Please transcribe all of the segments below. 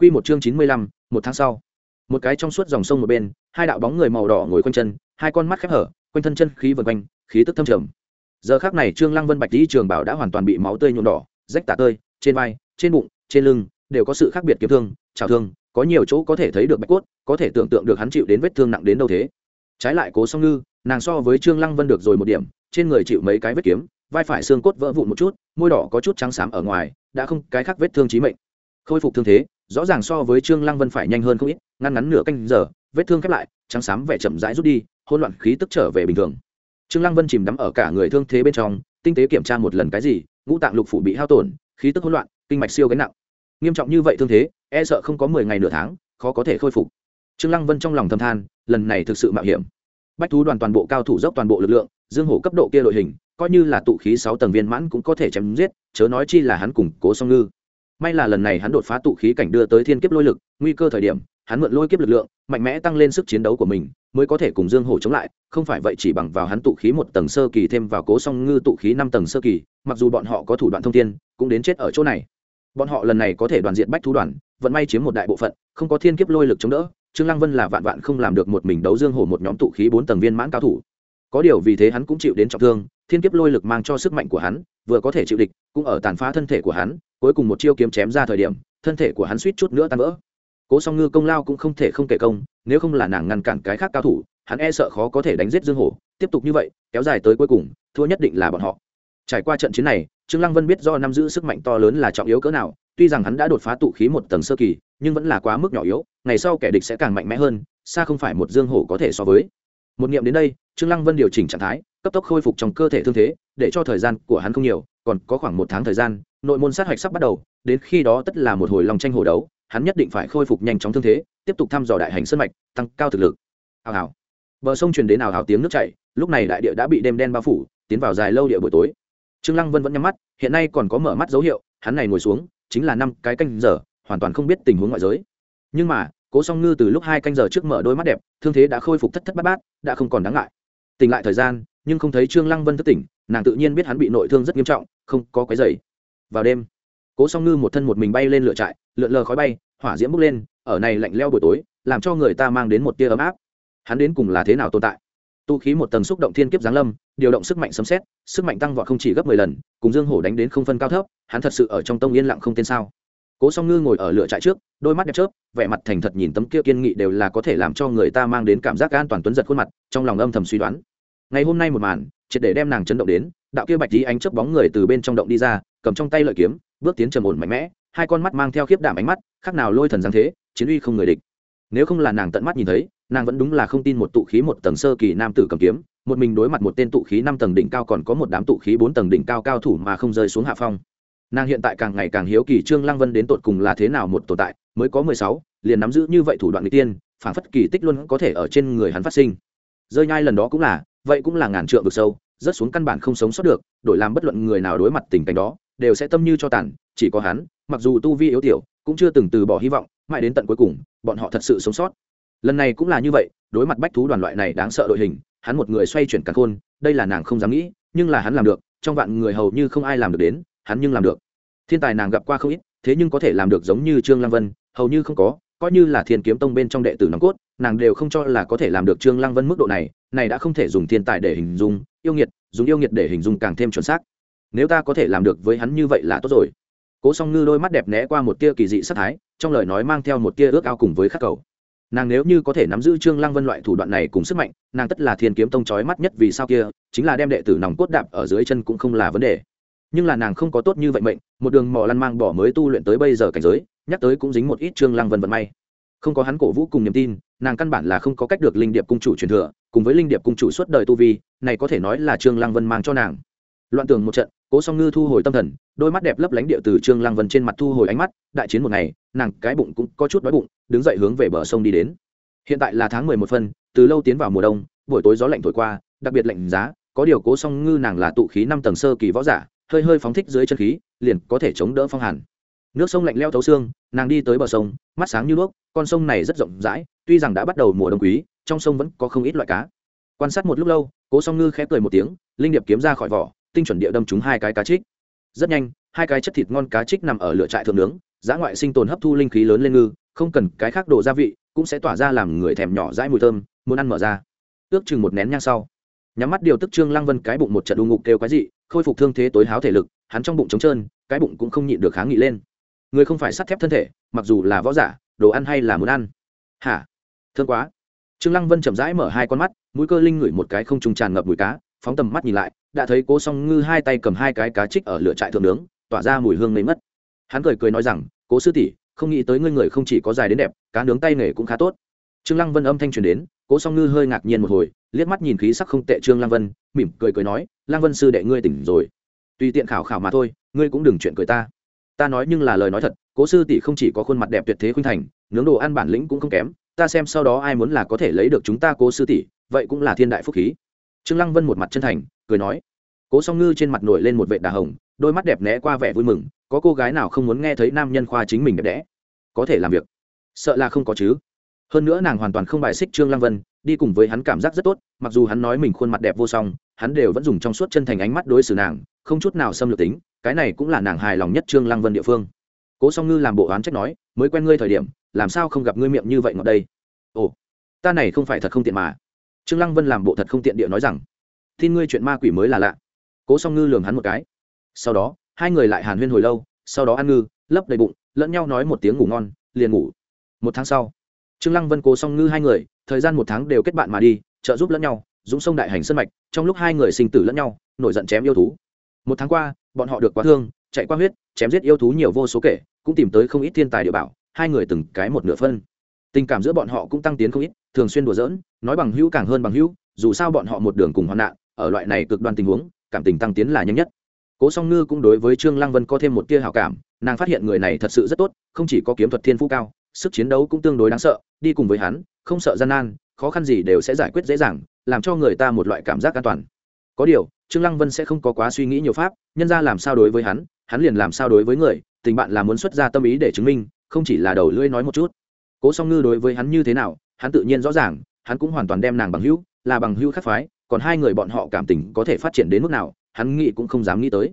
Quy một chương chín mươi lăm, một tháng sau. Một cái trong suốt dòng sông một bên, hai đạo bóng người màu đỏ ngồi quanh chân, hai con mắt khép hở, quanh thân chân khí vần quanh, khí tức thâm trầm. Giờ khắc này Trương Lăng Vân Bạch Tỷ trường bảo đã hoàn toàn bị máu tươi nhuộm đỏ, rách tả tơi, trên vai, trên bụng, trên lưng đều có sự khác biệt kiếm thương, chảo thương, có nhiều chỗ có thể thấy được bạch cốt, có thể tưởng tượng được hắn chịu đến vết thương nặng đến đâu thế. Trái lại Cố Song Ngư, nàng so với Trương Lăng Vân được rồi một điểm, trên người chịu mấy cái vết kiếm, vai phải xương cốt vỡ vụn một chút, môi đỏ có chút trắng xám ở ngoài, đã không cái khác vết thương chí mệnh. Khôi phục thương thế, rõ ràng so với trương lăng vân phải nhanh hơn không ít, ngăn ngắn nửa canh giờ, vết thương khép lại, trắng xám vẻ chậm rãi rút đi, hỗn loạn khí tức trở về bình thường. Trương lăng vân chìm đắm ở cả người thương thế bên trong, tinh tế kiểm tra một lần cái gì, ngũ tạng lục phủ bị hao tổn, khí tức hỗn loạn, kinh mạch siêu gánh nặng. Nghiêm trọng như vậy thương thế e sợ không có mười ngày nửa tháng, khó có thể khôi phục. Trương lăng vân trong lòng thâm than, lần này thực sự mạo hiểm. Bách thú đoàn toàn bộ cao thủ dốc toàn bộ lực lượng, dương hổ cấp độ kia đội hình, coi như là tụ khí sáu tầng viên mãn cũng có thể chém giết, chớ nói chi là hắn củng cố song ngư may là lần này hắn đột phá tụ khí cảnh đưa tới thiên kiếp lôi lực, nguy cơ thời điểm, hắn mượn lôi kiếp lực lượng, mạnh mẽ tăng lên sức chiến đấu của mình, mới có thể cùng dương hổ chống lại, không phải vậy chỉ bằng vào hắn tụ khí một tầng sơ kỳ thêm vào cố song ngư tụ khí năm tầng sơ kỳ, mặc dù bọn họ có thủ đoạn thông tin cũng đến chết ở chỗ này. Bọn họ lần này có thể đoàn diện bách thú đoàn vẫn may chiếm một đại bộ phận, không có thiên kiếp lôi lực chống đỡ, trương lăng vân là vạn vạn không làm được một mình đấu dương hổ một nhóm tụ khí bốn tầng viên mãn cao thủ có điều vì thế hắn cũng chịu đến trọng thương, thiên kiếp lôi lực mang cho sức mạnh của hắn, vừa có thể chịu địch, cũng ở tàn phá thân thể của hắn, cuối cùng một chiêu kiếm chém ra thời điểm, thân thể của hắn suýt chút nữa tan vỡ. Cố song ngư công lao cũng không thể không kể công, nếu không là nàng ngăn cản cái khác cao thủ, hắn e sợ khó có thể đánh giết dương hổ. Tiếp tục như vậy, kéo dài tới cuối cùng, thua nhất định là bọn họ. Trải qua trận chiến này, trương lăng vân biết do năm giữ sức mạnh to lớn là trọng yếu cỡ nào, tuy rằng hắn đã đột phá tụ khí một tầng sơ kỳ, nhưng vẫn là quá mức nhỏ yếu, ngày sau kẻ địch sẽ càng mạnh mẽ hơn, xa không phải một dương hổ có thể so với một nghiệm đến đây, trương lăng vân điều chỉnh trạng thái, cấp tốc khôi phục trong cơ thể thương thế, để cho thời gian của hắn không nhiều, còn có khoảng một tháng thời gian, nội môn sát hạch sắp bắt đầu, đến khi đó tất là một hồi lòng tranh hồ đấu, hắn nhất định phải khôi phục nhanh chóng thương thế, tiếp tục thăm dò đại hành sân mạch, tăng cao thực lực. Hào hào. Bờ sông truyền đến ảo hào tiếng nước chảy, lúc này đại địa đã bị đêm đen bao phủ, tiến vào dài lâu địa buổi tối. Trương lăng vân vẫn nhắm mắt, hiện nay còn có mở mắt dấu hiệu, hắn này ngồi xuống, chính là năm cái canh giờ, hoàn toàn không biết tình huống ngoại giới. Nhưng mà cố song ngư từ lúc hai canh giờ trước mở đôi mắt đẹp, thương thế đã khôi phục thất thất bát bát, đã không còn đáng ngại. Tỉnh lại thời gian, nhưng không thấy trương lăng vân thức tỉnh, nàng tự nhiên biết hắn bị nội thương rất nghiêm trọng, không có quấy dày vào đêm, cố song ngư một thân một mình bay lên lửa trại, lượn lờ khói bay, hỏa diễm bốc lên, ở này lạnh leo buổi tối, làm cho người ta mang đến một tia ấm áp. Hắn đến cùng là thế nào tồn tại? Tu khí một tầng xúc động thiên kiếp giáng lâm, điều động sức mạnh sấm xét sức mạnh tăng vọt không chỉ gấp mười lần, cùng dương hổ đánh đến không phân cao thấp, hắn thật sự ở trong tông yên lặng không tên sao? Cố song ngư ngồi ở lửa trại trước, đôi mắt đẹp chớp, vẻ mặt thành thật nhìn tấm kia kiên nghị đều là có thể làm cho người ta mang đến cảm giác an toàn tuấn giật khuôn mặt, trong lòng âm thầm suy đoán. Ngày hôm nay một màn, triệt để đem nàng chấn động đến, đạo kia bạch tí ánh chớp bóng người từ bên trong động đi ra, cầm trong tay lợi kiếm, bước tiến trầm ổn mạnh mẽ, hai con mắt mang theo khiếp đảm ánh mắt, khác nào lôi thần giáng thế, chiến uy không người địch. Nếu không là nàng tận mắt nhìn thấy, nàng vẫn đúng là không tin một tụ khí một tầng sơ kỳ nam tử cầm kiếm, một mình đối mặt một tên tụ khí năm tầng đỉnh cao còn có một đám tụ khí bốn tầng đỉnh cao cao thủ mà không rơi xuống hạ phong nàng hiện tại càng ngày càng hiếu kỳ trương lăng vân đến tột cùng là thế nào một tồn tại, mới có mười sáu, liền nắm giữ như vậy thủ đoạn n tiên phản phất kỳ tích luôn có thể ở trên người hắn phát sinh. Rơi nhai lần đó cũng là, vậy cũng là ngàn trượng vực sâu rất xuống căn bản không sống sót được, đổi làm bất luận người nào đối mặt tình cảnh đó, đều sẽ tâm như cho tàn, chỉ có hắn, mặc dù tu vi yếu tiểu, cũng chưa từng từ bỏ hy vọng, mãi đến tận cuối cùng, bọn họ thật sự sống sót. Lần này cũng là như vậy, đối mặt bách thú đoàn loại này đáng sợ đội hình, hắn một người xoay chuyển cả khôn, đây là nàng không dám nghĩ, nhưng là hắn làm được, trong vạn người hầu như không ai làm được đến hắn nhưng làm được. Thiên tài nàng gặp qua không ít, thế nhưng có thể làm được giống như trương lăng vân, hầu như không có, coi như là thiên kiếm tông bên trong đệ tử nòng cốt, nàng đều không cho là có thể làm được trương lăng vân mức độ này này đã không thể dùng thiên tài để hình dung, yêu nghiệt, dùng yêu nghiệt để hình dung càng thêm chuẩn xác. Nếu ta có thể làm được với hắn như vậy là tốt rồi. Cố song ngư đôi mắt đẹp né qua một tia kỳ dị sắc thái, trong lời nói mang theo một tia ước ao cùng với khắc cầu. Nàng nếu như có thể nắm giữ trương lăng vân loại thủ đoạn này cùng sức mạnh, nàng tất là thiên kiếm tông trói mắt nhất vì sao kia, chính là đem đệ tử nòng cốt đạp ở dưới chân cũng không là vấn đề nhưng là nàng không có tốt như vậy mệnh, một đường mò lăn mang bỏ mới tu luyện tới bây giờ cảnh giới, nhắc tới cũng dính một ít trương lăng vân vận may. Không có hắn cổ vũ cùng niềm tin, nàng căn bản là không có cách được linh điệp cung chủ truyền thừa, cùng với linh điệp cung chủ suốt đời tu vi, này có thể nói là trương lăng vân mang cho nàng. Loạn tường một trận, cố song ngư thu hồi tâm thần, đôi mắt đẹp lấp lánh địa từ trương lăng vân trên mặt thu hồi ánh mắt, đại chiến một ngày, nàng cái bụng cũng có chút đói bụng, đứng dậy hướng về bờ sông đi đến. Hiện tại là tháng mười một phân, từ lâu tiến vào mùa đông, buổi tối gió lạnh thổi qua, đặc biệt lạnh giá, có điều cố song ngư nàng là tụ khí năm tầng sơ kỳ võ giả hơi hơi phóng thích dưới chân khí, liền có thể chống đỡ phong hàn. Nước sông lạnh leo thấu xương, nàng đi tới bờ sông, mắt sáng như đuốc, con sông này rất rộng rãi, tuy rằng đã bắt đầu mùa đông quý, trong sông vẫn có không ít loại cá. Quan sát một lúc lâu, cố song ngư khép cười một tiếng, linh điệp kiếm ra khỏi vỏ, tinh chuẩn địa đâm trúng hai cái cá trích. Rất nhanh, hai cái chất thịt ngon cá trích nằm ở lửa trại thượng nướng, giá ngoại sinh tồn hấp thu linh khí lớn lên ngư, không cần cái khác đồ gia vị, cũng sẽ tỏa ra làm người thèm nhỏ dãi mùi thơm, muốn ăn mở ra. Ước chừng một nén nhang sau, nhắm mắt điều tức trương lăng vân cái bụng một trận đu ngục kêu cái gì khôi phục thương thế tối háo thể lực, hắn trong bụng trống trơn, cái bụng cũng không nhịn được kháng nghị lên. Người không phải sắt thép thân thể, mặc dù là võ giả, đồ ăn hay là muốn ăn. Hả? Thương quá. Trương lăng vân chậm rãi mở hai con mắt, mũi cơ linh ngửi một cái không trùng tràn ngập mùi cá, phóng tầm mắt nhìn lại, đã thấy cố song ngư hai tay cầm hai cái cá trích ở lửa trại thượng nướng, tỏa ra mùi hương ngây mất hắn cười cười nói rằng, cố sư tỷ, không nghĩ tới ngươi người không chỉ có dài đến đẹp, cá nướng tay nghề cũng khá tốt. Trương lăng vân âm thanh truyền đến cố song ngư hơi ngạc nhiên một hồi, liếc mắt nhìn khí sắc không tệ trương Lang vân, mỉm cười cười nói Lang vân sư đệ ngươi tỉnh rồi. Tùy tiện khảo khảo mà thôi, ngươi cũng đừng chuyện cười ta. Ta nói nhưng là lời nói thật, cố sư tỷ không chỉ có khuôn mặt đẹp tuyệt thế khuynh thành, nướng đồ ăn bản lĩnh cũng không kém. Ta xem sau đó ai muốn là có thể lấy được chúng ta cố sư tỷ, vậy cũng là thiên đại phúc khí. Trương lăng vân một mặt chân thành, cười nói. Cố song ngư trên mặt nổi lên một vệ đà hồng, đôi mắt đẹp né qua vẻ vui mừng, có cô gái nào không muốn nghe thấy nam nhân khoa chính mình đẹp đẽ? Có thể làm việc. Sợ là không có chứ hơn nữa nàng hoàn toàn không bài xích trương lăng vân, đi cùng với hắn cảm giác rất tốt, mặc dù hắn nói mình khuôn mặt đẹp vô song, hắn đều vẫn dùng trong suốt chân thành ánh mắt đối xử nàng, không chút nào xâm lược tính, cái này cũng là nàng hài lòng nhất trương lăng vân địa phương. Cố song ngư làm bộ oán trách nói, mới quen ngươi thời điểm, làm sao không gặp ngươi miệng như vậy ngọt đây? Ồ, ta này không phải thật không tiện mà. Trương lăng vân làm bộ thật không tiện địa nói rằng, tin ngươi chuyện ma quỷ mới là lạ. Cố song ngư lường hắn một cái. Sau đó, hai người lại hàn huyên hồi lâu, sau đó ăn ngư, lấp đầy bụng, lẫn nhau nói một tiếng ngủ ngon, liền ngủ. Một tháng sau trương lăng vân cố song ngư hai người, thời gian một tháng đều kết bạn mà đi, trợ giúp lẫn nhau, dũng sông đại hành sân mạch, trong lúc hai người sinh tử lẫn nhau, nổi giận chém yêu thú. Một tháng qua, bọn họ được quá thương, chạy qua huyết, chém giết yêu thú nhiều vô số kể, cũng tìm tới không ít thiên tài địa bảo, hai người từng cái một nửa phân. Tình cảm giữa bọn họ cũng tăng tiến không ít, thường xuyên đùa giỡn, nói bằng hữu càng hơn bằng hữu, dù sao bọn họ một đường cùng hoạn nạn, ở loại này cực đoan tình huống, cảm tình tăng tiến là nhanh nhất. Cố song ngư cũng đối với trương lăng vân có thêm một tia hảo cảm, nàng phát hiện người này thật sự rất tốt, không chỉ có kiếm thuật thiên phú cao sức chiến đấu cũng tương đối đáng sợ, đi cùng với hắn, không sợ gian nan, khó khăn gì đều sẽ giải quyết dễ dàng, làm cho người ta một loại cảm giác an toàn. Có điều, trương lăng vân sẽ không có quá suy nghĩ nhiều pháp, nhân ra làm sao đối với hắn hắn liền làm sao đối với người, tình bạn là muốn xuất ra tâm ý để chứng minh, không chỉ là đầu lưỡi nói một chút. Cố song ngư đối với hắn như thế nào, hắn tự nhiên rõ ràng, hắn cũng hoàn toàn đem nàng bằng hữu, là bằng hữu khác phái, còn hai người bọn họ cảm tình có thể phát triển đến mức nào, hắn nghĩ cũng không dám nghĩ tới.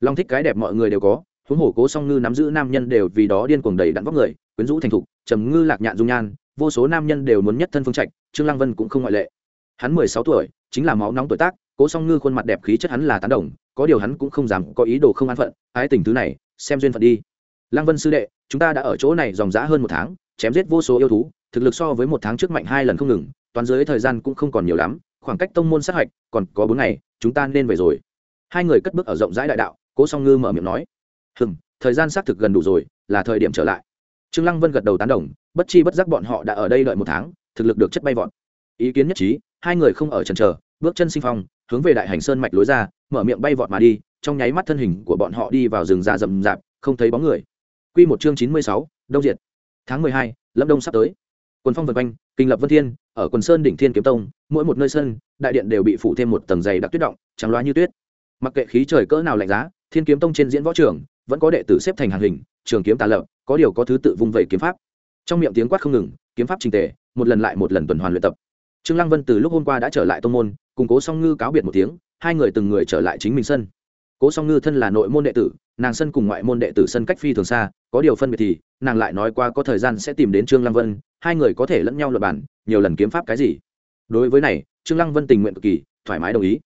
Long thích cái đẹp mọi người đều có, huống hồ cố song ngư nắm giữ nam nhân đều vì đó điên cuồng đầy đặn vóc người quyến rũ thành thục, trầm ngư lạc nhạn dung nhan, vô số nam nhân đều muốn nhất thân phương trạch, trương lăng vân cũng không ngoại lệ. Hắn mười sáu tuổi, chính là máu nóng tuổi tác, cố song ngư khuôn mặt đẹp khí chất hắn là tán đồng, có điều hắn cũng không dám có ý đồ không an phận, ái tình thứ này, xem duyên phận đi. Lăng vân sư đệ, chúng ta đã ở chỗ này dòng dã hơn một tháng, chém giết vô số yêu thú, thực lực so với một tháng trước mạnh hai lần không ngừng toàn giới thời gian cũng không còn nhiều lắm, khoảng cách tông môn sát hạch còn có bốn ngày, chúng ta nên về rồi. Hai người cất bước ở rộng rãi đại đạo, cố song ngư mở miệng nói. Hừm, thời gian xác thực gần đủ rồi, là thời điểm trở lại trương lăng vân gật đầu tán đồng bất chi bất giác bọn họ đã ở đây đợi một tháng thực lực được chất bay vọt. Ý kiến nhất trí hai người không ở trần chờ bước chân sinh phong hướng về đại hành sơn mạch lối ra mở miệng bay vọt mà đi trong nháy mắt thân hình của bọn họ đi vào rừng già rậm rạp không thấy bóng người. Quy một chương chín mươi sáu, đông diệt. Tháng mười hai, lâm đông sắp tới. Quần phong vân quanh kinh lập vân thiên ở quần sơn đỉnh thiên kiếm tông mỗi một nơi sơn đại điện đều bị phủ thêm một tầng dày đặc tuyết động trắng loá như tuyết. Mặc kệ khí trời cỡ nào lạnh giá thiên kiếm tông trên diễn võ trường vẫn có đệ tử xếp thành hàng hình trường kiếm tà lập, có điều có thứ tự vung vẩy kiếm pháp. Trong miệng tiếng quát không ngừng, kiếm pháp trình tề, một lần lại một lần tuần hoàn luyện tập. Trương lăng vân từ lúc hôm qua đã trở lại tông môn, cùng cố song ngư cáo biệt một tiếng, hai người từng người trở lại chính mình sân. Cố song ngư thân là nội môn đệ tử, nàng sân cùng ngoại môn đệ tử sân cách phi thường xa, có điều phân biệt thì, nàng lại nói qua có thời gian sẽ tìm đến trương lăng vân, hai người có thể lẫn nhau luật bản nhiều lần kiếm pháp cái gì. Đối với này, trương lăng vân tình nguyện cực kỳ, thoải mái đồng ý.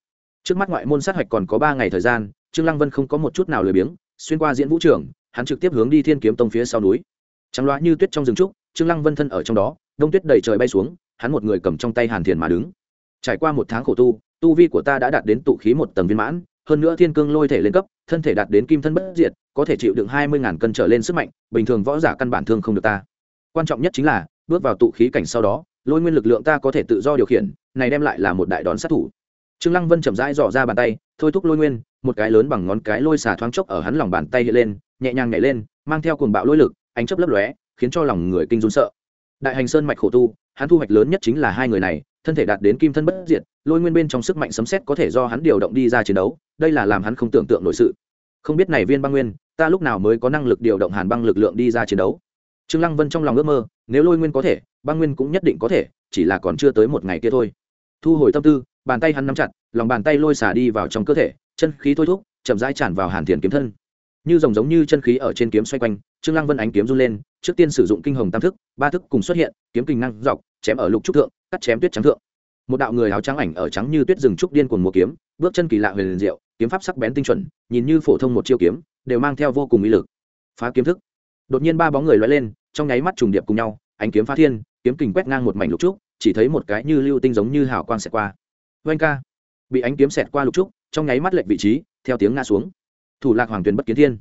Trước mắt ngoại môn sát hạch còn có ba ngày thời gian, trương lăng vân không có một chút nào lười biếng, xuyên qua diễn vũ trường hắn trực tiếp hướng đi thiên kiếm tông phía sau núi. Trắng loá như tuyết trong rừng trúc, trương lăng vân thân ở trong đó, đông tuyết đầy trời bay xuống, hắn một người cầm trong tay hàn thiền mà đứng. Trải qua một tháng khổ tu tu vi của ta đã đạt đến tụ khí một tầng viên mãn, hơn nữa thiên cương lôi thể lên cấp, thân thể đạt đến kim thân bất diệt, có thể chịu đựng hai mươi ngàn cân trở lên sức mạnh, bình thường võ giả căn bản thương không được ta. Quan trọng nhất chính là, bước vào tụ khí cảnh sau đó, lôi nguyên lực lượng ta có thể tự do điều khiển, này đem lại là một đại đón sát thủ. Trương lăng vân chậm rãi dò ra bàn tay, thôi thúc lôi nguyên, một cái lớn bằng ngón cái lôi xả thoáng chốc ở hắn lòng bàn tay hiện lên nhẹ nhàng nhảy lên, mang theo cuồng bạo lôi lực, ánh chớp lấp lóe, khiến cho lòng người kinh run sợ. Đại hành sơn mạch khổ tu, hắn thu hoạch lớn nhất chính là hai người này, thân thể đạt đến kim thân bất diệt, lôi nguyên bên trong sức mạnh sấm xét có thể do hắn điều động đi ra chiến đấu, đây là làm hắn không tưởng tượng nổi sự. Không biết này viên băng nguyên, ta lúc nào mới có năng lực điều động hàn băng lực lượng đi ra chiến đấu? Trương lăng vân trong lòng ước mơ, nếu lôi nguyên có thể, băng nguyên cũng nhất định có thể, chỉ là còn chưa tới một ngày kia thôi. Thu hồi tâm tư, bàn tay hắn nắm chặt, lòng bàn tay lôi xả đi vào trong cơ thể, chân khí thôi thúc, chậm rãi tràn vào hàn thiền kiếm thân như rồng giống như chân khí ở trên kiếm xoay quanh, trương lăng vân ánh kiếm run lên, trước tiên sử dụng kinh hồng tam thức, ba thức cùng xuất hiện, kiếm kinh năng dọc, chém ở lục trúc thượng, cắt chém tuyết trắng thượng. Một đạo người áo trắng ảnh ở trắng như tuyết rừng trúc điên cuồng múa kiếm, bước chân kỳ lạ huyền liền diệu, kiếm pháp sắc bén tinh chuẩn, nhìn như phổ thông một chiêu kiếm, đều mang theo vô cùng ý lực. Phá kiếm thức. Đột nhiên ba bóng người lóe lên, trong nháy mắt trùng điệp cùng nhau, ánh kiếm phá thiên, kiếm kình quét ngang một mảnh lục trúc, chỉ thấy một cái như lưu tinh giống như hào quang xẹt qua. Vanh ca. Bị ánh kiếm xẹt qua lục trúc, trong nháy mắt lệch vị trí, theo tiếng ngã xuống thủ lạc hoàng tuyền bất kiến thiên.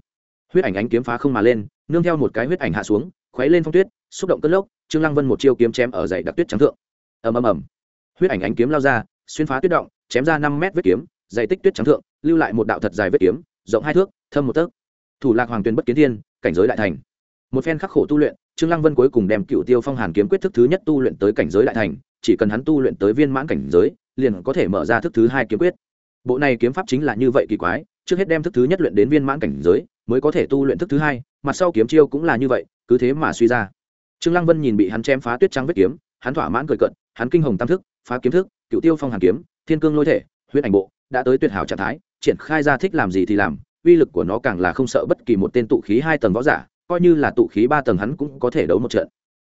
Huyết ảnh ánh kiếm phá không mà lên, nương theo một cái huyết ảnh hạ xuống, khuấy lên phong tuyết, xúc động cất lốc, trương lăng vân một chiêu kiếm chém ở dãy đặc tuyết trắng thượng. Ầm ầm ầm. Huyết ảnh ánh kiếm lao ra, xuyên phá tuyết động, chém ra năm mét vết kiếm, dày tích tuyết trắng thượng, lưu lại một đạo thật dài vết kiếm, rộng hai thước, thâm một tấc. Thủ lạc hoàng tuyền bất kiến thiên, cảnh giới đại thành. Một phen khắc khổ tu luyện, trương lăng vân cuối cùng đem cựu tiêu phong hàn kiếm quyết thức thứ nhất tu luyện tới cảnh giới đại thành, chỉ cần hắn tu luyện tới viên mãn cảnh giới, liền có thể mở ra thức thứ hai kiếm quyết. Bộ này kiếm pháp chính là như vậy kỳ quái trước hết đem thức thứ nhất luyện đến viên mãn cảnh giới, mới có thể tu luyện thức thứ hai mặt sau kiếm chiêu cũng là như vậy, cứ thế mà suy ra. Trương lăng vân nhìn bị hắn chém phá tuyết trắng vết kiếm, hắn thỏa mãn cười cận hắn kinh hồng tam thức, phá kiếm thức, cựu tiêu phong hàn kiếm, thiên cương lôi thể, huyết ảnh bộ, đã tới tuyệt hảo trạng thái, triển khai ra thích làm gì thì làm, uy lực của nó càng là không sợ bất kỳ một tên tụ khí hai tầng võ giả, coi như là tụ khí ba tầng hắn cũng có thể đấu một trận.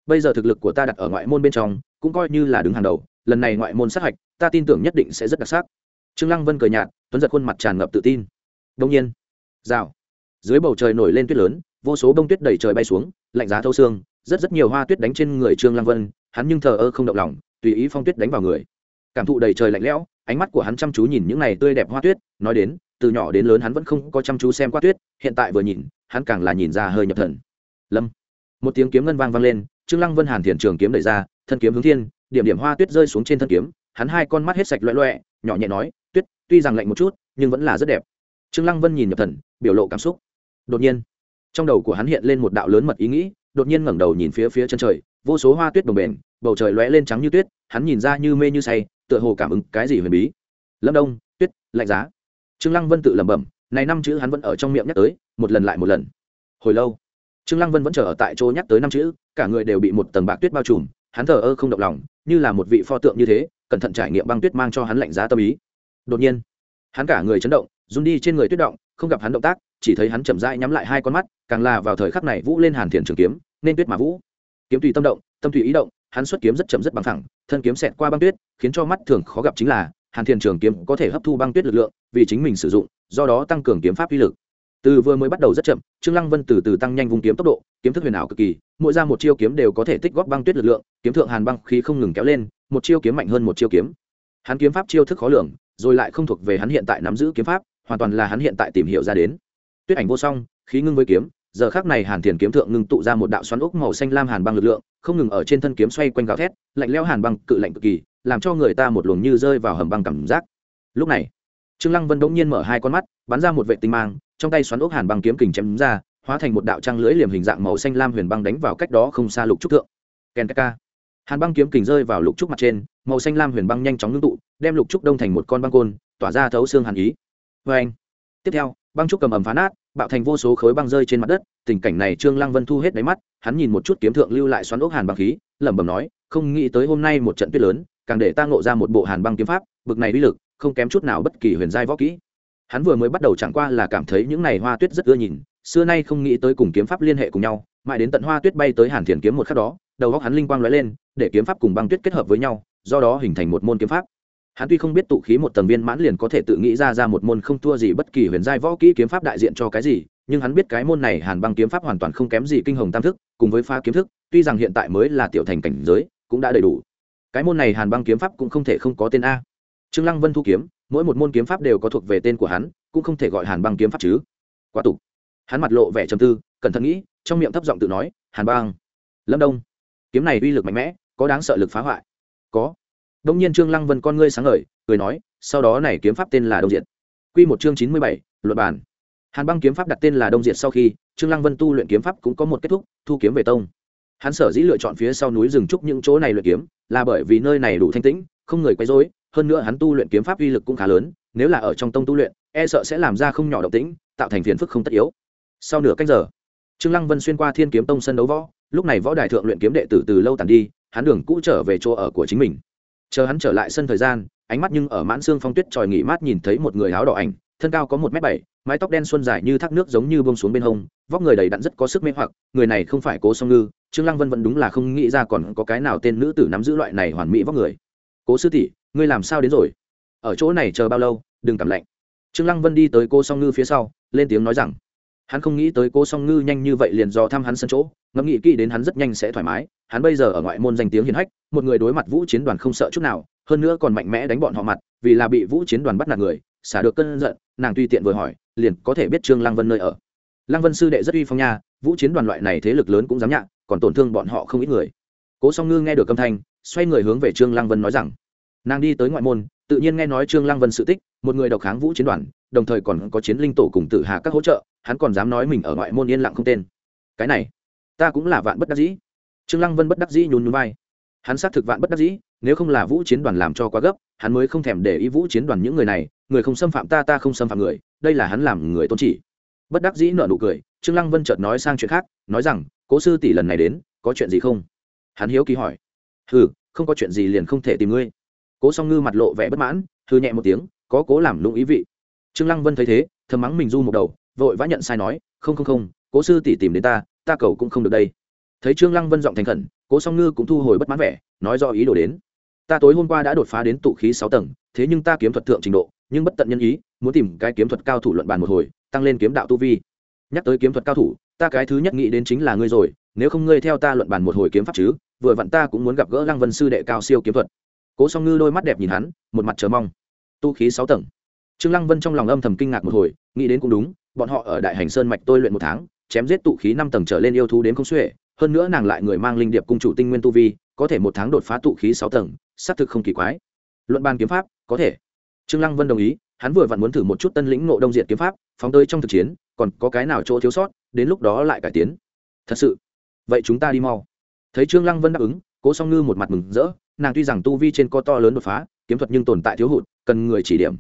Bây giờ thực lực của ta đặt ở ngoại môn bên trong, cũng coi như là đứng hàng đầu, lần này ngoại môn sát hạch, ta tin tưởng nhất định sẽ rất đặc sắc. Trương lăng vân cười nhạt, tuấn giật khuôn mặt tràn ngập tự tin đông nhiên, rào, dưới bầu trời nổi lên tuyết lớn, vô số bông tuyết đầy trời bay xuống, lạnh giá thâu xương, rất rất nhiều hoa tuyết đánh trên người trương lăng vân, hắn nhưng thờ ơ không động lòng, tùy ý phong tuyết đánh vào người. Cảm thụ đầy trời lạnh lẽo, ánh mắt của hắn chăm chú nhìn những này tươi đẹp hoa tuyết, nói đến, từ nhỏ đến lớn hắn vẫn không có chăm chú xem qua tuyết, hiện tại vừa nhìn, hắn càng là nhìn ra hơi nhập thần. Lâm, một tiếng kiếm ngân vang vang lên, trương lăng vân hàn thiền trường kiếm đẩy ra, thân kiếm hướng thiên, điểm điểm hoa tuyết rơi xuống trên thân kiếm, hắn hai con mắt hết sạch loẹ loẹ, nhỏ nhẹ nói, tuyết, tuy rằng lạnh một chút, nhưng vẫn là rất đẹp trương lăng vân nhìn nhập thần, biểu lộ cảm xúc. Đột nhiên, trong đầu của hắn hiện lên một đạo lớn mật ý nghĩ, đột nhiên ngẩng đầu nhìn phía phía chân trời, vô số hoa tuyết đồng bền, bầu trời lóe lên trắng như tuyết, hắn nhìn ra như mê như say, tựa hồ cảm ứng cái gì huyền bí. Lâm đông, tuyết, lạnh giá. Trương lăng vân tự lẩm bẩm, này năm chữ hắn vẫn ở trong miệng nhắc tới, một lần lại một lần. Hồi lâu, trương lăng vân vẫn chờ ở tại chỗ nhắc tới năm chữ, cả người đều bị một tầng bạc tuyết bao trùm, hắn thờ ơ không động lòng, như là một vị pho tượng như thế, cẩn thận trải nghiệm băng tuyết mang cho hắn lạnh giá tâm ý. Đột nhiên, hắn cả người chấn động run đi trên người tuyết động, không gặp hắn động tác, chỉ thấy hắn chậm rãi nhắm lại hai con mắt, càng là vào thời khắc này vũ lên hàn thiền trường kiếm, nên tuyết mà vũ. Kiếm tùy tâm động, tâm tùy ý động, hắn xuất kiếm rất chậm rất bằng thẳng thân kiếm xẹt qua băng tuyết, khiến cho mắt thường khó gặp chính là, hàn thiền trường kiếm có thể hấp thu băng tuyết lực lượng, vì chính mình sử dụng, do đó tăng cường kiếm pháp uy lực. Từ vừa mới bắt đầu rất chậm, trương lăng vân từ từ tăng nhanh vùng kiếm tốc độ, kiếm thức huyền ảo cực kỳ, mỗi ra một chiêu kiếm đều có thể tích góp băng tuyết lực lượng, kiếm thượng hàn băng khí không ngừng kéo lên, một chiêu kiếm mạnh hơn một chiêu kiếm. Hắn kiếm pháp chiêu thức khó lường, rồi lại không thuộc về hắn hiện tại nắm giữ kiếm pháp hoàn toàn là hắn hiện tại tìm hiểu ra đến. Tuyết ảnh vô song khí ngưng với kiếm giờ khác này hàn thiền kiếm thượng ngưng tụ ra một đạo xoắn ốc màu xanh lam hàn băng lực lượng không ngừng ở trên thân kiếm xoay quanh gào thét lạnh lẽo hàn băng cự lạnh cực kỳ làm cho người ta một luồng như rơi vào hầm băng cảm giác. Lúc này trương lăng vân đống nhiên mở hai con mắt bắn ra một vệ tinh mang trong tay xoắn ốc hàn băng kiếm kình chém ra hóa thành một đạo trang lưỡi liềm hình dạng màu xanh lam huyền băng đánh vào cách đó không xa lục trúc thượng. Ken ca, hàn băng kiếm kình rơi vào lục trúc mặt trên màu xanh lam huyền băng nhanh chóng ngưng tụ đem lục trúc đông thành một con băng côn tỏa ra thấu xương hàn ý vê anh. Tiếp theo, băng trúc cầm ẩm phá nát, bạo thành vô số khối băng rơi trên mặt đất, tình cảnh này trương lăng vân thu hết đáy mắt, hắn nhìn một chút kiếm thượng lưu lại xoắn ốc hàn băng khí, lẩm bẩm nói, không nghĩ tới hôm nay một trận tuyết lớn, càng để ta ngộ ra một bộ hàn băng kiếm pháp, bực này uy lực, không kém chút nào bất kỳ huyền giai võ kỹ. Hắn vừa mới bắt đầu chẳng qua là cảm thấy những này hoa tuyết rất ưa nhìn, xưa nay không nghĩ tới cùng kiếm pháp liên hệ cùng nhau, mãi đến tận hoa tuyết bay tới hàn thiền kiếm một khắc đó, đầu góc hắn linh quang lóe lên, để kiếm pháp cùng băng tuyết kết hợp với nhau, do đó hình thành một môn kiếm pháp hắn tuy không biết tụ khí một tầng viên mãn liền có thể tự nghĩ ra ra một môn không thua gì bất kỳ huyền giai võ kỹ kiếm pháp đại diện cho cái gì, nhưng hắn biết cái môn này hàn băng kiếm pháp hoàn toàn không kém gì kinh hồng tam thức, cùng với pha kiếm thức, tuy rằng hiện tại mới là tiểu thành cảnh giới, cũng đã đầy đủ. Cái môn này hàn băng kiếm pháp cũng không thể không có tên a. Trương lăng vân thu kiếm, mỗi một môn kiếm pháp đều có thuộc về tên của hắn, cũng không thể gọi hàn băng kiếm pháp chứ. Quá tục. Hắn mặt lộ vẻ trầm tư, cẩn thận nghĩ, trong miệng thấp giọng tự nói, hàn băng. Lâm đông. Kiếm này uy lực mạnh mẽ, có đáng sợ lực phá hoại. Có đông nhiên trương lăng vân con ngươi sáng ngời, cười nói, sau đó này kiếm pháp tên là đông diệt. Quy một chương chín mươi bảy luật bản hàn băng kiếm pháp đặt tên là đông diệt sau khi, trương lăng vân tu luyện kiếm pháp cũng có một kết thúc, thu kiếm về tông. Hắn sở dĩ lựa chọn phía sau núi rừng trúc những chỗ này luyện kiếm, là bởi vì nơi này đủ thanh tĩnh, không người quấy rối, hơn nữa hắn tu luyện kiếm pháp uy lực cũng khá lớn, nếu là ở trong tông tu luyện e sợ sẽ làm ra không nhỏ động tĩnh, tạo thành phiền phức không tất yếu. Sau nửa canh giờ, trương lăng vân xuyên qua thiên kiếm tông sân đấu võ, lúc này võ đại thượng luyện kiếm đệ tử từ lâu tàn đi, hắn đường cũ trở về chỗ ở của chính mình chờ hắn trở lại sân thời gian, ánh mắt nhưng ở mãn xương phong tuyết tròi nghỉ mát nhìn thấy một người áo đỏ ảnh, thân cao có một m bảy, mái tóc đen xuân dài như thác nước giống như bông xuống bên hông, vóc người đầy đặn rất có sức mê hoặc, người này không phải cố song ngư, trương lăng vân vẫn đúng là không nghĩ ra còn có cái nào tên nữ tử nắm giữ loại này hoàn mỹ vóc người. Cố sư tỷ, ngươi làm sao đến rồi? Ở chỗ này chờ bao lâu? Đừng cảm lạnh. Trương lăng vân đi tới cô song ngư phía sau, lên tiếng nói rằng, hắn không nghĩ tới cô song ngư nhanh như vậy liền do thăm hắn sân chỗ ngẫm nghĩ kỹ đến hắn rất nhanh sẽ thoải mái. Hắn bây giờ ở ngoại môn danh tiếng hiền hách, một người đối mặt vũ chiến đoàn không sợ chút nào, hơn nữa còn mạnh mẽ đánh bọn họ mặt, vì là bị vũ chiến đoàn bắt nạt người, xả được cơn giận, nàng tùy tiện vừa hỏi, liền có thể biết trương lăng vân nơi ở. Lăng vân sư đệ rất uy phong nha, vũ chiến đoàn loại này thế lực lớn cũng dám nhạ, còn tổn thương bọn họ không ít người. Cố song ngư nghe được âm thanh, xoay người hướng về trương lăng vân nói rằng, nàng đi tới ngoại môn, tự nhiên nghe nói trương lăng vân sự tích, một người độc kháng vũ chiến đoàn, đồng thời còn có chiến linh tổ cùng tử hà các hỗ trợ, hắn còn dám nói mình ở ngoại môn yên lặng không tên. Cái này ta cũng là vạn bất đắc dĩ. Trương lăng vân bất đắc dĩ nhún nhún vai. Hắn xác thực vạn bất đắc dĩ, nếu không là vũ chiến đoàn làm cho quá gấp, hắn mới không thèm để ý vũ chiến đoàn những người này, người không xâm phạm ta ta không xâm phạm người, đây là hắn làm người tôn chỉ. Bất đắc dĩ nở nụ cười, trương lăng vân chợt nói sang chuyện khác, nói rằng, cố sư tỷ lần này đến, có chuyện gì không? Hắn hiếu kỳ hỏi. Hừ, không có chuyện gì liền không thể tìm ngươi. Cố song ngư mặt lộ vẻ bất mãn, hừ nhẹ một tiếng, có cố làm lung ý vị. Trương lăng vân thấy thế, thầm mắng mình du một đầu, vội vã nhận sai nói, không không không, cố sư tỷ tìm đến ta ta cầu cũng không được đây. Thấy trương lăng vân giọng thành khẩn, cố song ngư cũng thu hồi bất mãn vẻ, nói do ý đồ đến. Ta tối hôm qua đã đột phá đến tụ khí sáu tầng, thế nhưng ta kiếm thuật thượng trình độ, nhưng bất tận nhân ý, muốn tìm cái kiếm thuật cao thủ luận bàn một hồi, tăng lên kiếm đạo tu vi. Nhắc tới kiếm thuật cao thủ, ta cái thứ nhất nghĩ đến chính là ngươi rồi, nếu không ngươi theo ta luận bàn một hồi kiếm pháp chứ, vừa vặn ta cũng muốn gặp gỡ lăng vân sư đệ cao siêu kiếm thuật. Cố song ngư đôi mắt đẹp nhìn hắn, một mặt chờ mong. Tu khí sáu tầng. Trương lăng vân trong lòng âm thầm kinh ngạc một hồi, nghĩ đến cũng đúng, bọn họ ở đại hành sơn mạch tôi luyện một tháng chém giết tụ khí năm tầng trở lên yêu thú đến không xuể, hơn nữa nàng lại người mang linh điệp cung chủ tinh nguyên tu vi, có thể một tháng đột phá tụ khí sáu tầng, xác thực không kỳ quái. Luận ban kiếm pháp, có thể. Trương lăng vân đồng ý, hắn vừa vặn muốn thử một chút tân lĩnh ngộ đông diện kiếm pháp, phóng tới trong thực chiến, còn có cái nào chỗ thiếu sót, đến lúc đó lại cải tiến. Thật sự. Vậy chúng ta đi mau. Thấy trương lăng vân đáp ứng, cố song ngư một mặt mừng rỡ, nàng tuy rằng tu vi trên co to lớn đột phá, kiếm thuật nhưng tồn tại thiếu hụt, cần người chỉ điểm.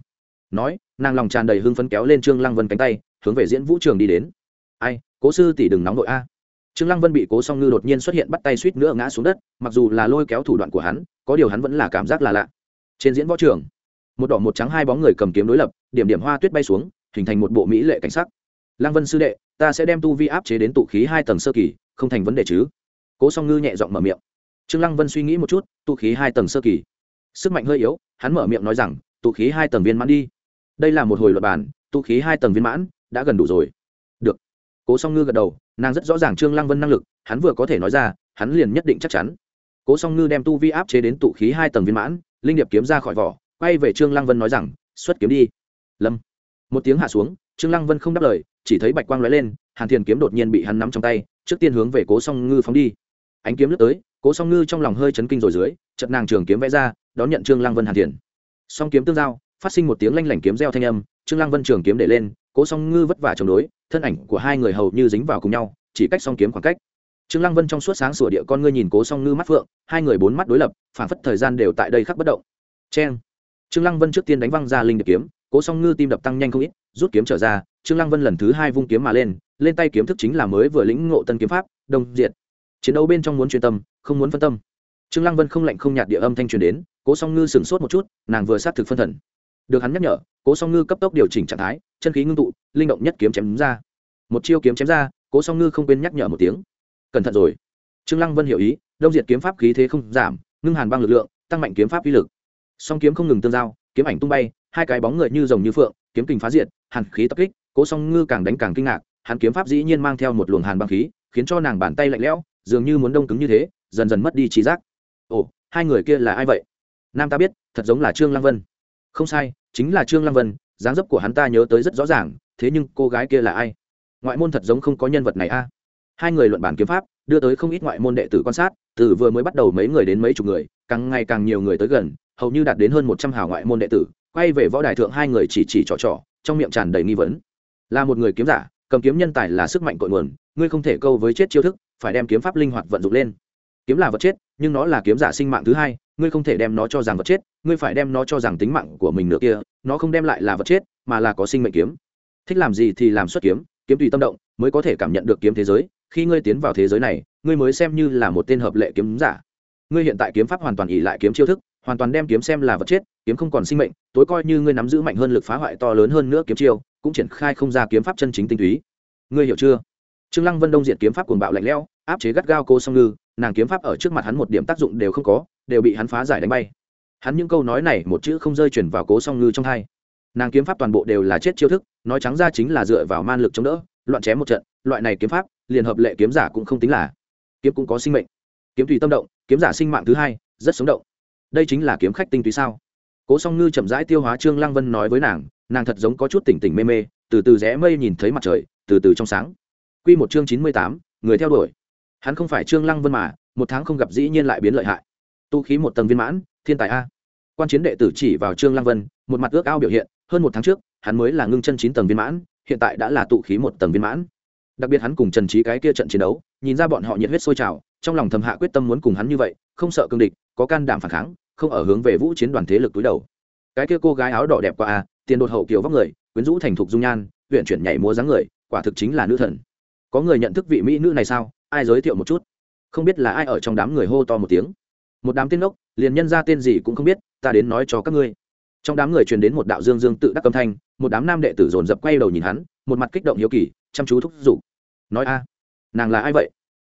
Nói, nàng lòng tràn đầy hưng phấn kéo lên trương lăng vân cánh tay, hướng về diễn vũ trường đi đến. Ai cố sư tỷ đừng nóng nội a. Trương lăng vân bị cố song ngư đột nhiên xuất hiện bắt tay suýt nữa ngã xuống đất, mặc dù là lôi kéo thủ đoạn của hắn, có điều hắn vẫn là cảm giác là lạ. Trên diễn võ trường, một đỏ một trắng hai bóng người cầm kiếm đối lập, điểm điểm hoa tuyết bay xuống, hình thành một bộ mỹ lệ cảnh sắc. Lăng vân sư đệ, ta sẽ đem tu vi áp chế đến tụ khí hai tầng sơ kỳ, không thành vấn đề chứ? Cố song ngư nhẹ giọng mở miệng. Trương lăng vân suy nghĩ một chút, tụ khí hai tầng sơ kỳ. Sức mạnh hơi yếu, hắn mở miệng nói rằng, tụ khí hai tầng viên mãn đi. Đây là một hồi luật bản tụ khí hai tầng viên mãn, đã gần đủ rồi cố song ngư gật đầu, nàng rất rõ ràng trương lăng vân năng lực, hắn vừa có thể nói ra, hắn liền nhất định chắc chắn. Cố song ngư đem tu vi áp chế đến tụ khí hai tầng viên mãn, linh điệp kiếm ra khỏi vỏ, quay về trương lăng vân nói rằng, xuất kiếm đi. Lâm. Một tiếng hạ xuống, trương lăng vân không đáp lời, chỉ thấy bạch quang lóe lên, hàn thiền kiếm đột nhiên bị hắn nắm trong tay, trước tiên hướng về cố song ngư phóng đi. Ánh kiếm lướt tới, cố song ngư trong lòng hơi chấn kinh rồi dưới chật nàng trường kiếm vẽ ra, đón nhận trương lăng vân hàn thiền. Song kiếm tương giao, phát sinh một tiếng lanh lảnh kiếm reo thanh âm, trương lăng vân trường kiếm để lên cố song ngư vất vả chống đối, thân ảnh của hai người hầu như dính vào cùng nhau, chỉ cách song kiếm khoảng cách. Trương lăng vân trong suốt sáng sủa địa con ngươi nhìn cố song ngư mắt phượng, hai người bốn mắt đối lập phản phất thời gian đều tại đây khắc bất động. Cheng. Trương lăng vân trước tiên đánh văng ra linh điệp kiếm, cố song ngư tim đập tăng nhanh không ít, rút kiếm trở ra, trương lăng vân lần thứ hai vung kiếm mà lên lên tay kiếm thức chính là mới vừa lĩnh ngộ tân kiếm pháp, đồng diệt. Chiến đấu bên trong muốn chuyên tâm, không muốn phân tâm. Trương lăng vân không lạnh không nhạt địa âm thanh truyền đến, cố song ngư sửng sốt một chút, nàng vừa sát thực phân thần được hắn nhắc nhở, cố song ngư cấp tốc điều chỉnh trạng thái, chân khí ngưng tụ, linh động nhất kiếm chém ra. Một chiêu kiếm chém ra, cố song ngư không quên nhắc nhở một tiếng. Cẩn thận rồi. Trương lăng vân hiểu ý, đông diệt kiếm pháp khí thế không giảm, ngưng hàn băng lực lượng, tăng mạnh kiếm pháp uy lực. Song kiếm không ngừng tương giao, kiếm ảnh tung bay, hai cái bóng người như rồng như phượng, kiếm kình phá diệt, hàn khí tập kích, cố song ngư càng đánh càng kinh ngạc, hắn kiếm pháp dĩ nhiên mang theo một luồng hàn băng khí, khiến cho nàng bàn tay lạnh lẽo, dường như muốn đông cứng như thế, dần dần mất đi trí giác. Ồ, hai người kia là ai vậy? Nam ta biết, thật giống là trương lăng vân không sai, chính là trương lăng vân, dáng dấp của hắn ta nhớ tới rất rõ ràng, thế nhưng cô gái kia là ai? Ngoại môn thật giống không có nhân vật này a. À? Hai người luận bản kiếm pháp, đưa tới không ít ngoại môn đệ tử quan sát, từ vừa mới bắt đầu mấy người đến mấy chục người, càng ngày càng nhiều người tới gần, hầu như đạt đến hơn một trăm hào ngoại môn đệ tử, quay về võ đài thượng hai người chỉ chỉ trò trò, trong miệng tràn đầy nghi vấn. Là một người kiếm giả, cầm kiếm nhân tài là sức mạnh cội nguồn, ngươi không thể câu với chết chiêu thức, phải đem kiếm pháp linh hoạt vận dụng lên. Kiếm là vật chết, nhưng nó là kiếm giả sinh mạng thứ hai ngươi không thể đem nó cho rằng vật chết, ngươi phải đem nó cho rằng tính mạng của mình nữa kia, nó không đem lại là vật chết, mà là có sinh mệnh kiếm. Thích làm gì thì làm xuất kiếm kiếm tùy tâm động mới có thể cảm nhận được kiếm thế giới, khi ngươi tiến vào thế giới này, ngươi mới xem như là một tên hợp lệ kiếm giả. Ngươi hiện tại kiếm pháp hoàn toàn ỉ lại kiếm chiêu thức, hoàn toàn đem kiếm xem là vật chết, kiếm không còn sinh mệnh, tối coi như ngươi nắm giữ mạnh hơn lực phá hoại to lớn hơn nữa kiếm chiêu, cũng triển khai không ra kiếm pháp chân chính tinh túy. Ngươi hiểu chưa? Trương lăng vân đông diện kiếm pháp cuồng bạo lạnh lẽo áp chế gắt gao cô song ngư, nàng kiếm pháp ở trước mặt hắn một điểm tác dụng đều không có, đều bị hắn phá giải đánh bay. Hắn những câu nói này một chữ không rơi chuyển vào cố song ngư trong thai. Nàng kiếm pháp toàn bộ đều là chết chiêu thức, nói trắng ra chính là dựa vào man lực chống đỡ, loạn chém một trận, loại này kiếm pháp, liền hợp lệ kiếm giả cũng không tính là. Kiếm cũng có sinh mệnh. Kiếm tùy tâm động, kiếm giả sinh mạng thứ hai, rất sống động. Đây chính là kiếm khách tinh túy sao? Cố song ngư chậm rãi tiêu hóa trương lăng vân nói với nàng nàng thật giống có chút tỉnh tỉnh mê mê, từ từ rẽ mây nhìn thấy mặt trời, từ từ trong sáng. Quy một chương chín mươi tám, người theo đuổi hắn không phải trương lăng vân mà, một tháng không gặp dĩ nhiên lại biến lợi hại. Tu khí một tầng viên mãn, thiên tài a. Quan chiến đệ tử chỉ vào trương lăng vân, một mặt ước ao biểu hiện, hơn một tháng trước, hắn mới là ngưng chân chín tầng viên mãn, hiện tại đã là tụ khí một tầng viên mãn. Đặc biệt hắn cùng trần trí cái kia trận chiến đấu, nhìn ra bọn họ nhiệt huyết sôi trào, trong lòng thầm hạ quyết tâm muốn cùng hắn như vậy, không sợ cương địch, có can đảm phản kháng, không ở hướng về vũ chiến đoàn thế lực túi đầu. Cái kia cô gái áo đỏ đẹp qua a, tiền đột hậu kiều vóc người, quyến rũ thành thục dung nhan huyện chuyển nhảy múa dáng người, quả thực chính là nữ thần. Có người nhận thức vị mỹ nữ này sao? Ai giới thiệu một chút? Không biết là ai ở trong đám người hô to một tiếng. Một đám tiên ngốc liền nhân ra tên gì cũng không biết, ta đến nói cho các ngươi. Trong đám người truyền đến một đạo dương dương tự đắc âm thanh, một đám nam đệ tử dồn dập quay đầu nhìn hắn, một mặt kích động hiếu kỳ, chăm chú thúc giục. Nói a, nàng là ai vậy?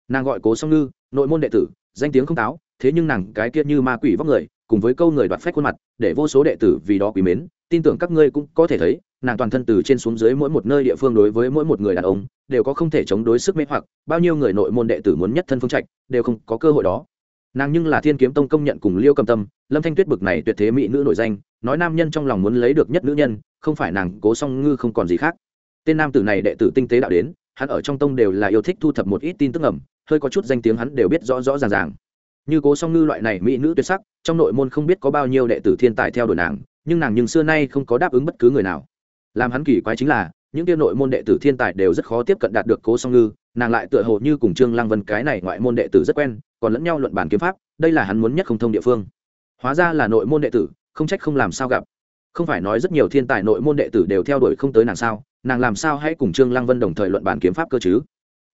Nàng gọi cố song ngư, nội môn đệ tử, danh tiếng không táo, thế nhưng nàng cái kia như ma quỷ vóc người, cùng với câu người đoạt phách khuôn mặt, để vô số đệ tử vì đó quý mến, tin tưởng các ngươi cũng có thể thấy nàng toàn thân từ trên xuống dưới mỗi một nơi địa phương đối với mỗi một người đàn ông đều có không thể chống đối sức mê hoặc, bao nhiêu người nội môn đệ tử muốn nhất thân phương trạch đều không có cơ hội đó. Nàng nhưng là thiên kiếm tông công nhận cùng liêu cầm tâm, lâm thanh tuyết bực này tuyệt thế mỹ nữ nổi danh, nói nam nhân trong lòng muốn lấy được nhất nữ nhân, không phải nàng cố song ngư không còn gì khác. Tên nam tử này đệ tử tinh tế đạo đến, hắn ở trong tông đều là yêu thích thu thập một ít tin tức ẩm hơi có chút danh tiếng hắn đều biết rõ rõ ràng ràng. Như cố song ngư loại này mỹ nữ tuyệt sắc, trong nội môn không biết có bao nhiêu đệ tử thiên tài theo đuổi nàng, nhưng nàng nhưng xưa nay không có đáp ứng bất cứ người nào làm hắn kỳ quái chính là, những tiêu nội môn đệ tử thiên tài đều rất khó tiếp cận đạt được cố song ngư, nàng lại tựa hồ như cùng trương lăng vân cái này ngoại môn đệ tử rất quen, còn lẫn nhau luận bản kiếm pháp, đây là hắn muốn nhất không thông địa phương. Hóa ra là nội môn đệ tử, không trách không làm sao gặp. Không phải nói rất nhiều thiên tài nội môn đệ tử đều theo đuổi không tới nàng sao, nàng làm sao hãy cùng trương lăng vân đồng thời luận bản kiếm pháp cơ chứ?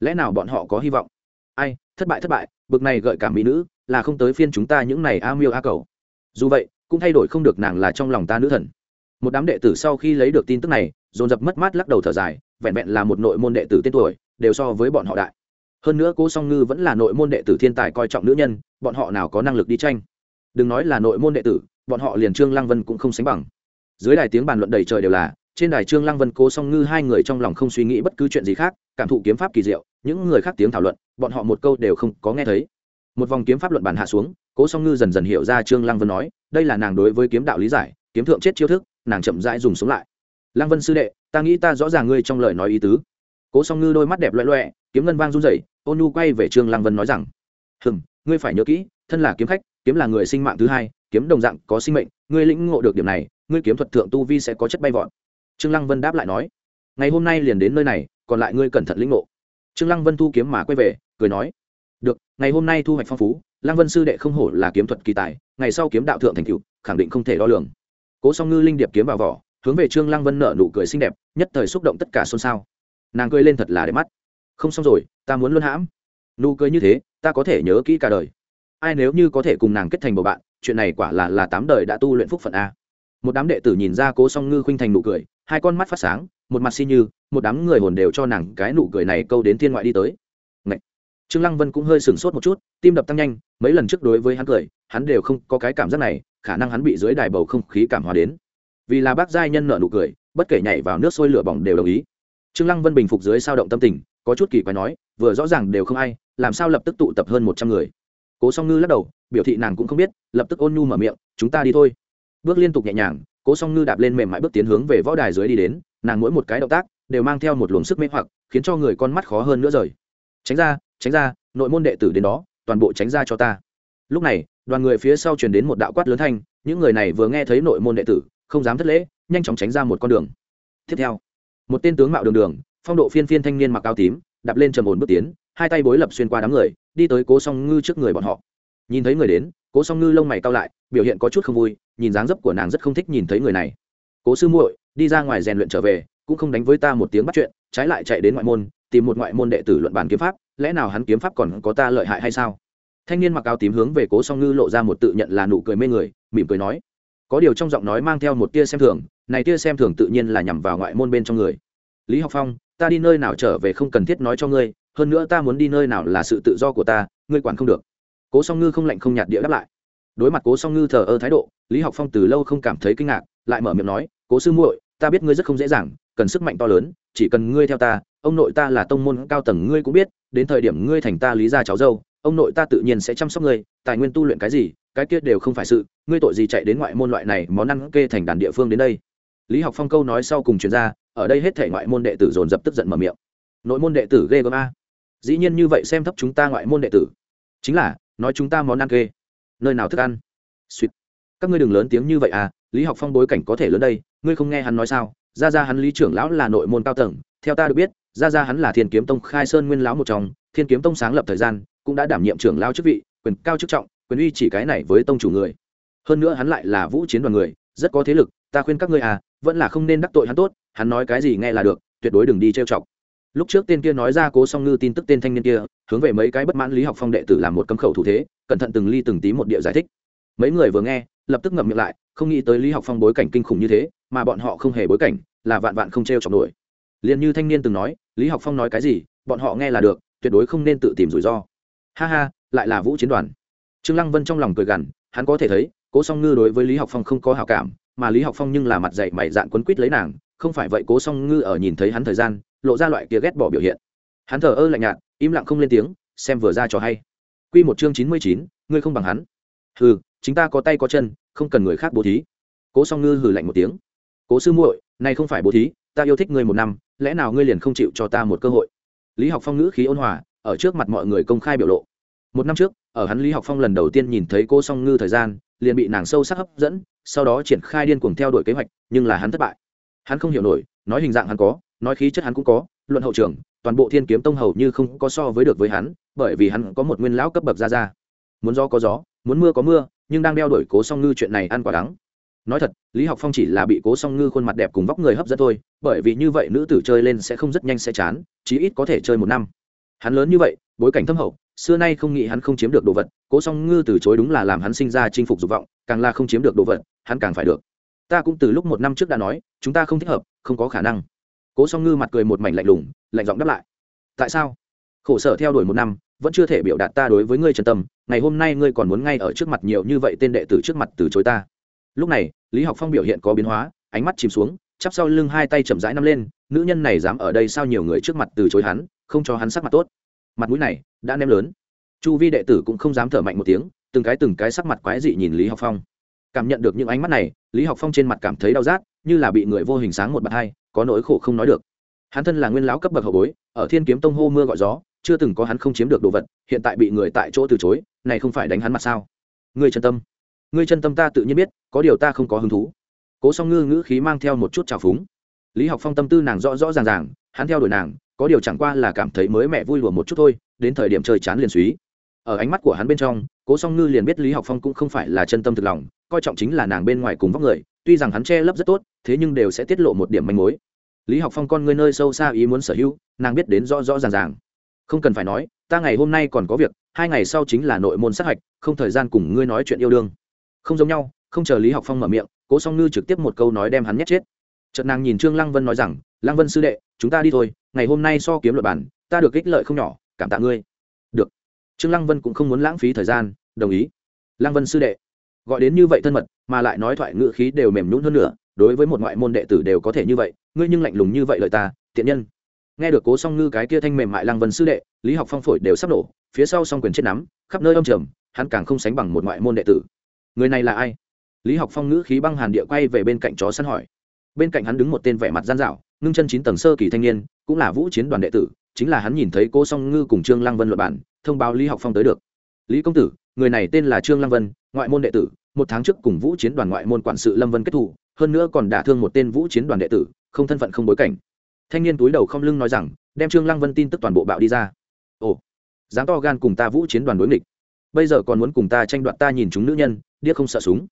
Lẽ nào bọn họ có hy vọng? Ai, thất bại thất bại, bực này gợi cảm mỹ nữ, là không tới phiên chúng ta những này a miêu a cầu. Dù vậy, cũng thay đổi không được nàng là trong lòng ta nữ thần một đám đệ tử sau khi lấy được tin tức này, dồn dập mất mát lắc đầu thở dài, vẹn vẹn là một nội môn đệ tử tên tuổi, đều so với bọn họ đại. Hơn nữa cố song ngư vẫn là nội môn đệ tử thiên tài coi trọng nữ nhân, bọn họ nào có năng lực đi tranh. Đừng nói là nội môn đệ tử, bọn họ liền trương lăng vân cũng không sánh bằng. Dưới đài tiếng bàn luận đầy trời đều là, trên đài trương lăng vân, cố song ngư hai người trong lòng không suy nghĩ bất cứ chuyện gì khác, cảm thụ kiếm pháp kỳ diệu, những người khác tiếng thảo luận, bọn họ một câu đều không có nghe thấy. Một vòng kiếm pháp luận bàn hạ xuống, cố song ngư dần dần hiểu ra trương lăng vân nói, đây là nàng đối với kiếm đạo lý giải, kiếm thượng chết chiêu thức nàng chậm rãi dùng sống lại. Lăng vân sư đệ, ta nghĩ ta rõ ràng ngươi trong lời nói ý tứ. Cố song ngư đôi mắt đẹp loẹ loẹ kiếm ngân vang run rẩy, ôn nhu quay về trương lăng vân nói rằng, hừm, ngươi phải nhớ kỹ, thân là kiếm khách, kiếm là người sinh mạng thứ hai, kiếm đồng dạng có sinh mệnh, ngươi lĩnh ngộ được điểm này, ngươi kiếm thuật thượng tu vi sẽ có chất bay vọt. Trương lăng vân đáp lại nói, ngày hôm nay liền đến nơi này, còn lại ngươi cẩn thận lĩnh ngộ. Trương lăng vân thu kiếm mà quay về, cười nói, được, ngày hôm nay thu hoạch phong phú, lăng vân sư đệ không hổ là kiếm thuật kỳ tài, ngày sau kiếm đạo thượng thành cựu khẳng định không thể đo lường cố song ngư linh điệp kiếm vào vỏ, hướng về trương lăng vân nợ nụ cười xinh đẹp, nhất thời xúc động tất cả xôn xao. Nàng cười lên thật là đẹp mắt. Không xong rồi, ta muốn luôn hãm. Nụ cười như thế, ta có thể nhớ kỹ cả đời. Ai nếu như có thể cùng nàng kết thành bầu bạn, chuyện này quả là là tám đời đã tu luyện phúc phận a. Một đám đệ tử nhìn ra cố song ngư khuynh thành nụ cười, hai con mắt phát sáng, một mặt si như, một đám người hồn đều cho nàng cái nụ cười này câu đến thiên ngoại đi tới. Ngậy! trương lăng vân cũng hơi sửng sốt một chút, tim đập tăng nhanh, mấy lần trước đối với hắn cười, hắn đều không có cái cảm giác này khả năng hắn bị dưới đài bầu không khí cảm hóa đến. Vì là bác giai nhân nợ nụ cười, bất kể nhảy vào nước sôi lửa bỏng đều đồng ý. Trương lăng vân bình phục dưới sao động tâm tình, có chút kỳ quái nói, vừa rõ ràng đều không ai, làm sao lập tức tụ tập hơn một trăm người. Cố song ngư lắc đầu, biểu thị nàng cũng không biết, lập tức ôn nhu mở miệng, chúng ta đi thôi. Bước liên tục nhẹ nhàng, cố song ngư đạp lên mềm mại bước tiến hướng về võ đài dưới đi đến, nàng mỗi một cái động tác, đều mang theo một luồng sức mê hoặc, khiến cho người con mắt khó hơn nữa rời. Tránh ra tránh ra, nội môn đệ tử đến đó, toàn bộ tránh ra cho ta. Lúc này đoàn người phía sau truyền đến một đạo quát lớn thanh, những người này vừa nghe thấy nội môn đệ tử, không dám thất lễ, nhanh chóng tránh ra một con đường. Tiếp theo, một tên tướng mạo đường đường, phong độ phiên phiên thanh niên mặc áo tím, đạp lên trầm ổn bước tiến, hai tay bối lập xuyên qua đám người, đi tới cố song ngư trước người bọn họ. Nhìn thấy người đến, cố song ngư lông mày cao lại, biểu hiện có chút không vui, nhìn dáng dấp của nàng rất không thích nhìn thấy người này. Cố sư muội, đi ra ngoài rèn luyện trở về, cũng không đánh với ta một tiếng bắt chuyện, trái lại chạy đến ngoại môn, tìm một ngoại môn đệ tử luận bàn kiếm pháp, lẽ nào hắn kiếm pháp còn có ta lợi hại hay sao? Thanh niên mặc áo tím hướng về cố song ngư lộ ra một tự nhận là nụ cười mê người, mỉm cười nói, có điều trong giọng nói mang theo một tia xem thường, này tia xem thường tự nhiên là nhằm vào ngoại môn bên trong người. Lý học phong, ta đi nơi nào trở về không cần thiết nói cho ngươi, hơn nữa ta muốn đi nơi nào là sự tự do của ta, ngươi quản không được. Cố song ngư không lạnh không nhạt địa đáp lại. Đối mặt cố song ngư thờ ơ thái độ, lý học phong từ lâu không cảm thấy kinh ngạc, lại mở miệng nói, cố sư muội, ta biết ngươi rất không dễ dàng, cần sức mạnh to lớn, chỉ cần ngươi theo ta, ông nội ta là tông môn cao tầng ngươi cũng biết, đến thời điểm ngươi thành ta lý gia cháu dâu ông nội ta tự nhiên sẽ chăm sóc ngươi, tài nguyên tu luyện cái gì, cái kia đều không phải sự, ngươi tội gì chạy đến ngoại môn loại này món ăn kê thành đàn địa phương đến đây? Lý học phong câu nói sau cùng chuyên gia ở đây hết thể ngoại môn đệ tử dồn dập tức giận mở miệng. Nội môn đệ tử ghê gớm a. Dĩ nhiên như vậy xem thấp chúng ta ngoại môn đệ tử. Chính là, nói chúng ta món ăn kê. Nơi nào thức ăn? Suýt. Các ngươi đừng lớn tiếng như vậy à lý học phong bối cảnh có thể lớn đây, ngươi không nghe hắn nói sao? Ra ra hắn lý trưởng lão là nội môn cao tầng, theo ta được biết, ra ra hắn là thiên kiếm tông khai sơn nguyên lão một trong, thiên kiếm tông sáng lập thời gian cũng đã đảm nhiệm trưởng lao chức vị, quyền cao chức trọng, quyền uy chỉ cái này với tông chủ người. Hơn nữa hắn lại là vũ chiến đoàn người, rất có thế lực, ta khuyên các ngươi à vẫn là không nên đắc tội hắn tốt, hắn nói cái gì nghe là được, tuyệt đối đừng đi trêu chọc. Lúc trước tên kia nói ra cố song ngư tin tức tên thanh niên kia, hướng về mấy cái bất mãn lý học phong đệ tử làm một cấm khẩu thủ thế, cẩn thận từng ly từng tí một địa giải thích. Mấy người vừa nghe, lập tức ngậm miệng lại, không nghĩ tới lý học phong bối cảnh kinh khủng như thế, mà bọn họ không hề bối cảnh, là vạn vạn không t r e o chọc nổi. Liền như thanh niên từng nói, lý học phong nói cái gì, bọn họ nghe là được, tuyệt đối không nên tự tìm rủi ro ha ha, lại là vũ chiến đoàn. Trương lăng vân trong lòng cười gằn, hắn có thể thấy, cố song ngư đối với lý học phong không có hào cảm, mà lý học phong nhưng là mặt dạy mày dạn quấn quýt lấy nàng, không phải vậy cố song ngư ở nhìn thấy hắn thời gian, lộ ra loại kia ghét bỏ biểu hiện. Hắn thờ ơ lạnh nhạt, im lặng không lên tiếng, xem vừa ra cho hay. Quy một chương chín mươi chín, ngươi không bằng hắn. Hừ, chính ta có tay có chân, không cần người khác bố thí. Cố song ngư hừ lạnh một tiếng. Cố sư muội, này không phải bố thí, ta yêu thích ngươi một năm, lẽ nào ngươi liền không chịu cho ta một cơ hội? Lý học phong ngữ khí ôn hòa ở trước mặt mọi người công khai biểu lộ. Một năm trước, ở hắn lý học phong lần đầu tiên nhìn thấy cô song ngư thời gian, liền bị nàng sâu sắc hấp dẫn, sau đó triển khai điên cuồng theo đuổi kế hoạch, nhưng là hắn thất bại. Hắn không hiểu nổi, nói hình dạng hắn có, nói khí chất hắn cũng có, luận hậu trường, toàn bộ thiên kiếm tông hầu như không có so với được với hắn, bởi vì hắn có một nguyên lão cấp bậc ra ra. Muốn gió có gió, muốn mưa có mưa, nhưng đang đeo đuổi cố song ngư chuyện này ăn quả đắng. Nói thật, lý học phong chỉ là bị cố song ngư khuôn mặt đẹp cùng vóc người hấp dẫn thôi, bởi vì như vậy nữ tử chơi lên sẽ không rất nhanh sẽ chán, chí ít có thể chơi một năm hắn lớn như vậy, bối cảnh thâm hậu, xưa nay không nghĩ hắn không chiếm được đồ vật, cố song ngư từ chối đúng là làm hắn sinh ra chinh phục dục vọng, càng là không chiếm được đồ vật, hắn càng phải được. Ta cũng từ lúc một năm trước đã nói, chúng ta không thích hợp, không có khả năng. Cố song ngư mặt cười một mảnh lạnh lùng, lạnh giọng đáp lại. Tại sao? Khổ sở theo đuổi một năm, vẫn chưa thể biểu đạt ta đối với ngươi trần tâm, ngày hôm nay ngươi còn muốn ngay ở trước mặt nhiều như vậy tên đệ tử trước mặt từ chối ta. Lúc này, lý học phong biểu hiện có biến hóa, ánh mắt chìm xuống, chắp sau lưng hai tay chậm rãi nắm lên, nữ nhân này dám ở đây sao nhiều người trước mặt từ chối hắn? Không cho hắn sắc mặt tốt. Mặt mũi này đã ném lớn. Chu vi đệ tử cũng không dám thở mạnh một tiếng, từng cái từng cái sắc mặt quái dị nhìn lý học phong. Cảm nhận được những ánh mắt này, lý học phong trên mặt cảm thấy đau rát, như là bị người vô hình sáng một bạt hai, có nỗi khổ không nói được. Hắn thân là nguyên lão cấp bậc hậu bối, ở thiên kiếm tông hô mưa gọi gió, chưa từng có hắn không chiếm được đồ vật, hiện tại bị người tại chỗ từ chối, này không phải đánh hắn mặt sao? Ngươi chân tâm. Ngươi chân tâm ta tự nhiên biết, có điều ta không có hứng thú. Cố song ngư ngữ khí mang theo một chút trào phúng. Lý học phong tâm tư nàng rõ rõ ràng ràng, hắn theo đuổi nàng có điều chẳng qua là cảm thấy mới mẹ vui lùa một chút thôi, đến thời điểm chơi chán liền suý. Ở ánh mắt của hắn bên trong, cố song ngư liền biết lý học phong cũng không phải là chân tâm thực lòng, coi trọng chính là nàng bên ngoài cùng vóc người, tuy rằng hắn che lấp rất tốt, thế nhưng đều sẽ tiết lộ một điểm manh mối. Lý học phong con ngươi nơi sâu xa ý muốn sở hữu, nàng biết đến rõ rõ ràng ràng. Không cần phải nói, ta ngày hôm nay còn có việc, hai ngày sau chính là nội môn sát hạch, không thời gian cùng ngươi nói chuyện yêu đương. Không giống nhau, không chờ lý học phong mở miệng, cố song ngư trực tiếp một câu nói đem hắn nhét chết. Trận nàng nhìn trương lăng vân nói rằng, lăng vân sư đệ chúng ta đi thôi, ngày hôm nay so kiếm luật bản, ta được ích lợi không nhỏ, cảm tạ ngươi. Được. Trương lăng vân cũng không muốn lãng phí thời gian, đồng ý. Lăng vân sư đệ. Gọi đến như vậy thân mật, mà lại nói thoại ngữ khí đều mềm nhũn hơn nữa, đối với một ngoại môn đệ tử đều có thể như vậy, ngươi nhưng lạnh lùng như vậy lợi ta, tiện nhân. Nghe được cố song ngư cái kia thanh mềm mại lăng vân sư đệ, lý học phong phổi đều sắp nổ, phía sau song quyền chết nắm, khắp nơi âm trầm, hắn càng không sánh bằng một ngoại môn đệ tử. Người này là ai? Lý học phong ngữ khí băng hàn địa quay về bên cạnh chó săn hỏi bên cạnh hắn đứng một tên vẻ mặt gian dạo ngưng chân chín tầng sơ kỳ thanh niên cũng là vũ chiến đoàn đệ tử chính là hắn nhìn thấy cô song ngư cùng trương lăng vân luật bản thông báo lý học phong tới được. Lý công tử người này tên là trương lăng vân ngoại môn đệ tử một tháng trước cùng vũ chiến đoàn ngoại môn quản sự lâm vân kết thù, hơn nữa còn đả thương một tên vũ chiến đoàn đệ tử không thân phận không bối cảnh. Thanh niên túi đầu không lưng nói rằng đem trương lăng vân tin tức toàn bộ bạo đi ra. Ồ dám to gan cùng ta vũ chiến đoàn đối nghịch. Bây giờ còn muốn cùng ta tranh đoạt ta nhìn chúng nữ nhân điếc không sợ súng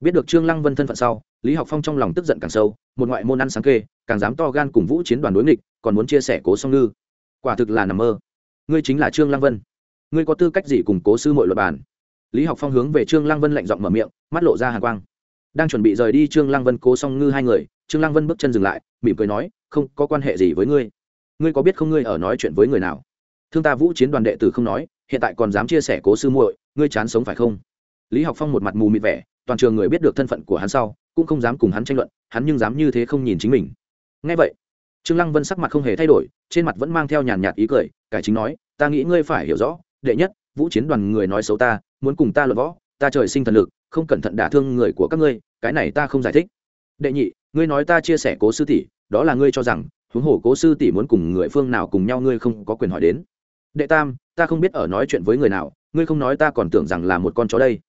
biết được trương lăng vân thân phận sau, lý học phong trong lòng tức giận càng sâu, một ngoại môn ăn sáng kê, càng dám to gan cùng vũ chiến đoàn đối nghịch, còn muốn chia sẻ cố song ngư. Quả thực là nằm mơ. Ngươi chính là trương lăng vân. Ngươi có tư cách gì cùng cố sư mọi luật bản lý học phong hướng về trương lăng vân lạnh giọng mở miệng, mắt lộ ra hàn quang. Đang chuẩn bị rời đi trương lăng vân, cố song ngư hai người, trương lăng vân bước chân dừng lại, mỉm cười nói, không, có quan hệ gì với ngươi? Ngươi có biết không ngươi ở nói chuyện với người nào? Thương ta vũ chiến đoàn đệ tử không nói, hiện tại còn dám chia sẻ cố sư muội, ngươi chán sống phải không? Lý học phong một mặt mù mịt vẻ toàn trường người biết được thân phận của hắn sau, cũng không dám cùng hắn tranh luận, hắn nhưng dám như thế không nhìn chính mình. Ngay vậy, trương lăng vân sắc mặt không hề thay đổi, trên mặt vẫn mang theo nhàn nhạt ý cười, cải chính nói, ta nghĩ ngươi phải hiểu rõ, đệ nhất, vũ chiến đoàn người nói xấu ta, muốn cùng ta luận võ, ta trời sinh thần lực, không cẩn thận đả thương người của các ngươi, cái này ta không giải thích. Đệ nhị, ngươi nói ta chia sẻ cố sư tỷ, đó là ngươi cho rằng, huống hồ cố sư tỷ muốn cùng người phương nào cùng nhau ngươi không có quyền hỏi đến. Đệ tam, ta không biết ở nói chuyện với người nào, ngươi không nói ta còn tưởng rằng là một con chó đây.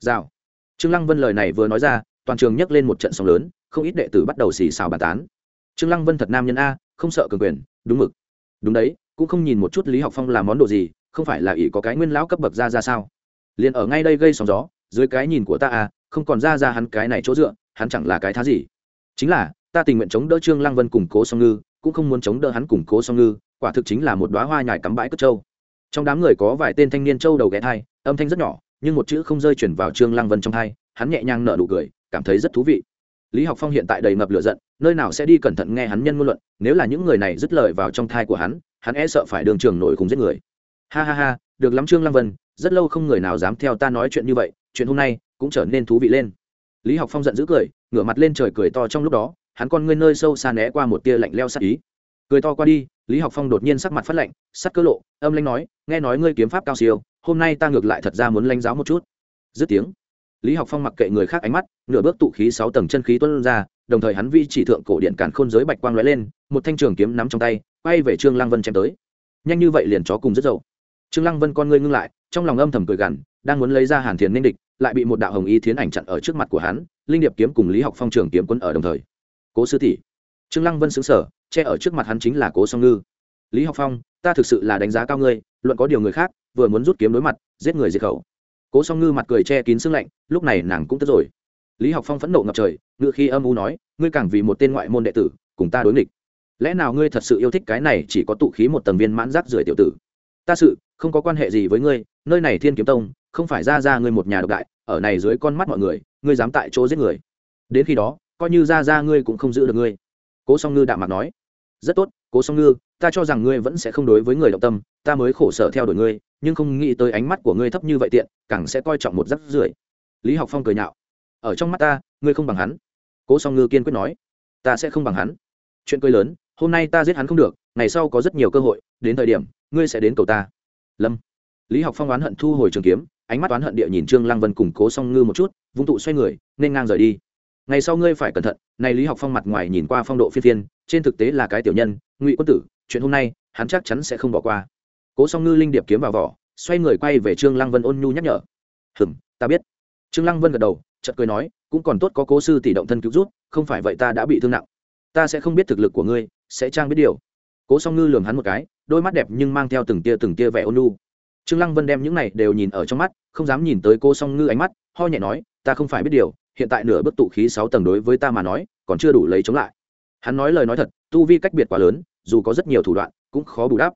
Rào trương lăng vân lời này vừa nói ra, toàn trường nhấc lên một trận sóng lớn, không ít đệ tử bắt đầu xì xào bàn tán. Trương lăng vân thật nam nhân a, không sợ cường quyền, đúng mực. Đúng đấy, cũng không nhìn một chút lý học phong làm món đồ gì, không phải là ỷ có cái nguyên lão cấp bậc ra ra sao? Liền ở ngay đây gây sóng gió, dưới cái nhìn của ta à không còn ra ra hắn cái này chỗ dựa, hắn chẳng là cái thá gì. Chính là, ta tình nguyện chống đỡ trương lăng vân củng cố song ngư, cũng không muốn chống đỡ hắn củng cố song ngư, quả thực chính là một đóa hoa nhài cắm bãi cất trâu. Trong đám người có vài tên thanh niên trâu đầu ghé thai, âm thanh rất nhỏ nhưng một chữ không rơi chuyển vào trương lăng vân trong thai hắn nhẹ nhàng nở nụ cười, cảm thấy rất thú vị. Lý học phong hiện tại đầy ngập lửa giận, nơi nào sẽ đi cẩn thận nghe hắn nhân ngôn luận, nếu là những người này dứt lời vào trong thai của hắn hắn e sợ phải đường trường nổi cùng giết người. Ha ha ha, được lắm trương lăng vân, rất lâu không người nào dám theo ta nói chuyện như vậy, chuyện hôm nay cũng trở nên thú vị lên. Lý học phong giận dữ cười, ngửa mặt lên trời cười to trong lúc đó, hắn con ngươi nơi sâu xa né qua một tia lạnh leo sắc ý cười to qua đi, lý học phong đột nhiên sắc mặt phát lạnh, sắc cơ lộ, âm lanh nói, nghe nói ngươi kiếm pháp cao siêu, hôm nay ta ngược lại thật ra muốn lãnh giáo một chút. Dứt tiếng, lý học phong mặc kệ người khác ánh mắt, nửa bước tụ khí sáu tầng chân khí tuân ra, đồng thời hắn vi chỉ thượng cổ điện cản khôn giới bạch quang lóe lên, một thanh trường kiếm nắm trong tay, quay về trương lăng vân chém tới. Nhanh như vậy liền chó cùng rất dậu. Trương lăng vân con ngươi ngưng lại, trong lòng âm thầm cười gằn, đang muốn lấy ra hàn thiền ninh địch, lại bị một đạo hồng y thiến ảnh chặn ở trước mặt của hắn, linh điệp kiếm cùng lý học phong trường kiếm quân ở đồng thời. Cố sư tỷ. Trương lăng vân xứng sở che ở trước mặt hắn chính là cố song ngư. Lý học phong, ta thực sự là đánh giá cao ngươi, luận có điều người khác, vừa muốn rút kiếm đối mặt, giết người diệt khẩu. Cố song ngư mặt cười che kín xương lạnh, lúc này nàng cũng tức rồi. Lý học phong phẫn nộ ngập trời, ngựa khi âm u nói, ngươi càng vì một tên ngoại môn đệ tử, cùng ta đối nghịch. Lẽ nào ngươi thật sự yêu thích cái này chỉ có tụ khí một tầng viên mãn rác rưởi tiểu tử? Ta sự, không có quan hệ gì với ngươi, nơi này thiên kiếm tông, không phải ra ra ngươi một nhà độc đại, ở này dưới con mắt mọi người, ngươi dám tại chỗ giết người. Đến khi đó, coi như ra ra ngươi cũng không giữ được ngươi cố song ngư đạm mặt nói, rất tốt, cố song ngư, ta cho rằng ngươi vẫn sẽ không đối với người động tâm, ta mới khổ sở theo đuổi ngươi, nhưng không nghĩ tới ánh mắt của ngươi thấp như vậy tiện, càng sẽ coi trọng một rắc rưởi. Lý học phong cười nhạo, ở trong mắt ta, ngươi không bằng hắn. Cố song ngư kiên quyết nói, ta sẽ không bằng hắn. Chuyện cười lớn, hôm nay ta giết hắn không được, ngày sau có rất nhiều cơ hội, đến thời điểm, ngươi sẽ đến cầu ta. Lâm. Lý học phong oán hận thu hồi trường kiếm, ánh mắt oán hận địa nhìn trương lăng vân củng cố song ngư một chút, vung tụ xoay người, nên ngang rời đi ngày sau ngươi phải cẩn thận, này lý học phong mặt ngoài nhìn qua phong độ phi thiên trên thực tế là cái tiểu nhân, ngụy quân tử, chuyện hôm nay, hắn chắc chắn sẽ không bỏ qua. Cố song ngư linh điệp kiếm vào vỏ, xoay người quay về trương lăng vân ôn nhu nhắc nhở. Hừm, ta biết. Trương lăng vân gật đầu, chợt cười nói, cũng còn tốt có cố sư tỷ động thân cứu rút không phải vậy ta đã bị thương nặng. Ta sẽ không biết thực lực của ngươi, sẽ trang biết điều. Cố song ngư lường hắn một cái, đôi mắt đẹp nhưng mang theo từng tia từng tia vẻ ôn nhu. Trương lăng vân đem những này đều nhìn ở trong mắt, không dám nhìn tới cô song ngư ánh mắt, ho nhẹ nói, ta không phải biết điều hiện tại nửa bức tụ khí sáu tầng đối với ta mà nói, còn chưa đủ lấy chống lại. Hắn nói lời nói thật, tu vi cách biệt quá lớn, dù có rất nhiều thủ đoạn, cũng khó bù đắp.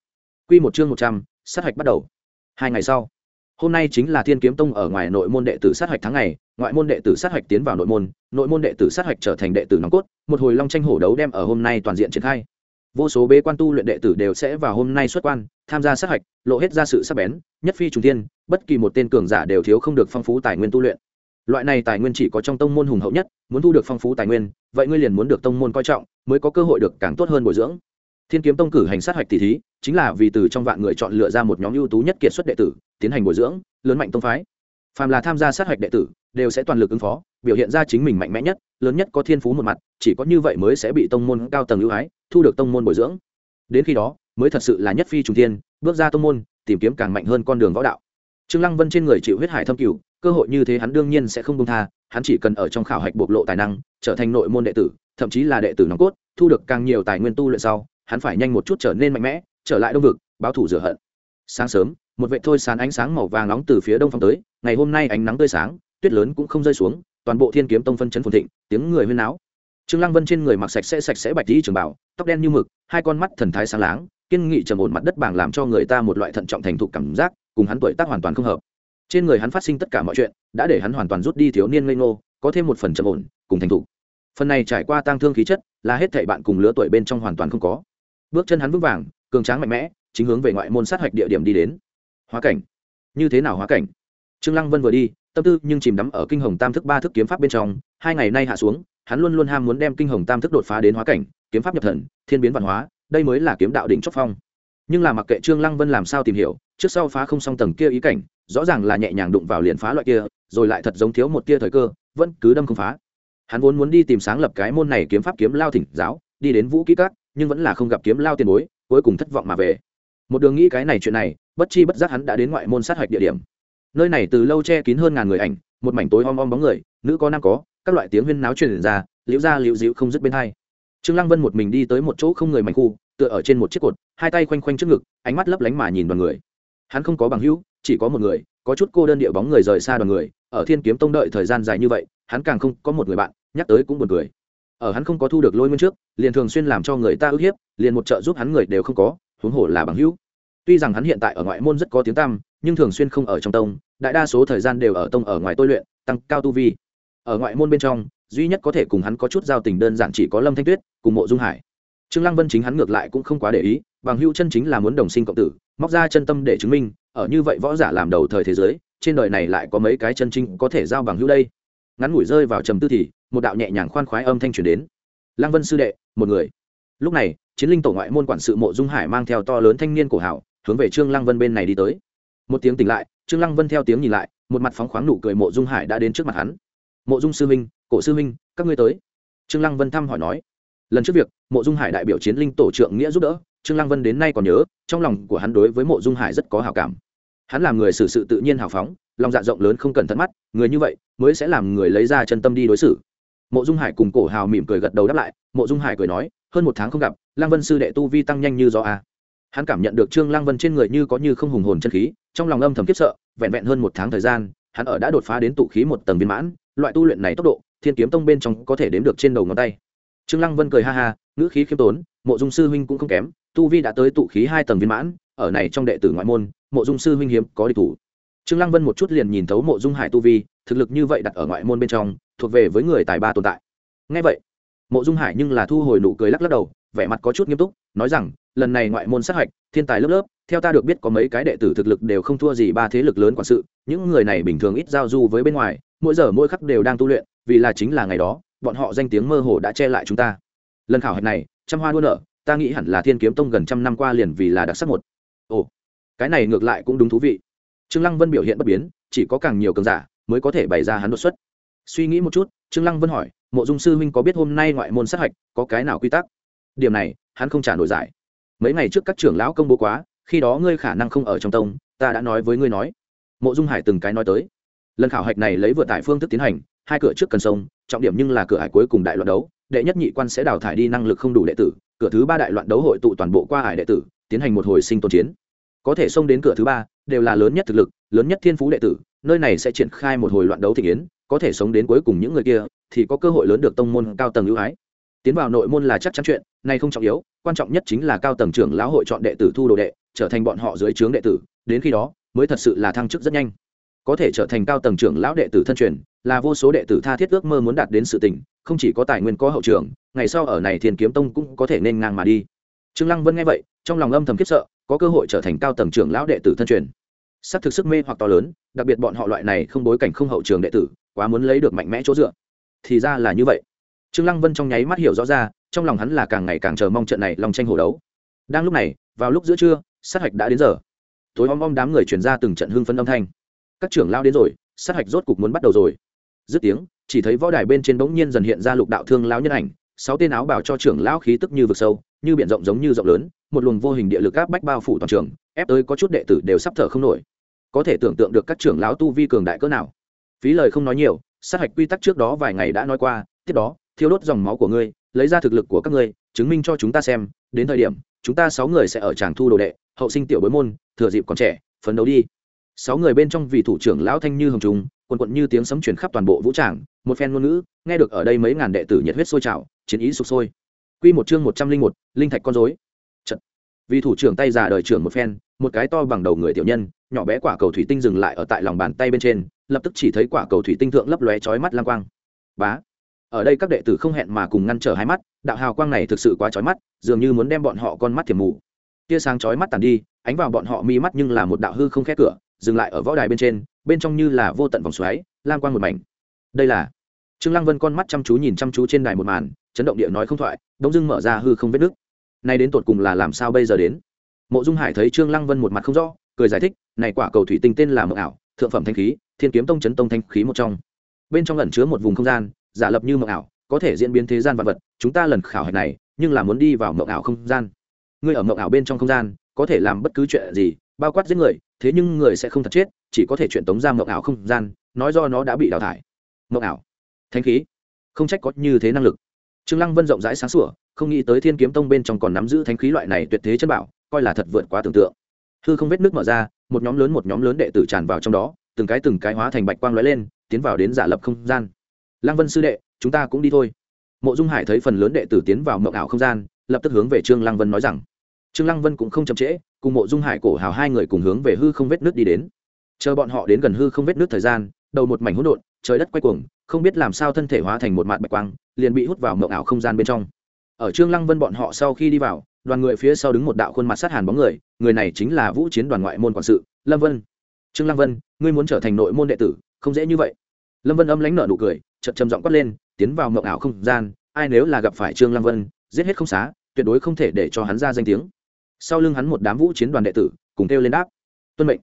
Quy một chương một trăm, sát hạch bắt đầu. Hai ngày sau, hôm nay chính là thiên kiếm tông ở ngoài nội môn đệ tử sát hạch tháng ngày, ngoại môn đệ tử sát hạch tiến vào nội môn nội môn đệ tử sát hạch trở thành đệ tử nòng cốt, một hồi long tranh hổ đấu đem ở hôm nay toàn diện triển khai. Vô số bế quan tu luyện đệ tử đều sẽ vào hôm nay xuất quan, tham gia sát hạch, lộ hết ra sự sắc bén, nhất phi trùng tiên bất kỳ một tên cường giả đều thiếu không được phong phú tài nguyên tu luyện loại này tài nguyên chỉ có trong tông môn hùng hậu nhất, muốn thu được phong phú tài nguyên, vậy ngươi liền muốn được tông môn coi trọng, mới có cơ hội được càng tốt hơn bồi dưỡng. Thiên kiếm tông cử hành sát hạch tỷ thí, chính là vì từ trong vạn người chọn lựa ra một nhóm ưu tú nhất kiệt xuất đệ tử, tiến hành bồi dưỡng, lớn mạnh tông phái. Phàm là tham gia sát hạch đệ tử, đều sẽ toàn lực ứng phó, biểu hiện ra chính mình mạnh mẽ nhất, lớn nhất có thiên phú một mặt, chỉ có như vậy mới sẽ bị tông môn cao tầng ưu ái, thu được tông môn bồi dưỡng. Đến khi đó, mới thật sự là nhất phi trùng thiên, bước ra tông môn, tìm kiếm càng mạnh hơn con đường võ đạo. Trương lăng vân trên người chịu huyết hải thâm cửu cơ hội như thế hắn đương nhiên sẽ không công tha, hắn chỉ cần ở trong khảo hạch bộc lộ tài năng, trở thành nội môn đệ tử, thậm chí là đệ tử nòng cốt, thu được càng nhiều tài nguyên tu luyện sau, hắn phải nhanh một chút trở nên mạnh mẽ, trở lại đông vực, báo thủ rửa hận. Sáng sớm, một vệ thôi sán ánh sáng màu vàng nóng từ phía đông phong tới, ngày hôm nay ánh nắng tươi sáng, tuyết lớn cũng không rơi xuống, toàn bộ thiên kiếm tông phân chấn phồn thịnh, tiếng người huyên náo. Trương lăng vân trên người mặc sạch sẽ sạch sẽ bạch đi trường bảo, tóc đen như mực, hai con mắt thần thái sáng láng, kiên nghị trầm ổn mặt đất bảng làm cho người ta một loại thận trọng thành thục cảm giác, cùng hắn tuổi tác hoàn toàn không hợp trên người hắn phát sinh tất cả mọi chuyện, đã để hắn hoàn toàn rút đi thiếu niên ngây ngô, có thêm một phần trầm ổn, cùng thành thục. Phần này trải qua tang thương khí chất, là hết thảy bạn cùng lứa tuổi bên trong hoàn toàn không có. Bước chân hắn vững vàng, cường tráng mạnh mẽ, chính hướng về ngoại môn sát hạch địa điểm đi đến. Hóa cảnh. Như thế nào hóa cảnh? Trương lăng vân vừa đi, tâm tư nhưng chìm đắm ở kinh hồng tam thức ba thức kiếm pháp bên trong, hai ngày nay hạ xuống, hắn luôn luôn ham muốn đem kinh hồng tam thức đột phá đến hóa cảnh, kiếm pháp nhập thần, thiên biến văn hóa, đây mới là kiếm đạo đỉnh chóp phong. Nhưng là mặc kệ trương lăng vân làm sao tìm hiểu, trước sau phá không xong tầng kia ý cảnh rõ ràng là nhẹ nhàng đụng vào liền phá loại kia, rồi lại thật giống thiếu một tia thời cơ, vẫn cứ đâm không phá. Hắn vốn muốn đi tìm sáng lập cái môn này kiếm pháp kiếm lao thỉnh giáo, đi đến vũ kỹ cát nhưng vẫn là không gặp kiếm lao tiền bối, cuối cùng thất vọng mà về. Một đường nghĩ cái này chuyện này, bất chi bất giác hắn đã đến ngoại môn sát hạch địa điểm. Nơi này từ lâu che kín hơn ngàn người ảnh, một mảnh tối om om bóng người, nữ có nam có, các loại tiếng huyên náo truyền ra, liễu ra liễu dịu không dứt bên hai. Trương lăng vân một mình đi tới một chỗ không người mảnh khu, tựa ở trên một chiếc cột, hai tay khoanh khoanh trước ngực, ánh mắt lấp lánh mà nhìn đoàn người. Hắn không có bằng hữu chỉ có một người, có chút cô đơn địa bóng người rời xa đoàn người, ở thiên kiếm tông đợi thời gian dài như vậy, hắn càng không có một người bạn, nhắc tới cũng buồn cười. Ở hắn không có thu được lôi nguyên trước, liền thường xuyên làm cho người ta ức hiếp, liền một trợ giúp hắn người đều không có, huống hồ là bằng hữu. Tuy rằng hắn hiện tại ở ngoại môn rất có tiếng tăm, nhưng thường xuyên không ở trong tông, đại đa số thời gian đều ở tông ở ngoài tôi luyện, tăng cao tu vi. Ở ngoại môn bên trong, duy nhất có thể cùng hắn có chút giao tình đơn giản chỉ có lâm thanh tuyết cùng mộ dung hải. Trương lăng vân chính hắn ngược lại cũng không quá để ý bằng hữu chân chính là muốn đồng sinh cộng tử, móc ra chân tâm để chứng minh, ở như vậy võ giả làm đầu thời thế giới, trên đời này lại có mấy cái chân chính có thể giao bằng hữu đây. Ngắn ngủi rơi vào trầm tư thì, một đạo nhẹ nhàng khoan khoái âm thanh truyền đến. Lăng vân sư đệ, một người. Lúc này, chiến linh tổ ngoại môn quản sự mộ dung hải mang theo to lớn thanh niên cổ hảo hướng về trương lăng vân bên này đi tới. Một tiếng tỉnh lại, trương lăng vân theo tiếng nhìn lại, một mặt phóng khoáng nụ cười mộ dung hải đã đến trước mặt hắn. Mộ dung sư minh cổ sư minh các ngươi tới. Trương lăng vân thăm hỏi nói. Lần trước việc, mộ dung hải đại biểu chiến linh tổ trưởng nghĩa giúp đỡ trương lăng vân đến nay còn nhớ, trong lòng của hắn đối với mộ dung hải rất có hảo cảm. Hắn là người xử sự tự nhiên hào phóng, lòng dạ rộng lớn không cần thận mắt, người như vậy mới sẽ làm người lấy ra chân tâm đi đối xử. Mộ dung hải cùng cổ hào mỉm cười gật đầu đáp lại, mộ dung hải cười nói, hơn một tháng không gặp, lăng vân sư đệ tu vi tăng nhanh như do a. Hắn cảm nhận được trương lăng vân trên người như có như không hùng hồn chân khí, trong lòng âm thầm kiếp sợ, vẹn vẹn hơn một tháng thời gian, hắn ở đã đột phá đến tụ khí một tầng viên mãn, loại tu luyện này tốc độ, thiên kiếm tông bên trong có thể đếm được trên đầu ngón tay. Trương lăng vân cười ha ha, ngữ khí khiêm tốn, mộ dung sư huynh cũng không kém tu vi đã tới tụ khí hai tầng viên mãn, ở này trong đệ tử ngoại môn, mộ dung sư huynh hiếm có địch thủ. Trương lăng vân một chút liền nhìn thấu mộ dung hải tu vi, thực lực như vậy đặt ở ngoại môn bên trong, thuộc về với người tài ba tồn tại. Ngay vậy, mộ dung hải nhưng là thu hồi nụ cười lắc lắc đầu, vẻ mặt có chút nghiêm túc, nói rằng, lần này ngoại môn sát hạch, thiên tài lớp lớp, theo ta được biết có mấy cái đệ tử thực lực đều không thua gì ba thế lực lớn quản sự, những người này bình thường ít giao du với bên ngoài, mỗi giờ mỗi khắc đều đang tu luyện, vì là chính là ngày đó, bọn họ danh tiếng mơ hồ đã che lại chúng ta. Lần khảo hạch này, trăm hoa đua nở ta nghĩ hẳn là thiên kiếm tông gần trăm năm qua liền vì là đặc sắc một. Ồ, cái này ngược lại cũng đúng thú vị. Trương lăng vân biểu hiện bất biến, chỉ có càng nhiều cường giả mới có thể bày ra hắn đột xuất. Suy nghĩ một chút, trương lăng vân hỏi, mộ dung sư huynh có biết hôm nay ngoại môn sát hạch có cái nào quy tắc? Điểm này, hắn không trả nổi giải. Mấy ngày trước các trưởng lão công bố quá, khi đó ngươi khả năng không ở trong tông, ta đã nói với ngươi nói. Mộ dung hải từng cái nói tới. Lần khảo hạch này lấy vừa tải phương thức tiến hành, hai cửa trước cần sông, trọng điểm nhưng là cửa hải cuối cùng đại loạt đấu, đệ nhất nhị quan sẽ đào thải đi năng lực không đủ đệ tử cửa thứ ba đại loạn đấu hội tụ toàn bộ qua hải đệ tử, tiến hành một hồi sinh tồn chiến. Có thể xông đến cửa thứ ba đều là lớn nhất thực lực, lớn nhất thiên phú đệ tử, nơi này sẽ triển khai một hồi loạn đấu thị kiến, có thể sống đến cuối cùng những người kia thì có cơ hội lớn được tông môn cao tầng ưu ái. Tiến vào nội môn là chắc chắn chuyện, này không trọng yếu, quan trọng nhất chính là cao tầng trưởng lão hội chọn đệ tử thu đồ đệ, trở thành bọn họ dưới trướng đệ tử, đến khi đó mới thật sự là thăng chức rất nhanh. Có thể trở thành cao tầng trưởng lão đệ tử thân truyền là vô số đệ tử tha thiết ước mơ muốn đạt đến sự tình không chỉ có tài nguyên có hậu trường, ngày sau ở này thiên kiếm tông cũng có thể nên ngang mà đi. Trương lăng vân nghe vậy trong lòng âm thầm khiếp sợ có cơ hội trở thành cao tầng trưởng lão đệ tử thân truyền. Sắc thực sức mê hoặc to lớn đặc biệt bọn họ loại này không bối cảnh không hậu trường đệ tử quá muốn lấy được mạnh mẽ chỗ dựa. Thì ra là như vậy. Trương lăng vân trong nháy mắt hiểu rõ ra trong lòng hắn là càng ngày càng chờ mong trận này lòng tranh hổ đấu. Đang lúc này vào lúc giữa trưa sát hạch đã đến giờ. Tối om om đám người truyền ra từng trận hưng phấn âm thanh. Các trưởng lao đến rồi sát hạch rốt cục muốn bắt đầu rồi dứt tiếng, chỉ thấy võ đài bên trên bỗng nhiên dần hiện ra lục đạo thương lão nhân ảnh, sáu tên áo bảo cho trưởng lão khí tức như vực sâu, như biển rộng giống như rộng lớn, một luồng vô hình địa lực áp bách bao phủ toàn trường, ép tới có chút đệ tử đều sắp thở không nổi. Có thể tưởng tượng được các trưởng lão tu vi cường đại cỡ nào. Phí lời không nói nhiều, sát hạch quy tắc trước đó vài ngày đã nói qua, tiếp đó, thiêu đốt dòng máu của ngươi, lấy ra thực lực của các ngươi, chứng minh cho chúng ta xem, đến thời điểm, chúng ta sáu người sẽ ở tràng thu đồ đệ, hậu sinh tiểu bối môn, thừa dịp còn trẻ, phấn đấu đi. Sáu người bên trong vị thủ trưởng lão thanh như hồng trung quần quận như tiếng sấm truyền khắp toàn bộ vũ tràng, một phen ngôn ngữ, nghe được ở đây mấy ngàn đệ tử nhiệt huyết sôi trào, chiến ý sục sôi. Quy một chương một trăm linh một, linh thạch con rối. Trận. vì thủ trưởng tay già đời trưởng một phen, một cái to bằng đầu người tiểu nhân, nhỏ bé quả cầu thủy tinh dừng lại ở tại lòng bàn tay bên trên, lập tức chỉ thấy quả cầu thủy tinh thượng lấp lóe chói mắt lang quang. Bá. Ở đây các đệ tử không hẹn mà cùng ngăn trở hai mắt, đạo hào quang này thực sự quá chói mắt, dường như muốn đem bọn họ con mắt thiểm mù. Tia sáng chói mắt tàn đi, ánh vào bọn họ mi mắt nhưng là một đạo hư không khẽ cửa, dừng lại ở võ đài bên trên bên trong như là vô tận vòng xoáy lang quang một mảnh. Đây là trương lăng vân con mắt chăm chú nhìn chăm chú trên đài một màn, chấn động địa nói không thoại, đống dưng mở ra hư không vết nước nay đến tột cùng là làm sao bây giờ đến? Mộ dung hải thấy trương lăng vân một mặt không rõ, cười giải thích, này quả cầu thủy tinh tên là mộng ảo, thượng phẩm thanh khí, thiên kiếm tông chấn tông thanh khí một trong. Bên trong ẩn chứa một vùng không gian, giả lập như mộng ảo, có thể diễn biến thế gian vật vật, chúng ta lần khảo hạch này, nhưng là muốn đi vào mộng ảo không gian. Ngươi ở mộng ảo bên trong không gian, có thể làm bất cứ chuyện gì bao quát giết người, thế nhưng người sẽ không thật chết, chỉ có thể chuyện tống ra mộng ảo không gian, nói do nó đã bị đào thải. Mộng ảo. Thanh khí. Không trách có như thế năng lực. Trương lăng vân rộng rãi sáng sủa, không nghĩ tới thiên kiếm tông bên trong còn nắm giữ thanh khí loại này tuyệt thế chân bảo, coi là thật vượt quá tưởng tượng. Hư không vết nước mở ra, một nhóm lớn một nhóm lớn đệ tử tràn vào trong đó, từng cái từng cái hóa thành bạch quang lóe lên, tiến vào đến giả lập không gian. Lăng vân sư đệ, chúng ta cũng đi thôi. Mộ dung hải thấy phần lớn đệ tử tiến vào mộng ảo không gian, lập tức hướng về trương lăng vân nói rằng. Trương lăng vân cũng không chậm trễ cùng mộ dung hải cổ hào hai người cùng hướng về hư không vết nước đi đến. Chờ bọn họ đến gần hư không vết nước thời gian, đầu một mảnh hỗn độn, trời đất quay cuồng, không biết làm sao thân thể hóa thành một mạt bạch quang, liền bị hút vào mộng ảo không gian bên trong. Ở trương lăng vân bọn họ sau khi đi vào, đoàn người phía sau đứng một đạo khuôn mặt sát hàn bóng người người này chính là vũ chiến đoàn ngoại môn quản sự, lâm vân. Trương lăng vân, ngươi muốn trở thành nội môn đệ tử, không dễ như vậy. Lâm vân âm lãnh nở nụ cười chợt trầm giọng quát lên, tiến vào mộng ảo không gian, ai nếu là gặp phải trương lăng vân, giết hết không xá, tuyệt đối không thể để cho hắn ra danh tiếng sau lưng hắn một đám vũ chiến đoàn đệ tử, cùng kêu lên đáp. Tuân mệnh.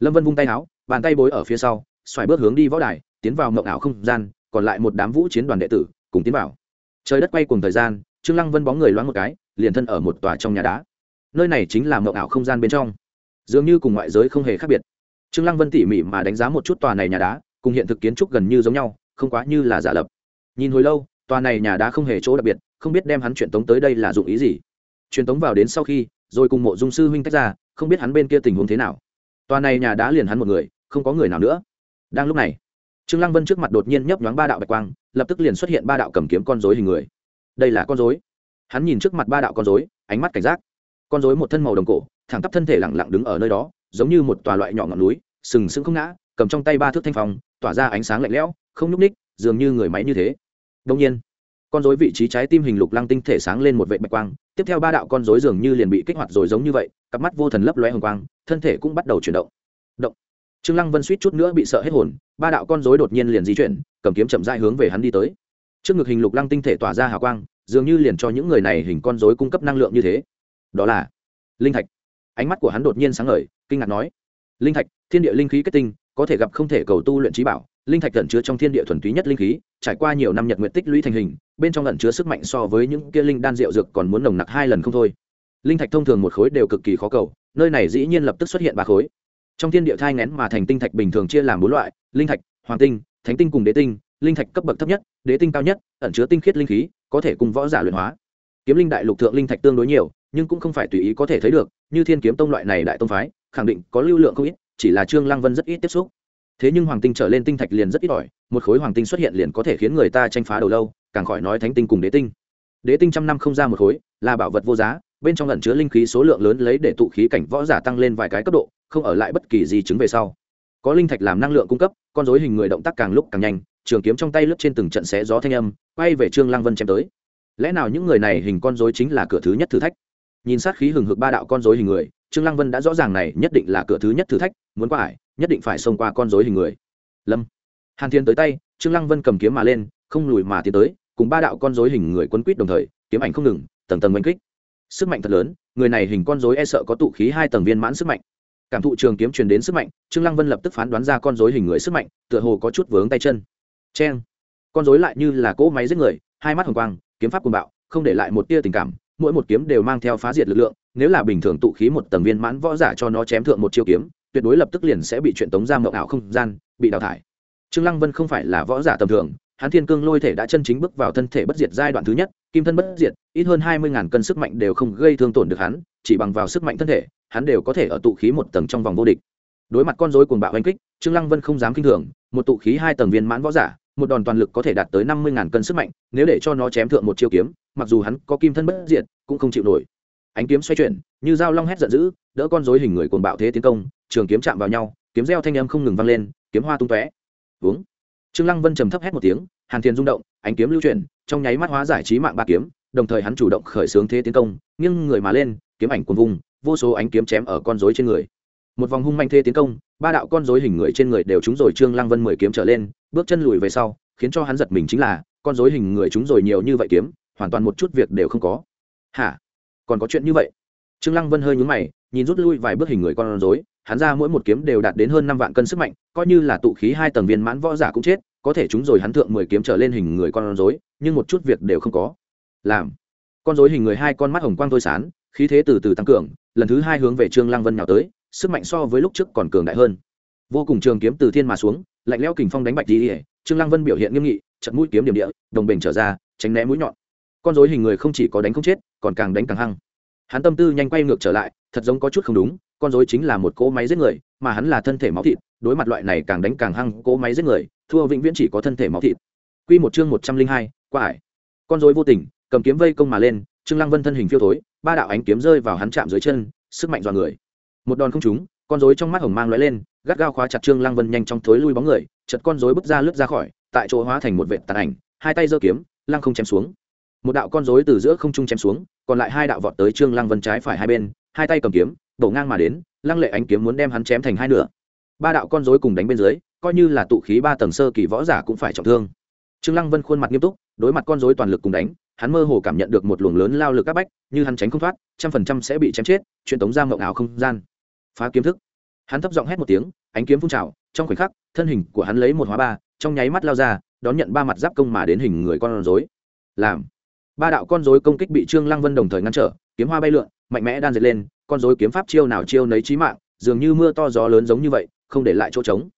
Lâm vân vung tay áo, bàn tay bối ở phía sau, xoài bước hướng đi võ đài, tiến vào mộng ảo không gian, còn lại một đám vũ chiến đoàn đệ tử cùng tiến vào. Trời đất quay cùng thời gian, trương lăng vân bóng người loáng một cái, liền thân ở một tòa trong nhà đá. Nơi này chính là mộng ảo không gian bên trong. Dường như cùng ngoại giới không hề khác biệt. Trương lăng vân tỉ mỉ mà đánh giá một chút tòa này nhà đá, cùng hiện thực kiến trúc gần như giống nhau, không quá như là giả lập. Nhìn hồi lâu, tòa này nhà đá không hề chỗ đặc biệt, không biết đem hắn truyền tống tới đây là dụng ý gì. Truyền tống vào đến sau khi rồi cùng mộ dung sư huynh tách ra, không biết hắn bên kia tình huống thế nào. Tòa này nhà đã liền hắn một người, không có người nào nữa. Đang lúc này, trương lăng vân trước mặt đột nhiên nhấp nhoáng ba đạo bạch quang, lập tức liền xuất hiện ba đạo cầm kiếm con rối hình người. Đây là con rối. Hắn nhìn trước mặt ba đạo con rối, ánh mắt cảnh giác. Con rối một thân màu đồng cổ, thẳng tắp thân thể lặng lặng đứng ở nơi đó, giống như một tòa loại nhỏ ngọn núi, sừng sững không ngã, cầm trong tay ba thước thanh phong, tỏa ra ánh sáng lạnh lẽo, không nhúc ních dường như người máy như thế. Đông nhiên con rối vị trí trái tim hình lục lăng tinh thể sáng lên một vệ bạch quang, tiếp theo ba đạo con rối dường như liền bị kích hoạt rồi giống như vậy, cặp mắt vô thần lấp lóe hồng quang, thân thể cũng bắt đầu chuyển động. Động. Trương lăng vân suýt chút nữa bị sợ hết hồn, ba đạo con rối đột nhiên liền di chuyển, cầm kiếm chậm rãi hướng về hắn đi tới. Trước ngực hình lục lăng tinh thể tỏa ra hào quang, dường như liền cho những người này hình con rối cung cấp năng lượng như thế. Đó là linh thạch. Ánh mắt của hắn đột nhiên sáng ngời, kinh ngạc nói, linh thạch, thiên địa linh khí kết tinh, có thể gặp không thể cầu tu luyện trí bảo linh thạch ẩn chứa trong thiên địa thuần túy nhất linh khí, trải qua nhiều năm nhật nguyện tích lũy thành hình, bên trong ẩn chứa sức mạnh so với những kia linh đan rượu dược còn muốn nồng nặc hai lần không thôi. Linh thạch thông thường một khối đều cực kỳ khó cầu, nơi này dĩ nhiên lập tức xuất hiện ba khối. Trong thiên địa thai nén mà thành tinh thạch bình thường chia làm bốn loại, linh thạch, hoàng tinh, thánh tinh cùng đế tinh, linh thạch cấp bậc thấp nhất, đế tinh cao nhất, ẩn chứa tinh khiết linh khí, có thể cùng võ giả luyện hóa. Kiếm linh đại lục thượng linh thạch tương đối nhiều, nhưng cũng không phải tùy ý có thể thấy được, như thiên kiếm tông loại này đại tông phái, khẳng định có lưu lượng không ít, chỉ là trương lăng vân rất ít tiếp xúc thế nhưng hoàng tinh trở lên tinh thạch liền rất ít ỏi, một khối hoàng tinh xuất hiện liền có thể khiến người ta tranh phá đầu lâu, càng khỏi nói thánh tinh cùng đế tinh. Đế tinh trăm năm không ra một khối, là bảo vật vô giá, bên trong lẩn chứa linh khí số lượng lớn lấy để tụ khí cảnh võ giả tăng lên vài cái cấp độ, không ở lại bất kỳ gì chứng về sau. Có linh thạch làm năng lượng cung cấp, con dối hình người động tác càng lúc càng nhanh, trường kiếm trong tay lướt trên từng trận xé gió thanh âm, quay về trương lăng vân chém tới. Lẽ nào những người này hình con dối chính là cửa thứ nhất thử thách? Nhìn sát khí hừng hực ba đạo con dối hình người, trương lăng vân đã rõ ràng này nhất định là cửa thứ nhất thử thách, muốn qua ải nhất định phải xông qua con dối hình người. Lâm. Hàn thiên tới tay, trương lăng vân cầm kiếm mà lên, không lùi mà tiến tới, cùng ba đạo con dối hình người quấn quýt đồng thời, kiếm ảnh không ngừng, tầng tầng oanh kích. Sức mạnh thật lớn, người này hình con dối e sợ có tụ khí hai tầng viên mãn sức mạnh. Cảm thụ trường kiếm truyền đến sức mạnh, trương lăng vân lập tức phán đoán ra con dối hình người sức mạnh, tựa hồ có chút vướng tay chân. Cheng. Con dối lại như là cỗ máy giết người, hai mắt hồng quang, kiếm pháp cuồng bạo, không để lại một tia tình cảm, mỗi một kiếm đều mang theo phá diệt lực lượng, nếu là bình thường tụ khí một tầng viên mãn võ giả cho nó chém thượng một chiêu kiếm tuyệt đối lập tức liền sẽ bị chuyện tống ra mộng ảo không gian, bị đào thải. Trương lăng vân không phải là võ giả tầm thường, hắn thiên cương lôi thể đã chân chính bước vào thân thể bất diệt giai đoạn thứ nhất, kim thân bất diệt, ít hơn hai mươi ngàn cân sức mạnh đều không gây thương tổn được hắn, chỉ bằng vào sức mạnh thân thể, hắn đều có thể ở tụ khí một tầng trong vòng vô địch. Đối mặt con rối cuồng bạo oanh kích, trương lăng vân không dám kinh thường, một tụ khí hai tầng viên mãn võ giả, một đòn toàn lực có thể đạt tới năm mươi ngàn cân sức mạnh, nếu để cho nó chém thượng một chiêu kiếm, mặc dù hắn có kim thân bất diệt, cũng không chịu nổi. Ánh kiếm xoay chuyển, như dao long hét giận dữ đỡ con rối hình người cuồng bạo thế tiến công, trường kiếm chạm vào nhau, kiếm reo thanh âm không ngừng vang lên, kiếm hoa tung tóe. Uống trương lăng vân trầm thấp hét một tiếng, hàn thiên rung động, ánh kiếm lưu chuyển, trong nháy mắt hóa giải trí mạng ba kiếm, đồng thời hắn chủ động khởi xướng thế tiến công, nghiêng người mà lên, kiếm ảnh cuồng vùng vô số ánh kiếm chém ở con rối trên người. Một vòng hung manh thế tiến công, ba đạo con rối hình người trên người đều trúng rồi trương lăng vân mười kiếm trở lên, bước chân lùi về sau, khiến cho hắn giật mình chính là, con rối hình người trúng rồi nhiều như vậy kiếm, hoàn toàn một chút việc đều không có. Hả? Còn có chuyện như vậy? Trương lăng vân hơi nhún mày nhìn rút lui vài bước hình người con rối, hắn ra mỗi một kiếm đều đạt đến hơn năm vạn cân sức mạnh, coi như là tụ khí hai tầng viên mãn võ giả cũng chết, có thể chúng rồi hắn thượng mười kiếm trở lên hình người con rối, nhưng một chút việc đều không có. Làm. Con rối hình người hai con mắt hồng quang thôi sán khí thế từ từ tăng cường, lần thứ hai hướng về trương lăng vân nhào tới, sức mạnh so với lúc trước còn cường đại hơn. Vô cùng trường kiếm từ thiên mà xuống, lạnh lẽo kình phong đánh bạch đi trương lăng vân biểu hiện nghiêm nghị trận mũi kiếm điểm địa, đồng bình trở ra, tránh né mũi nhọn. Con rối hình người không chỉ có đánh không chết, còn càng đánh càng hăng hắn tâm tư nhanh quay ngược trở lại thật giống có chút không đúng con rối chính là một cỗ máy giết người mà hắn là thân thể máu thịt đối mặt loại này càng đánh càng hăng cỗ máy giết người thua vĩnh viễn chỉ có thân thể máu thịt. Quy một chương một trăm linh hai, qua ải. Con rối vô tình cầm kiếm vây công mà lên trương lăng vân thân hình phiêu thối ba đạo ánh kiếm rơi vào hắn chạm dưới chân sức mạnh dọa người. Một đòn không trúng con rối trong mắt hồng mang lóe lên gắt gao khóa chặt trương lăng vân nhanh trong thối lui bóng người chật con rối bước ra lướt ra khỏi tại chỗ hóa thành một vệ tàn ảnh hai tay giơ kiếm lăng không chém xuống. Một đạo con rối từ giữa không trung chém xuống còn lại hai đạo vọt tới trương lăng vân trái phải hai bên, hai tay cầm kiếm đổ ngang mà đến, lăng lệ ánh kiếm muốn đem hắn chém thành hai nửa. Ba đạo con rối cùng đánh bên dưới, coi như là tụ khí ba tầng sơ kỳ võ giả cũng phải trọng thương. Trương lăng vân khuôn mặt nghiêm túc, đối mặt con rối toàn lực cùng đánh, hắn mơ hồ cảm nhận được một luồng lớn lao lực các bách, như hắn tránh không thoát, trăm phần trăm sẽ bị chém chết, chuyện tống ra mộng ảo không gian. Phá kiếm thức. Hắn thấp giọng hét một tiếng, ánh kiếm phun trào, trong khoảnh khắc, thân hình của hắn lấy một hóa ba, trong nháy mắt lao ra, đón nhận ba mặt giáp công mà đến hình người con rối. Làm ba đạo con rối công kích bị trương lăng vân đồng thời ngăn trở, kiếm hoa bay lượn, mạnh mẽ đan dệt lên, con rối kiếm pháp chiêu nào chiêu nấy chí mạng, dường như mưa to gió lớn giống như vậy, không để lại chỗ trống.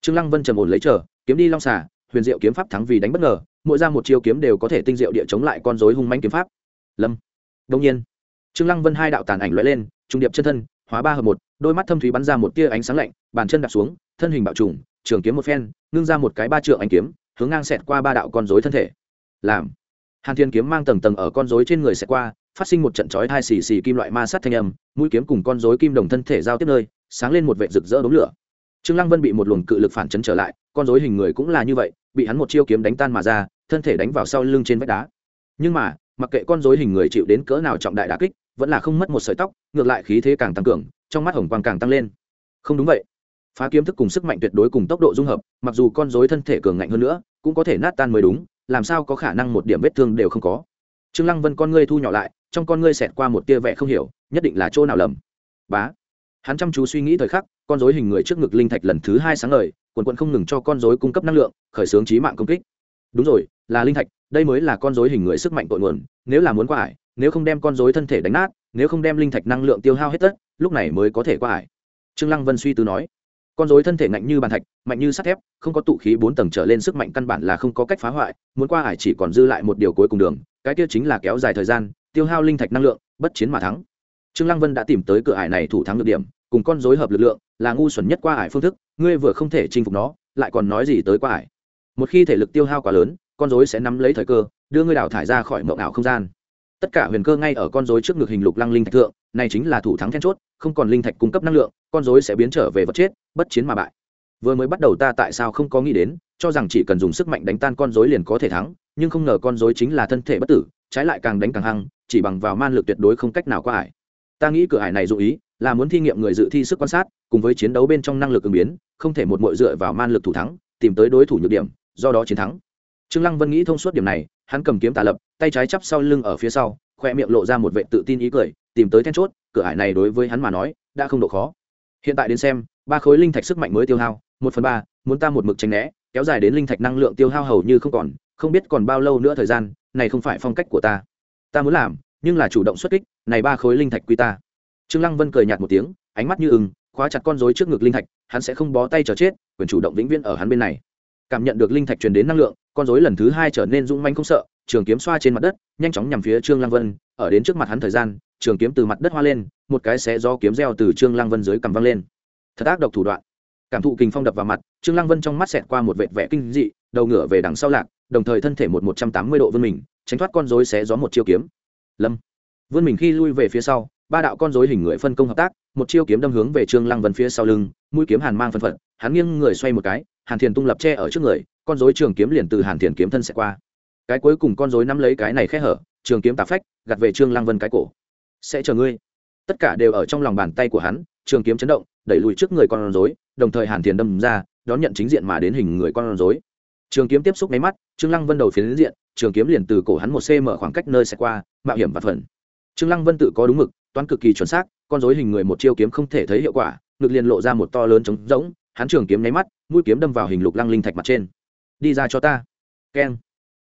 Trương lăng vân trầm ổn lấy trở kiếm đi long xà, huyền diệu kiếm pháp thắng vì đánh bất ngờ, mỗi ra một chiêu kiếm đều có thể tinh diệu địa chống lại con rối hung manh kiếm pháp. Lâm. Đông nhiên, trương lăng vân hai đạo tàn ảnh lóe lên, trung điệp chân thân, hóa ba hợp một, đôi mắt thâm thúy bắn ra một tia ánh sáng lạnh, bàn chân đặt xuống, thân hình bạo trùng, trường kiếm một phen, ngưng ra một cái ba trượng ánh kiếm, hướng ngang xẹt qua ba đạo con rối thân thể. Làm hàn thiên kiếm mang tầng tầng ở con rối trên người sẽ qua, phát sinh một trận chói hai xì xì kim loại ma sát thanh âm, mũi kiếm cùng con rối kim đồng thân thể giao tiếp nơi, sáng lên một vệ rực rỡ đống lửa. Trương lăng vân bị một luồng cự lực phản chấn trở lại, con rối hình người cũng là như vậy, bị hắn một chiêu kiếm đánh tan mà ra, thân thể đánh vào sau lưng trên vách đá. Nhưng mà, mặc kệ con rối hình người chịu đến cỡ nào trọng đại đả kích, vẫn là không mất một sợi tóc, ngược lại khí thế càng tăng cường, trong mắt hồng quang càng tăng lên. Không đúng vậy. Phá kiếm thức cùng sức mạnh tuyệt đối cùng tốc độ dung hợp, mặc dù con rối thân thể cường ngạnh hơn nữa, cũng có thể nát tan mới đúng làm sao có khả năng một điểm vết thương đều không có? Trương lăng vân con ngươi thu nhỏ lại, trong con ngươi xẹt qua một tia vẻ không hiểu, nhất định là chỗ nào lầm? Bá! Hắn chăm chú suy nghĩ thời khắc, con rối hình người trước ngực linh thạch lần thứ hai sáng ngời, quần quận không ngừng cho con rối cung cấp năng lượng, khởi xướng trí mạng công kích. Đúng rồi, là linh thạch, đây mới là con rối hình người sức mạnh tội nguồn, nếu là muốn qua ải, nếu không đem con rối thân thể đánh nát, nếu không đem linh thạch năng lượng tiêu hao hết tất, lúc này mới có thể qua ải. Trương lăng vân suy tư nói con rối thân thể mạnh như bàn thạch, mạnh như sắt thép, không có tụ khí bốn tầng trở lên sức mạnh căn bản là không có cách phá hoại, muốn qua ải chỉ còn dư lại một điều cuối cùng đường, cái kia chính là kéo dài thời gian, tiêu hao linh thạch năng lượng, bất chiến mà thắng. Trương lăng vân đã tìm tới cửa ải này thủ thắng được điểm, cùng con rối hợp lực lượng, là ngu xuẩn nhất qua ải phương thức, ngươi vừa không thể chinh phục nó, lại còn nói gì tới qua ải. Một khi thể lực tiêu hao quá lớn, con rối sẽ nắm lấy thời cơ, đưa ngươi đào thải ra khỏi mộng ảo không gian. Tất cả huyền cơ ngay ở con rối trước ngực hình lục lăng linh thạch thượng, này chính là thủ thắng then chốt không còn linh thạch cung cấp năng lượng, con rối sẽ biến trở về vật chết, bất chiến mà bại. Vừa mới bắt đầu ta tại sao không có nghĩ đến, cho rằng chỉ cần dùng sức mạnh đánh tan con rối liền có thể thắng, nhưng không ngờ con rối chính là thân thể bất tử, trái lại càng đánh càng hăng, chỉ bằng vào man lực tuyệt đối không cách nào qua ải. Ta nghĩ cửa ải này dụ ý là muốn thi nghiệm người dự thi sức quan sát, cùng với chiến đấu bên trong năng lực ứng biến, không thể một mội dựa vào man lực thủ thắng, tìm tới đối thủ nhược điểm, do đó chiến thắng. Trương lăng vân nghĩ thông suốt điểm này, hắn cầm kiếm tà lập, tay trái chắp sau lưng ở phía sau, khoe miệng lộ ra một vệ tự tin ý cười, tìm tới then chốt cửa ải này đối với hắn mà nói, đã không độ khó. Hiện tại đến xem, ba khối linh thạch sức mạnh mới tiêu hao, một phần ba, muốn ta một mực tránh né, kéo dài đến linh thạch năng lượng tiêu hao hầu như không còn, không biết còn bao lâu nữa thời gian, này không phải phong cách của ta. Ta muốn làm, nhưng là chủ động xuất kích, này ba khối linh thạch quy ta. Trương lăng vân cười nhạt một tiếng, ánh mắt như ưng, khóa chặt con rối trước ngực linh thạch, hắn sẽ không bó tay chờ chết, quyền chủ động vĩnh viễn ở hắn bên này. Cảm nhận được linh thạch truyền đến năng lượng, con rối lần thứ hai trở nên dũng manh không sợ, trường kiếm xoa trên mặt đất, nhanh chóng nhằm phía trương lăng vân, ở đến trước mặt hắn thời gian trường kiếm từ mặt đất hoa lên, một cái xé do kiếm reo từ trương lăng vân dưới cầm văng lên. Thật ác độc thủ đoạn. Cảm thụ kình phong đập vào mặt, trương lăng vân trong mắt xẹt qua một vệt vẻ kinh dị, đầu ngửa về đằng sau lạc, đồng thời thân thể một một trăm tám mươi độ vươn mình, tránh thoát con rối xé gió một chiêu kiếm. Lâm. Vươn mình khi lui về phía sau, ba đạo con rối hình người phân công hợp tác, một chiêu kiếm đâm hướng về trương lăng vân phía sau lưng, mũi kiếm hàn mang phân phận hắn nghiêng người xoay một cái, hàn thiền tung lập che ở trước người, con rối trường kiếm liền từ hàn thiền kiếm thân sẽ qua. Cái cuối cùng con rối nắm lấy cái này khẽ hở, trường kiếm tà phách gặt về trương lăng vân cái cổ sẽ chờ ngươi. Tất cả đều ở trong lòng bàn tay của hắn, trường kiếm chấn động, đẩy lùi trước người con rối, đồng thời hàn thiền đâm ra, đón nhận chính diện mà đến hình người con rối. Trường kiếm tiếp xúc máy mắt, trương lăng vân đầu phiến diện, trường kiếm liền từ cổ hắn một cm khoảng cách nơi sẽ qua, mạo hiểm và phần. Trương lăng vân tự có đúng mực, toán cực kỳ chuẩn xác, con rối hình người một chiêu kiếm không thể thấy hiệu quả, ngực liền lộ ra một to lớn trống rỗng, hắn trường kiếm nháy mắt, mũi kiếm đâm vào hình lục lăng linh thạch mặt trên. Đi ra cho ta. Keng.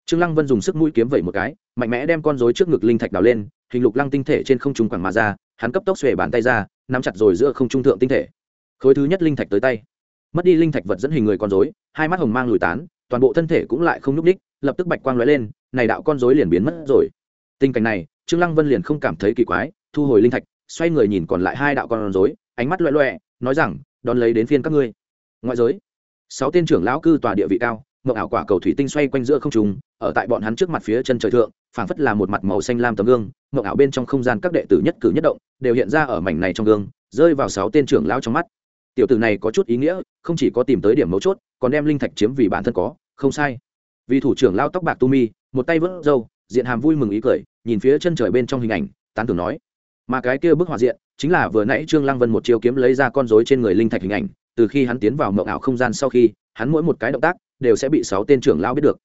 Trương lăng vân dùng sức mũi kiếm vẩy một cái, mạnh mẽ đem con rối trước ngực linh thạch đào lên hình lục lăng tinh thể trên không trung quẳng mà ra, hắn cấp tốc xuề bàn tay ra, nắm chặt rồi giữa không trung thượng tinh thể. Khối thứ nhất linh thạch tới tay. Mất đi linh thạch vật dẫn hình người con rối, hai mắt hồng mang lùi tán, toàn bộ thân thể cũng lại không nhúc ních lập tức bạch quang lóe lên, này đạo con rối liền biến mất rồi. Tình cảnh này, trương lăng vân liền không cảm thấy kỳ quái, thu hồi linh thạch, xoay người nhìn còn lại hai đạo con rối, ánh mắt loẹ loẹ nói rằng, đón lấy đến phiên các ngươi. Ngoại giới, sáu tên trưởng lão cư tòa địa vị cao ngọc ảo quả cầu thủy tinh xoay quanh giữa không trung ở tại bọn hắn trước mặt phía chân trời thượng, phảng phất là một mặt màu xanh lam tấm gương, mộng ảo bên trong không gian các đệ tử nhất cử nhất động, đều hiện ra ở mảnh này trong gương, rơi vào sáu tên trưởng lão trong mắt. Tiểu tử này có chút ý nghĩa, không chỉ có tìm tới điểm mấu chốt, còn đem linh thạch chiếm vì bản thân có, không sai. Vì thủ trưởng lao tóc bạc tu mi, một tay vớt râu, diện hàm vui mừng ý cười, nhìn phía chân trời bên trong hình ảnh, tán tưởng nói mà cái kia bức họa diện, chính là vừa nãy trương lăng vân một chiêu kiếm lấy ra con rối trên người linh thạch hình ảnh, từ khi hắn tiến vào mộng ảo không gian sau khi, hắn mỗi một cái động tác, đều sẽ bị sáu tên trưởng lao biết được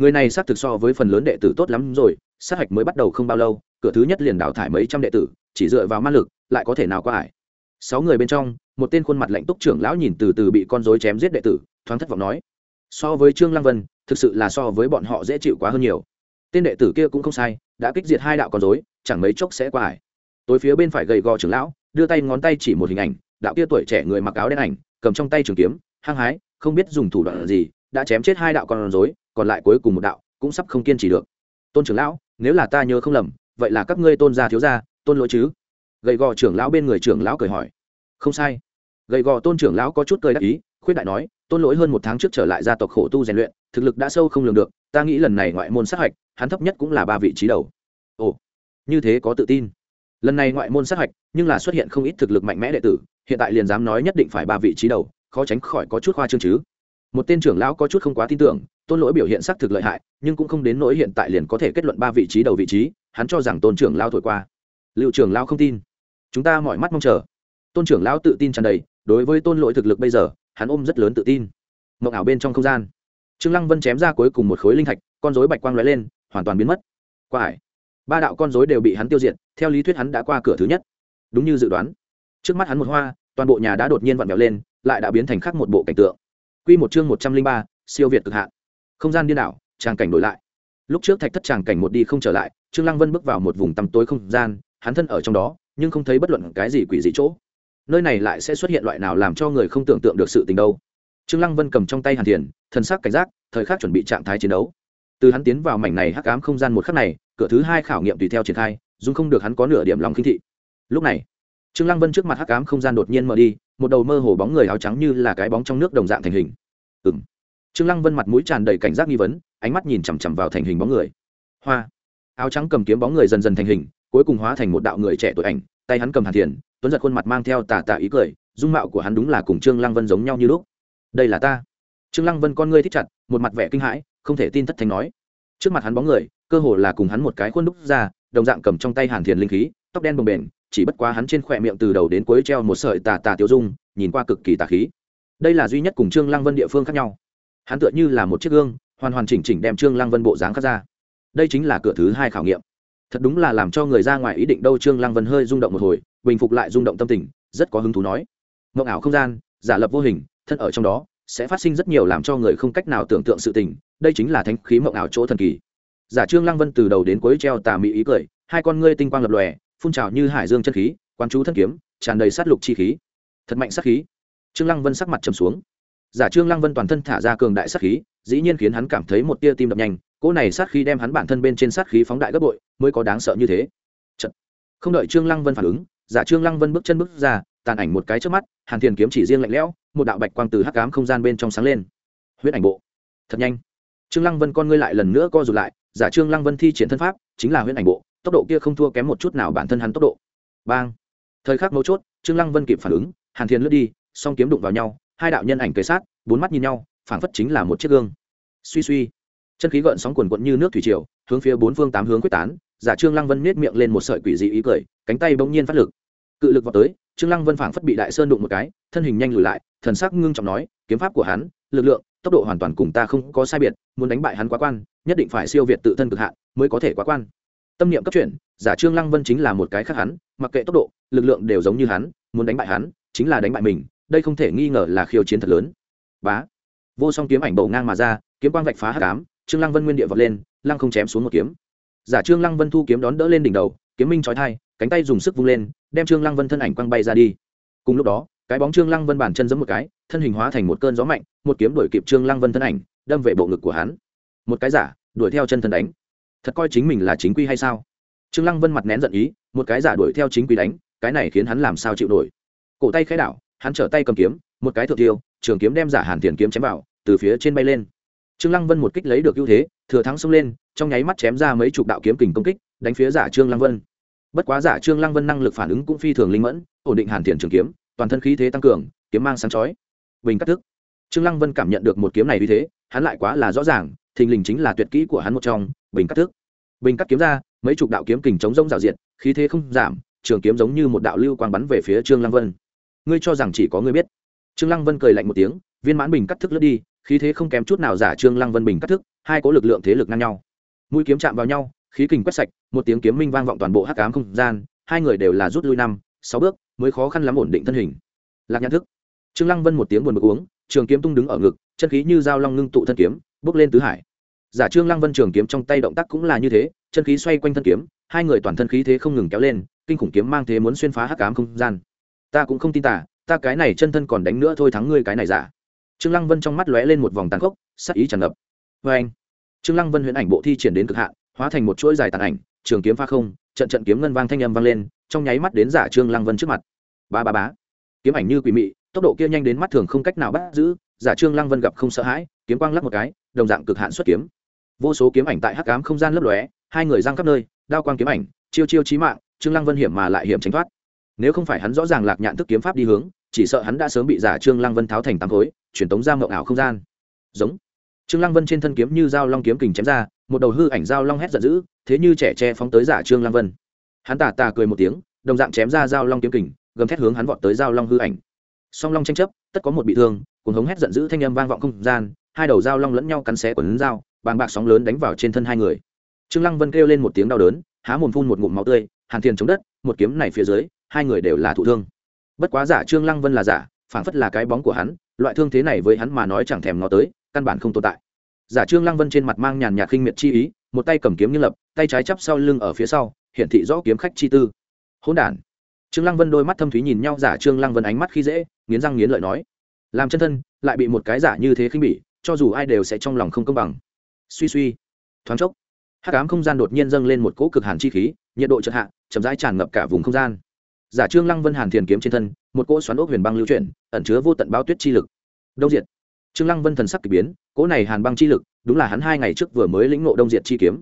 người này xác thực so với phần lớn đệ tử tốt lắm rồi, sát hạch mới bắt đầu không bao lâu, cửa thứ nhất liền đào thải mấy trăm đệ tử, chỉ dựa vào ma lực, lại có thể nào qua ải. Sáu người bên trong, một tên khuôn mặt lạnh túc trưởng lão nhìn từ từ bị con dối chém giết đệ tử, thoáng thất vọng nói, so với trương lăng vân, thực sự là so với bọn họ dễ chịu quá hơn nhiều. Tên đệ tử kia cũng không sai, đã kích diệt hai đạo con dối chẳng mấy chốc sẽ qua ải. Tối phía bên phải gầy gò trưởng lão, đưa tay ngón tay chỉ một hình ảnh, đạo kia tuổi trẻ người mặc áo đen ảnh, cầm trong tay trường kiếm, hăng hái, không biết dùng thủ đoạn gì, đã chém chết hai đạo con rối còn lại cuối cùng một đạo, cũng sắp không kiên trì được. Tôn trưởng lão, nếu là ta nhớ không lầm, vậy là các ngươi tôn gia thiếu gia, tôn lỗi chứ? Gầy gò trưởng lão bên người trưởng lão cười hỏi. Không sai. Gầy gò tôn trưởng lão có chút cười đắc ý, khuyết đại nói, tôn lỗi hơn một tháng trước trở lại gia tộc khổ tu rèn luyện, thực lực đã sâu không lường được, ta nghĩ lần này ngoại môn sát hạch, hắn thấp nhất cũng là ba vị trí đầu. Ồ, như thế có tự tin. Lần này ngoại môn sát hạch, nhưng là xuất hiện không ít thực lực mạnh mẽ đệ tử, hiện tại liền dám nói nhất định phải ba vị trí đầu, khó tránh khỏi có chút khoa trương chứ. Một tên trưởng lão có chút không quá tin tưởng tôn lỗi biểu hiện xác thực lợi hại, nhưng cũng không đến nỗi hiện tại liền có thể kết luận ba vị trí đầu vị trí, hắn cho rằng tôn trưởng lao thổi qua. Liệu trưởng lao không tin. Chúng ta mọi mắt mong chờ. Tôn trưởng lão tự tin tràn đầy, đối với tôn lỗi thực lực bây giờ, hắn ôm rất lớn tự tin. Mộng ảo bên trong không gian. Trương lăng vân chém ra cuối cùng một khối linh thạch, con dối bạch quang lóe lên, hoàn toàn biến mất. Qua hải ba đạo con dối đều bị hắn tiêu diệt, theo lý thuyết hắn đã qua cửa thứ nhất. Đúng như dự đoán. Trước mắt hắn một hoa, toàn bộ nhà đã đột nhiên vặn vẹo lên, lại đã biến thành khắc một bộ cảnh tượng. Quy một chương một trăm linh ba, siêu việt cực hạn không gian điên đảo, tràng cảnh đổi lại. Lúc trước thạch thất tràng cảnh một đi không trở lại, trương lăng vân bước vào một vùng tăm tối không gian, hắn thân ở trong đó, nhưng không thấy bất luận cái gì quỷ dị chỗ. Nơi này lại sẽ xuất hiện loại nào làm cho người không tưởng tượng được sự tình đâu? Trương lăng vân cầm trong tay hàn thiền thần sắc cảnh giác, thời khắc chuẩn bị trạng thái chiến đấu. Từ hắn tiến vào mảnh này hắc ám không gian một khắc này, cửa thứ hai khảo nghiệm tùy theo triển khai dung không được hắn có nửa điểm lòng khinh thị. Lúc này, trương lăng vân trước mặt hắc ám không gian đột nhiên mở đi, một đầu mơ hồ bóng người áo trắng như là cái bóng trong nước đồng dạng thành hình. Ừm trương lăng vân mặt mũi tràn đầy cảnh giác nghi vấn, ánh mắt nhìn chằm chằm vào thành hình bóng người. Hoa. Áo trắng cầm kiếm bóng người dần dần thành hình, cuối cùng hóa thành một đạo người trẻ tuổi ảnh, tay hắn cầm hàn thiền, tuấn giật khuôn mặt mang theo tà tà ý cười, dung mạo của hắn đúng là cùng trương lăng vân giống nhau như lúc. Đây là ta. Trương lăng vân con ngươi thích chặt, một mặt vẻ kinh hãi, không thể tin thất thành nói. Trước mặt hắn bóng người, cơ hồ là cùng hắn một cái khuôn đúc ra, đồng dạng cầm trong tay hàn thiền linh khí, tóc đen bồng bềnh, chỉ bất quá hắn trên khỏe miệng từ đầu đến cuối treo một sợi tà tà tiêu dung, nhìn qua cực kỳ tà khí. Đây là duy nhất cùng trương lăng vân địa phương khác nhau hắn tựa như là một chiếc gương, hoàn hoàn chỉnh chỉnh đem trương lăng vân bộ dáng khắc ra. Đây chính là cửa thứ hai khảo nghiệm. Thật đúng là làm cho người ra ngoài ý định đâu trương lăng vân hơi rung động một hồi, bình phục lại rung động tâm tình, rất có hứng thú nói. Mộng ảo không gian, giả lập vô hình, thân ở trong đó, sẽ phát sinh rất nhiều làm cho người không cách nào tưởng tượng sự tình, đây chính là thánh khí mộng ảo chỗ thần kỳ. Giả trương lăng vân từ đầu đến cuối treo tà mỹ ý cười, hai con ngươi tinh quang lập lòe, phun trào như hải dương chân khí quan chú thân kiếm, tràn đầy sát lục chi khí. Thật mạnh sát khí. Trương lăng vân sắc mặt trầm xuống giả trương lăng vân toàn thân thả ra cường đại sát khí, dĩ nhiên khiến hắn cảm thấy một tia tim đập nhanh, cỗ này sát khí đem hắn bản thân bên trên sát khí phóng đại gấp bội, mới có đáng sợ như thế. Chật. không đợi trương lăng vân phản ứng, giả trương lăng vân bước chân bước ra, tàn ảnh một cái trước mắt, hàn thiền kiếm chỉ riêng lạnh lẽo, một đạo bạch quang từ hắc ám không gian bên trong sáng lên. Huyết ảnh bộ. Thật nhanh. Trương lăng vân con ngươi lại lần nữa co rụt lại, giả trương lăng vân thi triển thân pháp, chính là huyết ảnh bộ, tốc độ kia không thua kém một chút nào bản thân hắn tốc độ. Bang. Thời khắc mấu chốt, trương lăng vân kịp phản ứng, hàn thiên lướt đi, song kiếm đụng vào nhau hai đạo nhân ảnh kề sát, bốn mắt nhìn nhau, phảng phất chính là một chiếc gương. Suy suy, chân khí gợn sóng quần quận như nước thủy triều, hướng phía bốn phương tám hướng quyết tán, giả trương lăng vân nết miệng lên một sợi quỷ dị ý cười, cánh tay bỗng nhiên phát lực. Cự lực vào tới, trương lăng vân phảng phất bị đại sơn đụng một cái, thân hình nhanh lùi lại, thần sắc ngưng trọng nói, kiếm pháp của hắn, lực lượng, tốc độ hoàn toàn cùng ta không có sai biệt, muốn đánh bại hắn quá quan, nhất định phải siêu việt tự thân cực hạn mới có thể quá quan. Tâm niệm cấp chuyển, giả trương lăng vân chính là một cái khác hắn, mặc kệ tốc độ, lực lượng đều giống như hắn, muốn đánh bại hắn, chính là đánh bại mình đây không thể nghi ngờ là khiêu chiến thật lớn. Bá. Vô song kiếm ảnh bầu ngang mà ra, kiếm quang vạch phá hắc ám, trương lăng vân nguyên địa vọt lên, lăng không chém xuống một kiếm. Giả trương lăng vân thu kiếm đón đỡ lên đỉnh đầu, kiếm minh trói thai cánh tay dùng sức vung lên, đem trương lăng vân thân ảnh quăng bay ra đi. Cùng lúc đó, cái bóng trương lăng vân bản chân giẫm một cái, thân hình hóa thành một cơn gió mạnh, một kiếm đuổi kịp trương lăng vân thân ảnh, đâm về bộ ngực của hắn. Một cái giả, đuổi theo chân thân đánh. Thật coi chính mình là chính quy hay sao? Trương lăng vân mặt nén giận ý, một cái giả đuổi theo chính quy đánh, cái này khiến hắn làm sao chịu nổi. Cổ tay khẽ đảo hắn trở tay cầm kiếm, một cái thượng tiêu, trường kiếm đem giả hàn tiền kiếm chém vào, từ phía trên bay lên. Trương lăng vân một kích lấy được ưu thế, thừa thắng xông lên, trong nháy mắt chém ra mấy chục đạo kiếm kình công kích, đánh phía giả trương lăng vân. Bất quá giả trương lăng vân năng lực phản ứng cũng phi thường linh mẫn, ổn định hàn tiền trường kiếm, toàn thân khí thế tăng cường, kiếm mang sáng chói. Bình cắt thức. Trương lăng vân cảm nhận được một kiếm này uy thế, hắn lại quá là rõ ràng, thình lình chính là tuyệt kỹ của hắn một trong, bình cắt thức. Bình cắt kiếm ra, mấy chục đạo kiếm kình chống rông rào diện khí thế không giảm, trường kiếm giống như một đạo lưu quang bắn về phía trương lăng vân ngươi cho rằng chỉ có ngươi biết. Trương lăng vân cười lạnh một tiếng, viên mãn bình cắt thức lướt đi, khí thế không kém chút nào giả trương lăng vân bình cắt thức, hai có lực lượng thế lực ngang nhau. Mũi kiếm chạm vào nhau, khí kình quét sạch, một tiếng kiếm minh vang vọng toàn bộ hắc ám không gian, hai người đều là rút lui năm, sáu bước, mới khó khăn lắm ổn định thân hình. Lạc nhãn thức. Trương lăng vân một tiếng buồn bực uống, trường kiếm tung đứng ở ngực, chân khí như dao long ngưng tụ thân kiếm, bước lên tứ hải. Giả trương lăng vân trường kiếm trong tay động tác cũng là như thế, chân khí xoay quanh thân kiếm, hai người toàn thân khí thế không ngừng kéo lên, kinh khủng kiếm mang thế muốn xuyên phá hắc ám không gian ta cũng không tin tả ta cái này chân thân còn đánh nữa thôi thắng ngươi cái này giả. Trương lăng vân trong mắt lóe lên một vòng tàn khốc, sắc ý tràn ngập. Với anh, trương lăng vân huyễn ảnh bộ thi triển đến cực hạn, hóa thành một chuỗi dài tàn ảnh, trường kiếm pha không, trận trận kiếm ngân vang thanh âm vang lên, trong nháy mắt đến giả trương lăng vân trước mặt. Ba ba bá kiếm ảnh như quỷ mị, tốc độ kia nhanh đến mắt thường không cách nào bắt giữ, giả trương lăng vân gặp không sợ hãi, kiếm quang lắc một cái, đồng dạng cực hạn xuất kiếm. Vô số kiếm ảnh tại hắc ám không gian lấp lóe, hai người giang khắp nơi, đao quang kiếm ảnh, chiêu chiêu chí mạng, trương lăng vân hiểm mà lại hiểm tránh thoát nếu không phải hắn rõ ràng lạc nhạn thức kiếm pháp đi hướng, chỉ sợ hắn đã sớm bị giả trương lăng vân tháo thành tám khối truyền tống ra mộng ảo không gian. Giống. Trương lăng vân trên thân kiếm như dao long kiếm kình chém ra, một đầu hư ảnh dao long hét giận dữ, thế như trẻ tre phóng tới giả trương lăng vân. Hắn tà tà cười một tiếng, đồng dạng chém ra dao long kiếm kình, gầm thét hướng hắn vọt tới dao long hư ảnh. Song long tranh chấp, tất có một bị thương, cuồng hống hét giận dữ thanh âm vang vọng không gian, hai đầu dao long lẫn nhau cắn xé quần dao, bàng bạc sóng lớn đánh vào trên thân hai người. Trương lăng vân kêu lên một tiếng đau đớn, há mồm phun một ngụm máu tươi, hàn thiền chống đất, một kiếm này phía dưới hai người đều là thụ thương. Bất quá giả trương lăng vân là giả, phảng phất là cái bóng của hắn, loại thương thế này với hắn mà nói chẳng thèm nó tới, căn bản không tồn tại. Giả trương lăng vân trên mặt mang nhàn nhạt khinh miệt chi ý, một tay cầm kiếm như lập, tay trái chắp sau lưng ở phía sau hiện thị rõ kiếm khách chi tư. Hỗn đản. Trương lăng vân đôi mắt thâm thúy nhìn nhau, giả trương lăng vân ánh mắt khi dễ, nghiến răng nghiến lợi nói, làm chân thân, lại bị một cái giả như thế khinh bỉ, cho dù ai đều sẽ trong lòng không công bằng. Suy suy. Thoáng chốc, hắc ám không gian đột nhiên dâng lên một cỗ cực hàn chi khí, nhiệt độ chợt hạ, chậm rãi tràn ngập cả vùng không gian giả trương lăng vân hàn thiền kiếm trên thân, một cỗ xoắn ốc huyền băng lưu chuyển, ẩn chứa vô tận bao tuyết chi lực. Đông diệt. Trương lăng vân thần sắc kỳ biến, cỗ này hàn băng chi lực, đúng là hắn hai ngày trước vừa mới lĩnh ngộ đông diệt chi kiếm.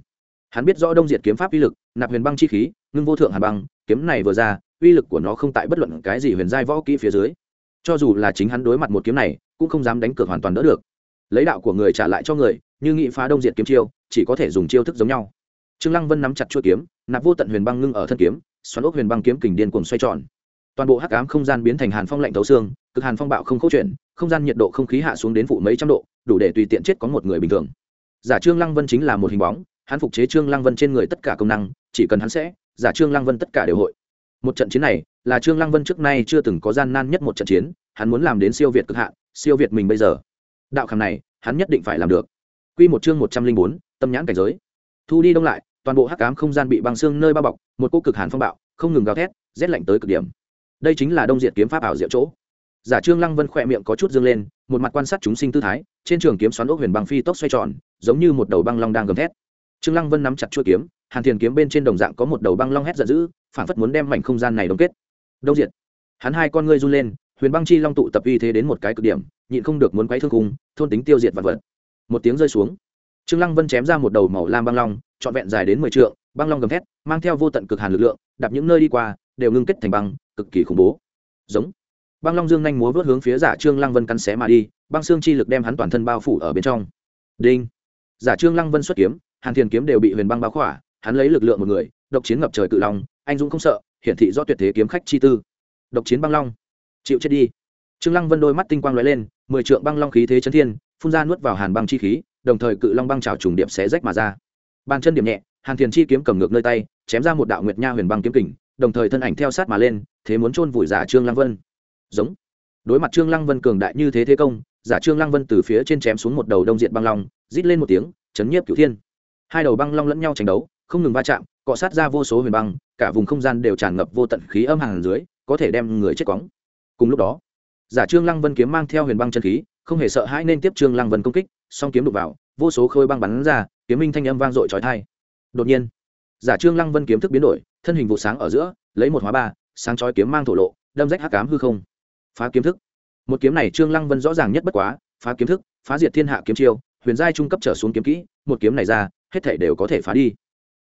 Hắn biết rõ đông diệt kiếm pháp uy lực, nạp huyền băng chi khí, ngưng vô thượng hàn băng, kiếm này vừa ra, uy lực của nó không tại bất luận cái gì huyền giai võ kỹ phía dưới. Cho dù là chính hắn đối mặt một kiếm này, cũng không dám đánh cược hoàn toàn đỡ được. Lấy đạo của người trả lại cho người, như nghị phá đông diệt kiếm chiêu, chỉ có thể dùng chiêu thức giống nhau. Trương lăng vân nắm chặt chuôi kiếm, nạp vô tận huyền băng ngưng ở thân kiếm xoắn ốc huyền băng kiếm kình điên cuồng xoay tròn. Toàn bộ hắc ám không gian biến thành hàn phong lạnh thấu xương cực hàn phong bạo không câu chuyển, không gian nhiệt độ không khí hạ xuống đến phụ mấy trăm độ đủ để tùy tiện chết có một người bình thường. Giả trương lăng vân chính là một hình bóng hắn phục chế trương lăng vân trên người tất cả công năng chỉ cần hắn sẽ giả trương lăng vân tất cả đều hội. Một trận chiến này là trương lăng vân trước nay chưa từng có gian nan nhất một trận chiến hắn muốn làm đến siêu việt cực hạn siêu việt mình bây giờ. Đạo khảm này hắn nhất định phải làm được. Quy một chương một trăm linh bốn tâm nhãn cảnh giới. Thu đi đông lại toàn bộ hắc ám không gian bị băng xương nơi bao bọc, một cô cực hàn phong bạo, không ngừng gào thét, rét lạnh tới cực điểm. Đây chính là đông diệt kiếm pháp ảo diệu chỗ. Giả trương lăng vân khỏe miệng có chút dương lên, một mặt quan sát chúng sinh tư thái, trên trường kiếm xoắn ốc huyền băng phi tốc xoay tròn, giống như một đầu băng long đang gầm thét. Trương lăng vân nắm chặt chuôi kiếm, hàn thiền kiếm bên trên đồng dạng có một đầu băng long hét giận dữ, phản phất muốn đem mảnh không gian này đông kết. Đông diệt. Hắn hai con ngươi run lên, huyền băng chi long tụ tập uy thế đến một cái cực điểm, nhịn không được muốn quấy thương cung thôn tính tiêu diệt vật vật. Một tiếng rơi xuống trương lăng vân chém ra một đầu màu lam băng long, trọn vẹn dài đến mười trượng, băng long gầm thét, mang theo vô tận cực hàn lực lượng, đạp những nơi đi qua, đều ngưng kết thành băng, cực kỳ khủng bố. Giống. Băng long dương nhanh múa vớt hướng phía giả trương lăng vân cắn xé mà đi, băng xương chi lực đem hắn toàn thân bao phủ ở bên trong. Đinh. Giả trương lăng vân xuất kiếm, hàn thiền kiếm đều bị huyền băng bao khỏa, hắn lấy lực lượng một người, độc chiến ngập trời cự long, anh dũng không sợ, hiển thị do tuyệt thế kiếm khách chi tư. Độc chiến băng long. Chịu chết đi. Trương lăng vân đôi mắt tinh quang lóe lên, mười trượng băng long khí thế chấn thiên, phun ra nuốt vào hàn băng chi khí đồng thời cự long băng trào trùng điệp xé rách mà ra. Bàn chân điểm nhẹ, hàn thiền chi kiếm cầm ngược nơi tay, chém ra một đạo nguyệt nha huyền băng kiếm kình, đồng thời thân ảnh theo sát mà lên, thế muốn chôn vùi giả trương lăng vân. Giống. Đối mặt trương lăng vân cường đại như thế thế công, giả trương lăng vân từ phía trên chém xuống một đầu đông diện băng long, rít lên một tiếng, chấn nhiếp cửu thiên. Hai đầu băng long lẫn nhau tranh đấu, không ngừng va chạm, cọ sát ra vô số huyền băng, cả vùng không gian đều tràn ngập vô tận khí âm hàng dưới, có thể đem người chết cóng cùng lúc đó, giả trương lăng vân kiếm mang theo huyền băng chân khí, không hề sợ hãi nên tiếp trương lăng vân công kích song kiếm đục vào, vô số khôi băng bắn ra, kiếm minh thanh âm vang dội trói thai. Đột nhiên, giả trương lăng vân kiếm thức biến đổi, thân hình vụ sáng ở giữa, lấy một hóa ba, sáng chói kiếm mang thổ lộ, đâm rách hắc cám hư không. Phá kiếm thức. Một kiếm này trương lăng vân rõ ràng nhất bất quá, phá kiếm thức, phá diệt thiên hạ kiếm chiêu, huyền giai trung cấp trở xuống kiếm kỹ, một kiếm này ra, hết thể đều có thể phá đi.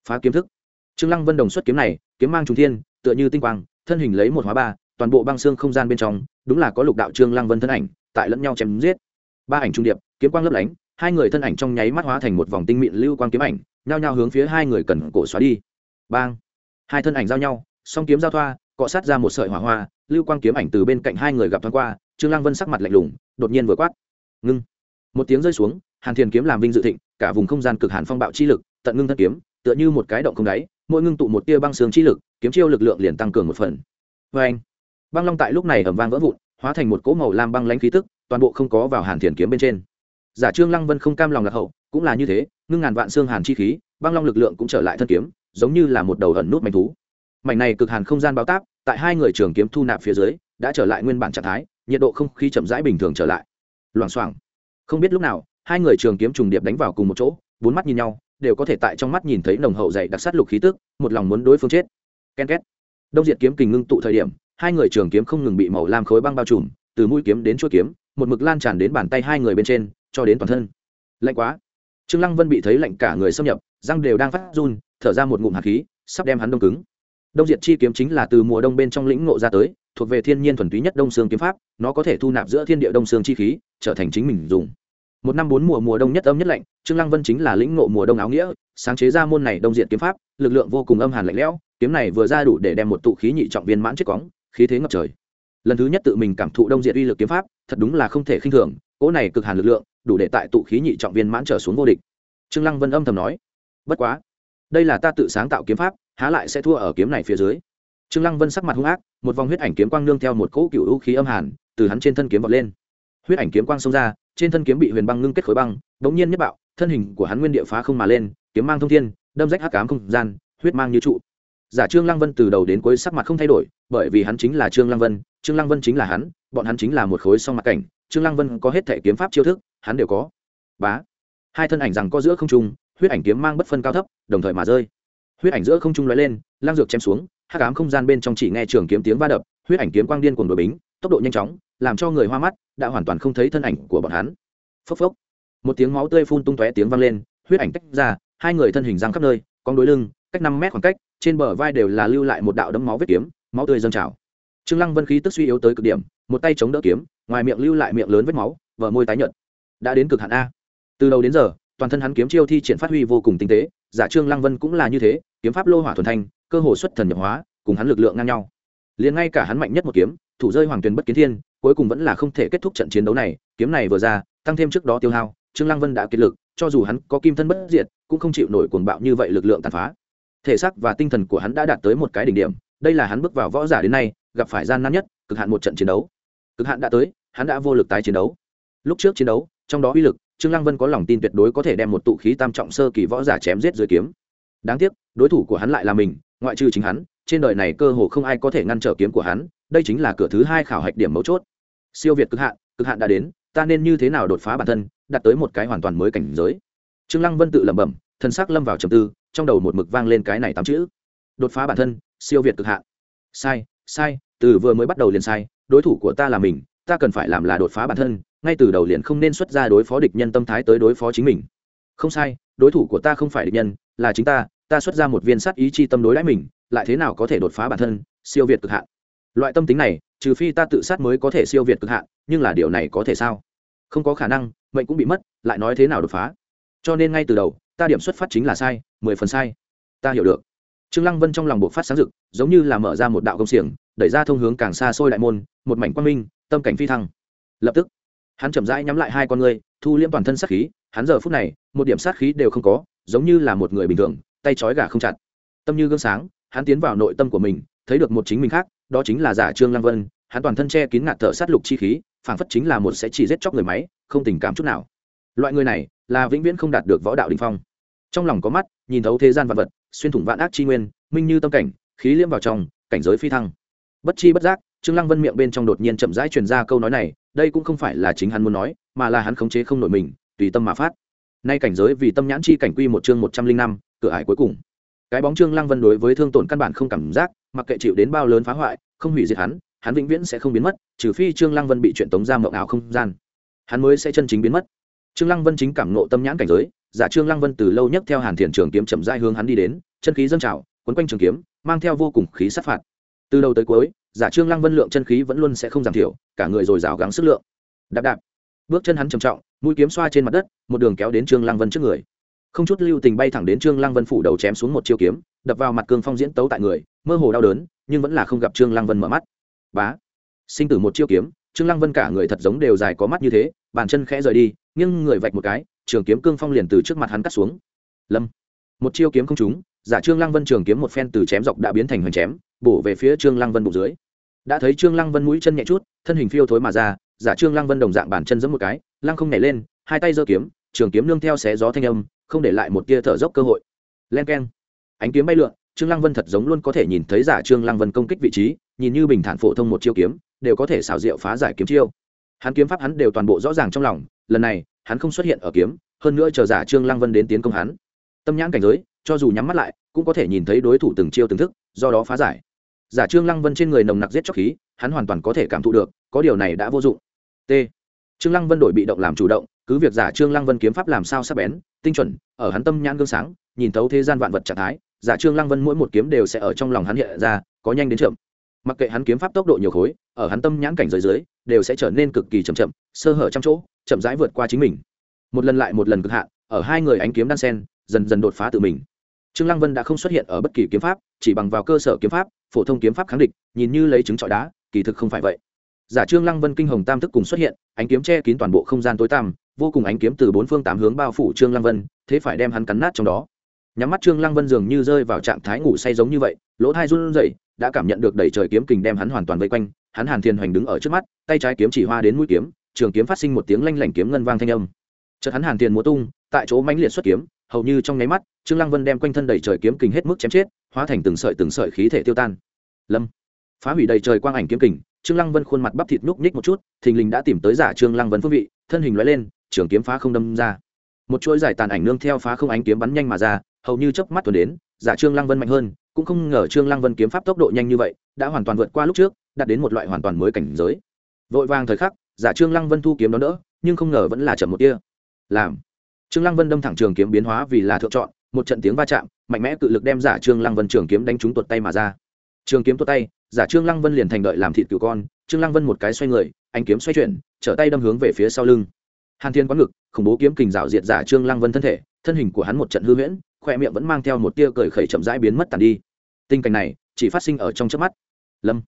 Phá kiếm thức. Trương lăng vân đồng xuất kiếm này, kiếm mang trung thiên, tựa như tinh quang, thân hình lấy một hóa ba, toàn bộ băng xương không gian bên trong, đúng là có lục đạo trương lăng vân thân ảnh, tại lẫn nhau chém giết. Ba ảnh trung điệp kiếm quang lấp lánh, hai người thân ảnh trong nháy mắt hóa thành một vòng tinh mịn lưu quang kiếm ảnh, nhao nhao hướng phía hai người cần cổ xóa đi. Bang! Hai thân ảnh giao nhau, song kiếm giao thoa, cọ sát ra một sợi hỏa hoa, lưu quang kiếm ảnh từ bên cạnh hai người gặp thoáng qua, trương lăng vân sắc mặt lạnh lùng, đột nhiên vừa quát. Ngưng! Một tiếng rơi xuống, hàn thiền kiếm làm vinh dự thịnh, cả vùng không gian cực hàn phong bạo chi lực, tận ngưng thân kiếm, tựa như một cái động không đáy, mỗi ngưng tụ một tia băng sương chi lực, kiếm chiêu lực lượng liền tăng cường một phần. Vê anh băng long tại lúc này ầm vang vỡ vụn, hóa thành một cỗ màu lam băng lãnh khí tức, toàn bộ không có vào hàn thiền kiếm bên trên giả trương lăng vân không cam lòng lạc hậu, cũng là như thế, ngưng ngàn vạn xương hàn chi khí, băng long lực lượng cũng trở lại thân kiếm, giống như là một đầu ẩn nút manh thú. Mảnh này cực hàn không gian báo táp, tại hai người trường kiếm thu nạp phía dưới, đã trở lại nguyên bản trạng thái, nhiệt độ không khí chậm rãi bình thường trở lại. Loảng xoảng. Không biết lúc nào, hai người trường kiếm trùng điệp đánh vào cùng một chỗ, bốn mắt nhìn nhau, đều có thể tại trong mắt nhìn thấy nồng hậu dày đặc sát lục khí tức, một lòng muốn đối phương chết. Ken két. Đông diệt kiếm kình ngưng tụ thời điểm, hai người trường kiếm không ngừng bị màu lam khối băng bao trùm, từ mũi kiếm đến chuôi kiếm, một mực lan tràn đến bàn tay hai người bên trên cho đến toàn thân. Lạnh quá. Trương lăng vân bị thấy lạnh cả người xâm nhập, răng đều đang phát run, thở ra một ngụm hạt khí, sắp đem hắn đông cứng. Đông diệt chi kiếm chính là từ mùa đông bên trong lĩnh ngộ ra tới, thuộc về thiên nhiên thuần túy nhất đông xương kiếm pháp, nó có thể thu nạp giữa thiên địa đông xương chi khí, trở thành chính mình dùng. Một năm bốn mùa mùa đông nhất âm nhất lạnh, trương lăng vân chính là lĩnh ngộ mùa đông áo nghĩa, sáng chế ra môn này đông Diệt kiếm pháp, lực lượng vô cùng âm hàn lạnh lẽo, kiếm này vừa ra đủ để đem một tụ khí nhị trọng viên mãn chết cóng, khí thế ngập trời. Lần thứ nhất tự mình cảm thụ đông Diệt uy lực kiếm pháp, thật đúng là không thể khinh thường, cỗ này cực hàn lực lượng đủ để tại tụ khí nhị trọng viên mãn trở xuống vô địch. Trương lăng vân âm thầm nói, bất quá, đây là ta tự sáng tạo kiếm pháp, há lại sẽ thua ở kiếm này phía dưới. Trương lăng vân sắc mặt hung ác, một vòng huyết ảnh kiếm quang nương theo một cỗ cựu u khí âm hàn, từ hắn trên thân kiếm vọt lên. Huyết ảnh kiếm quang xông ra, trên thân kiếm bị huyền băng ngưng kết khối băng, bỗng nhiên nhất bạo, thân hình của hắn nguyên địa phá không mà lên, kiếm mang thông thiên, đâm rách hắc ám không gian, huyết mang như trụ. Giả trương lăng vân từ đầu đến cuối sắc mặt không thay đổi, bởi vì hắn chính là trương lăng vân, trương lăng vân chính là hắn, bọn hắn chính là một khối song mặt cảnh, trương lăng vân có hết thể kiếm pháp chiêu thức hắn đều có. Bá. Hai thân ảnh rằng có giữa không trung, huyết ảnh kiếm mang bất phân cao thấp, đồng thời mà rơi. Huyết ảnh giữa không trung lóe lên, lang dược chém xuống, hắc ám không gian bên trong chỉ nghe trường kiếm tiếng va đập, huyết ảnh kiếm quang điên cuồng đuổi bính, tốc độ nhanh chóng, làm cho người hoa mắt, đã hoàn toàn không thấy thân ảnh của bọn hắn. Phốc phốc. Một tiếng máu tươi phun tung tóe tiếng vang lên, huyết ảnh tách ra, hai người thân hình giang khắp nơi con đối lưng, cách năm mét khoảng cách, trên bờ vai đều là lưu lại một đạo đấm máu vết kiếm, máu tươi dâng trào. Trương lăng vân khí tức suy yếu tới cực điểm, một tay chống đỡ kiếm, ngoài miệng lưu lại miệng lớn vết máu vở môi tái nhợt đã đến cực hạn a. Từ đầu đến giờ, toàn thân hắn kiếm chiêu thi triển phát huy vô cùng tinh tế, giả trương lăng vân cũng là như thế, kiếm pháp lô hỏa thuần thanh, cơ hồ xuất thần nhập hóa, cùng hắn lực lượng ngang nhau. Liền ngay cả hắn mạnh nhất một kiếm, thủ rơi hoàng tuyền bất kiến thiên, cuối cùng vẫn là không thể kết thúc trận chiến đấu này, kiếm này vừa ra, tăng thêm trước đó tiêu hao, trương lăng vân đã kiệt lực, cho dù hắn có kim thân bất diệt, cũng không chịu nổi cuồng bạo như vậy lực lượng tàn phá. Thể xác và tinh thần của hắn đã đạt tới một cái đỉnh điểm, đây là hắn bước vào võ giả đến nay, gặp phải gian nan nhất, cực hạn một trận chiến đấu. Cực hạn đã tới, hắn đã vô lực tái chiến đấu. Lúc trước chiến đấu trong đó uy lực, trương lăng vân có lòng tin tuyệt đối có thể đem một tụ khí tam trọng sơ kỳ võ giả chém giết dưới kiếm. Đáng tiếc, đối thủ của hắn lại là mình, ngoại trừ chính hắn, trên đời này cơ hồ không ai có thể ngăn trở kiếm của hắn, đây chính là cửa thứ hai khảo hạch điểm mấu chốt. Siêu việt cực hạn cực hạn đã đến, ta nên như thế nào đột phá bản thân, đạt tới một cái hoàn toàn mới cảnh giới? Trương lăng vân tự lẩm bẩm thân xác lâm vào trầm tư, trong đầu một mực vang lên cái này tám chữ. Đột phá bản thân, siêu việt cực hạn. Sai sai, từ vừa mới bắt đầu liền sai, đối thủ của ta là mình, ta cần phải làm là đột phá bản thân ngay từ đầu liền không nên xuất ra đối phó địch nhân tâm thái tới đối phó chính mình. Không sai, đối thủ của ta không phải địch nhân, là chính ta ta xuất ra một viên sát ý chi tâm đối đãi mình, lại thế nào có thể đột phá bản thân, siêu việt cực hạn. Loại tâm tính này, trừ phi ta tự sát mới có thể siêu việt cực hạn, nhưng là điều này có thể sao? Không có khả năng, mệnh cũng bị mất, lại nói thế nào đột phá? Cho nên ngay từ đầu, ta điểm xuất phát chính là sai, mười phần sai. Ta hiểu được. Trương lăng vân trong lòng buộc phát sáng rực, giống như là mở ra một đạo công xiềng, đẩy ra thông hướng càng xa xôi đại môn, một mảnh quang minh, tâm cảnh phi thăng. Lập tức hắn chậm rãi nhắm lại hai con ngươi, thu liễm toàn thân sát khí, hắn giờ phút này, một điểm sát khí đều không có, giống như là một người bình thường, tay trói gà không chặt. Tâm như gương sáng, hắn tiến vào nội tâm của mình, thấy được một chính mình khác, đó chính là giả trương lăng vân, hắn toàn thân che kín ngạt thở sát lục chi khí, phảng phất chính là một sẽ chỉ giết chóc người máy, không tình cảm chút nào. Loại người này, là vĩnh viễn không đạt được võ đạo đình phong. Trong lòng có mắt, nhìn thấu thế gian vật vật, xuyên thủng vạn ác chi nguyên, minh như tâm cảnh, khí liêm vào trong, cảnh giới phi thăng. Bất chi bất giác, trương lăng vân miệng bên trong đột nhiên chậm rãi truyền ra câu nói này đây cũng không phải là chính hắn muốn nói, mà là hắn khống chế không nổi mình, tùy tâm mà phát. Nay cảnh giới vì tâm nhãn chi cảnh quy một chương một trăm linh năm, cửa ải cuối cùng. Cái bóng trương lăng vân đối với thương tổn căn bản không cảm giác, mặc kệ chịu đến bao lớn phá hoại, không hủy diệt hắn hắn vĩnh viễn sẽ không biến mất, trừ phi trương lăng vân bị chuyện tống ra mộng ảo không gian. Hắn mới sẽ chân chính biến mất. Trương lăng vân chính cảm nộ tâm nhãn cảnh giới, giả trương lăng vân từ lâu nhất theo hàn thiền trường kiếm chậm rãi hướng hắn đi đến, chân khí dâng trào, quấn quanh trường kiếm, mang theo vô cùng khí sát phạt từ đầu tới cuối, giả trương lăng vân lượng chân khí vẫn luôn sẽ không giảm thiểu, cả người rồi rào gắng sức lượng. Đạp đạp. Bước chân hắn trầm trọng, mũi kiếm xoa trên mặt đất, một đường kéo đến trương lăng vân trước người. Không chút lưu tình bay thẳng đến trương lăng vân phủ đầu chém xuống một chiêu kiếm, đập vào mặt cương phong diễn tấu tại người, mơ hồ đau đớn, nhưng vẫn là không gặp trương lăng vân mở mắt. Bá. Sinh tử một chiêu kiếm, trương lăng vân cả người thật giống đều dài có mắt như thế, bàn chân khẽ rời đi nhưng người vạch một cái, trường kiếm cương phong liền từ trước mặt hắn cắt xuống. Lâm. Một chiêu kiếm không trúng, giả trương lăng vân trường kiếm một phen từ chém dọc đã biến thành hoành chém bổ về phía trương lăng vân bụng dưới. Đã thấy trương lăng vân mũi chân nhẹ chút, thân hình phiêu thối mà ra, giả trương lăng vân đồng dạng bàn chân giẫm một cái, lăng không nhảy lên, hai tay giơ kiếm, trường kiếm nương theo xé gió thanh âm, không để lại một tia thở dốc cơ hội. Len keng. Ánh kiếm bay lượn, trương lăng vân thật giống luôn có thể nhìn thấy giả trương lăng vân công kích vị trí, nhìn như bình thản phổ thông một chiêu kiếm, đều có thể xảo diệu phá giải kiếm chiêu. Hắn kiếm pháp hắn đều toàn bộ rõ ràng trong lòng, lần này, hắn không xuất hiện ở kiếm, hơn nữa chờ giả trương lăng vân đến tiến công hắn. Tâm nhãn cảnh giới, cho dù nhắm mắt lại, cũng có thể nhìn thấy đối thủ từng chiêu từng thức, do đó phá giải giả trương lăng vân trên người nồng nặc giết chóc khí, hắn hoàn toàn có thể cảm thụ được, có điều này đã vô dụng. T. Trương lăng vân đổi bị động làm chủ động, cứ việc giả trương lăng vân kiếm pháp làm sao sắp bén, tinh chuẩn, ở hắn tâm nhãn gương sáng, nhìn thấu thế gian vạn vật trạng thái, giả trương lăng vân mỗi một kiếm đều sẽ ở trong lòng hắn hiện ra, có nhanh đến chậm. Mặc kệ hắn kiếm pháp tốc độ nhiều khối, ở hắn tâm nhãn cảnh giới dưới, đều sẽ trở nên cực kỳ chậm chậm, sơ hở trăm chỗ, chậm rãi vượt qua chính mình. Một lần lại một lần cực hạn, ở hai người ánh kiếm đan sen, dần dần đột phá tự mình trương lăng vân đã không xuất hiện ở bất kỳ kiếm pháp, chỉ bằng vào cơ sở kiếm pháp, phổ thông kiếm pháp kháng địch, nhìn như lấy trứng trọi đá, kỳ thực không phải vậy. Giả trương lăng vân kinh hồng tam thức cùng xuất hiện, ánh kiếm che kín toàn bộ không gian tối tăm, vô cùng ánh kiếm từ bốn phương tám hướng bao phủ trương lăng vân, thế phải đem hắn cắn nát trong đó. Nhắm mắt trương lăng vân dường như rơi vào trạng thái ngủ say giống như vậy, lỗ thai run rẩy, đã cảm nhận được đẩy trời kiếm kình đem hắn hoàn toàn vây quanh, hắn hàn thiên hoành đứng ở trước mắt, tay trái kiếm chỉ hoa đến mũi kiếm, trường kiếm phát sinh một tiếng lanh lảnh kiếm ngân vang thanh âm. Chợt hắn hàn Thiên múa tung, tại chỗ mãnh liệt xuất kiếm hầu như trong nháy mắt, trương lăng vân đem quanh thân đầy trời kiếm kình hết mức chém chết, hóa thành từng sợi từng sợi khí thể tiêu tan. Lâm. Phá hủy đầy trời quang ảnh kiếm kình, trương lăng vân khuôn mặt bắp thịt núc ních một chút, thình lình đã tìm tới giả trương lăng vân phương vị, thân hình lóe lên, trường kiếm phá không đâm ra. Một chuỗi giải tàn ảnh nương theo phá không ánh kiếm bắn nhanh mà ra, hầu như chớp mắt tuần đến, giả trương lăng vân mạnh hơn, cũng không ngờ trương lăng vân kiếm pháp tốc độ nhanh như vậy, đã hoàn toàn vượt qua lúc trước, đạt đến một loại hoàn toàn mới cảnh giới. Vội vàng thời khắc, giả trương lăng vân thu kiếm đó đỡ, nhưng không ngờ vẫn là chậm một tia. Làm trương lăng vân đâm thẳng trường kiếm biến hóa vì là thượng chọn, một trận tiếng va chạm, mạnh mẽ cự lực đem giả trương lăng vân trường kiếm đánh trúng tuột tay mà ra. Trường kiếm tuột tay, giả trương lăng vân liền thành đợi làm thịt cừu con, trương lăng vân một cái xoay người, anh kiếm xoay chuyển, trở tay đâm hướng về phía sau lưng. Hàn thiên quán ngực, khủng bố kiếm kình rào diệt giả trương lăng vân thân thể, thân hình của hắn một trận hư huyễn khoe miệng vẫn mang theo một tia cười khẩy chậm rãi biến mất tàn đi. Tình cảnh này, chỉ phát sinh ở trong chớp mắt. Lâm.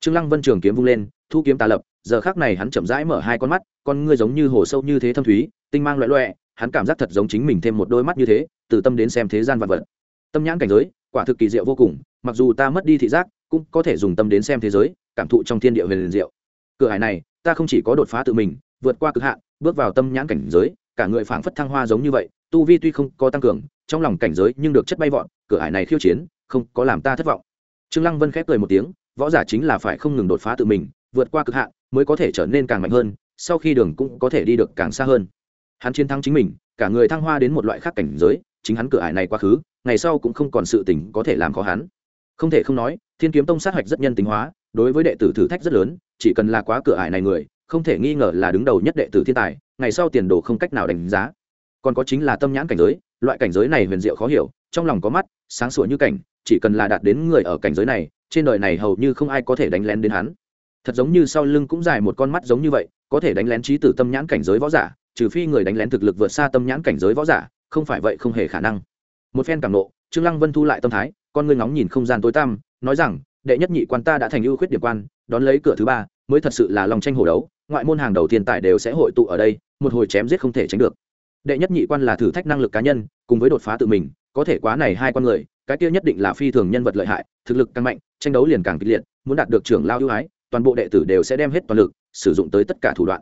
Trương lăng vân trường kiếm vung lên, thu kiếm tà lập, giờ khác này hắn chậm rãi mở hai con mắt, con ngươi giống như hồ sâu như thế thâm thúy, tinh mang loẹ loẹ hắn cảm giác thật giống chính mình thêm một đôi mắt như thế, từ tâm đến xem thế gian vật vật. Tâm nhãn cảnh giới, quả thực kỳ diệu vô cùng, mặc dù ta mất đi thị giác, cũng có thể dùng tâm đến xem thế giới, cảm thụ trong thiên địa huyền diệu. Cửa hải này, ta không chỉ có đột phá tự mình, vượt qua cực hạn, bước vào tâm nhãn cảnh giới, cả người phảng phất thăng hoa giống như vậy, tu vi tuy không có tăng cường, trong lòng cảnh giới nhưng được chất bay vọt, cửa hải này khiêu chiến, không có làm ta thất vọng. Trương lăng vân khép cười một tiếng, võ giả chính là phải không ngừng đột phá tự mình, vượt qua cực hạn, mới có thể trở nên càng mạnh hơn, sau khi đường cũng có thể đi được càng xa hơn hắn chiến thắng chính mình, cả người thăng hoa đến một loại khác cảnh giới, chính hắn cửa ải này quá khứ, ngày sau cũng không còn sự tình có thể làm khó hắn. Không thể không nói, thiên kiếm tông sát hạch rất nhân tính hóa, đối với đệ tử thử thách rất lớn, chỉ cần là quá cửa ải này người, không thể nghi ngờ là đứng đầu nhất đệ tử thiên tài, ngày sau tiền đồ không cách nào đánh giá. Còn có chính là tâm nhãn cảnh giới, loại cảnh giới này huyền diệu khó hiểu, trong lòng có mắt, sáng sủa như cảnh, chỉ cần là đạt đến người ở cảnh giới này, trên đời này hầu như không ai có thể đánh lén đến hắn. Thật giống như sau lưng cũng dài một con mắt giống như vậy, có thể đánh lén trí tử tâm nhãn cảnh giới võ giả trừ phi người đánh lén thực lực vượt xa tâm nhãn cảnh giới võ giả, không phải vậy không hề khả năng. Một phen cảm nộ, trương lăng vân thu lại tâm thái, con ngươi ngóng nhìn không gian tối tăm, nói rằng, đệ nhất nhị quan ta đã thành ưu khuyết điểm quan, đón lấy cửa thứ ba, mới thật sự là lòng tranh hổ đấu, ngoại môn hàng đầu thiên tài đều sẽ hội tụ ở đây, một hồi chém giết không thể tránh được. Đệ nhất nhị quan là thử thách năng lực cá nhân, cùng với đột phá tự mình, có thể quá này hai con người, cái kia nhất định là phi thường nhân vật lợi hại, thực lực càng mạnh, tranh đấu liền càng kịch liệt, muốn đạt được trưởng lao ưu ái, toàn bộ đệ tử đều sẽ đem hết toàn lực, sử dụng tới tất cả thủ đoạn.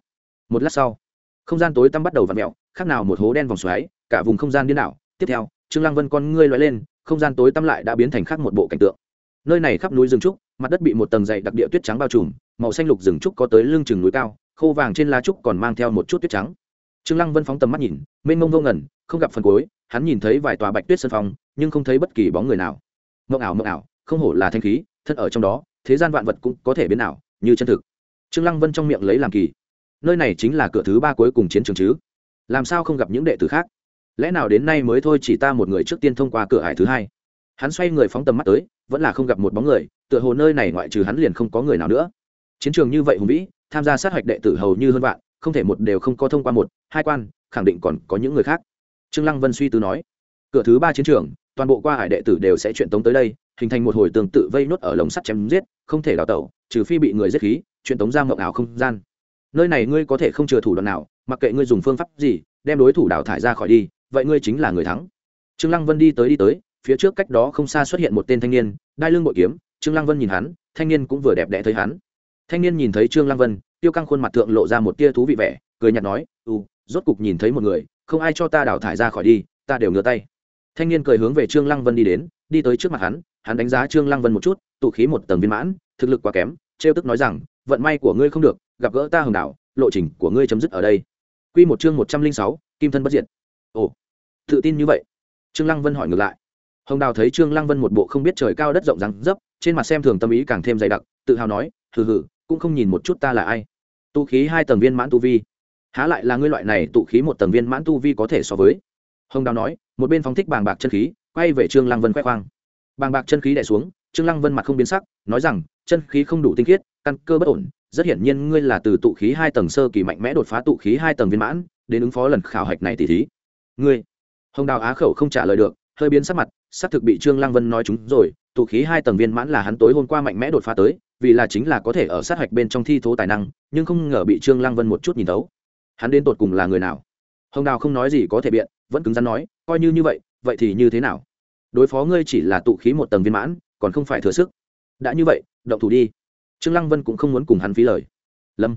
Một lát sau không gian tối tăm bắt đầu v ặ mẹo khác nào một hố đen vòng xoáy, cả vùng không gian điên đảo. Tiếp theo, trương lăng vân con ngươi loại lên, không gian tối tăm lại đã biến thành khác một bộ cảnh tượng. Nơi này khắp núi rừng trúc, mặt đất bị một tầng dày đặc địa tuyết trắng bao trùm, màu xanh lục rừng trúc có tới lưng chừng núi cao, khô vàng trên lá trúc còn mang theo một chút tuyết trắng. Trương lăng vân phóng tầm mắt nhìn, mênh mông vô ngẩn không gặp phần cuối, hắn nhìn thấy vài tòa bạch tuyết sân phong, nhưng không thấy bất kỳ bóng người nào. Mộng ảo mộng ảo, không hổ là thanh khí, thân ở trong đó, thế gian vạn vật cũng có thể biến ảo, như chân thực. Trương lăng vân trong miệng lấy làm kỳ nơi này chính là cửa thứ ba cuối cùng chiến trường chứ. Làm sao không gặp những đệ tử khác? Lẽ nào đến nay mới thôi chỉ ta một người trước tiên thông qua cửa hải thứ hai? Hắn xoay người phóng tầm mắt tới, vẫn là không gặp một bóng người, tựa hồ nơi này ngoại trừ hắn liền không có người nào nữa. Chiến trường như vậy hùng vĩ, tham gia sát hạch đệ tử hầu như hơn vạn, không thể một đều không có thông qua một, hai quan, khẳng định còn có những người khác. Trương lăng vân suy tư nói, cửa thứ ba chiến trường, toàn bộ qua hải đệ tử đều sẽ chuyển tống tới đây, hình thành một hồi tương tự vây nốt ở lồng sắt chém giết, không thể đào tẩu, trừ phi bị người giết khí, chuyển tống ra mộng ảo không gian nơi này ngươi có thể không chừa thủ đoạn nào, mặc kệ ngươi dùng phương pháp gì, đem đối thủ đào thải ra khỏi đi, vậy ngươi chính là người thắng. Trương lăng vân đi tới đi tới, phía trước cách đó không xa xuất hiện một tên thanh niên, đai lưng bội kiếm, trương lăng vân nhìn hắn, thanh niên cũng vừa đẹp đẽ thấy hắn. Thanh niên nhìn thấy trương lăng vân, tiêu căng khuôn mặt thượng lộ ra một tia thú vị vẻ, cười nhạt nói ừ rốt cục nhìn thấy một người, không ai cho ta đào thải ra khỏi đi, ta đều ngửa tay. Thanh niên cười hướng về trương lăng vân đi đến, đi tới trước mặt hắn hắn đánh giá trương lăng vân một chút, tụ khí một tầng viên mãn, thực lực quá kém, trêu tức nói rằng, vận may của ngươi không được gặp gỡ ta hồng đảo, lộ trình của ngươi chấm dứt ở đây. Quy một chương một trăm linh sáu, kim thân bất diệt. Ồ, tự tin như vậy. Trương lăng vân hỏi ngược lại. Hồng đào thấy trương lăng vân một bộ không biết trời cao đất rộng rắn dấp, trên mặt xem thường tâm ý càng thêm dày đặc, tự hào nói, hừ hừ, cũng không nhìn một chút ta là ai. Tụ khí hai tầng viên mãn tu vi. Há lại là ngươi loại này tụ khí một tầng viên mãn tu vi có thể so với? Hồng đào nói, một bên phóng thích bàng bạc chân khí, quay về trương lăng vân khoe khoang. Bàng bạc chân khí đè xuống, trương lăng vân mặt không biến sắc, nói rằng, chân khí không đủ tinh khiết, căn cơ bất ổn rất hiển nhiên ngươi là từ tụ khí hai tầng sơ kỳ mạnh mẽ đột phá tụ khí hai tầng viên mãn, đến ứng phó lần khảo hạch này tỷ thí. Ngươi, hồng đào á khẩu không trả lời được, hơi biến sắc mặt, xác thực bị trương lăng vân nói chúng rồi, tụ khí hai tầng viên mãn là hắn tối hôm qua mạnh mẽ đột phá tới, vì là chính là có thể ở sát hạch bên trong thi thố tài năng, nhưng không ngờ bị trương lăng vân một chút nhìn thấu. Hắn đến tột cùng là người nào? Hồng đào không nói gì có thể biện, vẫn cứng rắn nói, coi như như vậy vậy thì như thế nào? Đối phó ngươi chỉ là tụ khí một tầng viên mãn, còn không phải thừa sức. Đã như vậy, động thủ đi trương lăng vân cũng không muốn cùng hắn phí lời. Lâm.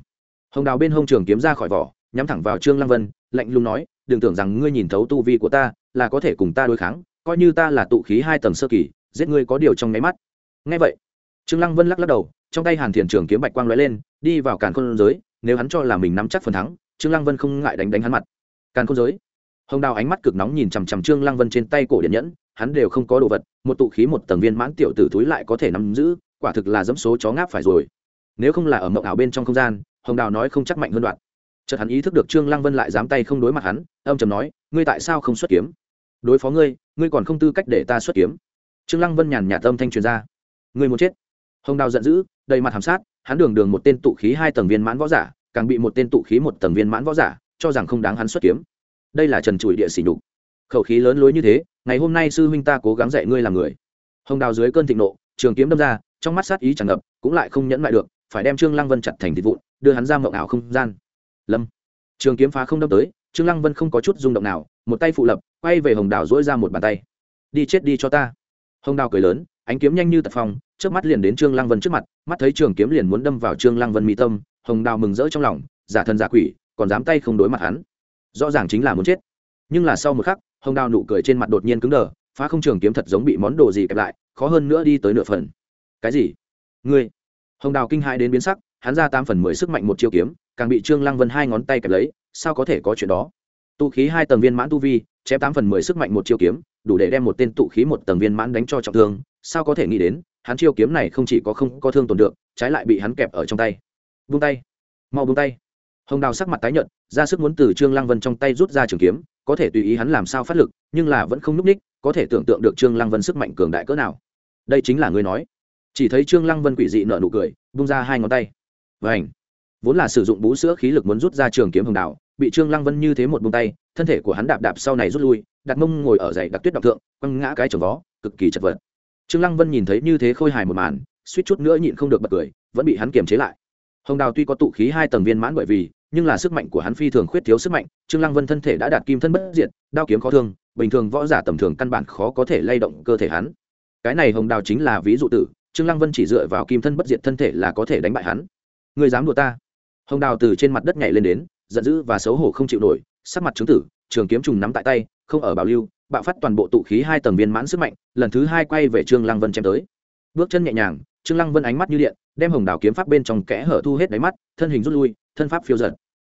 Hồng đào bên hông trường kiếm ra khỏi vỏ, nhắm thẳng vào trương lăng vân, lạnh lùng nói, đừng tưởng rằng ngươi nhìn thấu tu vi của ta, là có thể cùng ta đối kháng, coi như ta là tụ khí hai tầng sơ kỳ, giết ngươi có điều trong nháy mắt. Nghe vậy, trương lăng vân lắc lắc đầu, trong tay hàn thiền trường kiếm bạch quang lóe lên, đi vào càn khôn giới, nếu hắn cho là mình nắm chắc phần thắng, trương lăng vân không ngại đánh đánh hắn mặt. Càn khôn giới. Hồng đào ánh mắt cực nóng nhìn chằm chằm trương lăng vân trên tay cổ điện nhẫn, hắn đều không có đồ vật, một tụ khí một tầng viên mãn tiểu tử túi lại có thể nắm giữ quả thực là dẫm số chó ngáp phải rồi. Nếu không là ở mộng ảo bên trong không gian, hồng đào nói không chắc mạnh hơn đoạn. Chợt hắn ý thức được trương lăng vân lại dám tay không đối mặt hắn, âm trầm nói, ngươi tại sao không xuất kiếm? Đối phó ngươi ngươi còn không tư cách để ta xuất kiếm. Trương lăng vân nhàn nhạt âm thanh truyền ra. Ngươi muốn chết? Hồng đào giận dữ, đầy mặt hàm sát, hắn đường đường một tên tụ khí hai tầng viên mãn võ giả, càng bị một tên tụ khí một tầng viên mãn võ giả, cho rằng không đáng hắn xuất kiếm. Đây là trần trụi địa xỉ nhục. Khẩu khí lớn lối như thế, ngày hôm nay sư huynh ta cố gắng dạy ngươi làm người. Hồng đào dưới cơn thịnh nộ, trường kiếm đâm ra trong mắt sát ý tràn ngập, cũng lại không nhẫn lại được, phải đem trương lăng vân chặt thành thịt vụn, đưa hắn ra mộng ảo không gian. Lâm. Trường kiếm phá không đâm tới, trương lăng vân không có chút rung động nào, một tay phụ lập, quay về hồng đào dỗi ra một bàn tay. Đi chết đi cho ta. Hồng đào cười lớn, ánh kiếm nhanh như tật phong trước mắt liền đến trương lăng vân trước mặt, mắt thấy trường kiếm liền muốn đâm vào trương lăng vân mi tâm, hồng đào mừng rỡ trong lòng, giả thân giả quỷ, còn dám tay không đối mặt hắn. Rõ ràng chính là muốn chết. Nhưng là sau một khắc, hồng đào nụ cười trên mặt đột nhiên cứng đờ, phá không trường kiếm thật giống bị món đồ gì kẹp lại, khó hơn nữa đi tới nửa phần cái gì? Ngươi? Hồng đào kinh hãi đến biến sắc, hắn ra tám phần mười sức mạnh một chiêu kiếm, càng bị trương lăng vân hai ngón tay kẹp lấy, sao có thể có chuyện đó? Tụ khí hai tầng viên mãn tu vi, chém tám phần mười sức mạnh một chiêu kiếm, đủ để đem một tên tụ khí một tầng viên mãn đánh cho trọng thương, sao có thể nghĩ đến, hắn chiêu kiếm này không chỉ có không có thương tổn được, trái lại bị hắn kẹp ở trong tay. Vung tay. Mau vung tay. Hồng đào sắc mặt tái nhợt, ra sức muốn từ trương lăng vân trong tay rút ra trường kiếm, có thể tùy ý hắn làm sao phát lực, nhưng là vẫn không núp ních, có thể tưởng tượng được trương lăng vân sức mạnh cường đại cỡ nào. Đây chính là ngươi nói chỉ thấy trương lăng vân quỷ dị nở nụ cười bung ra hai ngón tay. Và ảnh vốn là sử dụng bú sữa khí lực muốn rút ra trường kiếm hồng đào bị trương lăng vân như thế một bung tay, thân thể của hắn đạp đạp sau này rút lui, đặt mông ngồi ở dãy đặc tuyết đọc thượng, quăng ngã cái chồng vó, cực kỳ chật vật. Trương lăng vân nhìn thấy như thế khôi hài một màn, suýt chút nữa nhịn không được bật cười, vẫn bị hắn kiềm chế lại. Hồng đào tuy có tụ khí hai tầng viên mãn bởi vì, nhưng là sức mạnh của hắn phi thường khuyết thiếu sức mạnh, trương lăng vân thân thể đã đạt kim thân bất diệt, đao kiếm khó thương, bình thường võ giả tầm thường căn bản khó có thể lay động cơ thể hắn. Cái này hồng đào chính là ví dụ tử trương lăng vân chỉ dựa vào kim thân bất diệt thân thể là có thể đánh bại hắn. Người dám đùa ta? Hồng đào từ trên mặt đất nhảy lên đến, giận dữ và xấu hổ không chịu nổi, sắc mặt chứng tử, trường kiếm trùng nắm tại tay, không ở bảo lưu, bạo phát toàn bộ tụ khí hai tầng viên mãn sức mạnh, lần thứ hai quay về trương lăng vân chém tới. Bước chân nhẹ nhàng, trương lăng vân ánh mắt như điện, đem hồng đào kiếm pháp bên trong kẽ hở thu hết đáy mắt, thân hình rút lui, thân pháp phiêu giật.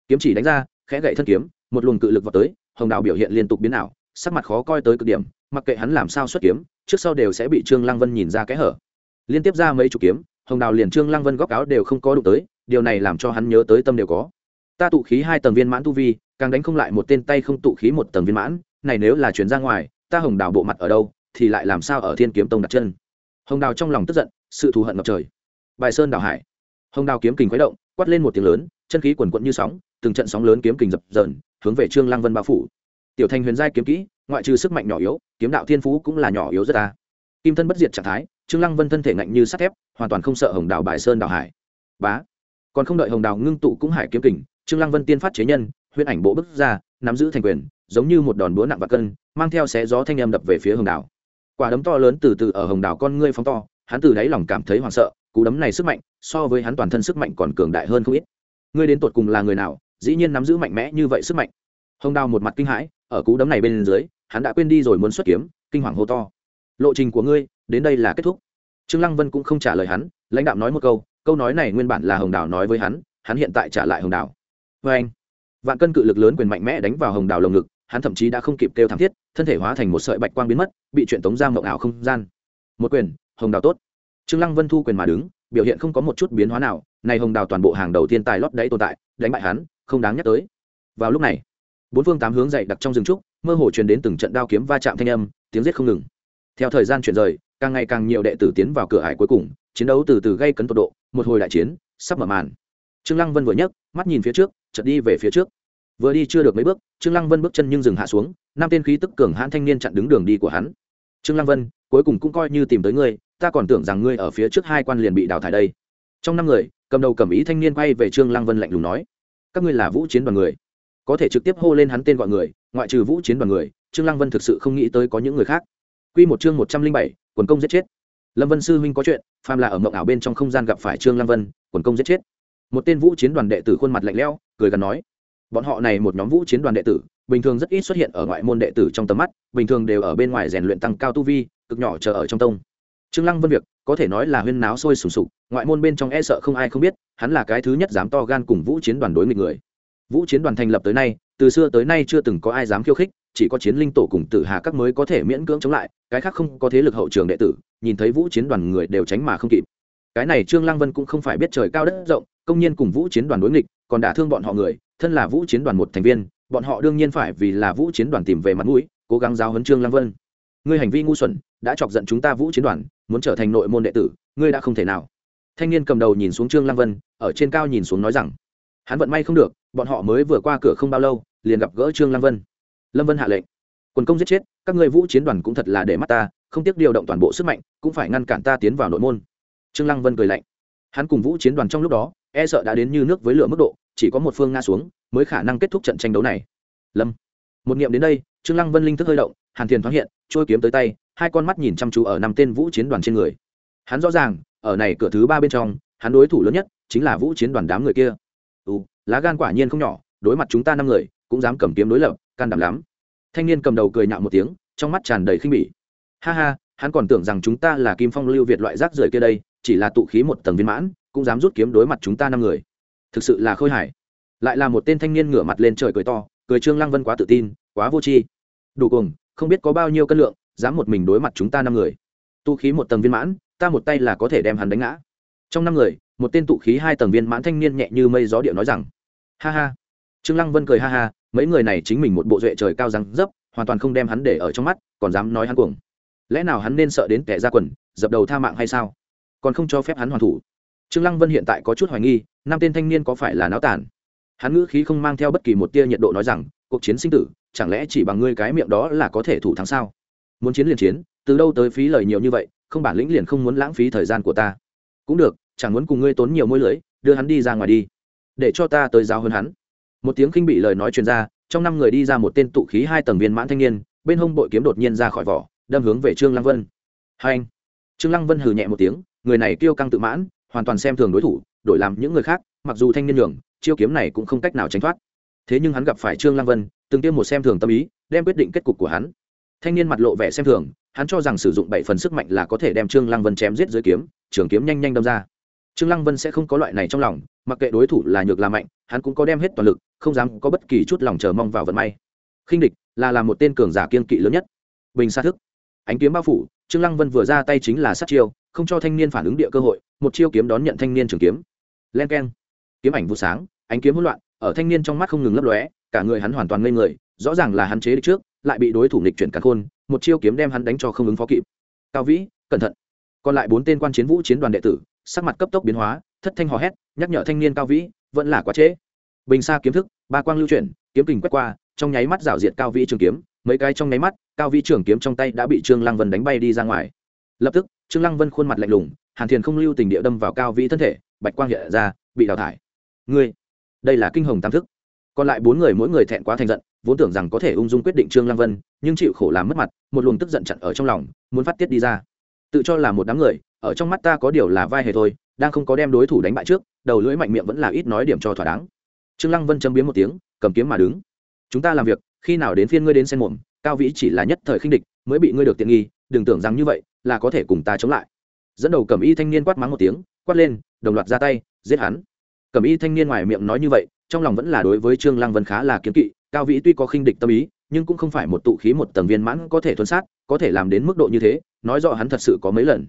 Kiếm chỉ đánh ra, khẽ gậy thân kiếm, một luồng cự lực vào tới, hồng đào biểu hiện liên tục biến ảo, sắc mặt khó coi tới cực điểm, mặc kệ hắn làm sao xuất kiếm, trước sau đều sẽ bị trương lăng vân nhìn ra kẽ hở liên tiếp ra mấy chục kiếm, hồng đào liền trương lăng vân góc áo đều không có đụng tới, điều này làm cho hắn nhớ tới tâm đều có. Ta tụ khí hai tầng viên mãn tu vi, càng đánh không lại một tên tay không tụ khí một tầng viên mãn, này nếu là chuyển ra ngoài, ta hồng đào bộ mặt ở đâu, thì lại làm sao ở thiên kiếm tông đặt chân? Hồng đào trong lòng tức giận, sự thù hận ngập trời. Bài sơn đào hải. Hồng đào kiếm kình khuấy động, quát lên một tiếng lớn, chân khí quần quận như sóng, từng trận sóng lớn kiếm kình dập dờn, hướng về trương lăng vân bao phủ. Tiểu thành huyền giai kiếm kỹ, ngoại trừ sức mạnh nhỏ yếu, kiếm đạo thiên phú cũng là nhỏ yếu rất ta. Kim thân bất diệt trạng thái trương lăng vân thân thể ngạnh như sắt thép, hoàn toàn không sợ hồng đào bài sơn đào hải. Bá. Còn không đợi hồng đào ngưng tụ cũng hải kiếm kình, trương lăng vân tiên phát chế nhân, huyễn ảnh bộ bức ra, nắm giữ thành quyền, giống như một đòn búa nặng và cân, mang theo xé gió thanh âm đập về phía hồng đào. Quả đấm to lớn từ từ ở hồng đào con ngươi phóng to, hắn từ đáy lòng cảm thấy hoảng sợ, cú đấm này sức mạnh, so với hắn toàn thân sức mạnh còn cường đại hơn không ít. Ngươi đến tột cùng là người nào, dĩ nhiên nắm giữ mạnh mẽ như vậy sức mạnh. Hồng đào một mặt kinh hãi, ở cú đấm này bên dưới, hắn đã quên đi rồi muốn xuất kiếm, kinh hoàng hô to. Lộ trình của ngươi đến đây là kết thúc. Trương lăng vân cũng không trả lời hắn, lãnh đạo nói một câu câu nói này nguyên bản là hồng đào nói với hắn hắn hiện tại trả lại hồng đào. Với anh, vạn cân cự lực lớn quyền mạnh mẽ đánh vào hồng đào lồng ngực, hắn thậm chí đã không kịp kêu thảm thiết, thân thể hóa thành một sợi bạch quang biến mất, bị chuyện tống giam mộng ảo không gian. Một quyền, hồng đào tốt. Trương lăng vân thu quyền mà đứng, biểu hiện không có một chút biến hóa nào, này hồng đào toàn bộ hàng đầu tiên tài lót đáy tồn tại, đánh bại hắn, không đáng nhắc tới. Vào lúc này, bốn phương tám hướng dậy đặc trong rừng trúc, mơ hồ truyền đến từng trận đao kiếm va chạm thanh âm, tiếng giết không ngừng. Theo thời gian chuyển rời càng ngày càng nhiều đệ tử tiến vào cửa hải cuối cùng chiến đấu từ từ gây cấn tột độ một hồi đại chiến sắp mở màn. Trương lăng vân vừa nhấc mắt nhìn phía trước chợt đi về phía trước. Vừa đi chưa được mấy bước trương lăng vân bước chân nhưng dừng hạ xuống năm tên khí tức cường hãn thanh niên chặn đứng đường đi của hắn. Trương lăng vân cuối cùng cũng coi như tìm tới ngươi ta còn tưởng rằng ngươi ở phía trước hai quan liền bị đào thải đây. Trong năm người cầm đầu cầm ý thanh niên quay về trương lăng vân lạnh lùng nói các ngươi là vũ chiến đoàn người. Có thể trực tiếp hô lên hắn tên gọi người ngoại trừ vũ chiến đoàn người trương lăng vân thực sự không nghĩ tới có những người khác. Quy một chương một trăm linh bảy, quần công giết chết. Lâm Vân sư huynh có chuyện, phàm là ở mộng ảo bên trong không gian gặp phải Trương Lâm Vân, quần công giết chết. Một tên vũ chiến đoàn đệ tử khuôn mặt lạnh lẽo, cười gần nói: "Bọn họ này một nhóm vũ chiến đoàn đệ tử, bình thường rất ít xuất hiện ở ngoại môn đệ tử trong tầm mắt, bình thường đều ở bên ngoài rèn luyện tăng cao tu vi, cực nhỏ chờ ở trong tông." Trương Lăng Vân việc, có thể nói là huyên náo sôi sùng sục, ngoại môn bên trong e sợ không ai không biết, hắn là cái thứ nhất dám to gan cùng vũ chiến đoàn đối nghịch người. Vũ chiến đoàn thành lập tới nay, từ xưa tới nay chưa từng có ai dám khiêu khích, chỉ có chiến linh tổ cùng tử hà các mới có thể miễn cưỡng chống lại, cái khác không có thế lực hậu trường đệ tử, nhìn thấy vũ chiến đoàn người đều tránh mà không kịp. Cái này trương lăng vân cũng không phải biết trời cao đất rộng, công nhiên cùng vũ chiến đoàn đối nghịch, còn đả thương bọn họ người, thân là vũ chiến đoàn một thành viên, bọn họ đương nhiên phải vì là vũ chiến đoàn tìm về mặt mũi, cố gắng giáo huấn trương lăng vân. Ngươi hành vi ngu xuẩn, đã chọc giận chúng ta vũ chiến đoàn, muốn trở thành nội môn đệ tử, ngươi đã không thể nào. Thanh niên cầm đầu nhìn xuống trương lăng vân, ở trên cao nhìn xuống nói rằng, hắn vận may không được, bọn họ mới vừa qua cửa không bao lâu, liền gặp gỡ trương lăng vân lâm vân hạ lệnh. Quần công giết chết, các ngươi vũ chiến đoàn cũng thật là để mắt ta, không tiếc điều động toàn bộ sức mạnh, cũng phải ngăn cản ta tiến vào nội môn. Trương lăng vân cười lạnh. Hắn cùng vũ chiến đoàn trong lúc đó e sợ đã đến như nước với lửa mức độ, chỉ có một phương nga xuống, mới khả năng kết thúc trận tranh đấu này. Lâm. Một nghiệm đến đây, trương lăng vân linh thức hơi động, hàn thiền thoáng hiện, trôi kiếm tới tay, hai con mắt nhìn chăm chú ở năm tên vũ chiến đoàn trên người. Hắn rõ ràng, ở này cửa thứ ba bên trong, hắn đối thủ lớn nhất chính là vũ chiến đoàn đám người kia. Ừ lá gan quả nhiên không nhỏ, đối mặt chúng ta năm người cũng dám cầm kiếm đối lập, can đảm lắm. Thanh niên cầm đầu cười nhạo một tiếng, trong mắt tràn đầy khinh bỉ. Ha ha, hắn còn tưởng rằng chúng ta là kim phong lưu việt loại rác rưởi kia đây, chỉ là tụ khí một tầng viên mãn, cũng dám rút kiếm đối mặt chúng ta năm người. Thực sự là khôi hài. Lại là một tên thanh niên ngửa mặt lên trời cười to, cười trương lăng vân quá tự tin, quá vô tri. Đủ cùng, không biết có bao nhiêu cân lượng, dám một mình đối mặt chúng ta năm người. Tụ khí một tầng viên mãn, ta một tay là có thể đem hắn đánh ngã. Trong năm người, một tên tụ khí hai tầng viên mãn thanh niên nhẹ như mây gió điệu nói rằng, ha ha. Trương lăng vân cười ha ha mấy người này chính mình một bộ duệ trời cao răng dấp, hoàn toàn không đem hắn để ở trong mắt, còn dám nói hắn cuồng. Lẽ nào hắn nên sợ đến kẻ ra quần, dập đầu tha mạng hay sao? Còn không cho phép hắn hoàn thủ. Trương lăng vân hiện tại có chút hoài nghi năm tên thanh niên có phải là náo tàn? Hắn ngữ khí không mang theo bất kỳ một tia nhiệt độ nói rằng, cuộc chiến sinh tử, chẳng lẽ chỉ bằng ngươi cái miệng đó là có thể thủ thắng sao? Muốn chiến liền chiến, từ đâu tới phí lời nhiều như vậy, không bản lĩnh liền không muốn lãng phí thời gian của ta. Cũng được, chẳng muốn cùng ngươi tốn nhiều môi lưới, đưa hắn đi ra ngoài đi, để cho ta tới giáo hơn hắn một tiếng khinh bị lời nói truyền ra, trong năm người đi ra một tên tụ khí hai tầng viên mãn thanh niên, bên hông bội kiếm đột nhiên ra khỏi vỏ, đâm hướng về trương lăng vân. Hai anh. Trương lăng vân hừ nhẹ một tiếng, người này kêu căng tự mãn, hoàn toàn xem thường đối thủ, đổi làm những người khác, mặc dù thanh niên nhường, chiêu kiếm này cũng không cách nào tránh thoát. Thế nhưng hắn gặp phải trương lăng vân, từng tiêm một xem thường tâm ý, đem quyết định kết cục của hắn. Thanh niên mặt lộ vẻ xem thường, hắn cho rằng sử dụng bảy phần sức mạnh là có thể đem trương lăng vân chém giết dưới kiếm, trường kiếm nhanh nhanh đâm ra. Trương lăng vân sẽ không có loại này trong lòng, mặc kệ đối thủ là nhược là mạnh, hắn cũng có đem hết toàn lực không dám có bất kỳ chút lòng chờ mong vào vận may. Khinh địch là làm một tên cường giả kiên kỵ lớn nhất. Bình xa thức. Ánh kiếm bao phủ, trương lăng vân vừa ra tay chính là sát chiêu, không cho thanh niên phản ứng địa cơ hội, một chiêu kiếm đón nhận thanh niên trường kiếm. Len keng. Kiếm ảnh vụ sáng, ánh kiếm hỗn loạn, ở thanh niên trong mắt không ngừng lấp lóe, cả người hắn hoàn toàn ngây người, rõ ràng là hắn chế địch trước, lại bị đối thủ nghịch chuyển cắn khôn, một chiêu kiếm đem hắn đánh cho không ứng phó kịp. Cao vĩ, cẩn thận. Còn lại bốn tên quan chiến vũ chiến đoàn đệ tử, sắc mặt cấp tốc biến hóa, thất thanh hò hét, nhắc nhở thanh niên cao vĩ, vẫn là quá trễ bình xa kiếm thức, ba quang lưu chuyển, kiếm kình quét qua, trong nháy mắt rảo diệt cao vĩ trường kiếm. Mấy cái trong nháy mắt, cao vĩ trường kiếm trong tay đã bị trương lăng vân đánh bay đi ra ngoài. Lập tức, trương lăng vân khuôn mặt lạnh lùng, hàn thiền không lưu tình địa đâm vào cao vĩ thân thể, bạch quang hiện ra, bị đào thải. Ngươi, đây là kinh hồng tam thức. Còn lại bốn người mỗi người thẹn quá thành giận, vốn tưởng rằng có thể ung dung quyết định trương lăng vân, nhưng chịu khổ làm mất mặt, một luồng tức giận chặn ở trong lòng, muốn phát tiết đi ra. Tự cho là một đám người, ở trong mắt ta có điều là vai hề thôi, đang không có đem đối thủ đánh bại trước, đầu lưỡi mạnh miệng vẫn là ít nói điểm cho thỏa đáng trương lăng vân châm biếm một tiếng cầm kiếm mà đứng. Chúng ta làm việc khi nào đến phiên ngươi đến sen muộn, cao vĩ chỉ là nhất thời khinh địch mới bị ngươi được tiện nghi đừng tưởng rằng như vậy là có thể cùng ta chống lại. Dẫn đầu cầm y thanh niên quát mắng một tiếng quát lên đồng loạt ra tay giết hắn. Cầm y thanh niên ngoài miệng nói như vậy trong lòng vẫn là đối với trương lăng vân khá là kiếm kỵ cao vĩ tuy có khinh địch tâm ý nhưng cũng không phải một tụ khí một tầng viên mãn có thể thuần sát có thể làm đến mức độ như thế nói rõ hắn thật sự có mấy lần.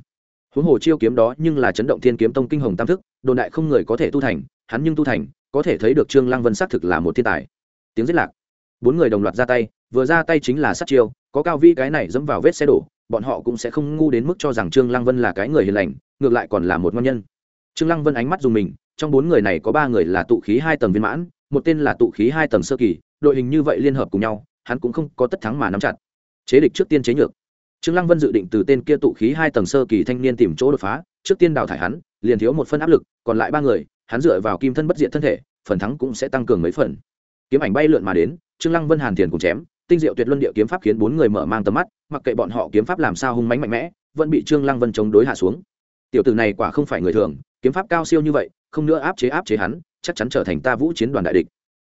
Huống hồ chiêu kiếm đó nhưng là chấn động thiên kiếm tông kinh hồng tam thức đồn đại không người có thể tu thành hắn nhưng tu thành có thể thấy được trương lăng vân xác thực là một thiên tài. Tiếng giết lạc. Bốn người đồng loạt ra tay, vừa ra tay chính là sát chiêu, có cao vi cái này dẫm vào vết xe đổ, bọn họ cũng sẽ không ngu đến mức cho rằng trương lăng vân là cái người hiền lành, ngược lại còn là một ngon nhân. Trương lăng vân ánh mắt dùng mình, trong bốn người này có ba người là tụ khí hai tầng viên mãn, một tên là tụ khí hai tầng sơ kỳ, đội hình như vậy liên hợp cùng nhau, hắn cũng không có tất thắng mà nắm chặt. Chế địch trước tiên chế nhược. Trương lăng vân dự định từ tên kia tụ khí hai tầng sơ kỳ thanh niên tìm chỗ đột phá, trước tiên đào thải hắn, liền thiếu một phân áp lực, còn lại ba người hắn dựa vào kim thân bất diện thân thể, phần thắng cũng sẽ tăng cường mấy phần. Kiếm ảnh bay lượn mà đến, trương lăng vân hàn tiền cùng chém, tinh diệu tuyệt luân địa kiếm pháp khiến bốn người mở mang tầm mắt, mặc kệ bọn họ kiếm pháp làm sao hung mãnh mạnh mẽ, vẫn bị trương lăng vân chống đối hạ xuống. Tiểu tử này quả không phải người thường, kiếm pháp cao siêu như vậy, không nữa áp chế áp chế hắn, chắc chắn trở thành ta vũ chiến đoàn đại địch.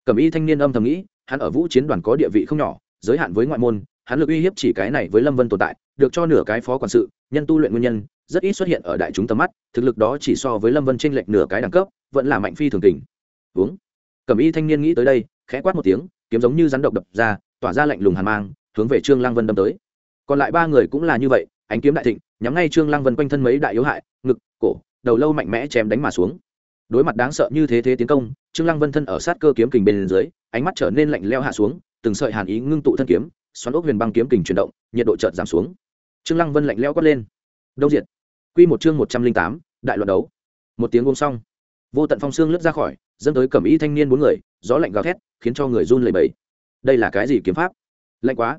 Cẩm y thanh niên âm thầm nghĩ, hắn ở vũ chiến đoàn có địa vị không nhỏ, giới hạn với ngoại môn, hắn lực uy hiếp chỉ cái này với lâm vân tồn tại, được cho nửa cái phó quản sự, nhân tu luyện nguyên nhân rất ít xuất hiện ở đại chúng tầm mắt, thực lực đó chỉ so với lâm vân tranh lệch nửa cái đẳng cấp, vẫn là mạnh phi thường tình uống. Cẩm y thanh niên nghĩ tới đây, khẽ quát một tiếng, kiếm giống như rắn độc đập ra, tỏa ra lạnh lùng hàn mang, hướng về trương lăng vân đâm tới. Còn lại ba người cũng là như vậy, ánh kiếm đại thịnh, nhắm ngay trương lăng vân quanh thân mấy đại yếu hại, ngực, cổ, đầu lâu mạnh mẽ chém đánh mà xuống. Đối mặt đáng sợ như thế thế tiến công, trương lăng vân thân ở sát cơ kiếm kình bên dưới, ánh mắt trở nên lạnh leo hạ xuống, từng sợi hàn ý ngưng tụ thân kiếm, xoắn ốc huyền băng kiếm kình chuyển động, nhiệt độ chợt giảm xuống. Trương lăng vân lạnh leo quát lên. Đông diệt quy một chương một trăm linh tám, đại loạn đấu. Một tiếng uống xong vô tận phong xương lướt ra khỏi dẫn tới cẩm y thanh niên bốn người, gió lạnh gào thét, khiến cho người run lẩy bẩy. Đây là cái gì kiếm pháp? Lạnh quá.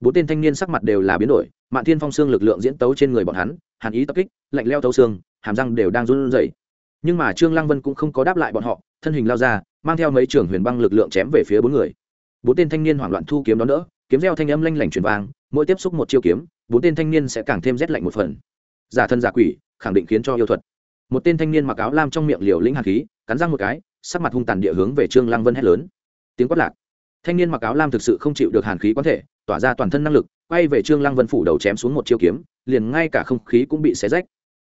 Bốn tên thanh niên sắc mặt đều là biến đổi, mạn thiên phong xương lực lượng diễn tấu trên người bọn hắn, hàn ý tập kích, lạnh leo tấu xương, hàm răng đều đang run rẩy. Nhưng mà trương lăng vân cũng không có đáp lại bọn họ, thân hình lao ra, mang theo mấy trưởng huyền băng lực lượng chém về phía bốn người. Bốn tên thanh niên hoảng loạn thu kiếm đó nữa kiếm reo thanh âm lanh lảnh truyền vang, mỗi tiếp xúc một chiêu kiếm, bốn tên thanh niên sẽ càng thêm rét lạnh một phần giả thân giả quỷ, khẳng định khiến cho yêu thuật. Một tên thanh niên mặc áo lam trong miệng liều lĩnh hạt khí, cắn răng một cái, sắc mặt hung tàn địa hướng về trương lăng vân hét lớn. Tiếng quát lạc. Thanh niên mặc áo lam thực sự không chịu được hàn khí quán thể, tỏa ra toàn thân năng lực, quay về trương lăng vân phủ đầu chém xuống một chiêu kiếm, liền ngay cả không khí cũng bị xé rách.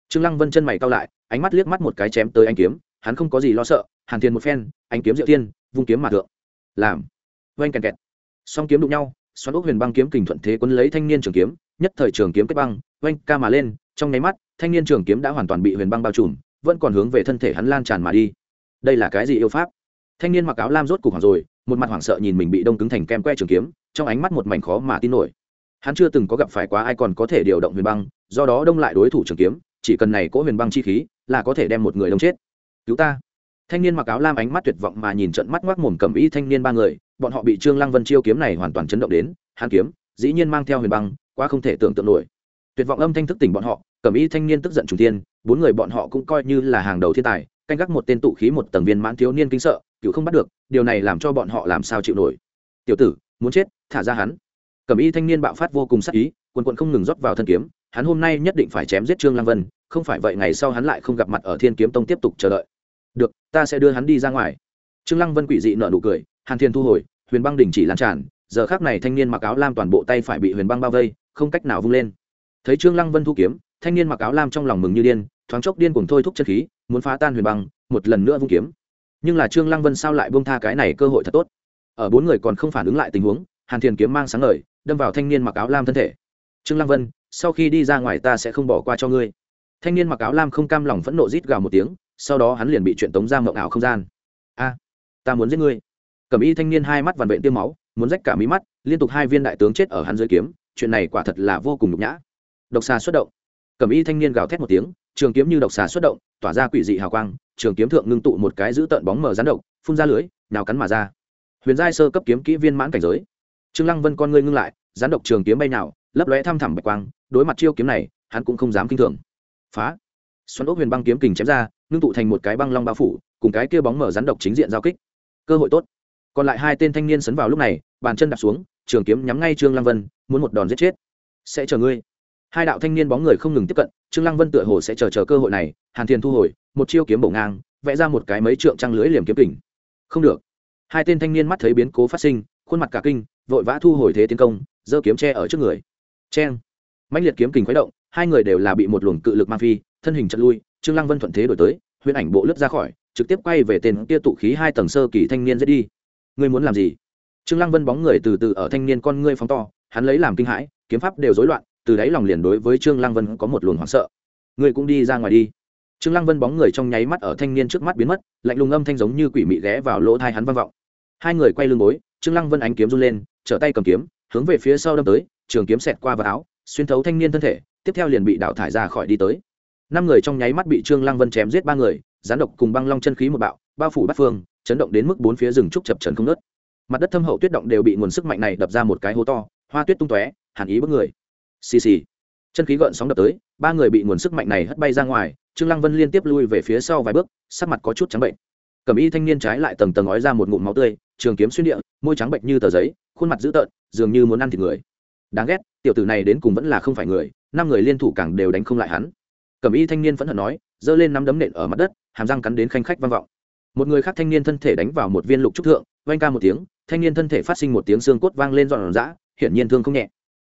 Trương lăng vân chân mày cau lại, ánh mắt liếc mắt một cái chém tới anh kiếm, hắn không có gì lo sợ, hàn thiên một phen, anh kiếm diệu thiên, vung kiếm mà thượng. Làm. Oanh kẹt kẹt. Song kiếm đụng nhau, xoắn ốc huyền băng kiếm kình thuận thế quấn lấy thanh niên trường kiếm, nhất thời trường kiếm kết băng oanh ca mà lên, trong nháy mắt, thanh niên trường kiếm đã hoàn toàn bị huyền băng bao trùm, vẫn còn hướng về thân thể hắn lan tràn mà đi. Đây là cái gì yêu pháp? Thanh niên mặc áo lam rốt cục hoảng rồi, một mặt hoảng sợ nhìn mình bị đông cứng thành kem que trường kiếm, trong ánh mắt một mảnh khó mà tin nổi. Hắn chưa từng có gặp phải quá ai còn có thể điều động huyền băng, do đó đông lại đối thủ trường kiếm, chỉ cần này cỗ huyền băng chi khí, là có thể đem một người đông chết. Cứu ta. Thanh niên mặc áo lam ánh mắt tuyệt vọng mà nhìn trận mắt ngoác mồm cầm ý thanh niên ba người, bọn họ bị trương lăng vân chiêu kiếm này hoàn toàn chấn động đến, Hắn kiếm, dĩ nhiên mang theo huyền băng, quá không thể tưởng tượng nổi tuyệt vọng âm thanh thức tỉnh bọn họ, cẩm y thanh niên tức giận trùng tiên bốn người bọn họ cũng coi như là hàng đầu thiên tài, canh gác một tên tụ khí một tầng viên mãn thiếu niên kinh sợ, cựu không bắt được, điều này làm cho bọn họ làm sao chịu nổi. Tiểu tử, muốn chết, thả ra hắn. Cẩm y thanh niên bạo phát vô cùng sắc ý, quần quận không ngừng rót vào thân kiếm, hắn hôm nay nhất định phải chém giết trương lăng vân, không phải vậy ngày sau hắn lại không gặp mặt ở thiên kiếm tông tiếp tục chờ đợi. Được, ta sẽ đưa hắn đi ra ngoài. Trương lăng vân quỷ dị nở nụ cười, hàn thiên thu hồi, huyền băng đình chỉ lan tràn, giờ khác này thanh niên mặc áo lam toàn bộ tay phải bị huyền băng bao vây, không cách nào vung lên thấy trương lăng vân thu kiếm, thanh niên mặc áo lam trong lòng mừng như điên, thoáng chốc điên cuồng thôi thúc chân khí, muốn phá tan huyền băng, một lần nữa vung kiếm. Nhưng là trương lăng vân sao lại buông tha cái này cơ hội thật tốt? Ở bốn người còn không phản ứng lại tình huống, hàn thiền kiếm mang sáng ngời, đâm vào thanh niên mặc áo lam thân thể. Trương lăng vân, sau khi đi ra ngoài ta sẽ không bỏ qua cho ngươi. Thanh niên mặc áo lam không cam lòng phẫn nộ rít gào một tiếng, sau đó hắn liền bị chuyện tống ra mộng ảo không gian. A, ta muốn giết ngươi. Cẩm y thanh niên hai mắt vằn vện tiêm máu, muốn rách cả mí mắt, liên tục hai viên đại tướng chết ở hắn dưới kiếm, chuyện này quả thật là vô cùng nhục nhã độc xà xuất động. Cẩm y thanh niên gào thét một tiếng, trường kiếm như độc xà xuất động, tỏa ra quỷ dị hào quang, trường kiếm thượng ngưng tụ một cái giữ tợn bóng mờ rán độc, phun ra lưới, nào cắn mà ra. Huyền giai sơ cấp kiếm kỹ viên mãn cảnh giới. Trương lăng vân con ngươi ngưng lại rán độc trường kiếm bay nào, lấp lóe thăm thẳm bạch quang, đối mặt chiêu kiếm này, hắn cũng không dám kinh thường. Phá! Xoắn ốc huyền băng kiếm kình chém ra, ngưng tụ thành một cái băng long bao phủ, cùng cái kia bóng mở rắn độc chính diện giao kích. Cơ hội tốt! Còn lại hai tên thanh niên sấn vào lúc này, bàn chân đạp xuống, trường kiếm nhắm ngay trương lăng vân, muốn một đòn giết chết. Sẽ chờ ngươi hai đạo thanh niên bóng người không ngừng tiếp cận, trương lăng vân tựa hồ sẽ chờ chờ cơ hội này, hàn thiền thu hồi, một chiêu kiếm bổ ngang, vẽ ra một cái mấy trượng trăng lưới liềm kiếm kình. Không được. Hai tên thanh niên mắt thấy biến cố phát sinh, khuôn mặt cả kinh, vội vã thu hồi thế tiến công, giơ kiếm tre ở trước người. Cheng. Mãnh liệt kiếm kình khuấy động, hai người đều là bị một luồng cự lực mang phi, thân hình chật lui, trương lăng vân thuận thế đổi tới huyễn ảnh bộ lướt ra khỏi, trực tiếp quay về tên kia tụ khí hai tầng sơ kỳ thanh niên dễ đi. Ngươi muốn làm gì? Trương lăng vân bóng người từ từ ở thanh niên con ngươi phóng to, hắn lấy làm kinh hãi, kiếm pháp đều rối loạn từ đáy lòng liền đối với trương lăng vân có một luồng hoảng sợ. Ngươi cũng đi ra ngoài đi. Trương lăng vân bóng người trong nháy mắt ở thanh niên trước mắt biến mất, lạnh lùng âm thanh giống như quỷ mị ghé vào lỗ thai hắn vang vọng. Hai người quay lưng bối, trương lăng vân ánh kiếm run lên, trở tay cầm kiếm, hướng về phía sau đâm tới, trường kiếm xẹt qua vào áo, xuyên thấu thanh niên thân thể, tiếp theo liền bị đảo thải ra khỏi đi tới. Năm người trong nháy mắt bị trương lăng vân chém giết ba người, gián độc cùng băng long chân khí một bạo, bao phủ bắt phương, chấn động đến mức bốn phía rừng trúc chập trần không nứt mặt đất thâm hậu tuyết động đều bị nguồn sức mạnh này đập ra một cái hố to, hoa tuyết tung tóe, hàn ý bước người xì xì. Chân khí gợn sóng đập tới, ba người bị nguồn sức mạnh này hất bay ra ngoài, trương lăng vân liên tiếp lui về phía sau vài bước, sắc mặt có chút trắng bệnh. Cẩm y thanh niên trái lại tầng tầng ói ra một ngụm máu tươi, trường kiếm xuyên địa, môi trắng bệnh như tờ giấy, khuôn mặt dữ tợn, dường như muốn ăn thịt người. Đáng ghét, tiểu tử này đến cùng vẫn là không phải người, năm người liên thủ càng đều đánh không lại hắn. Cẩm y thanh niên phẫn hận nói, giơ lên nắm đấm nện ở mặt đất, hàm răng cắn đến khanh khách vang vọng. Một người khác thanh niên thân thể đánh vào một viên lục trúc thượng, vang ca một tiếng, thanh niên thân thể phát sinh một tiếng xương cốt vang lên dọn dã hiển nhiên thương không nhẹ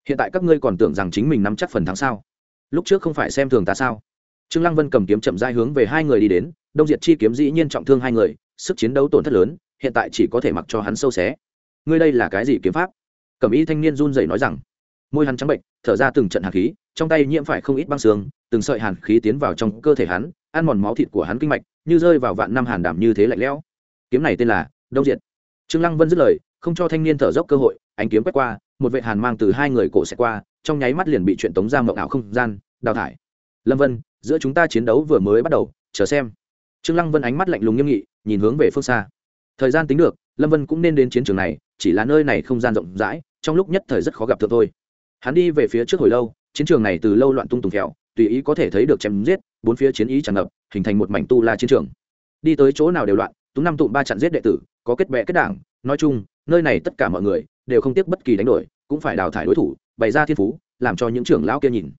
hiện tại các ngươi còn tưởng rằng chính mình nắm chắc phần thắng sao? Lúc trước không phải xem thường ta sao? Trương lăng vân cầm kiếm chậm rãi hướng về hai người đi đến, đông diệt chi kiếm dĩ nhiên trọng thương hai người, sức chiến đấu tổn thất lớn, hiện tại chỉ có thể mặc cho hắn sâu xé. Ngươi đây là cái gì kiếm pháp? Cẩm y thanh niên run rẩy nói rằng, môi hắn trắng bệnh, thở ra từng trận hàn khí, trong tay nhiễm phải không ít băng xương, từng sợi hàn khí tiến vào trong cơ thể hắn, ăn mòn máu thịt của hắn kinh mạch, như rơi vào vạn năm hàn đảm như thế lạnh lẽo. Kiếm này tên là đông diệt. Trương lăng vân dứt lời, không cho thanh niên thở dốc cơ hội, ánh kiếm quét qua một vệ hàn mang từ hai người cổ sẽ qua, trong nháy mắt liền bị chuyện tống ra mộng ảo không gian, đào thải. Lâm vân, giữa chúng ta chiến đấu vừa mới bắt đầu, chờ xem. Trương lăng vân ánh mắt lạnh lùng nghiêm nghị, nhìn hướng về phương xa. Thời gian tính được, lâm vân cũng nên đến chiến trường này, chỉ là nơi này không gian rộng rãi, trong lúc nhất thời rất khó gặp thượng thôi. Hắn đi về phía trước hồi lâu, chiến trường này từ lâu loạn tung tùng kẹo, tùy ý có thể thấy được chém giết, bốn phía chiến ý tràn ngập, hình thành một mảnh tu la chiến trường. Đi tới chỗ nào đều loạn, túng năm tụm ba chặn giết đệ tử, có kết bệ kết đảng. Nói chung, nơi này tất cả mọi người đều không tiếc bất kỳ đánh đổi, cũng phải đào thải đối thủ, bày ra thiên phú, làm cho những trưởng lão kia nhìn.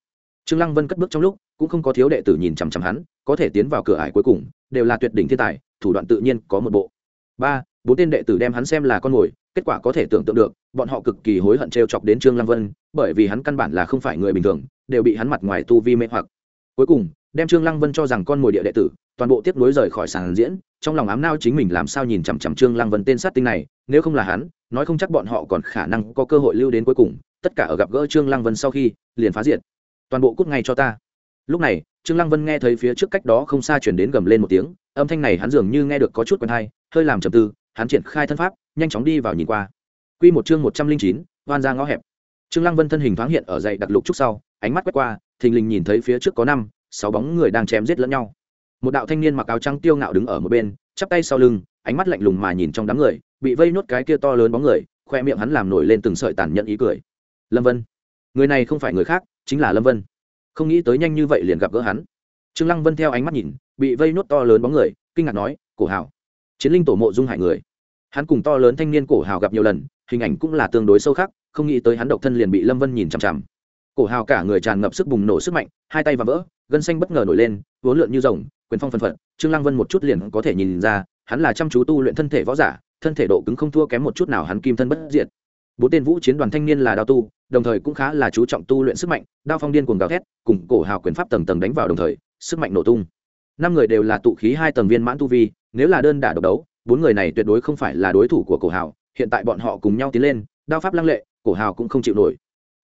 Trương lăng vân cất bước trong lúc, cũng không có thiếu đệ tử nhìn chằm chằm hắn, có thể tiến vào cửa ải cuối cùng, đều là tuyệt đỉnh thiên tài, thủ đoạn tự nhiên có một bộ. Ba, bốn tên đệ tử đem hắn xem là con mồi, kết quả có thể tưởng tượng được, bọn họ cực kỳ hối hận trêu chọc đến trương lăng vân, bởi vì hắn căn bản là không phải người bình thường, đều bị hắn mặt ngoài tu vi mê hoặc. Cuối cùng, đem trương lăng vân cho rằng con mồi địa đệ tử toàn bộ tiếp nối rời khỏi sàn diễn, trong lòng ám nao chính mình làm sao nhìn chằm chằm trương lăng vân tên sát tinh này, nếu không là hắn, nói không chắc bọn họ còn khả năng có cơ hội lưu đến cuối cùng, tất cả ở gặp gỡ trương lăng vân sau khi, liền phá diệt. Toàn bộ cút ngay cho ta. Lúc này, trương lăng vân nghe thấy phía trước cách đó không xa chuyển đến gầm lên một tiếng, âm thanh này hắn dường như nghe được có chút quen hay, hơi làm trầm tư, hắn triển khai thân pháp, nhanh chóng đi vào nhìn qua. Quy một chương một trăm linh chín hoan ra ngõ hẹp. Trương lăng vân thân hình thoáng hiện ở dậy đặt lục trúc sau, ánh mắt quét qua, thình lình nhìn thấy phía trước có năm, sáu bóng người đang chém giết lẫn nhau một đạo thanh niên mặc áo trắng tiêu ngạo đứng ở một bên, chắp tay sau lưng, ánh mắt lạnh lùng mà nhìn trong đám người, bị vây nốt cái kia to lớn bóng người, khoe miệng hắn làm nổi lên từng sợi tàn nhẫn ý cười. Lâm vân. Người này không phải người khác, chính là lâm vân. Không nghĩ tới nhanh như vậy liền gặp gỡ hắn. Trương lăng vân theo ánh mắt nhìn, bị vây nốt to lớn bóng người, kinh ngạc nói, cổ hào. Chiến linh tổ mộ dung hại người. Hắn cùng to lớn thanh niên cổ hào gặp nhiều lần, hình ảnh cũng là tương đối sâu khác không nghĩ tới hắn độc thân liền bị lâm vân nhìn chằm chằm cổ hào cả người tràn ngập sức bùng nổ sức mạnh, hai tay và vỡ, gân xanh bất ngờ nổi lên, vốn lượn như rồng, quyền phong phân phận trương lăng vân một chút liền có thể nhìn ra, hắn là chăm chú tu luyện thân thể võ giả, thân thể độ cứng không thua kém một chút nào hắn kim thân bất diệt. Bốn tên vũ chiến đoàn thanh niên là đao tu, đồng thời cũng khá là chú trọng tu luyện sức mạnh, đao phong điên cuồng gào thét, cùng cổ hào quyền pháp tầng tầng đánh vào đồng thời, sức mạnh nổ tung. Năm người đều là tụ khí hai tầng viên mãn tu vi, nếu là đơn đả độc đấu, bốn người này tuyệt đối không phải là đối thủ của cổ hào, hiện tại bọn họ cùng nhau tiến lên, đao pháp lăng lệ, cổ hào cũng không chịu nổi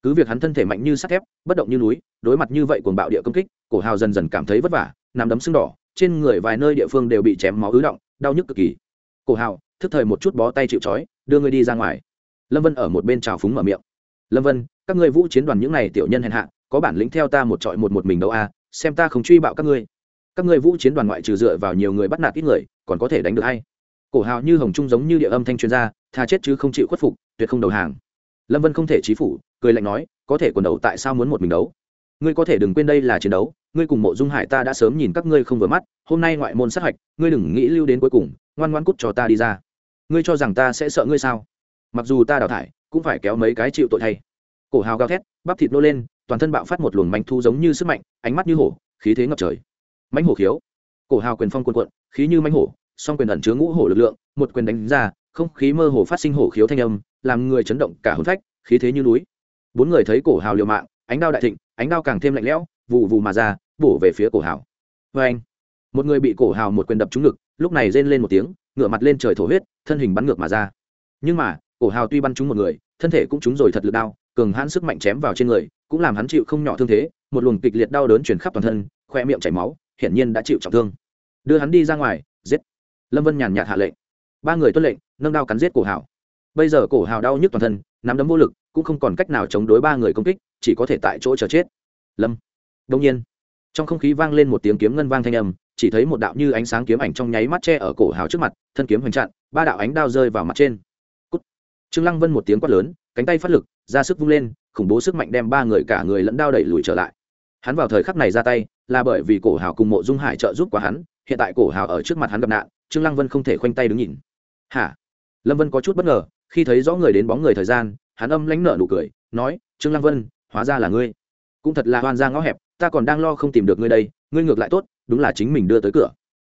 cứ việc hắn thân thể mạnh như sắt thép bất động như núi đối mặt như vậy cuồng bạo địa công kích cổ hào dần dần cảm thấy vất vả nằm đấm sưng đỏ trên người vài nơi địa phương đều bị chém máu ứ động đau nhức cực kỳ. Cổ hào thức thời một chút bó tay chịu trói đưa người đi ra ngoài. Lâm vân ở một bên trào phúng mở miệng. Lâm vân các ngươi vũ chiến đoàn những n à y tiểu nhân hèn hạ có bản lĩnh theo ta một trọi một một mình đâu a à, xem ta không truy bạo các ngươi. Các ngươi vũ chiến đoàn ngoại trừ dựa vào nhiều người bắt nạt ít người còn có thể đánh được hay? Cổ hào như hồng trung giống như địa âm thanh chuyên gia tha chết chứ không chịu khuất phục tuyệt không đầu hàng lâm vân không thể trí phủ, cười lạnh nói, có thể quần đầu tại sao muốn một mình đấu? Ngươi có thể đừng quên đây là chiến đấu, ngươi cùng mộ dung hải ta đã sớm nhìn các ngươi không vừa mắt, hôm nay ngoại môn sát hạch, ngươi đừng nghĩ lưu đến cuối cùng, ngoan ngoan cút cho ta đi ra. Ngươi cho rằng ta sẽ sợ ngươi sao? Mặc dù ta đào thải, cũng phải kéo mấy cái chịu tội thay. Cổ hào gào thét, bắp thịt nô lên, toàn thân bạo phát một luồng manh thu giống như sức mạnh, ánh mắt như hổ, khí thế ngập trời. Mánh hổ khiếu. Cổ hào quyền phong quần quận khí như mãnh hổ, song quyền ẩn chứa ngũ hổ lực lượng, một quyền đánh ra, không khí mơ hồ phát sinh hổ khiếu thanh âm làm người chấn động cả hôn phách, khí thế như núi. Bốn người thấy cổ hào liều mạng, ánh đao đại thịnh, ánh đao càng thêm lạnh lẽo vụ vụ mà ra, bổ về phía cổ hào. Vê anh, một người bị cổ hào một quyền đập trúng ngực, lúc này rên lên một tiếng, ngửa mặt lên trời thổ huyết, thân hình bắn ngược mà ra. Nhưng mà, cổ hào tuy bắn trúng một người, thân thể cũng trúng rồi thật lực đau cường hãn sức mạnh chém vào trên người, cũng làm hắn chịu không nhỏ thương thế, một luồng kịch liệt đau đớn chuyển khắp toàn thân, khoe miệng chảy máu, hiển nhiên đã chịu trọng thương. Đưa hắn đi ra ngoài, giết. Lâm vân nhàn nhạt hạ lệnh. Ba người tuân lệnh, nâng đao cắn giết cổ hào bây giờ cổ hào đau nhức toàn thân, nắm đấm vô lực, cũng không còn cách nào chống đối ba người công kích, chỉ có thể tại chỗ chờ chết. Lâm. Đông nhiên, trong không khí vang lên một tiếng kiếm ngân vang thanh âm, chỉ thấy một đạo như ánh sáng kiếm ảnh trong nháy mắt che ở cổ hào trước mặt, thân kiếm hoành chặn, ba đạo ánh đao rơi vào mặt trên. Cút. trương lăng vân một tiếng quát lớn, cánh tay phát lực, ra sức vung lên, khủng bố sức mạnh đem ba người cả người lẫn đao đẩy lùi trở lại. Hắn vào thời khắc này ra tay, là bởi vì cổ hào cùng mộ dung hải trợ giúp quá hắn, hiện tại cổ hào ở trước mặt hắn gặp nạn, trương lăng vân không thể khoanh tay đứng nhìn. Hả? Lâm vân có chút bất ngờ, khi thấy rõ người đến bóng người thời gian, hắn âm lãnh nợ nụ cười, nói, trương lăng vân, hóa ra là ngươi. Cũng thật là hoan ra ngõ hẹp, ta còn đang lo không tìm được ngươi đây, ngươi ngược lại tốt, đúng là chính mình đưa tới cửa.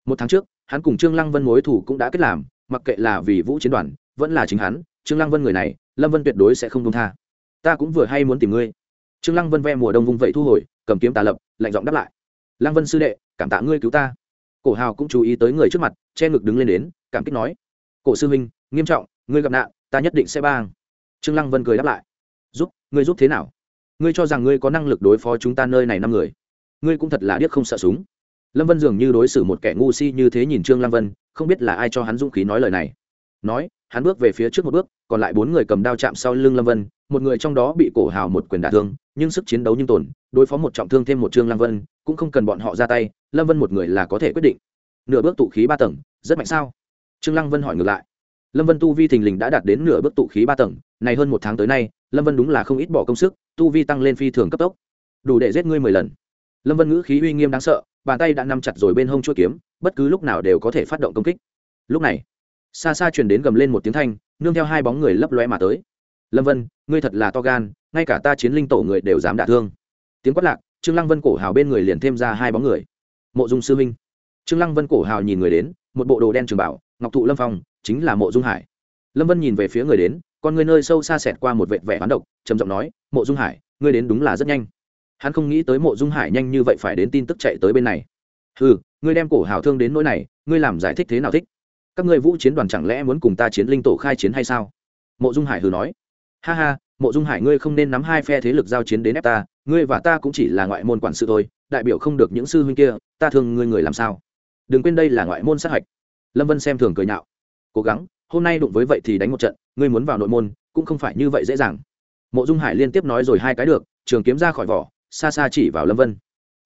Một tháng trước, hắn cùng trương lăng vân mối thủ cũng đã kết làm, mặc kệ là vì vũ chiến đoàn, vẫn là chính hắn, trương lăng vân người này, lâm vân tuyệt đối sẽ không đông tha. Ta cũng vừa hay muốn tìm ngươi. Trương lăng vân ve mùa đông vung vậy thu hồi, cầm kiếm tà lập, lạnh giọng đáp lại, lăng vân sư đệ, cảm tạ ngươi cứu ta. Cổ hào cũng chú ý tới người trước mặt, che ngực đứng lên đến, cảm kích nói, cổ sư huynh nghiêm trọng ngươi gặp nạn ta nhất định sẽ bang. Trương lăng vân cười đáp lại. Giúp ngươi giúp thế nào? Ngươi cho rằng ngươi có năng lực đối phó chúng ta nơi này năm người? Ngươi cũng thật là điếc không sợ súng. Lâm vân dường như đối xử một kẻ ngu si như thế nhìn trương lăng vân không biết là ai cho hắn dũng khí nói lời này. Nói hắn bước về phía trước một bước còn lại bốn người cầm đao chạm sau lưng lâm vân một người trong đó bị cổ hào một quyền đả thương nhưng sức chiến đấu nhưng tổn, đối phó một trọng thương thêm một trương lăng vân cũng không cần bọn họ ra tay lâm vân một người là có thể quyết định. Nửa bước tụ khí ba tầng rất mạnh sao? Trương lăng vân hỏi ngược lại lâm vân tu vi thình lình đã đạt đến nửa bước tụ khí ba tầng, này hơn một tháng tới nay, lâm vân đúng là không ít bỏ công sức, tu vi tăng lên phi thường cấp tốc. Đủ để giết ngươi mười lần. Lâm vân ngữ khí uy nghiêm đáng sợ, bàn tay đã nắm chặt rồi bên hông chuỗi kiếm, bất cứ lúc nào đều có thể phát động công kích. Lúc này, xa xa truyền đến gầm lên một tiếng thanh, nương theo hai bóng người lấp lóe mà tới. Lâm vân, ngươi thật là to gan, ngay cả ta chiến linh tổ người đều dám đả thương. Tiếng quát lạc, trương lăng vân cổ hào bên người liền thêm ra hai bóng người. Mộ dung sư minh. Trương lăng vân cổ hào nhìn người đến, một bộ đồ đen trường bảo, ngọc thụ lâm phong chính là mộ dung hải lâm vân nhìn về phía người đến con người nơi sâu xa xẹt qua một vệt vẻ bán độc trầm giọng nói mộ dung hải ngươi đến đúng là rất nhanh hắn không nghĩ tới mộ dung hải nhanh như vậy phải đến tin tức chạy tới bên này ừ ngươi đem cổ hào thương đến nỗi này ngươi làm giải thích thế nào thích các ngươi vũ chiến đoàn chẳng lẽ muốn cùng ta chiến linh tổ khai chiến hay sao mộ dung hải hừ nói ha ha mộ dung hải ngươi không nên nắm hai phe thế lực giao chiến đến ép ta ngươi và ta cũng chỉ là ngoại môn quản sự thôi đại biểu không được những sư huynh kia ta thương ngươi người làm sao đừng quên đây là ngoại môn sát hạch lâm vân xem thường cười nhạo cố gắng, hôm nay đụng với vậy thì đánh một trận, ngươi muốn vào nội môn, cũng không phải như vậy dễ dàng. Mộ dung hải liên tiếp nói rồi hai cái được, trường kiếm ra khỏi vỏ, xa xa chỉ vào lâm vân.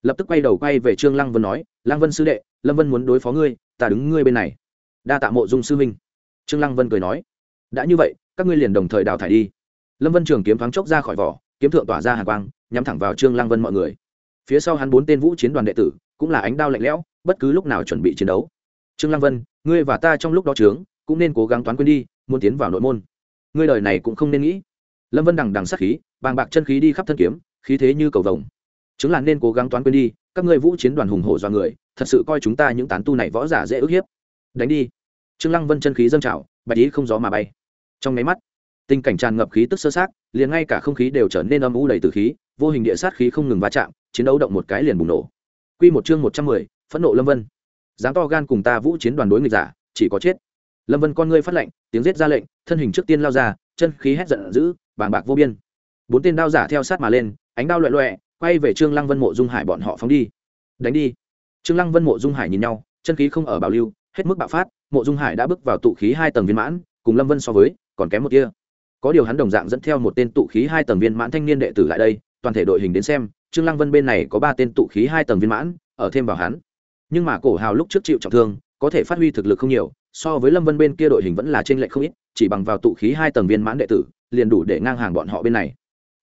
Lập tức quay đầu quay về trương lăng vân nói, lăng vân sư đệ, lâm vân muốn đối phó ngươi, ta đứng ngươi bên này. Đa tạ mộ dung sư minh trương lăng vân cười nói, đã như vậy, các ngươi liền đồng thời đào thải đi. Lâm vân trường kiếm thoáng chốc ra khỏi vỏ, kiếm thượng tỏa ra hàng quang, nhắm thẳng vào trương lăng vân mọi người. Phía sau hắn bốn tên vũ chiến đoàn đệ tử, cũng là ánh đao lạnh lẽo, bất cứ lúc nào chuẩn bị chiến đấu. Trương lăng vân, ngươi và ta trong lúc đó trướng cũng nên cố gắng toán quên đi, muốn tiến vào nội môn. Ngươi đời này cũng không nên nghĩ. Lâm vân đằng đằng sát khí, bàng bạc chân khí đi khắp thân kiếm, khí thế như cầu vồng. Chứng là nên cố gắng toán quên đi, các ngươi vũ chiến đoàn hùng hổ do người, thật sự coi chúng ta những tán tu này võ giả dễ ức hiếp. Đánh đi. Trương lăng vân chân khí dâng trào, bạch ý không gió mà bay. Trong máy mắt, tình cảnh tràn ngập khí tức sơ sát, liền ngay cả không khí đều trở nên âm u đầy từ khí, vô hình địa sát khí không ngừng va chạm, chiến đấu động một cái liền bùng nổ. Quy một chương một trăm mười, phẫn nộ lâm vân. Dám to gan cùng ta vũ chiến đoàn đối nghịch giả, chỉ có chết lâm vân con ngươi phát lệnh tiếng giết ra lệnh, thân hình trước tiên lao ra, chân khí hét giận dữ, bàng bạc vô biên. Bốn tên đao giả theo sát mà lên, ánh đao loẹ loẹ, quay về trương lăng vân mộ dung hải bọn họ phóng đi. Đánh đi. Trương lăng vân mộ dung hải nhìn nhau, chân khí không ở bảo lưu, hết mức bạo phát, mộ dung hải đã bước vào tụ khí hai tầng viên mãn, cùng lâm vân so với, còn kém một kia. Có điều hắn đồng dạng dẫn theo một tên tụ khí hai tầng viên mãn thanh niên đệ tử lại đây, toàn thể đội hình đến xem, trương lăng vân bên này có ba tên tụ khí hai tầng viên mãn, ở thêm vào hắn. Nhưng mà cổ hào lúc trước chịu trọng thương có thể phát huy thực lực không nhiều, so với lâm vân bên kia đội hình vẫn là trên lệch không ít, chỉ bằng vào tụ khí hai tầng viên mãn đệ tử, liền đủ để ngang hàng bọn họ bên này.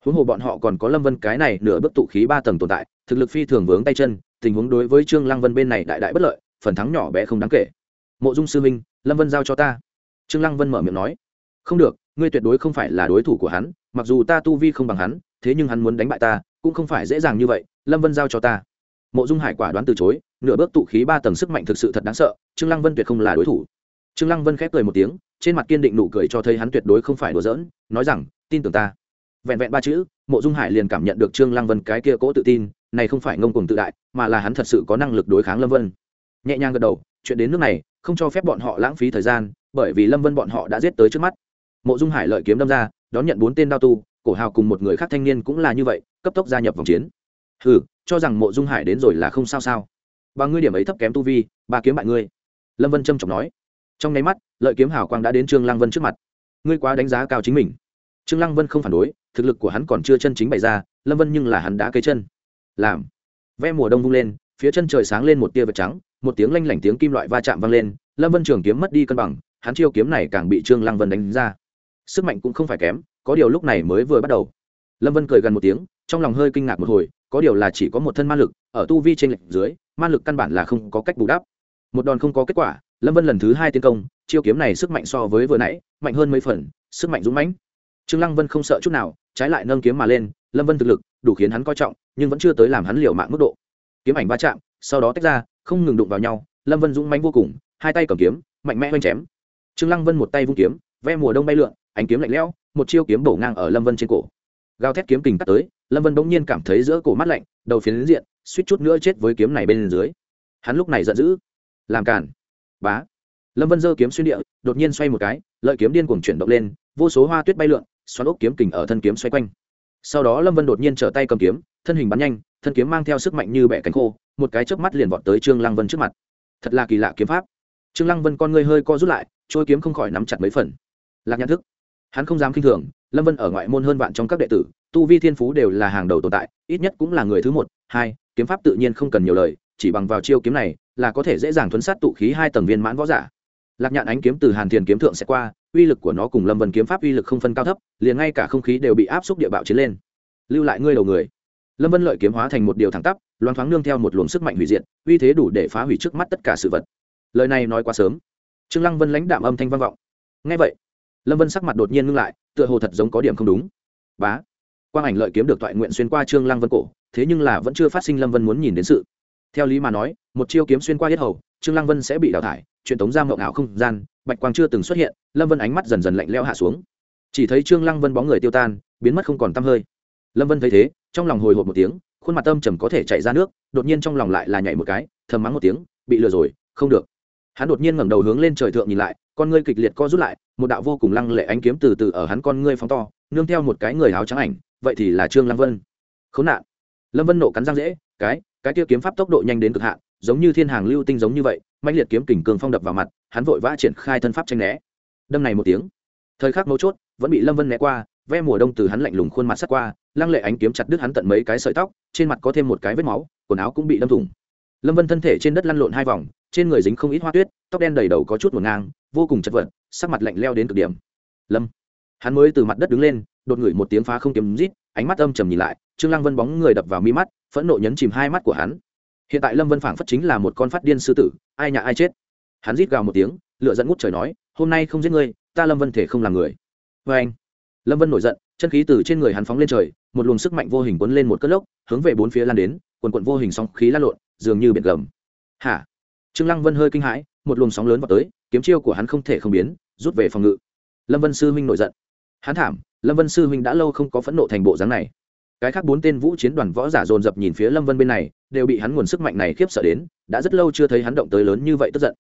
Huống hồ bọn họ còn có lâm vân cái này nửa bước tụ khí ba tầng tồn tại, thực lực phi thường vướng tay chân, tình huống đối với trương lăng vân bên này đại đại bất lợi, phần thắng nhỏ bé không đáng kể. Mộ dung sư minh lâm vân giao cho ta. Trương lăng vân mở miệng nói. Không được, ngươi tuyệt đối không phải là đối thủ của hắn, mặc dù ta tu vi không bằng hắn, thế nhưng hắn muốn đánh bại ta, cũng không phải dễ dàng như vậy, lâm vân giao cho ta. Mộ dung hải quả đoán từ chối nửa bước tụ khí ba tầng sức mạnh thực sự thật đáng sợ, trương lăng vân tuyệt không là đối thủ. Trương lăng vân khép cười một tiếng, trên mặt kiên định nụ cười cho thấy hắn tuyệt đối không phải đùa giỡn, nói rằng, tin tưởng ta. Vẹn vẹn ba chữ, mộ dung hải liền cảm nhận được trương lăng vân cái kia cố tự tin, này không phải ngông cuồng tự đại, mà là hắn thật sự có năng lực đối kháng lâm vân. Nhẹ nhàng gật đầu, chuyện đến nước này, không cho phép bọn họ lãng phí thời gian, bởi vì lâm vân bọn họ đã giết tới trước mắt. Mộ dung hải lợi kiếm đâm ra, đón nhận bốn tên đao tu, cổ hào cùng một người khác thanh niên cũng là như vậy, cấp tốc gia nhập vòng chiến. Hừ, cho rằng mộ dung hải đến rồi là không sao sao ba ngươi điểm ấy thấp kém tu vi, ba kiếm bại ngươi. Lâm vân trâm trọng nói. Trong nháy mắt, lợi kiếm hào quang đã đến trương lăng vân trước mặt. Ngươi quá đánh giá cao chính mình. Trương lăng vân không phản đối, thực lực của hắn còn chưa chân chính bày ra, lâm vân nhưng là hắn đã cây chân. Làm. Ve mùa đông vung lên, phía chân trời sáng lên một tia vật trắng, một tiếng lanh lảnh tiếng kim loại va chạm vang lên, lâm vân trường kiếm mất đi cân bằng, hắn chiêu kiếm này càng bị trương lăng vân đánh ra. Sức mạnh cũng không phải kém, có điều lúc này mới vừa bắt đầu. Lâm vân cười gần một tiếng, trong lòng hơi kinh ngạc một hồi, có điều là chỉ có một thân ma lực, ở tu vi trên lệnh dưới ma lực căn bản là không có cách bù đắp. Một đòn không có kết quả, lâm vân lần thứ hai tiến công, chiêu kiếm này sức mạnh so với vừa nãy, mạnh hơn mấy phần, sức mạnh dũng mãnh. Trương lăng vân không sợ chút nào, trái lại nâng kiếm mà lên, lâm vân thực lực, đủ khiến hắn coi trọng, nhưng vẫn chưa tới làm hắn liều mạng mức độ. Kiếm ảnh va chạm, sau đó tách ra, không ngừng đụng vào nhau, lâm vân dũng mãnh vô cùng, hai tay cầm kiếm, mạnh mẽ oanh chém. Trương lăng vân một tay vung kiếm, ve mùa đông bay lượn, ánh kiếm lạnh lẽo, một chiêu kiếm bổ ngang ở lâm vân trên cổ. Gào thét kiếm kình cắt tới, lâm vân bỗng nhiên cảm thấy giữa cổ mắt lạnh, đầu phiến diện suýt chút nữa chết với kiếm này bên dưới. Hắn lúc này giận dữ. Làm cản bá. Lâm vân giơ kiếm xuyên địa, đột nhiên xoay một cái, lợi kiếm điên cuồng chuyển động lên, vô số hoa tuyết bay lượn, xoắn ốc kiếm kình ở thân kiếm xoay quanh. Sau đó lâm vân đột nhiên trở tay cầm kiếm, thân hình bắn nhanh, thân kiếm mang theo sức mạnh như bẻ cánh khô, một cái chớp mắt liền vọt tới trương lăng vân trước mặt. Thật là kỳ lạ kiếm pháp. Trương lăng vân con ngươi hơi co rút lại trôi kiếm không khỏi nắm chặt mấy phần. Lạc nhận thức. Hắn không dám kinh thường, lâm vân ở ngoại môn hơn vạn trong các đệ tử, tu vi thiên phú đều là hàng đầu tồn tại, ít nhất cũng là người thứ một, hai kiếm pháp tự nhiên không cần nhiều lời, chỉ bằng vào chiêu kiếm này là có thể dễ dàng thuấn sát tụ khí hai tầng viên mãn võ giả. Lạc nhạn ánh kiếm từ hàn thiền kiếm thượng sẽ qua, uy lực của nó cùng lâm vân kiếm pháp uy lực không phân cao thấp, liền ngay cả không khí đều bị áp xúc địa bạo chiến lên. Lưu lại ngươi đầu người. Lâm vân lợi kiếm hóa thành một điều thẳng tắp, loan thoáng nương theo một luồng sức mạnh hủy diệt, uy thế đủ để phá hủy trước mắt tất cả sự vật. Lời này nói quá sớm. Trương lăng vân lãnh đạm âm thanh vang vọng. Ngay vậy, lâm vân sắc mặt đột nhiên ngưng lại, tựa hồ thật giống có điểm không đúng. Bá, quang ảnh lợi kiếm được toại nguyện xuyên qua trương lăng vân cổ thế nhưng là vẫn chưa phát sinh lâm vân muốn nhìn đến sự. Theo lý mà nói, một chiêu kiếm xuyên qua hết hầu, trương lăng vân sẽ bị đào thải truyền tống ra mộng ảo không gian, bạch quang chưa từng xuất hiện, lâm vân ánh mắt dần dần lạnh leo hạ xuống. Chỉ thấy trương lăng vân bóng người tiêu tan, biến mất không còn tăm hơi. Lâm vân thấy thế, trong lòng hồi hộp một tiếng, khuôn mặt tâm trầm có thể chạy ra nước, đột nhiên trong lòng lại là nhảy một cái, thầm mắng một tiếng, bị lừa rồi, không được. Hắn đột nhiên ngẩng đầu hướng lên trời thượng nhìn lại, con ngươi kịch liệt co rút lại, một đạo vô cùng lăng lệ ánh kiếm từ từ ở hắn con ngươi phóng to, nương theo một cái người áo trắng ảnh, vậy thì là trương lăng vân. Khốn nạn lâm vân nộ cắn răng dễ, cái cái kia kiếm pháp tốc độ nhanh đến cực hạn, giống như thiên hàng lưu tinh giống như vậy mạnh liệt kiếm kình cường phong đập vào mặt, hắn vội vã triển khai thân pháp tranh né. Đâm này một tiếng, thời khắc mấu chốt, vẫn bị lâm vân né qua, ve mùa đông từ hắn lạnh lùng khuôn mặt sắt qua, lăng lệ ánh kiếm chặt đứt hắn tận mấy cái sợi tóc, trên mặt có thêm một cái vết máu, quần áo cũng bị đâm thủng. Lâm vân thân thể trên đất lăn lộn hai vòng, trên người dính không ít hoa tuyết, tóc đen đầy đầu có chút một ngang, vô cùng chật vật, sắc mặt lạnh leo đến cực điểm. Lâm, hắn mới từ mặt đất đứng lên đột ngửi một tiếng phá không kiếm rít, ánh mắt âm trầm nhìn lại, trương lăng vân bóng người đập vào mi mắt, phẫn nộ nhấn chìm hai mắt của hắn. Hiện tại lâm vân phảng phất chính là một con phát điên sư tử, ai nhà ai chết. Hắn rít gào một tiếng lựa dẫn ngút trời nói, hôm nay không giết ngươi, ta lâm vân thể không làm người. Vê anh lâm vân nổi giận, chân khí từ trên người hắn phóng lên trời, một luồng sức mạnh vô hình cuốn lên một cất lốc, hướng về bốn phía lan đến, quần quận vô hình sóng khí lan lộn, dường như biển gầm. Hả? Trương lăng vân hơi kinh hãi, một luồng sóng lớn vào tới, kiếm chiêu của hắn không thể không biến, rút về phòng ngự. Lâm vân sư huynh nổi giận. Hắn thảm lâm vân sư huynh đã lâu không có phẫn nộ thành bộ dáng này. Cái khác bốn tên vũ chiến đoàn võ giả dồn dập nhìn phía lâm vân bên này, đều bị hắn nguồn sức mạnh này khiếp sợ đến, đã rất lâu chưa thấy hắn động tới lớn như vậy tức giận.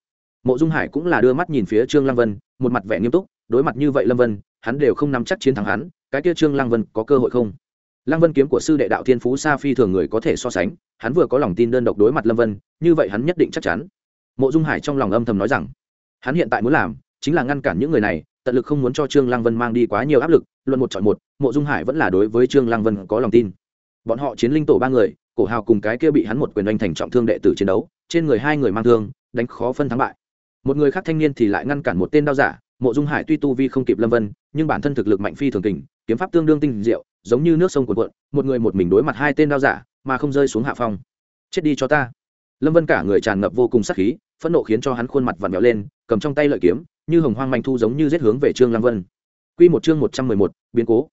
Mộ dung hải cũng là đưa mắt nhìn phía trương lăng vân, một mặt vẻ nghiêm túc, đối mặt như vậy lâm vân, hắn đều không nắm chắc chiến thắng hắn, cái kia trương lăng vân có cơ hội không? Lăng vân kiếm của sư đệ đạo thiên phú sa phi thường người có thể so sánh, hắn vừa có lòng tin đơn độc đối mặt lâm vân, như vậy hắn nhất định chắc chắn. Mộ dung hải trong lòng âm thầm nói rằng, hắn hiện tại muốn làm chính là ngăn cản những người này tận lực không muốn cho trương lăng vân mang đi quá nhiều áp lực, luận một chọn một, mộ dung hải vẫn là đối với trương lăng vân có lòng tin. Bọn họ chiến linh tổ ba người, cổ hào cùng cái kia bị hắn một quyền đánh thành trọng thương đệ tử chiến đấu, trên người hai người mang thương, đánh khó phân thắng bại. Một người khác thanh niên thì lại ngăn cản một tên đao giả, mộ dung hải tuy tu vi không kịp lâm vân, nhưng bản thân thực lực mạnh phi thường kình, kiếm pháp tương đương tinh diệu, giống như nước sông cuộn cuộn, một người một mình đối mặt hai tên đao giả, mà không rơi xuống hạ phong. Chết đi cho ta. Lâm vân cả người tràn ngập vô cùng sắc khí phẫn nộ khiến cho hắn khuôn mặt vặn vẹo lên, cầm trong tay lợi kiếm, như hồng hoang manh thu giống như giết hướng về trương lăng vân. Quy một chương một trăm mười một, biến cố.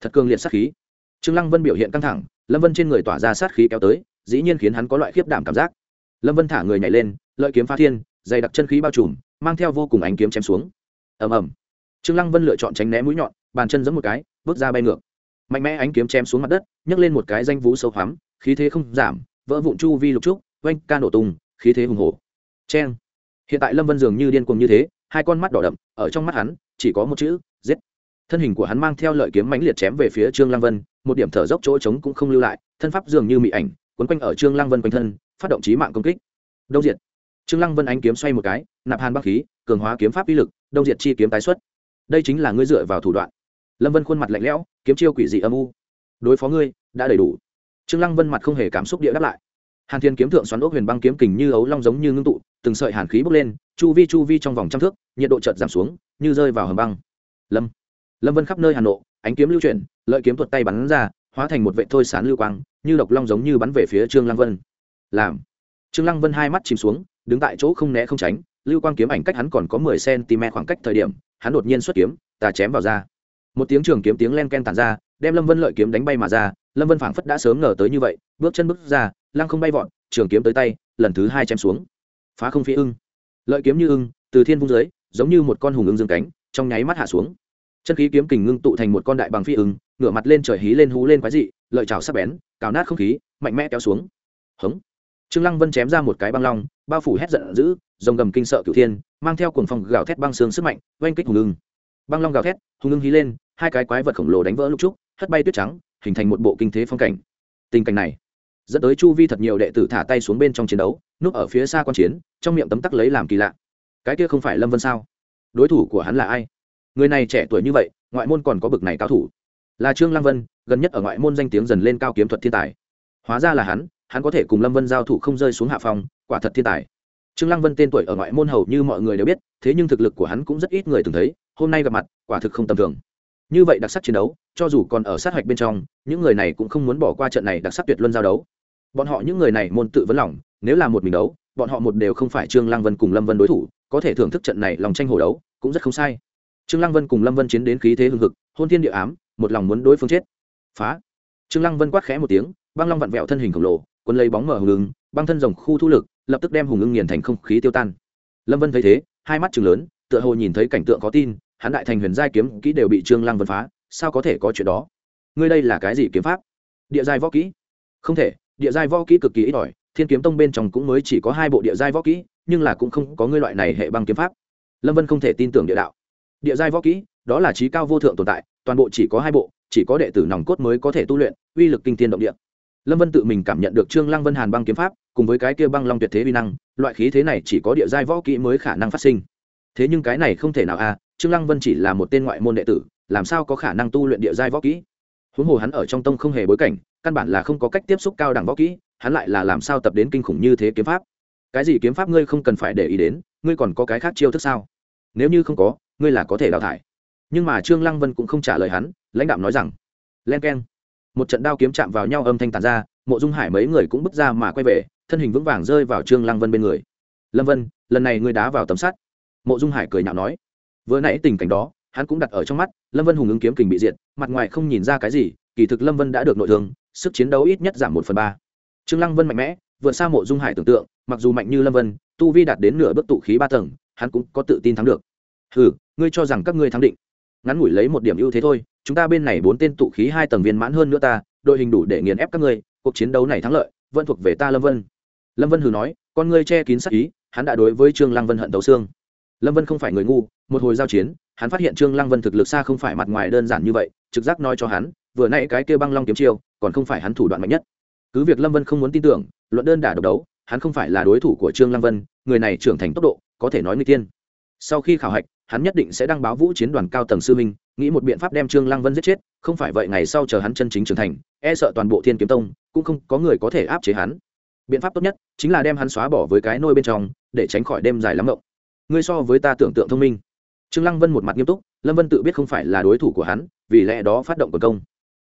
Thật cường liệt sát khí. Trương lăng vân biểu hiện căng thẳng, lâm vân trên người tỏa ra sát khí kéo tới, dĩ nhiên khiến hắn có loại khiếp đảm cảm giác. Lâm vân thả người nhảy lên, lợi kiếm phá thiên, dày đặc chân khí bao trùm, mang theo vô cùng ánh kiếm chém xuống. Ầm ầm. Trương lăng vân lựa chọn tránh né mũi nhọn, bàn chân giẫm một cái, bước ra bay ngược. Mạnh mẽ ánh kiếm chém xuống mặt đất, nhấc lên một cái danh vũ sâu hoắm, khí thế không giảm, vỡ vụn chu vi lục trúc, oanh ca nổ tung, khí thế hùng hổ cheng. Hiện tại lâm vân dường như điên cuồng như thế, hai con mắt đỏ đậm, ở trong mắt hắn, chỉ có một chữ, giết. Thân hình của hắn mang theo lợi kiếm mãnh liệt chém về phía trương lăng vân, một điểm thở dốc chỗ trống cũng không lưu lại, thân pháp dường như mị ảnh, quấn quanh ở trương lăng vân quanh thân, phát động trí mạng công kích. Đông diệt. Trương lăng vân ánh kiếm xoay một cái, nạp hàn bắc khí, cường hóa kiếm pháp uy lực, đông diệt chi kiếm tái xuất. Đây chính là ngươi dựa vào thủ đoạn. Lâm vân khuôn mặt lạnh lẽo, kiếm chiêu quỷ dị âm u. Đối phó ngươi, đã đầy đủ. Trương lăng vân mặt không hề cảm xúc địa đáp lại. Hàn thiên kiếm thượng xoắn ốc huyền băng kiếm kình như ấu long giống như ngưng tụ từng sợi hàn khí bốc lên chu vi chu vi trong vòng trăm thước nhiệt độ chợt giảm xuống như rơi vào hầm băng. Lâm lâm vân khắp nơi hà Nội, ánh kiếm lưu chuyển lợi kiếm tuột tay bắn ra hóa thành một vệ thôi sán lưu quang như độc long giống như bắn về phía trương lăng vân. Làm trương lăng vân hai mắt chìm xuống đứng tại chỗ không né không tránh lưu quang kiếm ảnh cách hắn còn có mười cm khoảng cách thời điểm hắn đột nhiên xuất kiếm tà chém vào ra một tiếng trường kiếm tiếng len ken tàn ra đem lâm vân lợi kiếm đánh bay mà ra lâm vân phảng phất đã sớm ngờ tới như vậy bước chân bước ra lăng không bay vọt trường kiếm tới tay lần thứ hai chém xuống phá không phi ưng. Lợi kiếm như ưng, từ thiên vung dưới, giống như một con hùng ưng dương cánh, trong nháy mắt hạ xuống. Chân khí kiếm kình ngưng tụ thành một con đại bằng phi ưng, ngửa mặt lên trời hí lên hú lên quái dị, lợi trào sắc bén, cào nát không khí, mạnh mẽ kéo xuống. Hống. Trương lăng vân chém ra một cái băng long, bao phủ hét giận dữ, rồng gầm kinh sợ cửu thiên, mang theo cuồng phong gào thét băng xương sức mạnh, oanh kích hùng ưng. Băng long gào thét, hùng ưng hí lên, hai cái quái vật khổng lồ đánh vỡ lục trúc, hất bay tuyết trắng, hình thành một bộ kinh thế phong cảnh. Tình cảnh này dẫn tới chu vi thật nhiều đệ tử thả tay xuống bên trong chiến đấu, núp ở phía xa quan chiến, trong miệng tấm tắc lấy làm kỳ lạ. Cái kia không phải lâm vân sao? Đối thủ của hắn là ai? Người này trẻ tuổi như vậy, ngoại môn còn có bực này cao thủ. Là trương lăng vân, gần nhất ở ngoại môn danh tiếng dần lên cao kiếm thuật thiên tài. Hóa ra là hắn hắn có thể cùng lâm vân giao thủ không rơi xuống hạ phòng quả thật thiên tài. Trương lăng vân tên tuổi ở ngoại môn hầu như mọi người đều biết, thế nhưng thực lực của hắn cũng rất ít người từng thấy, hôm nay gặp mặt, quả thực không tầm thường. Như vậy đặc sắc chiến đấu, cho dù còn ở sát hạch bên trong, những người này cũng không muốn bỏ qua trận này đặc sắc tuyệt luân giao đấu bọn họ những người này môn tự vấn lòng, nếu là một mình đấu, bọn họ một đều không phải trương lăng vân cùng lâm vân đối thủ, có thể thưởng thức trận này lòng tranh hồ đấu, cũng rất không sai. Trương lăng vân cùng lâm vân chiến đến khí thế hưng hực, hôn thiên địa ám, một lòng muốn đối phương chết. Phá. Trương lăng vân quát khẽ một tiếng, băng long vặn vẹo thân hình khổng lồ, quân lấy bóng mở hùng ưng băng thân rồng khu thu lực, lập tức đem hùng ưng nghiền thành không khí tiêu tan. Lâm vân thấy thế, hai mắt chừng lớn, tựa hồ nhìn thấy cảnh tượng có tin, hắn đại thành huyền giai kiếm kỹ đều bị trương lăng vân phá, sao có thể có chuyện đó? Ngươi đây là cái gì kiếm pháp? Địa giai võ kỹ? Không thể địa giai võ kỹ cực kỳ ít ỏi, thiên kiếm tông bên trong cũng mới chỉ có hai bộ địa giai võ kỹ, nhưng là cũng không có ngươi loại này hệ băng kiếm pháp. Lâm vân không thể tin tưởng địa đạo. Địa giai võ kỹ, đó là trí cao vô thượng tồn tại, toàn bộ chỉ có hai bộ, chỉ có đệ tử nòng cốt mới có thể tu luyện, uy lực kinh tiên động địa. Lâm vân tự mình cảm nhận được trương lăng vân hàn băng kiếm pháp, cùng với cái kia băng long tuyệt thế vi năng, loại khí thế này chỉ có địa giai võ kỹ mới khả năng phát sinh. Thế nhưng cái này không thể nào à trương lăng vân chỉ là một tên ngoại môn đệ tử, làm sao có khả năng tu luyện địa giai võ kỹ? Huống hồ hắn ở trong tông không hề bối cảnh, căn bản là không có cách tiếp xúc cao đẳng võ kỹ, hắn lại là làm sao tập đến kinh khủng như thế kiếm pháp? Cái gì kiếm pháp ngươi không cần phải để ý đến, ngươi còn có cái khác chiêu thức sao? Nếu như không có, ngươi là có thể đào thải. Nhưng mà trương lăng vân cũng không trả lời hắn, lãnh đạo nói rằng, len keng. Một trận đao kiếm chạm vào nhau âm thanh tàn ra, mộ dung hải mấy người cũng bước ra mà quay về, thân hình vững vàng rơi vào trương lăng vân bên người. Lâm vân, lần này ngươi đá vào tấm sắt. Mộ dung hải cười nhạo nói. Vừa nãy tình cảnh đó hắn cũng đặt ở trong mắt, lâm vân hùng ứng kiếm kình bị diệt, mặt ngoài không nhìn ra cái gì, kỳ thực lâm vân đã được nội thương, sức chiến đấu ít nhất giảm một phần ba. Trương lăng vân mạnh mẽ, vượt xa mộ dung hải tưởng tượng, mặc dù mạnh như lâm vân, tu vi đạt đến nửa bước tụ khí ba tầng, hắn cũng có tự tin thắng được. Hừ, ngươi cho rằng các ngươi thắng định. Ngắn ngủi lấy một điểm ưu thế thôi, chúng ta bên này bốn tên tụ khí hai tầng viên mãn hơn nữa ta, đội hình đủ để nghiền ép các ngươi, cuộc chiến đấu này thắng lợi, vẫn thuộc về ta lâm vân. Lâm vân hừ nói, con ngươi che kín sắc ý, hắn đã đối với trương lăng vân hận tấu xương. Lâm vân không phải người ngu, một hồi giao chiến hắn phát hiện trương lăng vân thực lực xa không phải mặt ngoài đơn giản như vậy, trực giác nói cho hắn, vừa nãy cái kia băng long kiếm chiêu, còn không phải hắn thủ đoạn mạnh nhất. Cứ việc lâm vân không muốn tin tưởng, luận đơn đả độc đấu, hắn không phải là đối thủ của trương lăng vân, người này trưởng thành tốc độ, có thể nói người tiên sau khi khảo hạch, hắn nhất định sẽ đăng báo vũ chiến đoàn cao tầng sư minh nghĩ một biện pháp đem trương lăng vân giết chết, không phải vậy ngày sau chờ hắn chân chính trưởng thành e sợ toàn bộ thiên kiếm tông cũng không có người có thể áp chế hắn. Biện pháp tốt nhất chính là đem hắn xóa bỏ với cái nôi bên trong, để tránh khỏi đêm dài lắm rộng ngươi so với ta tưởng tượng thông minh trương lăng vân một mặt nghiêm túc, lâm vân tự biết không phải là đối thủ của hắn, vì lẽ đó phát động quần công.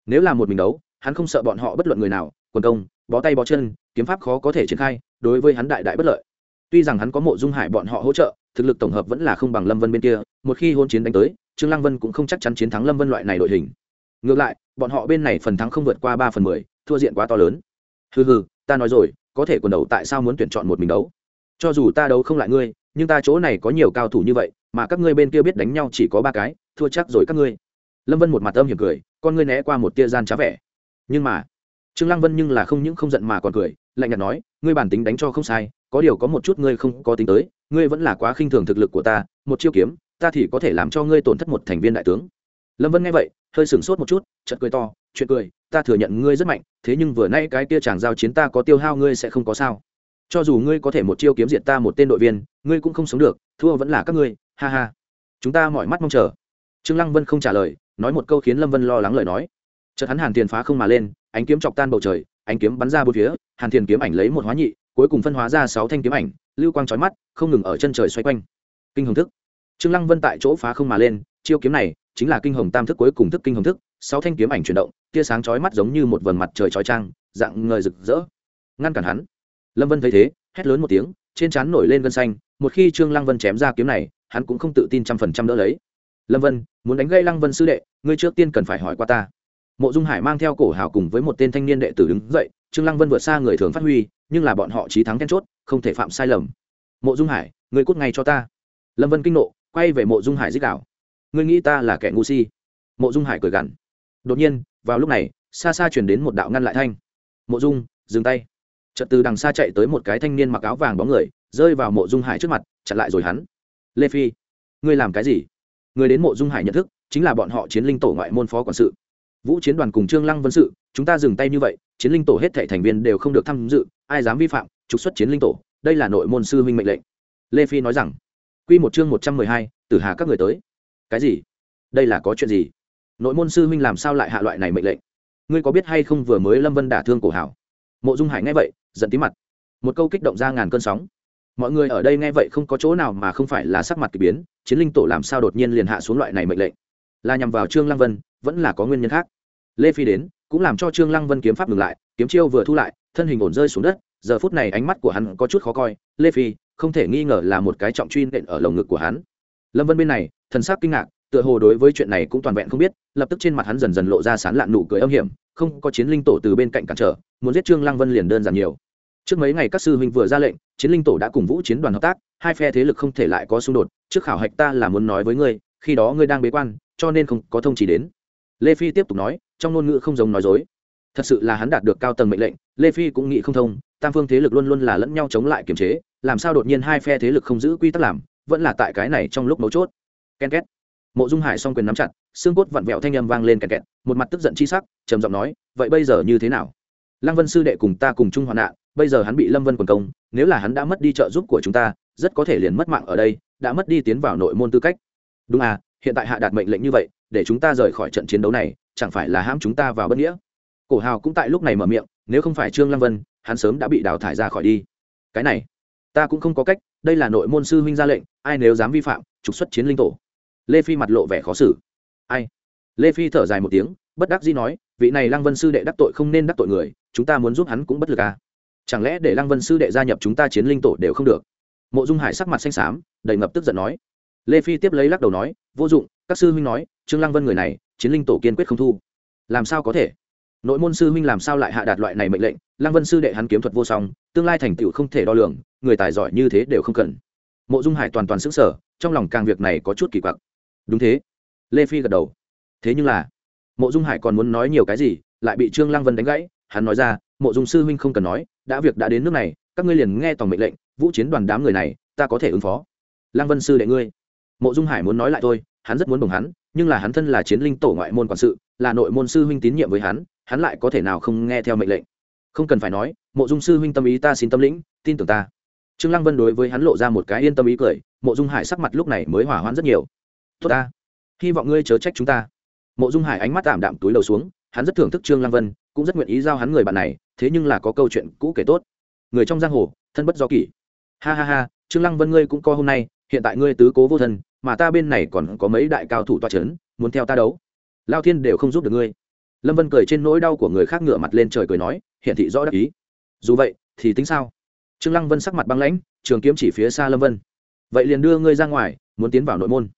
Nếu là một mình đấu, hắn không sợ bọn họ bất luận người nào, quần công, bó tay bó chân, kiếm pháp khó có thể triển khai, đối với hắn đại đại bất lợi. Tuy rằng hắn có mộ dung hải bọn họ hỗ trợ, thực lực tổng hợp vẫn là không bằng lâm vân bên kia, một khi hôn chiến đánh tới, trương lăng vân cũng không chắc chắn chiến thắng lâm vân loại này đội hình. Ngược lại, bọn họ bên này phần thắng không vượt qua ba phần mười, thua diện quá to lớn. Hừ hừ, ta nói rồi, có thể quần đầu tại sao muốn tuyển chọn một mình đấu? Cho dù ta đấu không lại ngươi nhưng ta chỗ này có nhiều cao thủ như vậy, mà các ngươi bên kia biết đánh nhau chỉ có ba cái, thua chắc rồi các ngươi. Lâm vân một mặt âm hiểm cười, con ngươi né qua một tia gian trá vẻ. Nhưng mà, trương lăng vân nhưng là không những không giận mà còn cười, lạnh nhạt nói, ngươi bản tính đánh cho không sai, có điều có một chút ngươi không có tính tới, ngươi vẫn là quá khinh thường thực lực của ta, một chiêu kiếm, ta thì có thể làm cho ngươi tổn thất một thành viên đại tướng. Lâm vân nghe vậy, hơi sửng sốt một chút, chợt cười to, chuyện cười, ta thừa nhận ngươi rất mạnh, thế nhưng vừa nay cái kia chàng giao chiến ta có tiêu hao ngươi sẽ không có sao cho dù ngươi có thể một chiêu kiếm diệt ta một tên đội viên, ngươi cũng không sống được, thua vẫn là các ngươi, ha ha. Chúng ta mọi mắt mong chờ. Trương lăng vân không trả lời, nói một câu khiến lâm vân lo lắng lời nói. Chợt hắn hàn tiền phá không mà lên, ánh kiếm chọc tan bầu trời, ánh kiếm bắn ra bốn phía, hàn tiền kiếm ảnh lấy một hóa nhị, cuối cùng phân hóa ra sáu thanh kiếm ảnh, lưu quang chói mắt, không ngừng ở chân trời xoay quanh. Kinh hồng thức. Trương lăng vân tại chỗ phá không mà lên, chiêu kiếm này chính là kinh hồng tam thức cuối cùng thức kinh hồng thức, sáu thanh kiếm ảnh chuyển động, tia sáng chói mắt giống như một vầng mặt trời chói trang dạng ngời rực rỡ. Ngăn cản hắn lâm vân thấy thế, hét lớn một tiếng, trên trán nổi lên gân xanh, một khi trương lăng vân chém ra kiếm này, hắn cũng không tự tin trăm phần trăm đỡ lấy. Lâm vân, muốn đánh gây lăng vân sư đệ, ngươi trước tiên cần phải hỏi qua ta. Mộ dung hải mang theo cổ hào cùng với một tên thanh niên đệ tử đứng dậy, trương lăng vân vượt xa người thường phát huy, nhưng là bọn họ trí thắng then chốt, không thể phạm sai lầm. Mộ dung hải, ngươi cút ngay cho ta. Lâm vân kinh nộ, quay về mộ dung hải dích đạo. Ngươi nghĩ ta là kẻ ngu si? Mộ dung hải cười gằn. Đột nhiên, vào lúc này, xa xa chuyển đến một đạo ngăn lại thanh. Mộ dung, dừng tay trật từ đằng xa chạy tới một cái thanh niên mặc áo vàng bóng người, rơi vào mộ dung hải trước mặt, chặn lại rồi hắn. Lê phi, ngươi làm cái gì? Người đến mộ dung hải nhận thức, chính là bọn họ chiến linh tổ ngoại môn phó quản sự. Vũ chiến đoàn cùng trương lăng vân sự, chúng ta dừng tay như vậy, chiến linh tổ hết thảy thành viên đều không được tham dự, ai dám vi phạm, trục xuất chiến linh tổ, đây là nội môn sư huynh mệnh lệnh. Lê phi nói rằng. Quy một chương một trăm mười hai, tử hà các người tới. Cái gì? Đây là có chuyện gì? Nội môn sư huynh làm sao lại hạ loại này mệnh lệnh? Ngươi có biết hay không vừa mới lâm vân đả thương cổ hảo? Mộ dung hải nghe vậy giận tí mặt. Một câu kích động ra ngàn cơn sóng. Mọi người ở đây nghe vậy không có chỗ nào mà không phải là sắc mặt k ỳ biến, chiến linh tổ làm sao đột nhiên liền hạ xuống loại này mệnh lệnh? Là nhằm vào trương lăng vân, vẫn là có nguyên nhân khác? Lê phi đến, cũng làm cho trương lăng vân kiếm pháp ngừng lại, kiếm chiêu vừa thu lại, thân hình ổn rơi xuống đất, giờ phút này ánh mắt của hắn có chút khó coi, lê phi, không thể nghi ngờ là một cái trọng truy nện ở lồng ngực của hắn. Lâm vân bên này, thần sắc kinh ngạc tựa hồ đối với chuyện này cũng toàn vẹn không biết, lập tức trên mặt hắn dần dần lộ ra sán lạn nụ cười âm hiểm, không có chiến linh tổ từ bên cạnh cản trở, muốn giết trương lăng vân liền đơn giản nhiều. Trước mấy ngày các sư huynh vừa ra lệnh, chiến linh tổ đã cùng vũ chiến đoàn hợp tác, hai phe thế lực không thể lại có xung đột, trước khảo hạch ta là muốn nói với ngươi, khi đó ngươi đang bế quan, cho nên không có thông chỉ đến. Lê phi tiếp tục nói, trong ngôn ngữ không giống nói dối. Thật sự là hắn đạt được cao tầng mệnh lệnh, lê phi cũng nghĩ không thông, tam phương thế lực luôn luôn là lẫn nhau chống lại kiềm chế, làm sao đột nhiên hai phe thế lực không giữ quy tắc làm, vẫn là tại cái này trong lúc mấu chốt. Ken két mộ dung hải s o n g quyền nắm chặt, xương cốt vặn vẹo thanh â m vang lên kẹt kẹt, một mặt tức giận chi sắc, trầm giọng nói, vậy bây giờ như thế nào? Lăng vân sư đệ cùng ta cùng chung hoạn nạn, bây giờ hắn bị lâm vân quần công, nếu là hắn đã mất đi trợ giúp của chúng ta, rất có thể liền mất mạng ở đây, đã mất đi tiến vào nội môn tư cách. Đúng à hiện tại hạ đạt mệnh lệnh như vậy, để chúng ta rời khỏi trận chiến đấu này, chẳng phải là hãm chúng ta vào bất nghĩa? Cổ hào cũng tại lúc này mở miệng, nếu không phải trương lăng vân, hắn sớm đã bị đào thải ra khỏi đi. Cái này, ta cũng không có cách, đây là nội môn sư huynh ra lệnh, ai nếu dám vi phạm, trục xuất chiến linh tổ lê phi mặt lộ vẻ khó xử. Ai? Lê phi thở dài một tiếng, bất đắc dĩ nói, vị này lăng vân sư đệ đắc tội không nên đắc tội người, chúng ta muốn giúp hắn cũng bất lực à? Chẳng lẽ để lăng vân sư đệ gia nhập chúng ta chiến linh tổ đều không được? Mộ dung hải sắc mặt xanh xám, đầy ngập tức giận nói. Lê phi tiếp lấy lắc đầu nói, vô dụng, các sư huynh nói, trương lăng vân người này, chiến linh tổ kiên quyết không thu. Làm sao có thể? Nội môn sư huynh làm sao lại hạ đạt loại này mệnh lệnh? Lăng vân sư đệ hắn kiếm thuật vô song, tương lai thành tựu không thể đo lường, người tài giỏi như thế đều không cần. Mộ dung hải toàn toàn xứng sở trong lòng càng việc này có chút kỳ quặc đúng thế. Lê phi gật đầu. Thế nhưng là, mộ dung hải còn muốn nói nhiều cái gì, lại bị trương lăng vân đánh gãy, hắn nói ra, mộ dung sư huynh không cần nói, đã việc đã đến nước này, các ngươi liền nghe tổng mệnh lệnh, vũ chiến đoàn đám người này, ta có thể ứng phó. Lăng vân sư đệ ngươi. Mộ dung hải muốn nói lại thôi, hắn rất muốn bồng hắn, nhưng là hắn thân là chiến linh tổ ngoại môn quản sự, là nội môn sư huynh tín nhiệm với hắn hắn lại có thể nào không nghe theo mệnh lệnh? Không cần phải nói, mộ dung sư huynh tâm ý ta xin tâm lĩnh, tin tưởng ta. Trương lăng vân đối với hắn lộ ra một cái yên tâm ý cười, mộ dung hải sắc mặt lúc này mới hỏa hoãn rất nhiều tốt ta. Hy vọng ngươi chớ trách chúng ta. Mộ dung hải ánh mắt tạm đạm túi đầu xuống, hắn rất thưởng thức trương lăng vân, cũng rất nguyện ý giao hắn người bạn này, thế nhưng là có câu chuyện cũ kể tốt. Người trong giang hồ, thân bất do kỷ. Ha ha ha, trương lăng vân ngươi cũng co hôm nay, hiện tại ngươi tứ cố vô thân, mà ta bên này còn có mấy đại cao thủ toa c muốn theo ta đấu. Lao thiên đều không giúp được ngươi. Lâm vân cười trên nỗi đau của người khác ngửa mặt lên trời cười nói hiện thị rõ đắc ý. Dù vậy, thì tính sao? Trương lăng vân sắc mặt băng lãnh, trường kiếm chỉ phía xa lâm vân. Vậy liền đưa ngươi ra ngoài, muốn tiến vào nội môn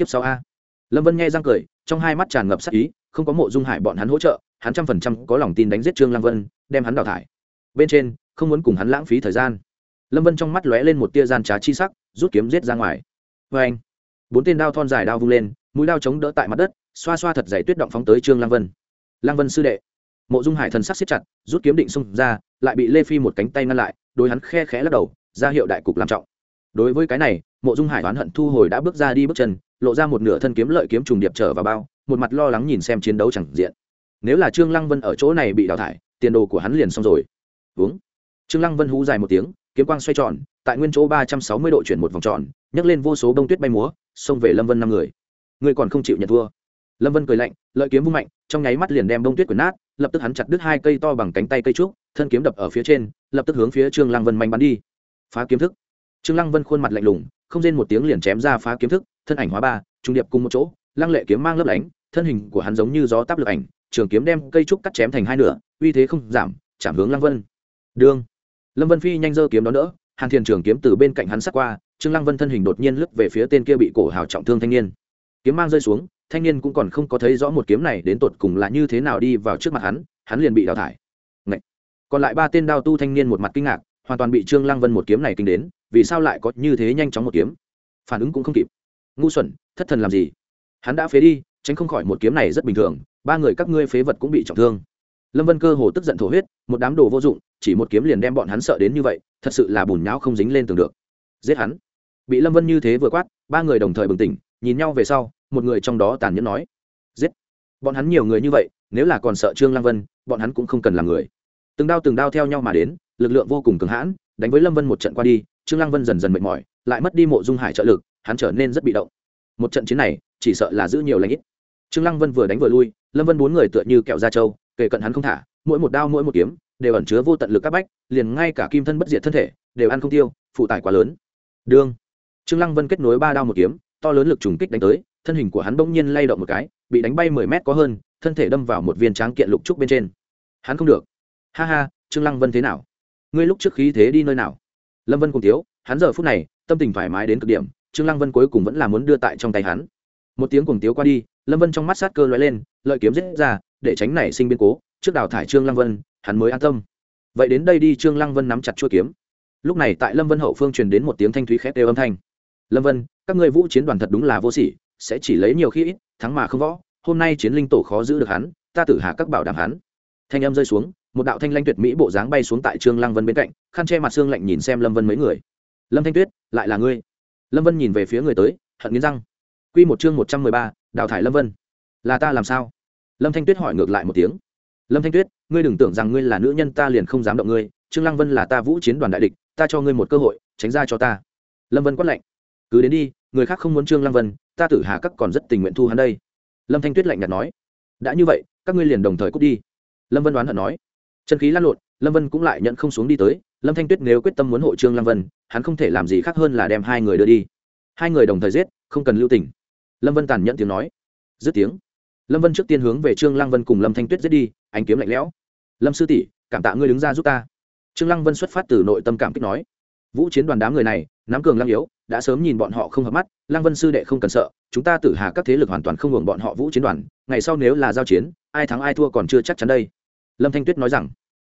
kiếp sau a. Lâm vân nghe răng cười, trong hai mắt tràn ngập sắc ý, không có mộ dung hải bọn hắn hỗ trợ, hắn trăm phần trăm có lòng tin đánh giết trương lăng vân, đem hắn đào thải. Bên trên, không muốn cùng hắn lãng phí thời gian. Lâm vân trong mắt lóe lên một tia gian trá chi sắc, rút kiếm giết ra ngoài. Vê anh bốn tên đao thon dài đao vung lên, mũi đao chống đỡ tại mặt đất, xoa xoa thật dày tuyết động phóng tới trương lăng vân. Lăng vân sư đệ! Mộ dung hải thần sắc siết chặt, rút kiếm định xung ra, lại bị lê phi một cánh tay ngăn lại đôi hắn khe khẽ lắc đầu, ra hiệu đại cục làm trọng. Đối với cái này, mộ dung hải oán hận thu hồi đã bước ra đi bước chân lộ ra một nửa thân kiếm lợi kiếm trùng điệp trở vào bao, một mặt lo lắng nhìn xem chiến đấu chẳng diện. Nếu là trương lăng vân ở chỗ này bị đào thải, tiền đồ của hắn liền xong rồi. Uống trương lăng vân hú dài một tiếng, kiếm quang xoay tròn, tại nguyên chỗ ba trăm sáu mươi độ chuyển một vòng tròn, nhấc lên vô số bông tuyết bay múa, xông về lâm vân năm người. Người còn không chịu nhận thua. Lâm vân cười lạnh, lợi kiếm vung mạnh, trong nháy mắt liền đem bông tuyết quyển nát, lập tức hắn chặt đứt hai cây to bằng cánh tay cây trúc, thân kiếm đập ở phía trên, lập tức hướng phía trương lăng vân manh bắn đi. Phá kiếm thức. Trương lăng vân khuôn mặt lạnh lùng, không rên một tiếng liền chém ra phá kiếm thức thân ảnh hóa ba, trung điệp cùng một chỗ, lăng lệ kiếm mang lấp lánh, thân hình của hắn giống như gió táp lực ảnh, trường kiếm đem cây trúc cắt chém thành hai nửa, uy thế không giảm, chạm hướng lăng vân. Đương lâm vân phi nhanh dơ kiếm đó đỡ, hàn thiền trường kiếm từ bên cạnh hắn sắt qua, trương lăng vân thân hình đột nhiên lướt về phía tên kia bị cổ hào trọng thương thanh niên. Kiếm mang rơi xuống, thanh niên cũng còn không có thấy rõ một kiếm này đến tột cùng là như thế nào đi vào trước mặt hắn hắn liền bị đào thải. Ngậy. còn lại ba tên đao tu thanh niên một mặt kinh ngạc, hoàn toàn bị trương lăng vân một kiếm này kinh đến, vì sao lại có như thế nhanh chóng một kiếm? Phản ứng cũng không kịp ngu xuẩn, thất thần làm gì? Hắn đã phế đi, tránh không khỏi một kiếm này rất bình thường, ba người các ngươi phế vật cũng bị trọng thương. Lâm vân cơ hồ tức giận thổ huyết, một đám đồ vô dụng, chỉ một kiếm liền đem bọn hắn sợ đến như vậy, thật sự là bùn nhão không dính lên tường được. Giết hắn. Bị lâm vân như thế vừa quát, ba người đồng thời bừng tỉnh, nhìn nhau về sau, một người trong đó tàn nhẫn nói, giết. Bọn hắn nhiều người như vậy, nếu là còn sợ trương lăng vân, bọn hắn cũng không cần làm người. Từng đao từng đao theo nhau mà đến, lực lượng vô cùng cứng hãn, đánh với lâm vân một trận qua đi, trương lăng vân dần dần mệt mỏi, lại mất đi mộ dung hải trợ lực hắn trở nên rất bị động. Một trận chiến này chỉ sợ là giữ nhiều lãnh ít. Trương lăng vân vừa đánh vừa lui lâm vân bốn người tựa như kẹo da trâu kể cận hắn không thả mỗi một đao mỗi một kiếm đều ẩn chứa vô tận lực các bách liền ngay cả kim thân bất diệt thân thể đều ăn không tiêu phụ tải quá lớn. Đương trương lăng vân kết nối ba đao một kiếm to lớn lực trùng kích đánh tới thân hình của hắn bỗng nhiên lay động một cái bị đánh bay mười mét có hơn thân thể đâm vào một viên tráng kiện lục trúc bên trên. Hắn không được. Ha ha trương lăng vân thế nào? Ngươi lúc trước khí thế đi nơi nào? Lâm vân cùng thiếu, hắn giờ phút này tâm tình thoải mái đến cực điểm trương lăng vân cuối cùng vẫn là muốn đưa tại trong tay hắn. Một tiếng cuồng tiếu qua đi, lâm vân trong mắt sát cơ lóe lên, lợi kiếm giết ra, để tránh nảy sinh biến cố, trước đào thải trương lăng vân, hắn mới an tâm. Vậy đến đây đi, trương lăng vân nắm chặt chuôi kiếm. Lúc này tại lâm vân hậu phương truyền đến một tiếng thanh thúy khét đều âm thanh. Lâm vân, các ngươi vũ chiến đoàn thật đúng là vô sỉ, sẽ chỉ lấy nhiều khi ít, thắng mà không võ, hôm nay chiến linh tổ khó giữ được hắn, ta tử hạ các bảo đảm hắn. Thanh âm rơi xuống, một đạo thanh lanh tuyệt mỹ bộ dáng bay xuống tại trương lăng vân bên cạnh, khăn che mặt xương lạnh nhìn xem lâm vân mấy người. Lâm thanh tuyết, lại là ngươi lâm vân nhìn về phía người tới, hận nghiến răng. Q một chương một trăm mười ba, đào thải lâm vân. Là ta làm sao? Lâm thanh tuyết hỏi ngược lại một tiếng. Lâm thanh tuyết, ngươi đừng tưởng rằng ngươi là nữ nhân ta liền không dám động ngươi. Trương lăng vân là ta vũ chiến đoàn đại địch, ta cho ngươi một cơ hội, tránh ra cho ta. Lâm vân quát lạnh. Cứ đến đi, người khác không muốn trương lăng vân, ta tử hà các còn rất tình nguyện thu hắn đây. Lâm thanh tuyết lạnh nhạt nói. Đã như vậy, các ngươi liền đồng thời cút đi. Lâm vân đoán hận nói. Chân khí lăn lộn, lâm vân cũng lại nhận không xuống đi tới lâm thanh tuyết nếu quyết tâm muốn hộ trương lăng vân, hắn không thể làm gì khác hơn là đem hai người đưa đi. Hai người đồng thời giết, không cần lưu tình. Lâm vân tàn nhẫn tiếng nói. Dứt tiếng. Lâm vân trước tiên hướng về trương lăng vân cùng lâm thanh tuyết giết đi anh kiếm lạnh lẽo. Lâm sư tỷ, cảm tạ ngươi đứng ra giúp ta. Trương lăng vân xuất phát từ nội tâm cảm kích nói. Vũ chiến đoàn đám người này, nắm cường lăng yếu, đã sớm nhìn bọn họ không hợp mắt, lăng vân sư đệ không cần sợ, chúng ta tử hà các thế lực hoàn toàn không hưởng bọn họ vũ chiến đoàn, ngày sau nếu là giao chiến, ai thắng ai thua còn chưa chắc chắn đây. Lâm thanh tuyết nói rằng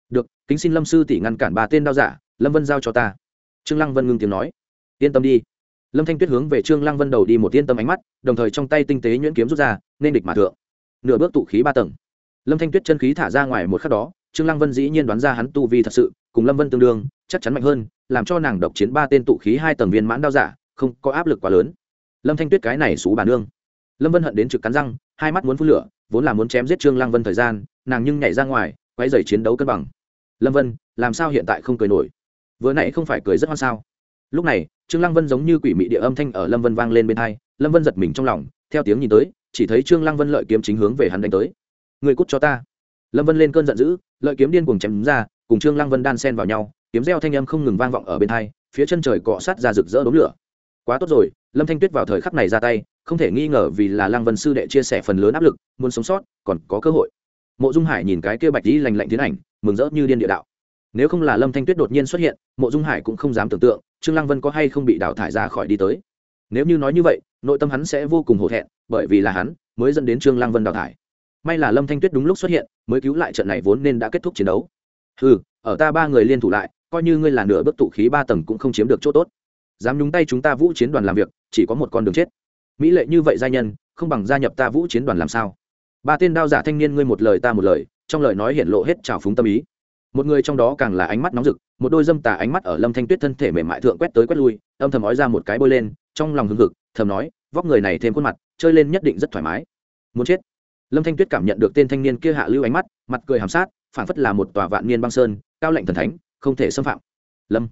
được, kính xin lâm sư tỷ ngăn cản ba tên đao giả, lâm vân giao cho ta. Trương lăng vân ngưng tiếng nói. Yên tâm đi. Lâm thanh tuyết hướng về trương lăng vân đầu đi một yên tâm ánh mắt, đồng thời trong tay tinh tế nhuyễn kiếm rút ra, nên địch mà thượng. Nửa bước tụ khí ba tầng. Lâm thanh tuyết chân khí thả ra ngoài một khắc đó, trương lăng vân dĩ nhiên đoán ra hắn tu vi thật sự, cùng lâm vân tương đương, chắc chắn mạnh hơn, làm cho nàng độc chiến ba tên tụ khí hai tầng viên mãn đao giả, không có áp lực quá lớn. Lâm thanh tuyết cái này xú bà nương. Lâm vân hận đến trực cắn răng, hai mắt muốn phun lửa, vốn là muốn chém giết trương lăng vân thời gian, nàng nhưng nhảy ra ngoài quay dày chiến đấu cân bằng lâm vân, làm sao hiện tại không cười nổi? Vừa nãy không phải cười rất hoang sao? Lúc này, trương lăng vân giống như quỷ mị địa âm thanh ở lâm vân vang lên bên hai, lâm vân giật mình trong lòng, theo tiếng nhìn tới, chỉ thấy trương lăng vân lợi kiếm chính hướng về hắn đánh tới. Người cút cho ta. Lâm vân lên cơn giận dữ, lợi kiếm điên cuồng chém ra, cùng trương lăng vân đan sen vào nhau, kiếm reo thanh âm không ngừng vang vọng ở bên hai, phía chân trời cọ sát ra rực rỡ đốm lửa. Quá tốt rồi, lâm thanh tuyết vào thời khắc này ra tay, không thể nghi ngờ vì là lăng vân sư đệ chia sẻ phần lớn áp lực, muốn sống sót, còn có cơ hội mộ dung hải nhìn cái kia bạch dĩ lành lạnh tiến ảnh, mừng rỡ như điên địa đạo. Nếu không là lâm thanh tuyết đột nhiên xuất hiện, mộ dung hải cũng không dám tưởng tượng, trương lăng vân có hay không bị đào thải ra khỏi đi tới. Nếu như nói như vậy, nội tâm hắn sẽ vô cùng hổ thẹn, bởi vì là hắn mới dẫn đến trương lăng vân đào thải. May là lâm thanh tuyết đúng lúc xuất hiện, mới cứu lại trận này vốn nên đã kết thúc chiến đấu. Ừ ở ta ba người liên thủ lại, coi như ngươi là nửa bước tụ khí ba tầng cũng không chiếm được chỗ tốt. Dám nhúng tay chúng ta vũ chiến đoàn làm việc, chỉ có một con đường chết. Mỹ lệ như vậy gia nhân, không bằng gia nhập ta vũ chiến đoàn làm sao? Ba tên đao giả thanh niên ngươi một lời ta một lời, trong lời nói hiện lộ hết trào phúng tâm ý. Một người trong đó càng là ánh mắt nóng rực, một đôi dâm tà ánh mắt ở lâm thanh tuyết thân thể mềm mại thượng quét tới quét lui, âm thầm nói ra một cái bôi lên, trong lòng hưng hực, thầm nói, vóc người này thêm khuôn mặt, chơi lên nhất định rất thoải mái. Muốn chết. Lâm thanh tuyết cảm nhận được tên thanh niên kia hạ lưu ánh mắt, mặt cười hàm sát phản phất là một tòa vạn niên băng sơn, cao lạnh thần thánh, không thể xâm phạm. Lâm.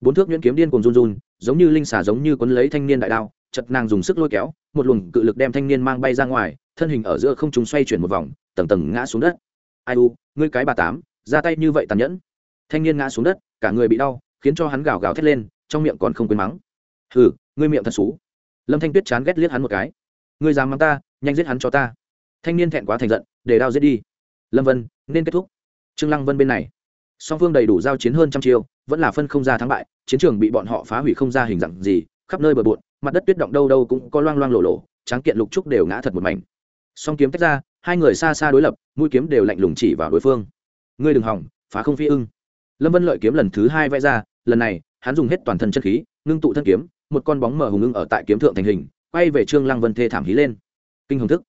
Bốn thước nhuyễn kiếm điên cùng run run, giống như linh xà giống như quấn lấy thanh niên đại đao chật nàng dùng sức lôi kéo, một luồng cự lực đem thanh niên mang bay ra ngoài, thân hình ở giữa không chúng xoay chuyển một vòng, tầng tầng ngã xuống đất. Ai u, ngươi cái bà tám, ra tay như vậy tàn nhẫn. Thanh niên ngã xuống đất, cả người bị đau, khiến cho hắn gào gào thét lên, trong miệng còn không quên mắng. Hừ, ngươi miệng thật xú. Lâm thanh tuyết chán ghét liếc hắn một cái. Ngươi dám mắng ta, nhanh giết hắn cho ta. Thanh niên thẹn quá thành giận, để đao giết đi. Lâm vân, nên kết thúc. Trương lăng vân bên này. Song phương đầy đủ giao chiến hơn trăm chiêu, vẫn là phân không ra thắng bại, chiến trường bị bọn họ phá hủy không ra hình dạng gì, khắp nơi bờ bộn mặt đất tuyết động đâu đâu cũng có loang loang lộ lộ tráng kiện lục trúc đều ngã thật một mảnh. Song kiếm tách ra, hai người xa xa đối lập, mũi kiếm đều lạnh lùng chỉ vào đối phương. Ngươi đừng hỏng, phá không phi ưng. Lâm vân lợi kiếm lần thứ hai vẽ ra, lần này, hắn dùng hết toàn thân chân khí, ngưng tụ thân kiếm, một con bóng mở hùng ưng ở tại kiếm thượng thành hình, quay về trương lăng vân thê thảm hí lên. Kinh hồng thức.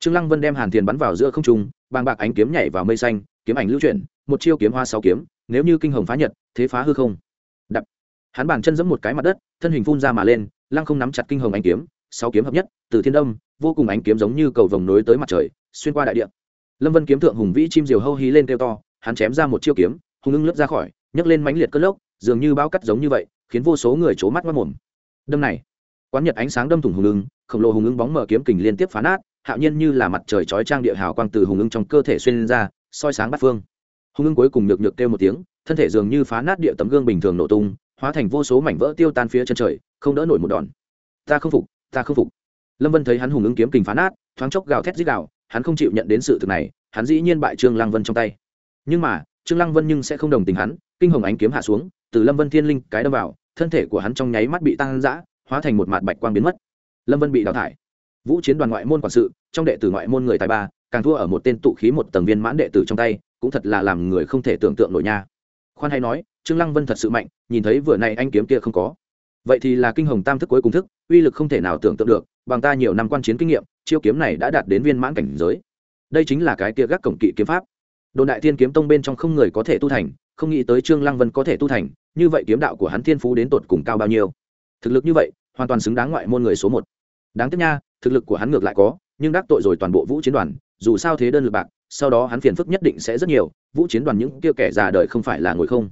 Trương lăng vân đem hàn tiền bắn vào giữa không trung, bàng bạc ánh kiếm nhảy vào mây xanh, kiếm ảnh lưu chuyển, một chiêu kiếm hoa sáu kiếm, nếu như kinh hồng phá nhật, thế phá hư không. Đập. Hắn bàn chân giẫm một cái mặt đất, thân hình phun ra mà lên lăng không nắm chặt kinh hồng ánh kiếm, sáu kiếm hợp nhất, từ thiên đông vô cùng ánh kiếm giống như cầu vồng nối tới mặt trời, xuyên qua đại địa. Lâm vân kiếm thượng hùng vĩ chim diều hâu hí lên kêu to, hắn chém ra một chiêu kiếm hùng ưng lướt ra khỏi, nhấc lên mãnh liệt cất lốc, dường như bao cắt giống như vậy, khiến vô số người c mắt mất mồm. Đâm này, quán nhật ánh sáng đâm thủng hùng ưng khổng lồ hùng ưng bóng mở kiếm kình liên tiếp phá nát, hạo nhiên như là mặt trời chói trang địa hào quang từ hùng ưng trong cơ thể xuyên ra, soi sáng bát phương. Hùng ưng cuối cùng nhược nhược kêu một tiếng, thân thể dường như phá nát địa tấm gương bình thường nổ tung, hóa thành vô số mảnh vỡ tiêu tan phía chân trời không đỡ nổi một đòn. Ta không phục, ta không phục. Lâm vân thấy hắn hùng ứng kiếm kình phá nát thoáng chốc gào thét dích gào, hắn không chịu nhận đến sự thực này, hắn dĩ nhiên bại trương lăng vân trong tay. Nhưng mà, trương lăng vân nhưng sẽ không đồng tình hắn, kinh hồng ánh kiếm hạ xuống, từ lâm vân thiên linh cái đâm vào, thân thể của hắn trong nháy mắt bị tăng dã, hóa thành một mạt bạch quang biến mất. Lâm vân bị đào thải. Vũ chiến đoàn ngoại môn quản sự, trong đệ tử ngoại môn người tài ba, càng thua ở một tên tụ khí một tầng viên mãn đệ tử trong tay, cũng thật là làm người không thể tưởng tượng nổi nha. Khoan hay nói, trương lăng vân thật sự mạnh, nhìn thấy vừa này anh kiếm kia không có vậy thì là kinh hồng tam thức cuối cùng thức, uy lực không thể nào tưởng tượng được, bằng ta nhiều năm quan chiến kinh nghiệm, chiêu kiếm này đã đạt đến viên mãn cảnh giới. Đây chính là cái kia gác cổng kỵ kiếm pháp. Đồn đại thiên kiếm tông bên trong không người có thể tu thành, không nghĩ tới trương lăng vân có thể tu thành, như vậy kiếm đạo của hắn thiên phú đến tột cùng cao bao nhiêu. Thực lực như vậy, hoàn toàn xứng đáng ngoại môn người số một. Đáng tiếc nha, thực lực của hắn ngược lại có, nhưng đắc tội rồi toàn bộ vũ chiến đoàn, dù sao thế đơn lực bạc, sau đó hắn phiền phức nhất định sẽ rất nhiều, vũ chiến đoàn những kia kẻ già đời không phải là ngồi không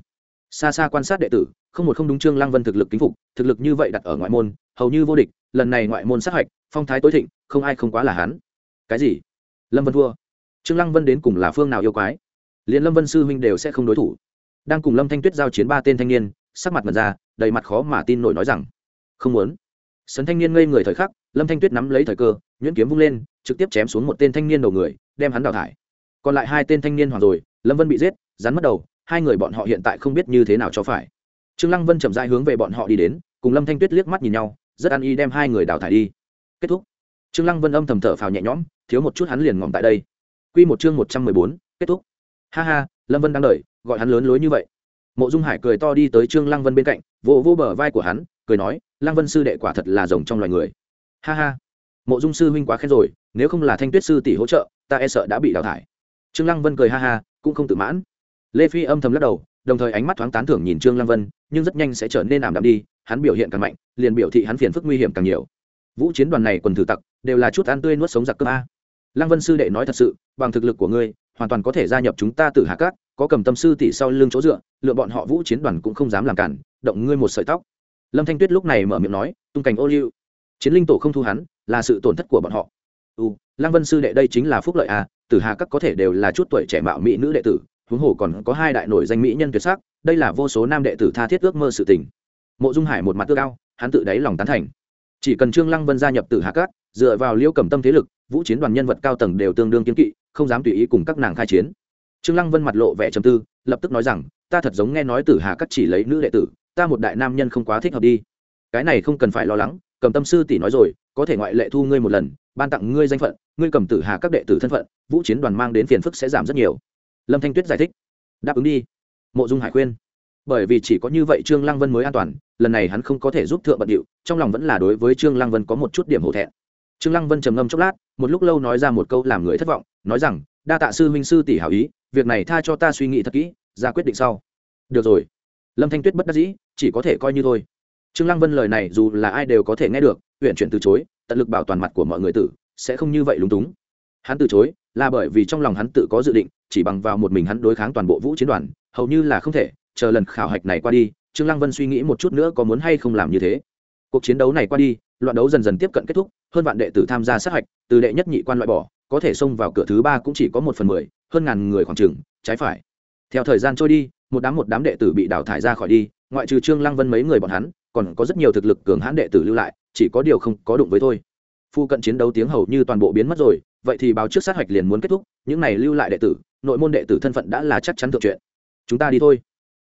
xa xa quan sát đệ tử, không một không đúng trương lăng vân thực lực kính phục, thực lực như vậy đặt ở ngoại môn, hầu như vô địch, lần này ngoại môn sát hạch, phong thái tối thịnh, không ai không quá là hắn. Cái gì? Lâm vân thua. Trương lăng vân đến cùng là phương nào yêu quái? Liền lâm vân sư huynh đều sẽ không đối thủ. Đang cùng lâm thanh tuyết giao chiến ba tên thanh niên, sắc mặt mật ra, đầy mặt khó mà tin nổi nói rằng, không muốn. Sấn thanh niên ngây người thời khắc, lâm thanh tuyết nắm lấy thời cơ, nhuyễn kiếm vung lên, trực tiếp chém xuống một tên thanh niên đầu người, đem hắn đào thải. Còn lại hai tên thanh niên hoàng rồi, lâm vân bị giết, rắn mất đầu hai người bọn họ hiện tại không biết như thế nào cho phải. Trương lăng vân chậm rãi hướng về bọn họ đi đến cùng lâm thanh tuyết liếc mắt nhìn nhau rất ăn y đem hai người đào thải đi. Kết thúc. Trương lăng vân âm thầm thở phào nhẹ nhõm thiếu một chút hắn liền ngỏm tại đây. Quy một chương một trăm mười bốn, kết thúc. Ha ha lâm vân đang đợi gọi hắn lớn lối như vậy. Mộ dung hải cười to đi tới trương lăng vân bên cạnh vỗ vỗ bờ vai của hắn cười nói lăng vân sư đệ quả thật là rồng trong loài người. Ha ha. Mộ dung sư huynh quá khen rồi nếu không là thanh tuyết sư tỷ hỗ trợ ta e sợ đã bị đào thải. Trương lăng vân cười ha ha cũng không tự mãn lê phi âm thầm lắc đầu, đồng thời ánh mắt thoáng tán thưởng nhìn trương lăng vân, nhưng rất nhanh sẽ trở nên ảm đạm đi, hắn biểu hiện càng mạnh, liền biểu thị hắn phiền phức nguy hiểm càng nhiều. Vũ chiến đoàn này quần thử tặc, đều là chút ăn tươi nuốt sống giặc cướp a. Lăng vân sư đệ nói thật sự, bằng thực lực của ngươi, hoàn toàn có thể gia nhập chúng ta từ hạ cát có cầm tâm sư tỷ sau lưng chỗ dựa, lựa bọn họ vũ chiến đoàn cũng không dám làm cản, động ngươi một sợi tóc. Lâm thanh tuyết lúc này mở miệng nói, tung cảnh ô liu. Chiến linh tổ không thu hắn, là sự tổn thất của bọn họ. Ừ lăng vân sư đệ đây chính là phúc lợi à tử hà các có thể đều là chút tuổi trẻ mạo mỹ nữ đệ tử huống hồ còn có hai đại nổi danh mỹ nhân tuyệt sắc, đây là vô số nam đệ tử tha thiết ước mơ sự tình. Mộ dung hải một mặt ước ao, hắn tự đáy lòng tán thành. Chỉ cần trương lăng vân gia nhập tử hà cát dựa vào liễu cầm tâm thế lực, vũ chiến đoàn nhân vật cao tầng đều tương đương kiến kỵ, không dám tùy ý cùng các nàng khai chiến. Trương lăng vân mặt lộ vẻ trầm tư, lập tức nói rằng, ta thật giống nghe nói tử hà cát chỉ lấy nữ đệ tử, ta một đại nam nhân không quá thích hợp đi. Cái này không cần phải lo lắng cầm tâm sư tỷ nói rồi, có thể ngoại lệ thu ngươi một lần, ban tặng ngươi danh phận, ngươi cầm tử hà các đệ tử thân phận, vũ chiến đoàn mang đến phiền phức sẽ giảm rất nhiều lâm thanh tuyết giải thích. Đáp ứng đi. Mộ dung hải khuyên. Bởi vì chỉ có như vậy trương lăng vân mới an toàn, lần này hắn không có thể giúp thượng bận điệu, trong lòng vẫn là đối với trương lăng vân có một chút điểm hổ thẹn. Trương lăng vân trầm ngâm chốc lát, một lúc lâu nói ra một câu làm người thất vọng, nói rằng, đa tạ sư huynh sư tỷ hảo ý, việc này tha cho ta suy nghĩ thật kỹ, ra quyết định sau. Được rồi. Lâm thanh tuyết bất đắc dĩ, chỉ có thể coi như thôi. Trương lăng vân lời này dù là ai đều có thể nghe được huyện chuyển từ chối, tận lực bảo toàn mặt của mọi người tử, sẽ không như vậy lúng túng hắn từ chối, là bởi vì trong lòng hắn tự có dự định, chỉ bằng vào một mình hắn đối kháng toàn bộ vũ chiến đoàn, hầu như là không thể, chờ lần khảo hạch này qua đi, trương lăng vân suy nghĩ một chút nữa có muốn hay không làm như thế. Cuộc chiến đấu này qua đi, loạn đấu dần dần tiếp cận kết thúc, hơn vạn đệ tử tham gia sát hạch, từ đệ nhất nhị quan loại bỏ, có thể xông vào cửa thứ ba cũng chỉ có một phần mười, hơn ngàn người khoảng chừng, trái phải. Theo thời gian trôi đi, một đám một đám đệ tử bị đào thải ra khỏi đi, ngoại trừ trương lăng vân mấy người bọn hắn, còn có rất nhiều thực lực cường hãn đệ tử lưu lại, chỉ có điều không có đụng với thôi. Phu cận chiến đấu tiếng hầu như toàn bộ biến mất rồi vậy thì báo trước sát hạch liền muốn kết thúc, những này lưu lại đệ tử, nội môn đệ tử thân phận đã là chắc chắn thượng chuyện. Chúng ta đi thôi.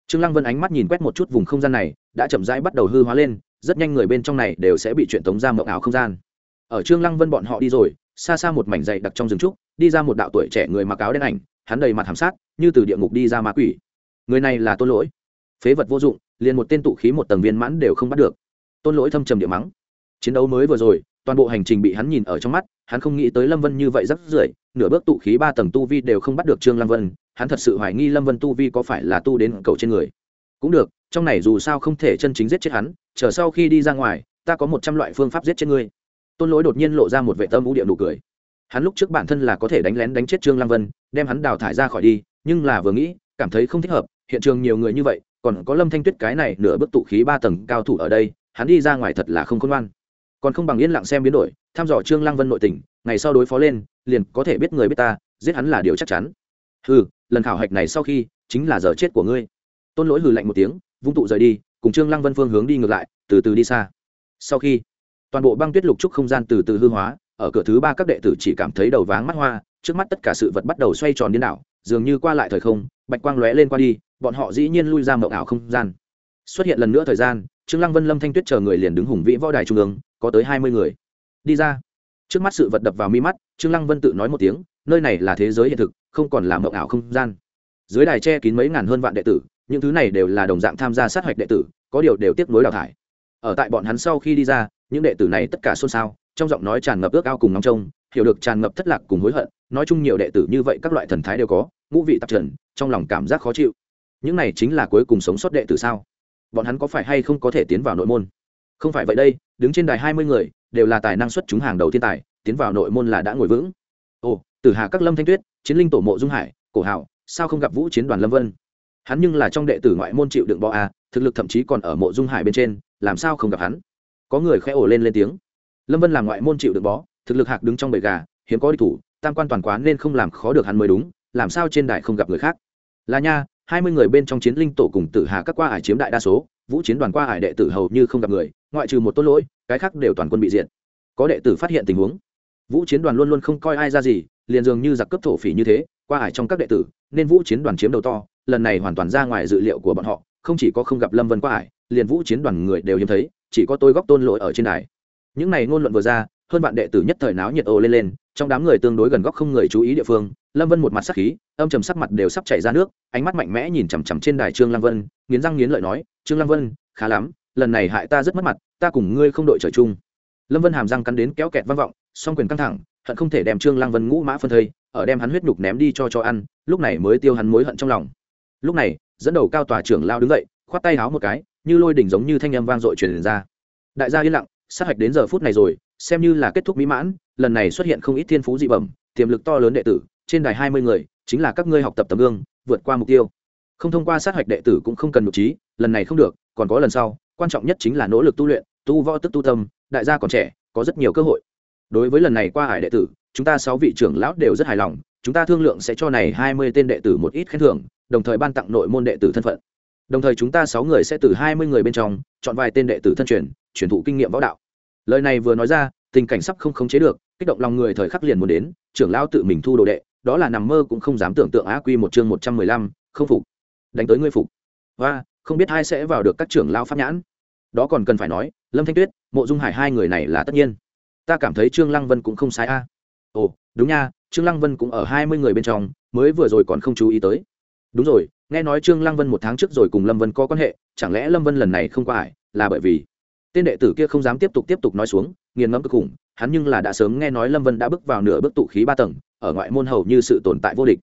Trương lăng vân ánh mắt nhìn quét một chút vùng không gian này, đã chậm rãi bắt đầu hư hóa lên, rất nhanh người bên trong này đều sẽ bị chuyện tống ra mộng ảo không gian. Ở trương lăng vân bọn họ đi rồi, xa xa một mảnh dày đặc trong rừng trúc, đi ra một đạo tuổi trẻ người mặc áo đen ảnh, hắn đầy mặt hàm sát, như từ địa ngục đi ra ma quỷ. Người này là tôn lỗi. Phế vật vô dụng, liền một tên tụ khí một tầng viên mãn đều không bắt được. Tôn lỗi thâm trầm địa mắng. Chiến đấu mới vừa rồi, toàn bộ hành trình bị hắn nhìn ở trong mắt hắn không nghĩ tới lâm vân như vậy rất rưởi, nửa bước tụ khí ba tầng tu vi đều không bắt được trương lâm vân, hắn thật sự hoài nghi lâm vân tu vi có phải là tu đến cầu trên người. Cũng được, trong này dù sao không thể chân chính giết chết hắn, chờ sau khi đi ra ngoài, ta có một trăm loại phương pháp giết chết ngươi. Tôn lỗi đột nhiên lộ ra một vệ tâm ưu điệu nụ cười. Hắn lúc trước bản thân là có thể đánh lén đánh chết trương lăng vân, đem hắn đào thải ra khỏi đi, nhưng là vừa nghĩ, cảm thấy không thích hợp, hiện trường nhiều người như vậy, còn có lâm thanh tuyết cái này nửa bức tụ khí ba tầng cao thủ ở đây, hắn đi ra ngoài thật là không khôn ngoan còn không bằng yên lặng xem biến đổi, thăm dò trương lăng vân nội tình, ngày sau đối phó lên, liền có thể biết người biết ta, giết hắn là điều chắc chắn. Hừ, lần khảo hạch này sau khi, chính là giờ chết của ngươi. Tôn lỗi hừ lạnh một tiếng, vung tụ rời đi, cùng trương lăng vân phương hướng đi ngược lại, từ từ đi xa. Sau khi, toàn bộ băng tuyết lục trúc không gian từ từ hư hóa, ở cửa thứ ba các đệ tử chỉ cảm thấy đầu váng mắt hoa, trước mắt tất cả sự vật bắt đầu xoay tròn điên đảo, dường như qua lại thời không, bạch quang lóe lên qua đi, bọn họ dĩ nhiên lui ra mộng ảo không gian. Xuất hiện lần nữa thời gian trương lăng vân lâm thanh tuyết chờ người liền đứng hùng vĩ võ đài trung ương, có tới hai mươi người. Đi ra. Trước mắt sự vật đập vào mi mắt, trương lăng vân tự nói một tiếng, nơi này là thế giới hiện thực, không còn là mộng ảo không gian. Dưới đài che kín mấy ngàn hơn vạn đệ tử, những thứ này đều là đồng dạng tham gia sát hạch đệ tử, có điều đều tiếp nối đào thải. Ở tại bọn hắn sau khi đi ra, những đệ tử này tất cả xôn xao, trong giọng nói tràn ngập ước ao cùng ngóng trông, hiểu được tràn ngập thất lạc cùng hối hận, nói chung nhiều đệ tử như vậy các loại thần thái đều có, ngũ vị tạp trần, trong lòng cảm giác khó chịu. Những này chính là cuối cùng sống sót đệ tử sao? Bọn hắn có phải hay không có thể tiến vào nội môn? Không phải vậy đây, đứng trên đài hai mươi người, đều là tài năng xuất chúng hàng đầu thiên tài, tiến vào nội môn là đã ngồi vững. Ồ, tử hà các lâm thanh tuyết, chiến linh tổ mộ dung hải, cổ hảo, sao không gặp vũ chiến đoàn lâm vân? Hắn nhưng là trong đệ tử ngoại môn chịu đựng bọ a thực lực thậm chí còn ở mộ dung hải bên trên, làm sao không gặp hắn? Có người khẽ ổ lên lên tiếng. Lâm vân là ngoại môn chịu đựng bó thực lực hạc đứng trong bầy gà, hiếm có đi thủ, tam quan toàn quán nên không làm khó được hắn mới đúng, làm sao trên đài không gặp người khác? Là nha hai mươi người bên trong chiến linh tổ cùng tử hà các qua ải chiếm đại đa số, vũ chiến đoàn qua ải đệ tử hầu như không gặp người, ngoại trừ một tốt lỗi, cái khác đều toàn quân bị diệt. Có đệ tử phát hiện tình huống. Vũ chiến đoàn luôn luôn không coi ai ra gì, liền dường như giặc cướp thổ phỉ như thế, qua ải trong các đệ tử, nên vũ chiến đoàn chiếm đầu to, lần này hoàn toàn ra ngoài dự liệu của bọn họ, không chỉ có không gặp lâm vân qua ải, liền vũ chiến đoàn người đều hiếm thấy, chỉ có tôi góc tôn lỗi ở trên đài. Những này ngôn luận vừa ra hơn bạn đệ tử nhất thời náo nhiệt ồ lên lên, trong đám người tương đối gần góc không người chú ý địa phương, lâm vân một mặt sắc khí, âm trầm sắc mặt đều sắp chảy ra nước, ánh mắt mạnh mẽ nhìn chằm chằm trên đài trương lăng vân, nghiến răng nghiến lợi nói, trương lăng vân, khá lắm, lần này hại ta rất mất mặt, ta cùng ngươi không đội trời chung. Lâm vân hàm răng cắn đến kéo kẹt vang vọng, song quyền căng thẳng, hận không thể đem trương lăng vân ngũ mã phân thây, ở đem hắn huyết nhục ném đi cho cho ăn, lúc này mới tiêu hắn mối hận trong lòng. Lúc này, dẫn đầu cao tòa trưởng lao đứng dậy, khoát tay háo một cái, như lôi đỉnh giống như thanh âm vang dội truyền ra. Đại gia yên lặng, sát hạch đến giờ phút này rồi xem như là kết thúc mỹ mãn, lần này xuất hiện không ít thiên phú dị bẩm, tiềm lực to lớn đệ tử, trên đài hai mươi người, chính là các ngươi học tập tấm gương, vượt qua mục tiêu. Không thông qua sát hạch đệ tử cũng không cần nội trí, lần này không được, còn có lần sau, quan trọng nhất chính là nỗ lực tu luyện, tu võ tức tu tâm, đại gia còn trẻ, có rất nhiều cơ hội. Đối với lần này qua hải đệ tử, chúng ta sáu vị trưởng lão đều rất hài lòng, chúng ta thương lượng sẽ cho này hai mươi tên đệ tử một ít khen thưởng, đồng thời ban tặng nội môn đệ tử thân phận. Đồng thời chúng ta sáu người sẽ từ hai mươi người bên trong, chọn vài tên đệ tử thân truyền truyền thụ kinh nghiệm võ đạo lời này vừa nói ra, tình cảnh sắp không khống chế được, kích động lòng người thời khắc liền muốn đến, trưởng lão tự mình thu đồ đệ, đó là nằm mơ cũng không dám tưởng tượng á quy một chương một trăm mười lăm, không phục. Đánh tới ngươi phục. Và không biết ai sẽ vào được các trưởng lão pháp nhãn. Đó còn cần phải nói, lâm thanh tuyết, mộ dung hải hai người này là tất nhiên. Ta cảm thấy trương lăng vân cũng không sai a. Ồ, đúng nha, trương lăng vân cũng ở hai mươi người bên trong, mới vừa rồi còn không chú ý tới. Đúng rồi, nghe nói trương lăng vân một tháng trước rồi cùng lâm vân có quan hệ, chẳng lẽ lâm vân lần này không qua ải, là bởi vì tên đệ tử kia không dám tiếp tục tiếp tục nói xuống, nghiền ngẫm cực khủng, hắn nhưng là đã sớm nghe nói lâm vân đã bước vào nửa bước tụ khí ba tầng, ở ngoại môn hầu như sự tồn tại vô địch.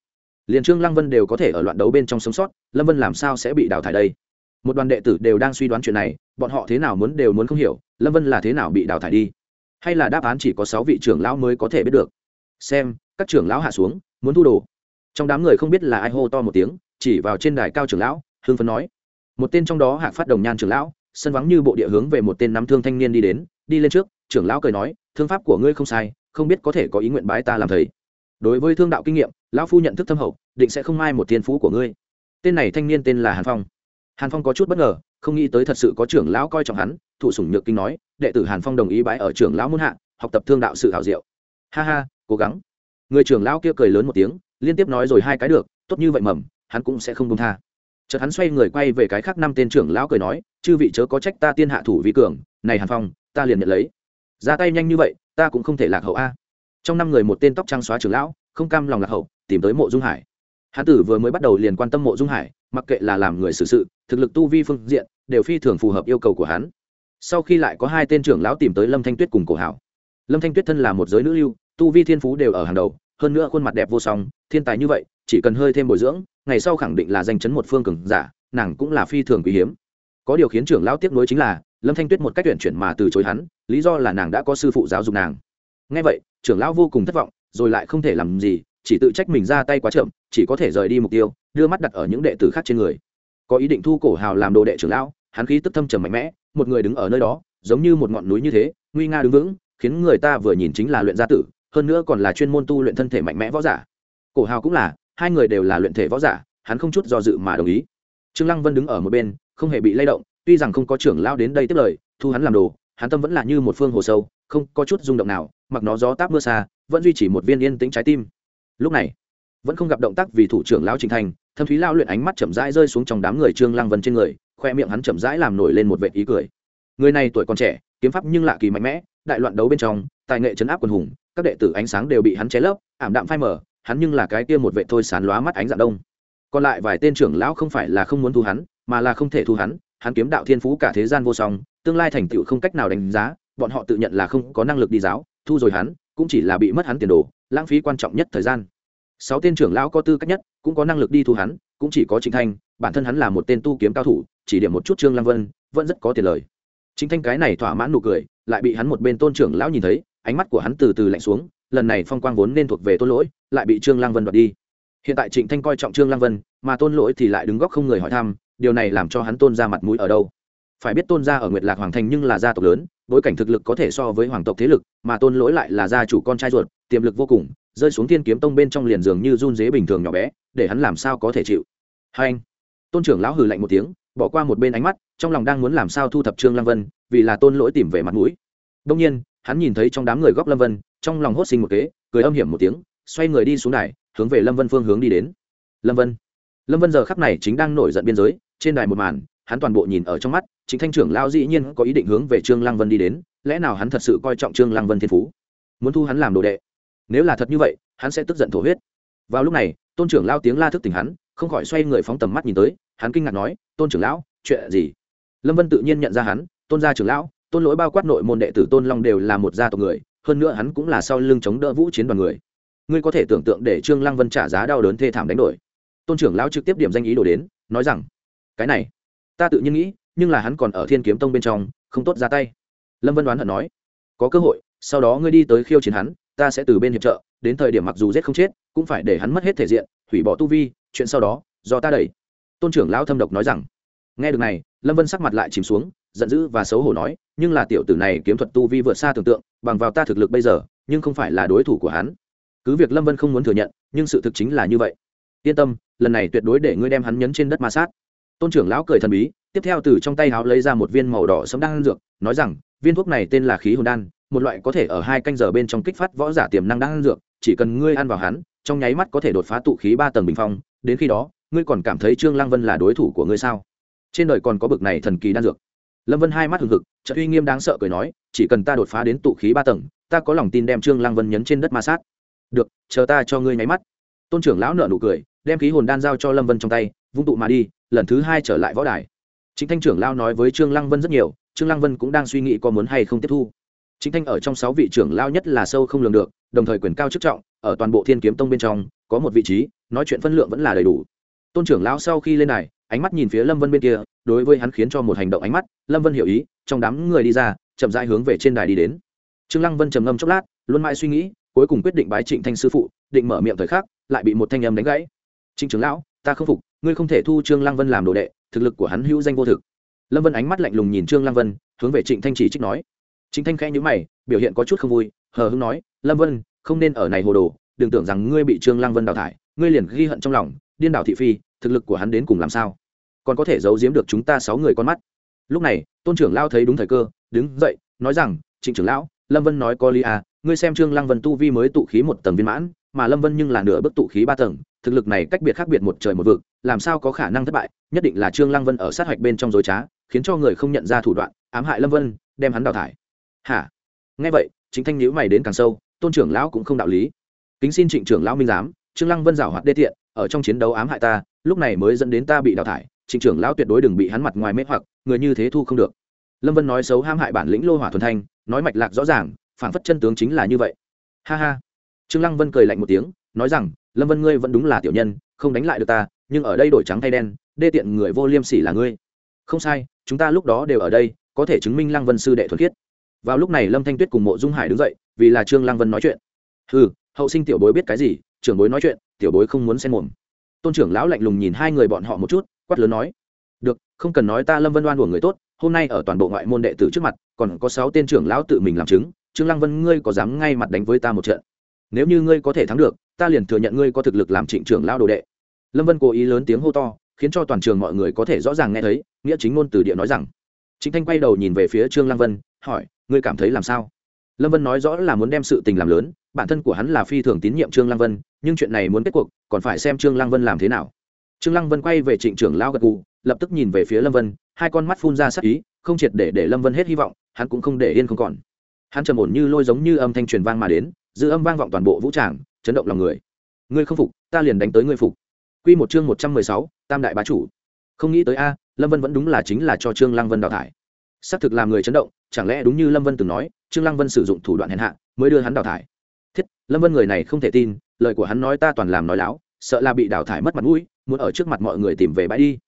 Liền trương lăng vân đều có thể ở loạn đấu bên trong sống sót, lâm vân làm sao sẽ bị đào thải đây? Một đoàn đệ tử đều đang suy đoán chuyện này, bọn họ thế nào muốn đều muốn không hiểu, lâm vân là thế nào bị đào thải đi? Hay là đáp án chỉ có sáu vị trưởng lão mới có thể biết được? Xem, các trưởng lão hạ xuống, muốn thu đồ. Trong đám người không biết là ai hô to một tiếng, chỉ vào trên đài cao trưởng lão hương phấn nói. Một tên trong đó hạ phát đồng nhan trưởng lão sân vắng như bộ địa hướng về một tên nắm thương thanh niên đi đến, đi lên trước, trưởng lão cười nói, thương pháp của ngươi không sai, không biết có thể có ý nguyện bái ta làm thầy. Đối với thương đạo kinh nghiệm, lão phu nhận thức thâm hậu, định sẽ không mai một thiên phú của ngươi. Tên này thanh niên tên là hàn phong. Hàn phong có chút bất ngờ, không nghĩ tới thật sự có trưởng lão coi trọng hắn, thụ sủng nhược kinh nói, đệ tử hàn phong đồng ý bái ở trưởng lão muôn hạ, học tập thương đạo sự hảo diệu. Ha ha, cố gắng. Người trưởng lão kia cười lớn một tiếng, liên tiếp nói rồi hai cái được, tốt như vậy mầm, hắn cũng sẽ không công tha chợt hắn xoay người quay về cái khác năm tên trưởng lão cười nói, chư vị chớ có trách ta tiên hạ thủ vi cường, này hàn phong, ta liền nhận lấy. Ra tay nhanh như vậy, ta cũng không thể lạc hậu a. Trong năm người một tên tóc trắng xóa trưởng lão, không cam lòng lạc hậu, tìm tới mộ dung hải. Hán tử vừa mới bắt đầu liền quan tâm mộ dung hải, mặc kệ là làm người xử sự, thực lực tu vi phương diện, đều phi thường phù hợp yêu cầu của hắn. Sau khi lại có hai tên trưởng lão tìm tới lâm thanh tuyết cùng cổ hảo. Lâm thanh tuyết thân là một giới nữ lưu, tu vi thiên phú đều ở hàng đầu, hơn nữa khuôn mặt đẹp vô song, thiên tài như vậy chỉ cần hơi thêm bồi dưỡng, ngày sau khẳng định là danh chấn một phương cường giả, nàng cũng là phi thường quý hiếm. Có điều khiến trưởng lão tiếc nuối chính là, lâm thanh tuyết một cách tuyển chuyển mà từ chối hắn, lý do là nàng đã có sư phụ giáo dục nàng. Ngay vậy, trưởng lão vô cùng thất vọng, rồi lại không thể làm gì, chỉ tự trách mình ra tay quá chậm, chỉ có thể rời đi mục tiêu, đưa mắt đặt ở những đệ tử khác trên người. Có ý định thu cổ hào làm đồ đệ trưởng lão, hắn khí tức thâm trầm mạnh mẽ, một người đứng ở nơi đó, giống như một ngọn núi như thế, nguy nga đứng vững, khiến người ta vừa nhìn chính là luyện gia tử, hơn nữa còn là chuyên môn tu luyện thân thể mạnh mẽ võ giả. Cổ hào cũng là hai người đều là luyện thể võ giả, hắn không chút do dự mà đồng ý. Trương lăng vân đứng ở một bên, không hề bị lay động, tuy rằng không có trưởng lão đến đây tiếp lời, thu hắn làm đồ, hắn tâm vẫn là như một phương hồ sâu, không có chút rung động nào, mặc nó gió táp mưa xa, vẫn duy trì một viên yên tĩnh trái tim. Lúc này, vẫn không gặp động tác vì thủ trưởng lão trình thành, thâm thúy lao luyện ánh mắt chậm rãi rơi xuống trong đám người trương lăng vân trên người, khoe miệng hắn chậm rãi làm nổi lên một vệt ý cười. Người này tuổi còn trẻ, kiếm pháp nhưng lạ kỳ mạnh mẽ, đại loạn đấu bên trong, tài nghệ chấn áp quần hùng, các đệ tử ánh sáng đều bị hắn chế lấp, ảm đạm phai mờ hắn nhưng là cái kia một vệ thôi sán lóa mắt ánh dạng đông. Còn lại vài tên trưởng lão không phải là không muốn thu hắn, mà là không thể thu hắn hắn kiếm đạo thiên phú cả thế gian vô song, tương lai thành tựu không cách nào đánh giá, bọn họ tự nhận là không có năng lực đi giáo, thu rồi hắn, cũng chỉ là bị mất hắn tiền đồ, lãng phí quan trọng nhất thời gian. Sáu tên trưởng lão có tư cách nhất, cũng có năng lực đi thu hắn, cũng chỉ có trịnh thanh, bản thân hắn là một tên tu kiếm cao thủ, chỉ điểm một chút trương lăng vân, vẫn rất có tiền lời. Chính thanh cái này thỏa mãn nụ cười, lại bị hắn một bên tôn trưởng lão nhìn thấy, ánh mắt của hắn từ từ lạnh xuống lần này phong quang vốn nên thuộc về tôn lỗi, lại bị trương lăng vân đoạt đi. Hiện tại trịnh thanh coi trọng trương lăng vân, mà tôn lỗi thì lại đứng góc không người hỏi thăm, điều này làm cho hắn tôn ra mặt mũi ở đâu? Phải biết tôn gia ở nguyệt lạc hoàng thành nhưng là gia tộc lớn, bối cảnh thực lực có thể so với hoàng tộc thế lực, mà tôn lỗi lại là gia chủ con trai ruột, tiềm lực vô cùng, rơi xuống thiên kiếm tông bên trong liền giường như run dế bình thường nhỏ bé, để hắn làm sao có thể chịu? Hai anh, tôn trưởng lão hừ lạnh một tiếng, bỏ qua một bên ánh mắt, trong lòng đang muốn làm sao thu thập trương lang vân, vì là tôn lỗi tìm về mặt mũi. Đông nhiên, hắn nhìn thấy trong đám người góc lâm vân trong lòng hốt sinh một kế, cười âm hiểm một tiếng, xoay người đi xuống đài, hướng về lâm vân phương hướng đi đến. Lâm vân. Lâm vân giờ khắc này chính đang nổi giận biên giới, trên đài một màn, hắn toàn bộ nhìn ở trong mắt, chính thanh trưởng lao dĩ nhiên có ý định hướng về trương lăng vân đi đến, lẽ nào hắn thật sự coi trọng trương lăng vân thiên phú? Muốn thu hắn làm đồ đệ. Nếu là thật như vậy, hắn sẽ tức giận thổ huyết. Vào lúc này, tôn trưởng lao tiếng la thức tỉnh hắn, không khỏi xoay người phóng tầm mắt nhìn tới, hắn kinh ngạc nói, tôn trưởng lão, chuyện gì? Lâm vân tự nhiên nhận ra hắn, tôn gia trưởng lão, tôn lỗi bao quát nội môn đệ tử tôn long đều là một gia tộc người hơn nữa hắn cũng là sau lưng chống đỡ vũ chiến đoàn người. Ngươi có thể tưởng tượng để trương lăng vân trả giá đau đớn thê thảm đánh đổi. Tôn trưởng lão trực tiếp điểm danh ý đồ đến, nói rằng, cái này, ta tự nhiên nghĩ, nhưng là hắn còn ở thiên kiếm tông bên trong, không tốt ra tay. Lâm vân đoán hận nói, có cơ hội, sau đó ngươi đi tới khiêu chiến hắn, ta sẽ từ bên hiệp trợ, đến thời điểm mặc dù giết không chết, cũng phải để hắn mất hết thể diện, hủy bỏ tu vi, chuyện sau đó, do ta đẩy. Tôn trưởng lão thâm độc nói rằng, nghe được này, lâm vân sắc mặt lại chìm xuống giận dữ và xấu hổ nói, nhưng là tiểu tử này kiếm thuật tu vi vượt xa tưởng tượng, bằng vào ta thực lực bây giờ, nhưng không phải là đối thủ của hắn. Cứ việc lâm vân không muốn thừa nhận, nhưng sự thực chính là như vậy. Yên tâm, lần này tuyệt đối để ngươi đem hắn nhấn trên đất ma sát. Tôn trưởng lão cười thần bí, tiếp theo từ trong tay háo lấy ra một viên màu đỏ sẫm đan dược, nói rằng, viên thuốc này tên là khí hồn đan, một loại có thể ở hai canh giờ bên trong kích phát võ giả tiềm năng đan dược, chỉ cần ngươi ăn vào hắn, trong nháy mắt có thể đột phá tụ khí ba tầng bình phong, đến khi đó, ngươi còn cảm thấy trương lăng vân là đối thủ của ngươi sao? Trên đời còn có bực này thần kỳ đan dược lâm vân hai mắt hừng hực trợ uy nghiêm đáng sợ cười nói, chỉ cần ta đột phá đến tụ khí ba tầng, ta có lòng tin đem trương lăng vân nhấn trên đất ma sát. Được, chờ ta cho ngươi nháy mắt. Tôn trưởng lão nợ nụ cười, đem khí hồn đan giao cho lâm vân trong tay, vung tụ mà đi, lần thứ hai trở lại võ đài. Chính thanh trưởng lão nói với trương lăng vân rất nhiều, trương lăng vân cũng đang suy nghĩ có muốn hay không tiếp thu. Chính thanh ở trong sáu vị trưởng lão nhất là sâu không lường được, đồng thời quyền cao chức trọng, ở toàn bộ thiên kiếm tông bên trong, có một vị trí, nói chuyện phân lượng vẫn là đầy đủ. Tôn trưởng lão sau khi lên này ánh mắt nhìn phía lâm vân bên kia, đối với hắn khiến cho một hành động ánh mắt, lâm vân hiểu ý, trong đám người đi ra, chậm rãi hướng về trên đài đi đến. Trương lăng vân trầm ngâm chốc lát, luôn mãi suy nghĩ, cuối cùng quyết định bái trịnh thanh sư phụ, định mở miệng thời khắc, lại bị một thanh âm đánh gãy. Trịnh trưởng lão, ta không phục, ngươi không thể thu trương lăng vân làm đồ đệ, thực lực của hắn hữu danh vô thực. Lâm vân ánh mắt lạnh lùng nhìn trương lăng vân, hướng về trịnh thanh chỉ trích nói. Trịnh thanh khẽ nhíu mày, biểu hiện có chút không vui, hờ hững nói, lâm vân, không nên ở này hồ đồ, đừng tưởng rằng ngươi bị trương lăng vân đào thải, ngươi liền ghi hận trong lòng, điên đảo thị phi thực lực của hắn đến cùng làm sao? Còn có thể giấu giếm được chúng ta sáu người con mắt. Lúc này, tôn trưởng lao thấy đúng thời cơ, đứng dậy, nói rằng, trịnh trưởng lão, lâm vân nói có lý à ngươi xem trương lăng vân tu vi mới tụ khí một tầng viên mãn, mà lâm vân nhưng là nửa bức tụ khí ba tầng, thực lực này cách biệt khác biệt một trời một vực, làm sao có khả năng thất bại, nhất định là trương lăng vân ở sát hạch bên trong dối trá, khiến cho người không nhận ra thủ đoạn, ám hại lâm vân, đem hắn đào thải. Hả? Nghe vậy chính thanh nhữ mày đến càng sâu, tôn trưởng lão cũng không đạo lý. Kính xin trịnh trưởng lão minh giám, trương lăng vân giảo hoạt đê tiện ở trong chiến đấu ám hại ta, lúc này mới dẫn đến ta bị đào thải trịnh trưởng lão tuyệt đối đừng bị hắn mặt ngoài mê hoặc, người như thế thu không được. Lâm vân nói xấu ham hại bản lĩnh lô hỏa thuần thanh, nói mạch lạc rõ ràng, phản phất chân tướng chính là như vậy. Ha ha. Trương lăng vân cười lạnh một tiếng, nói rằng, lâm vân ngươi vẫn đúng là tiểu nhân, không đánh lại được ta, nhưng ở đây đổi trắng thay đen, đê tiện người vô liêm sỉ là ngươi. Không sai, chúng ta lúc đó đều ở đây, có thể chứng minh lăng vân sư đệ thuần khiết. Vào lúc này lâm thanh tuyết cùng mộ dung hải đứng dậy, vì là trương lăng vân nói chuyện. Ừ hậu sinh tiểu bối biết cái gì, trưởng bối nói chuyện tiểu bối không muốn xen mồm. Tôn trưởng lão lạnh lùng nhìn hai người bọn họ một chút, quát lớn nói, được, không cần nói ta lâm vân đoan của người tốt, hôm nay ở toàn bộ ngoại môn đệ tử trước mặt, còn có sáu tên trưởng lão tự mình làm chứng, trương lăng vân, ngươi có dám ngay mặt đánh với ta một trận? Nếu như ngươi có thể thắng được, ta liền thừa nhận ngươi có thực lực làm trịnh trưởng lão đồ đệ. Lâm vân cố ý lớn tiếng hô to, khiến cho toàn trường mọi người có thể rõ ràng nghe thấy, nghĩa chính ngôn từ địa nói rằng. Chính thanh quay đầu nhìn về phía trương lăng vân, hỏi, ngươi cảm thấy làm sao? Lâm vân nói rõ là muốn đem sự tình làm lớn, bản thân của hắn là phi thường tín nhiệm trương lăng vân nhưng chuyện này muốn kết cuộc còn phải xem trương lăng vân làm thế nào trương lăng vân quay về trịnh trưởng lao gật gù lập tức nhìn về phía lâm vân hai con mắt phun ra sắc ý không triệt để để lâm vân hết hy vọng hắn cũng không để yên không còn hắn trầm ổn như lôi giống như âm thanh truyền vang mà đến dư âm vang vọng toàn bộ vũ tràng chấn động lòng người ngươi không phục ta liền đánh tới ngươi phục Quy một chương một trăm mười sáu, Tam đại bá chủ. Không nghĩ tới a, Lâm Vân vẫn đúng là chính là cho Trương Lăng Vân đào thải. xác thực làm người chấn động, chẳng lẽ đúng như Lâm Vân từng nói, Trương Lăng Vân sử dụng thủ đoạn hèn hạ, mới đưa hắn đào thải. Thiết, Lâm Vân người này không thể tin, lời của hắn nói ta toàn làm nói láo, sợ là bị đào thải mất mặt mũi, muốn ở trước mặt mọi người tìm về bãi đi.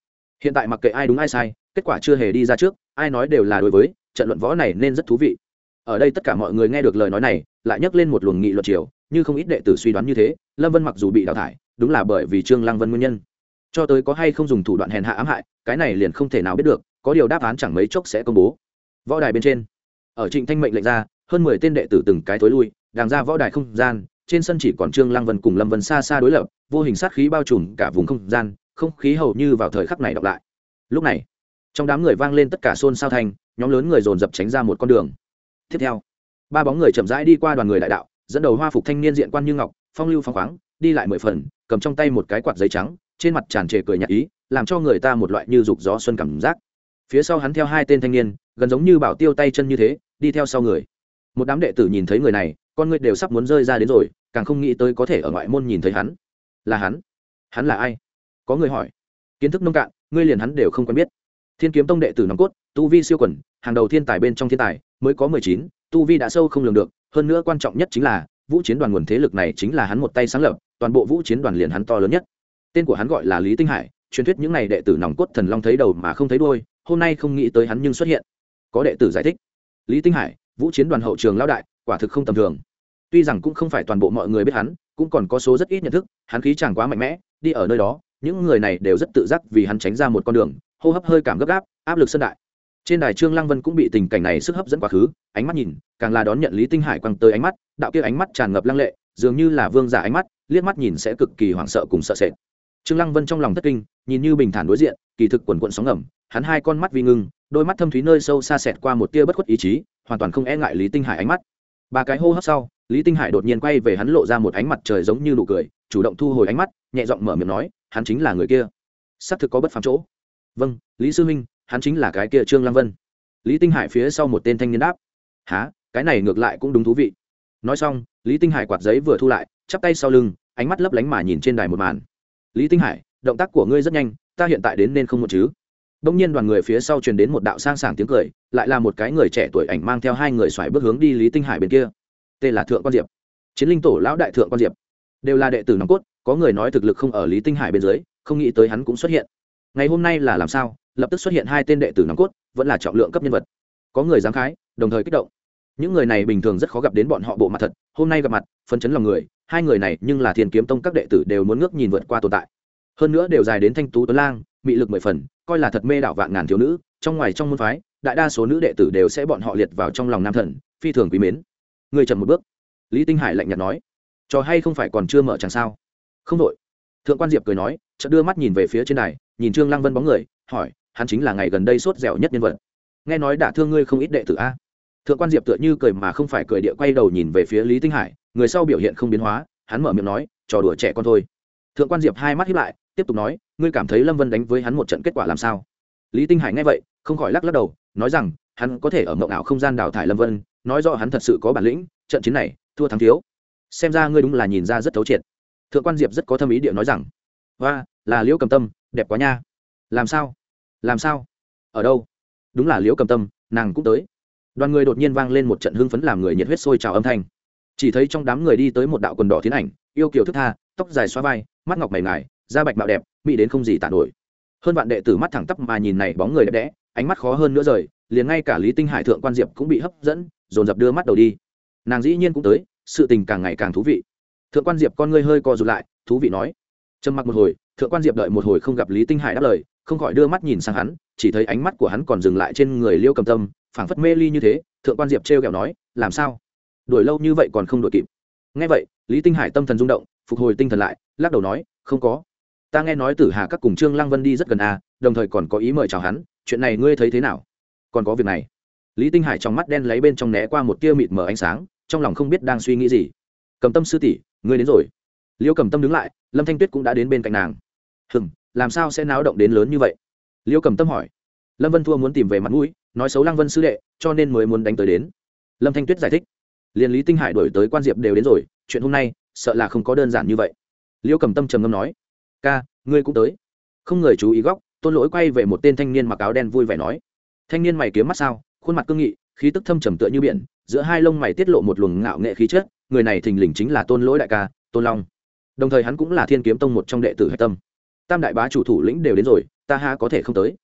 Hiện tại mặc kệ ai đúng ai sai, kết quả chưa hề đi ra trước, ai nói đều là đối với, trận luận võ này nên rất thú vị. Ở đây tất cả mọi người nghe được lời nói này, lại nhắc lên một luồng nghị luận chiều, như không ít đệ tử suy đoán như thế, Lâm Vân mặc dù bị đào thải, đúng là bởi vì trương lăng vân nguyên nhân cho tới có hay không dùng thủ đoạn hèn hạ ám hại cái này liền không thể nào biết được có điều đáp án chẳng mấy chốc sẽ công bố võ đài bên trên ở trịnh thanh mệnh lệnh ra hơn mười tên đệ tử từng cái tối lui đàng ra võ đài không gian trên sân chỉ còn trương lăng vân cùng lâm vân xa xa đối lập, vô hình sát khí bao trùm cả vùng không gian, không khí hầu như vào thời khắc này đọc lại. Lúc này, trong đám người vang lên tất cả xôn xao thành nhóm lớn người dồn dập tránh ra một con đường. Tiếp theo, ba bóng người chậm rãi đi qua đoàn người đại đạo, dẫn đầu hoa phục thanh niên diện quan như ngọc, phong lưu phong khoáng, đi lại mười phần, cầm trong tay một cái quạt giấy trắng, trên mặt tràn trề cười nhạt ý, làm cho người ta một loại như dục gió xuân cảm giác. Phía sau hắn theo hai tên thanh niên, gần giống như bảo tiêu tay chân như thế, đi theo sau người một đám đệ tử nhìn thấy người này, con người đều sắp muốn rơi ra đến rồi, càng không nghĩ tới có thể ở ngoại môn nhìn thấy hắn. Là hắn? Hắn là ai? Có người hỏi. Kiến thức nông cạn, ngươi liền hắn đều không quen biết. Thiên kiếm tông đệ tử nòng cốt, tu vi siêu quần, hàng đầu thiên tài bên trong thiên tài, mới có mười chín, tu vi đã sâu không lường được, hơn nữa quan trọng nhất chính là, vũ chiến đoàn nguồn thế lực này chính là hắn một tay sáng lập, toàn bộ vũ chiến đoàn liền hắn to lớn nhất. Tên của hắn gọi là lý tinh hải, truyền thuyết những n à y đệ tử nòng cốt thần long thấy đầu mà không thấy đôi hôm nay không nghĩ tới hắn nhưng xuất hiện. Có đệ tử giải thích. Lý tinh hải vũ chiến đoàn hậu trường lao đại, quả thực không tầm thường. Tuy rằng cũng không phải toàn bộ mọi người biết hắn, cũng còn có số rất ít nhận thức, hắn khí chẳng quá mạnh mẽ, đi ở nơi đó, những người này đều rất tự giác vì hắn tránh ra một con đường, hô hấp hơi cảm gấp gáp, áp lực sân đại. Trên đài trương lăng vân cũng bị tình cảnh này sức hấp dẫn quá khứ, ánh mắt nhìn, càng là đón nhận lý tinh hải quăng tới ánh mắt, đạo kia ánh mắt tràn ngập lăng lệ, dường như là vương giả ánh mắt, liếc mắt nhìn sẽ cực kỳ hoảng sợ cùng sợ sệt. Trương lăng vân trong lòng thất kinh, nhìn như bình thản đối diện, kỳ thực quần quận sóng ngầm, hắn hai con mắt vi ngưng, đôi mắt thâm thúy nơi sâu xa xẹt qua một tia bất khuất ý chí hoàn toàn không e ngại lý tinh hải ánh mắt. Ba cái hô hấp sau, lý tinh hải đột nhiên quay về hắn lộ ra một ánh mặt trời giống như nụ cười, chủ động thu hồi ánh mắt, nhẹ giọng mở miệng nói, hắn chính là người kia. Xác thực có bất phàm chỗ. Vâng lý sư huynh, hắn chính là cái kia trương lăng vân. Lý tinh hải phía sau một tên thanh niên đáp. Há cái này ngược lại cũng đúng thú vị. Nói xong, lý tinh hải quạt giấy vừa thu lại, chắp tay sau lưng, ánh mắt lấp lánh mà nhìn trên đài một màn. Lý tinh hải, động tác của ngươi rất nhanh, ta hiện tại đến nên không một chứ? Đông nhiên đoàn người phía sau truyền đến một đạo sang sảng tiếng cười, lại là một cái người trẻ tuổi ảnh mang theo hai người xoài bước hướng đi lý tinh hải bên kia. Tên là thượng quan diệp. Chiến linh tổ lão đại thượng quan diệp. Đều là đệ tử nòng cốt, có người nói thực lực không ở lý tinh hải bên dưới, không nghĩ tới hắn cũng xuất hiện. Ngày hôm nay là làm sao, lập tức xuất hiện hai tên đệ tử nòng cốt, vẫn là trọng lượng cấp nhân vật. Có người dám khái, đồng thời kích động. Những người này bình thường rất khó gặp đến bọn họ bộ mặt thật, hôm nay gặp mặt phân chấn lòng người, hai người này nhưng là thiên kiếm tông các đệ tử đều muốn ngước nhìn vượt qua tồn tại. Hơn nữa đều dài đến thanh tú tuấn lang, mị lực mười phần coi là thật mê đảo vạn ngàn thiếu nữ, trong ngoài trong môn phái, đại đa số nữ đệ tử đều sẽ bọn họ liệt vào trong lòng nam thần, phi thường quý mến. Người chậm một bước. Lý tinh hải lạnh nhạt nói trò hay không phải còn chưa mở chẳng sao? Không đội. Thượng quan diệp cười nói, chợt đưa mắt nhìn về phía trên này nhìn trương lăng vân bóng người, hỏi, hắn chính là ngày gần đây sốt dẻo nhất nhân vật. Nghe nói đã thương ngươi không ít đệ tử a. Thượng quan diệp tựa như cười mà không phải cười địa quay đầu nhìn về phía lý tinh hải, người sau biểu hiện không biến hóa, hắn mở miệng nói, trò đùa trẻ con thôi. Thượng quan diệp hai mắt hiếp lại tiếp tục nói, ngươi cảm thấy lâm vân đánh với hắn một trận kết quả làm sao? Lý tinh hải nghe vậy, không khỏi lắc lắc đầu, nói rằng, hắn có thể ở mộng ảo không gian đào thải lâm vân, nói rõ hắn thật sự có bản lĩnh, trận chiến này, thua thắng thiếu. Xem ra ngươi đúng là nhìn ra rất thấu triệt. Thượng quan diệp rất có thâm ý địa nói rằng và là liễu cầm tâm, đẹp quá nha. Làm sao? Làm sao? Ở đâu? Đúng là liễu cầm tâm, nàng cũng tới. Đoàn người đột nhiên vang lên một trận hưng phấn làm người nhiệt huyết sôi trào âm thanh. Chỉ thấy trong đám người đi tới một đạo quần đỏ tiến ảnh, yêu kiều thức tha, tóc dài xoa vai, mắt ngọc mày ngài da bạch mạo đẹp, mỹ đến không gì tàn nổi. Hơn vạn đệ tử mắt thẳng tắp mà nhìn này bóng người đẹp đẽ, ánh mắt khó hơn nữa rời, liền ngay cả lý tinh hải thượng quan diệp cũng bị hấp dẫn, dồn dập đưa mắt đầu đi. Nàng dĩ nhiên cũng tới, sự tình càng ngày càng thú vị. Thượng quan diệp con ngươi hơi co rụt lại, thú vị nói. Trầm mặc một hồi, thượng quan diệp đợi một hồi không gặp lý tinh hải đáp lời, không khỏi đưa mắt nhìn sang hắn, chỉ thấy ánh mắt của hắn còn dừng lại trên người liêu cầm tâm, phảng phất mê ly như thế, thượng quan diệp trêu ghẹo nói, làm sao? Đuổi lâu như vậy còn không đuổi kịp. Nghe vậy, lý tinh hải tâm thần rung động, phục hồi tinh thần lại, lắc đầu nói, không có ta nghe nói tử hà các cùng trương lăng vân đi rất gần à đồng thời còn có ý mời chào hắn, chuyện này ngươi thấy thế nào? Còn có việc này. Lý tinh hải trong mắt đen lấy bên trong né qua một tia mịt mờ ánh sáng, trong lòng không biết đang suy nghĩ gì. Cầm tâm sư tỷ, ngươi đến rồi. Liêu cầm tâm đứng lại, lâm thanh tuyết cũng đã đến bên cạnh nàng. Hừng làm sao sẽ náo động đến lớn như vậy? Liêu cầm tâm hỏi. Lâm vân thua muốn tìm về mặt mũi, nói xấu lăng vân sư đệ, cho nên mới muốn đánh tới đến. Lâm thanh tuyết giải thích. Liền lý tinh hải đổi tới quan diệp đều đến rồi, chuyện hôm nay, sợ là không có đơn giản như vậy. Liêu cầm tâm trầm ngâm nói ca, ngươi cũng tới. Không người chú ý góc, tôn lỗi quay về một tên thanh niên mặc áo đen vui vẻ nói, thanh niên mày kiếm mắt sao, khuôn mặt cương nghị, khí tức thâm trầm tựa như biển, giữa hai lông mày tiết lộ một luồng ngạo nghệ khí chất, người này thình lình chính là tôn lỗi đại ca, tôn long. Đồng thời hắn cũng là thiên kiếm tông một trong đệ tử hạch tâm. Tam đại bá chủ thủ lĩnh đều đến rồi, ta ha có thể không tới?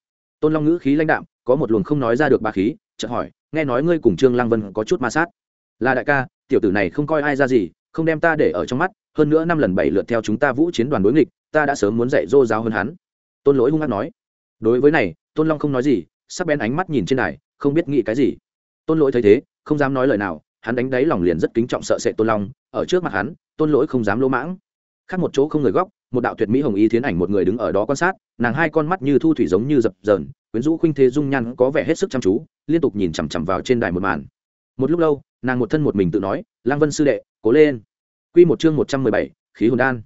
Tôn long ngữ khí lãnh đạm, có một luồng không nói ra được ba khí, chợt hỏi, nghe nói ngươi cùng trương lăng vân có chút ma sát? Là đại ca, tiểu tử này không coi ai ra gì, không đem ta để ở trong mắt, hơn nữa năm lần bảy lượt theo chúng ta vũ chiến đoàn đối nghịch ta đã sớm muốn dạy dô giáo hơn hắn. Tôn lỗi hung hát nói. Đối với này, tôn long không nói gì, sắc bén ánh mắt nhìn trên đài, không biết nghĩ cái gì. Tôn lỗi thấy thế, không dám nói lời nào, hắn đánh đáy lòng liền rất kính trọng sợ sệt tôn long, ở trước mặt hắn, tôn lỗi không dám lỗ mãng. Khác một chỗ không người góc, một đạo tuyệt mỹ hồng y thiến ảnh một người đứng ở đó quan sát, nàng hai con mắt như thu thủy giống như dập dờn, quyến rũ khuynh thế dung nhan có vẻ hết sức chăm chú, liên tục nhìn chằm chằm vào trên đài một màn. Một lúc lâu, nàng một thân một mình tự nói lang vân sư đệ, cố lên. Quy một chương một trăm mười bảy, khí hồn đan.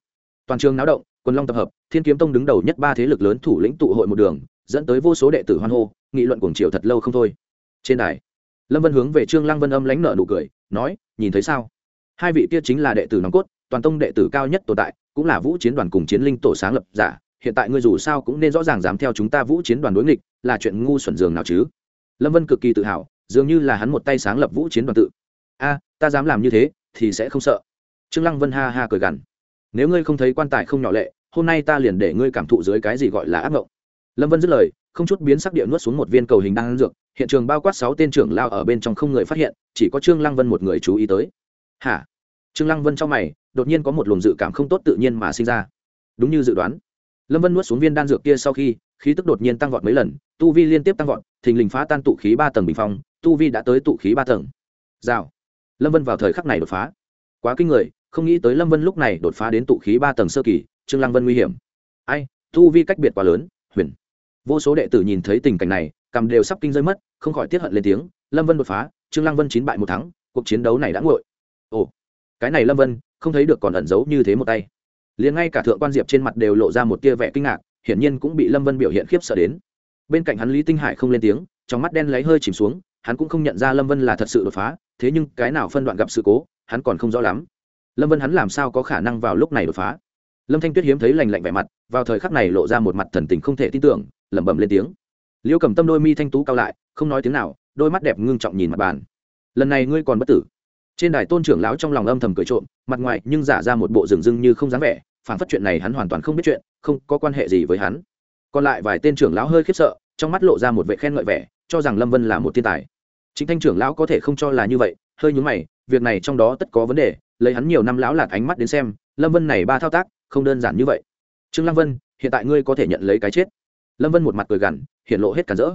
Toàn trường náo động quân long tập hợp, thiên kiếm tông đứng đầu nhất ba thế lực lớn thủ lĩnh tụ hội một đường, dẫn tới vô số đệ tử hoan hô, nghị luận cuồng triều thật lâu không thôi. Trên đài, lâm vân hướng về trương lăng vân âm lãnh nợ nụ cười, nói, nhìn thấy sao? Hai vị kia chính là đệ tử nòng cốt, toàn tông đệ tử cao nhất tồn tại, cũng là vũ chiến đoàn cùng chiến linh tổ sáng lập giả, hiện tại ngươi dù sao cũng nên rõ ràng dám theo chúng ta vũ chiến đoàn đối nghịch, là chuyện ngu xuẩn dường nào chứ? Lâm vân cực kỳ tự hào, dường như là hắn một tay sáng lập vũ chiến đoàn tự. A, ta dám làm như thế, thì sẽ không sợ. Trương lăng vân ha ha cười gằn nếu ngươi không thấy quan tài không nhỏ lệ, hôm nay ta liền để ngươi cảm thụ dưới cái gì gọi là ác mộng lâm vân dứt lời, không chút biến sắc địa nuốt xuống một viên cầu hình đang dược, hiện trường bao quát sáu tên trưởng lao ở bên trong không người phát hiện, chỉ có trương lăng vân một người chú ý tới. Hả? Trương lăng vân trong mày, đột nhiên có một luồng dự cảm không tốt tự nhiên mà sinh ra. Đúng như dự đoán. Lâm vân nuốt xuống viên đan dược kia sau khi, khí tức đột nhiên tăng vọt mấy lần, tu vi liên tiếp tăng vọt, thình lình phá tan tụ khí ba tầng bình phong, tu vi đã tới tụ khí ba tầng. Rào. Lâm vân vào thời khắc này đột phá. Quá kinh người không nghĩ tới lâm vân lúc này đột phá đến tụ khí ba tầng sơ kỳ, trương lăng vân nguy hiểm. Ai, tu vi cách biệt quá lớn, huyền. Vô số đệ tử nhìn thấy tình cảnh này cầm đều sắp kinh rơi mất, không khỏi tiết hận lên tiếng, lâm vân đột phá, trương lăng vân chín bại một thắng, cuộc chiến đấu này đã nguội. Ồ, cái này lâm vân, không thấy được còn ẩn giấu như thế một tay. Liền ngay cả thượng quan diệp trên mặt đều lộ ra một tia vẻ kinh ngạc, hiển nhiên cũng bị lâm vân biểu hiện khiếp sợ đến. Bên cạnh hắn lý tinh hải không lên tiếng, trong mắt đen lấy hơi chìm xuống, hắn cũng không nhận ra lâm vân là thật sự đột phá, thế nhưng cái nào phân đoạn gặp sự cố, hắn còn không rõ lắm lâm vân hắn làm sao có khả năng vào lúc này đột phá lâm thanh tuyết hiếm thấy lành lạnh vẻ mặt vào thời khắc này lộ ra một mặt thần tình không thể tin tưởng lẩm bẩm lên tiếng liêu cầm tâm đôi mi thanh tú cao lại không nói tiếng nào đôi mắt đẹp ngưng trọng nhìn mặt bàn lần này ngươi còn bất tử trên đài tôn trưởng lão trong lòng âm thầm cười trộm mặt ngoài nhưng giả ra một bộ rừng rưng như không dám vẻ phản phát chuyện này hắn hoàn toàn không biết chuyện không có quan hệ gì với hắn còn lại vài tên trưởng lão hơi khiếp sợ trong mắt lộ ra một vệ khen ngợi vẻ cho rằng lâm vân là một thiên tài chính thanh trưởng lão có thể không cho là như vậy hơi nhúng mày việc này trong đó tất có vấn đề lấy hắn nhiều năm lão lạt ánh mắt đến xem, lâm vân này ba thao tác, không đơn giản như vậy. Trương lăng vân, hiện tại ngươi có thể nhận lấy cái chết. Lâm vân một mặt cười gằn, hiện lộ hết cản rỡ.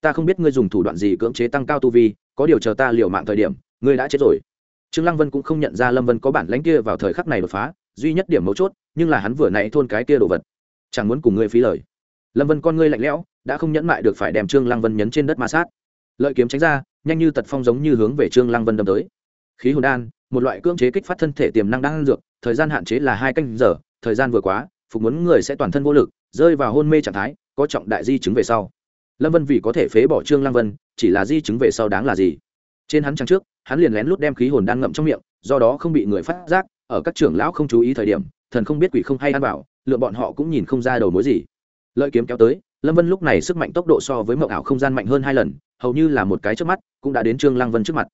Ta không biết ngươi dùng thủ đoạn gì cưỡng chế tăng cao tu vi, có điều chờ ta liều mạng thời điểm, ngươi đã chết rồi. Trương lăng vân cũng không nhận ra lâm vân có bản lãnh kia vào thời khắc này đột phá, duy nhất điểm mấu chốt, nhưng là hắn vừa nãy thôn cái kia đồ vật. Chẳng muốn cùng ngươi phí lời. Lâm vân con ngươi lạnh lẽo, đã không nhẫn mại được phải đem trương lăng vân nhấn trên đất ma sát. Lợi kiếm tránh ra, nhanh như tật phong giống như hướng về trương lăng vân đâm tới. Khí hồn đan một loại cưỡng chế kích phát thân thể tiềm năng đang dược, thời gian hạn chế là hai canh giờ, thời gian vừa quá, phục muốn người sẽ toàn thân vô lực, rơi vào hôn mê trạng thái, có trọng đại di chứng về sau. Lâm vân vì có thể phế bỏ trương lăng vân, chỉ là di chứng về sau đáng là gì? Trên hắn trăng trước, hắn liền lén lút đem khí hồn đan ngậm trong miệng, do đó không bị người phát giác, ở các trưởng lão không chú ý thời điểm, thần không biết quỷ không hay ăn bảo, lựa bọn họ cũng nhìn không ra đầu mối gì. Lợi kiếm kéo tới, lâm vân lúc này sức mạnh tốc độ so với mộng ảo không gian mạnh hơn hai lần, hầu như là một cái trước mắt, cũng đã đến trương lăng vân trước mặt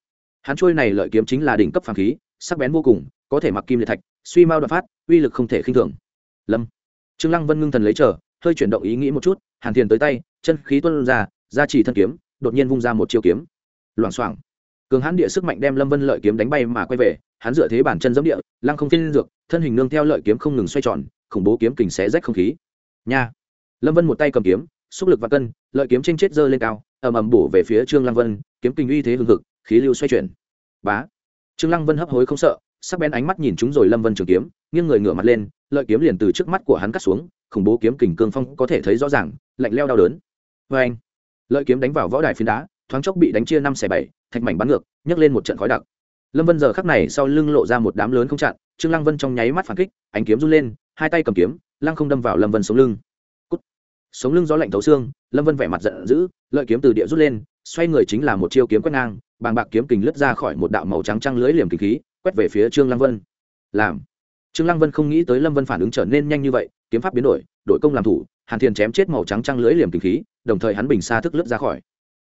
hắn trôi này lợi kiếm chính là đỉnh cấp phàm khí, sắc bén vô cùng, có thể mặc kim liệt thạch, suy mao đoạn phát, uy lực không thể khinh thường. Lâm. Trương lăng vân ngưng thần lấy chờ, hơi chuyển động ý nghĩ một chút, hàn thiền tới tay, chân khí tuôn ra ra chỉ thân kiếm, đột nhiên vung ra một chiêu kiếm. Loảng xoảng. Cường hãn địa sức mạnh đem lâm vân lợi kiếm đánh bay mà quay về, hắn dựa thế bản chân giống địa, lăng không thiên dược, thân hình nương theo lợi kiếm không ngừng xoay tròn, khủng bố kiếm kình xé rách không khí. Nha. Lâm vân một tay cầm kiếm, xúc lực và cân, lợi kiếm trên chết rơi lên cao, ầm ầm bổ về phía trương lăng vân, kiếm kình uy thế hừng hực khí lưu xoay chuyển. Bá. Trương lăng vân hấp hối không sợ, sắc bén ánh mắt nhìn chúng rồi lâm vân trường kiếm, nghiêng người ngửa mặt lên, lợi kiếm liền từ trước mắt của hắn cắt xuống, khủng bố kiếm kình cương phong có thể thấy rõ ràng, lạnh leo đau đớn. Vê anh lợi kiếm đánh vào võ đài phiến đá, thoáng chốc bị đánh chia năm xẻ bảy, thạch mảnh bắn ngược, nhấc lên một trận khói đặc. Lâm vân giờ khắc này sau lưng lộ ra một đám lớn không chặn, trương lăng vân trong nháy mắt phản kích, ánh kiếm run lên, hai tay cầm kiếm, lăng không đâm vào lâm vân sống lưng. Cút. sống lưng gió lạnh thấu xương, lâm vân vẻ mặt giận dữ, lợi kiếm từ địa rút lên, xoay người chính là một chiêu kiếm quét ngang bàng bạc kiếm kình lướt ra khỏi một đạo màu trắng trăng lưới liềm kinh khí, quét về phía trương lăng vân. Làm. Trương lăng vân không nghĩ tới lâm vân phản ứng trở nên nhanh như vậy, kiếm pháp biến đổi, đội công làm thủ, hàn thiền chém chết màu trắng trăng lưới liềm kinh khí, đồng thời hắn bình xa thức lướt ra khỏi.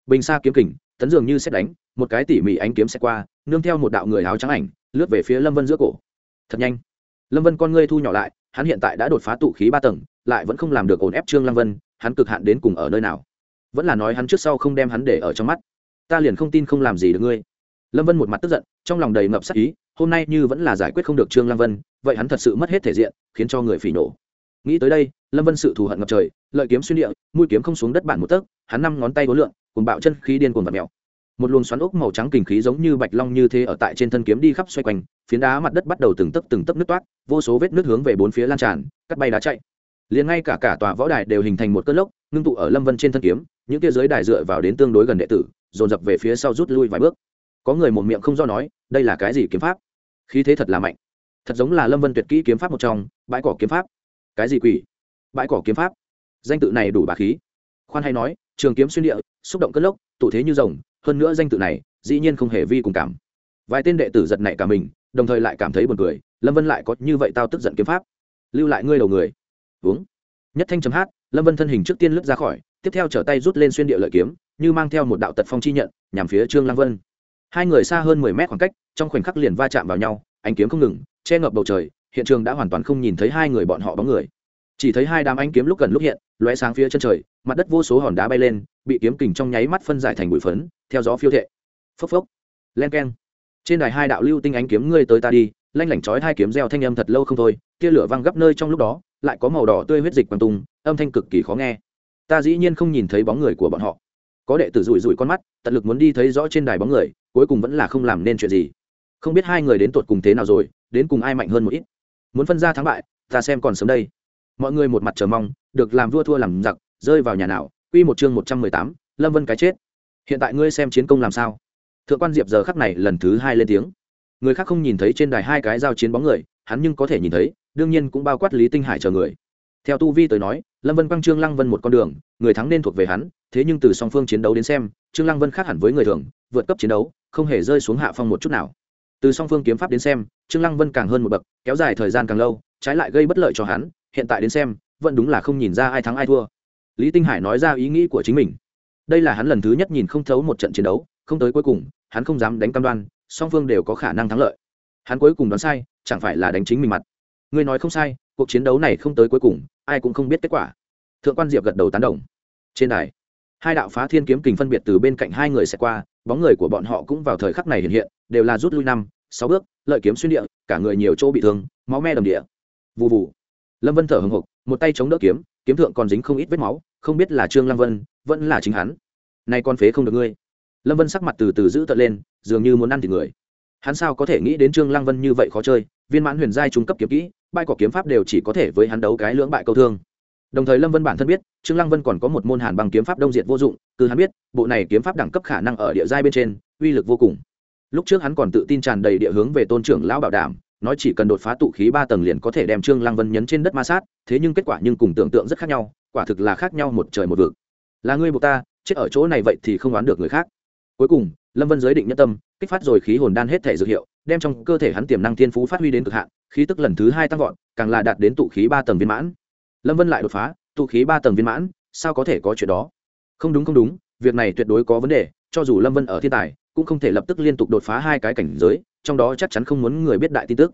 Bình xa kiếm kình, tấn dường như xét đánh, một cái tỉ mỉ ánh kiếm sẽ qua, nương theo một đạo người áo trắng ảnh, lướt về phía lâm vân giữa cổ. Thật nhanh. Lâm vân con ngươi thu nhỏ lại, hắn hiện tại đã đột phá tụ khí ba tầng, lại vẫn không làm được ổn ép trương lăng vân, hắn cực hạn đến cùng ở nơi nào? Vẫn là nói hắn trước sau không đem hắn để ở trong mắt ta liền không tin không làm gì được ngươi. Lâm vân một mặt tức giận, trong lòng đầy ngập sắc ý, hôm nay như vẫn là giải quyết không được trương lăng vân, vậy hắn thật sự mất hết thể diện, khiến cho người phỉ nổ nghĩ tới đây, lâm vân sự thù hận ngập trời, lợi kiếm xuyên địa, mũi kiếm không xuống đất bản một tấc, hắn năm ngón tay vốn lượn cùng bạo chân khí điên cuồng vật mèo. Một luồng xoắn ốc màu trắng kình khí giống như bạch long như thế ở tại trên thân kiếm đi khắp xoay quanh, phiến đá mặt đất bắt đầu từng tấc từng tấc nước toát, vô số vết nước hướng về bốn phía lan tràn, cắt bay đá chạy. Liền ngay cả cả tòa võ đài đều hình thành một cơn lốc, ngưng tụ ở lâm vân trên thân kiếm, những tia giới đài dựa vào đến tương đối gần đệ tử dồn dập về phía sau rút lui vài bước. Có người một miệng không do nói, đây là cái gì kiếm pháp? Khí thế thật là mạnh. Thật giống là lâm vân tuyệt kỹ kiếm pháp một trong, bãi cỏ kiếm pháp. Cái gì quỷ? Bãi cỏ kiếm pháp. Danh tự này đủ bà khí. Khoan hay nói, trường kiếm xuyên địa, xúc động cất lốc, tụ thế như rồng, hơn nữa danh tự này, dĩ nhiên không hề vi cùng cảm. Vài tên đệ tử giật nảy cả mình, đồng thời lại cảm thấy buồn cười, lâm vân lại có như vậy tao tức giận kiếm pháp. Lưu lại ngươi đầu người. Uống. Nhất thanh chấm hát, lâm vân thân hình trước tiên lướt ra khỏi, tiếp theo trở tay rút lên xuyên địa lợi kiếm như mang theo một đạo tật phong chi nhận, nhằm phía trương lăng vân. Hai người xa hơn mười mét khoảng cách, trong khoảnh khắc liền va chạm vào nhau, ánh kiếm không ngừng, che ngập bầu trời, hiện trường đã hoàn toàn không nhìn thấy hai người bọn họ bóng người. Chỉ thấy hai đám ánh kiếm lúc gần lúc hiện, lóe sáng phía chân trời, mặt đất vô số hòn đá bay lên, bị kiếm kình trong nháy mắt phân giải thành bụi phấn, theo gió phiêu thệ. Phốc phốc. Len keng. Trên đài hai đạo lưu tinh ánh kiếm ngươi tới ta đi, lanh lảnh chói hai kiếm reo thanh âm thật lâu không thôi tia lửa văng gấp nơi trong lúc đó, lại có màu đỏ tươi huyết dịch quăng tung, âm thanh cực kỳ khó nghe. Ta dĩ nhiên không nhìn thấy bóng người của bọn họ có đệ tử rủi rủi con mắt, tận lực muốn đi thấy rõ trên đài bóng người, cuối cùng vẫn là không làm nên chuyện gì. Không biết hai người đến tột cùng thế nào rồi, đến cùng ai mạnh hơn một ít. Muốn phân ra thắng bại, ta xem còn sớm đây. Mọi người một mặt chờ mong, được làm vua thua làm giặc, rơi vào nhà nào, quy một chương một trăm mười tám, lâm vân cái chết. Hiện tại ngươi xem chiến công làm sao? Thượng quan diệp giờ khắc này lần thứ hai lên tiếng. Người khác không nhìn thấy trên đài hai cái giao chiến bóng người, hắn nhưng có thể nhìn thấy, đương nhiên cũng bao quát lý tinh hải chờ người theo tu vi tới nói, lâm vân quăng trương lăng vân một con đường, người thắng nên thuộc về hắn, thế nhưng từ song phương chiến đấu đến xem, trương lăng vân khác hẳn với người thường, vượt cấp chiến đấu, không hề rơi xuống hạ phong một chút nào. Từ song phương kiếm pháp đến xem, trương lăng vân càng hơn một bậc, kéo dài thời gian càng lâu, trái lại gây bất lợi cho hắn, hiện tại đến xem, vẫn đúng là không nhìn ra ai thắng ai thua. Lý tinh hải nói ra ý nghĩ của chính mình. Đây là hắn lần thứ nhất nhìn không thấu một trận chiến đấu, không tới cuối cùng, hắn không dám đánh cam đoan, song phương đều có khả năng thắng lợi. Hắn cuối cùng đoán sai, chẳng phải là đánh chính mình mặt. Ngươi nói không sai, cuộc chiến đấu này không tới cuối cùng ai cũng không biết kết quả. Thượng quan diệp gật đầu tán đồng. Trên đài, hai đạo phá thiên kiếm kình phân biệt từ bên cạnh hai người sẽ qua, bóng người của bọn họ cũng vào thời khắc này hiện hiện, đều là rút lui năm, sáu bước, lợi kiếm xuyên địa, cả người nhiều chỗ bị thương, máu me đầm địa. Vụ vụ lâm vân thở hồng hộc một tay chống đỡ kiếm kiếm thượng còn dính không ít vết máu, không biết là trương lâm vân, vẫn là chính hắn. Nay con phế không được ngươi. Lâm vân sắc mặt từ từ giữ tợn lên, dường như muốn ăn thịt người. Hắn sao có thể nghĩ đến trương lăng vân như vậy khó chơi, viên mãn huyền giai trung cấp kiếm kỹ bãi cỏ kiếm pháp đều chỉ có thể với hắn đấu cái lưỡng bại câu thương. Đồng thời lâm vân bản thân biết, trương lăng vân còn có một môn hàn bằng kiếm pháp đông Diệt vô dụng cứ hắn biết, bộ này kiếm pháp đẳng cấp khả năng ở địa giai bên trên, uy lực vô cùng. Lúc trước hắn còn tự tin tràn đầy địa hướng về tôn trưởng lão bảo đảm, nói chỉ cần đột phá tụ khí ba tầng liền có thể đem trương lăng vân nhấn trên đất ma sát, thế nhưng kết quả nhưng cùng tưởng tượng rất khác nhau, quả thực là khác nhau một trời một vực. Là ngươi buộc ta, chết ở chỗ này vậy thì không đoán được người khác. Cuối cùng, lâm vân giới định nhất tâm kích phát rồi khí hồn đan hết thể dược hiệu, đem trong cơ thể hắn tiềm năng thiên phú phát huy đến cực hạn, khí tức lần thứ hai tăng vọt, càng là đạt đến tụ khí ba tầng viên mãn. Lâm vân lại đột phá, tụ khí ba tầng viên mãn, sao có thể có chuyện đó? Không đúng không đúng, việc này tuyệt đối có vấn đề, cho dù lâm vân ở thiên tài, cũng không thể lập tức liên tục đột phá hai cái cảnh giới, trong đó chắc chắn không muốn người biết đại tin tức.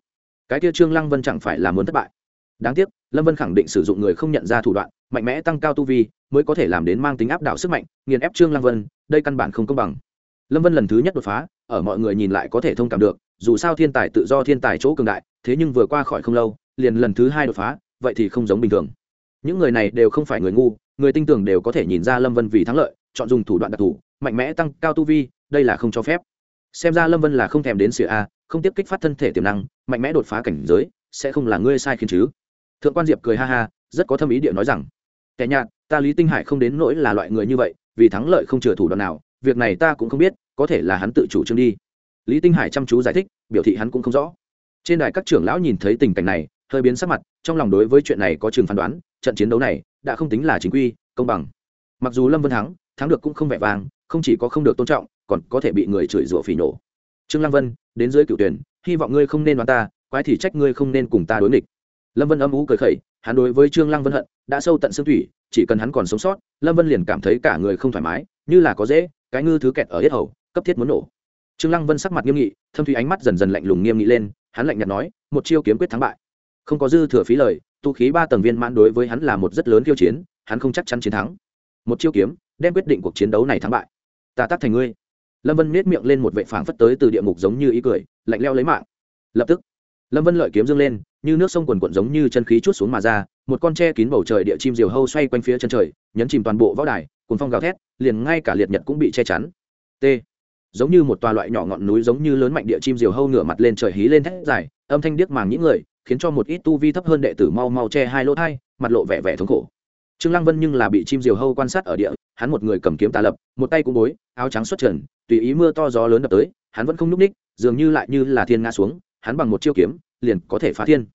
Cái kia trương lăng vân chẳng phải là muốn thất bại. Đáng tiếc, lâm vân khẳng định sử dụng người không nhận ra thủ đoạn, mạnh mẽ tăng cao tu vi, mới có thể làm đến mang tính áp đảo sức mạnh, nghiền ép trương lăng vân, đây căn bản không công bằng. Lâm vân lần thứ nhất đột phá ở mọi người nhìn lại có thể thông cảm được, dù sao thiên tài tự do thiên tài chỗ cường đại, thế nhưng vừa qua khỏi không lâu, liền lần thứ hai đột phá, vậy thì không giống bình thường. Những người này đều không phải người ngu, người tinh tưởng đều có thể nhìn ra lâm vân vì thắng lợi, chọn dùng thủ đoạn đặc thù, mạnh mẽ tăng cao tu vi, đây là không cho phép. Xem ra lâm vân là không thèm đến sửa a, không tiếp kích phát thân thể tiềm năng, mạnh mẽ đột phá cảnh giới, sẽ không là ngươi sai khiến chứ. Thượng quan diệp cười ha ha, rất có thâm ý địa nói rằng, kẻ nhạt, ta lý tinh hải không đến nỗi là loại người như vậy, vì thắng lợi không chừa thủ đoạn nào việc này ta cũng không biết, có thể là hắn tự chủ trương đi. Lý tinh hải chăm chú giải thích, biểu thị hắn cũng không rõ. Trên đài các trưởng lão nhìn thấy tình cảnh này, hơi biến sắc mặt, trong lòng đối với chuyện này có trường phán đoán, trận chiến đấu này đã không tính là chính quy, công bằng. Mặc dù lâm vân thắng thắng được cũng không vẻ vang, không chỉ có không được tôn trọng, còn có thể bị người chửi rủa phỉ nổ. Trương lăng vân, đến dưới cựu tuyển, hy vọng ngươi không nên đoán ta, quái thì trách ngươi không nên cùng ta đối nghịch. Lâm vân âm ú cười khẩy, hắn đối với trương lăng vân hận, đã sâu tận xương thủy, chỉ cần hắn còn sống sót, lâm vân liền cảm thấy cả người không thoải mái, như là có dễ cái ngư thứ kẹt ở yết hầu, cấp thiết muốn nổ. Trương lăng vân sắc mặt nghiêm nghị, thâm thủy ánh mắt dần dần lạnh lùng nghiêm nghị lên, hắn lạnh nhạt nói, một chiêu kiếm quyết thắng bại. Không có dư thừa phí lời, tu khí ba tầng viên mãn đối với hắn là một rất lớn khiêu chiến, hắn không chắc chắn chiến thắng. Một chiêu kiếm, đem quyết định cuộc chiến đấu này thắng bại. Ta tác thành ngươi. Lâm vân nét miệng lên một vệ phảng phất tới từ địa ngục giống như ý cười, lạnh leo lấy mạng. Lập tức, lâm vân lợi kiếm dương lên, như nước sông quần quận giống như chân khí chút xuống mà ra, một con tre kín bầu trời địa chim diều hâu xoay quanh phía chân trời, nhấn chìm toàn bộ võ đài cùng phong gào thét, liền ngay cả liệt nhật cũng bị che chắn. T. Giống như một tòa loại nhỏ ngọn núi giống như lớn mạnh địa chim diều hâu ngửa mặt lên trời hí lên thét dài, âm thanh điếc màng những người, khiến cho một ít tu vi thấp hơn đệ tử mau mau che hai lỗ thai, mặt lộ vẻ vẻ thống khổ. Trương lăng vân nhưng là bị chim diều hâu quan sát ở địa, hắn một người cầm kiếm tà lập, một tay cũng bối, áo trắng xuất trần, tùy ý mưa to gió lớn đập tới, hắn vẫn không nhúc ních dường như lại như là thiên ngã xuống, hắn bằng một chiêu kiếm, liền có thể phá thiên.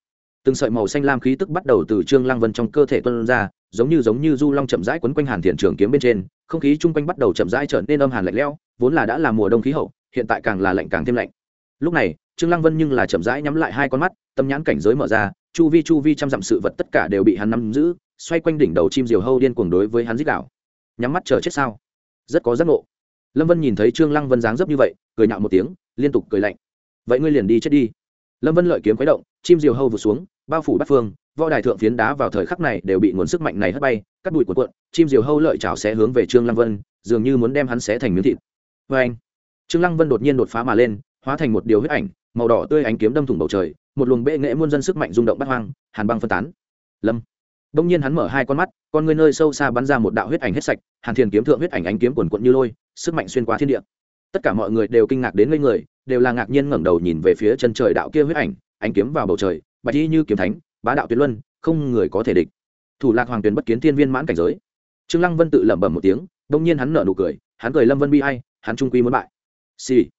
Từng sợi màu xanh lam khí tức bắt đầu từ trương lăng vân trong cơ thể tuôn ra giống như giống như du long chậm rãi quấn quanh hàn thiện trường kiếm bên trên, không khí chung quanh bắt đầu chậm rãi trở nên âm hàn lạnh lẽo, vốn là đã là mùa đông khí hậu, hiện tại càng là lạnh càng thêm lạnh. Lúc này, trương lăng vân nhưng là chậm rãi nhắm lại hai con mắt, tâm nhãn cảnh giới mở ra, chu vi chu vi trăm dặm sự vật tất cả đều bị hắn nắm giữ, xoay quanh đỉnh đầu chim diều hâu điên cuồng đối với hắn dích đảo nhắm mắt chờ chết sao? Rất có giác ngộ. Lâm vân nhìn thấy trương lăng vân dáng dấp như vậy, cười nhạo một tiếng, liên tục cười lạnh. Vậy ngươi liền đi chết đi. Lâm vân lợi kiếm khuấy động, chim diều hâu vụt xuống bao phủ bắt phương, võ đài thượng phiến đá vào thời khắc này đều bị nguồn sức mạnh này hất bay, cắt đùi của cuộn, chim diều hâu lợi chảo sẽ hướng về trương lăng vân, dường như muốn đem hắn xé thành miếng thịt. Vê anh, trương lăng vân đột nhiên đột phá mà lên, hóa thành một điều huyết ảnh, màu đỏ tươi ánh kiếm đâm thủng bầu trời, một luồng bệ nghệ muôn dân sức mạnh rung động bắt hoang, hàn băng phân tán. Lâm. Đông nhiên hắn mở hai con mắt, con người nơi sâu xa bắn ra một đạo huyết ảnh hết sạch, hàn thiền kiếm thượng huyết ảnh ánh kiếm quần quận như lôi, sức mạnh xuyên qua thiên địa. Tất cả mọi người đều kinh ngạc đến ngây người, đều là ngạc nhiên ngẩng đầu nhìn về phía chân trời đạo kia huyết ảnh, ánh kiếm vào bầu trời bạch y như kiếm thánh bá đạo tuyệt luân không người có thể địch. Thủ lạc hoàng tuyền bất kiến thiên viên mãn cảnh giới. Trương lăng vân tự lẩm bẩm một tiếng đông nhiên hắn nở nụ cười hắn cười lâm vân bi hay hắn trung quy muốn bại. Xì、sì.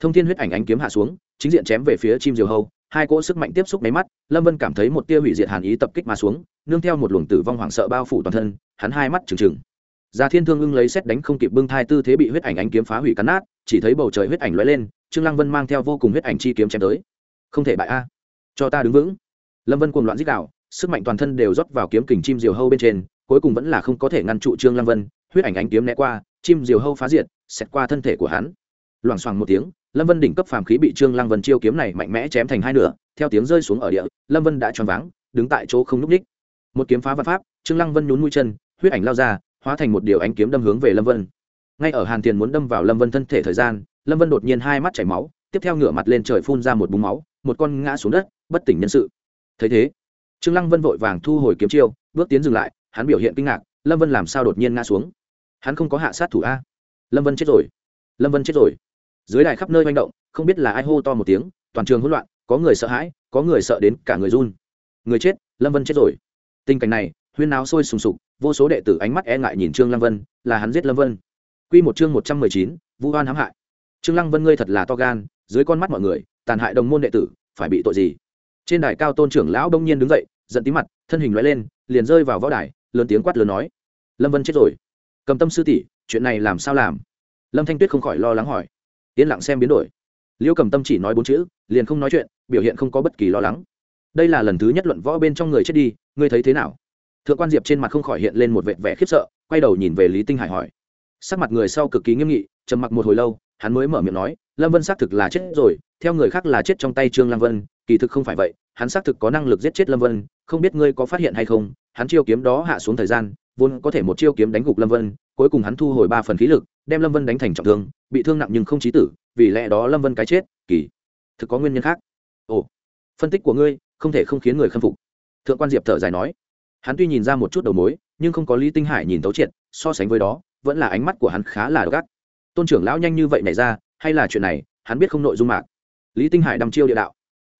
thông thiên huyết ảnh ánh kiếm hạ xuống chính diện chém về phía chim diều hâu hai cỗ sức mạnh tiếp xúc máy mắt lâm vân cảm thấy một tia hủy diệt hàn ý tập kích mà xuống nương theo một luồng tử vong hoảng sợ bao phủ toàn thân hắn hai mắt trừng trừng. Gia Thiên Thương ưng lấy xét đánh không kịp bưng thai tư thế bị huyết ảnh ánh kiếm phá hủy cắn nát, chỉ thấy bầu trời huyết ảnh lóe lên, Trương Lăng Vân mang theo vô cùng huyết ảnh chi kiếm chém tới. Không thể bại a, cho ta đứng vững. Lâm Vân cuồng loạn dích đạo sức mạnh toàn thân đều rót vào kiếm kình chim diều hâu bên trên, cuối cùng vẫn là không có thể ngăn trụ Trương Lăng Vân, huyết ảnh ánh kiếm né qua, chim diều hâu phá diệt, xẹt qua thân thể của hắn. Loảng xoảng một tiếng, Lâm Vân đỉnh cấp phàm khí bị Trương Lăng Vân chiêu kiếm này mạnh mẽ chém thành hai nửa, theo tiếng rơi xuống ở địa, Lâm Vân đã choáng váng, đứng tại chỗ không nhúc ních. Một kiếm phá vạn pháp, Trương Lăng Vân nhún mũi chân, huyết ảnh lao ra, hóa thành một điều ánh kiếm đâm hướng về lâm vân ngay ở hàn tiền muốn đâm vào lâm vân thân thể thời gian lâm vân đột nhiên hai mắt chảy máu tiếp theo ngửa mặt lên trời phun ra một búng máu một con ngã xuống đất bất tỉnh nhân sự. Thấy thế, trương lăng vân vội vàng thu hồi kiếm chiêu, bước tiến dừng lại, hắn biểu hiện kinh ngạc, lâm vân làm sao đột nhiên ngã xuống? Hắn không có hạ sát thủ a. Lâm vân chết rồi. Lâm vân chết rồi. Dưới đài khắp nơi manh động, không biết là ai hô to một tiếng, toàn trường hỗn loạn, có người sợ hãi, có người sợ đến cả người run. Người chết, lâm vân chết rồi. Tình cảnh này, huyên náo sôi sùng sục, vô số đệ tử ánh mắt e ngại nhìn trương lăng vân, là hắn giết lâm vân. Quy một chương một trăm mười chín, vu oan hãm hại. Trương lăng vân ngươi thật là to gan, dưới con mắt mọi người, tàn hại đồng môn đệ tử, phải bị tội gì? Trên đài cao tôn trưởng lão đông nhiên đứng dậy, giận tí mặt, thân hình loại lên, liền rơi vào võ đài, lớn tiếng quát lớn nói. Lâm vân chết rồi. Cầm tâm sư tỷ, chuyện này làm sao làm? Lâm thanh tuyết không khỏi lo lắng hỏi. Yên lặng xem biến đổi. Liễu cầm tâm chỉ nói bốn chữ, liền không nói chuyện, biểu hiện không có bất kỳ lo lắng. Đây là lần thứ nhất luận võ bên trong người chết đi, ngươi thấy thế nào? Thượng quan diệp trên mặt không khỏi hiện lên một vẻ vẻ khiếp sợ, quay đầu nhìn về lý tinh hải hỏi. Sắc mặt người sau cực kỳ nghiêm nghị, trầm mặc một hồi lâu hắn mới mở miệng nói, lâm vân xác thực là chết rồi, theo người khác là chết trong tay trương Lâm vân, kỳ thực không phải vậy, hắn xác thực có năng lực giết chết lâm vân, không biết ngươi có phát hiện hay không, hắn chiêu kiếm đó hạ xuống thời gian, vốn có thể một chiêu kiếm đánh gục lâm vân, cuối cùng hắn thu hồi ba phần khí lực, đem lâm vân đánh thành trọng thương, bị thương nặng nhưng không chí tử, vì lẽ đó lâm vân cái chết, kỳ thực có nguyên nhân khác. Ồ, phân tích của ngươi, không thể không khiến người khâm phục. Thượng quan diệp thở dài nói. Hắn tuy nhìn ra một chút đầu mối, nhưng không có lý tinh hải nhìn tấu triệt, so sánh với đó, vẫn là ánh mắt của hắn khá là gắt tôn trưởng lão nhanh như vậy nảy ra, hay là chuyện này, hắn biết không nội dung mạc. Lý tinh hải đăm chiêu địa đạo.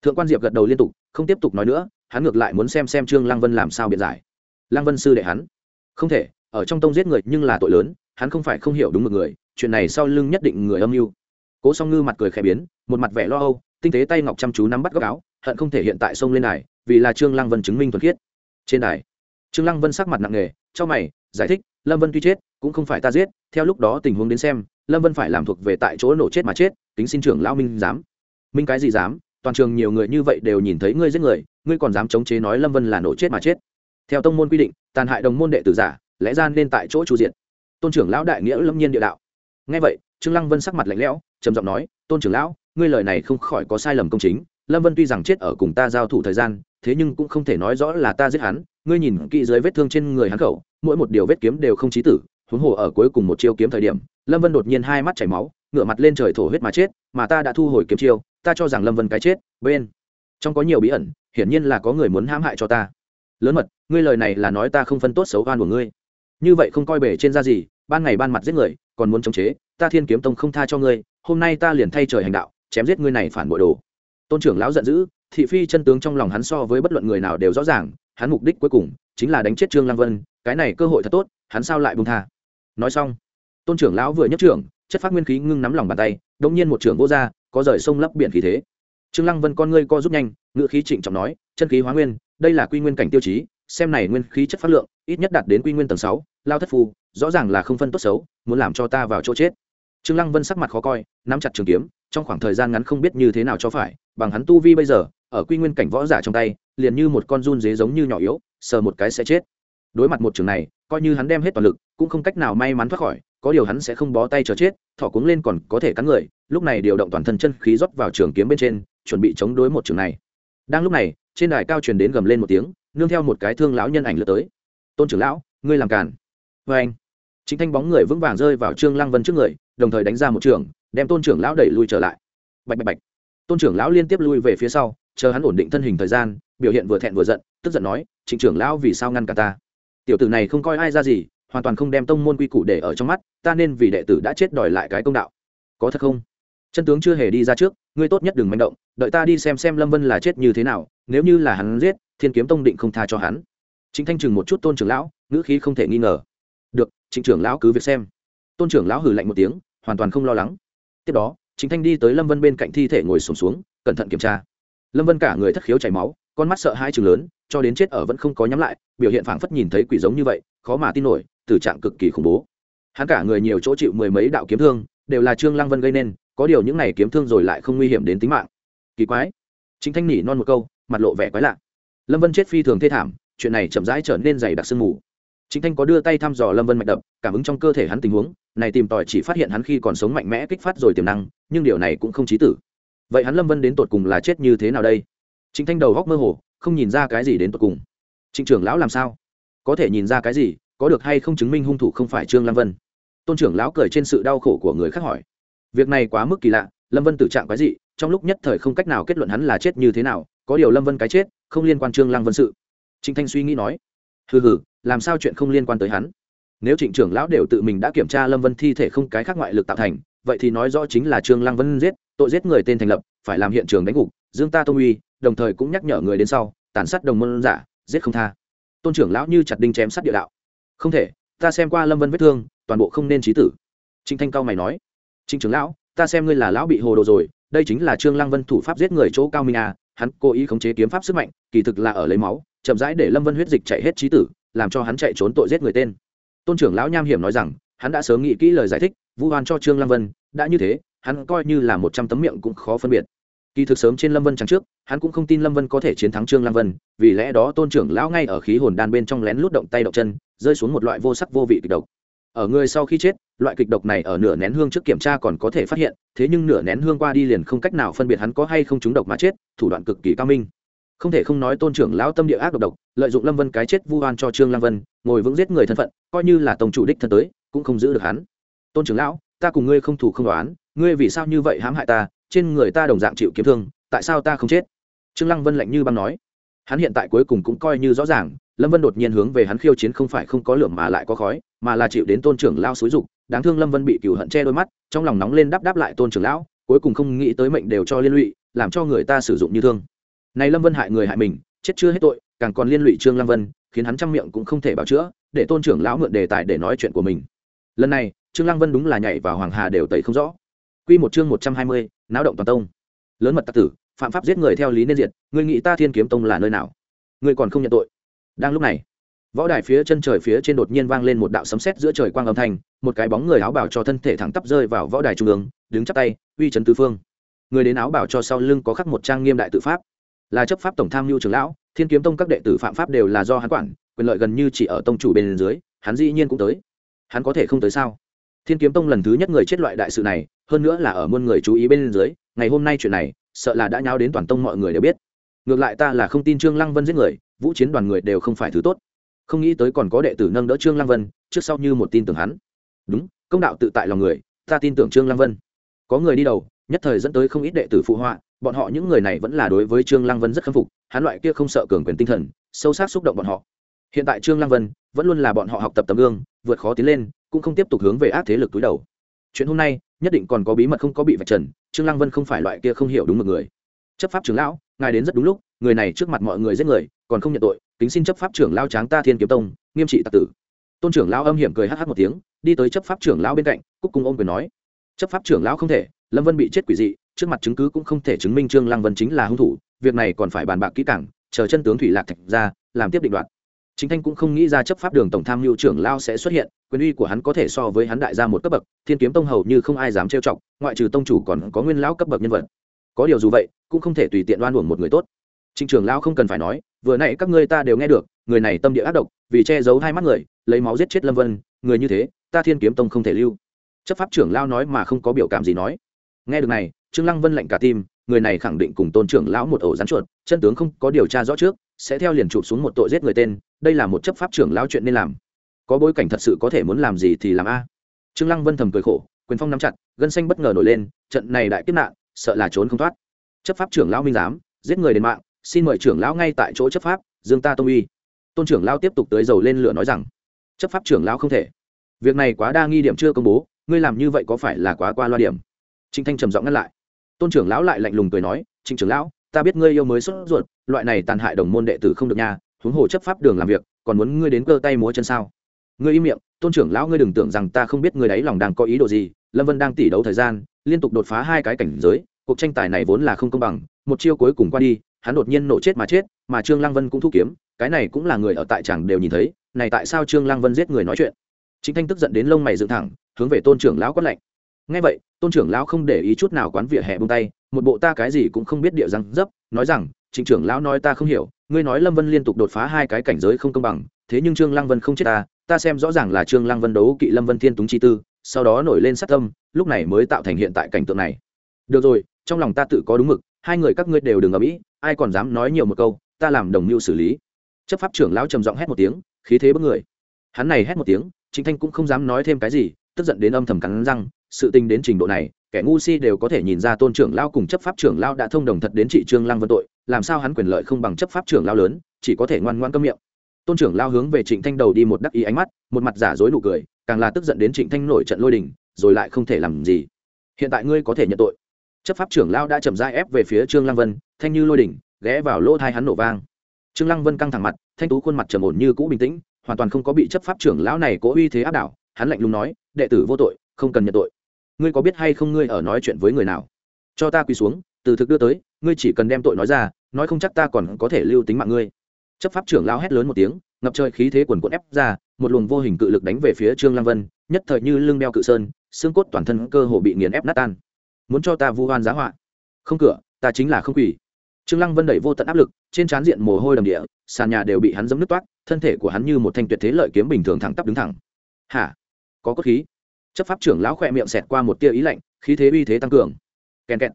Thượng quan diệp gật đầu liên tục, không tiếp tục nói nữa, hắn ngược lại muốn xem xem trương lăng vân làm sao biện giải. Lăng vân sư đệ hắn. Không thể, ở trong tông giết người nhưng là tội lớn, hắn không phải không hiểu đúng một người, chuyện này sau lưng nhất định người âm mưu. Cố song ngư mặt cười khẽ biến, một mặt vẻ lo âu, tinh tế tay ngọc chăm chú nắm bắt góc áo, hận không thể hiện tại sông lên này vì là trương lăng vân chứng minh thuần khiết. Trên đài, trương lăng vân sắc mặt nặng nề cho mày, giải thích, lâm vân tuy chết, cũng không phải ta giết, theo lúc đó tình huống đến xem lâm vân phải làm thuộc về tại chỗ nổ chết mà chết tính xin trưởng lão minh dám minh cái gì dám? Toàn trường nhiều người như vậy đều nhìn thấy ngươi giết người, ngươi còn dám chống chế nói lâm vân là nổ chết mà chết. Theo tông môn quy định, tàn hại đồng môn đệ tử giả, lẽ ra nên tại chỗ chủ diện tôn trưởng lão đại nghĩa lâm nhiên địa đạo. Ngay vậy, trương lăng vân sắc mặt lạnh lẽo, trầm giọng nói, tôn trưởng lão, ngươi lời này không khỏi có sai lầm công chính. Lâm vân tuy rằng chết ở cùng ta giao thủ thời gian, thế nhưng cũng không thể nói rõ là ta giết hắn. Ngươi nhìn kỹ dưới vết thương trên người hắn khẩu, mỗi một điều vết kiếm đều không chí tử huống hồ ở cuối cùng một chiêu kiếm thời điểm, lâm vân đột nhiên hai mắt chảy máu, ngửa mặt lên trời thổ huyết mà chết, mà ta đã thu hồi kiếm chiêu, ta cho rằng lâm vân cái chết, bên trong có nhiều bí ẩn, hiển nhiên là có người muốn hãm hại cho ta. Lớn mật, ngươi lời này là nói ta không phân tốt xấu oan của ngươi. Như vậy không coi bể trên ra gì, ban ngày ban mặt giết người, còn muốn chống chế, ta thiên kiếm tông không tha cho ngươi, hôm nay ta liền thay trời hành đạo, chém giết ngươi này phản bội đồ. Tôn trưởng lão giận dữ, thị phi chân tướng trong lòng hắn so với bất luận người nào đều rõ ràng, hắn mục đích cuối cùng chính là đánh chết trương lăng vân, cái này cơ hội thật tốt, hắn sao lại buông tha? Nói xong, tôn trưởng lão vừa nhất trưởng, chất phát nguyên khí ngưng nắm lòng bàn tay đông nhiên một trưởng vô ra, có rời sông lấp biển khí thế. Trương lăng vân con ngươi co rút nhanh ngự khí trịnh trọng nói, chân khí hóa nguyên, đây là quy nguyên cảnh tiêu chí, xem này nguyên khí chất phát lượng, ít nhất đạt đến quy nguyên tầng sáu, lao thất phu rõ ràng là không phân tốt xấu, muốn làm cho ta vào chỗ chết. Trương lăng vân sắc mặt khó coi, nắm chặt trường kiếm, trong khoảng thời gian ngắn không biết như thế nào cho phải, bằng hắn tu vi bây giờ, ở quy nguyên cảnh võ giả trong tay, liền như một con run dế giống như nhỏ yếu, sờ một cái sẽ chết. Đối mặt một trường này coi như hắn đem hết toàn lực, cũng không cách nào may mắn thoát khỏi, có điều hắn sẽ không bó tay chờ chết thỏ cuống lên còn có thể cắn người, lúc này điều động toàn thân chân khí rót vào trường kiếm bên trên, chuẩn bị chống đối một trường này. Đang lúc này, trên đài cao truyền đến gầm lên một tiếng, nương theo một cái thương lão nhân ảnh lướt tới. Tôn trưởng lão, ngươi làm cản vê anh. Chính thanh bóng người vững vàng rơi vào trương lăng vân trước người, đồng thời đánh ra một trường, đem tôn trưởng lão đẩy lui trở lại. Bạch bạch bạch. Tôn trưởng lão liên tiếp lui về phía sau, chờ hắn ổn định thân hình thời gian, biểu hiện vừa thẹn vừa giận, tức giận nói, trịnh trưởng lão vì sao ngăn cả ta? Tiểu tử này không coi ai ra gì hoàn toàn không đem tông môn quy củ để ở trong mắt ta nên vì đệ tử đã chết đòi lại cái công đạo. Có thật không? Chân tướng chưa hề đi ra trước ngươi tốt nhất đừng manh động đợi ta đi xem xem lâm vân là chết như thế nào nếu như là hắn giết thiên kiếm tông định không tha cho hắn. Chính thanh chừng một chút tôn trưởng lão ngữ khí không thể nghi ngờ. Được trịnh trưởng lão cứ việc xem. Tôn trưởng lão hử lạnh một tiếng hoàn toàn không lo lắng. Tiếp đó chính thanh đi tới lâm vân bên cạnh thi thể ngồi sùng xuống, xuống cẩn thận kiểm tra. Lâm vân cả người thất khiếu chảy máu con mắt sợ hai chừng lớn, cho đến chết ở vẫn không có nhắm lại, biểu hiện phảng phất nhìn thấy quỷ giống như vậy, khó mà tin nổi tử trạng cực kỳ khủng bố. Hắn cả người nhiều chỗ chịu mười mấy đạo kiếm thương, đều là trương lăng vân gây nên, có điều những này kiếm thương rồi lại không nguy hiểm đến tính mạng. Kỳ quái. Chính thanh nỉ non một câu, mặt lộ vẻ quái lạ. Lâm vân chết phi thường thê thảm, chuyện này chậm rãi trở nên dày đặc sương mù. Chính thanh có đưa tay thăm dò lâm vân mạch đập, cảm ứng trong cơ thể hắn tình huống, này tìm tòi chỉ phát hiện hắn khi còn sống mạnh mẽ kích phát rồi tiềm năng, nhưng điều này cũng không chí tử. Vậy hắn lâm vân đến tột cùng là chết như thế nào đây? Trịnh thanh đầu góc mơ hồ, không nhìn ra cái gì đến tột cùng. Trịnh trưởng lão làm sao? Có thể nhìn ra cái gì, có được hay không chứng minh hung thủ không phải trương lam vân? Tôn trưởng lão cười trên sự đau khổ của người khác hỏi. Việc này quá mức kỳ lạ, lâm vân tự trạng quái dị, trong lúc nhất thời không cách nào kết luận hắn là chết như thế nào, có điều lâm vân cái chết, không liên quan trương lăng vân sự. Trịnh thanh suy nghĩ nói, hừ hừ, làm sao chuyện không liên quan tới hắn? Nếu trịnh trưởng lão đều tự mình đã kiểm tra lâm vân thi thể không cái khác ngoại lực tạo thành, vậy thì nói rõ chính là trương lăng vân giết, tội giết người tên thành lập, phải làm hiện trường đánh gục, dương ta tôn uy đồng thời cũng nhắc nhở người đến sau, tàn sát đồng môn giả, giết không tha. Tôn trưởng lão như chặt đinh chém sát địa đạo. Không thể, ta xem qua lâm vân vết thương, toàn bộ không nên trí tử. Trinh thanh cao mày nói. Trinh trưởng lão, ta xem ngươi là lão bị hồ đồ rồi, đây chính là trương lăng vân thủ pháp giết người chỗ cao minh à hắn cố ý khống chế kiếm pháp sức mạnh, kỳ thực là ở lấy máu, chậm rãi để lâm vân huyết dịch chạy hết trí tử, làm cho hắn chạy trốn tội giết người tên. Tôn trưởng lão nham hiểm nói rằng, hắn đã sớm nghĩ kỹ lời giải thích, vu oan cho trương lăng vân, đã như thế, hắn coi như là một trăm tấm miệng cũng khó phân biệt kỳ thực sớm trên lâm vân chẳng trước, hắn cũng không tin lâm vân có thể chiến thắng trương lăng vân, vì lẽ đó tôn trưởng lão ngay ở khí hồn đan bên trong lén lút động tay động chân, rơi xuống một loại vô sắc vô vị kịch độc. Ở người sau khi chết, loại kịch độc này ở nửa nén hương trước kiểm tra còn có thể phát hiện, thế nhưng nửa nén hương qua đi liền không cách nào phân biệt hắn có hay không trúng độc mà chết, thủ đoạn cực kỳ cao minh. Không thể không nói tôn trưởng lão tâm địa ác độc độc, lợi dụng lâm vân cái chết vu oan cho trương lăng vân, ngồi vững giết người thân phận, coi như là tổng chủ đích thân tới, cũng không giữ được hắn. Tôn trưởng lão, ta cùng ngươi không thủ không đoán, ngươi vì sao như vậy hãm hại ta trên người ta đồng dạng chịu kiếm thương, tại sao ta không chết? Trương lăng vân lạnh như băng nói. Hắn hiện tại cuối cùng cũng coi như rõ ràng, lâm vân đột nhiên hướng về hắn khiêu chiến không phải không có lửa mà lại có khói, mà là chịu đến tôn trưởng lao xúi dục, đáng thương lâm vân bị cửu hận che đôi mắt, trong lòng nóng lên đáp đáp lại tôn trưởng lão, cuối cùng không nghĩ tới mệnh đều cho liên lụy, làm cho người ta sử dụng như thương. Này lâm vân hại người hại mình, chết chưa hết tội, càng còn liên lụy trương lăng vân, khiến hắn trăm miệng cũng không thể bảo chữa, để tôn trưởng lão mượn đề tài để nói chuyện của mình. Lần này, trương lăng vân đúng là nhảy vào hoàng hà đều tẩy không rõ. Quy một chương một trăm hai mươi, náo động toàn tông. Lớn mật tặc tử, phạm pháp giết người theo lý nên diệt, ngươi nghĩ ta Thiên Kiếm Tông là nơi nào? Ngươi còn không nhận tội. Đang lúc này, võ đài phía chân trời phía trên đột nhiên vang lên một đạo sấm sét giữa trời quang âm thanh, một cái bóng người áo bào cho thân thể thẳng tắp rơi vào võ đài trung ương, đứng chắp tay, uy trấn tứ phương. Người đến áo bào cho sau lưng có khắc một trang nghiêm đại tự pháp, là chấp pháp tổng tham lưu trưởng lão, Thiên Kiếm Tông các đệ tử phạm pháp đều là do hắn quản, quyền lợi gần như chỉ ở tông chủ bên dưới, hắn dĩ nhiên cũng tới. Hắn có thể không tới sao? Thiên kiếm tông lần thứ nhất người chết loại đại sự này, hơn nữa là ở muôn người chú ý bên dưới, ngày hôm nay chuyện này, sợ là đã nháo đến toàn tông mọi người đều biết. Ngược lại ta là không tin trương lăng vân giết người, vũ chiến đoàn người đều không phải thứ tốt. Không nghĩ tới còn có đệ tử nâng đỡ trương lăng vân, trước sau như một tin tưởng hắn. Đúng, công đạo tự tại lòng người, ta tin tưởng trương lăng vân. Có người đi đầu, nhất thời dẫn tới không ít đệ tử phụ họa, bọn họ những người này vẫn là đối với trương lăng vân rất khâm phục, hắn loại kia không sợ cường quyền tinh thần, sâu sắc xúc động bọn họ. Hiện tại trương lăng vân vẫn luôn là bọn họ học tập tấm gương, vượt khó tiến lên cũng không tiếp tục hướng về ác thế lực túi đầu. Chuyện hôm nay, nhất định còn có bí mật không có bị vạch trần, trương lăng vân không phải loại kia không hiểu đúng một người. Chấp pháp trưởng lão, ngài đến rất đúng lúc, người này trước mặt mọi người giết người, còn không nhận tội, kính xin chấp pháp trưởng lao tráng ta thiên kiếm tông, nghiêm trị tạc tử. Tôn trưởng lao âm hiểm cười hh một tiếng, đi tới chấp pháp trưởng lao bên cạnh, cúc cung ôm quyền nói. Chấp pháp trưởng lão không thể, lâm vân bị chết quỷ dị, trước mặt chứng cứ cũng không thể chứng minh trương lăng vân chính là hung thủ, việc này còn phải bàn bạc kỹ càng, chờ chân tướng thủy lạc thạch ra, làm tiếp định đoạt chính thanh cũng không nghĩ ra chấp pháp đường tổng tham mưu trưởng lao sẽ xuất hiện, quyền uy của hắn có thể so với hắn đại gia một cấp bậc, thiên kiếm tông hầu như không ai dám trêu chọc, ngoại trừ tông chủ còn có nguyên lão cấp bậc nhân vật. Có điều dù vậy, cũng không thể tùy tiện đoan uổng một người tốt. Trịnh trưởng lao không cần phải nói, vừa nãy các ngươi ta đều nghe được, người này tâm địa ác độc, vì che giấu hai mắt người, lấy máu giết chết lâm vân, người như thế, ta thiên kiếm tông không thể lưu. Chấp pháp trưởng lao nói mà không có biểu cảm gì nói. Nghe được này, trương lăng vân lạnh cả tim người này khẳng định cùng tôn trưởng lão một ổ rắn chuột, chân tướng không có điều tra rõ trước, sẽ theo liền chụp xuống một tội giết người tên, đây là một chấp pháp trưởng lão chuyện nên làm. Có bối cảnh thật sự có thể muốn làm gì thì làm a. Trương lăng vân thầm cười khổ, quyền phong nắm chặt, gân xanh bất ngờ nổi lên, trận này đại kiếp nạn, sợ là trốn không thoát. Chấp pháp trưởng lão minh giám, giết người đến mạng, xin mời trưởng lão ngay tại chỗ chấp pháp, dương ta tông uy. Tôn trưởng lão tiếp tục tới dầu lên lửa nói rằng, chấp pháp trưởng lão không thể. Việc này quá đa nghi điểm chưa công bố, ngươi làm như vậy có phải là quá qua loa điểm? Trịnh thanh trầm giọng ngăn lại tôn trưởng lão lại lạnh lùng cười nói trịnh trưởng lão ta biết ngươi yêu mới sốt ruột loại này tàn hại đồng môn đệ tử không được nhà, huống hồ chấp pháp đường làm việc còn muốn ngươi đến cơ tay múa chân sao? Ngươi im miệng tôn trưởng lão ngươi đừng tưởng rằng ta không biết ngươi đấy lòng đang có ý đồ gì lâm vân đang tỉ đấu thời gian liên tục đột phá hai cái cảnh giới cuộc tranh tài này vốn là không công bằng một chiêu cuối cùng qua đi hắn đột nhiên nổ chết mà chết mà trương lăng vân cũng thu kiếm cái này cũng là người ở tại chẳng đều nhìn thấy này tại sao trương lăng vân giết người nói chuyện? Chính thanh tức giận đến lông mày dựng thẳng hướng về tôn trưởng lão quát lạnh ngay vậy, tôn trưởng lão không để ý chút nào quán vỉa hè bông tay, một bộ ta cái gì cũng không biết địa răng dấp, nói rằng, trịnh trưởng lão nói ta không hiểu, ngươi nói lâm vân liên tục đột phá hai cái cảnh giới không công bằng, thế nhưng trương lăng vân không chết ta ta xem rõ ràng là trương lăng vân đấu kỵ lâm vân thiên túng chi tư, sau đó nổi lên sát tâm, lúc này mới tạo thành hiện tại cảnh tượng này. Được rồi, trong lòng ta tự có đúng mực, hai người các ngươi đều đừng ở mỹ ai còn dám nói nhiều một câu, ta làm đồng mưu xử lý. Chấp pháp trưởng lão trầm giọng hét một tiếng, khí thế bất người. Hắn này hét một tiếng chính thanh cũng không dám nói thêm cái gì, tức giận đến âm thầm cắn răng sự tình đến trình độ này, kẻ ngu si đều có thể nhìn ra tôn trưởng lao cùng chấp pháp trưởng lao đã thông đồng thật đến trị trương lăng vân tội, làm sao hắn quyền lợi không bằng chấp pháp trưởng lao lớn, chỉ có thể ngoan ngoan câm miệng. Tôn trưởng lao hướng về trịnh thanh đầu đi một đắc ý ánh mắt, một mặt giả dối nụ cười, càng là tức giận đến trịnh thanh nổi trận lôi đình, rồi lại không thể làm gì. Hiện tại ngươi có thể nhận tội. Chấp pháp trưởng lao đã chậm rãi ép về phía trương lăng vân, thanh như lôi đỉnh ghé vào lỗ thai hắn nổ vang. Trương lăng vân căng thẳng mặt, thanh tú khuôn mặt trầm ổn như cũ bình tĩnh, hoàn toàn không có bị chấp pháp trưởng lão này cố uy thế áp đảo. Hắn lạnh lùng nói, đệ tử vô tội, không cần nhận tội ngươi có biết hay không ngươi ở nói chuyện với người nào? Cho ta quỳ xuống, từ thực đưa tới, ngươi chỉ cần đem tội nói ra, nói không chắc ta còn có thể lưu tính mạng ngươi. Chấp pháp trưởng lao hét lớn một tiếng, ngập trời khí thế quần quận ép ra, một luồng vô hình cự lực đánh về phía trương lăng vân, nhất thời như lưng đeo cự sơn, xương cốt toàn thân cơ hồ bị nghiền ép nát tan. Muốn cho ta vu hoan giá họa? Không cửa, ta chính là không quỳ. Trương lăng vân đẩy vô tận áp lực, trên trán diện mồ hôi đầm địa, sàn nhà đều bị hắn dẫm nứt toát thân thể của hắn như một thanh tuyệt thế lợi kiếm bình thường thẳng tắp đứng thẳng. Hả? Có cốt khí? Chấp pháp trưởng lão khỏe miệng xẹt qua một tia ý lạnh, khí thế uy thế tăng cường. Kèn kẹt.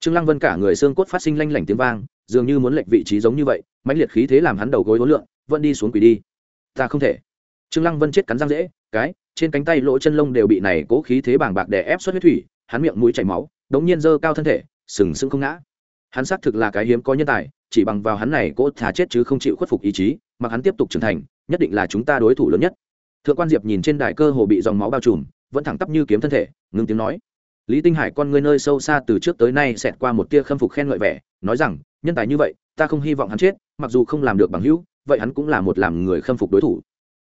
Trương lăng vân cả người xương cốt phát sinh lanh lảnh tiếng vang, dường như muốn lệch vị trí giống như vậy, mãnh liệt khí thế làm hắn đầu gối hối lượng vẫn đi xuống quỳ đi. Ta không thể. Trương lăng vân chết cắn răng dễ, cái, trên cánh tay lỗ chân lông đều bị này cố khí thế bàng bạc đè ép xuất huyết thủy, hắn miệng mũi chảy máu, đống nhiên dơ cao thân thể, sừng sững không ngã. Hắn xác thực là cái hiếm có nhân tài, chỉ bằng vào hắn này cố thả chết chứ không chịu khuất phục ý chí mặc hắn tiếp tục trưởng thành, nhất định là chúng ta đối thủ lớn nhất. Thượng quan diệp nhìn trên đài cơ hồ bị dòng máu bao trùm vẫn thẳng tắp như kiếm thân thể ngưng tiếng nói. Lý tinh hải con ngươi nơi sâu xa từ trước tới nay xẹt qua một tia khâm phục khen ngợi vẻ nói rằng nhân tài như vậy ta không hy vọng hắn chết mặc dù không làm được bằng hữu vậy hắn cũng là một làm người khâm phục đối thủ.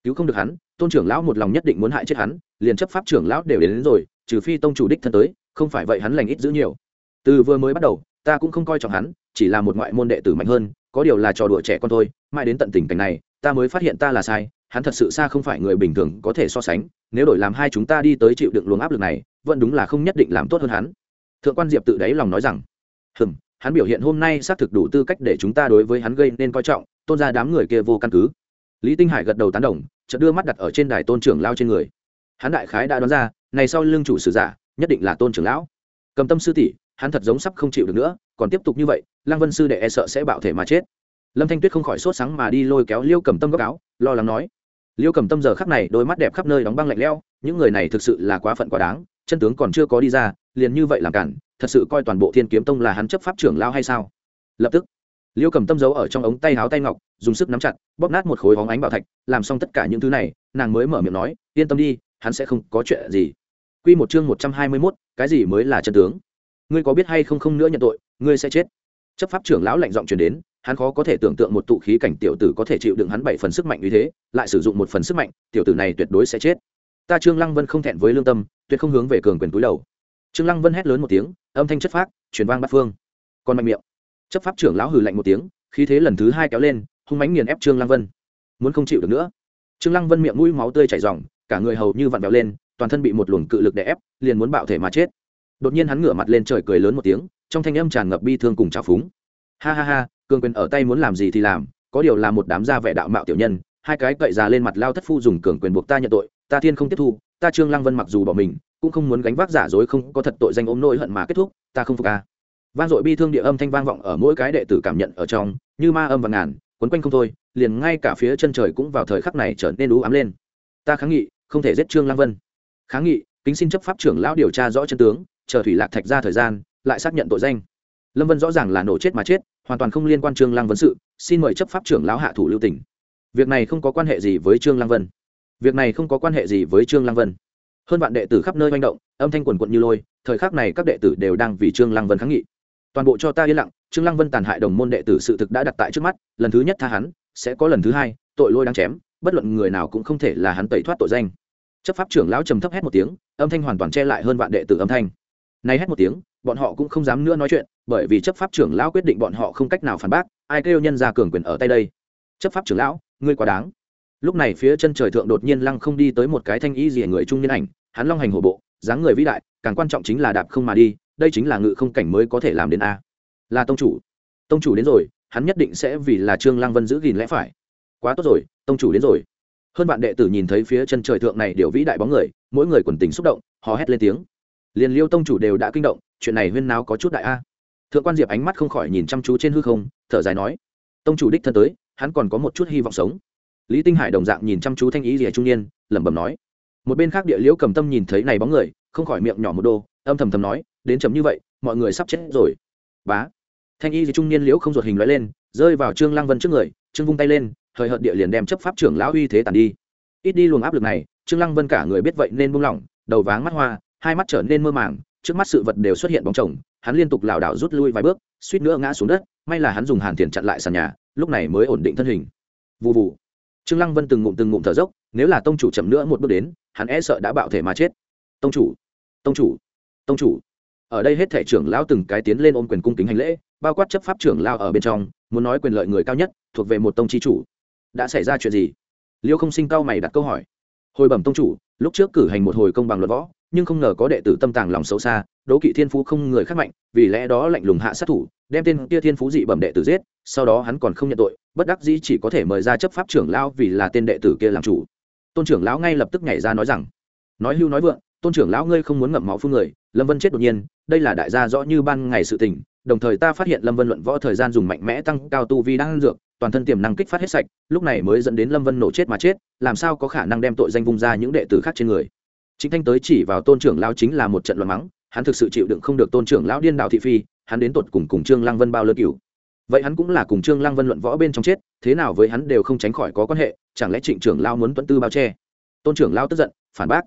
Cứu không được hắn tôn trưởng lão một lòng nhất định muốn hại chết hắn liền chấp pháp trưởng lão đều đến, đến rồi trừ phi tông chủ đích thân tới không phải vậy hắn lành ít giữ nhiều. Từ vừa mới bắt đầu ta cũng không coi trọng hắn chỉ là một ngoại môn đệ tử mạnh hơn có điều là trò đùa trẻ con thôi mãi đến tận tình cảnh này ta mới phát hiện ta là sai hắn thật sự xa không phải người bình thường có thể so sánh, nếu đổi làm hai chúng ta đi tới chịu đựng luồng áp lực này, vẫn đúng là không nhất định làm tốt hơn hắn. Thượng quan diệp tự đáy lòng nói rằng, hừm, hắn biểu hiện hôm nay xác thực đủ tư cách để chúng ta đối với hắn gây nên coi trọng, tôn ra đám người kia vô căn cứ. Lý tinh hải gật đầu tán đồng, chợt đưa mắt đặt ở trên đài tôn trưởng lao trên người. Hắn đại khái đã đoán ra, này sau lưng chủ sử giả, nhất định là tôn trưởng lão. Cầm tâm sư tỷ, hắn thật giống sắp không chịu được nữa, còn tiếp tục như vậy, lăng vân sư đệ e sợ sẽ bạo thể mà chết. Lâm thanh tuyết không khỏi sốt sáng mà đi lôi kéo liêu cầm tâm góc áo, lo lắng nói liêu cầm tâm giờ khắc này đôi mắt đẹp khắp nơi đóng băng lạnh lẽo, những người này thực sự là quá phận quá đáng, chân tướng còn chưa có đi ra, liền như vậy làm cản, thật sự coi toàn bộ thiên kiếm tông là hắn chấp pháp trưởng lao hay sao? Lập tức, liêu cầm tâm giấu ở trong ống tay háo tay ngọc, dùng sức nắm chặt, bóp nát một khối hóng ánh bảo thạch, làm xong tất cả những thứ này, nàng mới mở miệng nói, yên tâm đi, hắn sẽ không có chuyện gì. Q một chương một trăm hai mươi mốt, cái gì mới là chân tướng? Ngươi có biết hay không không nữa nhận tội, ngươi sẽ chết. Chấp pháp trưởng lão lạnh giọng truyền đến hắn khó có thể tưởng tượng một tụ khí cảnh tiểu tử có thể chịu đựng hắn bảy phần sức mạnh như thế, lại sử dụng một phần sức mạnh, tiểu tử này tuyệt đối sẽ chết. Ta trương lăng vân không thẹn với lương tâm, tuyệt không hướng về cường quyền túi đầu. Trương lăng vân hét lớn một tiếng, âm thanh chất phác, truyền vang bát phương. Còn mạnh miệng. Chấp pháp trưởng lão hừ lạnh một tiếng, khí thế lần thứ hai kéo lên, hung mãnh nghiền ép trương lăng vân. Muốn không chịu được nữa. Trương lăng vân miệng mũi máu tươi chảy ròng, cả người hầu như vặn vẹo lên, toàn thân bị một luồng cự lực đè ép, liền muốn bạo thể mà chết. Đột nhiên hắn ngửa mặt lên trời cười lớn một tiếng, trong thanh âm tràn ngập bi thương cùng trào phúng ha ha ha, cường quyền ở tay muốn làm gì thì làm, có điều là một đám gia vẻ đạo mạo tiểu nhân, hai cái cậy già lên mặt lao thất phu dùng cường quyền buộc ta nhận tội, ta thiên không tiếp thu, ta trương lăng vân mặc dù bỏ mình, cũng không muốn gánh vác giả dối không có thật tội danh ôm nỗi hận mà kết thúc, ta không phục ca vang dội bi thương địa âm thanh vang vọng ở mỗi cái đệ tử cảm nhận ở trong, như ma âm và ngàn, quấn quanh không thôi, liền ngay cả phía chân trời cũng vào thời khắc này trở nên u ám lên. Ta kháng nghị, không thể giết trương lăng vân. Kháng nghị, kính xin chấp pháp trưởng lão điều tra rõ chân tướng, chờ thủy lạc thạch ra thời gian, lại xác nhận tội danh lâm vân rõ ràng là nổ chết mà chết, hoàn toàn không liên quan trương lăng vân sự, xin mời chấp pháp trưởng lão hạ thủ lưu tỉnh việc này không có quan hệ gì với trương lăng vân. Việc này không có quan hệ gì với trương lăng vân. Hơn vạn đệ tử khắp nơi manh động, âm thanh quần quận như lôi, thời khắc này các đệ tử đều đang vì trương lăng vân kháng nghị. Toàn bộ cho ta yên lặng, trương lăng vân tàn hại đồng môn đệ tử sự thực đã đặt tại trước mắt, lần thứ nhất tha hắn, sẽ có lần thứ hai, tội lôi đang chém, bất luận người nào cũng không thể là hắn tẩy thoát tội danh. Chấp pháp trưởng lão trầm thấp hét một tiếng, âm thanh hoàn toàn che lại hơn vạn đệ tử âm thanh. Nay hét một tiếng, bọn họ cũng không dám nữa nói chuyện bởi vì chấp pháp trưởng lão quyết định bọn họ không cách nào phản bác, ai kêu nhân ra cường quyền ở tay đây? Chấp pháp trưởng lão, ngươi quá đáng. Lúc này phía chân trời thượng đột nhiên lăng không đi tới một cái thanh y rìa người trung niên ảnh, hắn long hành hổ bộ, dáng người vĩ đại, càng quan trọng chính là đạp không mà đi, đây chính là ngự không cảnh mới có thể làm đến a. Là tông chủ. Tông chủ đến rồi, hắn nhất định sẽ vì là trương lăng vân giữ gìn lẽ phải. Quá tốt rồi, tông chủ đến rồi. Hơn bạn đệ tử nhìn thấy phía chân trời thượng này điều vĩ đại bóng người, mỗi người quần tình xúc động, hò hét lên tiếng. Liền liêu tông chủ đều đã kinh động, chuyện này huyên náo có chút đại a thượng quan diệp ánh mắt không khỏi nhìn chăm chú trên hư không, thở dài nói, tông chủ đích thân tới, hắn còn có một chút hy vọng sống. Lý tinh hải đồng dạng nhìn chăm chú thanh ý rìa trung niên, lẩm bẩm nói, một bên khác địa liễu cầm tâm nhìn thấy này bóng người, không khỏi miệng nhỏ một đô, âm thầm thầm nói, đến chấm như vậy, mọi người sắp chết rồi. Bá. Thanh y rìa trung niên liễu không ruột hình loại lên, rơi vào trương lăng vân trước người, trương vung tay lên thời hợt địa liền đem chấp pháp trưởng lão uy thế tàn đi. Ít đi luồng áp lực này, trương lăng vân cả người biết vậy nên buông lỏng, đầu váng mắt hoa, hai mắt trở nên mơ màng trước mắt sự vật đều xuất hiện bóng chồng, hắn liên tục lảo đảo rút lui vài bước, suýt nữa ngã xuống đất, may là hắn dùng hàn tiền chặn lại sàn nhà, lúc này mới ổn định thân hình. Vụ vụ trương lăng vân từng ngụm từng ngụm thở dốc, nếu là tông chủ chậm nữa một bước đến, hắn e sợ đã bạo thể mà chết. Tông chủ tông chủ tông chủ. Ở đây hết thể trưởng lão từng cái tiến lên ôm quyền cung kính hành lễ, bao quát chấp pháp trưởng lao ở bên trong, muốn nói quyền lợi người cao nhất, thuộc về một tông chi chủ. Đã xảy ra chuyện gì? Liêu không sinh cao mày đặt câu hỏi. Hồi bẩm tông chủ, lúc trước cử hành một hồi công bằng luật võ nhưng không ngờ có đệ tử tâm tàng lòng xấu xa đố kỵ thiên phú không người khác mạnh, vì lẽ đó lạnh lùng hạ sát thủ, đem tên kia thiên phú dị bẩm đệ tử giết, sau đó hắn còn không nhận tội, bất đắc dĩ chỉ có thể mời ra chấp pháp trưởng lão vì là tên đệ tử kia làm chủ. Tôn trưởng lão ngay lập tức nhảy ra nói rằng, nói hưu nói vượng, tôn trưởng lão ngươi không muốn ngậm máu phương người, lâm vân chết đột nhiên, đây là đại gia rõ như ban ngày sự tình, đồng thời ta phát hiện lâm vân luận võ thời gian dùng mạnh mẽ tăng cao tu vi đang dược, toàn thân tiềm năng kích phát hết sạch, lúc này mới dẫn đến lâm vân nổ chết mà chết, làm sao có khả năng đem tội danh vung ra những đệ tử khác trên người? Chính thanh tới chỉ vào tôn trưởng lão chính là một trận loạn mắng, hắn thực sự chịu đựng không được tôn trưởng lão điên đạo thị phi, hắn đến tột cùng cùng trương lăng vân bao lơ cửu. Vậy hắn cũng là cùng trương lăng vân luận võ bên trong chết, thế nào với hắn đều không tránh khỏi có quan hệ, chẳng lẽ trịnh trưởng lão muốn tuấn tư bao che? Tôn trưởng lão tức giận, phản bác.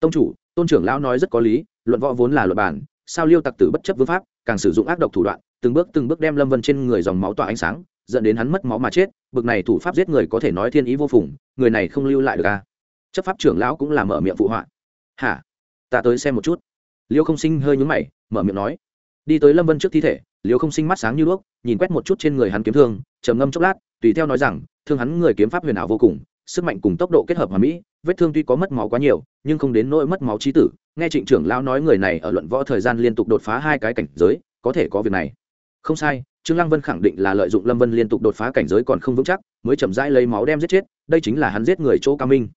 Tông chủ, tôn trưởng lão nói rất có lý, luận võ vốn là luật bản sao liêu tặc tử bất chấp vương pháp, càng sử dụng ác độc thủ đoạn, từng bước từng bước đem lâm vân trên người dòng máu tỏa ánh sáng, dẫn đến hắn mất máu mà chết, bực này thủ pháp giết người có thể nói thiên ý vô phùng, người này không lưu lại được à? Chấp pháp trưởng lão cũng là mở miệng phụ họa hả? Ta tới xem một chút. Liêu không sinh hơi nhúng mày, mở miệng nói. Đi tới lâm vân trước thi thể, liêu không sinh mắt sáng như đuốc, nhìn quét một chút trên người hắn kiếm thương, trầm ngâm chốc lát, tùy theo nói rằng, thương hắn người kiếm pháp huyền ảo vô cùng, sức mạnh cùng tốc độ kết hợp hòa mỹ, vết thương tuy có mất máu quá nhiều, nhưng không đến nỗi mất máu trí tử. Nghe trịnh trưởng lão nói người này ở luận võ thời gian liên tục đột phá hai cái cảnh giới, có thể có việc này. Không sai, trương lăng vân khẳng định là lợi dụng lâm vân liên tục đột phá cảnh giới còn không vững chắc, mới chậm rãi lấy máu đem giết chết, đây chính là hắn giết người chỗ cao minh.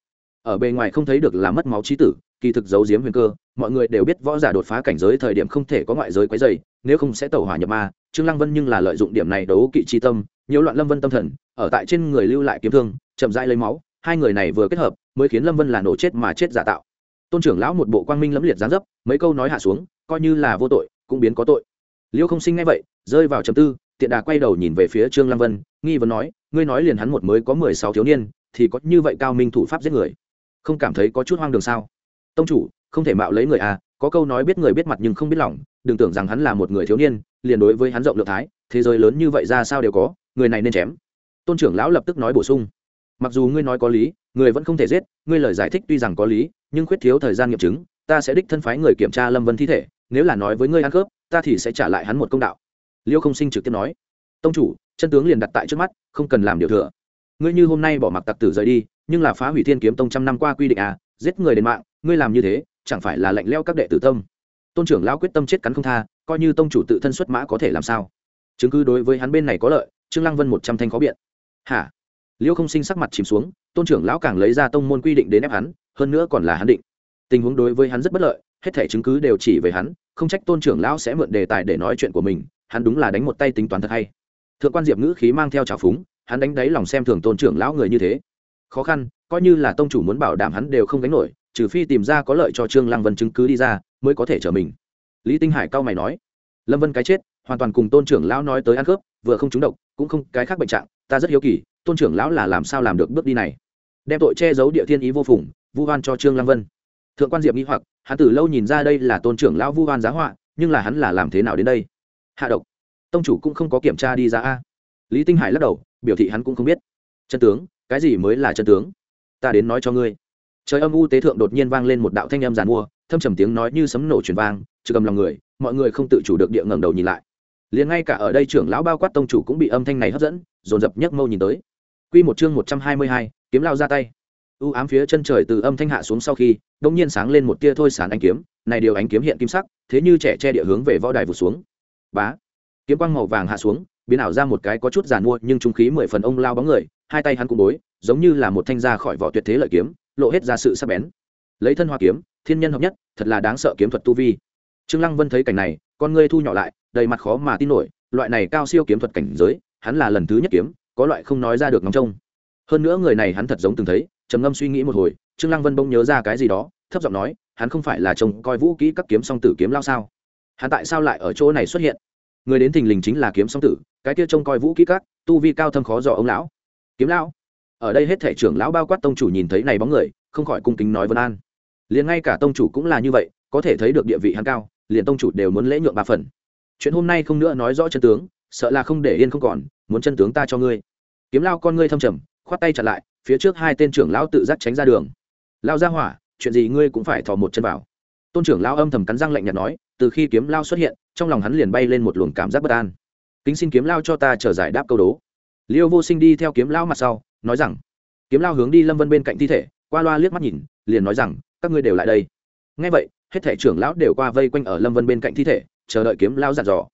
Ở bề ngoài không thấy được là mất máu trí tử kỳ thực giấu giếm huyền cơ, mọi người đều biết võ giả đột phá cảnh giới thời điểm không thể có ngoại giới quấy dày nếu không sẽ tẩu hỏa nhập ma. Trương lăng vân nhưng là lợi dụng điểm này đấu kỵ chi tâm, nhiễu loạn lâm vân tâm thần, ở tại trên người lưu lại kiếm thương, chậm rãi lấy máu. Hai người này vừa kết hợp, mới khiến lâm vân là nổ chết mà chết giả tạo. Tôn trưởng lão một bộ quang minh lẫm liệt giáng dấp, mấy câu nói hạ xuống, coi như là vô tội, cũng biến có tội. Liêu không sinh ngay vậy, rơi vào trầm tư, tiện đà quay đầu nhìn về phía trương lăng vân, nghi vấn nói, ngươi nói liền hắn một mới có mười sáu thiếu niên, thì có như vậy cao minh thủ pháp giết người? Không cảm thấy có chút hoang đường sao? Tông chủ, không thể mạo lấy người à có câu nói biết người biết mặt nhưng không biết lòng, đừng tưởng rằng hắn là một người thiếu niên, liền đối với hắn rộng lượng thái, thế giới lớn như vậy ra sao đều có, người này nên chém. Tôn trưởng lão lập tức nói bổ sung. Mặc dù ngươi nói có lý, người vẫn không thể giết, ngươi lời giải thích tuy rằng có lý, nhưng khuyết thiếu thời gian nghiệm chứng, ta sẽ đích thân phái người kiểm tra lâm vân thi thể, nếu là nói với ngươi ăn cướp, ta thì sẽ trả lại hắn một công đạo. Liêu không sinh trực tiếp nói. Tông chủ, chân tướng liền đặt tại trước mắt, không cần làm điều thừa. Ngươi như hôm nay bỏ mặc tặc tử rời đi, nhưng là phá hủy thiên kiếm tông trăm năm qua quy định à giết người đến mạng ngươi làm như thế, chẳng phải là lạnh leo các đệ tử tâm? Tôn trưởng lão quyết tâm chết cắn không tha, coi như tông chủ tự thân xuất mã có thể làm sao? Chứng cứ đối với hắn bên này có lợi, trương lăng vân một trăm thanh khó biện. Hả? Liêu không sinh sắc mặt chìm xuống, tôn trưởng lão càng lấy ra tông môn quy định đến ép hắn, hơn nữa còn là hắn định. Tình huống đối với hắn rất bất lợi, hết thể chứng cứ đều chỉ về hắn, không trách tôn trưởng lão sẽ mượn đề tài để nói chuyện của mình, hắn đúng là đánh một tay tính toán thật hay. Thượng quan diệp ngữ khí mang theo trào phúng, hắn đánh đáy lòng xem thường tôn trưởng lão người như thế. Khó khăn, coi như là tông chủ muốn bảo đảm hắn đều không đánh nổi trừ phi tìm ra có lợi cho trương lăng vân chứng cứ đi ra, mới có thể trở mình. Lý tinh hải cao mày nói, lâm vân cái chết, hoàn toàn cùng tôn trưởng lão nói tới ăn cướp, vừa không trúng độc, cũng không cái khác bệnh trạng, ta rất hiếu kỳ, tôn trưởng lão là làm sao làm được bước đi này? Đem tội che giấu địa thiên ý vô phùng, vu hoan cho trương lăng vân. Thượng quan diệp nghĩ hoặc, hắn từ lâu nhìn ra đây là tôn trưởng lão vu hoan giá họa, nhưng là hắn là làm thế nào đến đây? Hạ độc. Tông chủ cũng không có kiểm tra đi ra a. Lý tinh hải lắc đầu, biểu thị hắn cũng không biết. Chân tướng, cái gì mới là chân tướng? Ta đến nói cho ngươi trời âm u tế thượng đột nhiên vang lên một đạo thanh âm giàn mua thâm trầm tiếng nói như sấm nổ truyền vang trừ cầm lòng người mọi người không tự chủ được địa ngẩng đầu nhìn lại. Liền ngay cả ở đây trưởng lão bao quát tông chủ cũng bị âm thanh này hấp dẫn dồn dập nhấc mâu nhìn tới. Quy một chương một trăm hai mươi hai, kiếm lao ra tay. U ám phía chân trời từ âm thanh hạ xuống sau khi đông nhiên sáng lên một tia thôi sán ánh kiếm này điều ánh kiếm hiện kim sắc thế như trẻ che địa hướng về võ đài vụt xuống. Bá! Kiếm quang màu vàng hạ xuống biến ảo ra một cái có chút giàn mua nhưng trung khí mười phần ông lao bóng người hai tay hắn cũng bối giống như là một thanh ra khỏi vỏ tuyệt thế lợi kiếm lộ hết ra sự sắc bén. Lấy thân hoa kiếm, thiên nhân hợp nhất, thật là đáng sợ kiếm thuật tu vi. Trương lăng vân thấy cảnh này, con ngươi thu nhỏ lại, đầy mặt khó mà tin nổi, loại này cao siêu kiếm thuật cảnh giới, hắn là lần thứ nhất kiếm, có loại không nói ra được ngóng trông. Hơn nữa người này hắn thật giống từng thấy, trầm ngâm suy nghĩ một hồi, trương lăng vân bỗng nhớ ra cái gì đó, thấp giọng nói, hắn không phải là chồng coi vũ kỹ các kiếm song tử kiếm lao sao? Hắn tại sao lại ở chỗ này xuất hiện? Người đến thình lình chính là kiếm song tử, cái kia trông coi vũ kỹ các, tu vi cao thâm khó dò ông lão. Kiếm lão? Ở đây hết thể trưởng lão bao quát tông chủ nhìn thấy này bóng người, không khỏi cung kính nói vân an. Liền ngay cả tông chủ cũng là như vậy, có thể thấy được địa vị hắn cao, liền tông chủ đều muốn lễ nhượng ba phần. Chuyện hôm nay không nữa nói rõ chân tướng, sợ là không để yên không còn, muốn chân tướng ta cho ngươi. Kiếm lao con ngươi thâm trầm, khoát tay chặt lại, phía trước hai tên trưởng lão tự giác tránh ra đường. Lao ra hỏa, chuyện gì ngươi cũng phải thò một chân vào. Tôn trưởng lao âm thầm cắn răng lạnh nhạt nói, từ khi kiếm lao xuất hiện, trong lòng hắn liền bay lên một luồng cảm giác bất an. Kính xin kiếm lao cho ta trở giải đáp câu đố. Liêu vô sinh đi theo kiếm lao mặt sau nói rằng, kiếm lao hướng đi lâm vân bên cạnh thi thể. Qua loa liếc mắt nhìn, liền nói rằng, các ngươi đều lại đây. Ngay vậy, hết thể trưởng lão đều qua vây quanh ở lâm vân bên cạnh thi thể, chờ đợi kiếm lao dặn dò.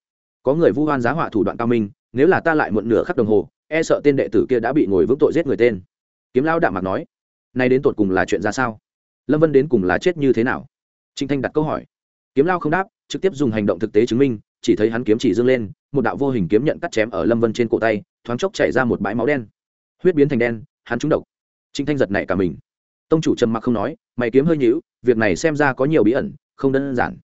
Có người vu hoan giá họa thủ đoạn cao minh, nếu là ta lại muộn nửa khắc đồng hồ e sợ tên đệ tử kia đã bị ngồi vững tội giết người tên. Kiếm lao đạm mặt nói nay đến tột cùng là chuyện ra sao? Lâm vân đến cùng là chết như thế nào? Trinh thanh đặt câu hỏi. Kiếm lao không đáp, trực tiếp dùng hành động thực tế chứng minh, chỉ thấy hắn kiếm chỉ dâng lên, một đạo vô hình kiếm nhận cắt chém ở lâm vân trên cổ tay, thoáng chốc chảy ra một bãi máu đen huyết biến thành đen, hắn trúng độc. Trinh thanh giật này cả mình. Tông chủ trầm mặc không nói, mày kiếm hơi nhữu việc này xem ra có nhiều bí ẩn, không đơn giản.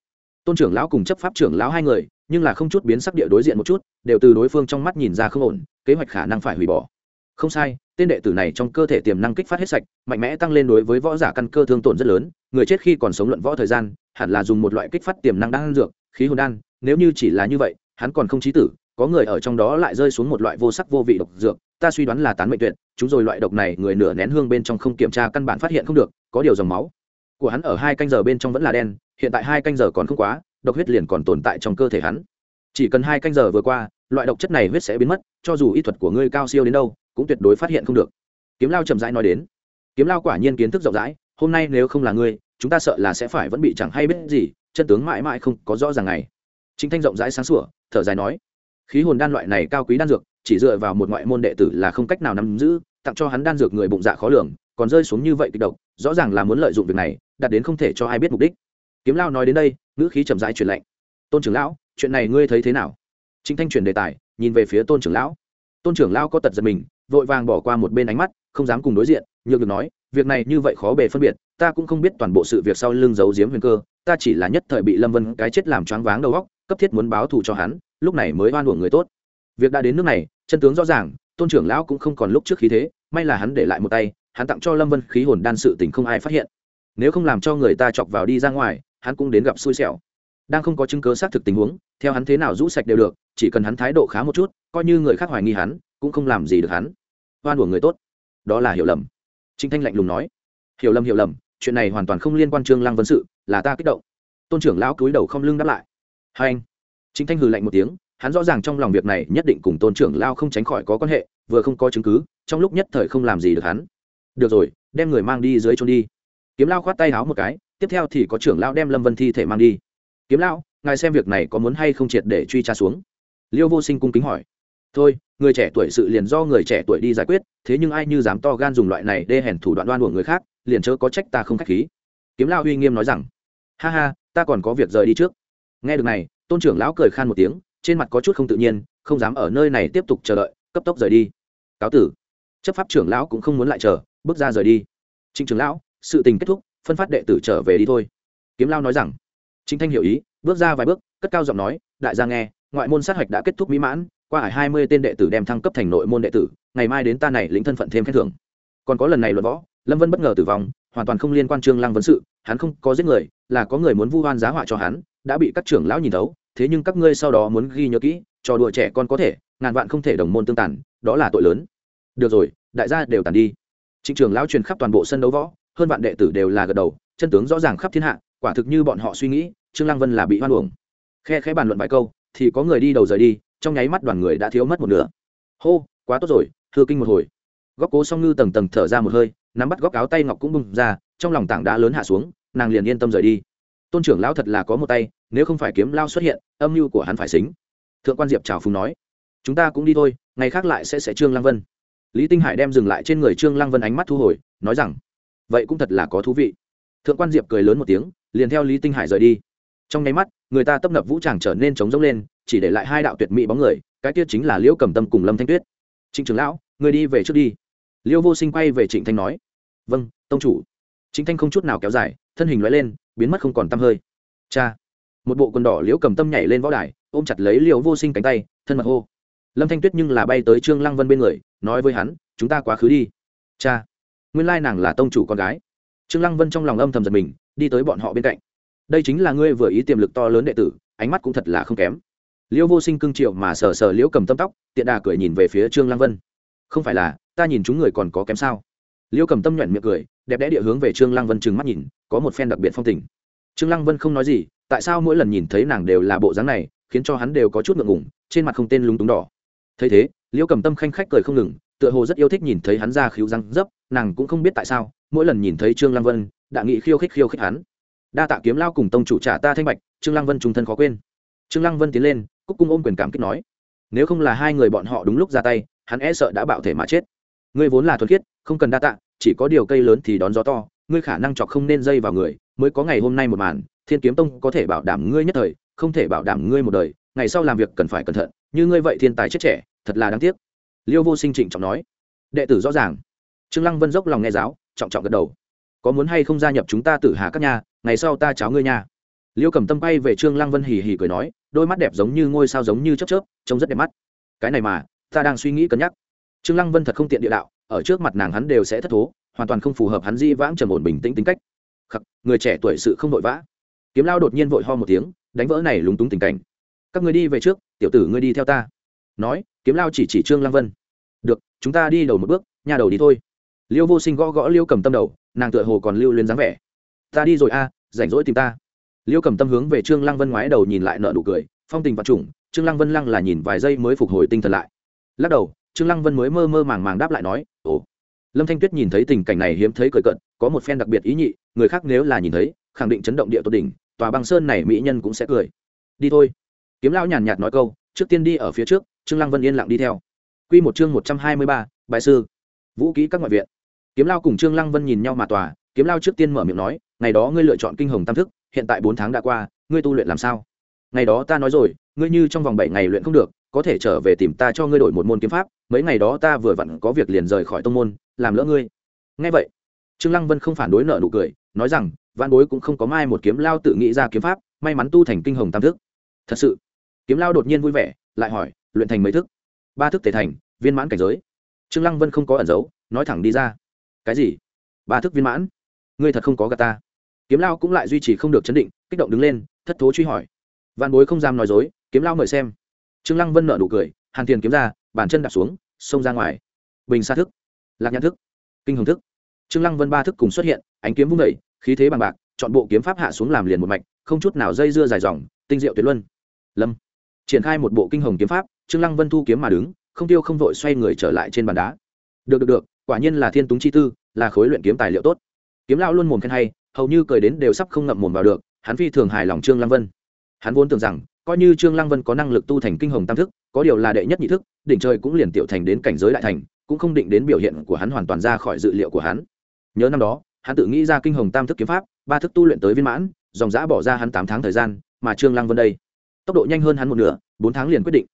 Tôn trưởng lão cùng chấp pháp trưởng lão hai người, nhưng là không chút biến sắc địa đối diện một chút, đều từ đối phương trong mắt nhìn ra không ổn, kế hoạch khả năng phải hủy bỏ. Không sai, tên đệ tử này trong cơ thể tiềm năng kích phát hết sạch, mạnh mẽ tăng lên đối với võ giả căn cơ thương tổn rất lớn, người chết khi còn sống luận võ thời gian, hẳn là dùng một loại kích phát tiềm năng đan dược, khí hồn đan, nếu như chỉ là như vậy, hắn còn không trí tử, có người ở trong đó lại rơi xuống một loại vô sắc vô vị độc dược ta suy đoán là tán mệnh tuyệt, chúng rồi loại độc này người nửa nén hương bên trong không kiểm tra căn bản phát hiện không được, có điều dòng máu của hắn ở hai canh giờ bên trong vẫn là đen, hiện tại hai canh giờ còn không quá, độc huyết liền còn tồn tại trong cơ thể hắn. Chỉ cần hai canh giờ vừa qua, loại độc chất này huyết sẽ biến mất, cho dù y thuật của ngươi cao siêu đến đâu, cũng tuyệt đối phát hiện không được. Kiếm lao chậm rãi nói đến. Kiếm lao quả nhiên kiến thức rộng rãi, hôm nay nếu không là ngươi, chúng ta sợ là sẽ phải vẫn bị chẳng hay biết gì, chân tướng mãi mãi không có rõ ràng này chính thanh rộng rãi sáng sủa, thở dài nói khí hồn đan loại này cao quý đan dược, chỉ dựa vào một ngoại môn đệ tử là không cách nào nắm giữ, tặng cho hắn đan dược người bụng dạ khó lường, còn rơi xuống như vậy kịch độc, rõ ràng là muốn lợi dụng việc này, đạt đến không thể cho ai biết mục đích. Kiếm lao nói đến đây, ngữ khí chậm rãi truyền lệnh. Tôn trưởng lão, chuyện này ngươi thấy thế nào? Chính thanh chuyển đề tài, nhìn về phía tôn trưởng lão. Tôn trưởng lão có tật giật mình, vội vàng bỏ qua một bên ánh mắt, không dám cùng đối diện, nhược được nói, việc này như vậy khó bề phân biệt, ta cũng không biết toàn bộ sự việc sau lưng giấu giếm huyền cơ, ta chỉ là nhất thời bị lâm vân cái chết làm choáng váng đầu góc cấp thiết muốn báo thù cho hắn, lúc này mới oan uổng người tốt. Việc đã đến nước này, chân tướng rõ ràng, tôn trưởng lão cũng không còn lúc trước khí thế, may là hắn để lại một tay, hắn tặng cho lâm vân khí hồn đan sự tình không ai phát hiện. Nếu không làm cho người ta chọc vào đi ra ngoài, hắn cũng đến gặp xui xẻo. Đang không có chứng cớ xác thực tình huống, theo hắn thế nào rũ sạch đều được, chỉ cần hắn thái độ khá một chút, coi như người khác hoài nghi hắn, cũng không làm gì được hắn. Oan uổng người tốt. Đó là hiểu lầm. Trinh thanh lạnh lùng nói. Hiểu lầm hiểu lầm, chuyện này hoàn toàn không liên quan trương lăng vân sự, là ta kích động. Tôn trưởng lão cúi đầu không lưng đáp lại hai anh. Thanh hừ lạnh một tiếng, hắn rõ ràng trong lòng việc này nhất định cùng tôn trưởng lao không tránh khỏi có quan hệ, vừa không có chứng cứ, trong lúc nhất thời không làm gì được hắn. Được rồi, đem người mang đi dưới trốn đi. Kiếm lao khoát tay háo một cái, tiếp theo thì có trưởng lao đem lâm vân thi thể mang đi. Kiếm lao, ngài xem việc này có muốn hay không triệt để truy tra xuống? Liêu vô sinh cung kính hỏi. Thôi, người trẻ tuổi sự liền do người trẻ tuổi đi giải quyết, thế nhưng ai như dám to gan dùng loại này đê hèn thủ đoạn đoan của người khác, liền chớ có trách ta không k h á c h khí. Kiếm lao uy nghiêm nói rằng, ha ha, ta còn có việc rời đi trước nghe được này, tôn trưởng lão cười khan một tiếng, trên mặt có chút không tự nhiên, không dám ở nơi này tiếp tục chờ đợi, cấp tốc rời đi. Cáo tử. Chấp pháp trưởng lão cũng không muốn lại chờ, bước ra rời đi. Trịnh trưởng lão, sự tình kết thúc, phân phát đệ tử trở về đi thôi. Kiếm lao nói rằng. Chính thanh hiểu ý, bước ra vài bước, cất cao giọng nói, đại gia nghe, ngoại môn sát hạch đã kết thúc mỹ mãn, qua hải hai mươi tên đệ tử đem thăng cấp thành nội môn đệ tử, ngày mai đến ta này lĩnh thân phận thêm khen thưởng. Còn có lần này luận võ, lâm vân bất ngờ tử vong, hoàn toàn không liên quan trương lăng vấn sự, hắn không có giết người, là có người muốn vu oan giá họa cho hắn đã bị các trưởng lão nhìn thấu, thế nhưng các ngươi sau đó muốn ghi nhớ kỹ, trò đùa trẻ con có thể, ngàn vạn không thể đồng môn tương tàn, đó là tội lớn. Được rồi, đại gia đều tàn đi. Trịnh trường lão truyền khắp toàn bộ sân đấu võ, hơn vạn đệ tử đều là gật đầu, chân tướng rõ ràng khắp thiên hạ, quả thực như bọn họ suy nghĩ, trương lăng vân là bị hoan uổng. Khe khẽ bàn luận vài câu, thì có người đi đầu rời đi, trong nháy mắt đoàn người đã thiếu mất một nửa. Hô, quá tốt rồi, thưa kinh một hồi. Góc cố song ngư tầng tầng thở ra một hơi, nắm bắt góc áo tay ngọc cũng bung ra, trong lòng tảng đá lớn hạ xuống, nàng liền yên tâm rời đi tôn trưởng lão thật là có một tay, nếu không phải kiếm lao xuất hiện, âm mưu của hắn phải xính. Thượng quan diệp trào phùng nói, chúng ta cũng đi thôi, ngày khác lại sẽ sẽ trương lăng vân. Lý tinh hải đem dừng lại trên người trương lăng vân ánh mắt thu hồi, nói rằng, vậy cũng thật là có thú vị. Thượng quan diệp cười lớn một tiếng, liền theo lý tinh hải rời đi. Trong nháy mắt, người ta tấp nập vũ tràng trở nên trống rỗng lên, chỉ để lại hai đạo tuyệt mỹ bóng người, cái tiết chính là liễu cầm tâm cùng lâm thanh tuyết. Trịnh trưởng lão, người đi về trước đi. Liễu vô sinh quay về trịnh thanh nói vâng tông chủ. Trịnh thanh không chút nào kéo dài, thân hình loại lên biến mất không còn tăm hơi. Cha. Một bộ quần đỏ liễu cầm tâm nhảy lên võ đài, ôm chặt lấy liễu vô sinh cánh tay, thân mật hô. Lâm thanh tuyết nhưng là bay tới trương lăng vân bên người, nói với hắn, chúng ta quá khứ đi. Cha. Nguyên lai nàng là tông chủ con gái. Trương lăng vân trong lòng âm thầm giật mình, đi tới bọn họ bên cạnh. Đây chính là ngươi vừa ý tiềm lực to lớn đệ tử, ánh mắt cũng thật là không kém. Liễu vô sinh cưng triệu mà sờ sờ liễu cầm tâm tóc, tiện đà cười nhìn về phía trương lăng vân. Không phải là, ta nhìn chúng người còn có kém sao? Liễu cầm tâm nhuận miệng cười đẹp đẽ địa hướng về trương lăng vân trừng mắt nhìn, có một phen đặc biệt phong tình. Trương lăng vân không nói gì, tại sao mỗi lần nhìn thấy nàng đều là bộ dáng này, khiến cho hắn đều có chút ngượng ngùng, trên mặt không tên lúng túng đỏ. Thấy thế, liễu cầm tâm khanh khách cười không ngừng, tựa hồ rất yêu thích nhìn thấy hắn ra khiếu răng dấp, nàng cũng không biết tại sao, mỗi lần nhìn thấy trương lăng vân, đã nghị khiêu khích khiêu khích hắn. Đa tạ kiếm lao cùng tông chủ trả ta thanh bạch, trương lăng vân trung thân khó quên. Trương lăng vân tiến lên, cúc cung ôm quyền cảm kích nói, nếu không là hai người bọn họ đúng lúc ra tay, hắn e sợ đã bạo thể mà chết. Ngươi vốn là thuần khiết, không cần đa tạ chỉ có điều cây lớn thì đón gió to, ngươi khả năng chọc không nên dây vào người, mới có ngày hôm nay một màn, thiên kiếm tông có thể bảo đảm ngươi nhất thời, không thể bảo đảm ngươi một đời, ngày sau làm việc cần phải cẩn thận, như ngươi vậy thiên tài chết trẻ, thật là đáng tiếc. Liêu vô sinh trịnh trọng nói. Đệ tử rõ ràng. Trương lăng vân dốc lòng nghe giáo, trọng trọng gật đầu. Có muốn hay không gia nhập chúng ta tử hà các nhà ngày sau ta cháo ngươi nha. Liêu cầm tâm bay về trương lăng vân hì hì cười nói, đôi mắt đẹp giống như ngôi sao giống như chớp chớp, trông rất đẹp mắt. Cái này mà, ta đang suy nghĩ cân nhắc. Trương lăng vân thật không tiện địa đạo ở trước mặt nàng hắn đều sẽ thất thố hoàn toàn không phù hợp hắn di vãng trầm ổn bình tĩnh tính cách. Khắc, người trẻ tuổi sự không vội vã. Kiếm lao đột nhiên vội ho một tiếng đánh vỡ này lúng túng tình cảnh. Các người đi về trước tiểu tử ngươi đi theo ta. Nói kiếm lao chỉ chỉ trương lăng vân. Được chúng ta đi đầu một bước nhà đầu đi thôi. Liêu vô sinh gõ gõ liêu cầm tâm đầu nàng tựa hồ còn lưu lên dáng vẻ. Ta đi rồi a rảnh rỗi tìm ta. Liêu cầm tâm hướng về trương lăng vân ngoái đầu nhìn lại nợ nụ cười phong tình vật trùng, trương lăng vân lăng là nhìn vài giây mới phục hồi tinh thần lại. Lắc đầu trương lăng vân mới mơ mơ màng màng đáp lại nói ồ. Lâm thanh tuyết nhìn thấy tình cảnh này hiếm thấy cười cận có một phen đặc biệt ý nhị người khác nếu là nhìn thấy khẳng định chấn động địa tốt đỉnh tòa băng sơn này mỹ nhân cũng sẽ cười. Đi thôi. Kiếm lão nhàn nhạt nói câu trước tiên đi ở phía trước trương lăng vân yên lặng đi theo. Quy một chương một trăm hai mươi ba, bài sư. Vũ kỹ các ngoại viện. Kiếm lao cùng trương lăng vân nhìn nhau mà tòa kiếm lao trước tiên mở miệng nói ngày đó ngươi lựa chọn kinh hồng tam thức hiện tại bốn tháng đã qua ngươi tu luyện làm sao? Ngày đó ta nói rồi ngươi như trong vòng bảy ngày luyện không được có thể trở về tìm ta cho ngươi đổi một môn kiếm pháp, mấy ngày đó ta vừa vặn có việc liền rời khỏi tông môn, làm lỡ ngươi. Ngay vậy, trương lăng vân không phản đối nợ nụ cười, nói rằng văn bối cũng không có mai một kiếm lao tự nghĩ ra kiếm pháp, may mắn tu thành kinh hồng tam thức. Thật sự? Kiếm lao đột nhiên vui vẻ, lại hỏi, luyện thành mấy thức? Ba thức thể thành, viên mãn cảnh giới. Trương lăng vân không có ẩn giấu, nói thẳng đi ra. Cái gì? Ba thức viên mãn? Ngươi thật không có gà ta. Kiếm lao cũng lại duy trì không được chấn định, kích động đứng lên, thất thố truy hỏi. Văn bối không dám nói dối, kiếm lao mời xem trương lăng vân nợ nụ cười, hàn tiền kiếm ra, bàn chân đạp xuống, xông ra ngoài. Bình xa thức, lạc nhãn thức, kinh hồng thức. Trương lăng vân ba thức cùng xuất hiện, ánh kiếm vung vẩy khí thế bằng bạc, chọn bộ kiếm pháp hạ xuống làm liền một mạch, không chút nào dây dưa dài dòng, tinh diệu tuyệt luân. Lâm. Triển khai một bộ kinh hồng kiếm pháp, trương lăng vân thu kiếm mà đứng, không tiêu không vội xoay người trở lại trên bàn đá. Được được được, quả nhiên là thiên túng chi tư, là khối luyện kiếm tài liệu tốt. Kiếm lão luôn mồm khen hay, hầu như cười đến đều sắp không ngậm mồm vào được, hắn phi thường hài lòng trương lăng vân. Hắn vốn tưởng rằng coi như trương lăng vân có năng lực tu thành kinh hồng tam thức, có điều là đệ nhất nhị thức, đỉnh trời cũng liền tiểu thành đến cảnh giới đại thành, cũng không định đến biểu hiện của hắn hoàn toàn ra khỏi dự liệu của hắn. Nhớ năm đó, hắn tự nghĩ ra kinh hồng tam thức kiếm pháp, ba thức tu luyện tới viên mãn, dòng giã bỏ ra hắn tám tháng thời gian, mà trương lăng vân đây, tốc độ nhanh hơn hắn một nửa, bốn tháng liền quyết định.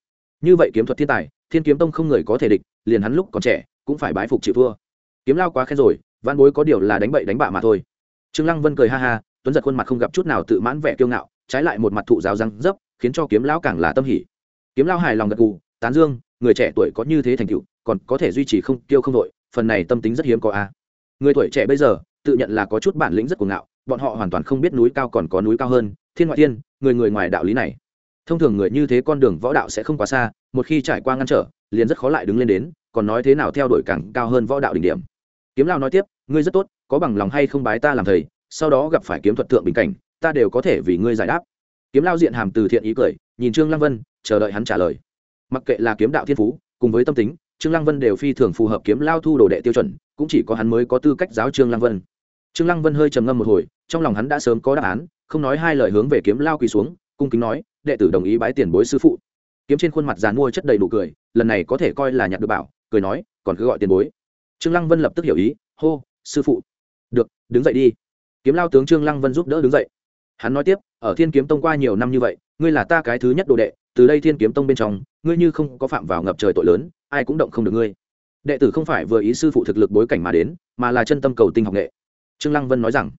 Như vậy kiếm thuật thiên tài, thiên kiếm tông không người có thể địch, liền hắn lúc còn trẻ, cũng phải bái phục chịu thua. Kiếm lao quá khen rồi văn bối có điều là đánh bậy đánh bạ mà thôi. Trương lăng vân cười ha ha, tuấn giật khuôn mặt không gặp chút nào tự mãn vẻ kiêu ngạo, trái lại một mặt thụ giáo răng dấp khiến cho kiếm lão càng là tâm hỉ. Kiếm lão hài lòng gật gù, tán dương, người trẻ tuổi có như thế thành tựu, còn có thể duy trì không, tiêu không đội, phần này tâm tính rất hiếm có a. Người tuổi trẻ bây giờ, tự nhận là có chút bản lĩnh rất cuồng ngạo, bọn họ hoàn toàn không biết núi cao còn có núi cao hơn, thiên ngoại thiên, người người ngoài đạo lý này. Thông thường người như thế con đường võ đạo sẽ không quá xa, một khi trải qua ngăn trở, liền rất khó lại đứng lên đến, còn nói thế nào theo đuổi càng cao hơn võ đạo đỉnh điểm. Kiếm lao nói tiếp, ngươi rất tốt, có bằng lòng hay không bái ta làm thầy, sau đó gặp phải kiếm thuật thượng bình cảnh, ta đều có thể vì ngươi giải đáp kiếm lao diện hàm từ thiện ý cười, nhìn trương lăng vân, chờ đợi hắn trả lời. Mặc kệ là kiếm đạo thiên phú, cùng với tâm tính, trương lăng vân đều phi thường phù hợp kiếm lao thu đồ đệ tiêu chuẩn, cũng chỉ có hắn mới có tư cách giáo trương lăng vân. Trương lăng vân hơi trầm ngâm một hồi, trong lòng hắn đã sớm có đáp án, không nói hai lời hướng về kiếm lao quỳ xuống, cung kính nói, đệ tử đồng ý bái tiền bối sư phụ. Kiếm trên khuôn mặt dàn mua chất đầy đủ cười, lần này có thể coi là nhặt được bảo, cười nói, còn cứ gọi tiền bối. Trương lăng vân lập tức hiểu ý, hô, sư phụ. Được, đứng dậy đi. Kiếm lao tướng trương lăng vân giúp đỡ đứng dậy hắn nói tiếp, ở thiên kiếm tông qua nhiều năm như vậy, ngươi là ta cái thứ nhất đồ đệ, từ đây thiên kiếm tông bên trong, ngươi như không có phạm vào ngập trời tội lớn, ai cũng động không được ngươi. Đệ tử không phải vừa ý sư phụ thực lực bối cảnh mà đến, mà là chân tâm cầu tinh học nghệ. Trương lăng vân nói rằng,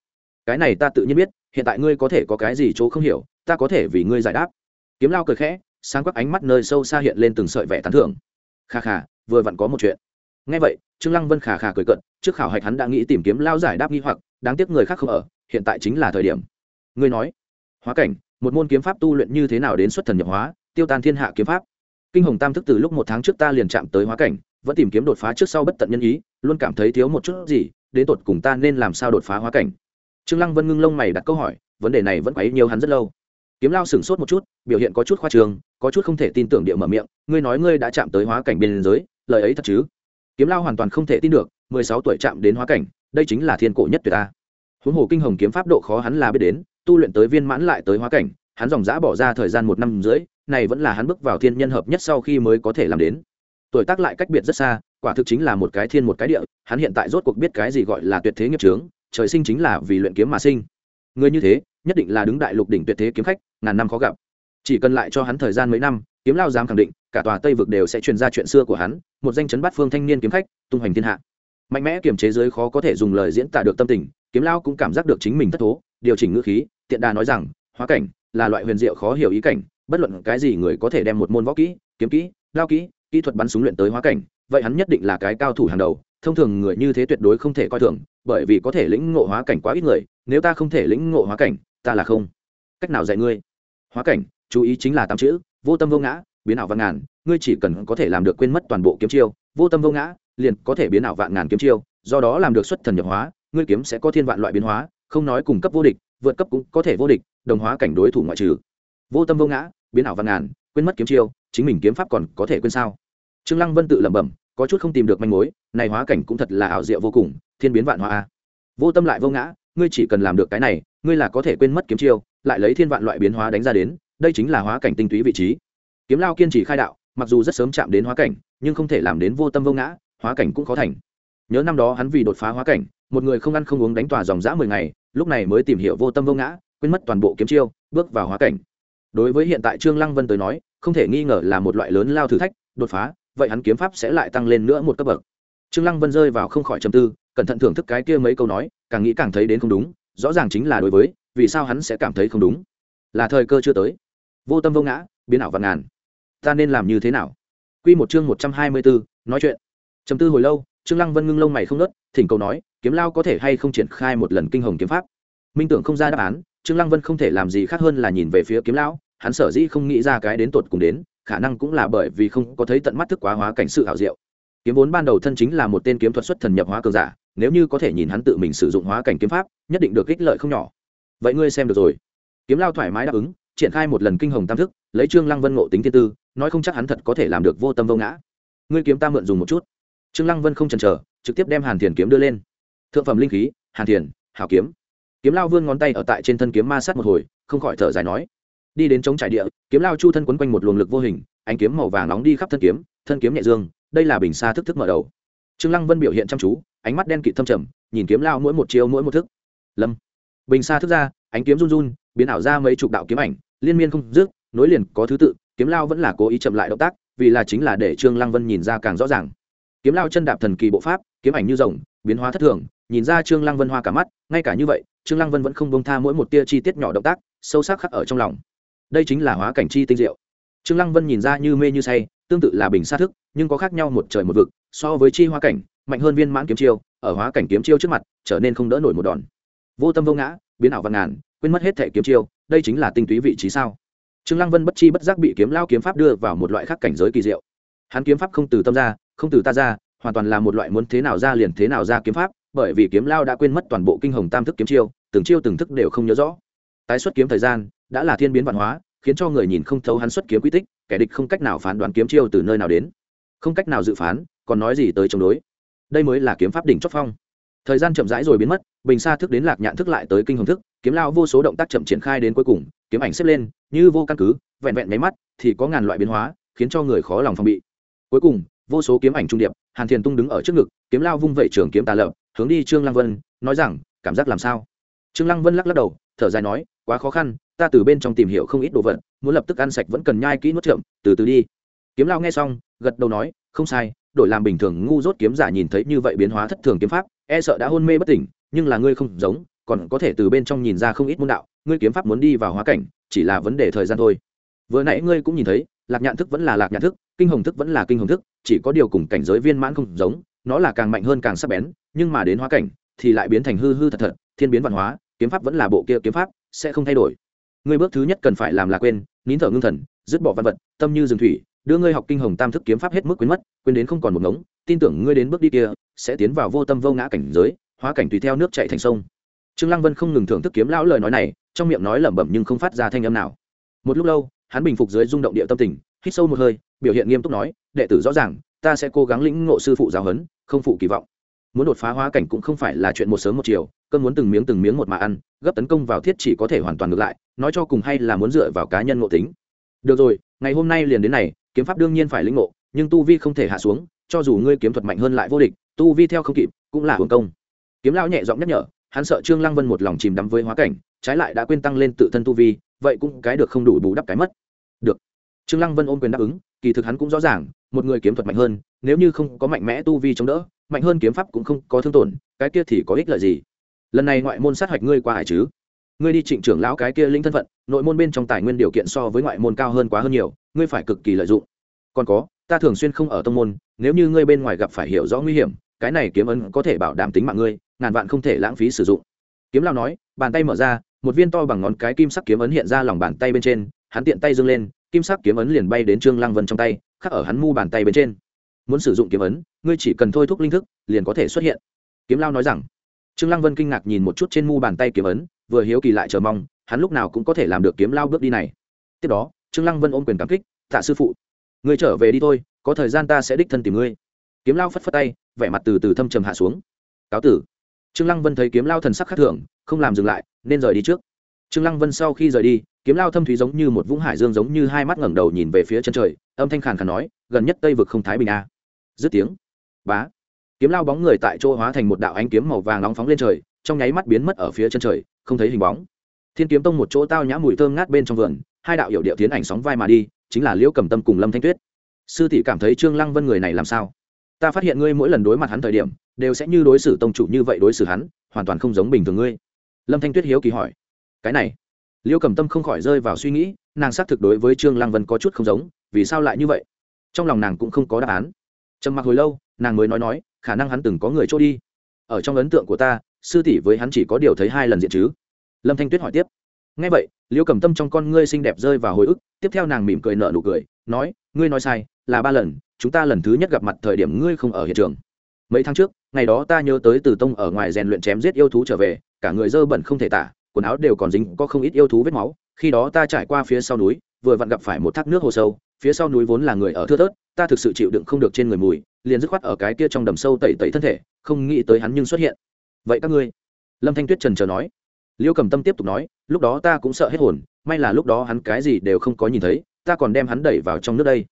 cái này ta tự nhiên biết, hiện tại ngươi có thể có cái gì chỗ không hiểu, ta có thể vì ngươi giải đáp. Kiếm lao cười khẽ, sáng quắc ánh mắt nơi sâu xa hiện lên từng sợi vẻ tán thưởng. Kha kha, vừa vặn có một chuyện. Nghe vậy, trương lăng vân khà khà cười cận trước khảo hạch hắn đã nghĩ tìm kiếm lao giải đáp nghi hoặc, đáng tiếc người khác không ở, hiện tại chính là thời điểm ngươi nói. Hóa cảnh, một môn kiếm pháp tu luyện như thế nào đến xuất thần nhập hóa, tiêu tan thiên hạ kiếm pháp? Kinh hồng tam thức từ lúc một tháng trước ta liền chạm tới hóa cảnh, vẫn tìm kiếm đột phá trước sau bất tận nhân ý, luôn cảm thấy thiếu một chút gì, đến tột cùng ta nên làm sao đột phá hóa cảnh? Trương lăng vân ngưng lông mày đặt câu hỏi, vấn đề này vẫn quấy nhiều hắn rất lâu. Kiếm lao sửng sốt một chút, biểu hiện có chút khoa trường có chút không thể tin tưởng địa mở miệng, ngươi nói ngươi đã chạm tới hóa cảnh biên giới lời ấy thật chứ? Kiếm lao hoàn toàn không thể tin được, mười sáu tuổi chạm đến hóa cảnh, đây chính là thiên cổ nhất tuyệt ta. Huống hồ kinh hồng kiếm pháp độ khó hắn là biết đến tu luyện tới viên mãn lại tới hóa cảnh, hắn dòng dã bỏ ra thời gian một năm rưỡi, này vẫn là hắn bước vào thiên nhân hợp nhất sau khi mới có thể làm đến. Tuổi tác lại cách biệt rất xa, quả thực chính là một cái thiên một cái địa, hắn hiện tại rốt cuộc biết cái gì gọi là tuyệt thế nghiệp trướng trời sinh chính là vì luyện kiếm mà sinh. Người như thế, nhất định là đứng đại lục đỉnh tuyệt thế kiếm khách, ngàn năm khó gặp. Chỉ cần lại cho hắn thời gian mấy năm, kiếm lao dám khẳng định, cả tòa tây vực đều sẽ truyền ra chuyện xưa của hắn, một danh chấn bát phương thanh niên kiếm khách, tung hoành thiên hạ. Mạnh mẽ kiềm chế giới khó có thể dùng lời diễn tả được tâm tình, kiếm lao cũng cảm giác được chính mình thất thố, điều chỉnh ngữ khí tiện đà nói rằng, hóa cảnh là loại huyền diệu khó hiểu ý cảnh, bất luận cái gì người có thể đem một môn võ kỹ, kiếm kỹ lao kỹ kỹ thuật bắn súng luyện tới hóa cảnh, vậy hắn nhất định là cái cao thủ hàng đầu. Thông thường người như thế tuyệt đối không thể coi thường, bởi vì có thể lĩnh ngộ hóa cảnh quá ít người, nếu ta không thể lĩnh ngộ hóa cảnh, ta là không. Cách nào dạy ngươi? Hóa cảnh, chú ý chính là tám chữ, vô tâm vô ngã, biến ảo vạn ngàn, ngươi chỉ cần có thể làm được quên mất toàn bộ kiếm chiêu, vô tâm vô ngã, liền có thể biến ảo vạn ngàn kiếm chiêu, do đó làm được xuất thần nhập hóa, ngươi kiếm sẽ có thiên vạn loại biến hóa, không nói cùng cấp vô địch vượt cấp cũng có thể vô địch, đồng hóa cảnh đối thủ ngoại trừ. Vô tâm vô ngã, biến ảo vạn ngàn, quên mất kiếm chiêu, chính mình kiếm pháp còn có thể quên sao? Trương lăng vân tự lẩm bẩm, có chút không tìm được manh mối, này hóa cảnh cũng thật là ảo diệu vô cùng, thiên biến vạn hóa vô tâm lại vô ngã, ngươi chỉ cần làm được cái này, ngươi là có thể quên mất kiếm chiêu, lại lấy thiên vạn loại biến hóa đánh ra đến, đây chính là hóa cảnh tinh túy vị trí. Kiếm lao kiên trì khai đạo, mặc dù rất sớm chạm đến hóa cảnh, nhưng không thể làm đến vô tâm vô ngã, hóa cảnh cũng khó thành. Nhớ năm đó hắn vì đột phá hóa cảnh một người không ăn không uống đánh tòa dòng dã mười ngày, lúc này mới tìm hiểu vô tâm vô ngã, quên mất toàn bộ kiếm chiêu, bước vào hóa cảnh. Đối với hiện tại trương lăng vân tới nói, không thể nghi ngờ là một loại lớn lao thử thách, đột phá, vậy hắn kiếm pháp sẽ lại tăng lên nữa một cấp bậc. Trương lăng vân rơi vào không khỏi trầm tư, cẩn thận thưởng thức cái kia mấy câu nói, càng nghĩ càng thấy đến không đúng, rõ ràng chính là đối với, vì sao hắn sẽ cảm thấy không đúng. Là thời cơ chưa tới. Vô tâm vô ngã, biến ảo vạn ngàn. Ta nên làm như thế nào? Quy một chương một trăm hai mươi bốn, nói chuyện. Trầm tư hồi lâu, trương lăng vân ngưng lông mày không nớt thỉnh cầu nói kiếm lao có thể hay không triển khai một lần kinh hồng kiếm pháp? Minh tưởng không ra đáp án, trương lăng vân không thể làm gì khác hơn là nhìn về phía kiếm lão, hắn sở dĩ không nghĩ ra cái đến tột cùng đến, khả năng cũng là bởi vì không có thấy tận mắt thức quá hóa cảnh sự hảo diệu. Kiếm vốn ban đầu thân chính là một tên kiếm thuật xuất thần nhập hóa cường giả, nếu như có thể nhìn hắn tự mình sử dụng hóa cảnh kiếm pháp, nhất định được ích lợi không nhỏ. Vậy ngươi xem được rồi. Kiếm lao thoải mái đáp ứng, triển khai một lần kinh hồng tam thức, lấy trương lăng vân ngộ tính thiên tư, nói không chắc hắn thật có thể làm được vô tâm vô ngã. Ngươi kiếm ta mượn dùng một chút. Trương lăng vân không chần chờ, trực tiếp đem hàn thiền kiếm đưa lên thượng phẩm linh khí, hàn thiền hào kiếm. Kiếm lao vươn ngón tay ở tại trên thân kiếm ma sát một hồi, không khỏi thở dài nói. Đi đến chống trải địa, kiếm lao chu thân quấn quanh một luồng lực vô hình, ánh kiếm màu vàng nóng đi khắp thân kiếm thân kiếm nhẹ dương, đây là bình xa thức thức mở đầu. Trương lăng vân biểu hiện chăm chú, ánh mắt đen kịt thâm trầm, nhìn kiếm lao mỗi một chiêu mỗi một thức. Lâm. Bình xa thức ra, ánh kiếm run run, biến ảo ra mấy chục đạo kiếm ảnh, liên miên không dứt, nối liền có thứ tự, kiếm lao vẫn là cố ý chậm lại động tác, vì là chính là để trương lăng vân nhìn ra càng rõ ràng. Kiếm lao chân đạp thần kỳ bộ pháp, kiếm ảnh như rồng, biến hóa thất thường nhìn ra trương lăng vân hoa cả mắt, ngay cả như vậy, trương lăng vân vẫn không bông tha mỗi một tia chi tiết nhỏ động tác, sâu sắc khắc ở trong lòng. Đây chính là hóa cảnh chi tinh diệu. Trương lăng vân nhìn ra như mê như say, tương tự là bình sát thức, nhưng có khác nhau một trời một vực, so với chi hóa cảnh, mạnh hơn viên mãn kiếm chiêu, ở hóa cảnh kiếm chiêu trước mặt, trở nên không đỡ nổi một đòn. Vô tâm vô ngã, biến ảo văn ngàn, quên mất hết thể kiếm chiêu, đây chính là tinh túy vị trí sao? Trương lăng vân bất chi bất giác bị kiếm lao kiếm pháp đưa vào một loại khác cảnh giới kỳ diệu. Hắn kiếm pháp không từ tâm ra, không từ ta ra, hoàn toàn là một loại muốn thế nào ra liền thế nào ra kiếm pháp bởi vì kiếm lao đã quên mất toàn bộ kinh hồng tam thức kiếm chiêu, từng chiêu từng thức đều không nhớ rõ. Tái xuất kiếm thời gian đã là thiên biến văn hóa, khiến cho người nhìn không thấu hắn xuất kiếm quy tích, kẻ địch không cách nào phán đoán kiếm chiêu từ nơi nào đến. Không cách nào dự phán, còn nói gì tới chống đối. Đây mới là kiếm pháp đỉnh chót phong. Thời gian chậm rãi rồi biến mất, bình xa thức đến lạc nhạn thức lại tới kinh hồng thức, kiếm lao vô số động tác chậm triển khai đến cuối cùng, kiếm ảnh xếp lên, như vô căn cứ, vẹn vẹn máy mắt thì có ngàn loại biến hóa, khiến cho người khó lòng phòng bị. Cuối cùng, vô số kiếm ảnh trung điệp, hàn thiền tung đứng ở trước ngực, kiếm lao vung vẩy trường kiếm tà lợp hướng đi trương lăng vân, nói rằng, cảm giác làm sao? Trương lăng vân lắc lắc đầu, thở dài nói, quá khó khăn, ta từ bên trong tìm hiểu không ít đồ vật, muốn lập tức ăn sạch vẫn cần nhai kỹ nuốt trượm từ từ đi. Kiếm lao nghe xong, gật đầu nói, không sai, đổi làm bình thường ngu dốt kiếm giả nhìn thấy như vậy biến hóa thất thường kiếm pháp e sợ đã hôn mê bất tỉnh, nhưng là ngươi không giống, còn có thể từ bên trong nhìn ra không ít môn đạo, ngươi kiếm pháp muốn đi vào hóa cảnh, chỉ là vấn đề thời gian thôi. Vừa nãy ngươi cũng nhìn thấy, lạc nhạn thức vẫn là lạc nhạn thức, kinh hồng thức vẫn là kinh hồng thức, chỉ có điều cùng cảnh giới viên mãn không giống, nó là càng mạnh hơn càng sắc bén nhưng mà đến hóa cảnh thì lại biến thành hư hư thật thật, thiên biến văn hóa, kiếm pháp vẫn là bộ kia kiếm pháp, sẽ không thay đổi. Ngươi bước thứ nhất cần phải làm là quên, nín thở ngưng thần, dứt bỏ văn vật, tâm như rừng thủy, đưa ngươi học kinh hồng tam thức kiếm pháp hết mức quên mất, quên đến không còn một ngống, tin tưởng ngươi đến bước đi kia, sẽ tiến vào vô tâm vô ngã cảnh giới, hóa cảnh tùy theo nước chạy thành sông. Trương lăng vân không ngừng thưởng thức kiếm lão lời nói này, trong miệng nói lẩm bẩm nhưng không phát ra thanh âm nào. Một lúc lâu, hắn bình phục dưới rung động địa tâm tình, hít sâu một hơi, biểu hiện nghiêm túc nói, đệ tử rõ ràng, ta sẽ cố gắng lĩnh ngộ sư phụ giáo huấn, không phụ kỳ vọng muốn đột phá hóa cảnh cũng không phải là chuyện một sớm một chiều, cơn muốn từng miếng từng miếng một mà ăn, gấp tấn công vào thiết chỉ có thể hoàn toàn ngược lại, nói cho cùng hay là muốn dựa vào cá nhân ngộ tính. Được rồi, ngày hôm nay liền đến này, kiếm pháp đương nhiên phải lĩnh ngộ, nhưng tu vi không thể hạ xuống, cho dù ngươi kiếm thuật mạnh hơn lại vô địch, tu vi theo không kịp, cũng là hưởng công. Kiếm lão nhẹ giọng nhắc nhở, hắn sợ trương lăng vân một lòng chìm đắm với hóa cảnh, trái lại đã quên tăng lên tự thân tu vi, vậy cũng cái được không đủ bù đắp cái mất. Được. Trương lăng vân ôm quyền đáp ứng, kỳ thực hắn cũng rõ ràng, một người kiếm thuật mạnh hơn, nếu như không có mạnh mẽ tu vi chống đỡ mạnh hơn kiếm pháp cũng không có thương tổn, cái kia thì có ích lợi gì? Lần này ngoại môn sát hạch ngươi qua hải chứ? Ngươi đi trịnh trưởng lão cái kia linh thân phận, nội môn bên trong tài nguyên điều kiện so với ngoại môn cao hơn quá hơn nhiều, ngươi phải cực kỳ lợi dụng. Còn có, ta thường xuyên không ở tông môn, nếu như ngươi bên ngoài gặp phải hiểu rõ nguy hiểm, cái này kiếm ấn có thể bảo đảm tính mạng ngươi, ngàn vạn không thể lãng phí sử dụng. Kiếm lao nói, bàn tay mở ra, một viên to bằng ngón cái kim sắc kiếm ấn hiện ra lòng bàn tay bên trên, hắn tiện tay dâng lên, kim sắc kiếm ấn liền bay đến trương lăng vân trong tay, khắc ở hắn mu bàn tay bên trên muốn sử dụng kiếm ấn, ngươi chỉ cần thôi thúc linh thức, liền có thể xuất hiện. Kiếm lao nói rằng. Trương lăng vân kinh ngạc nhìn một chút trên mu bàn tay kiếm ấn, vừa hiếu kỳ lại chờ mong, hắn lúc nào cũng có thể làm được kiếm lao bước đi này. Tiếp đó, trương lăng vân ôm quyền cảm kích, tạ sư phụ, ngươi trở về đi thôi, có thời gian ta sẽ đích thân tìm ngươi. Kiếm lao phất phất tay, vẻ mặt từ từ thâm trầm hạ xuống. Cáo tử. Trương lăng vân thấy kiếm lao thần sắc khác thường, không làm dừng lại, nên rời đi trước. Trương lăng vân sau khi rời đi, kiếm lao thâm thúy giống như một vũng hải dương giống như hai mắt ngẩng đầu nhìn về phía chân trời, âm thanh khàn khàn nói, gần nhất tây vực không thái bình a dứt tiếng. Bá. Kiếm lao bóng người tại chỗ hóa thành một đạo ánh kiếm màu vàng nóng phóng lên trời, trong nháy mắt biến mất ở phía chân trời, không thấy hình bóng. Thiên kiếm tông một chỗ tao nhã mùi thơm ngát bên trong vườn, hai đạo hiệu điệu tiến ảnh sóng vai mà đi, chính là liễu cầm tâm cùng lâm thanh tuyết. Sư tỷ cảm thấy trương lăng vân người này làm sao? Ta phát hiện ngươi mỗi lần đối mặt hắn thời điểm, đều sẽ như đối xử tông chủ như vậy đối xử hắn, hoàn toàn không giống bình thường ngươi. Lâm thanh tuyết hiếu kỳ hỏi. Cái này. Liễu cầm tâm không khỏi rơi vào suy nghĩ, nàng xác thực đối với trương lăng vân có chút không giống, vì sao lại như vậy? Trong lòng nàng cũng không có đáp án trầm mặc hồi lâu, nàng mới nói nói, khả năng hắn từng có người trôi đi. Ở trong ấn tượng của ta, sư tỷ với hắn chỉ có điều thấy hai lần diện chứ. Lâm thanh tuyết hỏi tiếp. Ngay vậy, Liễu cầm tâm trong con ngươi xinh đẹp rơi vào hồi ức, tiếp theo nàng mỉm cười nở nụ cười, nói, ngươi nói sai, là ba lần, chúng ta lần thứ nhất gặp mặt thời điểm ngươi không ở hiện trường. Mấy tháng trước, ngày đó ta nhớ tới từ tông ở ngoài rèn luyện chém giết yêu thú trở về, cả người dơ bẩn không thể tả, quần áo đều còn dính có không ít yêu thú vết máu, khi đó ta trải qua phía sau núi, vừa vặn gặp phải một thác nước hồ sâu phía sau núi vốn là người ở thưa thớt, ta thực sự chịu đựng không được trên người mùi, liền dứt khoát ở cái kia trong đầm sâu tẩy tẩy thân thể, không nghĩ tới hắn nhưng xuất hiện. Vậy các ngươi? Lâm thanh tuyết trần chờ nói. Liêu cầm tâm tiếp tục nói, lúc đó ta cũng sợ hết hồn, may là lúc đó hắn cái gì đều không có nhìn thấy, ta còn đem hắn đẩy vào trong nước đây.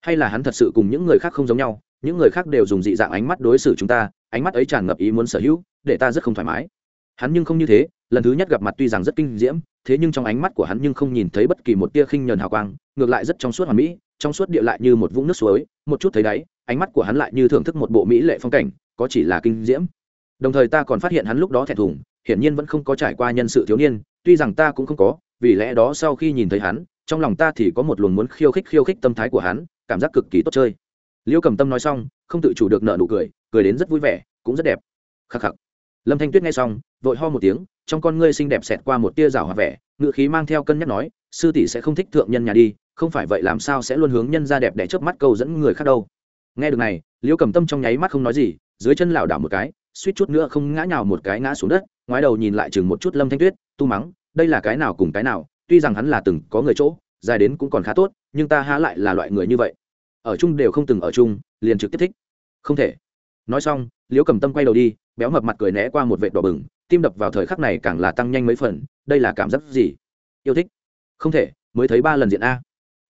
Hay là hắn thật sự cùng những người khác không giống nhau, những người khác đều dùng dị dạng ánh mắt đối xử chúng ta, ánh mắt ấy tràn ngập ý muốn sở hữu, để ta rất không thoải mái. Hắn nhưng không như thế lần thứ nhất gặp mặt tuy rằng rất kinh diễm, thế nhưng trong ánh mắt của hắn nhưng không nhìn thấy bất kỳ một tia khinh nhờn hào quang, ngược lại rất trong suốt hoàn mỹ, trong suốt địa lại như một vũng nước suối, một chút thấy đáy, ánh mắt của hắn lại như thưởng thức một bộ mỹ lệ phong cảnh, có chỉ là kinh diễm. Đồng thời ta còn phát hiện hắn lúc đó thẹn thùng, hiển nhiên vẫn không có trải qua nhân sự thiếu niên, tuy rằng ta cũng không có, vì lẽ đó sau khi nhìn thấy hắn, trong lòng ta thì có một luồng muốn khiêu khích khiêu khích tâm thái của hắn, cảm giác cực kỳ tốt chơi. Liễu cầm tâm nói xong, không tự chủ được nợ nụ cười cười đến rất vui vẻ, cũng rất đẹp. Khắc khắc. Lâm thanh tuyết nghe xong, vội ho một tiếng trong con ngươi xinh đẹp xẹt qua một tia rào hòa vẻ ngự khí mang theo cân nhắc nói, sư tỷ sẽ không thích thượng nhân nhà đi, không phải vậy làm sao sẽ luôn hướng nhân ra đẹp để chớp mắt câu dẫn người khác đâu. Nghe được này, liễu cầm tâm trong nháy mắt không nói gì, dưới chân lảo đảo một cái, suýt chút nữa không ngã nhào một cái ngã xuống đất, ngoái đầu nhìn lại chừng một chút lâm thanh tuyết, tu mắng, đây là cái nào cùng cái nào, tuy rằng hắn là từng có người chỗ, dài đến cũng còn khá tốt, nhưng ta há lại là loại người như vậy. Ở chung đều không từng ở chung, liền trực tiếp thích. Không thể. Nói xong, liễu cầm tâm quay đầu đi, béo mập mặt cười né qua một vệ đỏ bừng tim đập vào thời khắc này càng là tăng nhanh mấy phần, đây là cảm giác gì? Yêu thích. Không thể, mới thấy ba lần diện a.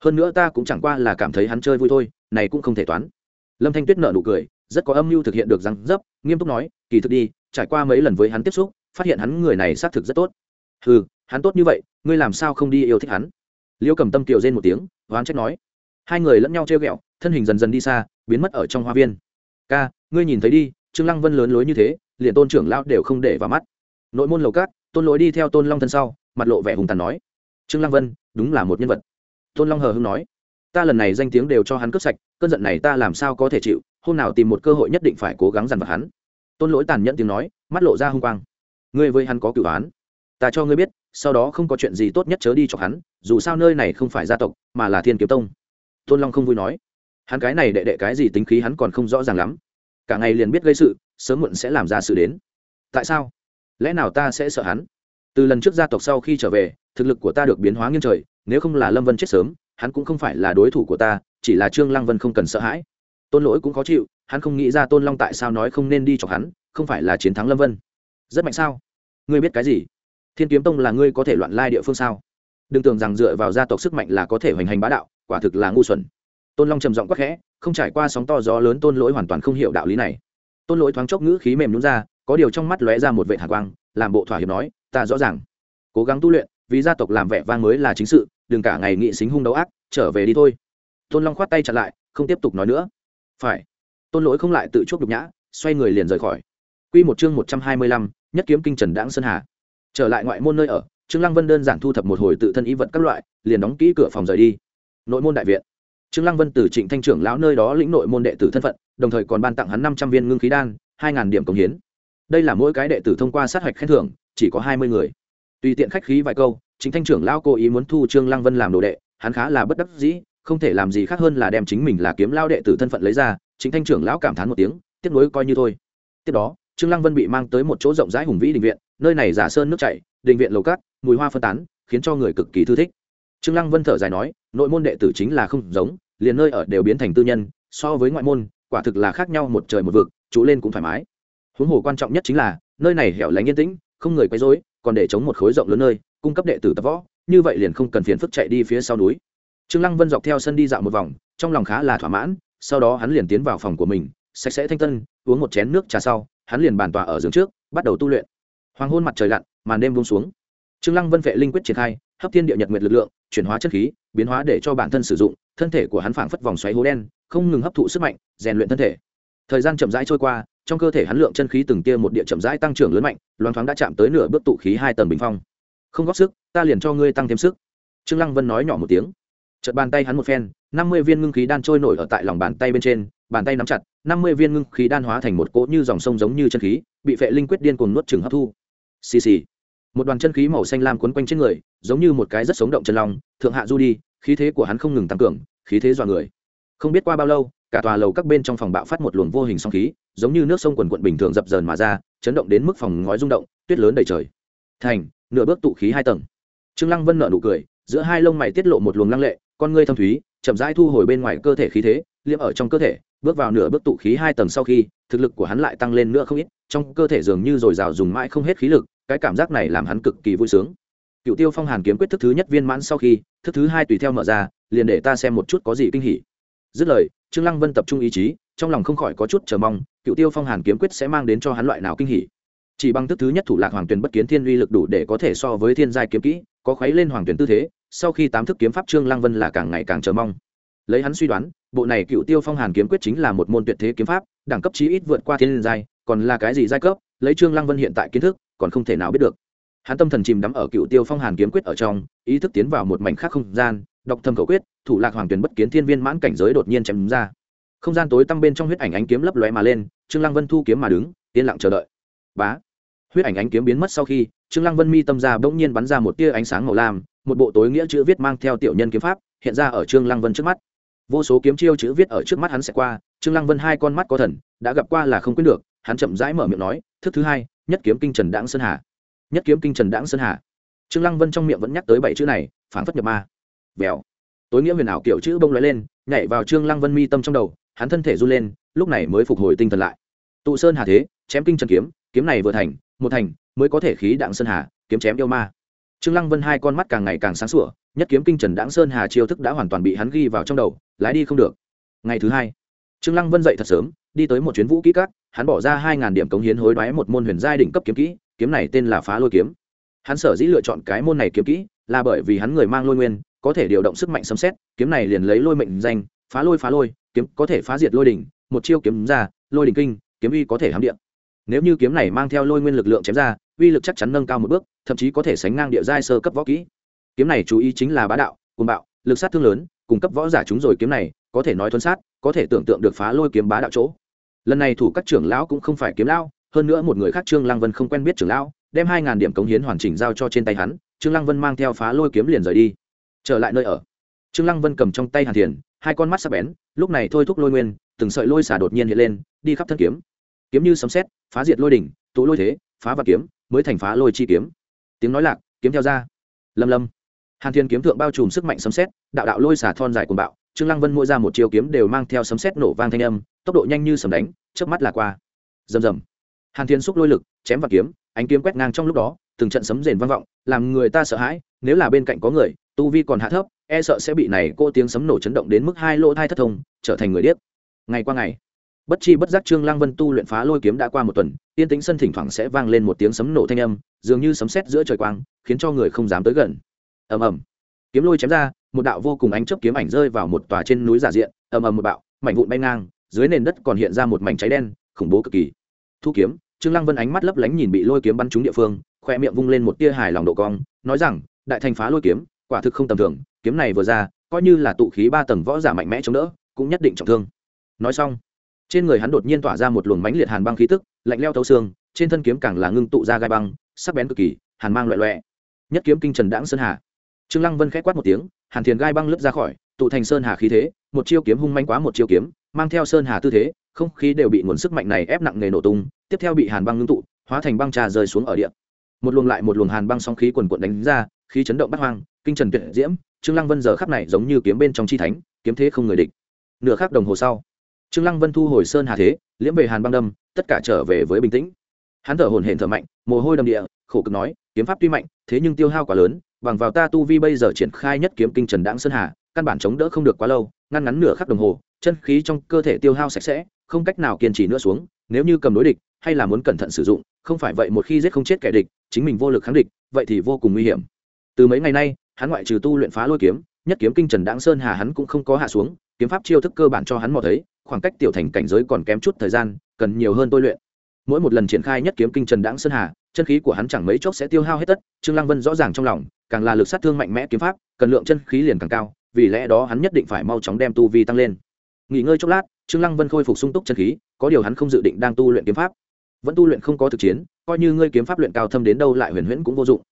Hơn nữa ta cũng chẳng qua là cảm thấy hắn chơi vui thôi, này cũng không thể toán. Lâm thanh tuyết nợ nụ cười, rất có âm mưu thực hiện được răng dấp, nghiêm túc nói, kỳ thực đi, trải qua mấy lần với hắn tiếp xúc, phát hiện hắn người này xác thực rất tốt. Ừ hắn tốt như vậy, ngươi làm sao không đi yêu thích hắn? Liêu cầm tâm kiều rên một tiếng, oán trách nói. Hai người lẫn nhau treo ghẹo, thân hình dần dần đi xa, biến mất ở trong hoa viên. Ca, ngươi nhìn thấy đi, trương lăng vân lớn lối như thế liền tôn trưởng lão đều không để vào mắt. Nội môn lầu cát tôn lỗi đi theo tôn long thân sau, mặt lộ vẻ hùng tàn nói, trương lăng vân, đúng là một nhân vật. Tôn long hờ hưng nói, ta lần này danh tiếng đều cho hắn cướp sạch, cơn giận này ta làm sao có thể chịu, hôm nào tìm một cơ hội nhất định phải cố gắng dằn vặt hắn. Tôn lỗi tàn nhẫn tiếng nói, mắt lộ ra hung quang, ngươi với hắn có cửu án, ta cho ngươi biết, sau đó không có chuyện gì tốt nhất chớ đi cho hắn, dù sao nơi này không phải gia tộc, mà là thiên kiếm tông. Tôn long không vui nói, hắn cái này đệ đệ cái gì tính khí hắn còn không rõ ràng lắm, cả ngày liền biết gây sự sớm muộn sẽ làm ra sự đến. Tại sao? Lẽ nào ta sẽ sợ hắn? Từ lần trước gia tộc sau khi trở về, thực lực của ta được biến hóa nghiêng trời, nếu không là lâm vân chết sớm, hắn cũng không phải là đối thủ của ta, chỉ là trương lăng vân không cần sợ hãi. Tôn lỗi cũng khó chịu, hắn không nghĩ ra tôn long tại sao nói không nên đi chọc hắn, không phải là chiến thắng lâm vân. Rất mạnh sao? Ngươi biết cái gì? Thiên kiếm tông là ngươi có thể loạn lai địa phương sao? Đừng tưởng rằng dựa vào gia tộc sức mạnh là có thể hoành hành bá đạo, quả thực là ngu xuẩn. Tôn long trầm giọng quắc khẽ, không trải qua sóng to gió lớn tôn lỗi hoàn toàn không hiểu đạo lý này tôn lỗi thoáng chốc ngữ khí mềm nhún ra, có điều trong mắt lóe ra một vệ hạ quang, làm bộ thỏa hiệp nói, ta rõ ràng. Cố gắng tu luyện, vì gia tộc làm vẻ vang mới là chính sự, đừng cả ngày nghị xính hung đấu ác, trở về đi thôi. Tôn long khoát tay chặn lại, không tiếp tục nói nữa. Phải. Tôn lỗi không lại tự chuốc nhục nhã, xoay người liền rời khỏi. Q một chương một trăm hai mươi lăm, nhất kiếm kinh trần đãng sơn hà. Trở lại ngoại môn nơi ở, trương lăng vân đơn giản thu thập một hồi tự thân ý vật các loại, liền đóng kỹ cửa phòng rời đi. Nội môn đại viện. Trương lăng vân từ trịnh thanh trưởng lão nơi đó lĩnh nội môn đệ tử thân phận đồng thời còn ban tặng hắn năm trăm viên ngưng khí đan, hai ngàn điểm công hiến. Đây là mỗi cái đệ tử thông qua sát hạch khen thưởng, chỉ có hai mươi người. Tùy tiện khách khí vài câu, chính thanh trưởng lão cố ý muốn thu trương lăng vân làm đồ đệ, hắn khá là bất đắc dĩ, không thể làm gì khác hơn là đem chính mình là kiếm lao đệ tử thân phận lấy ra, chính thanh trưởng lão cảm thán một tiếng tiếc nối coi như thôi. Tiếp đó, trương lăng vân bị mang tới một chỗ rộng rãi hùng vĩ đình viện, nơi này giả sơn nước chảy, đình viện lầu cát, mùi hoa phân tán, khiến cho người cực kỳ thư thích. Trương lăng vân thở dài nói, nội môn đệ tử chính là không giống, liền nơi ở đều biến thành tư nhân, so với ngoại môn quả thực là khác nhau một trời một vực chú lên cũng thoải mái. Huống hồ quan trọng nhất chính là, nơi này hẻo lánh yên tĩnh, không người quấy rối, còn để chống một khối rộng lớn nơi, cung cấp đệ tử tập võ, như vậy liền không cần phiền phức chạy đi phía sau núi. Trương lăng vân dọc theo sân đi dạo một vòng, trong lòng khá là thỏa mãn, sau đó hắn liền tiến vào phòng của mình, sạch sẽ thanh tân, uống một chén nước trà sau, hắn liền bàn tòa ở giường trước, bắt đầu tu luyện. Hoàng hôn mặt trời lặn, màn đêm buông xuống. Trương lăng vân vệ linh quyết triển khai, hấp thiên địa nhật nguyệt lực lượng, chuyển hóa chất khí, biến hóa để cho bản thân sử dụng thân thể của hắn phảng phất vòng xoáy hố đen, không ngừng hấp thụ sức mạnh, rèn luyện thân thể. Thời gian chậm rãi trôi qua, trong cơ thể hắn lượng chân khí từng tia một địa chậm rãi tăng trưởng lớn mạnh loan thoáng đã chạm tới nửa bước tụ khí hai tầng bình phong. Không góp sức, ta liền cho ngươi tăng thêm sức. Trương lăng vân nói nhỏ một tiếng. Chợt bàn tay hắn một phen, năm mươi viên ngưng khí đan trôi nổi ở tại lòng bàn tay bên trên, bàn tay nắm chặt, năm mươi viên ngưng khí đan hóa thành một cỗ như dòng sông giống như chân khí, bị phệ linh quyết điên cuồng nuốt chừng hấp thu. Xì xì. Một đoàn chân khí màu xanh lam quấn quanh trên người, giống như một cái rất sống động chân long, thượng hạ du đi khí thế của hắn không ngừng tăng cường, khí thế dọa người. Không biết qua bao lâu, cả tòa lầu các bên trong phòng bạo phát một luồng vô hình song khí, giống như nước sông quần quận bình thường dập dờn mà ra, chấn động đến mức phòng ngói rung động, tuyết lớn đầy trời. Thành, nửa bước tụ khí hai tầng. Trương lăng vân nở nụ cười, giữa hai lông mày tiết lộ một luồng lăng lệ, con ngươi thâm thúy, chậm rãi thu hồi bên ngoài cơ thể khí thế liệm ở trong cơ thể, bước vào nửa bước tụ khí hai tầng sau khi, thực lực của hắn lại tăng lên nữa không ít, trong cơ thể dường như dồi dào dùng mãi không hết khí lực, cái cảm giác này làm hắn cực kỳ vui sướng cựu tiêu phong hàn kiếm quyết thức thứ nhất viên mãn sau khi, thức thứ hai tùy theo mở ra, liền để ta xem một chút có gì kinh hỉ. Dứt lời, trương lăng vân tập trung ý chí, trong lòng không khỏi có chút chờ mong cựu tiêu phong hàn kiếm quyết sẽ mang đến cho hắn loại nào kinh hỉ. Chỉ bằng thức thứ nhất thủ lạc hoàng tuyền bất kiến thiên uy lực đủ để có thể so với thiên giai kiếm kỹ, có khuấy lên hoàng tuyền tư thế, sau khi tám thức kiếm pháp trương lăng vân là càng ngày càng chờ mong. Lấy hắn suy đoán, bộ này cựu tiêu phong hàn kiếm quyết chính là một môn tuyệt thế kiếm pháp, đẳng cấp chí ít vượt qua thiên giai, còn là cái gì giai cấp, lấy trương lăng vân hiện tại kiến thức, còn không thể nào biết được hắn tâm thần chìm đắm ở cựu tiêu phong hàn kiếm quyết ở trong, ý thức tiến vào một mảnh khác không gian, đọc thâm cầu quyết, thủ lạc hoàng tuyền bất kiến thiên viên mãn cảnh giới đột nhiên chém ra. Không gian tối tăm bên trong huyết ảnh ánh kiếm lấp lóe mà lên, trương lăng vân thu kiếm mà đứng, yên lặng chờ đợi. Bá! Huyết ảnh ánh kiếm biến mất sau khi, trương lăng vân mi tâm ra bỗng nhiên bắn ra một tia ánh sáng màu lam, một bộ tối nghĩa chữ viết mang theo tiểu nhân kiếm pháp, hiện ra ở trương lăng vân trước mắt. Vô số kiếm chiêu chữ viết ở trước mắt hắn sẽ qua, trương lăng vân hai con mắt có thần, đã gặp qua là không quyết được, hắn chậm rãi mở miệng nói, thức thứ hai, nhất kiếm kinh trần đãng sơn hà nhất kiếm kinh trần đãng sơn hà. Trương lăng vân trong miệng vẫn nhắc tới bảy chữ này, phảng phất nhập ma. Vèo. Tối nghĩa huyền ảo kiểu chữ bông lóe lên, nhảy vào trương lăng vân mi tâm trong đầu, hắn thân thể run lên, lúc này mới phục hồi tinh thần lại. Tụ sơn hà thế, chém kinh trần kiếm kiếm này vừa thành, một thành, mới có thể khí đặng sơn hà, kiếm chém yêu ma. Trương lăng vân hai con mắt càng ngày càng sáng sủa, nhất kiếm kinh trần đãng sơn hà chiêu thức đã hoàn toàn bị hắn ghi vào trong đầu, lái đi không được. Ngày thứ hai, trương lăng vân dậy thật sớm, đi tới một chuyến vũ kỹ cát hắn bỏ ra hai ngàn điểm cống hiến hối đoái một môn huyền giai đỉnh cấp kiếm kỹ kiếm này tên là phá lôi kiếm. Hắn sở dĩ lựa chọn cái môn này kiếm kỹ là bởi vì hắn người mang lôi nguyên, có thể điều động sức mạnh sấm xét kiếm này liền lấy lôi mệnh danh, phá lôi phá lôi, kiếm có thể phá diệt lôi đỉnh, một chiêu kiếm ra, lôi đỉnh kinh, kiếm uy có thể hám điện nếu như kiếm này mang theo lôi nguyên lực lượng chém ra, uy lực chắc chắn nâng cao một bước, thậm chí có thể sánh ngang địa giai sơ cấp võ kỹ. Kiếm này chú ý chính là bá đạo côn bạo, lực sát thương lớn cung cấp võ giả chúng rồi kiếm này, có thể nói thuấn sát, có thể tưởng tượng được phá lôi kiếm bá đạo chỗ. Lần này thủ các trưởng lão cũng không phải kiếm lão hơn nữa một người khác trương lăng vân không quen biết trưởng lão, đem hai ngàn điểm cống hiến hoàn chỉnh giao cho trên tay hắn, trương lăng vân mang theo phá lôi kiếm liền rời đi. Trở lại nơi ở, trương lăng vân cầm trong tay hàn thiền, hai con mắt sắc bén, lúc này thôi thúc lôi nguyên, từng sợi lôi xả đột nhiên hiện lên, đi khắp thân kiếm. Kiếm như sấm sét, phá diệt lôi đỉnh, tụ lôi thế, phá và kiếm, mới thành phá lôi chi kiếm. Tiếng nói lạc, kiếm theo ra. Lâm lâm. Hàn thiên kiếm thượng bao trùm sức mạnh sấm sét, đạo đạo lôi xả thon dài cuồng bạo, trương lăng vân mỗi ra một chiêu kiếm đều mang theo sấm sét nổ vang thanh âm, tốc độ nhanh như sấm đánh, chớp mắt là qua. Rầm rầm hàn thiên xúc lôi lực, chém và kiếm, ánh kiếm quét ngang trong lúc đó, từng trận sấm rền vang vọng, làm người ta sợ hãi, nếu là bên cạnh có người, tu vi còn hạ thấp e sợ sẽ bị này cô tiếng sấm nổ chấn động đến mức hai lỗ thai thất thông, trở thành người điếc. Ngày qua ngày, bất chi bất giác trương lăng vân tu luyện phá lôi kiếm đã qua một tuần, yên tĩnh sân thỉnh thoảng sẽ vang lên một tiếng sấm nổ thanh âm, dường như sấm sét giữa trời quang, khiến cho người không dám tới gần. Ầm ầm. Kiếm lôi chém ra, một đạo vô cùng ánh chớp kiếm ảnh rơi vào một tòa trên núi giả diện, ầm ầm một bạo, mảnh vụn bay ngang, dưới nền đất còn hiện ra một mảnh cháy đen, khủng bố cực kỳ thu kiếm, trương lăng vân ánh mắt lấp lánh nhìn bị lôi kiếm bắn trúng địa phương khoe miệng vung lên một tia hài lòng độ cong, nói rằng, đại thành phá lôi kiếm, quả thực không tầm thường, kiếm này vừa ra, coi như là tụ khí ba tầng võ giả mạnh mẽ chống đỡ, cũng nhất định trọng thương. Nói xong, trên người hắn đột nhiên tỏa ra một luồng mánh liệt hàn băng khí tức, lạnh leo thấu xương, trên thân kiếm càng là ngưng tụ ra gai băng, sắc bén cực kỳ, hàn mang loại loẹ. Nhất kiếm kinh trần đãng sơn hà. Trương lăng vân khẽ quát một tiếng, hàn thiền gai băng lướt ra khỏi, tụ thành sơn hà khí thế, một chiêu kiếm hung manh quá một chiêu kiếm mang theo sơn hà tư thế, không khí đều bị nguồn sức mạnh này ép nặng nề nổ tung, tiếp theo bị hàn băng ngưng tụ, hóa thành băng trà rơi xuống ở địa. Một luồng lại một luồng hàn băng sóng khí quần quận đánh ra, khí chấn động bắt hoang, kinh trần tuyệt diễm, trương lăng vân giờ khắc này giống như kiếm bên trong chi thánh, kiếm thế không người địch. Nửa khắc đồng hồ sau, trương lăng vân thu hồi sơn hà thế, liễm về hàn băng đâm, tất cả trở về với bình tĩnh. Hắn thở hổn hển thở mạnh, mồ hôi đầm địa, khổ cực nói, kiếm pháp tuy mạnh, thế nhưng tiêu hao quá lớn, bằng vào ta tu vi bây giờ triển khai nhất kiếm kinh trần đãng sơn hà, căn bản chống đỡ không được quá lâu ngăn ngắn nửa khắc đồng hồ, chân khí trong cơ thể tiêu hao sạch sẽ, không cách nào kiên trì nữa xuống, nếu như cầm đối địch, hay là muốn cẩn thận sử dụng, không phải vậy một khi giết không chết kẻ địch, chính mình vô lực kháng địch, vậy thì vô cùng nguy hiểm. Từ mấy ngày nay, hắn ngoại trừ tu luyện phá lôi kiếm, nhất kiếm kinh trần đãng sơn hà hắn cũng không có hạ xuống, kiếm pháp chiêu thức cơ bản cho hắn mò thấy, khoảng cách tiểu thành cảnh giới còn kém chút thời gian, cần nhiều hơn tôi luyện. Mỗi một lần triển khai nhất kiếm kinh trần đãng sơn hà, chân khí của hắn chẳng mấy chốc sẽ tiêu hao hết tất, trương lăng vân rõ ràng trong lòng, càng là lực sát thương mạnh mẽ kiếm pháp, cần lượng chân khí liền càng cao vì lẽ đó hắn nhất định phải mau chóng đem tu vi tăng lên. Nghỉ ngơi chốc lát, trương lăng vân khôi phục sung túc chân khí, có điều hắn không dự định đang tu luyện kiếm pháp. Vẫn tu luyện không có thực chiến, coi như ngươi kiếm pháp luyện cao thâm đến đâu lại huyền huyễn cũng vô dụng.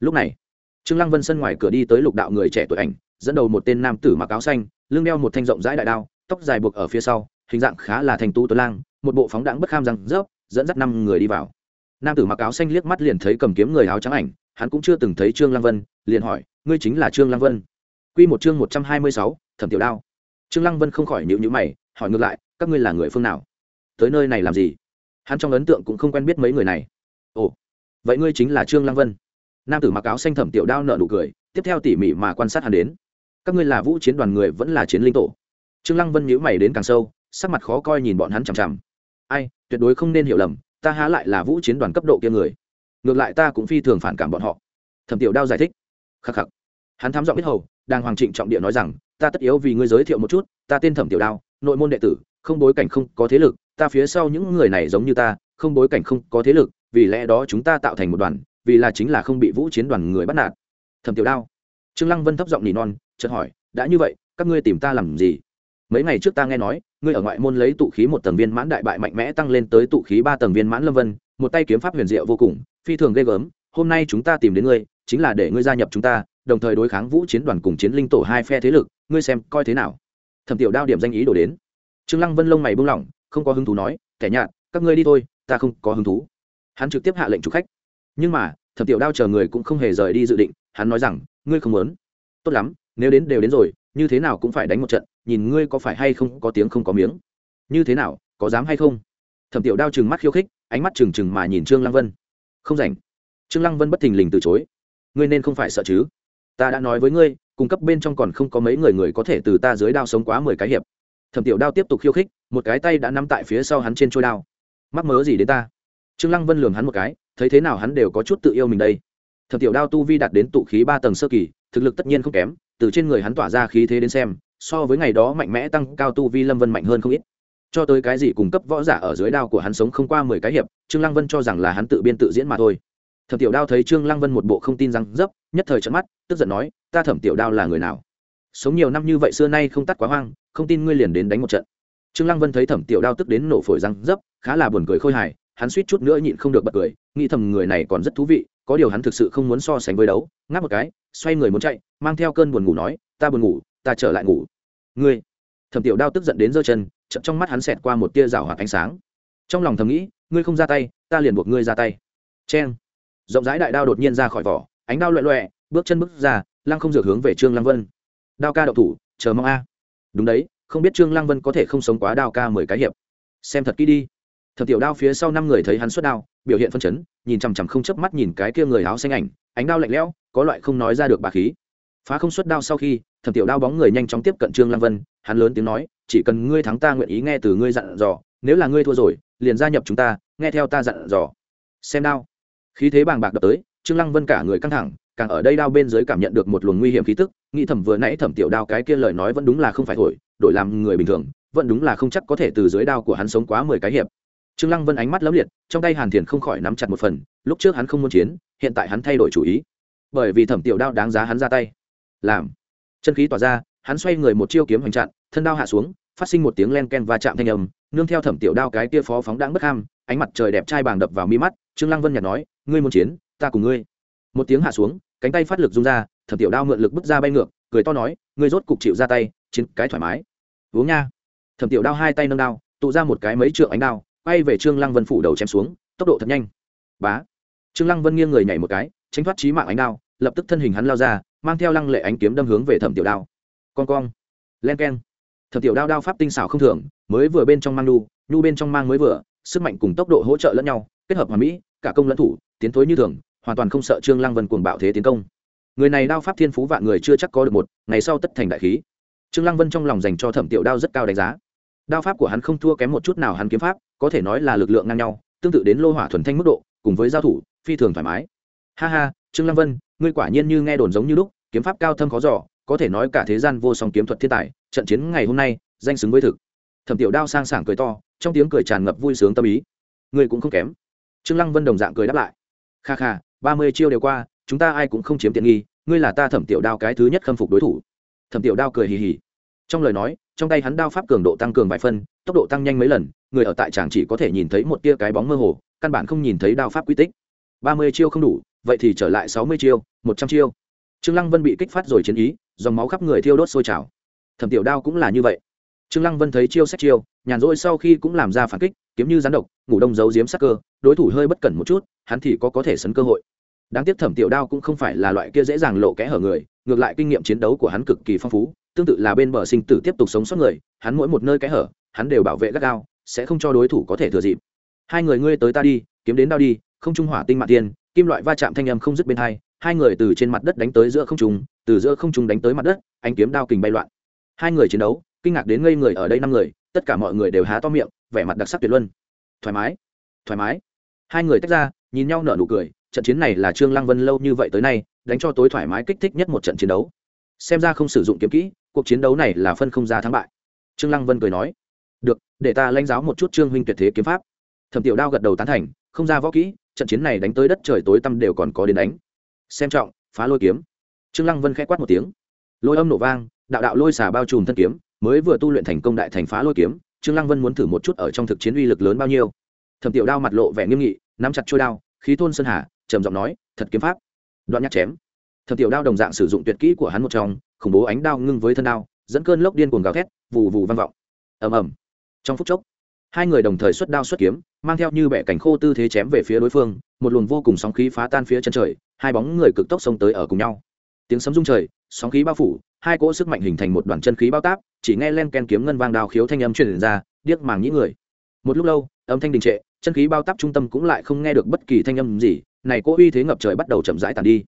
Lúc này, trương lăng vân sân ngoài cửa đi tới lục đạo người trẻ tuổi ảnh, dẫn đầu một tên nam tử mặc áo xanh, lưng đeo một thanh rộng rãi đại đao, tóc dài buộc ở phía sau, hình dạng khá là thành tu tuấn lang, một bộ phóng đãng bất kham răng rớp, dẫn dắt năm người đi vào. Nam tử mặc áo xanh liếc mắt liền thấy cầm kiếm người áo trắng ảnh, hắn cũng chưa từng thấy trương lăng vân, liền hỏi, ngươi chính là trương lăng vân? Quy một chương một trăm hai mươi sáu, thẩm tiểu đao. Trương lăng vân không khỏi nhíu nhíu mày hỏi ngược lại các ngươi là người phương nào? Tới nơi này làm gì? Hắn trong ấn tượng cũng không quen biết mấy người này. Ồ vậy ngươi chính là trương lăng vân. Nam tử mặc áo xanh thẩm tiểu đao nở nụ cười tiếp theo tỉ mỉ mà quan sát hắn đến. Các ngươi là vũ chiến đoàn người vẫn là chiến linh tổ? Trương lăng vân nhíu mày đến càng sâu sắc mặt khó coi nhìn bọn hắn chằm chằm. Ai tuyệt đối không nên hiểu lầm ta há lại là vũ chiến đoàn cấp độ kia người. Ngược lại ta cũng phi thường phản cảm bọn họ. Thẩm tiểu đao giải thích. Khắc khắc. Hắn thám giọng biết hầu đang hoàng trịnh trọng địa nói rằng, ta tất yếu vì ngươi giới thiệu một chút, ta tên thẩm tiểu đao, nội môn đệ tử, không bối cảnh không có thế lực, ta phía sau những người này giống như ta, không bối cảnh không có thế lực, vì lẽ đó chúng ta tạo thành một đoàn, vì là chính là không bị vũ chiến đoàn người bắt nạt. Thẩm tiểu đao. Trương lăng vân thấp giọng nỉ non, chợt hỏi, đã như vậy, các ngươi tìm ta làm gì? Mấy ngày trước ta nghe nói, ngươi ở ngoại môn lấy tụ khí một tầng viên mãn đại bại mạnh mẽ tăng lên tới tụ khí ba tầng viên mãn lâm vân, một tay kiếm pháp huyền diệu vô cùng, phi thường ghê gớm, hôm nay chúng ta tìm đến ngươi, chính là để ngươi gia nhập chúng ta đồng thời đối kháng vũ chiến đoàn cùng chiến linh tổ hai phe thế lực, ngươi xem coi thế nào? Thẩm tiểu đao điểm danh ý đổ đến. Trương lăng vân lông mày buông lỏng, không có hứng thú nói, kẻ nhạt, các ngươi đi thôi, ta không có hứng thú. Hắn trực tiếp hạ lệnh chủ khách. Nhưng mà, thẩm tiểu đao chờ người cũng không hề rời đi dự định, hắn nói rằng, ngươi không muốn. Tốt lắm, nếu đến đều đến rồi, như thế nào cũng phải đánh một trận, nhìn ngươi có phải hay không có tiếng không có miếng. Như thế nào, có dám hay không? Thẩm tiểu đao trừng mắt khiêu khích, ánh mắt trừng trừng mà nhìn trương lăng vân. Không rảnh. Trương lăng vân bất thình lình từ chối. Ngươi nên không phải sợ chứ ta đã nói với ngươi, cung cấp bên trong còn không có mấy người người có thể từ ta dưới đao sống quá mười cái hiệp. Thẩm tiểu đao tiếp tục khiêu khích, một cái tay đã nắm tại phía sau hắn trên trôi đao. Mắc mớ gì đến ta? Trương lăng vân lường hắn một cái, thấy thế nào hắn đều có chút tự yêu mình đây. Thẩm tiểu đao tu vi đạt đến tụ khí ba tầng sơ kỳ, thực lực tất nhiên không kém, từ trên người hắn tỏa ra khí thế đến xem, so với ngày đó mạnh mẽ tăng cao tu vi lâm vân mạnh hơn không ít. Cho tới cái gì cung cấp võ giả ở dưới đao của hắn sống không qua mười cái hiệp, trương lăng vân cho rằng là hắn tự biên tự diễn mà thôi. Thẩm tiểu đao thấy trương lăng vân một bộ không tin răng dấp, nhất thời trận mắt tức giận nói, ta thẩm tiểu đao là người nào? Sống nhiều năm như vậy xưa nay không tắt quá hoang, không tin ngươi liền đến đánh một trận. Trương lăng vân thấy thẩm tiểu đao tức đến nổ phổi răng dấp, khá là buồn cười khôi hài, hắn suýt chút nữa nhịn không được bật cười, nghĩ thầm người này còn rất thú vị, có điều hắn thực sự không muốn so sánh với đấu, ngáp một cái, xoay người muốn chạy, mang theo cơn buồn ngủ nói, ta buồn ngủ, ta trở lại ngủ. Ngươi? Thẩm tiểu đao tức giận đến giơ chân, chậm trong mắt hắn xẹt qua một tia rào hoạt ánh sáng. Trong lòng thầm nghĩ, ngươi không ra tay, ta liền buộc ngươi ra tay. Cheng. Rộng rãi đại đao đột nhiên ra khỏi vỏ, ánh đao loẹ loẹ bước chân bước ra, lăng không dược hướng về trương lăng vân. Đao ca đậu thủ, chờ mong a. Đúng đấy, không biết trương lăng vân có thể không sống quá đao ca mười cái hiệp. Xem thật kỹ đi. Thập tiểu đao phía sau năm người thấy hắn xuất đao, biểu hiện phân chấn, nhìn chằm chằm không chớp mắt nhìn cái kia người áo xanh ảnh, ánh đao lạnh lẽo, có loại không nói ra được bà khí. Phá không xuất đao sau khi thẩm tiểu đao bóng người nhanh chóng tiếp cận trương lăng vân, hắn lớn tiếng nói, chỉ cần ngươi thắng ta nguyện ý nghe từ ngươi dặn dò, nếu là ngươi thua rồi, liền gia nhập chúng ta, nghe theo ta dặn dò. Xem đao. Khí thế bàng bạc đập tới, trương lăng vân cả người căng thẳng càng ở đây đao bên dưới cảm nhận được một luồng nguy hiểm khí tức, nghĩ thẩm vừa nãy thẩm tiểu đao cái kia lời nói vẫn đúng là không phải thổi, đổi làm người bình thường, vẫn đúng là không chắc có thể từ dưới đao của hắn sống quá mười cái hiệp. Trương lăng vân ánh mắt lấm liệt, trong tay hàn thiền không khỏi nắm chặt một phần, lúc trước hắn không muốn chiến, hiện tại hắn thay đổi chủ ý. Bởi vì thẩm tiểu đao đáng giá hắn ra tay. Làm. Chân khí tỏa ra, hắn xoay người một chiêu kiếm hoành chặn, thân đao hạ xuống, phát sinh một tiếng len ken va chạm thanh âm, nương theo thẩm tiểu đao cái kia phó phóng đáng bất ham, ánh mặt trời đẹp trai bàng đập vào mi mắt, trương lăng vân nhạt nói, ngươi muốn chiến, ta cùng ngươi một tiếng hạ xuống, cánh tay phát lực rung ra, thẩm tiểu đao mượn lực bước ra bay ngược, cười to nói, ngươi rốt cục chịu ra tay, chiến cái thoải mái. Uống nha. Thẩm tiểu đao hai tay nâng đao, tụ ra một cái mấy trượng ánh đao bay về trương lăng vân phủ đầu chém xuống, tốc độ thật nhanh. Bá. Trương lăng vân nghiêng người nhảy một cái, tránh thoát chí mạng ánh đao, lập tức thân hình hắn lao ra, mang theo lăng lệ ánh kiếm đâm hướng về thẩm tiểu đao. Con cong. Len keng. Thẩm tiểu đao đao pháp tinh xảo không thường, mới vừa bên trong mang đu nhu bên trong mang mới vừa, sức mạnh cùng tốc độ hỗ trợ lẫn nhau, kết hợp hòa mỹ, cả công lẫn thủ, tiến thối như thường hoàn toàn không sợ trương lăng vân cuồng bạo thế tiến công. Người này đao pháp thiên phú vạn người chưa chắc có được một, ngày sau tất thành đại khí. Trương lăng vân trong lòng dành cho thẩm tiểu đao rất cao đánh giá. Đao pháp của hắn không thua kém một chút nào hắn kiếm pháp, có thể nói là lực lượng ngang nhau, tương tự đến lô hỏa thuần thanh mức độ, cùng với giao thủ, phi thường thoải mái. Ha ha, trương lăng vân, ngươi quả nhiên như nghe đồn giống như lúc, kiếm pháp cao thâm khó giỏ có thể nói cả thế gian vô song kiếm thuật thiên tài, trận chiến ngày hôm nay, danh xứng với thực. Thẩm tiểu đao sang sảng cười to, trong tiếng cười tràn ngập vui sướng tâm ý. Ngươi cũng không kém. Trương lăng vân đồng dạng cười đáp lại. Kha kha ba mươi chiêu đều qua, chúng ta ai cũng không chiếm tiện nghi, ngươi là ta thẩm tiểu đao cái thứ nhất khâm phục đối thủ. Thẩm tiểu đao cười hì hì. Trong lời nói, trong tay hắn đao pháp cường độ tăng cường vài phân, tốc độ tăng nhanh mấy lần, người ở tại tràng chỉ có thể nhìn thấy một tia cái bóng mơ hồ, căn bản không nhìn thấy đao pháp quy tích. ba mươi chiêu không đủ, vậy thì trở lại sáu mươi chiêu, một trăm chiêu. Trương lăng vân bị kích phát rồi chiến ý, dòng máu khắp người thiêu đốt sôi trào. Thẩm tiểu đao cũng là như vậy. Trương lăng vân thấy chiêu sách chiêu, nhàn rỗi sau khi cũng làm ra phản kích, kiếm như rắn độc, ngủ đông giấu giếm sắc cơ, đối thủ hơi bất cẩn một chút, hắn thì có có thể sấn cơ hội đáng tiếc thẩm tiểu đao cũng không phải là loại kia dễ dàng lộ kẽ hở người, ngược lại kinh nghiệm chiến đấu của hắn cực kỳ phong phú, tương tự là bên bờ sinh tử tiếp tục sống sót người, hắn mỗi một nơi kẽ hở, hắn đều bảo vệ gắt gao, sẽ không cho đối thủ có thể thừa dịp. Hai người ngươi tới ta đi, kiếm đến đao đi, không trung hỏa tinh mạng tiên, kim loại va chạm thanh âm không dứt bên hai hai người từ trên mặt đất đánh tới giữa không trung, từ giữa không trung đánh tới mặt đất, anh kiếm đao kình bay loạn. Hai người chiến đấu, kinh ngạc đến ngây người ở đây năm người, tất cả mọi người đều há to miệng, vẻ mặt đặc sắc tuyệt luân. Thoải mái thoải mái. Hai người tách ra, nhìn nhau nở nụ cười trận chiến này là trương lăng vân lâu như vậy tới nay, đánh cho tối thoải mái kích thích nhất một trận chiến đấu. Xem ra không sử dụng kiếm kỹ, cuộc chiến đấu này là phân không ra thắng bại. Trương lăng vân cười nói, được, để ta lãnh giáo một chút trương huynh tuyệt thế kiếm pháp. Thẩm tiểu đao gật đầu tán thành, không ra võ kỹ, trận chiến này đánh tới đất trời tối tăm đều còn có đến đánh. Xem trọng, phá lôi kiếm. Trương lăng vân khẽ quát một tiếng. Lôi âm nổ vang, đạo đạo lôi xả bao trùm thân kiếm, mới vừa tu luyện thành công đại thành phá lôi kiếm, trương lăng vân muốn thử một chút ở trong thực chiến uy lực lớn bao nhiêu. Thẩm tiểu đao mặt lộ vẻ nghiêm nghị, nắm chặt trôi đao, khí thôn sơn hà trầm giọng nói, thật kiếm pháp. Đoạn nhắc chém. Thập tiểu đao đồng dạng sử dụng tuyệt kỹ của hắn một trong, khủng bố ánh đao ngưng với thân đao, dẫn cơn lốc điên cuồng gào thét, vù vù vang vọng. Ầm ầm. Trong phút chốc, hai người đồng thời xuất đao xuất kiếm, mang theo như bẻ cảnh khô tư thế chém về phía đối phương, một luồng vô cùng sóng khí phá tan phía chân trời, hai bóng người cực tốc xông tới ở cùng nhau. Tiếng sấm rung trời, sóng khí bao phủ, hai cỗ sức mạnh hình thành một đoàn chân khí bao táp, chỉ nghe len ken kiếm ngân vang đao khiếu thanh âm truyền ra, điếc màng nhĩ người. Một lúc lâu, âm thanh đình trệ, chân khí bao táp trung tâm cũng lại không nghe được bất kỳ thanh âm gì này cỗ uy thế ngập trời bắt đầu chậm rãi tàn đi.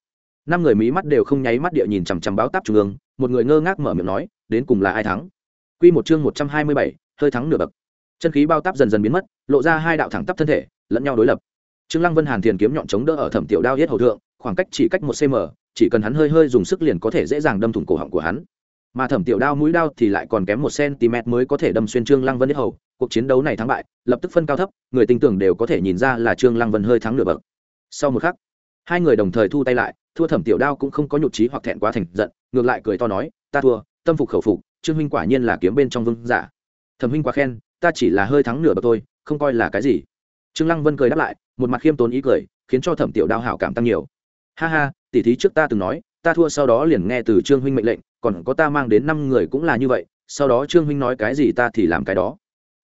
Năm người mí mắt đều không nháy mắt địa nhìn chằm chằm báo táp trung ương một người ngơ ngác mở miệng nói đến cùng là ai thắng? Quy một chương một trăm hai mươi bảy, hơi thắng nửa bậc. Chân khí bao táp dần dần biến mất lộ ra hai đạo thẳng tắp thân thể lẫn nhau đối lập. Trương lăng vân hàn thiền kiếm nhọn chống đỡ ở thẩm tiểu đao yết hầu thượng khoảng cách chỉ cách một cm chỉ cần hắn hơi hơi dùng sức liền có thể dễ dàng đâm thủng cổ họng của hắn. Mà thẩm tiểu đao mũi đao thì lại còn kém một cm mới có thể đâm xuyên trương lăng vân hết hầu. Cuộc chiến đấu này thắng bại lập tức phân cao thấp người tin tưởng đều có thể nhìn ra là trương lăng vân hơi thắng nửa bậc sau một khắc, hai người đồng thời thu tay lại, thua thẩm tiểu đao cũng không có nhụt trí hoặc thẹn quá thành giận, ngược lại cười to nói, ta thua, tâm phục khẩu phục, trương huynh quả nhiên là kiếm bên trong vương giả. Thẩm huynh quá khen, ta chỉ là hơi thắng nửa bậc thôi, không coi là cái gì. Trương lăng vân cười đáp lại, một mặt khiêm tốn ý cười, khiến cho thẩm tiểu đao hảo cảm tăng nhiều. Ha ha, tỉ thí trước ta từng nói, ta thua sau đó liền nghe từ trương huynh mệnh lệnh, còn có ta mang đến năm người cũng là như vậy, sau đó trương huynh nói cái gì ta thì làm cái đó.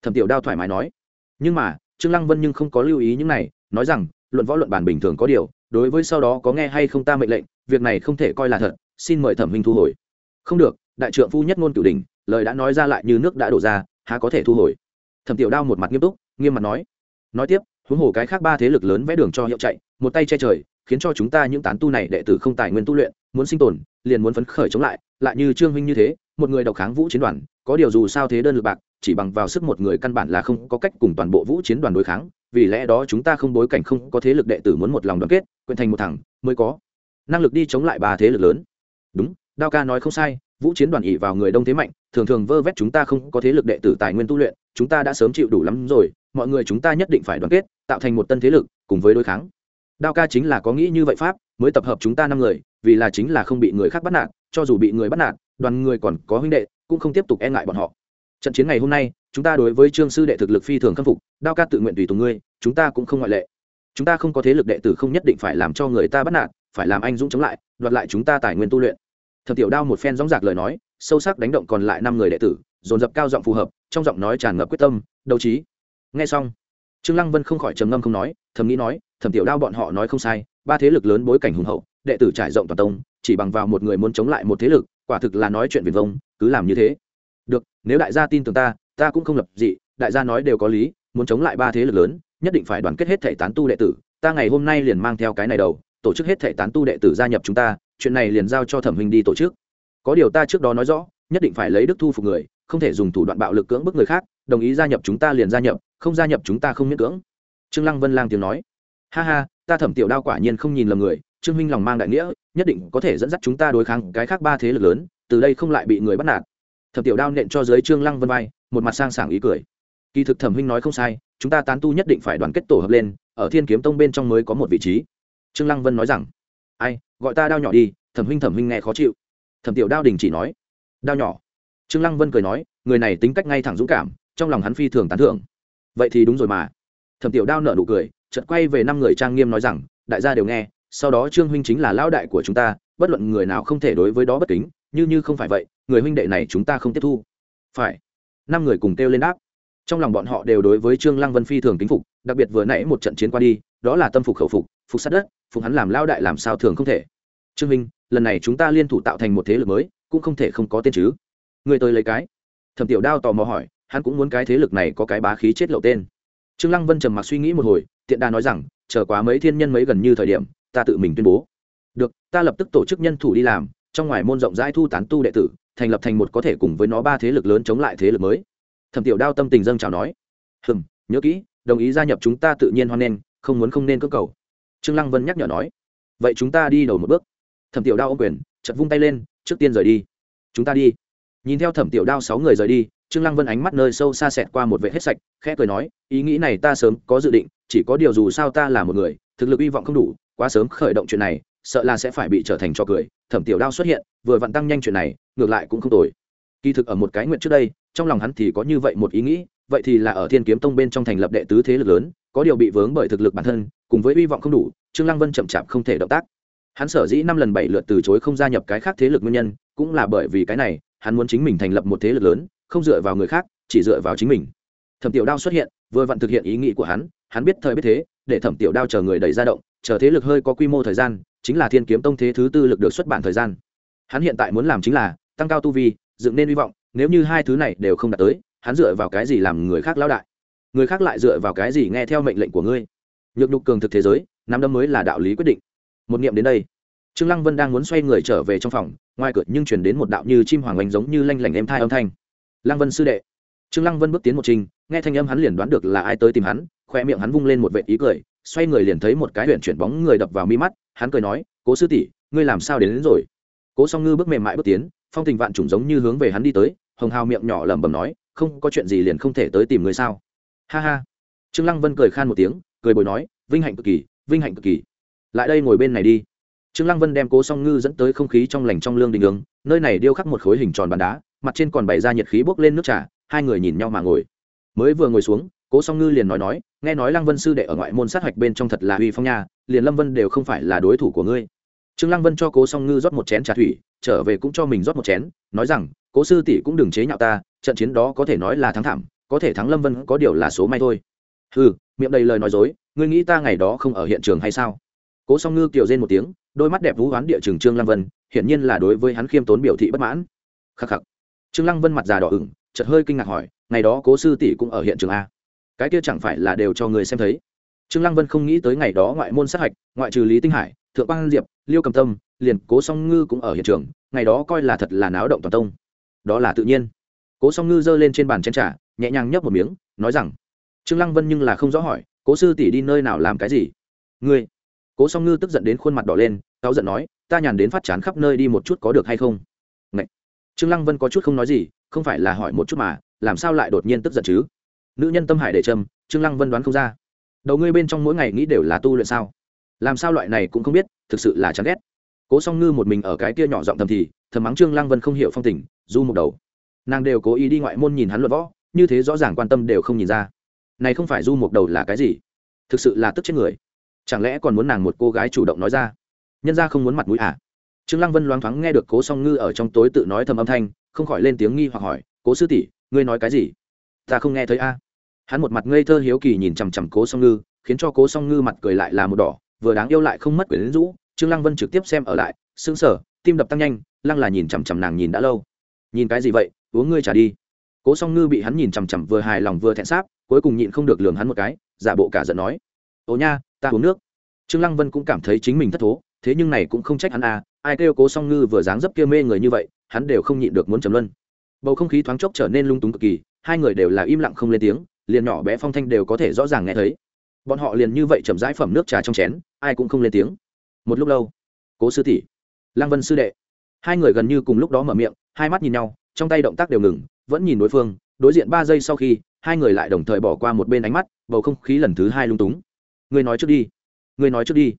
Thẩm tiểu đao thoải mái nói. Nhưng mà, trương lăng vân nhưng không có lưu ý những này, nói rằng luận võ luận bản bình thường có điều, đối với sau đó có nghe hay không ta mệnh lệnh, việc này không thể coi là thật, xin mời thẩm huynh thu hồi. Không được, đại trượng phu nhất ngôn cửu đình lời đã nói ra lại như nước đã đổ ra, há có thể thu hồi? Thẩm tiểu đao một mặt nghiêm túc, nghiêm mặt nói. Nói tiếp, huống hồ cái khác ba thế lực lớn vẽ đường cho hiệu chạy, một tay che trời, khiến cho chúng ta những tán tu này đệ tử không tài nguyên tu luyện, muốn sinh tồn, liền muốn phấn khởi chống lại lại như trương huynh như thế, một người độc kháng vũ chiến đoàn, có điều dù sao thế đơn lực bạc, chỉ bằng vào sức một người căn bản là không có cách cùng toàn bộ vũ chiến đoàn đối kháng vì lẽ đó chúng ta không bối cảnh không có thế lực đệ tử muốn một lòng đoàn kết quyện thành một thằng mới có năng lực đi chống lại ba thế lực lớn. Đúng, đao ca nói không sai, vũ chiến đoàn ỉ vào người đông thế mạnh, thường thường vơ vét chúng ta không có thế lực đệ tử tài nguyên tu luyện, chúng ta đã sớm chịu đủ lắm rồi, mọi người chúng ta nhất định phải đoàn kết, tạo thành một tân thế lực, cùng với đối kháng. Đao ca chính là có nghĩ như vậy pháp, mới tập hợp chúng ta năm người, vì là chính là không bị người khác bắt nạt, cho dù bị người bắt nạt, đoàn người còn có huynh đệ, cũng không tiếp tục e ngại bọn họ. Trận chiến ngày hôm nay chúng ta đối với trương sư đệ thực lực phi thường khâm phục, đao ca tự nguyện tùy tùng ngươi, chúng ta cũng không ngoại lệ. Chúng ta không có thế lực đệ tử không nhất định phải làm cho người ta bắt nạt, phải làm anh dũng chống lại, đoạt lại chúng ta tài nguyên tu luyện. Thẩm tiểu đao một phen dóng dạc lời nói, sâu sắc đánh động còn lại năm người đệ tử, dồn dập cao giọng phù hợp, trong giọng nói tràn ngập quyết tâm, đấu trí. Nghe xong, trương lăng vân không khỏi trầm ngâm không nói, thầm nghĩ nói, thẩm tiểu đao bọn họ nói không sai, ba thế lực lớn bối cảnh hùng hậu, đệ tử trải rộng toàn tông, chỉ bằng vào một người muốn chống lại một thế lực, quả thực là nói chuyện viền vông, cứ làm như thế. Được, nếu đại gia tin tưởng ta ta cũng không lập dị, đại gia nói đều có lý, muốn chống lại ba thế lực lớn, nhất định phải đoàn kết hết thể tán tu đệ tử, ta ngày hôm nay liền mang theo cái này đầu, tổ chức hết thể tán tu đệ tử gia nhập chúng ta, chuyện này liền giao cho thẩm huynh đi tổ chức. Có điều ta trước đó nói rõ, nhất định phải lấy đức thu phục người, không thể dùng thủ đoạn bạo lực cưỡng bức người khác, đồng ý gia nhập chúng ta liền gia nhập, không gia nhập chúng ta không miễn cưỡng. Trương lăng vân lang tiếng nói. Ha ha, ta thẩm tiểu đao quả nhiên không nhìn lầm người, trương huynh lòng mang đại nghĩa, nhất định có thể dẫn dắt chúng ta đối kháng cái khác ba thế lực lớn, từ đây không lại bị người bắt nạt. Thẩm tiểu đao nện cho dưới trương lăng vân vai một mặt sang sảng ý cười. Kỳ thực thẩm huynh nói không sai, chúng ta tán tu nhất định phải đoàn kết tổ hợp lên, ở thiên kiếm tông bên trong mới có một vị trí. Trương lăng vân nói rằng, ai, gọi ta đao nhỏ đi, thẩm huynh thẩm huynh nghe khó chịu. Thẩm tiểu đao đình chỉ nói, đao nhỏ. Trương lăng vân cười nói, người này tính cách ngay thẳng dũng cảm, trong lòng hắn phi thường tán thưởng. Vậy thì đúng rồi mà. Thẩm tiểu đao nở nụ cười, chợt quay về năm người trang nghiêm nói rằng, đại gia đều nghe, sau đó trương huynh chính là lão đại của chúng ta, bất luận người nào không thể đối với đó bất kính, như như không phải vậy, người huynh đệ này chúng ta không tiếp thu. Phải năm người cùng kêu lên đáp. Trong lòng bọn họ đều đối với trương lăng vân phi thường kính phục, đặc biệt vừa nãy một trận chiến qua đi, đó là tâm phục khẩu phục phục sát đất, phục hắn làm lao đại làm sao thường không thể. Trương minh, lần này chúng ta liên thủ tạo thành một thế lực mới, cũng không thể không có tên chứ. Người tới lấy cái. Thẩm tiểu đao tò mò hỏi, hắn cũng muốn cái thế lực này có cái bá khí chết lậu tên. Trương lăng vân trầm mặc suy nghĩ một hồi, tiện đà nói rằng, chờ quá mấy thiên nhân mấy gần như thời điểm, ta tự mình tuyên bố. Được, ta lập tức tổ chức nhân thủ đi làm, trong ngoài môn rộng rãi thu tán tu đệ tử thành lập thành một có thể cùng với nó ba thế lực lớn chống lại thế lực mới. Thẩm tiểu đao tâm tình dâng chào nói, hừm, nhớ kỹ, đồng ý gia nhập chúng ta tự nhiên hoan nghênh, không muốn không nên cơ cầu. Trương lăng vân nhắc nhở nói, vậy chúng ta đi đầu một bước. Thẩm tiểu đao ô quyền chật vung tay lên, trước tiên rời đi. Chúng ta đi. Nhìn theo thẩm tiểu đao sáu người rời đi, trương lăng vân ánh mắt nơi sâu xa xẹt qua một vệ hết sạch, khẽ cười nói, ý nghĩ này ta sớm có dự định, chỉ có điều dù sao ta là một người, thực lực hy vọng không đủ, quá sớm khởi động chuyện này sợ là sẽ phải bị trở thành trò cười, thẩm tiểu đao xuất hiện, vừa vặn tăng nhanh chuyện này, ngược lại cũng không tồi. Kỳ thực ở một cái nguyện trước đây, trong lòng hắn thì có như vậy một ý nghĩ, vậy thì là ở thiên kiếm tông bên trong thành lập đệ tứ thế lực lớn, có điều bị vướng bởi thực lực bản thân, cùng với hy vọng không đủ, trương lăng vân chậm chạp không thể động tác. Hắn sở dĩ năm lần bảy lượt từ chối không gia nhập cái khác thế lực nguyên nhân, cũng là bởi vì cái này, hắn muốn chính mình thành lập một thế lực lớn, không dựa vào người khác, chỉ dựa vào chính mình. Thẩm tiểu đao xuất hiện, vừa vặn thực hiện ý nghĩ của hắn hắn biết thời biết thế, để thẩm tiểu đao chờ người đẩy ra động, chờ thế lực hơi có quy mô thời gian chính là thiên kiếm tông thế thứ tư lực được xuất bản thời gian. Hắn hiện tại muốn làm chính là tăng cao tu vi, dựng nên hy vọng, nếu như hai thứ này đều không đạt tới, hắn dựa vào cái gì làm người khác lão đại? Người khác lại dựa vào cái gì nghe theo mệnh lệnh của ngươi? Nhược nhục cường thực thế giới, năm đâm mới là đạo lý quyết định. Một nghiệm đến đây, trương lăng vân đang muốn xoay người trở về trong phòng, ngoài cửa nhưng chuyển đến một đạo như chim hoàng oanh giống như lanh lảnh êm thai âm thanh. Lăng vân sư đệ. Trương lăng vân bước tiến một trình, nghe thanh âm hắn liền đoán được là ai tới tìm hắn, khoe miệng hắn vung lên một vệ ý cười xoay người liền thấy một cái huyện chuyển bóng người đập vào mi mắt hắn cười nói cố sư tỷ ngươi làm sao đến, đến rồi? Cố song ngư bước mềm mại bước tiến phong tình vạn trùng giống như hướng về hắn đi tới hồng hào miệng nhỏ lẩm bẩm nói không có chuyện gì liền không thể tới tìm người sao? Ha ha. Trương lăng vân cười khan một tiếng cười bồi nói vinh hạnh cực kỳ vinh hạnh cực kỳ. Lại đây ngồi bên này đi. Trương lăng vân đem cố song ngư dẫn tới không khí trong lành trong lương đình đường nơi này điêu khắc một khối hình tròn bàn đá mặt trên còn bày ra nhiệt khí bốc lên nước trà hai người nhìn nhau mà ngồi. Mới vừa ngồi xuống cố song ngư liền nói nói, nghe nói lăng vân sư đệ ở ngoại môn sát hạch bên trong thật là uy phong nha, liền lâm vân đều không phải là đối thủ của ngươi. Trương lăng vân cho cố song ngư rót một chén trà thủy, trở về cũng cho mình rót một chén, nói rằng, cố sư tỷ cũng đừng chế nhạo ta, trận chiến đó có thể nói là thắng thảm, có thể thắng lâm vân có điều là số may thôi. Ừ miệng đầy lời nói dối, ngươi nghĩ ta ngày đó không ở hiện trường hay sao? Cố song ngư kiều rên một tiếng, đôi mắt đẹp vũ hoán địa trường trương lăng vân, hiển nhiên là đối với hắn khiêm tốn biểu thị bất mãn. Khắc khắc. Trương lăng vân mặt già đỏ ửng, chợt hơi kinh ngạc hỏi, ngày đó cố sư tỷ cũng ở hiện trường a? Cái kia chẳng phải là đều cho người xem thấy. Trương lăng vân không nghĩ tới ngày đó ngoại môn sát hạch, ngoại trừ lý tinh hải, thượng quang diệp, liêu cầm tâm, liền cố song ngư cũng ở hiện trường, ngày đó coi là thật là náo động toàn tông. Đó là tự nhiên. Cố song ngư giơ lên trên bàn chén trà, nhẹ nhàng nhấp một miếng, nói rằng, trương lăng vân nhưng là không rõ hỏi, cố sư tỷ đi nơi nào làm cái gì? Ngươi. Cố song ngư tức giận đến khuôn mặt đỏ lên, cáu giận nói, ta nhàn đến phát chán khắp nơi đi một chút có được hay không? Ngậy. trương lăng vân có chút không nói gì, không phải là hỏi một chút mà, làm sao lại đột nhiên tức giận chứ? Nữ nhân tâm hải để trầm, trương lăng vân đoán không ra. Đầu ngươi bên trong mỗi ngày nghĩ đều là tu luyện sao? Làm sao loại này cũng không biết, thực sự là chán ghét. Cố song ngư một mình ở cái kia nhỏ giọng thầm thì, thầm mắng trương lăng vân không hiểu phong tình, du một đầu. Nàng đều cố ý đi ngoại môn nhìn hắn luận võ, như thế rõ ràng quan tâm đều không nhìn ra. Này không phải du một đầu là cái gì? Thực sự là tức chết người. Chẳng lẽ còn muốn nàng một cô gái chủ động nói ra? Nhân ra không muốn mặt mũi à? Trương lăng vân loáng thoáng nghe được cố song ngư ở trong tối tự nói thầm âm thanh, không khỏi lên tiếng nghi hoặc hỏi, cố sư tỷ, ngươi nói cái gì? Ta không nghe thấy a hắn một mặt ngây thơ hiếu kỳ nhìn chằm chằm cố song ngư, khiến cho cố song ngư mặt cười lại là một đỏ, vừa đáng yêu lại không mất quyển rũ. Trương lăng vân trực tiếp xem ở lại sững sờ tim đập tăng nhanh. Lăng là nhìn chằm chằm nàng nhìn đã lâu. Nhìn cái gì vậy? Uống ngươi trả đi. Cố song ngư bị hắn nhìn chằm chằm vừa hài lòng vừa thẹn sáp, cuối cùng nhịn không được lường hắn một cái, giả bộ cả giận nói, ồ nha, ta uống nước. Trương lăng vân cũng cảm thấy chính mình thất thố, thế nhưng này cũng không trách hắn à ai kêu cố song ngư vừa dáng dấp kia mê người như vậy, hắn đều không nhịn được muốn trầm luân. Bầu không khí thoáng chốc trở nên lung túng cực kỳ, hai người đều là im lặng không lên tiếng liền nhỏ bé phong thanh đều có thể rõ ràng nghe thấy. Bọn họ liền như vậy chậm rãi phẩm nước trà trong chén, ai cũng không lên tiếng. Một lúc lâu, cố sư tỷ, lăng vân sư đệ, hai người gần như cùng lúc đó mở miệng, hai mắt nhìn nhau, trong tay động tác đều ngừng, vẫn nhìn đối phương, đối diện ba giây sau khi, hai người lại đồng thời bỏ qua một bên ánh mắt, bầu không khí lần thứ hai lung túng. Người nói trước đi, người nói trước đi.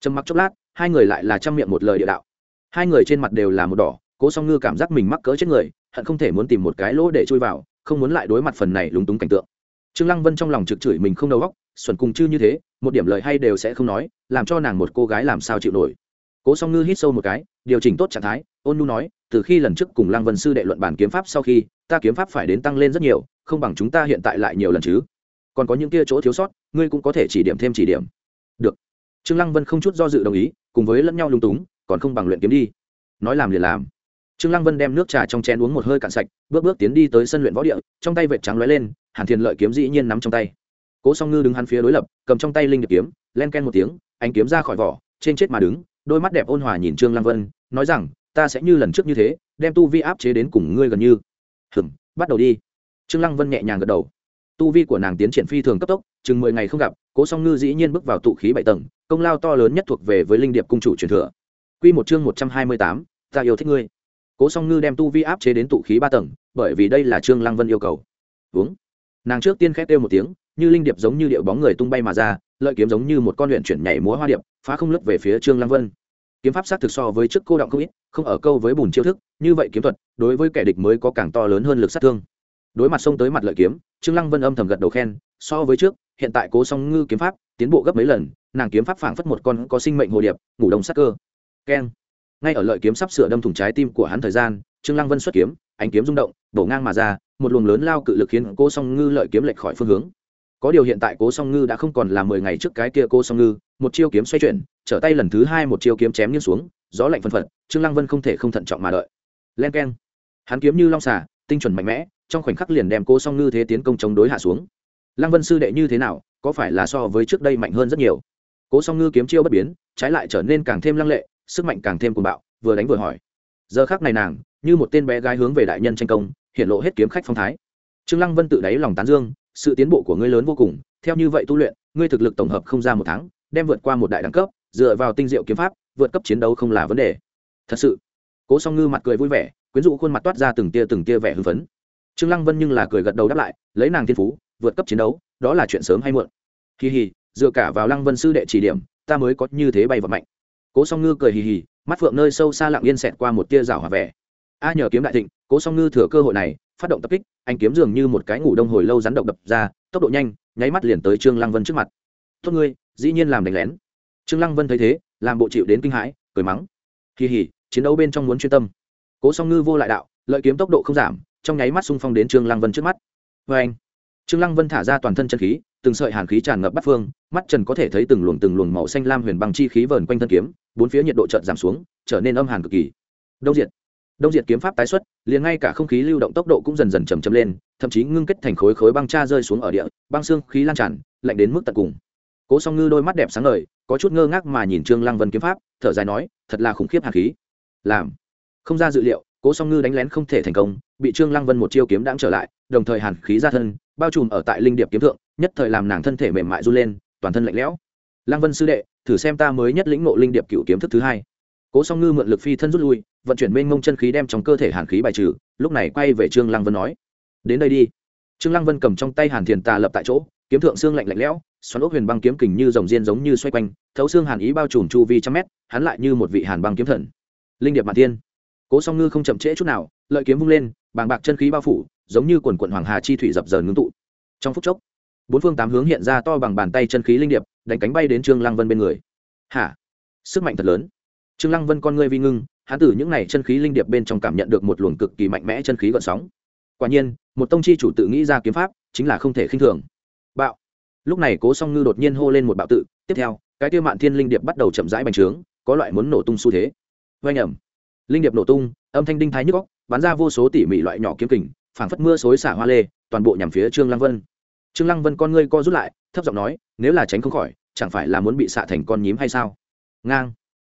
Trầm mặc chốc lát, hai người lại là chăm miệng một lời địa đạo. Hai người trên mặt đều là một đỏ, cố song ngư cảm giác mình mắc cỡ chết người, hận không thể muốn tìm một cái lỗ để chui vào, không muốn lại đối mặt phần này lúng túng cảnh tượng trương lăng vân trong lòng trực chửi mình không đầu óc, xuẩn cùng chư như thế, một điểm lời hay đều sẽ không nói, làm cho nàng một cô gái làm sao chịu nổi. Cố song ngư hít sâu một cái, điều chỉnh tốt trạng thái, ôn nu nói, từ khi lần trước cùng lăng vân sư đệ luận bản kiếm pháp sau khi, ta kiếm pháp phải đến tăng lên rất nhiều, không bằng chúng ta hiện tại lại nhiều lần chứ. Còn có những kia chỗ thiếu sót, ngươi cũng có thể chỉ điểm thêm chỉ điểm. Được. Trương lăng vân không chút do dự đồng ý, cùng với lẫn nhau lung túng, còn không bằng luyện kiếm đi. Nói làm liền làm. Trương lăng vân đem nước trà trong chén uống một hơi cạn sạch, bước bước tiến đi tới sân luyện võ địa, trong tay vệt trắng lóe lên hàn thiền lợi kiếm dĩ nhiên nắm trong tay. Cố song ngư đứng hắn phía đối lập, cầm trong tay linh điệp kiếm, len ken một tiếng anh kiếm ra khỏi vỏ, trên chết mà đứng, đôi mắt đẹp ôn hòa nhìn trương lăng vân, nói rằng, ta sẽ như lần trước như thế, đem tu vi áp chế đến cùng ngươi gần như. Hừm, bắt đầu đi. Trương lăng vân nhẹ nhàng gật đầu. Tu vi của nàng tiến triển phi thường cấp tốc, chừng mười ngày không gặp, cố song ngư dĩ nhiên bước vào tụ khí bảy tầng, công lao to lớn nhất thuộc về với linh điệp cung chủ truyền thừa. Quy một chương một trăm hai mươi tám, ta yêu thích ngươi. Cố song ngư đem tu vi áp chế đến tụ khí ba tầng, bởi vì đây là trương lăng vân yêu cầu. Uống nàng trước tiên khét kêu một tiếng, như linh điệp giống như điệu bóng người tung bay mà ra, lợi kiếm giống như một con luyện chuyển nhảy múa hoa điệp, phá không lướt về phía trương lăng vân. Kiếm pháp sát thực so với trước cô động không ít, không ở câu với bùn chiêu thức, như vậy kiếm thuật, đối với kẻ địch mới có càng to lớn hơn lực sát thương. Đối mặt xông tới mặt lợi kiếm, trương lăng vân âm thầm gật đầu khen, so với trước, hiện tại cố song ngư kiếm pháp, tiến bộ gấp mấy lần, nàng kiếm pháp phảng phất một con có sinh mệnh hồ điệp, ngủ đông sát cơ. Keng. Ngay ở lợi kiếm sắp sửa đâm thủng trái tim của hắn thời gian, trương lăng vân xuất kiếm ánh kiếm rung động đổ ngang mà ra, một luồng lớn lao cự lực khiến cố song ngư lợi kiếm lệch khỏi phương hướng. Có điều hiện tại cố song ngư đã không còn là mười ngày trước cái kia cố song ngư, một chiêu kiếm xoay chuyển, trở tay lần thứ hai một chiêu kiếm chém nghiêng xuống, gió lạnh phân phật, trương lăng vân không thể không thận trọng mà đợi. Len keng. Hắn kiếm như long xà, tinh chuẩn mạnh mẽ, trong khoảnh khắc liền đem cố song ngư thế tiến công chống đối hạ xuống. Lăng vân sư đệ như thế nào, có phải là so với trước đây mạnh hơn rất nhiều? Cố song ngư kiếm chiêu bất biến, trái lại trở nên càng thêm lăng lệ, sức mạnh càng thêm cuồng bạo, vừa đánh vừa hỏi. Giờ khác này nàng như một tên bé gái hướng về đại nhân tranh công hiện lộ hết kiếm khách phong thái. Trương lăng vân tự đáy lòng tán dương, sự tiến bộ của ngươi lớn vô cùng, theo như vậy tu luyện, ngươi thực lực tổng hợp không ra một tháng, đem vượt qua một đại đẳng cấp, dựa vào tinh diệu kiếm pháp, vượt cấp chiến đấu không là vấn đề. Thật sự. Cố song ngư mặt cười vui vẻ, quyến rũ khuôn mặt toát ra từng tia từng tia vẻ hưng phấn. Trương lăng vân nhưng là cười gật đầu đáp lại, lấy nàng thiên phú, vượt cấp chiến đấu, đó là chuyện sớm hay muộn. Hì hì, dựa cả vào lăng vân sư đệ chỉ điểm, ta mới có như thế bay vào mạnh. Cố song ngư cười hì hì, mắt phượng nơi sâu xa lặng yên xẹt qua một tia rào hòa vẻ a nhờ kiếm đại thịnh, cố song ngư thừa cơ hội này, phát động tập kích, anh kiếm dường như một cái ngủ đông hồi lâu rắn động đập ra, tốc độ nhanh, nháy mắt liền tới trương lăng vân trước mặt. Tốt ngươi, dĩ nhiên làm đánh lén. Trương lăng vân thấy thế, làm bộ chịu đến kinh hãi, cười mắng. Kỳ hỉ chiến đấu bên trong muốn chuyên tâm. Cố song ngư vô lại đạo, lợi kiếm tốc độ không giảm, trong nháy mắt xung phong đến trương lăng vân trước mắt. Vê anh. Trương lăng vân thả ra toàn thân chân khí, từng sợi hàn khí tràn ngập bắt phương, mắt trần có thể thấy từng luồng từng luồng màu xanh lam huyền băng chi khí vờn quanh thân kiếm, bốn phía nhiệt độ chợt giảm xuống, trở nên âm hàn cực kỳ. Đông diệt đông diệt kiếm pháp tái xuất, liền ngay cả không khí lưu động tốc độ cũng dần dần chầm chậm lên, thậm chí ngưng kết thành khối khối băng cha rơi xuống ở địa, băng xương khí lan tràn, lạnh đến mức tận cùng. Cố song ngư đôi mắt đẹp sáng ngời, có chút ngơ ngác mà nhìn trương lăng vân kiếm pháp, thở dài nói, thật là khủng khiếp hàn khí. Làm. Không ra dự liệu, cố song ngư đánh lén không thể thành công, bị trương lăng vân một chiêu kiếm đãng trở lại, đồng thời hàn khí ra thân, bao trùm ở tại linh điệp kiếm thượng, nhất thời làm nàng thân thể mềm mại run lên, toàn thân lạnh lẽo. Lăng vân sư đệ, thử xem ta mới nhất lĩnh ngộ linh điệp cựu kiếm thức thứ hai cố song ngư mượn lực phi thân rút lui, vận chuyển mênh mông chân khí đem trong cơ thể hàn khí bài trừ, lúc này quay về trương lăng vân nói, đến đây đi. Trương lăng vân cầm trong tay hàn thiền tà lập tại chỗ, kiếm thượng xương lạnh lạnh lẽo, xoắn ốc huyền băng kiếm kình như dòng diên giống như xoay quanh, thấu xương hàn ý bao trùm chu vi trăm mét, hắn lại như một vị hàn băng kiếm thần. Linh điệp mạn thiên. cố song ngư không chậm trễ chút nào, lợi kiếm vung lên, bàng bạc chân khí bao phủ, giống như quần quận hoàng hà chi thủy dập dờn ngưng tụ. Trong phút chốc, bốn phương tám hướng hiện ra to bằng bàn tay chân khí linh điệp, đánh cánh bay đến trương lăng vân bên người. Hả? Sức mạnh thật lớn trương lăng vân con ngươi vi ngưng, hắn từ những này chân khí linh điệp bên trong cảm nhận được một luồng cực kỳ mạnh mẽ chân khí gợn sóng. Quả nhiên, một tông chi chủ tự nghĩ ra kiếm pháp, chính là không thể khinh thường. Bạo. Lúc này cố song ngư đột nhiên hô lên một bạo tự, tiếp theo, cái tiêu mạn thiên linh điệp bắt đầu chậm rãi bành trướng, có loại muốn nổ tung xu thế. Oanh ẩm. Linh điệp nổ tung, âm thanh đinh thái nhức góc bắn ra vô số tỉ mỉ loại nhỏ kiếm kình, phảng phất mưa xối xả hoa lê, toàn bộ nhằm phía trương lăng vân. Trương lăng vân con ngươi co rút lại, thấp giọng nói, nếu là tránh không khỏi, chẳng phải là muốn bị xạ thành con nhím hay sao? Ngang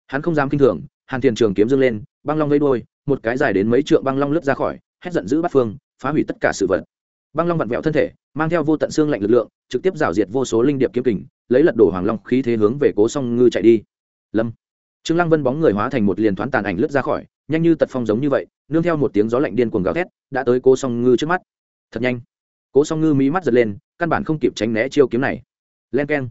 hắn không dám kinh thường, hàn thiền trường kiếm dâng lên, băng long vây đôi một cái dài đến mấy trượng băng long lướt ra khỏi, hét giận dữ bắt phương, phá hủy tất cả sự vật. Băng long vặn vẹo thân thể, mang theo vô tận xương lạnh lực lượng, trực tiếp rào diệt vô số linh điệp kiếm kình, lấy lật đổ hoàng long khí thế hướng về cố song ngư chạy đi. Lâm. Trương lăng vân bóng người hóa thành một liền thoáng tàn ảnh lướt ra khỏi, nhanh như tật phong giống như vậy, nương theo một tiếng gió lạnh điên cuồng gào thét, đã tới cố song ngư trước mắt. Thật nhanh. Cố song ngư mí mắt giật lên, căn bản không kịp tránh né chiêu kiếm này. Len keng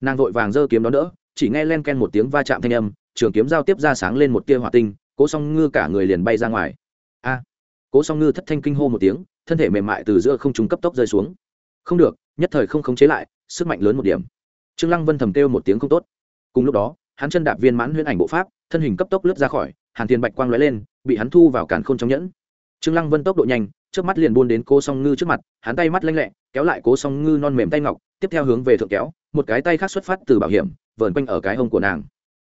nàng vội vàng giơ kiếm đó đỡ, chỉ nghe len ken một tiếng va chạm thanh âm trường kiếm giao tiếp ra sáng lên một tia hỏa tinh, cố song ngư cả người liền bay ra ngoài. A! Cố song ngư thất thanh kinh hô một tiếng, thân thể mềm mại từ giữa không trung cấp tốc rơi xuống. Không được, nhất thời không khống chế lại, sức mạnh lớn một điểm. Trương lăng vân thầm kêu một tiếng không tốt. Cùng lúc đó, hắn chân đạp viên mãn huyễn ảnh bộ pháp, thân hình cấp tốc lướt ra khỏi, hàn tiền bạch quang lóe lên, bị hắn thu vào cản khôn trong nhẫn. Trương lăng vân tốc độ nhanh trước mắt liền buôn đến cố song ngư trước mặt, hắn tay mắt lanh lẹ, kéo lại cố song ngư non mềm tay ngọc, tiếp theo hướng về thượng kéo, một cái tay khác xuất phát từ bảo hiểm, vờn quanh ở cái hông của nàng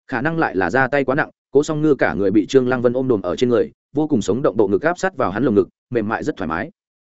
khả năng lại là ra tay quá nặng, cố song ngư cả người bị trương lăng vân ôm đồm ở trên người, vô cùng sống động bộ ngực áp sát vào hắn lồng ngực, mềm mại rất thoải mái.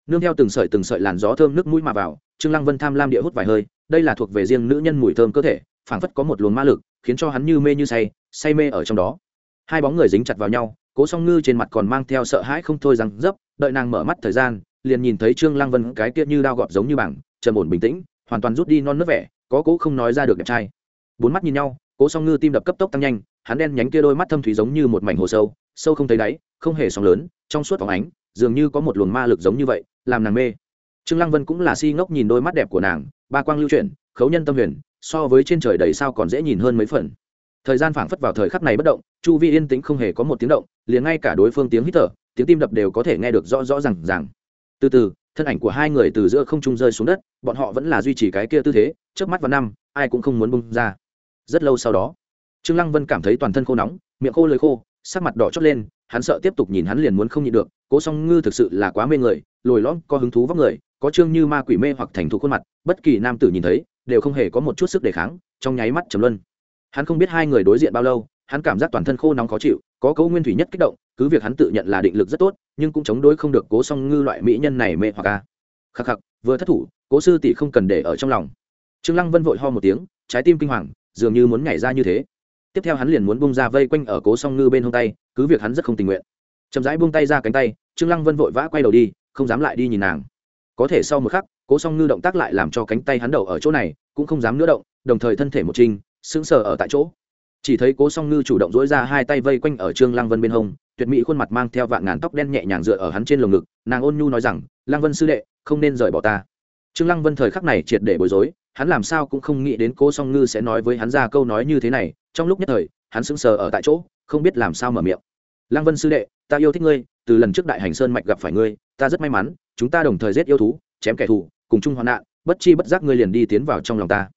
Nương theo từng sợi từng sợi làn gió thơm nước mũi mà vào, trương lăng vân tham lam địa hút vài hơi, đây là thuộc về riêng nữ nhân mùi thơm cơ thể, phảng phất có một luồng ma lực, khiến cho hắn như mê như say say mê ở trong đó. Hai bóng người dính chặt vào nhau, cố song ngư trên mặt còn mang theo sợ hãi không thôi rằng dấp, đợi nàng mở mắt thời gian, liền nhìn thấy trương lăng vân cái kia như đao gọt giống như bảng trầm ổn bình tĩnh, hoàn toàn rút đi non nước vẻ, có cố không nói ra được đẹp trai. Bốn mắt nhìn nhau cố song ngư tim đập cấp tốc tăng nhanh, hắn đen nhánh kia đôi mắt thâm thủy giống như một mảnh hồ sâu sâu không thấy đáy, không hề sóng lớn, trong suốt phóng ánh, dường như có một luồng ma lực giống như vậy, làm nàng mê. Trương lăng vân cũng là si ngốc nhìn đôi mắt đẹp của nàng, ba quang lưu chuyển, khấu nhân tâm huyền, so với trên trời đầy sao còn dễ nhìn hơn mấy phần. Thời gian phảng phất vào thời khắc này bất động, chu vi yên tĩnh không hề có một tiếng động, liền ngay cả đối phương tiếng hít thở, tiếng tim đập đều có thể nghe được rõ rõ ràng ràng. từ từ, thân ảnh của hai người từ giữa không trung rơi xuống đất, bọn họ vẫn là duy trì cái kia tư thế trước mắt vào năm, ai cũng không muốn bung ra rất lâu sau đó, trương lăng vân cảm thấy toàn thân khô nóng, miệng khô lưỡi khô, sắc mặt đỏ chót lên, hắn sợ tiếp tục nhìn hắn liền muốn không nhịn được, cố song ngư thực sự là quá mê người, lồi lõm, có hứng thú vóc người, có trương như ma quỷ mê hoặc thành thục khuôn mặt, bất kỳ nam tử nhìn thấy, đều không hề có một chút sức đề kháng, trong nháy mắt trầm luân. Hắn không biết hai người đối diện bao lâu, hắn cảm giác toàn thân khô nóng khó chịu, có cấu nguyên thủy nhất kích động, cứ việc hắn tự nhận là định lực rất tốt, nhưng cũng chống đối không được cố song ngư loại mỹ nhân này mê hoặc ca khắc khắc, vừa thất thủ, cố sư tỷ không cần để ở trong lòng. Trương lăng vân vội ho một tiếng, trái tim kinh hoàng dường như muốn nhảy ra như thế. Tiếp theo hắn liền muốn bung ra vây quanh ở cố song ngư bên hông tay, cứ việc hắn rất không tình nguyện. Chậm rãi buông tay ra cánh tay, trương lăng vân vội vã quay đầu đi, không dám lại đi nhìn nàng. Có thể sau một khắc, cố song ngư động tác lại làm cho cánh tay hắn đầu ở chỗ này, cũng không dám nữa động, đồng thời thân thể một trinh sững sờ ở tại chỗ. Chỉ thấy cố song ngư chủ động dỗi ra hai tay vây quanh ở trương lăng vân bên hông, tuyệt mỹ khuôn mặt mang theo vạn ngàn tóc đen nhẹ nhàng dựa ở hắn trên lồng ngực, nàng ôn nhu nói rằng, lăng vân sư đệ, không nên rời bỏ ta trương lăng vân thời khắc này triệt để bối rối, hắn làm sao cũng không nghĩ đến cố song ngư sẽ nói với hắn ra câu nói như thế này, trong lúc nhất thời, hắn sững sờ ở tại chỗ, không biết làm sao mở miệng. Lăng vân sư đệ, ta yêu thích ngươi, từ lần trước đại hành sơn mạch gặp phải ngươi, ta rất may mắn, chúng ta đồng thời giết yêu thú, chém kẻ thù, cùng chung hoạn nạn, bất chi bất giác ngươi liền đi tiến vào trong lòng ta.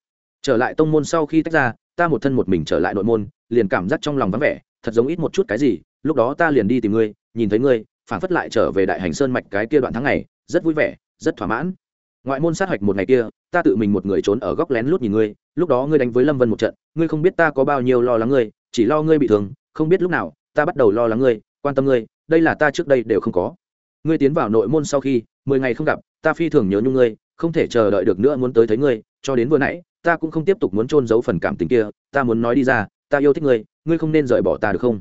Trở lại tông môn sau khi tách ra, ta một thân một mình trở lại nội môn, liền cảm giác trong lòng vắng vẻ, thật giống ít một chút cái gì, lúc đó ta liền đi tìm ngươi, nhìn thấy ngươi phản phất lại trở về đại hành sơn mạch cái kia đoạn tháng này rất vui vẻ, rất thỏa mãn ngoại môn sát hạch một ngày kia, ta tự mình một người trốn ở góc lén lút nhìn ngươi, lúc đó ngươi đánh với lâm vân một trận, ngươi không biết ta có bao nhiêu lo lắng ngươi, chỉ lo ngươi bị thương, không biết lúc nào, ta bắt đầu lo lắng ngươi, quan tâm ngươi, đây là ta trước đây đều không có. Ngươi tiến vào nội môn sau khi, mười ngày không gặp, ta phi thường nhớ nhung ngươi, không thể chờ đợi được nữa muốn tới thấy ngươi, cho đến vừa nãy, ta cũng không tiếp tục muốn trôn giấu phần cảm tình kia, ta muốn nói đi ra, ta yêu thích ngươi ngươi không nên rời bỏ ta được không?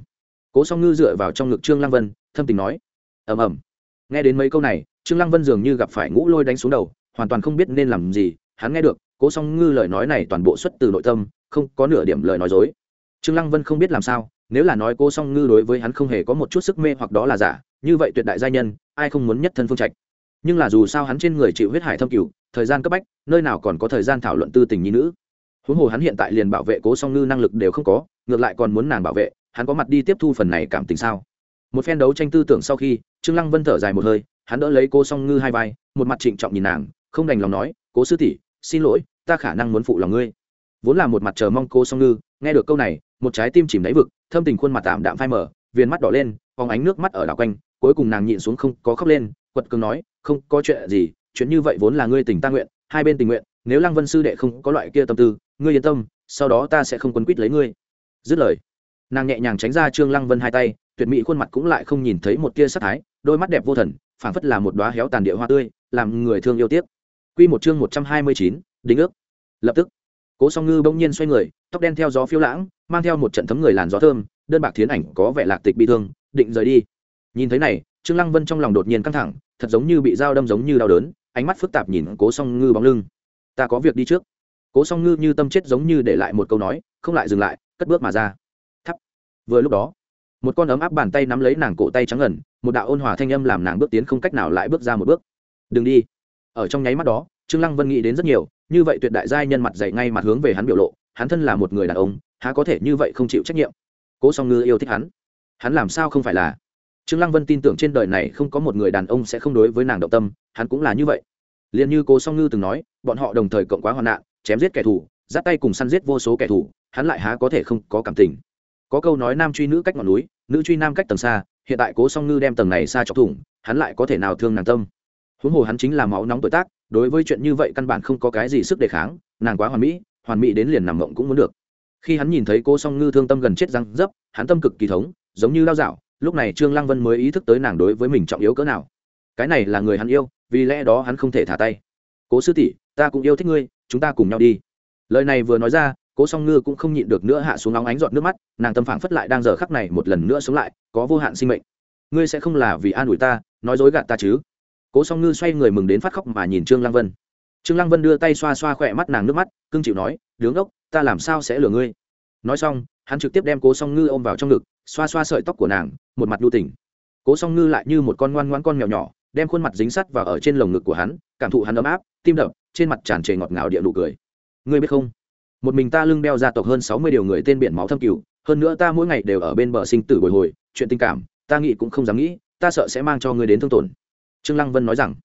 Cố song ngư dựa vào trong ngực trương lăng vân, thâm tình nói. Ầm ầm. Nghe đến mấy câu này, trương lăng vân dường như gặp phải ngũ lôi đánh xuống đầu hoàn toàn không biết nên làm gì, hắn nghe được, cố song ngư lời nói này toàn bộ xuất từ nội tâm, không có nửa điểm lời nói dối. Trương lăng vân không biết làm sao, nếu là nói cô song ngư đối với hắn không hề có một chút sức mê hoặc đó là giả, như vậy tuyệt đại gia nhân, ai không muốn nhất thân phương trạch. Nhưng là dù sao hắn trên người chịu huyết hải thâm cửu, thời gian cấp bách, nơi nào còn có thời gian thảo luận tư tình nhi nữ. Huống hồ hắn hiện tại liền bảo vệ cố song ngư năng lực đều không có, ngược lại còn muốn nàng bảo vệ, hắn có mặt đi tiếp thu phần này cảm tình sao? Một phen đấu tranh tư tưởng sau khi, trương lăng vân thở dài một hơi, hắn đỡ lấy cô song ngư hai vai, một mặt trịnh trọng nhìn nàng không đành lòng nói, cố sư tỷ, xin lỗi, ta khả năng muốn phụ lòng ngươi. Vốn là một mặt chờ mong cô song ngư, nghe được câu này, một trái tim chìm đáy vực, thâm tình khuôn mặt tạm đạm phai mở viền mắt đỏ lên, phóng ánh nước mắt ở đảo quanh, cuối cùng nàng nhịn xuống không có khóc lên, quật cường nói, không có chuyện gì, chuyện như vậy vốn là ngươi tình ta nguyện, hai bên tình nguyện, nếu lăng vân sư đệ không có loại kia tâm tư, ngươi yên tâm, sau đó ta sẽ không quấn quýt lấy ngươi. Dứt lời, nàng nhẹ nhàng tránh ra trương lăng vân hai tay, tuyệt mỹ khuôn mặt cũng lại không nhìn thấy một tia sắc thái, đôi mắt đẹp vô thần, phảng phất là một đóa héo tàn địa hoa tươi, làm người thương yêu tiếc quy một chương một trăm hai mươi chín, đính ước. Lập tức cố song ngư bỗng nhiên xoay người tóc đen theo gió phiêu lãng mang theo một trận thấm người làn gió thơm đơn bạc thiến ảnh có vẻ lạc tịch bị thương định rời đi. Nhìn thấy này trương lăng vân trong lòng đột nhiên căng thẳng thật giống như bị dao đâm giống như đau đớn ánh mắt phức tạp nhìn cố song ngư bóng lưng. Ta có việc đi trước. Cố song ngư như tâm chết giống như để lại một câu nói không lại dừng lại cất bước mà ra. Thấp vừa lúc đó một con ấm áp bàn tay nắm lấy nàng cổ tay trắng ngần một đạo ôn hòa thanh âm làm nàng bước tiến không cách nào lại bước ra một bước. Đừng đi ở trong nháy mắt đó, trương lăng vân nghĩ đến rất nhiều, như vậy tuyệt đại giai nhân mặt dày ngay mặt hướng về hắn biểu lộ, hắn thân là một người đàn ông, há có thể như vậy không chịu trách nhiệm. Cố song ngư yêu thích hắn. Hắn làm sao không phải là? Trương lăng vân tin tưởng trên đời này không có một người đàn ông sẽ không đối với nàng động tâm, hắn cũng là như vậy. Liền như cố song ngư từng nói, bọn họ đồng thời cộng quá hoạn nạn, chém giết kẻ thù, giáp tay cùng săn giết vô số kẻ thù, hắn lại há có thể không có cảm tình. Có câu nói nam truy nữ cách ngọn núi, nữ truy nam cách tầng xa, hiện tại cố song ngư đem tầng này xa chọc thủng, hắn lại có thể nào thương nàng tâm? Huống hồ hắn chính là máu nóng tuổi tác, đối với chuyện như vậy căn bản không có cái gì sức đề kháng, nàng quá hoàn mỹ hoàn mỹ đến liền nằm mộng cũng muốn được. Khi hắn nhìn thấy cô song ngư thương tâm gần chết răng dấp, hắn tâm cực kỳ thống, giống như lao dạo, lúc này trương lăng vân mới ý thức tới nàng đối với mình trọng yếu cỡ nào. Cái này là người hắn yêu, vì lẽ đó hắn không thể thả tay. Cố sư tỷ, ta cũng yêu thích ngươi, chúng ta cùng nhau đi. Lời này vừa nói ra cố song ngư cũng không nhịn được nữa hạ xuống nóng ánh giọt nước mắt, nàng tâm phảng phất lại đang giờ khắc này một lần nữa sống lại, có vô hạn sinh mệnh. Ngươi sẽ không là vì an ủi ta, nói dối gạt ta chứ? Cố song ngư xoay người mừng đến phát khóc mà nhìn trương lăng vân. Trương lăng vân đưa tay xoa xoa khỏe mắt nàng nước mắt, cưng chịu nói, đứng ốc ta làm sao sẽ lừa ngươi? Nói xong, hắn trực tiếp đem cố song ngư ôm vào trong ngực, xoa xoa sợi tóc của nàng, một mặt lưu tỉnh cố song ngư lại như một con ngoan ngoan con mèo nhỏ, đem khuôn mặt dính sắt và ở trên lồng ngực của hắn, cảm thụ hắn ấm áp, tim đập, trên mặt tràn trề ngọt ngào địa nụ cười. Ngươi biết không? Một mình ta lưng đeo gia tộc hơn sáu mươi điều người tên biển máu thâm cửu hơn nữa ta mỗi ngày đều ở bên bờ sinh tử bồi hồi, chuyện tình cảm, ta nghĩ cũng không dám nghĩ, ta sợ sẽ mang cho ngươi đến thương tổn trương lăng vân nói rằng,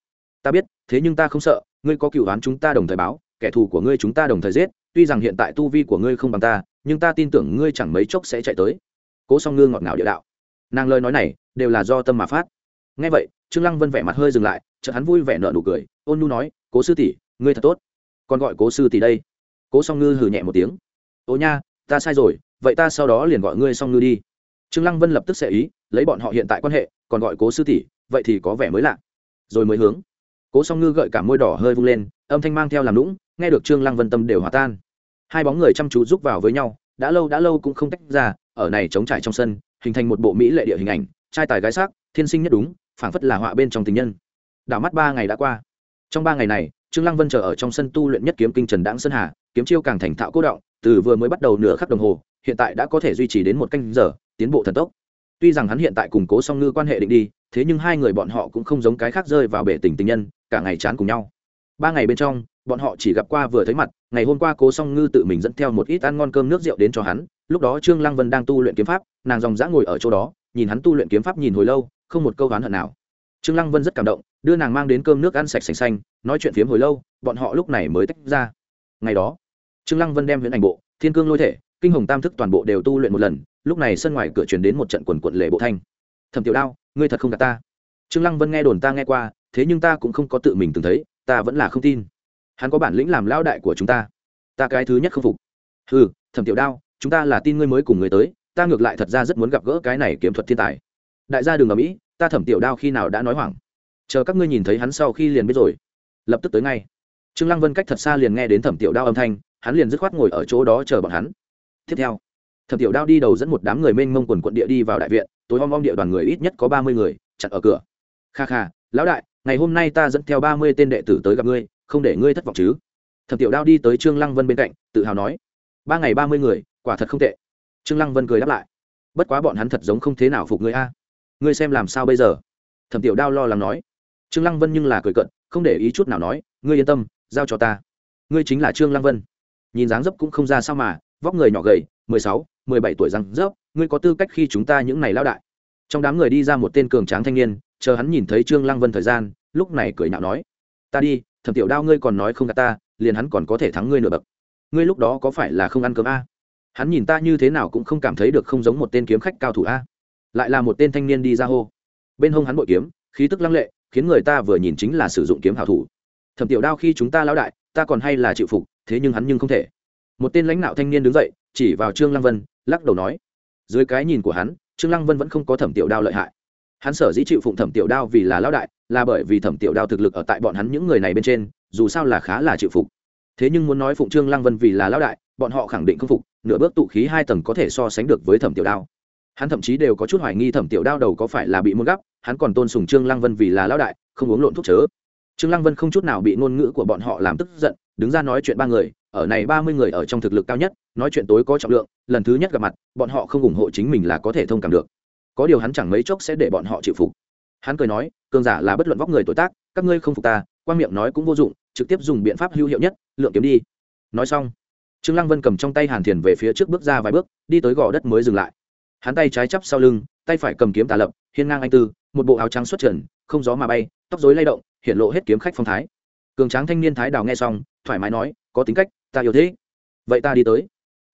ta biết, thế nhưng ta không sợ, ngươi có cựu án chúng ta đồng thời báo, kẻ thù của ngươi chúng ta đồng thời giết, tuy rằng hiện tại tu vi của ngươi không bằng ta, nhưng ta tin tưởng ngươi chẳng mấy chốc sẽ chạy tới. Cố song ngư ngọt ngào địa đạo. Nàng lời nói này đều là do tâm mà phát. Nghe vậy, trương lăng vân vẻ mặt hơi dừng lại, chợt hắn vui vẻ nở nụ cười, ôn nu nói, cố sư tỷ, ngươi thật tốt. Còn gọi cố sư tỷ đây. Cố song ngư hừ nhẹ một tiếng. Ô nha, ta sai rồi, vậy ta sau đó liền gọi ngươi song ngư đi. Trương lăng vân lập tức sẽ ý, lấy bọn họ hiện tại quan hệ, còn gọi cố sư tỷ vậy thì có vẻ mới lạ. Rồi mới hướng. Cố song ngư gợi cả môi đỏ hơi vung lên, âm thanh mang theo làm lũng nghe được trương lăng vân tâm đều hòa tan. Hai bóng người chăm chú giúp vào với nhau, đã lâu đã lâu cũng không tách ra, ở này chống trải trong sân, hình thành một bộ mỹ lệ địa hình ảnh, trai tài gái sắc, thiên sinh nhất đúng, phảng phất là họa bên trong tình nhân. Đảo mắt ba ngày đã qua. Trong ba ngày này, trương lăng vân chờ ở trong sân tu luyện nhất kiếm kinh trần đãng sơn hà, kiếm chiêu càng thành thạo cố động, từ vừa mới bắt đầu nửa khắc đồng hồ, hiện tại đã có thể duy trì đến một canh giờ, tiến bộ thần tốc. Tuy rằng hắn hiện tại củng cố song ngư quan hệ định đi thế nhưng hai người bọn họ cũng không giống cái khác rơi vào bể tình tình nhân, cả ngày chán cùng nhau. Ba ngày bên trong, bọn họ chỉ gặp qua vừa thấy mặt, ngày hôm qua cố song ngư tự mình dẫn theo một ít ăn ngon cơm nước rượu đến cho hắn, lúc đó trương lăng vân đang tu luyện kiếm pháp, nàng dòng dã ngồi ở chỗ đó, nhìn hắn tu luyện kiếm pháp nhìn hồi lâu, không một câu oán hận nào. Trương lăng vân rất cảm động, đưa nàng mang đến cơm nước ăn sạch sành xanh, nói chuyện phiếm hồi lâu, bọn họ lúc này mới tách ra. Ngày đó, trương lăng vân đem huyễn ảnh bộ, thiên cương lôi thể, kinh hồng tam thức toàn bộ đều tu luyện một lần, lúc này sân ngoài cửa truyền đến một trận quần quận lệ bộ thanh. Thẩm tiểu đao ngươi thật không gạt ta. Trương lăng vân nghe đồn ta nghe qua, thế nhưng ta cũng không có tự mình từng thấy, ta vẫn là không tin. Hắn có bản lĩnh làm lão đại của chúng ta. Ta cái thứ nhất không phục. Ừ thẩm tiểu đao, chúng ta là tin ngươi mới cùng người tới, ta ngược lại thật ra rất muốn gặp gỡ cái này kiếm thuật thiên tài. Đại gia đường ở mỹ ta thẩm tiểu đao khi nào đã nói hoảng. Chờ các ngươi nhìn thấy hắn sau khi liền biết rồi. Lập tức tới ngay. Trương lăng vân cách thật xa liền nghe đến thẩm tiểu đao âm thanh, hắn liền dứt khoát ngồi ở chỗ đó chờ bọn hắn. Tiếp theo Thập tiểu đao đi đầu dẫn một đám người mênh mông quần quận địa đi vào đại viện, tối om om địa đoàn người ít nhất có ba mươi người, chặn ở cửa. Kha kha, lão đại, ngày hôm nay ta dẫn theo ba mươi tên đệ tử tới gặp ngươi, không để ngươi thất vọng chứ? Thập tiểu đao đi tới trương lăng vân bên cạnh, tự hào nói, ba ngày ba mươi người, quả thật không tệ. Trương lăng vân cười đáp lại, bất quá bọn hắn thật giống không thế nào phục ngươi a. Ngươi xem làm sao bây giờ? Thẩm tiểu đao lo lắng nói. Trương lăng vân nhưng là cười cận không để ý chút nào nói, ngươi yên tâm, giao cho ta. Ngươi chính là trương lăng vân. Nhìn dáng dấp cũng không ra sao mà, vóc người nhỏ gầy, mười sáu mười bảy tuổi răng rớp, ngươi có tư cách khi chúng ta những này lao đại. Trong đám người đi ra một tên cường tráng thanh niên chờ hắn nhìn thấy trương lăng vân thời gian lúc này cười nhạo nói ta đi thẩm tiểu đao ngươi còn nói không gạt ta liền hắn còn có thể thắng ngươi nửa bậc. Ngươi lúc đó có phải là không ăn cơm a? Hắn nhìn ta như thế nào cũng không cảm thấy được không giống một tên kiếm khách cao thủ a. Lại là một tên thanh niên đi ra hô. Bên hông hắn bội kiếm khí tức lăng lệ khiến người ta vừa nhìn chính là sử dụng kiếm hảo thủ. Thẩm tiểu đao khi chúng ta lão đại ta còn hay là chịu phục thế nhưng hắn nhưng không thể. Một tên lãnh đạo thanh niên đứng dậy chỉ vào trương lăng vân lắc đầu nói, dưới cái nhìn của hắn, trương lăng vân vẫn không có thẩm tiểu đao lợi hại. Hắn sở dĩ chịu phụng thẩm tiểu đao vì là lão đại, là bởi vì thẩm tiểu đao thực lực ở tại bọn hắn những người này bên trên, dù sao là khá là chịu phục. Thế nhưng muốn nói phụng trương lăng vân vì là lão đại, bọn họ khẳng định không phục, nửa bước tụ khí hai tầng có thể so sánh được với thẩm tiểu đao. Hắn thậm chí đều có chút hoài nghi thẩm tiểu đao đầu có phải là bị muốn gấp hắn còn tôn sùng trương lăng vân vì là lão đại, không uống lộn thuốc chớ. Trương lăng vân không chút nào bị ngôn ngữ của bọn họ làm tức giận đứng ra nói chuyện ba người, ở này ba mươi người ở trong thực lực cao nhất, nói chuyện tối có trọng lượng, lần thứ nhất gặp mặt, bọn họ không ủng hộ chính mình là có thể thông cảm được. Có điều hắn chẳng mấy chốc sẽ để bọn họ chịu phục. Hắn cười nói, cường giả là bất luận vóc người tuổi tác, các ngươi không phục ta quan miệng nói cũng vô dụng, trực tiếp dùng biện pháp hữu hiệu nhất, lượng kiếm đi. Nói xong, trương lăng vân cầm trong tay hàn thiền về phía trước bước ra vài bước, đi tới gò đất mới dừng lại. Hắn tay trái chắp sau lưng, tay phải cầm kiếm tà lập, hiên ngang anh tư, một bộ áo trắng xuất trần, không gió mà bay, tóc rối lay động, hiện lộ hết kiếm khách phong thái. Cường tráng thanh niên thái đào nghe xong thoải mái nói, có tính cách, ta yêu thế. Vậy ta đi tới.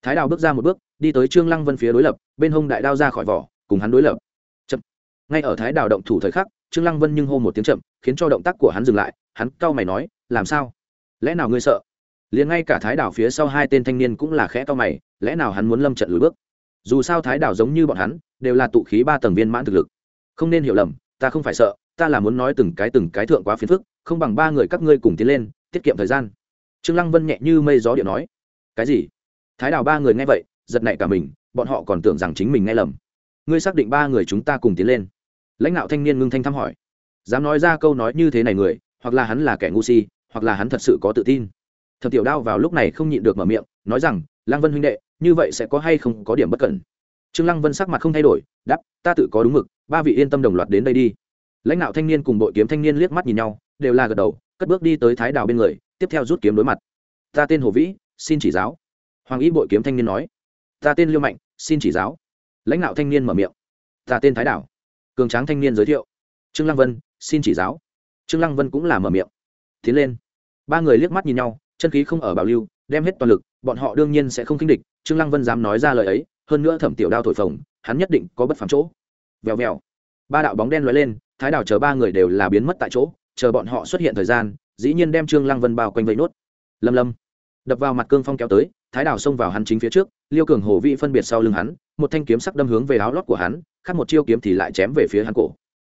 Thái đào bước ra một bước, đi tới trương lăng vân phía đối lập, bên hông đại đao ra khỏi vỏ, cùng hắn đối lập. Chậm. Ngay ở thái đào động thủ thời khắc, trương lăng vân nhưng hô một tiếng chậm, khiến cho động tác của hắn dừng lại, hắn cau mày nói, làm sao? Lẽ nào ngươi sợ? Liền ngay cả thái đảo phía sau hai tên thanh niên cũng là khẽ to mày, lẽ nào hắn muốn lâm trận lùi bước? Dù sao thái đảo giống như bọn hắn, đều là tụ khí ba tầng viên mãn thực lực. Không nên hiểu lầm, ta không phải sợ, ta là muốn nói từng cái từng cái thượng quá phiền phức, không bằng ba người các ngươi cùng tiến lên, tiết kiệm thời gian trương lăng vân nhẹ như mây gió điện nói, cái gì? Thái Đào ba người nghe vậy, giật nảy cả mình, bọn họ còn tưởng rằng chính mình nghe lầm. Ngươi xác định ba người chúng ta cùng tiến lên. Lãnh đạo thanh niên ngưng thanh thăm hỏi, dám nói ra câu nói như thế này người, hoặc là hắn là kẻ ngu si, hoặc là hắn thật sự có tự tin. Thập tiểu đao vào lúc này không nhịn được mở miệng, nói rằng, lăng vân huynh đệ, như vậy sẽ có hay không có điểm bất cẩn? Trương lăng vân sắc mặt không thay đổi, đáp, ta tự có đúng mực, ba vị yên tâm đồng loạt đến đây đi. Lãnh đạo thanh niên cùng đội kiếm thanh niên liếc mắt nhìn nhau, đều là gật đầu, cất bước đi tới thái đào bên người tiếp theo rút kiếm đối mặt. Ta tên hồ vĩ, xin chỉ giáo. Hoàng y bội kiếm thanh niên nói. Ta tên liêu mạnh, xin chỉ giáo. Lãnh đạo thanh niên mở miệng. Ta tên thái đảo. Cường tráng thanh niên giới thiệu. Trương lăng vân, xin chỉ giáo. Trương lăng vân cũng là mở miệng. Tiến lên. Ba người liếc mắt nhìn nhau, chân khí không ở bảo lưu, đem hết toàn lực, bọn họ đương nhiên sẽ không khinh địch. Trương lăng vân dám nói ra lời ấy, hơn nữa thẩm tiểu đao thổi phồng, hắn nhất định có bất phàm chỗ. Vèo vèo. Ba đạo bóng đen lóe lên, thái đảo chờ ba người đều là biến mất tại chỗ, chờ bọn họ xuất hiện thời gian dĩ nhiên đem trương lăng vân bao quanh vây nốt. Lâm lâm, đập vào mặt cương phong kéo tới, thái đảo xông vào hắn chính phía trước, liêu cường hồ vị phân biệt sau lưng hắn, một thanh kiếm sắc đâm hướng về áo lót của hắn, khác một chiêu kiếm thì lại chém về phía hắn cổ.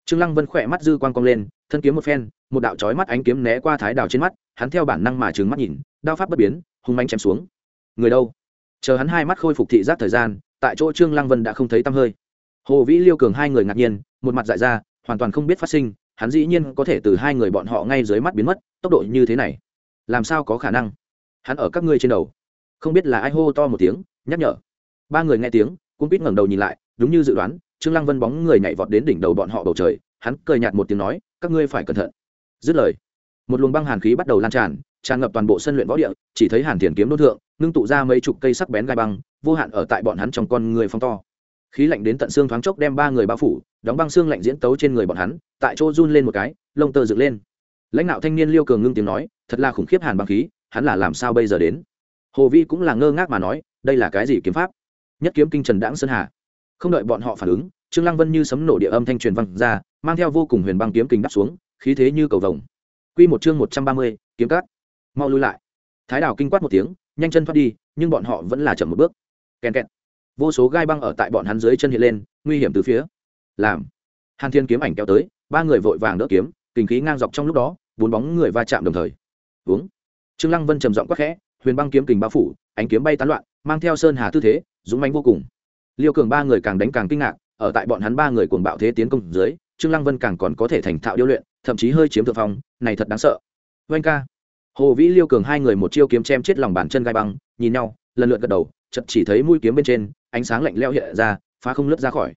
Trương lăng vân khỏe mắt dư quang cong lên, thân kiếm một phen, một đạo chói mắt ánh kiếm né qua thái đào trên mắt, hắn theo bản năng mà trừng mắt nhìn, đao pháp bất biến, hung manh chém xuống. Người đâu? Chờ hắn hai mắt khôi phục thị giác thời gian, tại chỗ trương lăng vân đã không thấy tăm hơi. Hồ vĩ, liêu cường hai người ngạc nhiên, một mặt dại ra, hoàn toàn không biết phát sinh, hắn dĩ nhiên có thể từ hai người bọn họ ngay dưới mắt biến mất tốc độ như thế này, làm sao có khả năng? Hắn ở các ngươi trên đầu. Không biết là ai hô to một tiếng, nhắc nhở. Ba người nghe tiếng cũng biết ngẩng đầu nhìn lại, đúng như dự đoán, trương lăng vân bóng người nhảy vọt đến đỉnh đầu bọn họ bầu trời, hắn cười nhạt một tiếng nói, các ngươi phải cẩn thận. Dứt lời, một luồng băng hàn khí bắt đầu lan tràn tràn ngập toàn bộ sân luyện võ địa, chỉ thấy hàn thiền kiếm đốt thượng, ngưng tụ ra mấy chục cây sắc bén gai băng, vô hạn ở tại bọn hắn trong con người phong to. Khí lạnh đến tận xương thoáng chốc đem ba người bao phủ, đóng băng xương lạnh diễn tấu trên người bọn hắn, tại chỗ run lên một cái, lông tơ dựng lên lãnh đạo thanh niên liêu cường ngưng tiếng nói thật là khủng khiếp hàn băng khí hắn là làm sao bây giờ đến? Hồ vi cũng là ngơ ngác mà nói đây là cái gì kiếm pháp? Nhất kiếm kinh trần đãng sơn hà. Không đợi bọn họ phản ứng trương lăng vân như sấm nổ địa âm thanh truyền văng ra mang theo vô cùng huyền băng kiếm kình đắp xuống khí thế như cầu vồng. Quy một chương một trăm ba mươi, kiếm cắt mau lui lại. Thái đảo kinh quát một tiếng nhanh chân thoát đi nhưng bọn họ vẫn là chậm một bước. Kèn kẹt. Vô số gai băng ở tại bọn hắn dưới chân hiện lên nguy hiểm từ phía. Làm. Hàn thiên kiếm ảnh kéo tới ba người vội vàng đỡ kiếm kinh khí ngang dọc trong lúc đó, bốn bóng người va chạm đồng thời. Uống trương lăng vân trầm giọng quát khẽ, huyền băng kiếm kình bao phủ, ánh kiếm bay tán loạn, mang theo sơn hà tư thế, dũng mãnh vô cùng. Liêu cường ba người càng đánh càng kinh ngạc, ở tại bọn hắn ba người cuồng bạo thế tiến công dưới, trương lăng vân càng còn có thể thành thạo điêu luyện, thậm chí hơi chiếm thượng phong, này thật đáng sợ. Vanh ca. Hồ vĩ liêu cường hai người một chiêu kiếm chém chết lòng bàn chân gai băng, nhìn nhau, lần lượt gật đầu, chợt chỉ thấy mũi kiếm bên trên, ánh sáng lạnh lẽo hiện ra, phá không lướt ra khỏi.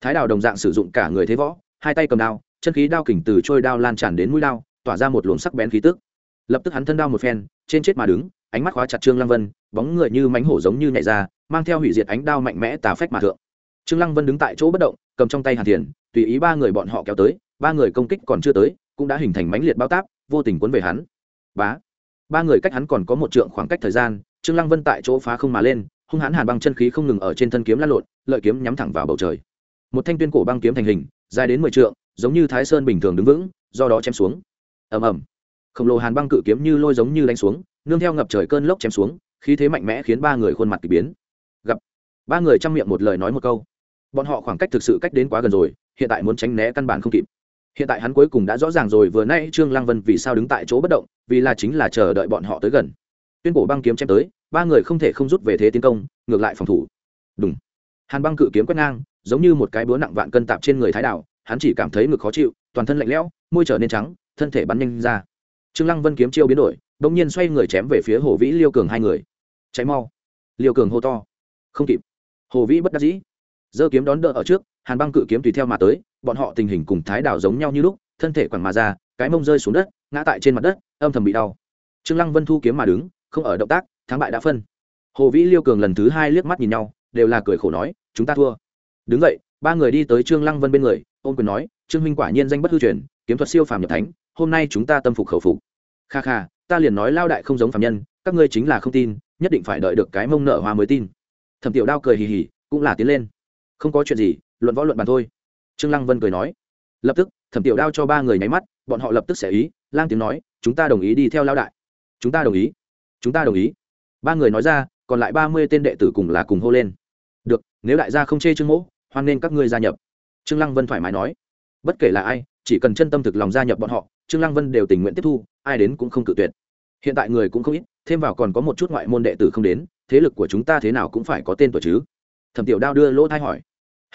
Thái đào đồng dạng sử dụng cả người thế võ, hai tay cầm đao chân khí đao kình từ trôi đao lan tràn đến mũi đao, tỏa ra một luồng sắc bén khí tức. Lập tức hắn thân đao một phen, trên chết mà đứng, ánh mắt khóa chặt trương lăng vân, bóng người như mánh hổ giống như nhảy ra, mang theo hủy diệt ánh đao mạnh mẽ tà phách mà thượng. Trương lăng vân đứng tại chỗ bất động, cầm trong tay hàn thiền, tùy ý ba người bọn họ kéo tới, ba người công kích còn chưa tới, cũng đã hình thành mãnh liệt bao táp, vô tình cuốn về hắn. Bá! Ba người cách hắn còn có một trượng khoảng cách thời gian, trương lăng vân tại chỗ phá không mà lên, hung hãn hàn băng chân khí không ngừng ở trên thân kiếm lăn lộn, lợi kiếm nhắm thẳng vào bầu trời. Một thanh tuyên cổ băng kiếm thành hình, dài đến mười trượng giống như thái sơn bình thường đứng vững, do đó chém xuống. Ầm ầm. Khổng lồ hàn băng cự kiếm như lôi giống như đánh xuống, nương theo ngập trời cơn lốc chém xuống, khí thế mạnh mẽ khiến ba người khuôn mặt kỳ biến. Gặp. Ba người chăm miệng một lời nói một câu. Bọn họ khoảng cách thực sự cách đến quá gần rồi, hiện tại muốn tránh né căn bản không kịp. Hiện tại hắn cuối cùng đã rõ ràng rồi, vừa nay trương lăng vân vì sao đứng tại chỗ bất động, vì là chính là chờ đợi bọn họ tới gần. Tuyên cổ băng kiếm chém tới, ba người không thể không rút về thế tiến công, ngược lại phòng thủ. Đúng hàn băng cự kiếm quét ngang, giống như một cái búa nặng vạn cân tạp trên người thái đạo hắn chỉ cảm thấy ngực khó chịu, toàn thân lạnh lẽo, môi trở nên trắng, thân thể bắn nhanh ra. Trương lăng vân kiếm chiêu biến đổi bỗng nhiên xoay người chém về phía hồ vĩ liêu cường hai người. Cháy mau. Liêu cường hô to. Không kịp. Hồ vĩ bất đắc dĩ. Giơ kiếm đón đỡ ở trước, hàn băng cự kiếm tùy theo mà tới, bọn họ tình hình cùng thái đảo giống nhau như lúc, thân thể quẳng mà ra, cái mông rơi xuống đất, ngã tại trên mặt đất, âm thầm bị đau. Trương lăng vân thu kiếm mà đứng, không ở động tác, thắng bại đã phân. Hồ vĩ liêu cường lần thứ hai liếc mắt nhìn nhau, đều là cười khổ nói, chúng ta thua. Đứng vậy ba người đi tới trương lăng vân bên người ôm quyền nói, trương minh quả nhiên danh bất hư truyền, kiếm thuật siêu phàm nhập thánh, hôm nay chúng ta tâm phục khẩu phục. Kha kha, ta liền nói lao đại không giống phàm nhân, các ngươi chính là không tin, nhất định phải đợi được cái mông nợ hoa mới tin. Thẩm tiểu đao cười hì hì, cũng là tiến lên. Không có chuyện gì, luận võ luận bàn thôi. Trương lăng vân cười nói. Lập tức, thẩm tiểu đao cho ba người nháy mắt, bọn họ lập tức sẽ ý, lang tiếng nói, chúng ta đồng ý đi theo lao đại. Chúng ta đồng ý. Chúng ta đồng ý. Ba người nói ra, còn lại ba mươi tên đệ tử cùng là cùng hô lên. Được, nếu đại gia không chê trương mỗ, hoan nên các ngươi gia nhập trương lăng vân thoải mái nói, bất kể là ai, chỉ cần chân tâm thực lòng gia nhập bọn họ, trương lăng vân đều tình nguyện tiếp thu, ai đến cũng không cự tuyệt. Hiện tại người cũng không ít, thêm vào còn có một chút ngoại môn đệ tử không đến, thế lực của chúng ta thế nào cũng phải có tên tuổi chứ. Thẩm tiểu đao đưa lỗ thai hỏi,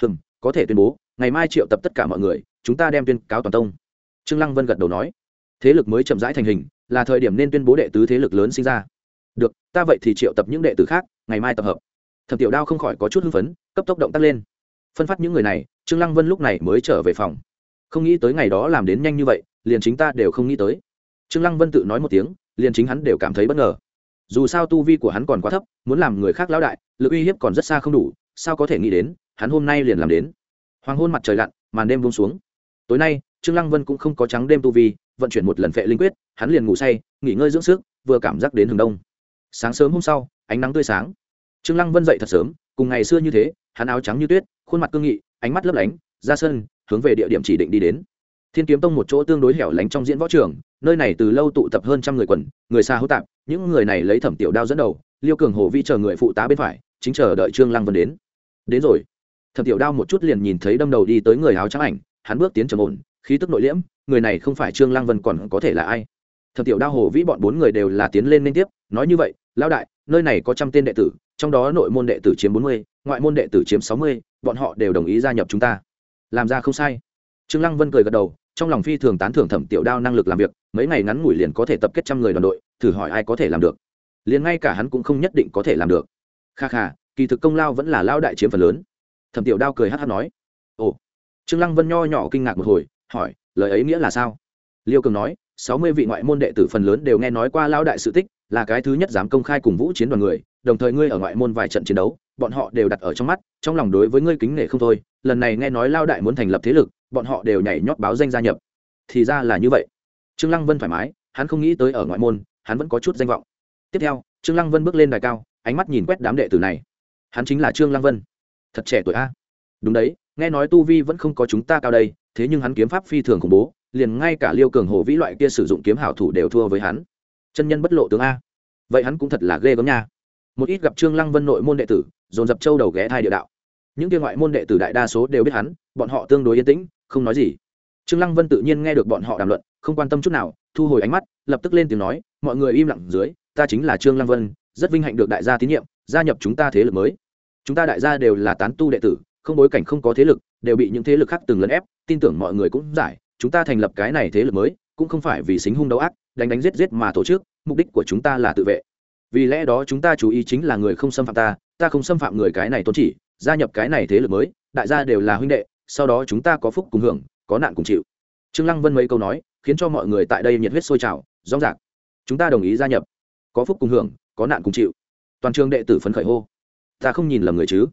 hừm, có thể tuyên bố, ngày mai triệu tập tất cả mọi người, chúng ta đem tuyên cáo toàn tông. Trương lăng vân gật đầu nói, thế lực mới chậm rãi thành hình, là thời điểm nên tuyên bố đệ tứ thế lực lớn sinh ra. Được, ta vậy thì triệu tập những đệ tử khác, ngày mai tập hợp. Thẩm tiểu đao không khỏi có chút hưng phấn, cấp tốc động tác lên. Phân phát những người này trương lăng vân lúc này mới trở về phòng. Không nghĩ tới ngày đó làm đến nhanh như vậy, liền chính ta đều không nghĩ tới. Trương lăng vân tự nói một tiếng, liền chính hắn đều cảm thấy bất ngờ. Dù sao tu vi của hắn còn quá thấp, muốn làm người khác lão đại, lực uy hiếp còn rất xa không đủ, sao có thể nghĩ đến, hắn hôm nay liền làm đến. Hoàng hôn mặt trời lặn, màn đêm buông xuống. Tối nay, trương lăng vân cũng không có trắng đêm tu vi, vận chuyển một lần phệ linh quyết, hắn liền ngủ say, nghỉ ngơi dưỡng sức, vừa cảm giác đến hừng đông. Sáng sớm hôm sau, ánh nắng tươi sáng. Trương lăng vân dậy thật sớm, cùng ngày xưa như thế, hắn áo trắng như tuyết, khuôn mặt cương nghị ánh mắt lấp lánh, ra sân, hướng về địa điểm chỉ định đi đến. Thiên kiếm tông một chỗ tương đối hẻo lánh trong diễn võ trường, nơi này từ lâu tụ tập hơn trăm người quần, người xa hữu tạp, những người này lấy thẩm tiểu đao dẫn đầu, liêu cường hồ vi chờ người phụ tá bên phải, chính chờ đợi trương lăng vân đến. Đến rồi. Thẩm tiểu đao một chút liền nhìn thấy đâm đầu đi tới người áo trắng ảnh, hắn bước tiến trầm ổn, khí tức nội liễm, người này không phải trương lăng vân còn có thể là ai? Thẩm tiểu đao hồ vĩ bọn bốn người đều là tiến lên liên tiếp, nói như vậy, lão đại, nơi này có trăm tên đệ tử, trong đó nội môn đệ tử chiếm bốn mươi, ngoại môn đệ tử chiếm sáu mươi bọn họ đều đồng ý gia nhập chúng ta. Làm ra không sai. Trương lăng vân cười gật đầu, trong lòng phi thường tán thưởng thẩm tiểu đao năng lực làm việc, mấy ngày ngắn ngủi liền có thể tập kết trăm người đoàn đội, thử hỏi ai có thể làm được. Liền ngay cả hắn cũng không nhất định có thể làm được. Kha kha, kỳ thực công lao vẫn là lao đại chiếm phần lớn. Thẩm tiểu đao cười hát hát nói. Ồ. Trương lăng vân nho nhỏ kinh ngạc một hồi, hỏi, lời ấy nghĩa là sao? Liêu cường nói, sáu mươi vị ngoại môn đệ tử phần lớn đều nghe nói qua lao đại sự tích, là cái thứ nhất dám công khai cùng vũ chiến đoàn người, đồng thời ngươi ở ngoại môn vài trận chiến đấu bọn họ đều đặt ở trong mắt, trong lòng đối với ngươi kính nể không thôi. Lần này nghe nói lao đại muốn thành lập thế lực, bọn họ đều nhảy nhót báo danh gia nhập. Thì ra là như vậy. Trương lăng vân thoải mái, hắn không nghĩ tới ở ngoại môn, hắn vẫn có chút danh vọng. Tiếp theo, trương lăng vân bước lên đài cao, ánh mắt nhìn quét đám đệ tử này. Hắn chính là trương lăng vân. Thật trẻ tuổi a. Đúng đấy, nghe nói tu vi vẫn không có chúng ta cao đây, thế nhưng hắn kiếm pháp phi thường khủng bố, liền ngay cả liêu cường hồ vĩ loại kia sử dụng kiếm hảo thủ đều thua với hắn. Chân nhân bất lộ tướng a. Vậy hắn cũng thật là ghê gớm nha một ít gặp trương lăng vân nội môn đệ tử, dồn dập châu đầu ghé thai địa đạo. Những kia ngoại môn đệ tử đại đa số đều biết hắn, bọn họ tương đối yên tĩnh, không nói gì. Trương lăng vân tự nhiên nghe được bọn họ đàm luận, không quan tâm chút nào, thu hồi ánh mắt, lập tức lên tiếng nói, mọi người im lặng dưới, ta chính là trương lăng vân, rất vinh hạnh được đại gia tín nhiệm, gia nhập chúng ta thế lực mới. Chúng ta đại gia đều là tán tu đệ tử, không bối cảnh không có thế lực, đều bị những thế lực khác từng lấn ép, tin tưởng mọi người cũng giải, chúng ta thành lập cái này thế lực mới, cũng không phải vì xính hung đấu ác, đánh đánh giết giết mà tổ chức, mục đích của chúng ta là tự vệ vì lẽ đó chúng ta chú ý chính là người không xâm phạm ta ta không xâm phạm người cái này tôn chỉ, gia nhập cái này thế lực mới, đại gia đều là huynh đệ, sau đó chúng ta có phúc cùng hưởng, có nạn cùng chịu. Trương lăng vân mấy câu nói, khiến cho mọi người tại đây nhiệt huyết sôi trào rõ ràng chúng ta đồng ý gia nhập, có phúc cùng hưởng, có nạn cùng chịu. Toàn trường đệ tử phấn khởi hô. Ta không nhìn lầm người chứ?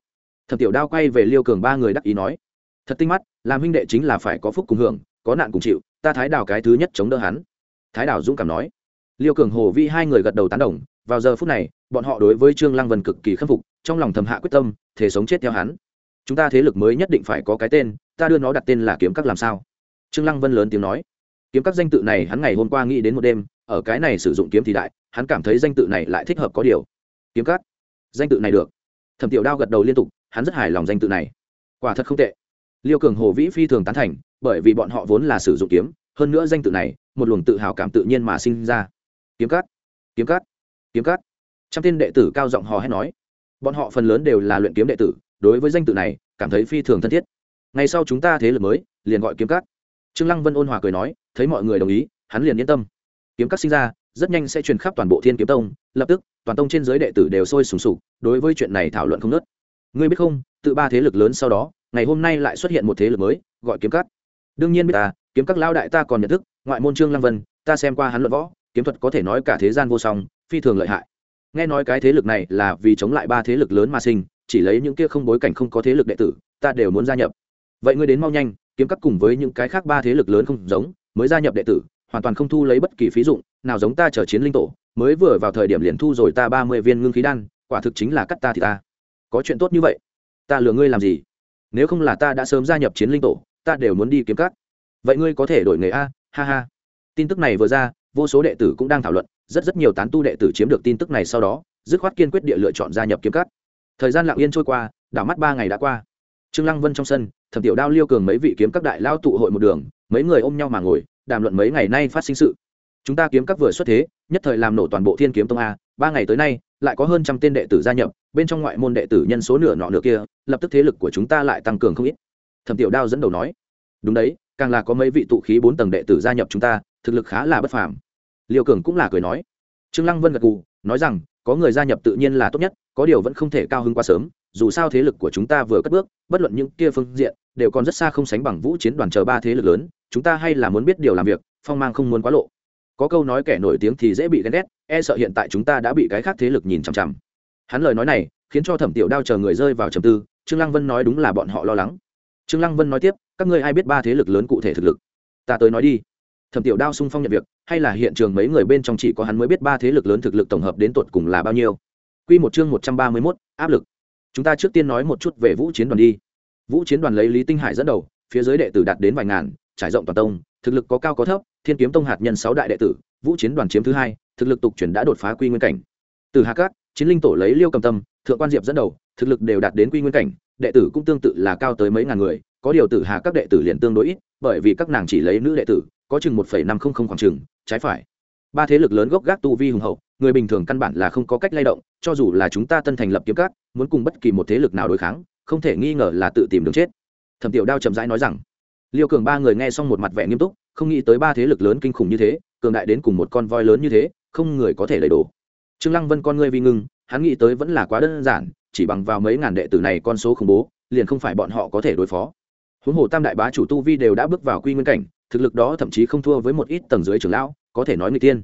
Thập tiểu đao quay về liêu cường ba người đắc ý nói. Thật tinh mắt, làm huynh đệ chính là phải có phúc cùng hưởng, có nạn cùng chịu, ta thái đào cái thứ nhất chống đỡ hắn. Thái đào dũng cảm nói. Liêu cường hồ vi hai người gật đầu tán đồng vào giờ phút này, bọn họ đối với trương lăng vân cực kỳ khâm phục, trong lòng thầm hạ quyết tâm, thể sống chết theo hắn. Chúng ta thế lực mới nhất định phải có cái tên, ta đưa nó đặt tên là kiếm các làm sao? Trương lăng vân lớn tiếng nói. Kiếm các danh tự này hắn ngày hôm qua nghĩ đến một đêm, ở cái này sử dụng kiếm thì đại, hắn cảm thấy danh tự này lại thích hợp có điều. Kiếm các. Danh tự này được. Thẩm tiểu đao gật đầu liên tục, hắn rất hài lòng danh tự này. Quả thật không tệ. Liêu cường hồ vĩ phi thường tán thành, bởi vì bọn họ vốn là sử dụng kiếm, hơn nữa danh tự này, một luồng tự hào cảm tự nhiên mà sinh ra. Kiếm cắt kiếm cắt kiếm cắt trăm tên đệ tử cao giọng hò hét nói. Bọn họ phần lớn đều là luyện kiếm đệ tử, đối với danh tự này, cảm thấy phi thường thân thiết. Ngày sau chúng ta thế lực mới, liền gọi kiếm cắt trương lăng vân ôn hòa cười nói, thấy mọi người đồng ý, hắn liền yên tâm. Kiếm cắt sinh ra, rất nhanh sẽ truyền khắp toàn bộ thiên kiếm tông, lập tức, toàn tông trên giới đệ tử đều sôi sùng sục, đối với chuyện này thảo luận không nớt ngươi biết không, tự ba thế lực lớn sau đó, ngày hôm nay lại xuất hiện một thế lực mới, gọi kiếm cắt đương nhiên biết ta, kiếm các lao đại ta còn nhận thức, ngoại môn trương lăng vân, ta xem qua hắn luận võ, kiếm thuật có thể nói cả thế gian vô song phi thường lợi hại. Nghe nói cái thế lực này là vì chống lại ba thế lực lớn mà sinh, chỉ lấy những kia không bối cảnh không có thế lực đệ tử, ta đều muốn gia nhập. Vậy ngươi đến mau nhanh, kiếm các cùng với những cái khác ba thế lực lớn không giống, mới gia nhập đệ tử, hoàn toàn không thu lấy bất kỳ phí dụng, nào giống ta trở chiến linh tổ, mới vừa vào thời điểm liền thu rồi ta ba mươi viên ngưng khí đan, quả thực chính là cắt ta thì ta. Có chuyện tốt như vậy, ta lừa ngươi làm gì? Nếu không là ta đã sớm gia nhập chiến linh tổ, ta đều muốn đi kiếm các. Vậy ngươi có thể đổi nghề a? Ha ha. Tin tức này vừa ra, vô số đệ tử cũng đang thảo luận rất rất nhiều tán tu đệ tử chiếm được tin tức này sau đó, dứt khoát kiên quyết địa lựa chọn gia nhập kiếm cắt thời gian lặng yên trôi qua, đảo mắt ba ngày đã qua. Trương lăng vân trong sân, thẩm tiểu đao liêu cường mấy vị kiếm các đại lao tụ hội một đường, mấy người ôm nhau mà ngồi, đàm luận mấy ngày nay phát sinh sự. Chúng ta kiếm các vừa xuất thế, nhất thời làm nổ toàn bộ thiên kiếm tông a, ba ngày tới nay, lại có hơn trăm tên đệ tử gia nhập, bên trong ngoại môn đệ tử nhân số nửa nọ nửa kia, lập tức thế lực của chúng ta lại tăng cường không ít. Thẩm tiểu đao dẫn đầu nói, đúng đấy, càng là có mấy vị tụ khí bốn tầng đệ tử gia nhập chúng ta, thực lực khá là bất phàm liêu cường cũng là cười nói. Trương lăng vân gật gù, nói rằng, có người gia nhập tự nhiên là tốt nhất, có điều vẫn không thể cao hơn quá sớm, dù sao thế lực của chúng ta vừa cất bước, bất luận những kia phương diện, đều còn rất xa không sánh bằng vũ chiến đoàn chờ ba thế lực lớn, chúng ta hay là muốn biết điều làm việc, phong mang không muốn quá lộ. Có câu nói kẻ nổi tiếng thì dễ bị ghen ghét e sợ hiện tại chúng ta đã bị cái khác thế lực nhìn chằm chằm. Hắn lời nói này, khiến cho thẩm tiểu đao chờ người rơi vào trầm tư, trương lăng vân nói đúng là bọn họ lo lắng. Trương lăng vân nói tiếp, các ngươi ai biết ba thế lực lớn cụ thể thực lực? Ta tới nói đi thẩm tiểu đao sung phong nhận việc hay là hiện trường mấy người bên trong chỉ có hắn mới biết ba thế lực lớn thực lực tổng hợp đến tột cùng là bao nhiêu Quy một chương một trăm ba mươi mốt áp lực. Chúng ta trước tiên nói một chút về Vũ Chiến đoàn đi. Vũ Chiến đoàn lấy Lý Tinh Hải dẫn đầu, phía dưới đệ tử đạt đến vài ngàn, trải rộng toàn tông, thực lực có cao có thấp, Thiên Kiếm Tông hạt nhân sáu đại đệ tử, Vũ Chiến đoàn chiếm thứ hai, thực lực tục chuyển đã đột phá quy nguyên cảnh. Từ Hà Cát, Chiến Linh tổ lấy Liêu Cầm Tâm, Thượng Quan Diệp dẫn đầu, thực lực đều đạt đến quy nguyên cảnh, đệ tử cũng tương tự là cao tới mấy ngàn người, có điều Tử Hà các đệ tử liền tương đối ít, bởi vì các nàng chỉ lấy nữ đệ tử, có chừng một năm không không khoảng chừng, trái phải. Ba thế lực lớn gốc gác tu vi hùng hậu, người bình thường căn bản là không có cách lay động, cho dù là chúng ta tân thành lập kiếm các, muốn cùng bất kỳ một thế lực nào đối kháng, không thể nghi ngờ là tự tìm đường chết. Thẩm Tiểu Đao chậm rãi nói rằng, Liêu Cường ba người nghe xong một mặt vẻ nghiêm túc, không nghĩ tới ba thế lực lớn kinh khủng như thế, cường đại đến cùng một con voi lớn như thế, không người có thể lấy đổ. Trương Lăng Vân con ngươi vi ngưng, hắn nghĩ tới vẫn là quá đơn giản, chỉ bằng vào mấy ngàn đệ tử này con số khủng bố, liền không phải bọn họ có thể đối phó. Huống hồ Tam đại bá chủ tu vi đều đã bước vào quy nguyên cảnh, thực lực đó thậm chí không thua với một ít tầng dưới trưởng lão, có thể nói người tiên.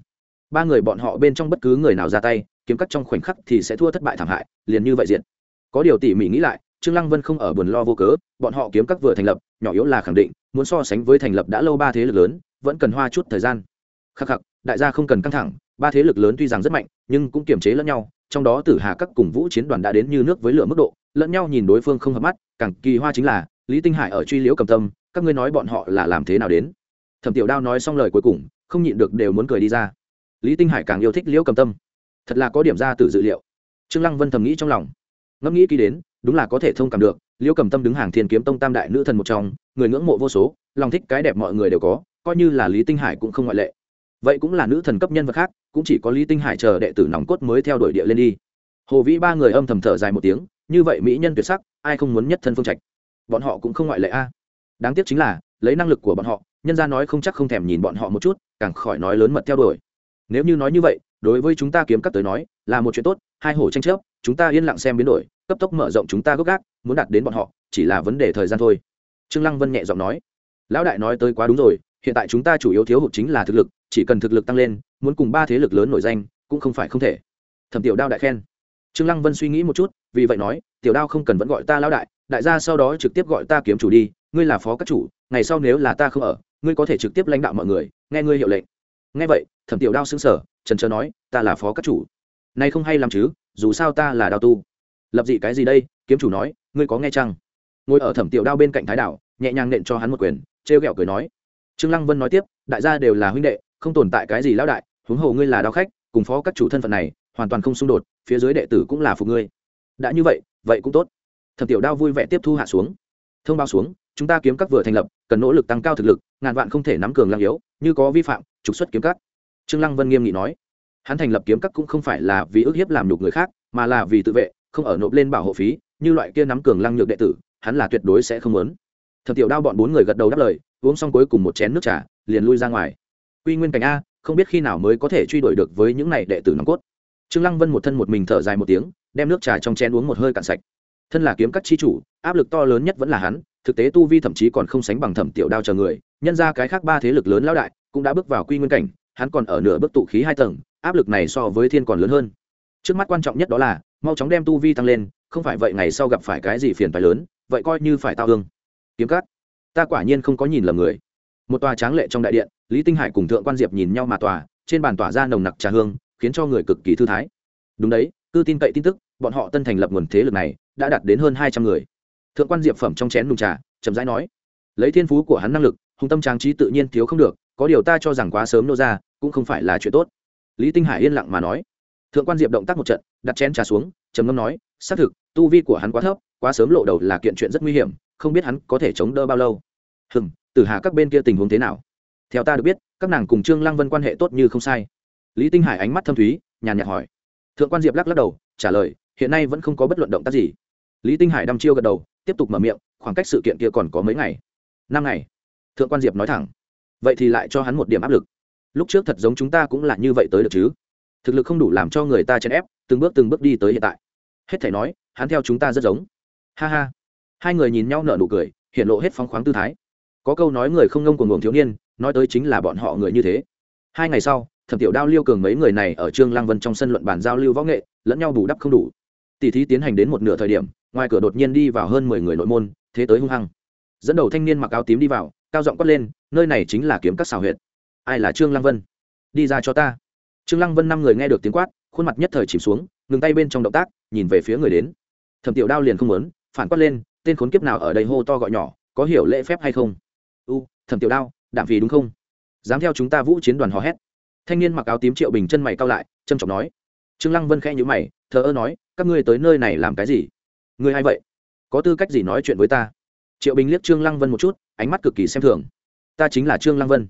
Ba người bọn họ bên trong bất cứ người nào ra tay kiếm cắt trong khoảnh khắc thì sẽ thua thất bại thảm hại liền như vậy diện. Có điều tỉ mỉ nghĩ lại trương lăng vân không ở buồn lo vô cớ bọn họ kiếm các vừa thành lập nhỏ yếu là khẳng định muốn so sánh với thành lập đã lâu ba thế lực lớn vẫn cần hoa chút thời gian. Khắc khắc đại gia không cần căng thẳng ba thế lực lớn tuy rằng rất mạnh nhưng cũng kiềm chế lẫn nhau trong đó tử hà các cùng vũ chiến đoàn đã đến như nước với lửa mức độ lẫn nhau nhìn đối phương không hợp mắt càng kỳ hoa chính là lý tinh hải ở truy liễu cầm tâm các ngươi nói bọn họ là làm thế nào đến? Thẩm tiểu đao nói xong lời cuối cùng, không nhịn được đều muốn cười đi ra. Lý tinh hải càng yêu thích liễu cầm tâm. Thật là có điểm ra từ dự liệu. Trương lăng vân thầm nghĩ trong lòng. Ngẫm nghĩ kỹ đến, đúng là có thể thông cảm được, liễu cầm tâm đứng hàng thiên kiếm tông tam đại nữ thần một trong, người ngưỡng mộ vô số, lòng thích cái đẹp mọi người đều có, coi như là lý tinh hải cũng không ngoại lệ. Vậy cũng là nữ thần cấp nhân vật khác, cũng chỉ có lý tinh hải chờ đệ tử nòng cốt mới theo đuổi địa lên đi. Hồ vĩ ba người âm thầm thở dài một tiếng, như vậy mỹ nhân tuyệt sắc, ai không muốn nhất thân phương trạch? Bọn họ cũng không ngoại lệ a đáng tiếc chính là, lấy năng lực của bọn họ, nhân ra nói không chắc không thèm nhìn bọn họ một chút, càng khỏi nói lớn mật theo đuổi. Nếu như nói như vậy, đối với chúng ta kiếm cắt tới nói, là một chuyện tốt, hai hổ tranh chấp chúng ta yên lặng xem biến đổi, cấp tốc mở rộng chúng ta gốc gác, muốn đạt đến bọn họ, chỉ là vấn đề thời gian thôi. Trương lăng vân nhẹ giọng nói. Lão đại nói tới quá đúng rồi, hiện tại chúng ta chủ yếu thiếu hụt chính là thực lực, chỉ cần thực lực tăng lên, muốn cùng ba thế lực lớn nổi danh, cũng không phải không thể. Thẩm tiểu đao đại khen. Trương lăng vân suy nghĩ một chút, vì vậy nói, tiểu đao không cần vẫn gọi ta lão đại đại gia sau đó trực tiếp gọi ta kiếm chủ đi ngươi là phó các chủ, ngày sau nếu là ta không ở, ngươi có thể trực tiếp lãnh đạo mọi người, nghe ngươi hiệu lệnh. Nghe vậy, thẩm tiểu đao xứng sở trần trờ nói, ta là phó các chủ. Nay không hay làm chứ, dù sao ta là đao tu. Lập dị cái gì đây? Kiếm chủ nói, ngươi có nghe chăng? Ngồi ở thẩm tiểu đao bên cạnh thái đảo nhẹ nhàng nện cho hắn một quyền, trêu ghẹo cười nói, trương lăng vân nói tiếp, đại gia đều là huynh đệ, không tồn tại cái gì lão đại, huống hồ ngươi là đao khách, cùng phó các chủ thân phận này, hoàn toàn không xung đột, phía dưới đệ tử cũng là phục ngươi. Đã như vậy vậy cũng tốt. Thẩm tiểu đao vui vẻ tiếp thu hạ xuống. Thông báo xuống chúng ta kiếm các vừa thành lập, cần nỗ lực tăng cao thực lực, ngàn vạn không thể nắm cường lăng yếu, như có vi phạm, trục xuất kiếm các. Trương lăng vân nghiêm nghị nói. Hắn thành lập kiếm các cũng không phải là vì ức hiếp làm nhục người khác, mà là vì tự vệ, không ở nộp lên bảo hộ phí, như loại kia nắm cường lăng nhược đệ tử, hắn là tuyệt đối sẽ không muốn. Thập tiểu đao bọn bốn người gật đầu đáp lời, uống xong cuối cùng một chén nước trà, liền lui ra ngoài. Quy nguyên cảnh a, không biết khi nào mới có thể truy đuổi được với những này đệ tử nòng cốt. Trương lăng vân một thân một mình thở dài một tiếng, đem nước trà trong chén uống một hơi cạn sạch thân là kiếm các chi chủ, áp lực to lớn nhất vẫn là hắn, thực tế tu vi thậm chí còn không sánh bằng thẩm tiểu đao chờ người, nhân ra cái khác ba thế lực lớn lão đại, cũng đã bước vào quy nguyên cảnh, hắn còn ở nửa bước tụ khí hai tầng, áp lực này so với thiên còn lớn hơn. Trước mắt quan trọng nhất đó là, mau chóng đem tu vi tăng lên, không phải vậy ngày sau gặp phải cái gì phiền phái lớn, vậy coi như phải tao hương. Kiếm cắt ta quả nhiên không có nhìn lầm người. Một tòa tráng lệ trong đại điện, lý tinh hải cùng thượng quan diệp nhìn nhau mà tòa, trên bàn tỏa ra nồng nặc trà hương, khiến cho người cực kỳ thư thái. Đúng đấy cứ tin cậy tin tức, bọn họ tân thành lập nguồn thế lực này đã đạt đến hơn hai trăm người. Thượng quan diệp phẩm trong chén nùng trà, chậm rãi nói, lấy thiên phú của hắn năng lực, hùng tâm trang trí tự nhiên thiếu không được, có điều ta cho rằng quá sớm nô ra, cũng không phải là chuyện tốt. Lý tinh hải yên lặng mà nói. Thượng quan diệp động tác một trận, đặt chén trà xuống, trầm ngâm nói, xác thực, tu vi của hắn quá thấp, quá sớm lộ đầu là kiện chuyện rất nguy hiểm, không biết hắn có thể chống đỡ bao lâu. Hừng tử hà, các bên kia tình huống thế nào? Theo ta được biết, các nàng cùng trương lăng vân quan hệ tốt như không sai. Lý tinh hải ánh mắt thâm thúy, nhàn nhạt hỏi. Thượng quan diệp lắc lắc đầu, trả lời, hiện nay vẫn không có bất luận động tác gì lý tinh hải đăm chiêu gật đầu, tiếp tục mở miệng, khoảng cách sự kiện kia còn có mấy ngày? Năm ngày. Thượng quan diệp nói thẳng. Vậy thì lại cho hắn một điểm áp lực. Lúc trước thật giống chúng ta cũng là như vậy tới được chứ? Thực lực không đủ làm cho người ta chèn ép, từng bước từng bước đi tới hiện tại. Hết thể nói, hắn theo chúng ta rất giống. Ha ha. Hai người nhìn nhau nở nụ cười, hiện lộ hết phóng khoáng tư thái. Có câu nói người không ngông của ngưỡng thiếu niên, nói tới chính là bọn họ người như thế. Hai ngày sau, thẩm tiểu đao liêu cường mấy người này ở trương lang vân trong sân luận bàn giao lưu võ nghệ, lẫn nhau bù đắp không đủ. Tỷ thí tiến hành đến một nửa thời điểm ngoài cửa đột nhiên đi vào hơn mười người nội môn, thế tới hung hăng. Dẫn đầu thanh niên mặc áo tím đi vào, cao giọng quát lên, nơi này chính là kiếm các xào huyệt. Ai là trương lăng vân? Đi ra cho ta. Trương lăng vân năm người nghe được tiếng quát, khuôn mặt nhất thời chìm xuống, ngừng tay bên trong động tác, nhìn về phía người đến. Thẩm tiểu đao liền không muốn, phản quát lên, tên khốn kiếp nào ở đây hô to gọi nhỏ, có hiểu lễ phép hay không? U, thẩm tiểu đao đạm vì đúng không? Dám theo chúng ta vũ chiến đoàn hò hét. Thanh niên mặc áo tím triệu bình chân mày cao lại, trầm trọng nói. Trương lăng vân khẽ nhíu mày, thờ ơ nói, các ngươi tới nơi này làm cái gì? Ngươi i vậy? Có tư cách gì nói chuyện với ta? Triệu bình liếc trương lăng vân một chút, ánh mắt cực kỳ xem thường. Ta chính là trương lăng vân.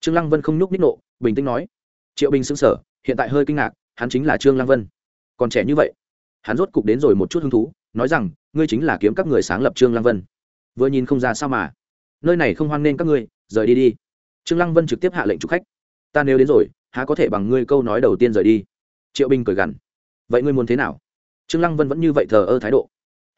Trương lăng vân không nhúc ních nộ, bình tĩnh nói. Triệu bình xứng sở hiện tại hơi kinh ngạc, hắn chính là trương lăng vân. Còn trẻ như vậy, hắn rốt cục đến rồi một chút hứng thú, nói rằng, ngươi chính là kiếm các người sáng lập trương lăng vân. Vừa nhìn không ra sao mà. Nơi này không hoan nên các ngươi, rời đi đi. Trương lăng vân trực tiếp hạ lệnh chụp khách. Ta nếu đến rồi, há có thể bằng ngươi câu nói đầu tiên rời đi. Triệu bình cười gằn. Vậy ngươi muốn thế nào? Trương lăng vân vẫn như vậy thờ ơ thái độ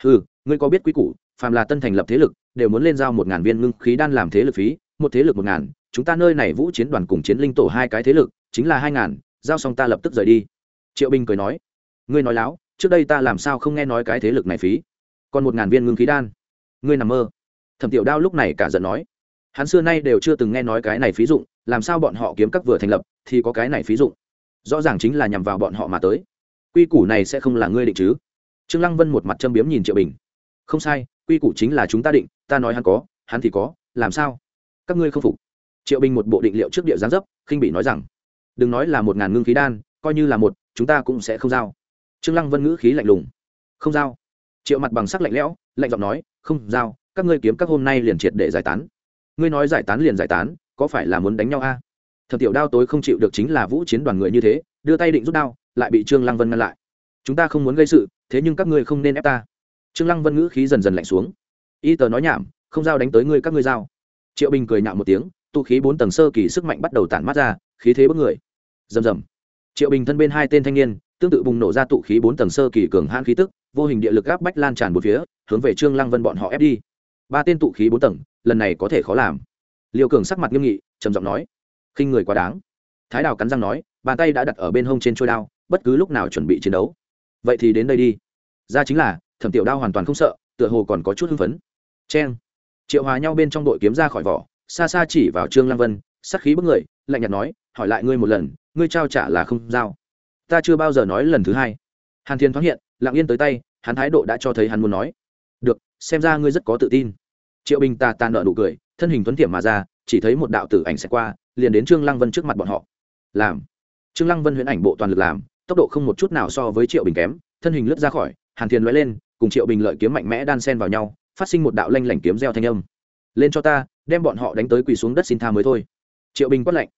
ừ ngươi có biết quy củ, phàm là tân thành lập thế lực, đều muốn lên giao một ngàn viên ngưng khí đan làm thế lực phí, một thế lực một ngàn, chúng ta nơi này vũ chiến đoàn cùng chiến linh tổ hai cái thế lực, chính là hai ngàn, giao xong ta lập tức rời đi. Triệu bình cười nói, ngươi nói láo, trước đây ta làm sao không nghe nói cái thế lực này phí? Còn một ngàn viên ngưng khí đan. Ngươi nằm mơ. Thẩm tiểu đao lúc này cả giận nói, hắn xưa nay đều chưa từng nghe nói cái này phí dụng, làm sao bọn họ kiếm các vừa thành lập, thì có cái này phí dụng? Rõ ràng chính là nhằm vào bọn họ mà tới. Quy củ này sẽ không là ngươi định chứ? Trương lăng vân một mặt châm biếm nhìn triệu bình. Không sai, quy củ chính là chúng ta định, ta nói hắn có, hắn thì có, làm sao? Các ngươi không phục. Triệu bình một bộ định liệu trước địa gián dấp, khinh bị nói rằng, đừng nói là một ngàn ngưng khí đan, coi như là một, chúng ta cũng sẽ không giao. Trương lăng vân ngữ khí lạnh lùng, không giao. Triệu mặt bằng sắc lạnh lẽo, lạnh giọng nói, không giao, các ngươi kiếm các hôm nay liền triệt để giải tán. Ngươi nói giải tán liền giải tán, có phải là muốn đánh nhau a? À? thập tiểu đao tối không chịu được chính là vũ chiến đoàn người như thế, đưa tay định rút đao, lại bị trương lăng vân ngăn lại. Chúng ta không muốn gây sự thế nhưng các ngươi không nên ép ta. Trương lăng vân ngữ khí dần dần lạnh xuống. Y tờ nói nhảm, không giao đánh tới ngươi các ngươi giao. Triệu bình cười nhạo một tiếng, tu khí bốn tầng sơ kỳ sức mạnh bắt đầu tản mát ra, khí thế bức người. Rầm rầm. Triệu bình thân bên hai tên thanh niên, tương tự bùng nổ ra tụ khí bốn tầng sơ kỳ cường hãn khí tức, vô hình địa lực áp bách lan tràn một phía, hướng về trương lăng vân bọn họ ép đi. Ba tên tụ khí bốn tầng, lần này có thể khó làm. Liêu cường sắc mặt nghiêm nghị, trầm giọng nói, khinh người quá đáng. Thái đào cắn răng nói, bàn tay đã đặt ở bên hông trên trôi đao, bất cứ lúc nào chuẩn bị chiến đấu vậy thì đến đây đi. Ra chính là, thẩm tiểu đao hoàn toàn không sợ, tựa hồ còn có chút hưng phấn. Cheng. Triệu hòa nhau bên trong đội kiếm ra khỏi vỏ, xa xa chỉ vào trương lăng vân, sắc khí bức người, lạnh nhạt nói, hỏi lại ngươi một lần, ngươi trao trả là không giao. Ta chưa bao giờ nói lần thứ hai. Hàn thiên thoáng hiện, lặng yên tới tay, hắn thái độ đã cho thấy hắn muốn nói. Được, xem ra ngươi rất có tự tin. Triệu bình tà tàn nợ nụ cười, thân hình tuấn tiệm mà ra, chỉ thấy một đạo tử ảnh sẽ qua, liền đến trương lăng vân trước mặt bọn họ. Làm. Trương lăng vân huyễn ảnh bộ toàn lực làm tốc độ không một chút nào so với triệu bình kém, thân hình lướt ra khỏi, hàn thiền lóe lên, cùng triệu bình lợi kiếm mạnh mẽ đan sen vào nhau, phát sinh một đạo lanh lảnh kiếm gieo thanh âm. Lên cho ta, đem bọn họ đánh tới quỳ xuống đất xin tha mới thôi. Triệu bình quát lệnh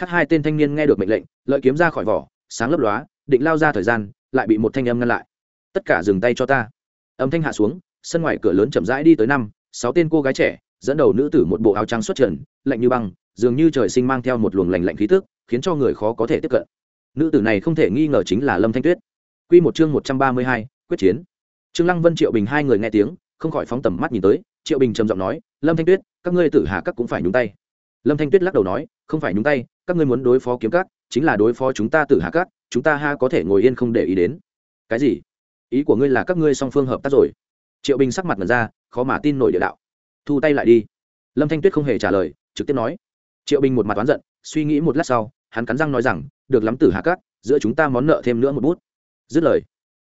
khắc hai tên thanh niên nghe được mệnh lệnh, lợi kiếm ra khỏi vỏ, sáng lấp lóa, định lao ra thời gian, lại bị một thanh âm ngăn lại. Tất cả dừng tay cho ta. Âm thanh hạ xuống, sân ngoài cửa lớn chậm rãi đi tới năm, sáu tên cô gái trẻ, dẫn đầu nữ tử một bộ áo trắng xuất trần, lạnh như băng, dường như trời sinh mang theo một luồng lành lạnh khí tức, khiến cho người khó có thể tiếp cận nữ tử này không thể nghi ngờ chính là lâm thanh tuyết. Q một chương một trăm ba mươi hai, quyết chiến. Trương lăng vân, triệu bình hai người nghe tiếng, không khỏi phóng tầm mắt nhìn tới. Triệu bình trầm giọng nói, lâm thanh tuyết, các ngươi tử hà các cũng phải nhúng tay. Lâm thanh tuyết lắc đầu nói, không phải nhúng tay, các ngươi muốn đối phó kiếm các, chính là đối phó chúng ta tử hà các, chúng ta ha có thể ngồi yên không để ý đến. Cái gì? Ý của ngươi là các ngươi song phương hợp tác rồi? Triệu bình sắc mặt mật ra, khó mà tin nổi địa đạo. Thu tay lại đi. Lâm thanh tuyết không hề trả lời, trực tiếp nói. Triệu bình một mặt oán giận, suy nghĩ một lát sau, hắn cắn răng nói rằng được lắm tử hạ cát, giữa chúng ta món nợ thêm nữa một bút. Dứt lời,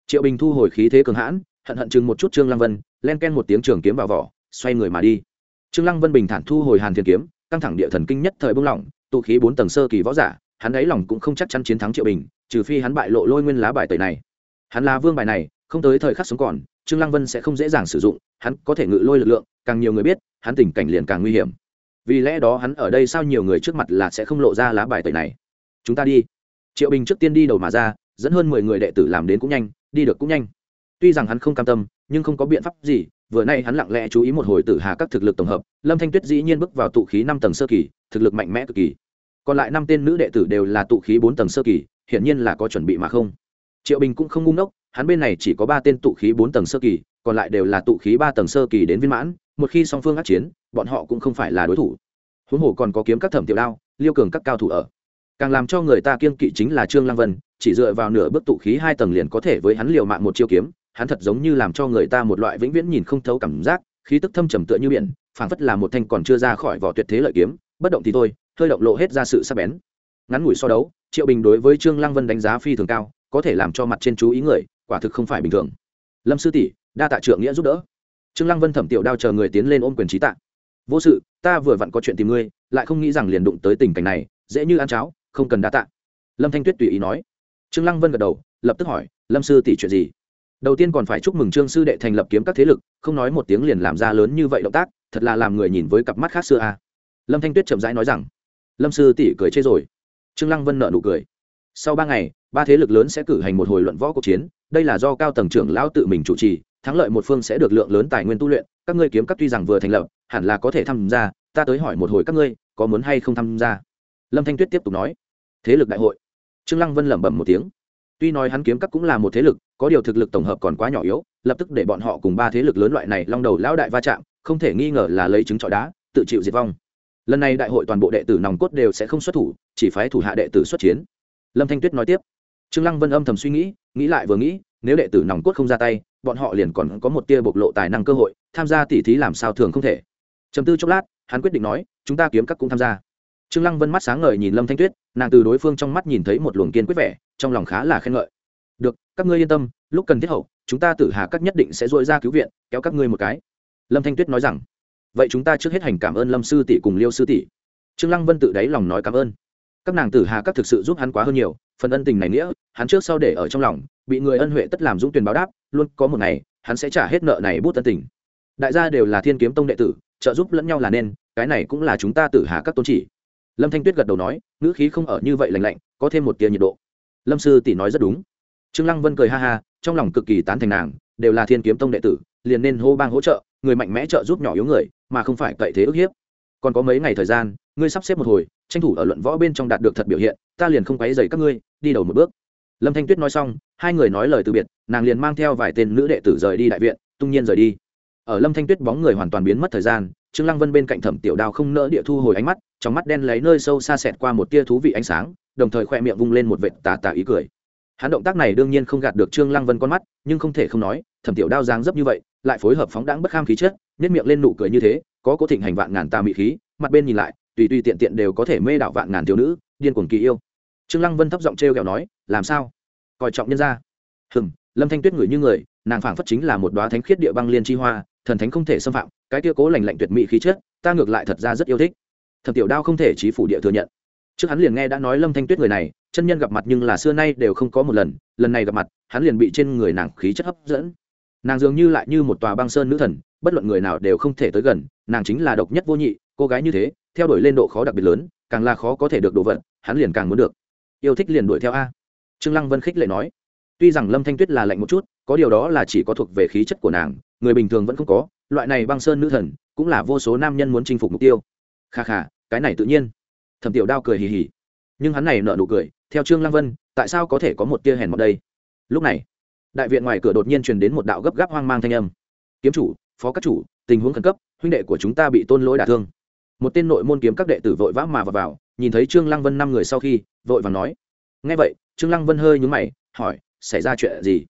triệu bình thu hồi khí thế cường hãn, hận hận chừng một chút trương lăng vân, len ken một tiếng trường kiếm vào vỏ, xoay người mà đi. Trương lăng vân bình thản thu hồi hàn thiên kiếm, căng thẳng địa thần kinh nhất thời bông lỏng tụ khí bốn tầng sơ kỳ võ giả, hắn ấy lòng cũng không chắc chắn chiến thắng triệu bình, trừ phi hắn bại lộ lôi nguyên lá bài tẩy này. Hắn là vương bài này, không tới thời khắc sống còn, trương lăng vân sẽ không dễ dàng sử dụng, hắn có thể ngự lôi lực lượng, càng nhiều người biết, hắn tình cảnh liền càng nguy hiểm. Vì lẽ đó hắn ở đây sao nhiều người trước mặt là sẽ không lộ ra lá bài tẩy này chúng ta đi. Triệu bình trước tiên đi đầu mà ra, dẫn hơn mười người đệ tử làm đến cũng nhanh, đi được cũng nhanh. Tuy rằng hắn không cam tâm, nhưng không có biện pháp gì, vừa nay hắn lặng lẽ chú ý một hồi tử hà các thực lực tổng hợp, lâm thanh tuyết dĩ nhiên bước vào tụ khí năm tầng sơ kỳ, thực lực mạnh mẽ cực kỳ. Còn lại năm tên nữ đệ tử đều là tụ khí bốn tầng sơ kỳ, hiển nhiên là có chuẩn bị mà không. Triệu bình cũng không ngung đốc hắn bên này chỉ có ba tên tụ khí bốn tầng sơ kỳ, còn lại đều là tụ khí ba tầng sơ kỳ đến viên mãn, một khi song phương át chiến, bọn họ cũng không phải là đối thủ. Huống hồ còn có kiếm các thẩm tiểu đao, liêu cường các cao thủ ở càng làm cho người ta kiên kỵ chính là trương lăng vân, chỉ dựa vào nửa bước tụ khí hai tầng liền có thể với hắn liều mạng một chiêu kiếm, hắn thật giống như làm cho người ta một loại vĩnh viễn nhìn không thấu cảm giác, khí tức thâm trầm tựa như biển, phảng phất là một thanh còn chưa ra khỏi vỏ tuyệt thế lợi kiếm, bất động thì thôi, hơi động lộ hết ra sự sắc bén. Ngắn ngủi so đấu, triệu bình đối với trương lăng vân đánh giá phi thường cao, có thể làm cho mặt trên chú ý người, quả thực không phải bình thường. Lâm sư tỷ, đa tạ trưởng nghĩa giúp đỡ. Trương lăng vân thẩm tiểu đao chờ người tiến lên ôm quyền trí tạ. Vô sự, ta vừa vặn có chuyện tìm ngươi, lại không nghĩ rằng liền đụng tới tình cảnh này, dễ như ăn cháo không cần đa tạ. Lâm thanh tuyết tùy ý nói. Trương lăng vân gật đầu, lập tức hỏi, lâm sư tỷ chuyện gì? Đầu tiên còn phải chúc mừng trương sư đệ thành lập kiếm các thế lực, không nói một tiếng liền làm ra lớn như vậy động tác, thật là làm người nhìn với cặp mắt khác xưa a. À. lâm thanh tuyết chậm rãi nói rằng, lâm sư tỷ cười chê rồi. Trương lăng vân nợ nụ cười. Sau ba ngày, ba thế lực lớn sẽ cử hành một hồi luận võ cuộc chiến, đây là do cao tầng trưởng lão tự mình chủ trì, thắng lợi một phương sẽ được lượng lớn tài nguyên tu luyện, các ngươi kiếm các tuy rằng vừa thành lập, hẳn là có thể tham gia, ta tới hỏi một hồi các ngươi, có muốn hay không tham gia? Lâm thanh tuyết tiếp tục nói, thế lực đại hội. Trương lăng vân lẩm bẩm một tiếng, tuy nói hắn kiếm các cũng là một thế lực, có điều thực lực tổng hợp còn quá nhỏ yếu, lập tức để bọn họ cùng ba thế lực lớn loại này long đầu lão đại va chạm, không thể nghi ngờ là lấy trứng trọi đá, tự chịu diệt vong. Lần này đại hội toàn bộ đệ tử nòng cốt đều sẽ không xuất thủ, chỉ phái thủ hạ đệ tử xuất chiến. Lâm thanh tuyết nói tiếp. Trương lăng vân âm thầm suy nghĩ nghĩ lại vừa nghĩ, nếu đệ tử nòng cốt không ra tay, bọn họ liền còn có một tia bộc lộ tài năng cơ hội, tham gia tỉ thí làm sao thường không thể. Chấm tư chốc lát, hắn quyết định nói, chúng ta kiếm các cũng tham gia trương lăng vân mắt sáng ngời nhìn lâm thanh tuyết, nàng từ đối phương trong mắt nhìn thấy một luồng kiên quyết vẻ, trong lòng khá là khen ngợi. Được, các ngươi yên tâm, lúc cần thiết hậu, chúng ta tử hà các nhất định sẽ dội ra cứu viện, kéo các ngươi một cái. Lâm thanh tuyết nói rằng. Vậy chúng ta trước hết hành cảm ơn lâm sư tỷ cùng liêu sư tỷ. Trương lăng vân tự đáy lòng nói cảm ơn. Các nàng tử hà các thực sự giúp hắn quá hơn nhiều, phần ân tình này nghĩa, hắn trước sau để ở trong lòng, bị người ân huệ tất làm dũng tuyển báo đáp, luôn có một ngày, hắn sẽ trả hết nợ này bút tân tình. Đại gia đều là thiên kiếm tông đệ tử, trợ giúp lẫn nhau là nên, cái này cũng là chúng ta tử hà các tôn chỉ lâm thanh tuyết gật đầu nói, ngữ khí không ở như vậy lành lạnh, có thêm một tia nhiệt độ. Lâm sư tỷ nói rất đúng. Trương lăng vân cười ha ha, trong lòng cực kỳ tán thành nàng, đều là thiên kiếm tông đệ tử, liền nên hô bang hỗ trợ, người mạnh mẽ trợ giúp nhỏ yếu người, mà không phải cậy thế ức hiếp. Còn có mấy ngày thời gian, ngươi sắp xếp một hồi, tranh thủ ở luận võ bên trong đạt được thật biểu hiện, ta liền không quấy dày các ngươi, đi đầu một bước. Lâm thanh tuyết nói xong, hai người nói lời từ biệt, nàng liền mang theo vài tên nữ đệ tử rời đi đại viện, tung nhiên rời đi. Ở lâm thanh tuyết bóng người hoàn toàn biến mất thời gian trương lăng vân bên cạnh thẩm tiểu đao không nỡ địa thu hồi ánh mắt, trong mắt đen lấy nơi sâu xa xẹt qua một tia thú vị ánh sáng, đồng thời khoe miệng vung lên một vệt tà tà ý cười. Hắn động tác này đương nhiên không gạt được trương lăng vân con mắt, nhưng không thể không nói, thẩm tiểu đao dáng dấp như vậy, lại phối hợp phóng đãng bất kham khí chất nét miệng lên nụ cười như thế, có cố thịnh hành vạn ngàn tà mị khí, mặt bên nhìn lại, tùy tùy tiện tiện đều có thể mê đảo vạn ngàn thiếu nữ, điên cuồng kỳ yêu. Trương lăng vân thấp giọng trêu ghẹo nói, làm sao? Coi trọng nhân gia. hừm, lâm thanh tuyết ngửi như người, nàng phảng phất chính là một đóa thánh khiết địa băng liên chi hoa thần thánh không thể xâm phạm, cái kia cố lành lạnh tuyệt mỹ khí chất, ta ngược lại thật ra rất yêu thích. Thẩm tiểu đao không thể chí phủ địa thừa nhận. Trước hắn liền nghe đã nói lâm thanh tuyết người này, chân nhân gặp mặt nhưng là xưa nay đều không có một lần lần này gặp mặt, hắn liền bị trên người nàng khí chất hấp dẫn. Nàng dường như lại như một tòa băng sơn nữ thần, bất luận người nào đều không thể tới gần, nàng chính là độc nhất vô nhị, cô gái như thế, theo đuổi lên độ khó đặc biệt lớn, càng là khó có thể được đồ vật, hắn liền càng muốn được. Yêu thích liền đuổi theo a. Trương lăng vân khích lệ nói, tuy rằng lâm thanh tuyết là lạnh một chút, có điều đó là chỉ có thuộc về khí chất của nàng người bình thường vẫn không có loại này băng sơn nữ thần cũng là vô số nam nhân muốn chinh phục mục tiêu. Kha kha cái này tự nhiên. Thẩm tiểu đao cười hì hì. Nhưng hắn này nợ nụ cười theo trương lăng vân tại sao có thể có một tia hèn một đây? Lúc này đại viện ngoài cửa đột nhiên truyền đến một đạo gấp gáp hoang mang thanh âm. Kiếm chủ phó các chủ tình huống khẩn cấp huynh đệ của chúng ta bị tôn lỗi đả thương. Một tên nội môn kiếm các đệ tử vội vã mà vào, vào nhìn thấy trương lăng vân năm người sau khi vội vàng nói. Nghe vậy trương lăng vân hơi nhướng mày hỏi xảy ra chuyện gì?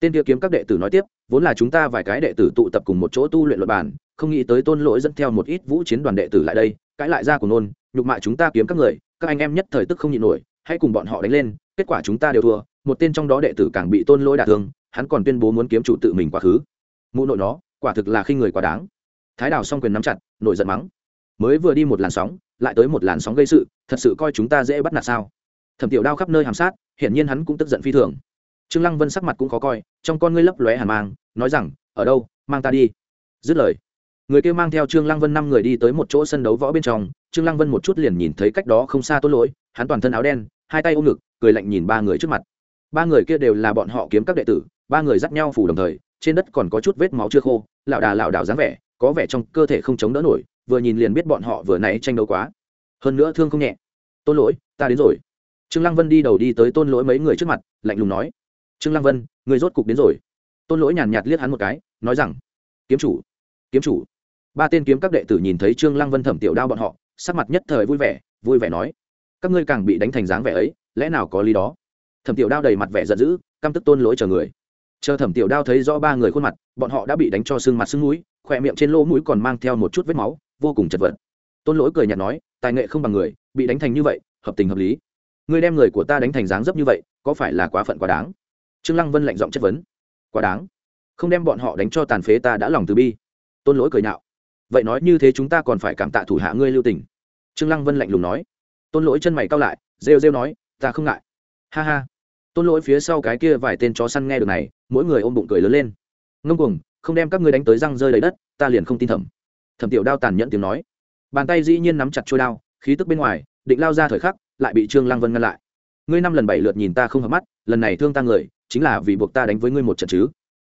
Tên kia kiếm các đệ tử nói tiếp vốn là chúng ta vài cái đệ tử tụ tập cùng một chỗ tu luyện luật bản, không nghĩ tới tôn lỗi dẫn theo một ít vũ chiến đoàn đệ tử lại đây, cãi lại ra của nôn, nhục mạ chúng ta kiếm các người, các anh em nhất thời tức không nhịn nổi, hãy cùng bọn họ đánh lên, kết quả chúng ta đều thua, một tên trong đó đệ tử càng bị tôn lỗi đả thương, hắn còn tuyên bố muốn kiếm chủ tự mình quá khứ. Mụ nội nó, quả thực là khi người quá đáng. Thái đào s quyền nắm chặt, nổi giận mắng. Mới vừa đi một làn sóng, lại tới một làn sóng gây sự, thật sự coi chúng ta dễ bắt nạt sao? Thẩm tiểu đao khắp nơi hàm sát, hiển nhiên hắn cũng tức giận phi thường trương lăng vân sắc mặt cũng khó coi, trong con ngươi lấp lóe hàn mang, nói rằng, ở đâu, mang ta đi. Dứt lời, người kia mang theo trương lăng vân năm người đi tới một chỗ sân đấu võ bên trong. Trương lăng vân một chút liền nhìn thấy cách đó không xa tốt lỗi, hắn toàn thân áo đen, hai tay ôm ngực, cười lạnh nhìn ba người trước mặt. Ba người kia đều là bọn họ kiếm các đệ tử, ba người dắt nhau phủ đồng thời, trên đất còn có chút vết máu chưa khô lảo đà lảo đảo dáng vẻ, có vẻ trong cơ thể không chống đỡ nổi, vừa nhìn liền biết bọn họ vừa nãy tranh đấu quá. Hơn nữa thương không nhẹ. Tôn lỗi, ta đến rồi. Trương lăng vân đi đầu đi tới tôn lỗi mấy người trước mặt, lạnh lùng nói trương lăng vân người rốt cục đến rồi tôn lỗi nhàn nhạt liếc hắn một cái nói rằng kiếm chủ kiếm chủ ba tên kiếm các đệ tử nhìn thấy trương lăng vân thẩm tiểu đao bọn họ sắc mặt nhất thời vui vẻ vui vẻ nói các ngươi càng bị đánh thành dáng vẻ ấy lẽ nào có lý đó thẩm tiểu đao đầy mặt vẻ giận dữ căm tức tôn lỗi chờ người chờ thẩm tiểu đao thấy rõ ba người khuôn mặt bọn họ đã bị đánh cho xương mặt xương mũi khỏe miệng trên lỗ mũi còn mang theo một chút vết máu vô cùng chật vật tôn lỗi cười nhạt nói tài nghệ không bằng người bị đánh thành như vậy hợp tình hợp lý ngươi đem người của ta đánh thành dáng dấp như vậy có phải là quá phận quá đáng trương lăng vân lạnh giọng chất vấn. Quá đáng. Không đem bọn họ đánh cho tàn phế ta đã lòng từ bi. Tôn lỗi cười nhạo. Vậy nói như thế chúng ta còn phải cảm tạ thủ hạ ngươi lưu tình. Trương lăng vân lạnh lùng nói. Tôn lỗi chân mày cao lại, rêu rêu nói, ta không ngại. Ha ha. Tôn lỗi phía sau cái kia vài tên chó săn nghe được này, mỗi người ôm bụng cười lớn lên. Ngông cuồng, không đem các ngươi đánh tới răng rơi đầy đất, ta liền không tin thẩm thẩm tiểu đao tàn nhẫn tiếng nói. Bàn tay dĩ nhiên nắm chặt trôi đao, khí tức bên ngoài, định lao ra thời khắc, lại bị trương lăng vân ngăn lại. Ngươi năm lần bảy lượt nhìn ta không hợp mắt, lần này thương ta người chính là vì buộc ta đánh với ngươi một trận chứ?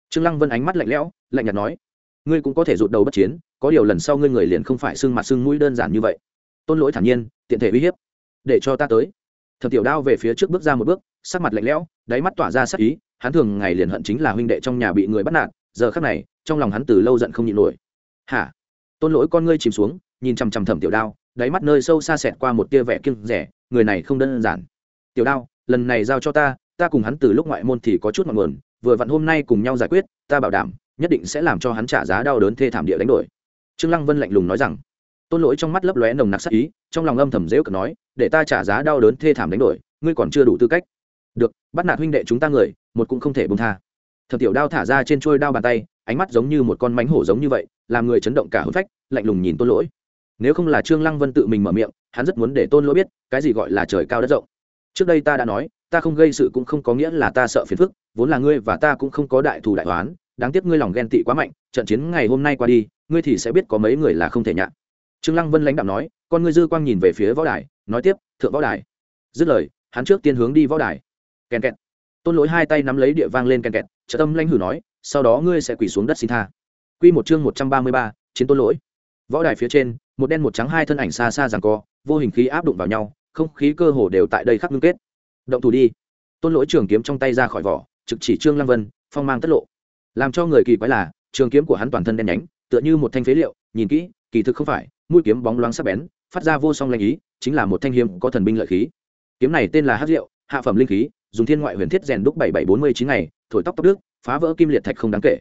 Trương lăng vân ánh mắt lạnh lẽo, lạnh nhạt nói, ngươi cũng có thể rụt đầu bất chiến, có điều lần sau ngươi người liền không phải xương mặt xương mũi đơn giản như vậy. Tôn lỗi thản nhiên, tiện thể uy hiếp, để cho ta tới. Thập tiểu đao về phía trước bước ra một bước, sắc mặt lạnh lẽo, đáy mắt tỏa ra sắc ý, hắn thường ngày liền hận chính là huynh đệ trong nhà bị người bắt nạt, giờ khắc này, trong lòng hắn từ lâu giận không nhịn nổi. Hả? Tôn lỗi con ngươi chìm xuống, nhìn chằm chằm thẩm tiểu đao, đáy mắt nơi sâu xa xẹt qua một tia vẻ kiêng rẻ người này không đơn giản. Tiểu đao, lần này giao cho ta ta cùng hắn từ lúc ngoại môn thì có chút ngọn nguồn, vừa vặn hôm nay cùng nhau giải quyết, ta bảo đảm, nhất định sẽ làm cho hắn trả giá đau đớn thê thảm địa đánh đổi. Trương lăng vân lạnh lùng nói rằng. Tôn lỗi trong mắt lấp lóe nồng nặc sắc ý, trong lòng âm thầm dễ cực nói, để ta trả giá đau đớn thê thảm đánh đổi, ngươi còn chưa đủ tư cách. Được, bắt nạt huynh đệ chúng ta người, một cũng không thể bông tha. Thập tiểu đao thả ra trên trôi đao bàn tay, ánh mắt giống như một con mánh hổ giống như vậy, làm người chấn động cả hôn phách, lạnh lùng nhìn tôn lỗi. Nếu không là trương lăng vân tự mình mở miệng, hắn rất muốn để tôn lỗi biết, cái gì gọi là trời cao đất rộng. Trước đây ta đã nói ta không gây sự cũng không có nghĩa là ta sợ phiền phức, vốn là ngươi và ta cũng không có đại thù đại toán đáng tiếc ngươi lòng ghen tị quá mạnh, trận chiến ngày hôm nay qua đi, ngươi thì sẽ biết có mấy người là không thể nhạ. Trương lăng vân lãnh đạo nói, con ngươi dư quang nhìn về phía võ đài, nói tiếp, thượng võ đài. Dứt lời, hắn trước tiên hướng đi võ đài. Kèn kẹt. Tôn lỗi hai tay nắm lấy địa vang lên kèn kẹt, trợ tâm lãnh hử nói, sau đó ngươi sẽ quỳ xuống đất xin tha. Quy một chương một trăm ba mươi ba, chiến tôn lỗi. Võ đài phía trên, một đen một trắng hai thân ảnh xa xa giằng co, vô hình khí áp đụng vào nhau, không khí cơ hồ đều tại đây khắc ngưng kết động thủ đi. Tôn lỗi trường kiếm trong tay ra khỏi vỏ, trực chỉ trương lăng vân, phong mang tất lộ. Làm cho người kỳ quái là, trường kiếm của hắn toàn thân đen nhánh, tựa như một thanh phế liệu, nhìn kỹ, kỳ thực không phải, mũi kiếm bóng loáng sắc bén, phát ra vô song lanh ý, chính là một thanh hiếm có thần binh lợi khí. Kiếm này tên là hát rượu hạ phẩm linh khí, dùng thiên ngoại huyền thiết rèn đúc bảy bảy bốn mươi chín ngày, thổi tóc tóc đức phá vỡ kim liệt thạch không đáng kể.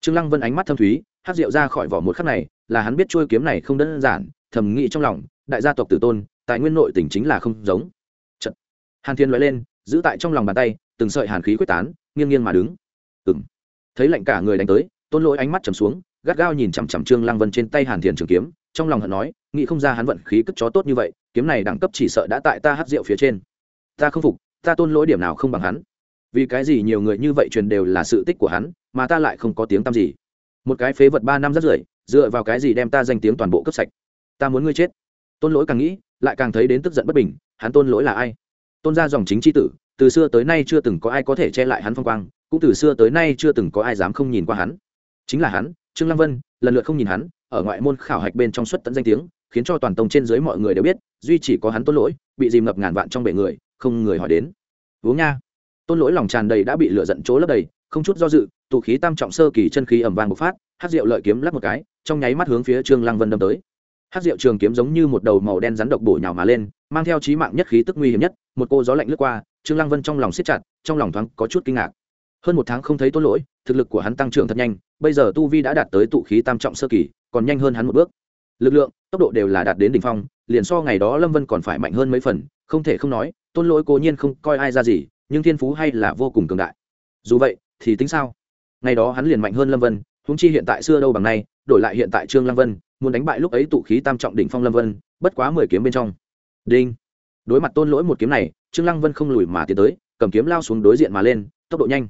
Trương lăng vân ánh mắt thâm thúy hát rượu ra khỏi vỏ một khắc này, là hắn biết trôi kiếm này không đơn giản, thầm nghĩ trong lòng, đại gia tộc tử tôn, tại nguyên nội tỉnh chính là không giống hàn thiên loại lên, giữ tại trong lòng bàn tay, từng sợi hàn khí quyết tán, nghiêng nghiêng mà đứng. Ừm. thấy lạnh cả người đánh tới, tôn lỗi ánh mắt trầm xuống, gắt gao nhìn chằm chằm trương lăng vân trên tay hàn thiền trường kiếm, trong lòng hận nói, nghĩ không ra hắn vận khí cất chó tốt như vậy, kiếm này đẳng cấp chỉ sợ đã tại ta hát rượu phía trên. Ta không phục, ta tôn lỗi điểm nào không bằng hắn? Vì cái gì nhiều người như vậy truyền đều là sự tích của hắn, mà ta lại không có tiếng tăm gì? Một cái phế vật ba năm rất rưởi dựa vào cái gì đem ta danh tiếng toàn bộ cấp sạch? Ta muốn ngươi chết. Tôn lỗi càng nghĩ, lại càng thấy đến tức giận bất bình, hắn tôn lỗi là ai? Tôn ra dòng chính c tử, từ xưa tới nay chưa từng có ai có thể che lại hắn phong quang, cũng từ xưa tới nay chưa từng có ai dám không nhìn qua hắn. Chính là hắn, trương lăng vân, lần lượt không nhìn hắn, ở ngoại môn khảo hạch bên trong suất tận danh tiếng, khiến cho toàn tông trên dưới mọi người đều biết, duy chỉ có hắn tôn lỗi, bị dìm ngập ngàn vạn trong bể người, không người hỏi đến. Uống nha. Tôn lỗi lòng tràn đầy đã bị lửa giận chỗ lấp đầy, không chút do dự, tụ khí tam trọng sơ kỳ chân khí ẩm vàng bộc phát, hát rượu lợi kiếm lắp một cái, trong nháy mắt hướng phía trương lăng vân đâm tới hát rượu trường kiếm giống như một đầu màu đen rắn độc bổ nhào mà lên, mang theo trí mạng nhất khí tức nguy hiểm nhất, một cô gió lạnh lướt qua, trương lăng vân trong lòng siết chặt, trong lòng thoáng có chút kinh ngạc. Hơn một tháng không thấy tôn lỗi, thực lực của hắn tăng trưởng thật nhanh, bây giờ tu vi đã đạt tới tụ khí tam trọng sơ kỳ, còn nhanh hơn hắn một bước. Lực lượng, tốc độ đều là đạt đến đỉnh phong, liền so ngày đó lâm vân còn phải mạnh hơn mấy phần, không thể không nói, tôn lỗi cố nhiên không coi ai ra gì, nhưng thiên phú hay là vô cùng cường đại. Dù vậy, thì tính sao? Ngày đó hắn liền mạnh hơn lâm vân húng chi hiện tại xưa đâu bằng nay, đổi lại hiện tại trương lăng vân muốn đánh bại lúc ấy tụ khí tam trọng đỉnh phong lâm vân, bất quá mười kiếm bên trong. Đinh. Đối mặt tôn lỗi một kiếm này, trương lăng vân không lùi mà tiến tới, cầm kiếm lao xuống đối diện mà lên, tốc độ nhanh.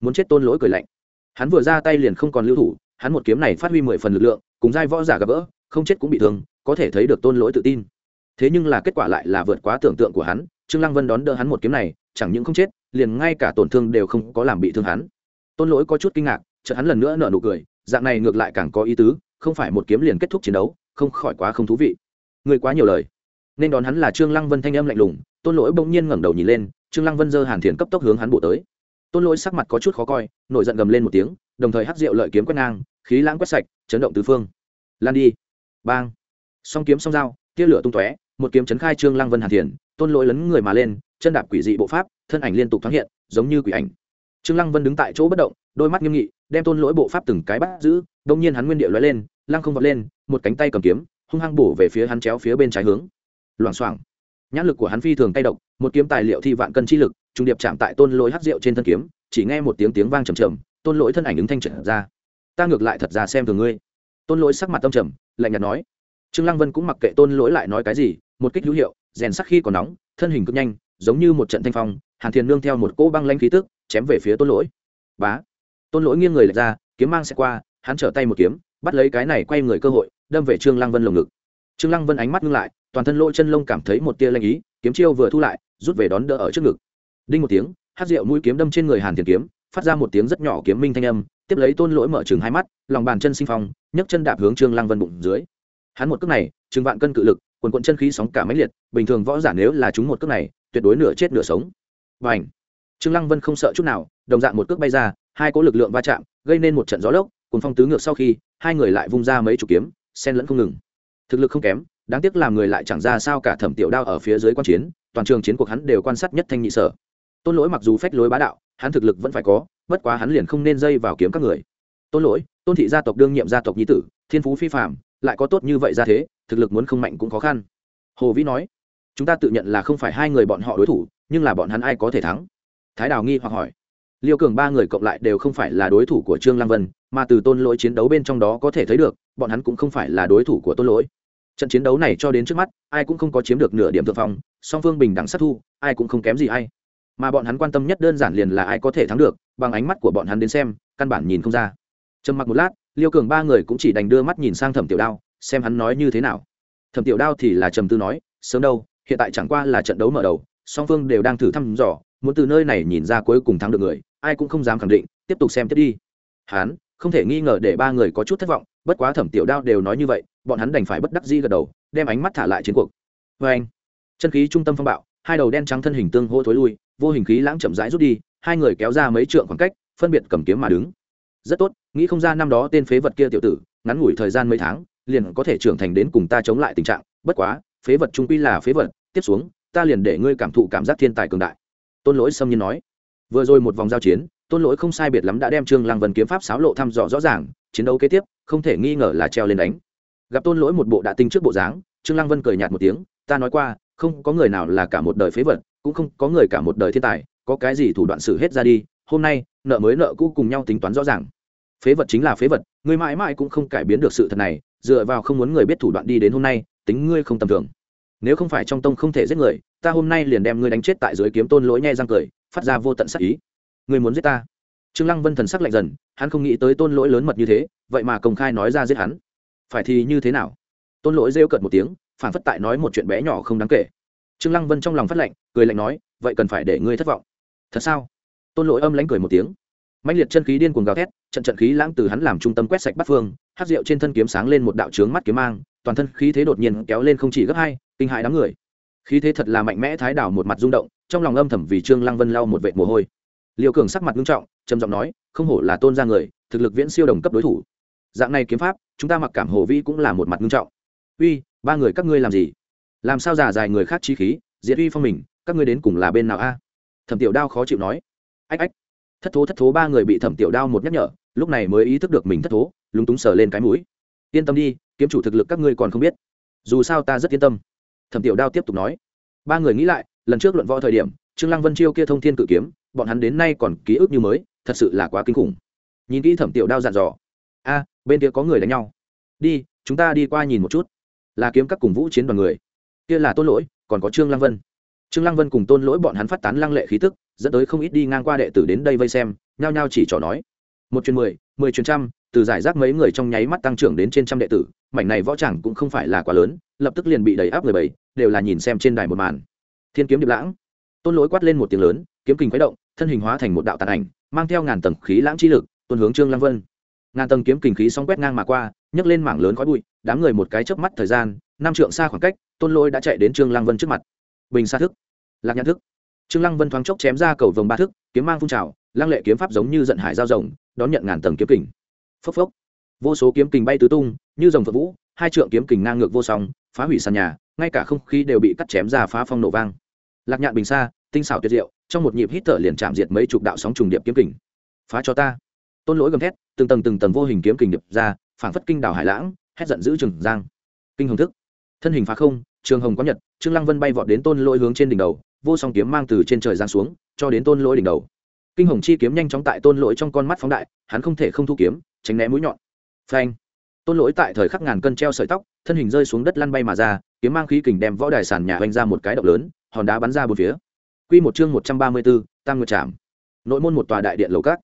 Muốn chết tôn lỗi cười lạnh. Hắn vừa ra tay liền không còn lưu thủ, hắn một kiếm này phát huy mười phần lực lượng, cùng giai võ giả gặp vỡ không chết cũng bị thương, có thể thấy được tôn lỗi tự tin. Thế nhưng là kết quả lại là vượt quá tưởng tượng của hắn, trương lăng vân đón đỡ hắn một kiếm này, chẳng những không chết, liền ngay cả tổn thương đều không có làm bị thương hắn. Tôn lỗi có chút kinh ngạc, chợt hắn lần nữa nở nụ cười, dạng này ngược lại càng có ý tứ không phải một kiếm liền kết thúc chiến đấu, không khỏi quá không thú vị. Người quá nhiều lời. Nên đón hắn là trương lăng vân thanh âm lạnh lùng, tôn lỗi bỗng nhiên ngẩng đầu nhìn lên, trương lăng vân giơ hàn thiền cấp tốc hướng hắn bộ tới. Tôn lỗi sắc mặt có chút khó coi, nổi giận gầm lên một tiếng, đồng thời hắc rượu lợi kiếm quét ngang, khí lãng quét sạch, chấn động tứ phương. Lan đi. Bang. Song kiếm song dao, tia lửa tung tóe, một kiếm chấn khai trương lăng vân hàn thiền, tôn lỗi lấn người mà lên, chân đạp quỷ dị bộ pháp, thân ảnh liên tục thoáng hiện, giống như quỷ ảnh. Trương lăng vân đứng tại chỗ bất động đôi mắt nghiêm nghị, đem tôn lỗi bộ pháp từng cái bắt giữ đông nhiên hắn nguyên địa lóe lên, lăng không vọt lên, một cánh tay cầm kiếm, hung hăng bổ về phía hắn chéo phía bên trái hướng. Loảng xoảng. Nhãn lực của hắn phi thường tay độc, một kiếm tài liệu thi vạn cân chi lực trung điệp chạm tại tôn lỗi hắc rượu trên thân kiếm, chỉ nghe một tiếng tiếng vang trầm trầm, tôn lỗi thân ảnh ứng thanh trở ra. Ta ngược lại thật ra xem thường ngươi. Tôn lỗi sắc mặt tâm trầm, lạnh nhạt nói. Trương lăng vân cũng mặc kệ tôn lỗi lại nói cái gì, một kích hữu hiệu, rèn sắc khi còn nóng, thân hình cực nhanh, giống như một trận thanh phong, hàn thiền nương theo một cỗ băng lanh khí tức, chém về phía tôn lỗi. Bá tôn lỗi nghiêng người lệch ra, kiếm mang sẽ qua, hắn trở tay một kiếm, bắt lấy cái này quay người cơ hội, đâm về trương lăng vân lồng ngực. Trương lăng vân ánh mắt ngưng lại, toàn thân lỗ chân lông cảm thấy một tia lanh ý, kiếm chiêu vừa thu lại, rút về đón đỡ ở trước ngực. Đinh một tiếng, hát rượu mũi kiếm đâm trên người hàn thiền kiếm, phát ra một tiếng rất nhỏ kiếm minh thanh âm, tiếp lấy tôn lỗi mở chừng hai mắt, lòng bàn chân sinh phong, nhấc chân đạp hướng trương lăng vân bụng dưới. Hắn một cước này chừng vạn cân cự lực, quần quận chân khí sóng cả máy liệt, bình thường võ giả nếu là chúng một cước này, tuyệt đối nửa chết nửa sống. Và ảnh trương lăng vân không sợ chút nào, đồng dạng một cước bay ra hai cỗ lực lượng va chạm gây nên một trận gió lốc cùng phong tứ ngược sau khi, hai người lại vung ra mấy chục kiếm sen lẫn không ngừng. Thực lực không kém, đáng tiếc làm người lại chẳng ra sao cả thẩm tiểu đao ở phía dưới quan chiến, toàn trường chiến cuộc hắn đều quan sát nhất thanh nhị sở. Tôn lỗi mặc dù phách lối bá đạo, hắn thực lực vẫn phải có, bất quá hắn liền không nên dây vào kiếm các người. Tôn lỗi, tôn thị gia tộc đương nhiệm gia tộc nhi tử, thiên phú phi phạm lại có tốt như vậy ra thế, thực lực muốn không mạnh cũng khó khăn. Hồ vĩ nói, chúng ta tự nhận là không phải hai người bọn họ đối thủ, nhưng là bọn hắn ai có thể thắng? Thái đào nghi hoặc hỏi liêu cường ba người cộng lại đều không phải là đối thủ của trương lăng vân, mà từ tôn lỗi chiến đấu bên trong đó có thể thấy được, bọn hắn cũng không phải là đối thủ của tôn lỗi. Trận chiến đấu này cho đến trước mắt, ai cũng không có chiếm được nửa điểm thượng phong, song phương bình đẳng sát thu, ai cũng không kém gì ai. Mà bọn hắn quan tâm nhất đơn giản liền là ai có thể thắng được, bằng ánh mắt của bọn hắn đến xem, căn bản nhìn không ra. Trầm mặc một lát, liêu cường ba người cũng chỉ đành đưa mắt nhìn sang thẩm tiểu đao, xem hắn nói như thế nào. Thẩm tiểu đao thì là trầm tư nói, sớm đâu, hiện tại chẳng qua là trận đấu mở đầu, song phương đều đang thử thăm dò muốn từ nơi này nhìn ra cuối cùng thắng được người, ai cũng không dám khẳng định, tiếp tục xem tiếp đi. Hắn không thể nghi ngờ để ba người có chút thất vọng, bất quá thẩm tiểu đao đều nói như vậy, bọn hắn đành phải bất đắc dĩ gật đầu, đem ánh mắt thả lại chiến cuộc. Vê anh, chân khí trung tâm phong bạo, hai đầu đen trắng thân hình tương hô thối lui, vô hình khí lãng chậm rãi rút đi, hai người kéo ra mấy trượng khoảng cách, phân biệt cầm kiếm mà đứng. Rất tốt, nghĩ không ra năm đó tên phế vật kia tiểu tử, ngắn ngủi thời gian mấy tháng, liền có thể trưởng thành đến cùng ta chống lại tình trạng, bất quá, phế vật trung quy là phế vật, tiếp xuống, ta liền để ngươi cảm thụ cảm giác thiên tài cường đại tôn lỗi xâm nhiên nói, vừa rồi một vòng giao chiến, tôn lỗi không sai biệt lắm đã đem trương lăng vân kiếm pháp sáo lộ thăm dò rõ ràng, chiến đấu kế tiếp, không thể nghi ngờ là treo lên đánh. Gặp tôn lỗi một bộ đã tinh trước bộ dáng, trương lăng vân cười nhạt một tiếng, ta nói qua, không có người nào là cả một đời phế vật, cũng không có người cả một đời thiên tài, có cái gì thủ đoạn xử hết ra đi, hôm nay, nợ mới nợ cũ cùng nhau tính toán rõ ràng. Phế vật chính là phế vật, ngươi mãi mãi cũng không cải biến được sự thật này, dựa vào không muốn người biết thủ đoạn đi đến hôm nay, tính ngươi không tầm thường. Nếu không phải trong tông không thể giết người ta hôm nay liền đem ngươi đánh chết tại dưới kiếm tôn lỗi nhe răng cười, phát ra vô tận sắc ý. Ngươi muốn giết ta? Trương lăng vân thần sắc lạnh dần, hắn không nghĩ tới tôn lỗi lớn mật như thế, vậy mà công khai nói ra giết hắn. Phải thì như thế nào? Tôn lỗi rêu cợt một tiếng, phản phất tại nói một chuyện bé nhỏ không đáng kể. Trương lăng vân trong lòng phát lạnh, cười lạnh nói, vậy cần phải để ngươi thất vọng. Thật sao? Tôn lỗi âm lánh cười một tiếng. Mạnh liệt chân khí điên cuồng gào thét, trận trận khí lãng từ hắn làm trung tâm quét sạch bắt phương, hát rượu trên thân kiếm sáng lên một đạo trướng mắt kiếm mang, toàn thân khí thế đột nhiên kéo lên không chỉ gấp hai, kinh hại đám người khí thế thật là mạnh mẽ, thái đảo một mặt rung động, trong lòng âm thầm vì trương lăng vân lau một vệt mồ hôi. Liêu cường sắc mặt nghiêm trọng, trầm giọng nói, không hổ là tôn gia người, thực lực viễn siêu đồng cấp đối thủ. Dạng này kiếm pháp, chúng ta mặc cảm hồ vi cũng là một mặt nghiêm trọng. Uy, ba người các ngươi làm gì? Làm sao giả dài người khác chi khí, diệt uy phong mình, các ngươi đến cùng là bên nào a? Thẩm tiểu đao khó chịu nói. Ách ách, thất thố thất thố, ba người bị thẩm tiểu đao một nhắc nhở, lúc này mới ý thức được mình thất thố, lúng túng sờ lên cái mũi. Yên tâm đi, kiếm chủ thực lực các ngươi còn không biết. Dù sao ta rất yên tâm thẩm tiểu đao tiếp tục nói, ba người nghĩ lại, lần trước luận võ thời điểm, trương lăng vân chiêu kia thông thiên cự kiếm, bọn hắn đến nay còn ký ức như mới, thật sự là quá kinh khủng. Nhìn kỹ thẩm tiểu đao dặn dò, a, bên kia có người đánh nhau. Đi, chúng ta đi qua nhìn một chút. Là kiếm các cùng vũ chiến đoàn người. Kia là tôn lỗi, còn có trương lăng vân. Trương lăng vân cùng tôn lỗi bọn hắn phát tán lăng lệ khí tức, dẫn tới không ít đi ngang qua đệ tử đến đây vây xem, nhao nhao chỉ trò nói, một chuyến mười mười chuyến trăm từ giải rác mấy người trong nháy mắt tăng trưởng đến trên trăm đệ tử, mảnh này võ chẳng cũng không phải là quá lớn, lập tức liền bị đầy áp người bảy đều là nhìn xem trên đài một màn. Thiên kiếm điệp lãng. Tôn lỗi quát lên một tiếng lớn, kiếm kình khuấy động, thân hình hóa thành một đạo tàn ảnh, mang theo ngàn tầng khí lãng chi lực, tuôn hướng trương lăng vân. Ngàn tầng kiếm kình khí song quét ngang mà qua, nhấc lên mảng lớn khói bụi, đám người một cái chớp mắt thời gian, năm trượng xa khoảng cách, tôn lỗi đã chạy đến trương lăng vân trước mặt. Bình xa thức. Lạc nhãn thức. Trương lăng vân thoáng chốc chém ra cầu vồng ba thức, kiếm mang phun trào, lăng lệ kiếm pháp giống như giận hải giao rồng, đón nhận ngàn tầng kiếm kình phốc phốc. Vô số kiếm kình bay tứ tung, như rồng phật vũ, hai trượng kiếm kình ngang ngược vô song, phá hủy sàn nhà, ngay cả không khí đều bị cắt chém ra phá phong nổ vang. Lạc nhạn bình xa tinh xảo tuyệt diệu, trong một nhịp hít thở liền chạm diệt mấy chục đạo sóng trùng điệp kiếm kình. Phá cho ta. Tôn lỗi gầm thét, từng tầng từng tầng vô hình kiếm kình điệp ra, phảng phất kinh đảo hải lãng, hét giận dữ trừng giang. Kinh hồng thức. Thân hình phá không, trường hồng có nhật, trương lăng vân bay vọt đến tôn lỗi hướng trên đỉnh đầu, vô song kiếm mang từ trên trời giáng xuống, cho đến tôn lỗi đỉnh đầu. Kinh hồng chi kiếm nhanh chóng tại tôn lỗi trong con mắt phóng đại, hắn không thể không thu kiếm tránh né mũi nhọn. Phanh. Tôn lỗi tại thời khắc ngàn cân treo sợi tóc thân hình rơi xuống đất lăn bay mà ra kiếm mang khí kình đem võ đài sàn nhà oanh ra một cái động lớn hòn đá bắn ra bốn phía. Quy một chương một trăm ba mươi 134, tam nguyệt trạm nội môn một tòa đại điện lầu cát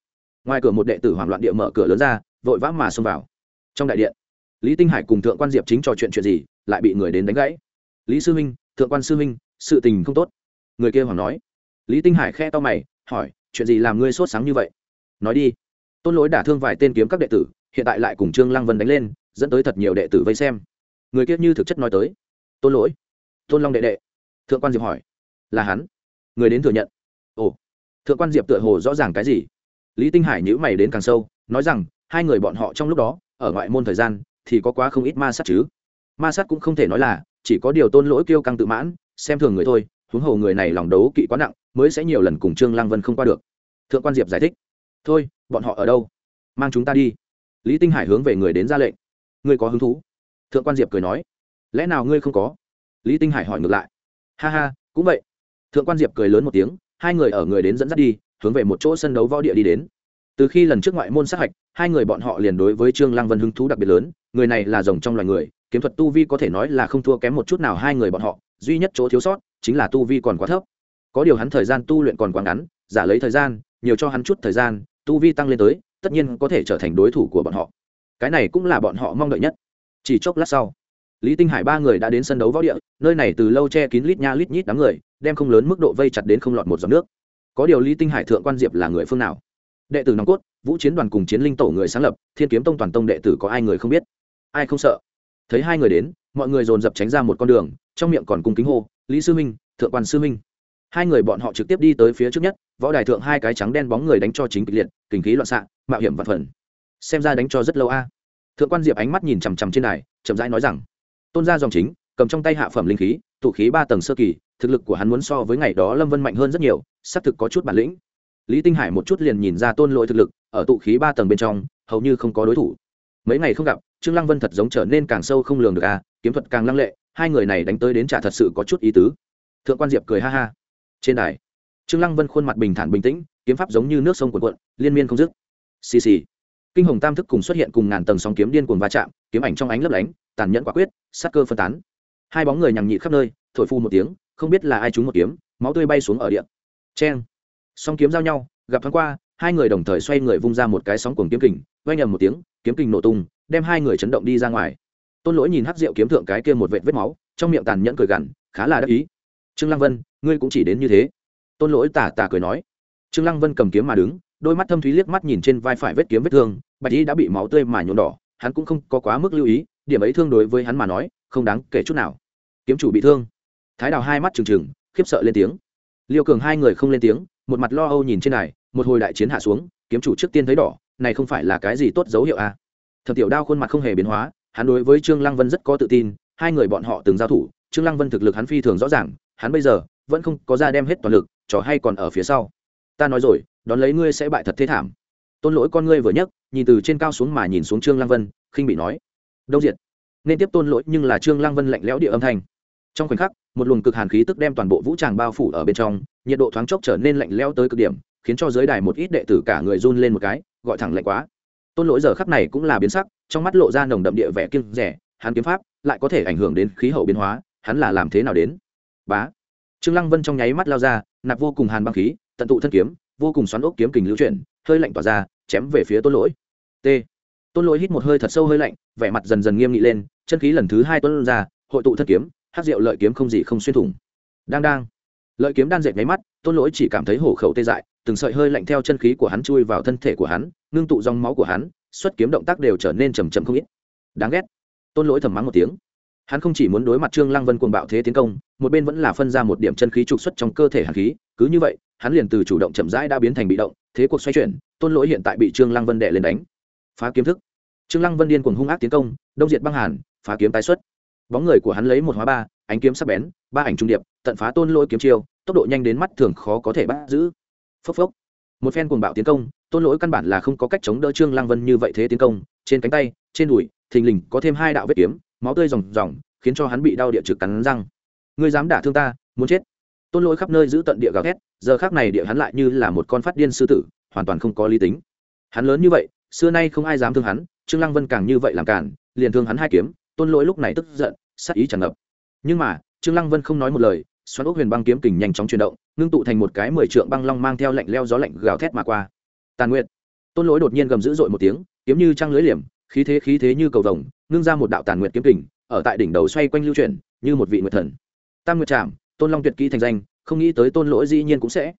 ngoài cửa một đệ tử hoảng loạn địa mở cửa lớn ra vội vã mà xông vào. Trong đại điện lý tinh hải cùng thượng quan diệp chính trò chuyện chuyện gì lại bị người đến đánh gãy. Lý sư minh thượng quan sư minh sự tình không tốt. Người kia hoàng nói. Lý tinh hải khe to mày hỏi chuyện gì làm ngươi sốt sáng như vậy? Nói đi tôn lỗi đả thương vài tên kiếm các đệ tử, hiện tại lại cùng trương lăng vân đánh lên, dẫn tới thật nhiều đệ tử vây xem. Người kia như thực chất nói tới. Tôn lỗi. Tôn long đệ đệ. Thượng quan diệp hỏi. Là hắn. Người đến thừa nhận. Ồ. Thượng quan diệp tựa hồ rõ ràng cái gì? Lý tinh hải nhữ mày đến càng sâu, nói rằng, hai người bọn họ trong lúc đó, ở ngoại môn thời gian, thì có quá không ít ma sát chứ. Ma sát cũng không thể nói là, chỉ có điều tôn lỗi kêu căng tự mãn, xem thường người thôi, huống hồ người này lòng đấu kỵ quá nặng, mới sẽ nhiều lần cùng trương lăng vân không qua được. Thượng quan diệp giải thích. Thôi bọn họ ở đâu? Mang chúng ta đi. Lý tinh hải hướng về người đến ra lệnh. Ngươi có hứng thú? Thượng quan diệp cười nói. Lẽ nào ngươi không có? Lý tinh hải hỏi ngược lại. Ha ha, cũng vậy. Thượng quan diệp cười lớn một tiếng, hai người ở người đến dẫn dắt đi, hướng về một chỗ sân đấu võ địa đi đến. Từ khi lần trước ngoại môn sát hạch, hai người bọn họ liền đối với trương lăng vân hứng thú đặc biệt lớn, người này là rồng trong loài người, kiếm thuật tu vi có thể nói là không thua kém một chút nào hai người bọn họ, duy nhất chỗ thiếu sót chính là tu vi còn quá thấp. Có điều hắn thời gian tu luyện còn quá ngắn, giả lấy thời gian, nhiều cho hắn chút thời gian tu vi tăng lên tới, tất nhiên có thể trở thành đối thủ của bọn họ. Cái này cũng là bọn họ mong đợi nhất. Chỉ chốc lát sau, lý tinh hải ba người đã đến sân đấu võ địa, nơi này từ lâu che kín lít nha lít nhít đám người, đem không lớn mức độ vây chặt đến không lọt một giọt nước. Có điều lý tinh hải thượng quan diệp là người phương nào? Đệ tử nòng cốt, vũ chiến đoàn cùng chiến linh tổ người sáng lập, thiên kiếm tông toàn tông đệ tử có ai người không biết? Ai không sợ? Thấy hai người đến, mọi người dồn dập tránh ra một con đường, trong miệng còn cung kính hô, lý sư minh, thượng quan sư minh hai người bọn họ trực tiếp đi tới phía trước nhất, võ đài thượng hai cái trắng đen bóng người đánh cho chính kịch liệt kinh khí loạn xạ, mạo hiểm vật phần. Xem ra đánh cho rất lâu a. Thượng quan diệp ánh mắt nhìn chằm chằm trên đài, chậm rãi nói rằng, tôn gia dòng chính, cầm trong tay hạ phẩm linh khí, tụ khí ba tầng sơ kỳ, thực lực của hắn muốn so với ngày đó lâm vân mạnh hơn rất nhiều, xác thực có chút bản lĩnh. Lý tinh hải một chút liền nhìn ra tôn lỗi thực lực, ở tụ khí ba tầng bên trong, hầu như không có đối thủ. Mấy ngày không gặp, trương lăng vân thật giống trở nên càng sâu không lường được a, kiếm thuật càng lăng lệ, hai người này đánh tới đến trả thật sự có chút ý tứ. Thượng quan diệp cười ha ha trên đài, trương lăng vân khuôn mặt bình thản bình tĩnh, kiếm pháp giống như nước sông cuồn cuộn, liên miên không dứt. Xì xì. Kinh hồng tam thức cùng xuất hiện cùng ngàn tầng sóng kiếm điên cuồng va chạm, kiếm ảnh trong ánh lấp lánh, tàn nhẫn quả quyết, sát cơ phân tán. Hai bóng người nhằng nhị khắp nơi, thổi phu một tiếng, không biết là ai trúng một kiếm, máu tươi bay xuống ở điện cheng. Song kiếm giao nhau, gặp thoáng qua, hai người đồng thời xoay người vung ra một cái sóng cuồng kiếm kình vay nhầm một tiếng, kiếm kình nổ tung, đem hai người chấn động đi ra ngoài. Tôn lỗi nhìn hắc rượu kiếm thượng cái kia một vệt vết máu, trong miệng tàn nhẫn cười gằn, khá là đắc ý. Trương lăng vân ngươi cũng chỉ đến như thế. Tôn lỗi tả tả cười nói. Trương lăng vân cầm kiếm mà đứng, đôi mắt thâm thúy liếc mắt nhìn trên vai phải vết kiếm vết thương, bạch y đã bị máu tươi mà nhuộm đỏ, hắn cũng không có quá mức lưu ý, điểm ấy thương đối với hắn mà nói, không đáng kể chút nào. Kiếm chủ bị thương. Thái đào hai mắt trừng trừng, khiếp sợ lên tiếng. Liêu cường hai người không lên tiếng, một mặt lo âu nhìn trên này một hồi đại chiến hạ xuống, kiếm chủ trước tiên thấy đỏ, này không phải là cái gì tốt dấu hiệu à. thập tiểu đao khuôn mặt không hề biến hóa, hắn đối với trương lăng vân rất có tự tin, hai người bọn họ từng giao thủ, trương lăng vân thực lực hắn phi thường rõ ràng, hắn bây giờ vẫn không có ra đem hết toàn lực, trò hay còn ở phía sau. Ta nói rồi, đón lấy ngươi sẽ bại thật thế thảm. Tôn lỗi con ngươi vừa nhấc, nhìn từ trên cao xuống mà nhìn xuống trương lăng vân, khinh bị nói. Đâu diệt. Nên tiếp tôn lỗi nhưng là trương lăng vân lạnh lẽo địa âm thanh. Trong khoảnh khắc, một luồng cực hàn khí tức đem toàn bộ vũ tràng bao phủ ở bên trong, nhiệt độ thoáng chốc trở nên lạnh lẽo tới cực điểm, khiến cho giới đài một ít đệ tử cả người run lên một cái, gọi thẳng lạnh quá. Tôn lỗi giờ khắc này cũng là biến sắc, trong mắt lộ ra nồng đậm địa vẻ kiêng rẻ, hắn kiếm pháp lại có thể ảnh hưởng đến khí hậu biến hóa, hắn là làm thế nào đến? Bá trương lăng vân trong nháy mắt lao ra, nạp vô cùng hàn băng khí, tận tụ thân kiếm, vô cùng xoắn ốc kiếm kình lưu chuyển, hơi lạnh tỏa ra, chém về phía tôn lỗi. T. Tôn lỗi hít một hơi thật sâu hơi lạnh, vẻ mặt dần dần nghiêm nghị lên, chân khí lần thứ hai tuân ra, hội tụ thân kiếm hát rượu lợi kiếm không gì không xuyên thủng. Đang đang. Lợi kiếm đan dệt nháy mắt, tôn lỗi chỉ cảm thấy hổ khẩu tê dại, từng sợi hơi lạnh theo chân khí của hắn chui vào thân thể của hắn, ngưng tụ dòng máu của hắn, xuất kiếm động tác đều trở nên chậm chậm không ít. Đáng ghét. Tôn lỗi thầm mắng một tiếng hắn không chỉ muốn đối mặt trương lăng vân cuồng bạo thế tiến công, một bên vẫn là phân ra một điểm chân khí trục xuất trong cơ thể hàn khí, cứ như vậy, hắn liền từ chủ động chậm rãi đã biến thành bị động, thế cuộc xoay chuyển, tôn lỗi hiện tại bị trương lăng vân đệ lên đánh. Phá kiếm thức. Trương lăng vân điên cuồng hung ác tiến công, đông diệt băng hàn, phá kiếm tái xuất. Bóng người của hắn lấy một hóa ba, ánh kiếm sắc bén, ba ảnh trung điệp, tận phá tôn lỗi kiếm chiêu, tốc độ nhanh đến mắt thường khó có thể bắt giữ. Phốc phốc. Một phen cuồng bạo tiến công, tôn lỗi căn bản là không có cách chống đỡ trương lăng vân như vậy thế tiến công, trên cánh tay, trên đùi, thình lình có thêm hai đạo vết kiếm máu tươi ròng ròng, khiến cho hắn bị đau địa trực cắn răng. Ngươi dám đả thương ta, muốn chết. Tôn lỗi khắp nơi giữ tận địa gào thét, giờ khác này địa hắn lại như là một con phát điên sư tử, hoàn toàn không có lý tính. Hắn lớn như vậy, xưa nay không ai dám thương hắn, trương lăng vân càng như vậy làm cản liền thương hắn hai kiếm, tôn lỗi lúc này tức giận sắc ý tràn ngập. Nhưng mà, trương lăng vân không nói một lời, xoắn ốc huyền băng kiếm kình nhanh chóng chuyển động, ngưng tụ thành một cái mười trượng băng long mang theo lạnh leo gió lạnh gào thét mà qua. Tàn nguyện tôn lỗi đột nhiên gầm dữ dội một tiếng, kiếm như trăng lưới liềm khí thế khí thế như cầu vồng, ngưng ra một đạo tàn nguyện kiếm kình, ở tại đỉnh đầu xoay quanh lưu chuyển, như một vị nguyệt thần. Tam nguyệt trạm tôn long tuyệt kỹ thành danh, không nghĩ tới tôn lỗi dĩ nhiên cũng sẽ.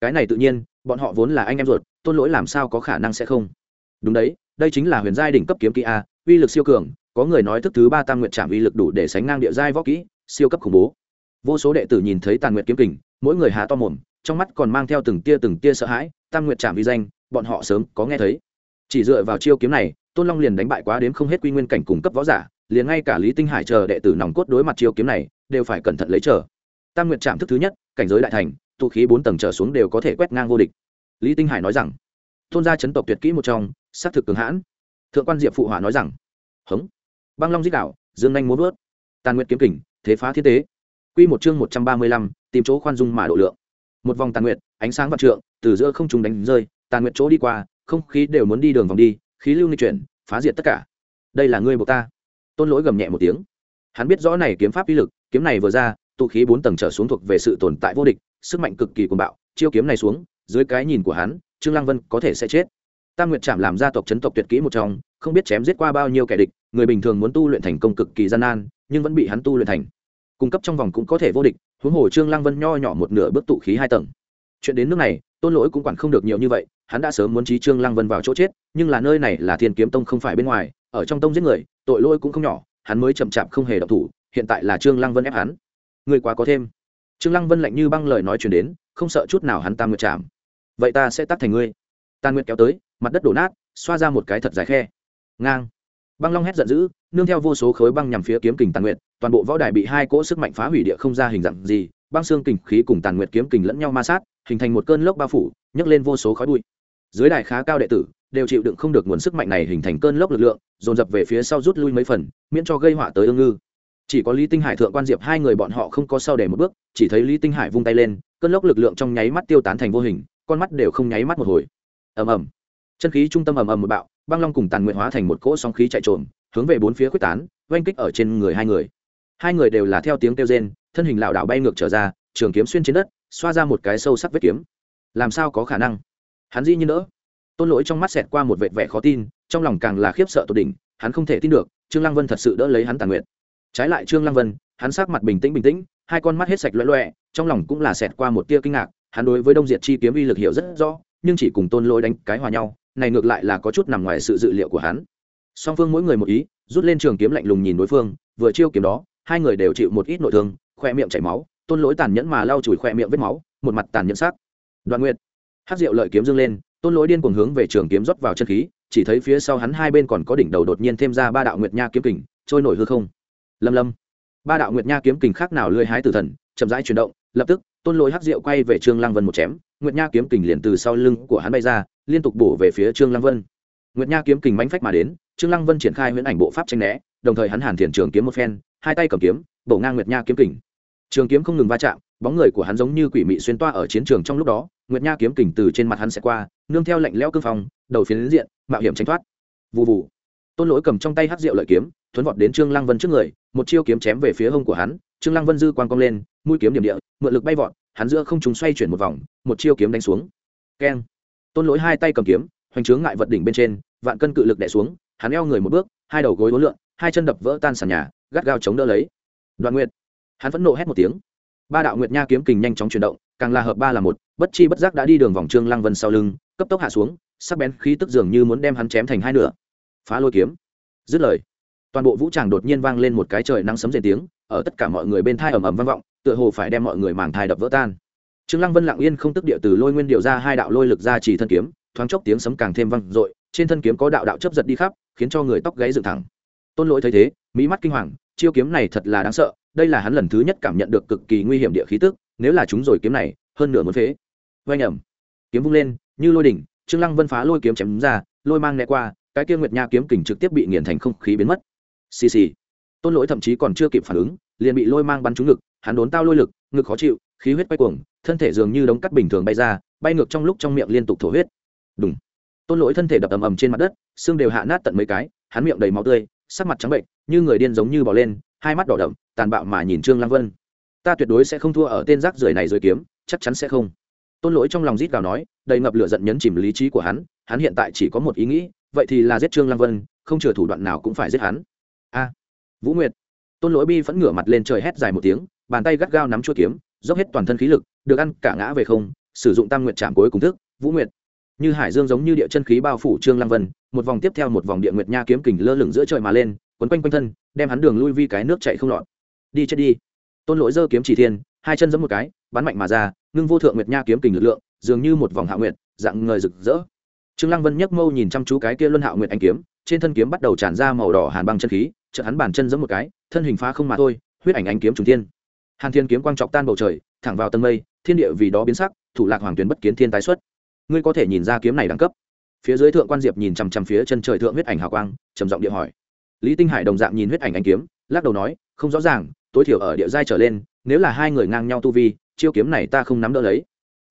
Cái này tự nhiên, bọn họ vốn là anh em ruột, tôn lỗi làm sao có khả năng sẽ không? Đúng đấy, đây chính là huyền giai đỉnh cấp kiếm kỹ a, uy lực siêu cường, có người nói thức thứ ba tam nguyệt trạm uy lực đủ để sánh ngang địa giai võ kỹ, siêu cấp khủng bố. Vô số đệ tử nhìn thấy tàn nguyệt kiếm kình, mỗi người hà to mồm, trong mắt còn mang theo từng tia từng tia sợ hãi, tam nguyệt trạm uy danh, bọn họ sớm có nghe thấy. Chỉ dựa vào chiêu kiếm này tôn long liền đánh bại quá đến không hết quy nguyên cảnh cung cấp võ giả, liền ngay cả lý tinh hải chờ đệ tử nòng cốt đối mặt chiêu kiếm này, đều phải cẩn thận lấy chờ. Tam nguyệt trạm thức thứ nhất, cảnh giới đại thành, tụ khí bốn tầng trở xuống đều có thể quét ngang vô địch. Lý tinh hải nói rằng, tôn gia chấn tộc tuyệt kỹ một trong xác thực cường hãn. Thượng quan diệp phụ hỏa nói rằng, hống. Băng long dích đạo, dương nhanh muốn vớt. Tàn nguyệt kiếm kình, thế phá thiên tế. Quy một chương một trăm ba mươi lăm, tìm chỗ khoan dung mà độ lượng. Một vòng tàn nguyệt, ánh sáng vạn trượng, từ giữa không chúng đánh rơi, tàn nguyệt chỗ đi qua, không khí đều muốn đi đường vòng đi khí lưu nghịch chuyển, phá diệt tất cả. Đây là ngươi buộc ta. Tôn lỗi gầm nhẹ một tiếng. Hắn biết rõ này kiếm pháp uy lực, kiếm này vừa ra, tụ khí bốn tầng trở xuống thuộc về sự tồn tại vô địch, sức mạnh cực kỳ cuồng bạo, chiêu kiếm này xuống, dưới cái nhìn của hắn, trương lăng vân có thể sẽ chết. Tam nguyệt trạm làm gia tộc chấn tộc tuyệt kỹ một trong, không biết chém giết qua bao nhiêu kẻ địch, người bình thường muốn tu luyện thành công cực kỳ gian nan, nhưng vẫn bị hắn tu luyện thành. Cung cấp trong vòng cũng có thể vô địch, huống hồ trương lăng vân nho nhỏ một nửa bước tụ khí hai tầng. Chuyện đến nước này tôn lỗi cũng quản không được nhiều như vậy, hắn đã sớm muốn trí trương lăng vân vào chỗ chết, nhưng là nơi này là thiên kiếm tông không phải bên ngoài, ở trong tông giết người, tội lỗi cũng không nhỏ, hắn mới chậm chạp không hề độc thủ, hiện tại là trương lăng vân ép hắn. Người quá có thêm. Trương lăng vân lạnh như băng lời nói chuyển đến, không sợ chút nào hắn tam nguyệt chạm. Vậy ta sẽ tắt thành ngươi. Tàn nguyệt kéo tới, mặt đất đổ nát, xoa ra một cái thật dài khe. Ngang. Băng long hét giận dữ, nương theo vô số khối băng nhằm phía kiếm kình tàn nguyệt, toàn bộ võ đài bị hai cỗ sức mạnh phá hủy địa không ra hình dạng gì, băng xương kình khí cùng tàn nguyệt kiếm kình lẫn nhau ma sát hình thành một cơn lốc bao phủ, nhấc lên vô số khói bụi. Dưới đài khá cao đệ tử đều chịu đựng không được nguồn sức mạnh này hình thành cơn lốc lực lượng, dồn dập về phía sau rút lui mấy phần, miễn cho gây họa tới ương ngư. Chỉ có lý tinh hải thượng quan diệp hai người bọn họ không có sau để một bước, chỉ thấy lý tinh hải vung tay lên, cơn lốc lực lượng trong nháy mắt tiêu tán thành vô hình, con mắt đều không nháy mắt một hồi. Ầm ầm. Chân khí trung tâm ầm ầm một bạo, băng long cùng tàn nguyện hóa thành một cỗ sóng khí chạy trộm hướng về bốn phía quyết tán, oanh kích ở trên người hai người. Hai người đều là theo tiếng kêu rên, thân hình lảo đảo bay ngược trở ra, trường kiếm xuyên trên đất xoa ra một cái sâu sắc vết kiếm. Làm sao có khả năng? Hắn dĩ như đỡ. Tôn lỗi trong mắt xẹt qua một vệt vẻ khó tin, trong lòng càng là khiếp sợ tột đỉnh, hắn không thể tin được, trương lăng vân thật sự đỡ lấy hắn tàn nguyện. Trái lại trương lăng vân, hắn sắc mặt bình tĩnh bình tĩnh, hai con mắt hết sạch loẹ loẹ, trong lòng cũng là xẹt qua một tia kinh ngạc, hắn đối với đông diệt chi kiếm uy lực hiểu rất rõ, nhưng chỉ cùng tôn lỗi đánh cái hòa nhau, này ngược lại là có chút nằm ngoài sự dự liệu của hắn. Song phương mỗi người một ý, rút lên trường kiếm lạnh lùng nhìn đối phương, vừa chiêu kiếm đó, hai người đều chịu một ít nội thương, khoe miệng chảy máu tôn lỗi tàn nhẫn mà lau chùi khoe miệng vết máu, một mặt tàn nhẫn sắc. Đoạn nguyện hát rượu lợi kiếm dâng lên, tôn lỗi điên cuồng hướng về trường kiếm rót vào chân khí, chỉ thấy phía sau hắn hai bên còn có đỉnh đầu đột nhiên thêm ra ba đạo nguyệt nha kiếm kình, trôi nổi hư không. Lâm lâm, ba đạo nguyệt nha kiếm kình khác nào lưới hái tử thần, chậm rãi chuyển động, lập tức, tôn lỗi hắc rượu quay về trương lăng vân một chém, nguyệt nha kiếm kình liền từ sau lưng của hắn bay ra, liên tục bổ về phía trương lăng vân. Nguyệt nha kiếm kình mánh phách mà đến, trương lăng vân triển khai huyễn ảnh bộ pháp tranh né, đồng thời hắn hàn thiền trường kiếm một phen, hai tay cầm kiếm, bổ ngang nguyệt nha kiếm kình trường kiếm không ngừng va chạm, bóng người của hắn giống như quỷ mị xuyên toa ở chiến trường trong lúc đó, nguyệt nha kiếm kình từ trên mặt hắn sẽ qua, nương theo lạnh leo cương phong, đầu phiến diện, mạo hiểm tránh thoát. Vụ vụ tôn lỗi cầm trong tay hắc rượu lợi kiếm, thuấn vọt đến trương lăng vân trước người, một chiêu kiếm chém về phía hông của hắn, trương lăng vân dư quang cong lên, mũi kiếm điểm địa, mượn lực bay vọt, hắn giữa không chúng xoay chuyển một vòng, một chiêu kiếm đánh xuống. Keng. Tôn lỗi hai tay cầm kiếm, hoành trướng ngại vật đỉnh bên trên, vạn cân cự lực đè xuống, hắn eo người một bước, hai đầu gối uốn lượn, hai chân đập vỡ tan sàn nhà, gắt gao chống đỡ lấy. Đoạn nguyệt hắn vẫn nộ hét một tiếng. Ba đạo nguyệt nha kiếm kình nhanh chóng chuyển động, càng là hợp ba là một, bất chi bất giác đã đi đường vòng trương lăng vân sau lưng, cấp tốc hạ xuống, sắc bén khí tức dường như muốn đem hắn chém thành hai nửa. Phá lôi kiếm. Dứt lời, toàn bộ vũ tràng đột nhiên vang lên một cái trời nắng sấm rền tiếng, ở tất cả mọi người bên thai ầm ầm vang vọng, tựa hồ phải đem mọi người màng thai đập vỡ tan. Trương lăng vân lặng yên không tức địa từ lôi nguyên điều ra hai đạo lôi lực ra chỉ thân kiếm, thoáng chốc tiếng sấm càng thêm vang dội, trên thân kiếm có đạo đạo chấp giật đi khắp, khiến cho người tóc gáy dựng thẳng. Tôn lỗi thấy thế mỹ mắt kinh hoàng, chiêu kiếm này thật là đáng sợ đây là hắn lần thứ nhất cảm nhận được cực kỳ nguy hiểm địa khí tức, nếu là chúng rồi kiếm này, hơn nửa muốn phế. Vay nhầm kiếm vung lên, như lôi đỉnh, trương lăng vân phá lôi kiếm chém ra, lôi mang né qua, cái kia nguyệt nha kiếm kình trực tiếp bị nghiền thành không khí biến mất. Xì xì. Tôn lỗi thậm chí còn chưa kịp phản ứng, liền bị lôi mang bắn trúng ngực, hắn đốn tao lôi lực, ngực khó chịu, khí huyết quay cuồng, thân thể dường như đống cắt bình thường bay ra, bay ngược trong lúc trong miệng liên tục thổ huyết. Đúng tôn lỗi thân thể đập ầm ầm trên mặt đất, xương đều hạ nát tận mấy cái, hắn miệng đầy máu tươi, sắc mặt trắng bệnh, như người điên giống như bỏ lên, hai mắt đỏ đậm tàn bạo mà nhìn trương lăng vân. Ta tuyệt đối sẽ không thua ở tên rác rưởi này rồi kiếm, chắc chắn sẽ không. Tôn lỗi trong lòng rít gào nói, đầy ngập lửa giận nhấn chìm lý trí của hắn hắn hiện tại chỉ có một ý nghĩ, vậy thì là giết trương lăng vân, không chừa thủ đoạn nào cũng phải giết hắn. A, vũ nguyệt. Tôn lỗi bi vẫn ngửa mặt lên trời hét dài một tiếng, bàn tay gắt gao nắm chuôi kiếm, dốc hết toàn thân khí lực, được ăn cả ngã về không, sử dụng tam nguyệt chạm cuối cùng thức, vũ nguyệt. Như hải dương giống như địa chân khí bao phủ trương lăng vân, một vòng tiếp theo một vòng địa nguyệt nha kiếm kình lơ lửng giữa trời mà lên, quấn quanh quanh thân, đem hắn đường lui vi cái nước chạy không lọt đi chết đi. Tôn lỗi giơ kiếm chỉ thiên, hai chân giẫm một cái, bắn mạnh mà ra, ngưng vô thượng nguyệt nha kiếm kình lực lượng, dường như một vòng hạ nguyệt, dạng người rực rỡ. Trương lăng vân nhấc mâu nhìn chăm chú cái kia luân hạ nguyệt anh kiếm, trên thân kiếm bắt đầu tràn ra màu đỏ hàn băng chân khí, chợt hắn bàn chân giẫm một cái, thân hình phá không mà thôi, huyết ảnh anh kiếm trùng thiên. Hàn thiên kiếm quang trọc tan bầu trời, thẳng vào tầng mây, thiên địa vì đó biến sắc, thủ lạc hoàng tuyến bất kiến thiên tái xuất. Ngươi có thể nhìn ra kiếm này đẳng cấp. Phía dưới thượng quan diệp nhìn chằm chằm phía chân trời thượng huyết ảnh hào quang, trầm giọng địa hỏi. Lý tinh hải đồng dạng nhìn huyết ảnh anh kiếm, lắc đầu nói, không rõ ràng tối thiểu ở địa giai trở lên, nếu là hai người ngang nhau tu vi, chiêu kiếm này ta không nắm đỡ lấy.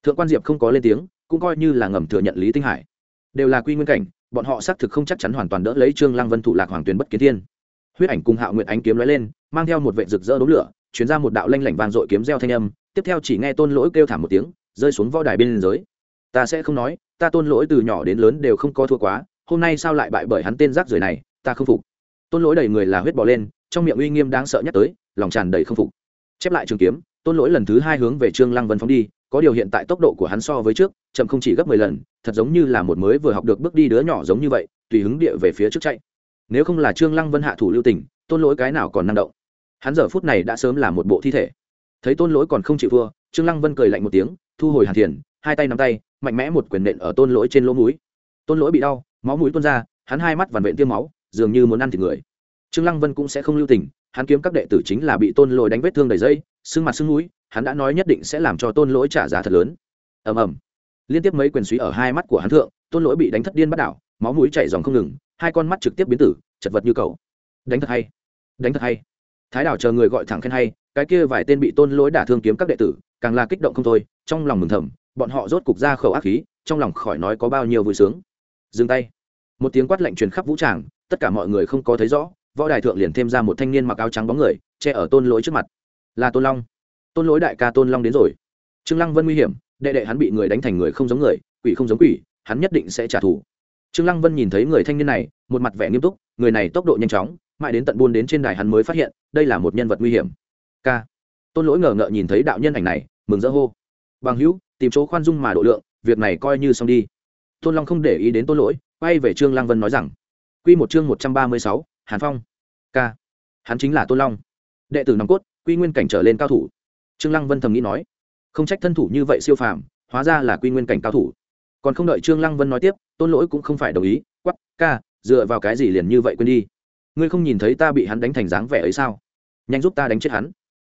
Thượng quan diệp không có lên tiếng, cũng coi như là ngầm thừa nhận lý tinh hải. Đều là quy nguyên cảnh, bọn họ xác thực không chắc chắn hoàn toàn đỡ lấy trương lăng vân thủ lạc hoàng tuyền bất kiến thiên. Huyết ảnh cùng hạo nguyện ánh kiếm lóe lên, mang theo một vệ rực rỡ đốm lửa chuyển ra một đạo lanh lảnh vàng dội kiếm reo thanh âm, tiếp theo chỉ nghe tôn lỗi kêu thảm một tiếng, rơi xuống võ đài bên giới ta sẽ không nói, ta tôn lỗi từ nhỏ đến lớn đều không có thua quá, hôm nay sao lại bại bởi hắn tên rác rưởi này, ta không phục. Tôn lỗi đầy người là huyết bỏ lên, trong miệng uy nghiêm đáng sợ nhắc tới lòng tràn đầy không phục. Chép lại trường kiếm, tôn lỗi lần thứ hai hướng về trương lăng vân phóng đi, có điều hiện tại tốc độ của hắn so với trước, chậm không chỉ gấp mười lần, thật giống như là một mới vừa học được bước đi đứa nhỏ giống như vậy, tùy hứng địa về phía trước chạy. Nếu không là trương lăng vân hạ thủ lưu tình, tôn lỗi cái nào còn năng động. Hắn giờ phút này đã sớm là một bộ thi thể. Thấy tôn lỗi còn không chịu thua, trương lăng vân cười lạnh một tiếng, thu hồi hàn thiền, hai tay nắm tay, mạnh mẽ một quyền nện ở tôn lỗi trên lỗ mũi. Tôn lỗi bị đau, máu mũi tuôn ra, hắn hai mắt vằn vện tiêm máu, dường như muốn ăn thịt người. Trương lăng vân cũng sẽ không lưu tình hắn kiếm các đệ tử chính là bị tôn lỗi đánh vết thương đầy dây, sưng mặt sưng mũi, hắn đã nói nhất định sẽ làm cho tôn lỗi trả giá thật lớn. Ầm ầm. Liên tiếp mấy quyền suý ở hai mắt của hắn thượng, tôn lỗi bị đánh thất điên bắt đảo, máu mũi chảy dòng không ngừng, hai con mắt trực tiếp biến tử, chật vật như cầu đánh thật hay. Đánh thật hay. Thái đảo chờ người gọi thẳng khen hay, cái kia vài tên bị tôn lỗi đả thương kiếm các đệ tử, càng là kích động không thôi, trong lòng mừng thầm, bọn họ rốt cục ra khẩu ác khí, trong lòng khỏi nói có bao nhiêu vui sướng. Dừng tay. Một tiếng quát lạnh truyền khắp vũ tràng, tất cả mọi người không có thấy rõ võ đài thượng liền thêm ra một thanh niên mặc áo trắng bóng người, che ở tôn lỗi trước mặt. Là tôn long. Tôn lỗi đại ca tôn long đến rồi. Trương lăng vân nguy hiểm, đệ đệ hắn bị người đánh thành người không giống người, quỷ không giống quỷ, hắn nhất định sẽ trả thù. Trương lăng vân nhìn thấy người thanh niên này, một mặt vẻ nghiêm túc, người này tốc độ nhanh chóng, mãi đến tận buôn đến trên đài hắn mới phát hiện, đây là một nhân vật nguy hiểm. K tôn lỗi ngờ ngợ nhìn thấy đạo nhân ảnh này, mừng rỡ hô. Bằng hữu, tìm chỗ khoan dung mà độ lượng, việc này coi như xong đi. Tôn long không để ý đến tôn lỗi, quay về trương lăng vân nói rằng. Q một chương một trăm ba mươi sáu hàn phong. K hắn chính là tôn long. Đệ tử nòng cốt, quy nguyên cảnh trở lên cao thủ. Trương lăng vân thầm nghĩ nói. Không trách thân thủ như vậy siêu phàm, hóa ra là quy nguyên cảnh cao thủ. Còn không đợi trương lăng vân nói tiếp, tôn lỗi cũng không phải đồng ý quắp ca, dựa vào cái gì liền như vậy quên đi. Ngươi không nhìn thấy ta bị hắn đánh thành dáng vẻ ấy sao? Nhanh giúp ta đánh chết hắn.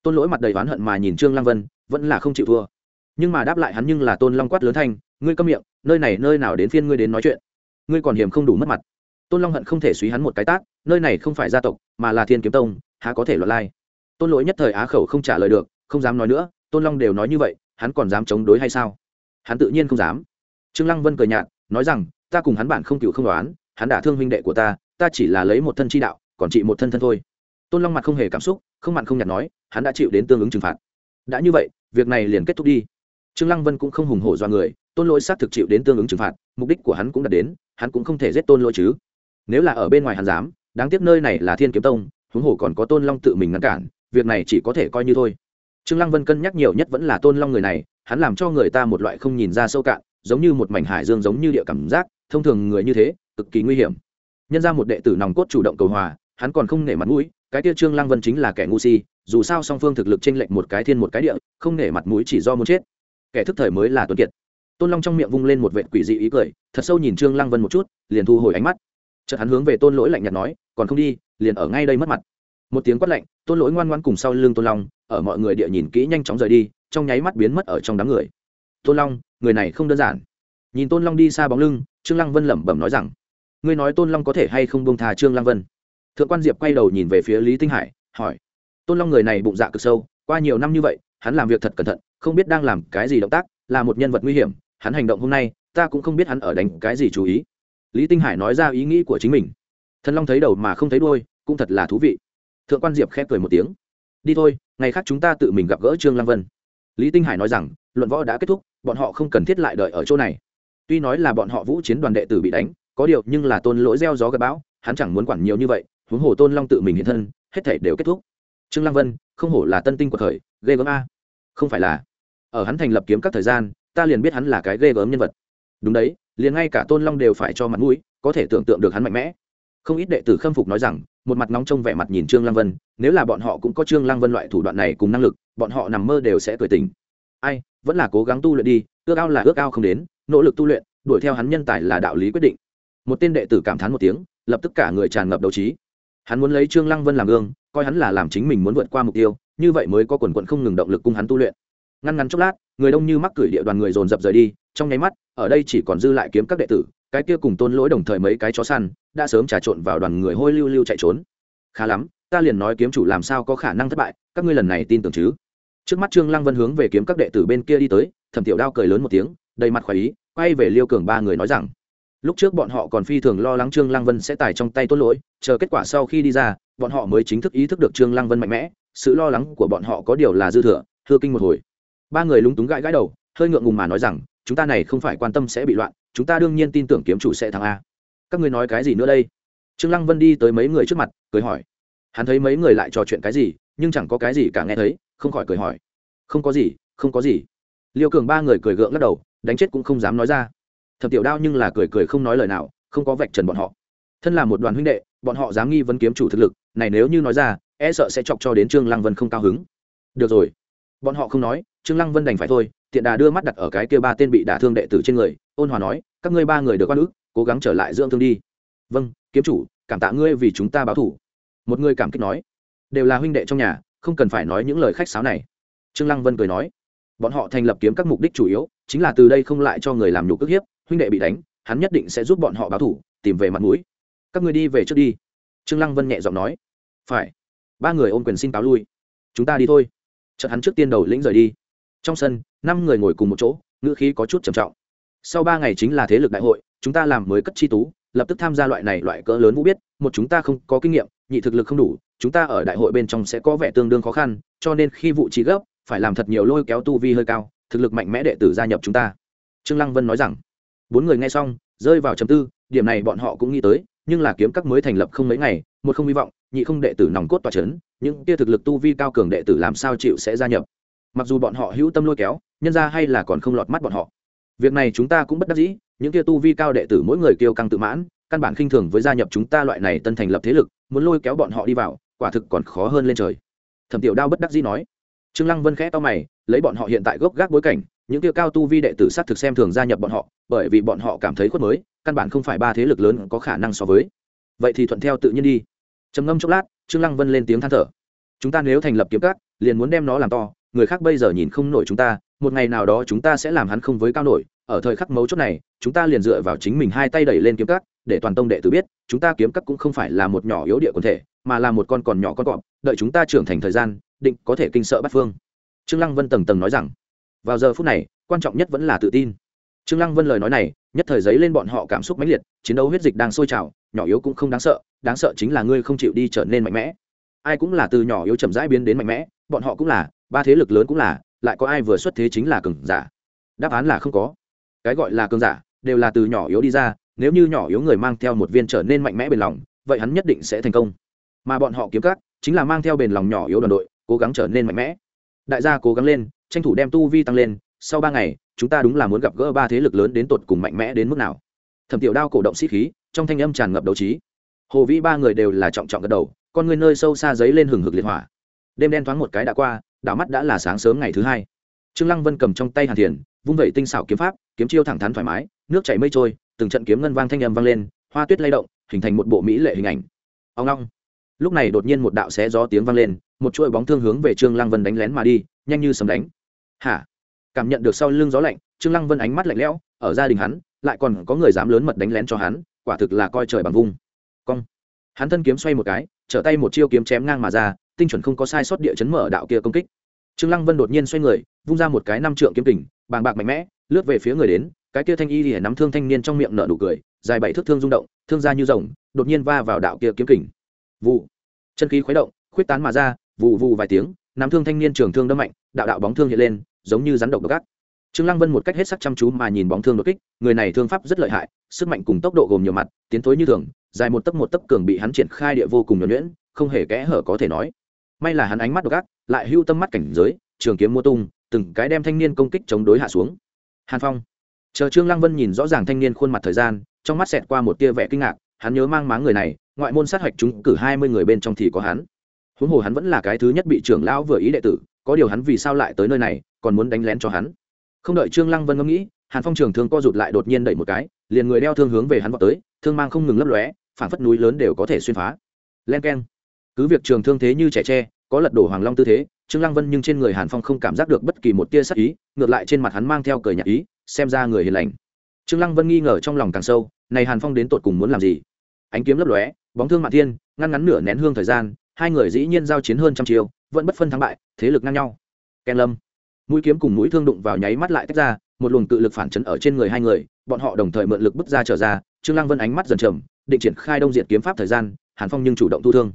Tôn lỗi mặt đầy oán hận mà nhìn trương lăng vân, vẫn là không chịu thua. Nhưng mà đáp lại hắn nhưng là tôn long quát lớn thanh, ngươi câm miệng, nơi này nơi nào đến phiên ngươi đến nói chuyện? Ngươi còn hiểm không đủ mất mặt. Tôn long hận không thể suy hắn một cái tát nơi này không phải gia tộc, mà là thiên kiếm tông, há có thể loạn lai? Tôn lỗi nhất thời á khẩu không trả lời được, không dám nói nữa, tôn long đều nói như vậy, hắn còn dám chống đối hay sao? Hắn tự nhiên không dám. Trương lăng vân cười nhạt, nói rằng, ta cùng hắn bạn không cựu không đoán, hắn đã thương huynh đệ của ta ta chỉ là lấy một thân chi đạo, còn chị một thân thân thôi. Tôn long mặt không hề cảm xúc, không mặn không nhạt nói, hắn đã chịu đến tương ứng trừng phạt. Đã như vậy, việc này liền kết thúc đi. Trương lăng vân cũng không hùng hổ do người, tôn lỗi xác thực chịu đến tương ứng trừng phạt, mục đích của hắn cũng đã đến, hắn cũng không thể giết tôn lỗi chứ. Nếu là ở bên ngoài hắn dám đáng tiếc nơi này là thiên kiếm tông, huống hồ còn có tôn long tự mình ngăn cản, việc này chỉ có thể coi như thôi. Trương lăng vân cân nhắc nhiều nhất vẫn là tôn long người này, hắn làm cho người ta một loại không nhìn ra sâu cạn, giống như một mảnh hải dương giống như địa cảm giác, thông thường người như thế, cực kỳ nguy hiểm. Nhân ra một đệ tử nòng cốt chủ động cầu hòa, hắn còn không nể mặt mũi, cái kia trương lăng vân chính là kẻ ngu si, dù sao song phương thực lực chênh lệch một cái thiên một cái địa, không nể mặt mũi chỉ do muốn chết. Kẻ thức thời mới là tuấn kiệt. Tôn long trong miệng vung lên một vệt quỷ dị ý cười, thật sâu nhìn trương lăng vân một chút, liền thu hồi ánh mắt chợt hắn hướng về tôn lỗi lạnh nhạt nói, còn không đi, liền ở ngay đây mất mặt. Một tiếng quát lạnh, tôn lỗi ngoan ngoan cùng sau lưng tôn long, ở mọi người địa nhìn kỹ nhanh chóng rời đi, trong nháy mắt biến mất ở trong đám người. Tôn long, người này không đơn giản. Nhìn tôn long đi xa bóng lưng, trương lăng vân lẩm bẩm nói rằng, ngươi nói tôn long có thể hay không buông thà trương lăng vân? Thượng quan diệp quay đầu nhìn về phía lý tinh hải, hỏi, tôn long người này bụng dạ cực sâu, qua nhiều năm như vậy, hắn làm việc thật cẩn thận, không biết đang làm cái gì động tác, là một nhân vật nguy hiểm, hắn hành động hôm nay, ta cũng không biết hắn ở đánh cái gì chú ý lý tinh hải nói ra ý nghĩ của chính mình. Thần long thấy đầu mà không thấy đôi cũng thật là thú vị. Thượng quan diệp khép cười một tiếng. Đi thôi, ngày khác chúng ta tự mình gặp gỡ trương lăng vân. Lý tinh hải nói rằng, luận võ đã kết thúc, bọn họ không cần thiết lại đợi ở chỗ này. Tuy nói là bọn họ vũ chiến đoàn đệ tử bị đánh, có điều nhưng là tôn lỗi gieo gió gặp bão, hắn chẳng muốn quản nhiều như vậy, huống hồ tôn long tự mình hiện thân, hết thể đều kết thúc. Trương lăng vân, không hổ là tân tinh của thời, ghê gớm a. Không phải là. Ở hắn thành lập kiếm các thời gian, ta liền biết hắn là cái ghê gớm nhân vật. Đúng đấy liền ngay cả tôn long đều phải cho mặt mũi, có thể tưởng tượng được hắn mạnh mẽ. Không ít đệ tử khâm phục nói rằng, một mặt nóng trong vẻ mặt nhìn trương lăng vân, nếu là bọn họ cũng có trương lăng vân loại thủ đoạn này cùng năng lực, bọn họ nằm mơ đều sẽ cười tình ai, vẫn là cố gắng tu luyện đi, ước ao là ước ao không đến, nỗ lực tu luyện, đuổi theo hắn nhân tài là đạo lý quyết định. Một tên đệ tử cảm thán một tiếng, lập tức cả người tràn ngập đấu trí. Hắn muốn lấy trương lăng vân làm gương, coi hắn là làm chính mình muốn vượt qua mục tiêu, như vậy mới có quần quận không ngừng động lực cung hắn tu luyện. Ngăn ngắn chốc lát, người đông như mắc cửi địa đoàn người dồn dập rời đi trong nháy mắt, ở đây chỉ còn dư lại kiếm các đệ tử, cái kia cùng tôn lỗi đồng thời mấy cái chó săn, đã sớm trà trộn vào đoàn người hôi lưu lưu chạy trốn. Khá lắm, ta liền nói kiếm chủ làm sao có khả năng thất bại, các ngươi lần này tin tưởng chứ? Trước mắt trương lăng vân hướng về kiếm các đệ tử bên kia đi tới, thẩm tiểu đao cười lớn một tiếng, đầy mặt khoái ý, quay về liêu cường ba người nói rằng, lúc trước bọn họ còn phi thường lo lắng trương lăng vân sẽ tải trong tay tôn lỗi, chờ kết quả sau khi đi ra, bọn họ mới chính thức ý thức được trương lăng vân mạnh mẽ, sự lo lắng của bọn họ có điều là dư thừa, thưa kinh một hồi. Ba người lúng túng gãi gãi đầu, hơi ngượng ngùng mà nói rằng chúng ta này không phải quan tâm sẽ bị loạn, chúng ta đương nhiên tin tưởng kiếm chủ sẽ thắng a. Các ngươi nói cái gì nữa đây? Trương lăng vân đi tới mấy người trước mặt, cười hỏi. Hắn thấy mấy người lại trò chuyện cái gì, nhưng chẳng có cái gì cả nghe thấy, không khỏi cười hỏi. Không có gì, không có gì. Liêu cường ba người cười gượng lắc đầu, đánh chết cũng không dám nói ra. Thập tiểu đao nhưng là cười cười không nói lời nào, không có vạch trần bọn họ. Thân là một đoàn huynh đệ, bọn họ dám nghi vấn kiếm chủ thực lực, này nếu như nói ra e sợ sẽ chọc cho đến trương lăng vân không cao hứng. Được rồi. Bọn họ không nói, trương lăng vân đành phải thôi tiện đà đưa mắt đặt ở cái kia ba tên bị đả thương đệ tử trên người, ôn hòa nói, các ngươi ba người được quan ước cố gắng trở lại dưỡng thương đi. Vâng kiếm chủ, cảm tạ ngươi vì chúng ta báo thủ. Một người cảm kích nói, đều là huynh đệ trong nhà, không cần phải nói những lời khách sáo này. Trương lăng vân cười nói, bọn họ thành lập kiếm các mục đích chủ yếu, chính là từ đây không lại cho người làm nhục ức hiếp, huynh đệ bị đánh, hắn nhất định sẽ giúp bọn họ báo thủ, tìm về mặt mũi. Các ngươi đi về trước đi. Trương lăng vân nhẹ giọng nói, phải. Ba người ôm quyền xin cáo lui. Chúng ta đi thôi. Chợt hắn trước tiên đầu lĩnh rời đi trong sân, năm người ngồi cùng một chỗ, ngữ khí có chút trầm trọng. Sau ba ngày chính là thế lực đại hội, chúng ta làm mới cất chi tú, lập tức tham gia loại này loại cỡ lớn vũ biết, một chúng ta không có kinh nghiệm, nhị thực lực không đủ, chúng ta ở đại hội bên trong sẽ có vẻ tương đương khó khăn, cho nên khi vụ trí gấp, phải làm thật nhiều lôi kéo tu vi hơi cao, thực lực mạnh mẽ đệ tử gia nhập chúng ta. Trương lăng vân nói rằng. Bốn người nghe xong, rơi vào chấm tư, điểm này bọn họ cũng nghĩ tới, nhưng là kiếm các mới thành lập không mấy ngày, một không hy vọng, nhị không đệ tử nòng cốt tòa chấn, những kia thực lực tu vi cao cường đệ tử làm sao chịu sẽ gia nhập? Mặc dù bọn họ hữu tâm lôi kéo, nhân ra hay là còn không lọt mắt bọn họ. Việc này chúng ta cũng bất đắc dĩ, những kia tu vi cao đệ tử mỗi người kêu căng tự mãn, căn bản khinh thường với gia nhập chúng ta loại này tân thành lập thế lực, muốn lôi kéo bọn họ đi vào, quả thực còn khó hơn lên trời. Thẩm tiểu đao bất đắc dĩ nói. Trương lăng vân khẽ to mày, lấy bọn họ hiện tại gốc gác bối cảnh, những kia cao tu vi đệ tử sát thực xem thường gia nhập bọn họ, bởi vì bọn họ cảm thấy khuất mới, căn bản không phải ba thế lực lớn có khả năng so với. Vậy thì thuận theo tự nhiên đi. Trầm ngâm chốc lát, trương lăng vân lên tiếng than thở. Chúng ta nếu thành lập kiếm cát liền muốn đem nó làm to người khác bây giờ nhìn không nổi chúng ta, một ngày nào đó chúng ta sẽ làm hắn không với cao nổi. Ở thời khắc mấu chốt này, chúng ta liền dựa vào chính mình hai tay đẩy lên kiếm cắt để toàn tông đệ tử biết, chúng ta kiếm cắt cũng không phải là một nhỏ yếu địa quần thể, mà là một con còn nhỏ con cọp. Đợi chúng ta trưởng thành thời gian, định có thể kinh sợ bắt phương. Trương lăng vân tầng tầng nói rằng. Vào giờ phút này, quan trọng nhất vẫn là tự tin. Trương lăng vân lời nói này, nhất thời giấy lên bọn họ cảm xúc mãnh liệt, chiến đấu huyết dịch đang sôi trào, nhỏ yếu cũng không đáng sợ đáng sợ chính là ngươi không chịu đi trở nên mạnh mẽ. Ai cũng là từ nhỏ yếu chậm rãi biến đến mạnh mẽ, bọn họ cũng là ba thế lực lớn cũng là, lại có ai vừa xuất thế chính là cường giả? Đáp án là không có. Cái gọi là cường giả, đều là từ nhỏ yếu đi ra, nếu như nhỏ yếu người mang theo một viên trở nên mạnh mẽ bền lòng, vậy hắn nhất định sẽ thành công. Mà bọn họ kiếm cắt chính là mang theo bền lòng nhỏ yếu đoàn đội, cố gắng trở nên mạnh mẽ. Đại gia cố gắng lên, tranh thủ đem tu vi tăng lên, sau ba ngày, chúng ta đúng là muốn gặp gỡ ba thế lực lớn đến tột cùng mạnh mẽ đến mức nào. Thẩm tiểu đao cổ động sĩ khí, trong thanh âm tràn ngập đấu trí. Hồ vĩ ba người đều là trọng trọng gật đầu, con người nơi sâu xa giấy lên hừng hực liệt hỏa. Đêm đen thoáng một cái đã qua đảo mắt đã là sáng sớm ngày thứ hai. Trương lăng vân cầm trong tay hàn thiền, vung vẩy tinh xảo kiếm pháp, kiếm chiêu thẳng thắn thoải mái, nước chảy mây trôi, từng trận kiếm ngân vang thanh âm vang lên, hoa tuyết lay động, hình thành một bộ mỹ lệ hình ảnh. Ông long. Lúc này đột nhiên một đạo xé gió tiếng vang lên, một chuỗi bóng thương hướng về trương lăng vân đánh lén mà đi, nhanh như sấm đánh. Hả? Cảm nhận được sau lưng gió lạnh, trương lăng vân ánh mắt lạnh lẽo, ở gia đình hắn, lại còn có người dám lớn mật đánh lén cho hắn, quả thực là coi trời bằng vung. Cong. Hắn thân kiếm xoay một cái, trở tay một chiêu kiếm chém ngang mà ra, tinh chuẩn không có sai sót địa chấn mở đạo kia công kích trương lăng vân đột nhiên xoay người, vung ra một cái năm trượng kiếm kình, bàng bạc mạnh mẽ, lướt về phía người đến, cái kia thanh y lìa nắm thương thanh niên trong miệng nở nụ cười, dài bảy thước thương rung động, thương ra như rồng, đột nhiên va vào đạo kia kiếm kình. Vụ chân khí khuấy động, khuyết tán mà ra vụ vụ vài tiếng, nắm thương thanh niên trường thương đâm mạnh, đạo đạo bóng thương hiện lên, giống như rắn độc độc ác. Trương lăng vân một cách hết sắc chăm chú mà nhìn bóng thương đột kích, người này thương pháp rất lợi hại, sức mạnh cùng tốc độ gồm nhiều mặt, tiến thối như thường, dài một tấc một tấc cường bị hắn triển khai địa vô cùng nhuẩn nhuyễn, không hề kẽ hở có thể nói may là hắn ánh mắt độc ác, lại hưu tâm mắt cảnh giới, trường kiếm mua tung, từng cái đem thanh niên công kích chống đối hạ xuống. Hàn phong. Chờ trương lăng vân nhìn rõ ràng thanh niên khuôn mặt thời gian, trong mắt xẹt qua một tia vẻ kinh ngạc, hắn nhớ mang máng người này, ngoại môn sát hạch chúng cử hai mươi người bên trong thì có hắn. Huống hồ hắn vẫn là cái thứ nhất bị trưởng lão vừa ý đệ tử, có điều hắn vì sao lại tới nơi này, còn muốn đánh lén cho hắn. Không đợi trương lăng vân ngẫm nghĩ, hàn phong trường thương co rụt lại đột nhiên đẩy một cái, liền người đeo thương hướng về hắn vọt tới, thương mang không ngừng lấp lóe phản phất núi lớn đều có thể xuyên phá. Len keng cứ việc trường thương thế như trẻ tre, có lật đổ hoàng long tư thế, trương lăng vân nhưng trên người hàn phong không cảm giác được bất kỳ một tia sắc ý, ngược lại trên mặt hắn mang theo cười nhạc ý, xem ra người hiền lành. Trương lăng vân nghi ngờ trong lòng càng sâu, này hàn phong đến tột cùng muốn làm gì? Ánh kiếm lấp lóe, bóng thương mạn thiên, ngăn ngắn nửa nén hương thời gian, hai người dĩ nhiên giao chiến hơn trăm chiều vẫn bất phân thắng bại, thế lực ngang nhau. Ken lâm. Mũi kiếm cùng mũi thương đụng vào nháy mắt lại tách ra, một luồng tự lực phản chấn ở trên người hai người, bọn họ đồng thời mượn lực bứt ra trở ra, trương lăng vân ánh mắt dần trầm, định triển khai đông diện kiếm pháp thời gian, hàn phong nhưng chủ động thu thương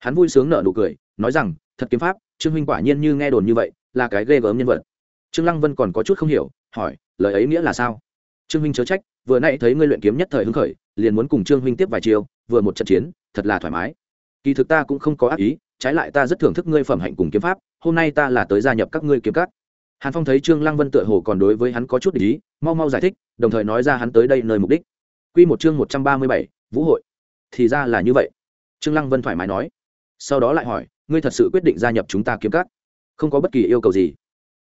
hắn vui sướng nở nụ cười nói rằng thật kiếm pháp trương huynh quả nhiên như nghe đồn như vậy là cái ghê gớm nhân vật. Trương lăng vân còn có chút không hiểu hỏi lời ấy nghĩa là sao? Trương huynh chớ trách vừa nãy thấy ngươi luyện kiếm nhất thời hứng khởi liền muốn cùng trương huynh tiếp vài chiều vừa một trận chiến thật là thoải mái. Kỳ thực ta cũng không có ác ý trái lại ta rất thưởng thức ngươi phẩm hạnh cùng kiếm pháp hôm nay ta là tới gia nhập các ngươi kiếm cắt hàn phong thấy trương lăng vân tựa hồ còn đối với hắn có chút ý mau mau giải thích đồng thời nói ra hắn tới đây nơi mục đích. Quy một chương một trăm ba mươi bảy, vũ hội. Thì ra là như vậy. Trương lăng vân thoải mái nói sau đó lại hỏi, ngươi thật sự quyết định gia nhập chúng ta kiếm cắt không có bất kỳ yêu cầu gì.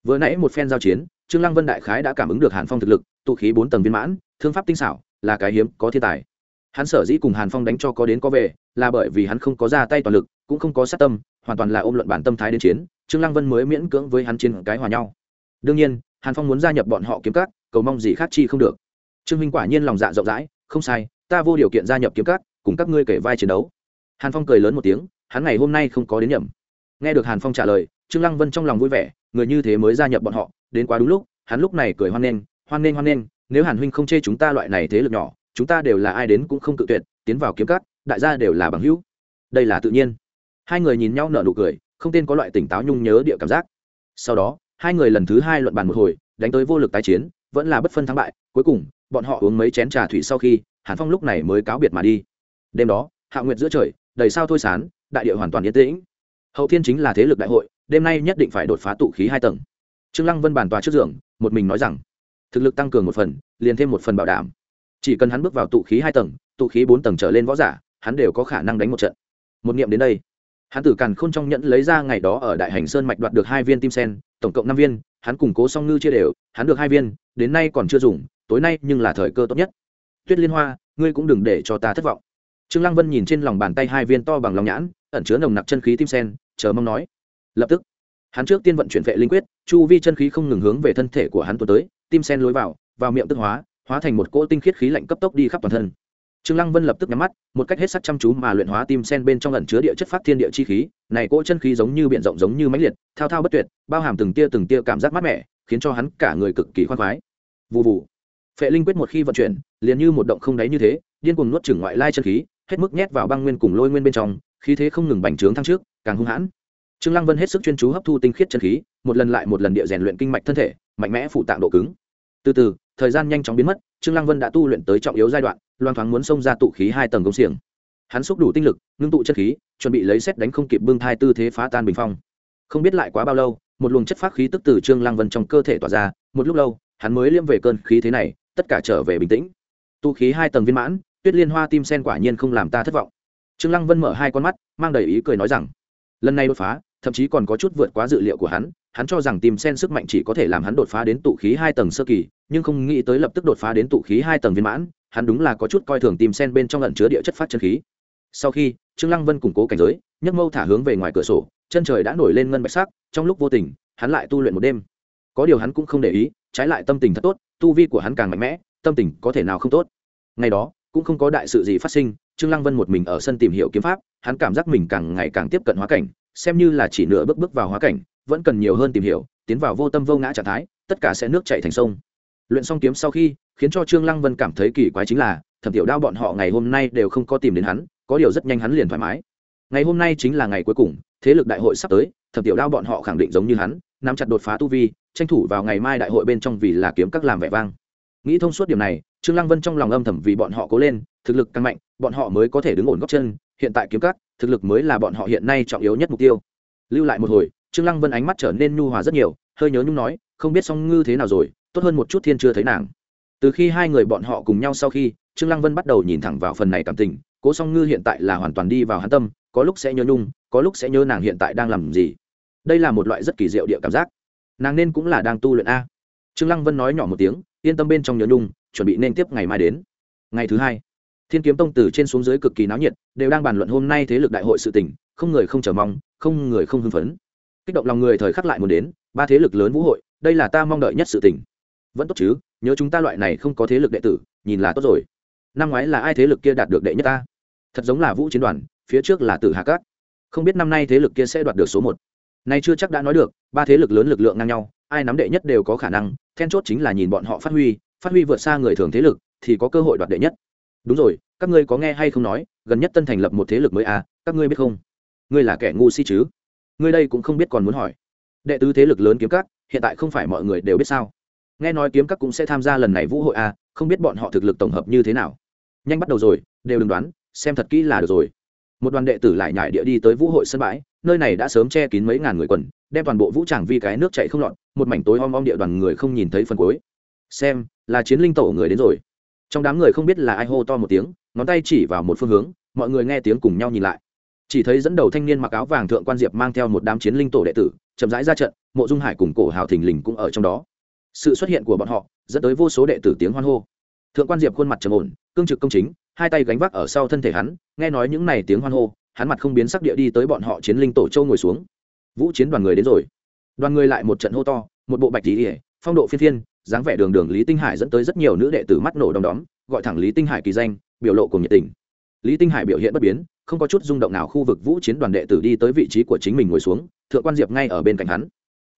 Vừa nãy một phen giao chiến, trương lăng vân đại khái đã cảm ứng được hàn phong thực lực, tụ khí bốn tầng viên mãn, thương pháp tinh xảo, là cái hiếm có thiên tài. Hắn sở dĩ cùng hàn phong đánh cho có đến có về, là bởi vì hắn không có ra tay toàn lực, cũng không có sát tâm, hoàn toàn là ôm luận bản tâm thái đến chiến, trương lăng vân mới miễn cưỡng với hắn chiến cái hòa nhau. Đương nhiên, hàn phong muốn gia nhập bọn họ kiếm cắt cầu mong gì khác chi không được. Trương minh quả nhiên lòng dạ rộng rãi, không sai, ta vô điều kiện gia nhập kiếm cắt cùng các ngươi kể vai chiến đấu. Hàn phong cười lớn một tiếng hắn ngày hôm nay không có đến nhầm. Nghe được hàn phong trả lời, trương lăng vân trong lòng vui vẻ, người như thế mới gia nhập bọn họ, đến quá đúng lúc, hắn lúc này cười hoan nghênh hoan nghênh hoan nghênh, nếu hàn huynh không chê chúng ta loại này thế lực nhỏ, chúng ta đều là ai đến cũng không tự tuyệt, tiến vào kiếm cắt đại gia đều là bằng hữu. Đây là tự nhiên. Hai người nhìn nhau nở nụ cười, không tên có loại tỉnh táo nhung nhớ địa cảm giác. Sau đó, hai người lần thứ hai luận bàn một hồi, đánh tới vô lực tái chiến, vẫn là bất phân thắng bại, cuối cùng, bọn họ uống mấy chén trà thủy sau khi, hàn phong lúc này mới cáo biệt mà đi. Đêm đó, hạ nguyệt giữa trời, đầy sao thôi sán đại địa hoàn toàn yên tĩnh. Hậu thiên chính là thế lực đại hội, đêm nay nhất định phải đột phá tụ khí hai tầng. Trương lăng vân bàn tòa trước giường, một mình nói rằng, thực lực tăng cường một phần, liền thêm một phần bảo đảm. Chỉ cần hắn bước vào tụ khí hai tầng, tụ khí bốn tầng trở lên võ giả, hắn đều có khả năng đánh một trận. Một niệm đến đây, hắn tử càn khôn trong nhẫn lấy ra ngày đó ở đại hành sơn mạch đoạt được hai viên tim sen, tổng cộng năm viên, hắn củng cố song ngư chia đều, hắn được hai viên, đến nay còn chưa dùng, tối nay nhưng là thời cơ tốt nhất. Tuyết liên hoa, ngươi cũng đừng để cho ta thất vọng. Trương lăng vân nhìn trên lòng bàn tay hai viên to bằng lòng nhãn ẩn chứa nồng nặc chân khí tim sen, chờ mong nói. Lập tức, hắn trước tiên vận chuyển vệ linh quyết, chu vi chân khí không ngừng hướng về thân thể của hắn tu tới, tim sen lối vào vào miệng tức hóa hóa thành một cỗ tinh khiết khí lạnh cấp tốc đi khắp toàn thân. Trương lăng vân lập tức nhắm mắt, một cách hết sức chăm chú mà luyện hóa tim sen bên trong ẩn chứa địa chất phát thiên địa chi khí, này cỗ chân khí giống như biển rộng giống như mãnh liệt, thao thao bất tuyệt, bao hàm từng tia từng tia cảm giác mát mẻ, khiến cho hắn cả người cực kỳ khoan khoái. Vụ vụ phệ linh quyết một khi vận chuyển, liền như một động không đáy như thế, điên cuồng nuốt chửng ngoại lai chân khí, hết mức nhét vào băng nguyên cùng lôi nguyên bên trong khí thế không ngừng bành trướng thăng trước, càng hung hãn. Trương lăng vân hết sức chuyên chú hấp thu tinh khiết chân khí, một lần lại một lần địa rèn luyện kinh mạch thân thể, mạnh mẽ phụ tạng độ cứng. Từ từ, thời gian nhanh chóng biến mất, trương lăng vân đã tu luyện tới trọng yếu giai đoạn loan thoáng muốn xông ra tụ khí hai tầng công xiềng. Hắn xúc đủ tinh lực, ngưng tụ chân khí, chuẩn bị lấy xét đánh không kịp bưng thai tư thế phá tan bình phong. Không biết lại quá bao lâu, một luồng chất phát khí tức từ trương lăng vân trong cơ thể tỏa ra, một lúc lâu, hắn mới liêm về cơn khí thế này, tất cả trở về bình tĩnh. Tụ khí hai tầng viên mãn, tuyết liên hoa tim sen quả nhiên không làm ta thất vọng trương lăng vân mở hai con mắt, mang đầy ý cười nói rằng, lần này đột phá, thậm chí còn có chút vượt quá dự liệu của hắn. Hắn cho rằng tìm sen sức mạnh chỉ có thể làm hắn đột phá đến tụ khí hai tầng sơ kỳ, nhưng không nghĩ tới lập tức đột phá đến tụ khí hai tầng viên mãn, hắn đúng là có chút coi thường tìm sen bên trong lẩn chứa địa chất phát chân khí. Sau khi, trương lăng vân củng cố cảnh giới, nhấc mâu thả hướng về ngoài cửa sổ, chân trời đã nổi lên ngân bạch sắc, trong lúc vô tình, hắn lại tu luyện một đêm. Có điều hắn cũng không để ý, trái lại tâm tình thật tốt, tu vi của hắn càng mạnh mẽ, tâm tình có thể nào không tốt. Ngày đó, cũng không có đại sự gì phát sinh trương lăng vân một mình ở sân tìm hiểu kiếm pháp, hắn cảm giác mình càng ngày càng tiếp cận hóa cảnh, xem như là chỉ nửa bước bước vào hóa cảnh, vẫn cần nhiều hơn tìm hiểu, tiến vào vô tâm vô ngã trạng thái, tất cả sẽ nước chảy thành sông. Luyện xong kiếm sau khi, khiến cho trương lăng vân cảm thấy kỳ quái chính là, thẩm tiểu đao bọn họ ngày hôm nay đều không có tìm đến hắn, có điều rất nhanh hắn liền thoải mái. Ngày hôm nay chính là ngày cuối cùng, thế lực đại hội sắp tới, thẩm tiểu đao bọn họ khẳng định giống như hắn, nắm chặt đột phá tu vi, tranh thủ vào ngày mai đại hội bên trong vì là kiếm các làm vẻ vang. Nghĩ thông suốt điểm này, trương lăng vân trong lòng âm thầm vì bọn họ cố lên thực lực càng mạnh, bọn họ mới có thể đứng ổn góc chân. Hiện tại kiếm cắt thực lực mới là bọn họ hiện nay trọng yếu nhất mục tiêu. Lưu lại một hồi, trương lăng vân ánh mắt trở nên nhu hòa rất nhiều, hơi nhớ nhung nói, không biết song ngư thế nào rồi, tốt hơn một chút thiên chưa thấy nàng. Từ khi hai người bọn họ cùng nhau sau khi, trương lăng vân bắt đầu nhìn thẳng vào phần này cảm tình, cố song ngư hiện tại là hoàn toàn đi vào hắn tâm, có lúc sẽ nhớ nhung, có lúc sẽ nhớ nàng hiện tại đang làm gì. Đây là một loại rất kỳ diệu địa cảm giác. Nàng nên cũng là đang tu luyện a. Trương lăng vân nói nhỏ một tiếng, yên tâm bên trong nhớ nhung, chuẩn bị nên tiếp ngày mai đến. Ngày thứ hai thiên kiếm tông từ trên xuống dưới cực kỳ náo nhiệt, đều đang bàn luận hôm nay thế lực đại hội sự tỉnh không người không chờ mong, không người không hưng phấn. Kích động lòng người thời khắc lại muốn đến, ba thế lực lớn vũ hội, đây là ta mong đợi nhất sự tỉnh vẫn tốt chứ, nhớ chúng ta loại này không có thế lực đệ tử, nhìn là tốt rồi. Năm ngoái là ai thế lực kia đạt được đệ nhất ta? Thật giống là vũ chiến đoàn, phía trước là tử Hà cát. Không biết năm nay thế lực kia sẽ đoạt được số một. Nay chưa chắc đã nói được, ba thế lực lớn lực lượng ngang nhau, ai nắm đệ nhất đều có khả năng, then chốt chính là nhìn bọn họ phát huy phát huy vượt xa người thường thế lực, thì có cơ hội đoạt đệ nhất đúng rồi, các ngươi có nghe hay không nói, gần nhất tân thành lập một thế lực mới à các ngươi biết không? Ngươi là kẻ ngu si chứ? Ngươi đây cũng không biết còn muốn hỏi. Đệ tứ thế lực lớn kiếm các, hiện tại không phải mọi người đều biết sao? Nghe nói kiếm các cũng sẽ tham gia lần này vũ hội à không biết bọn họ thực lực tổng hợp như thế nào? Nhanh bắt đầu rồi, đều đừng đoán, xem thật kỹ là được rồi. Một đoàn đệ tử lại nhải địa đi tới vũ hội sân bãi, nơi này đã sớm che kín mấy ngàn người quần, đem toàn bộ vũ tràng vi cái nước chạy không lọt, một mảnh tối om om địa đoàn người không nhìn thấy phần cuối. Xem, là chiến linh tổ người đến rồi trong đám người không biết là ai hô to một tiếng, ngón tay chỉ vào một phương hướng, mọi người nghe tiếng cùng nhau nhìn lại. Chỉ thấy dẫn đầu thanh niên mặc áo vàng thượng quan diệp mang theo một đám chiến linh tổ đệ tử, chậm rãi ra trận, mộ dung hải cùng cổ hào thình lình cũng ở trong đó. Sự xuất hiện của bọn họ, dẫn tới vô số đệ tử tiếng hoan hô. Thượng quan diệp khuôn mặt trầm ổn, cương trực công chính, hai tay gánh vác ở sau thân thể hắn, nghe nói những này tiếng hoan hô, hắn mặt không biến sắc địa đi tới bọn họ chiến linh tổ châu ngồi xuống. Vũ chiến đoàn người đến rồi. Đoàn người lại một trận hô to, một bộ bạch tỉ ỉa phong độ phiên thiên dáng vẻ đường đường lý tinh hải dẫn tới rất nhiều nữ đệ tử mắt nổ đom đóm, gọi thẳng lý tinh hải kỳ danh, biểu lộ cùng nhiệt tình. Lý tinh hải biểu hiện bất biến, không có chút rung động nào khu vực vũ chiến đoàn đệ tử đi tới vị trí của chính mình ngồi xuống, thượng quan diệp ngay ở bên cạnh hắn.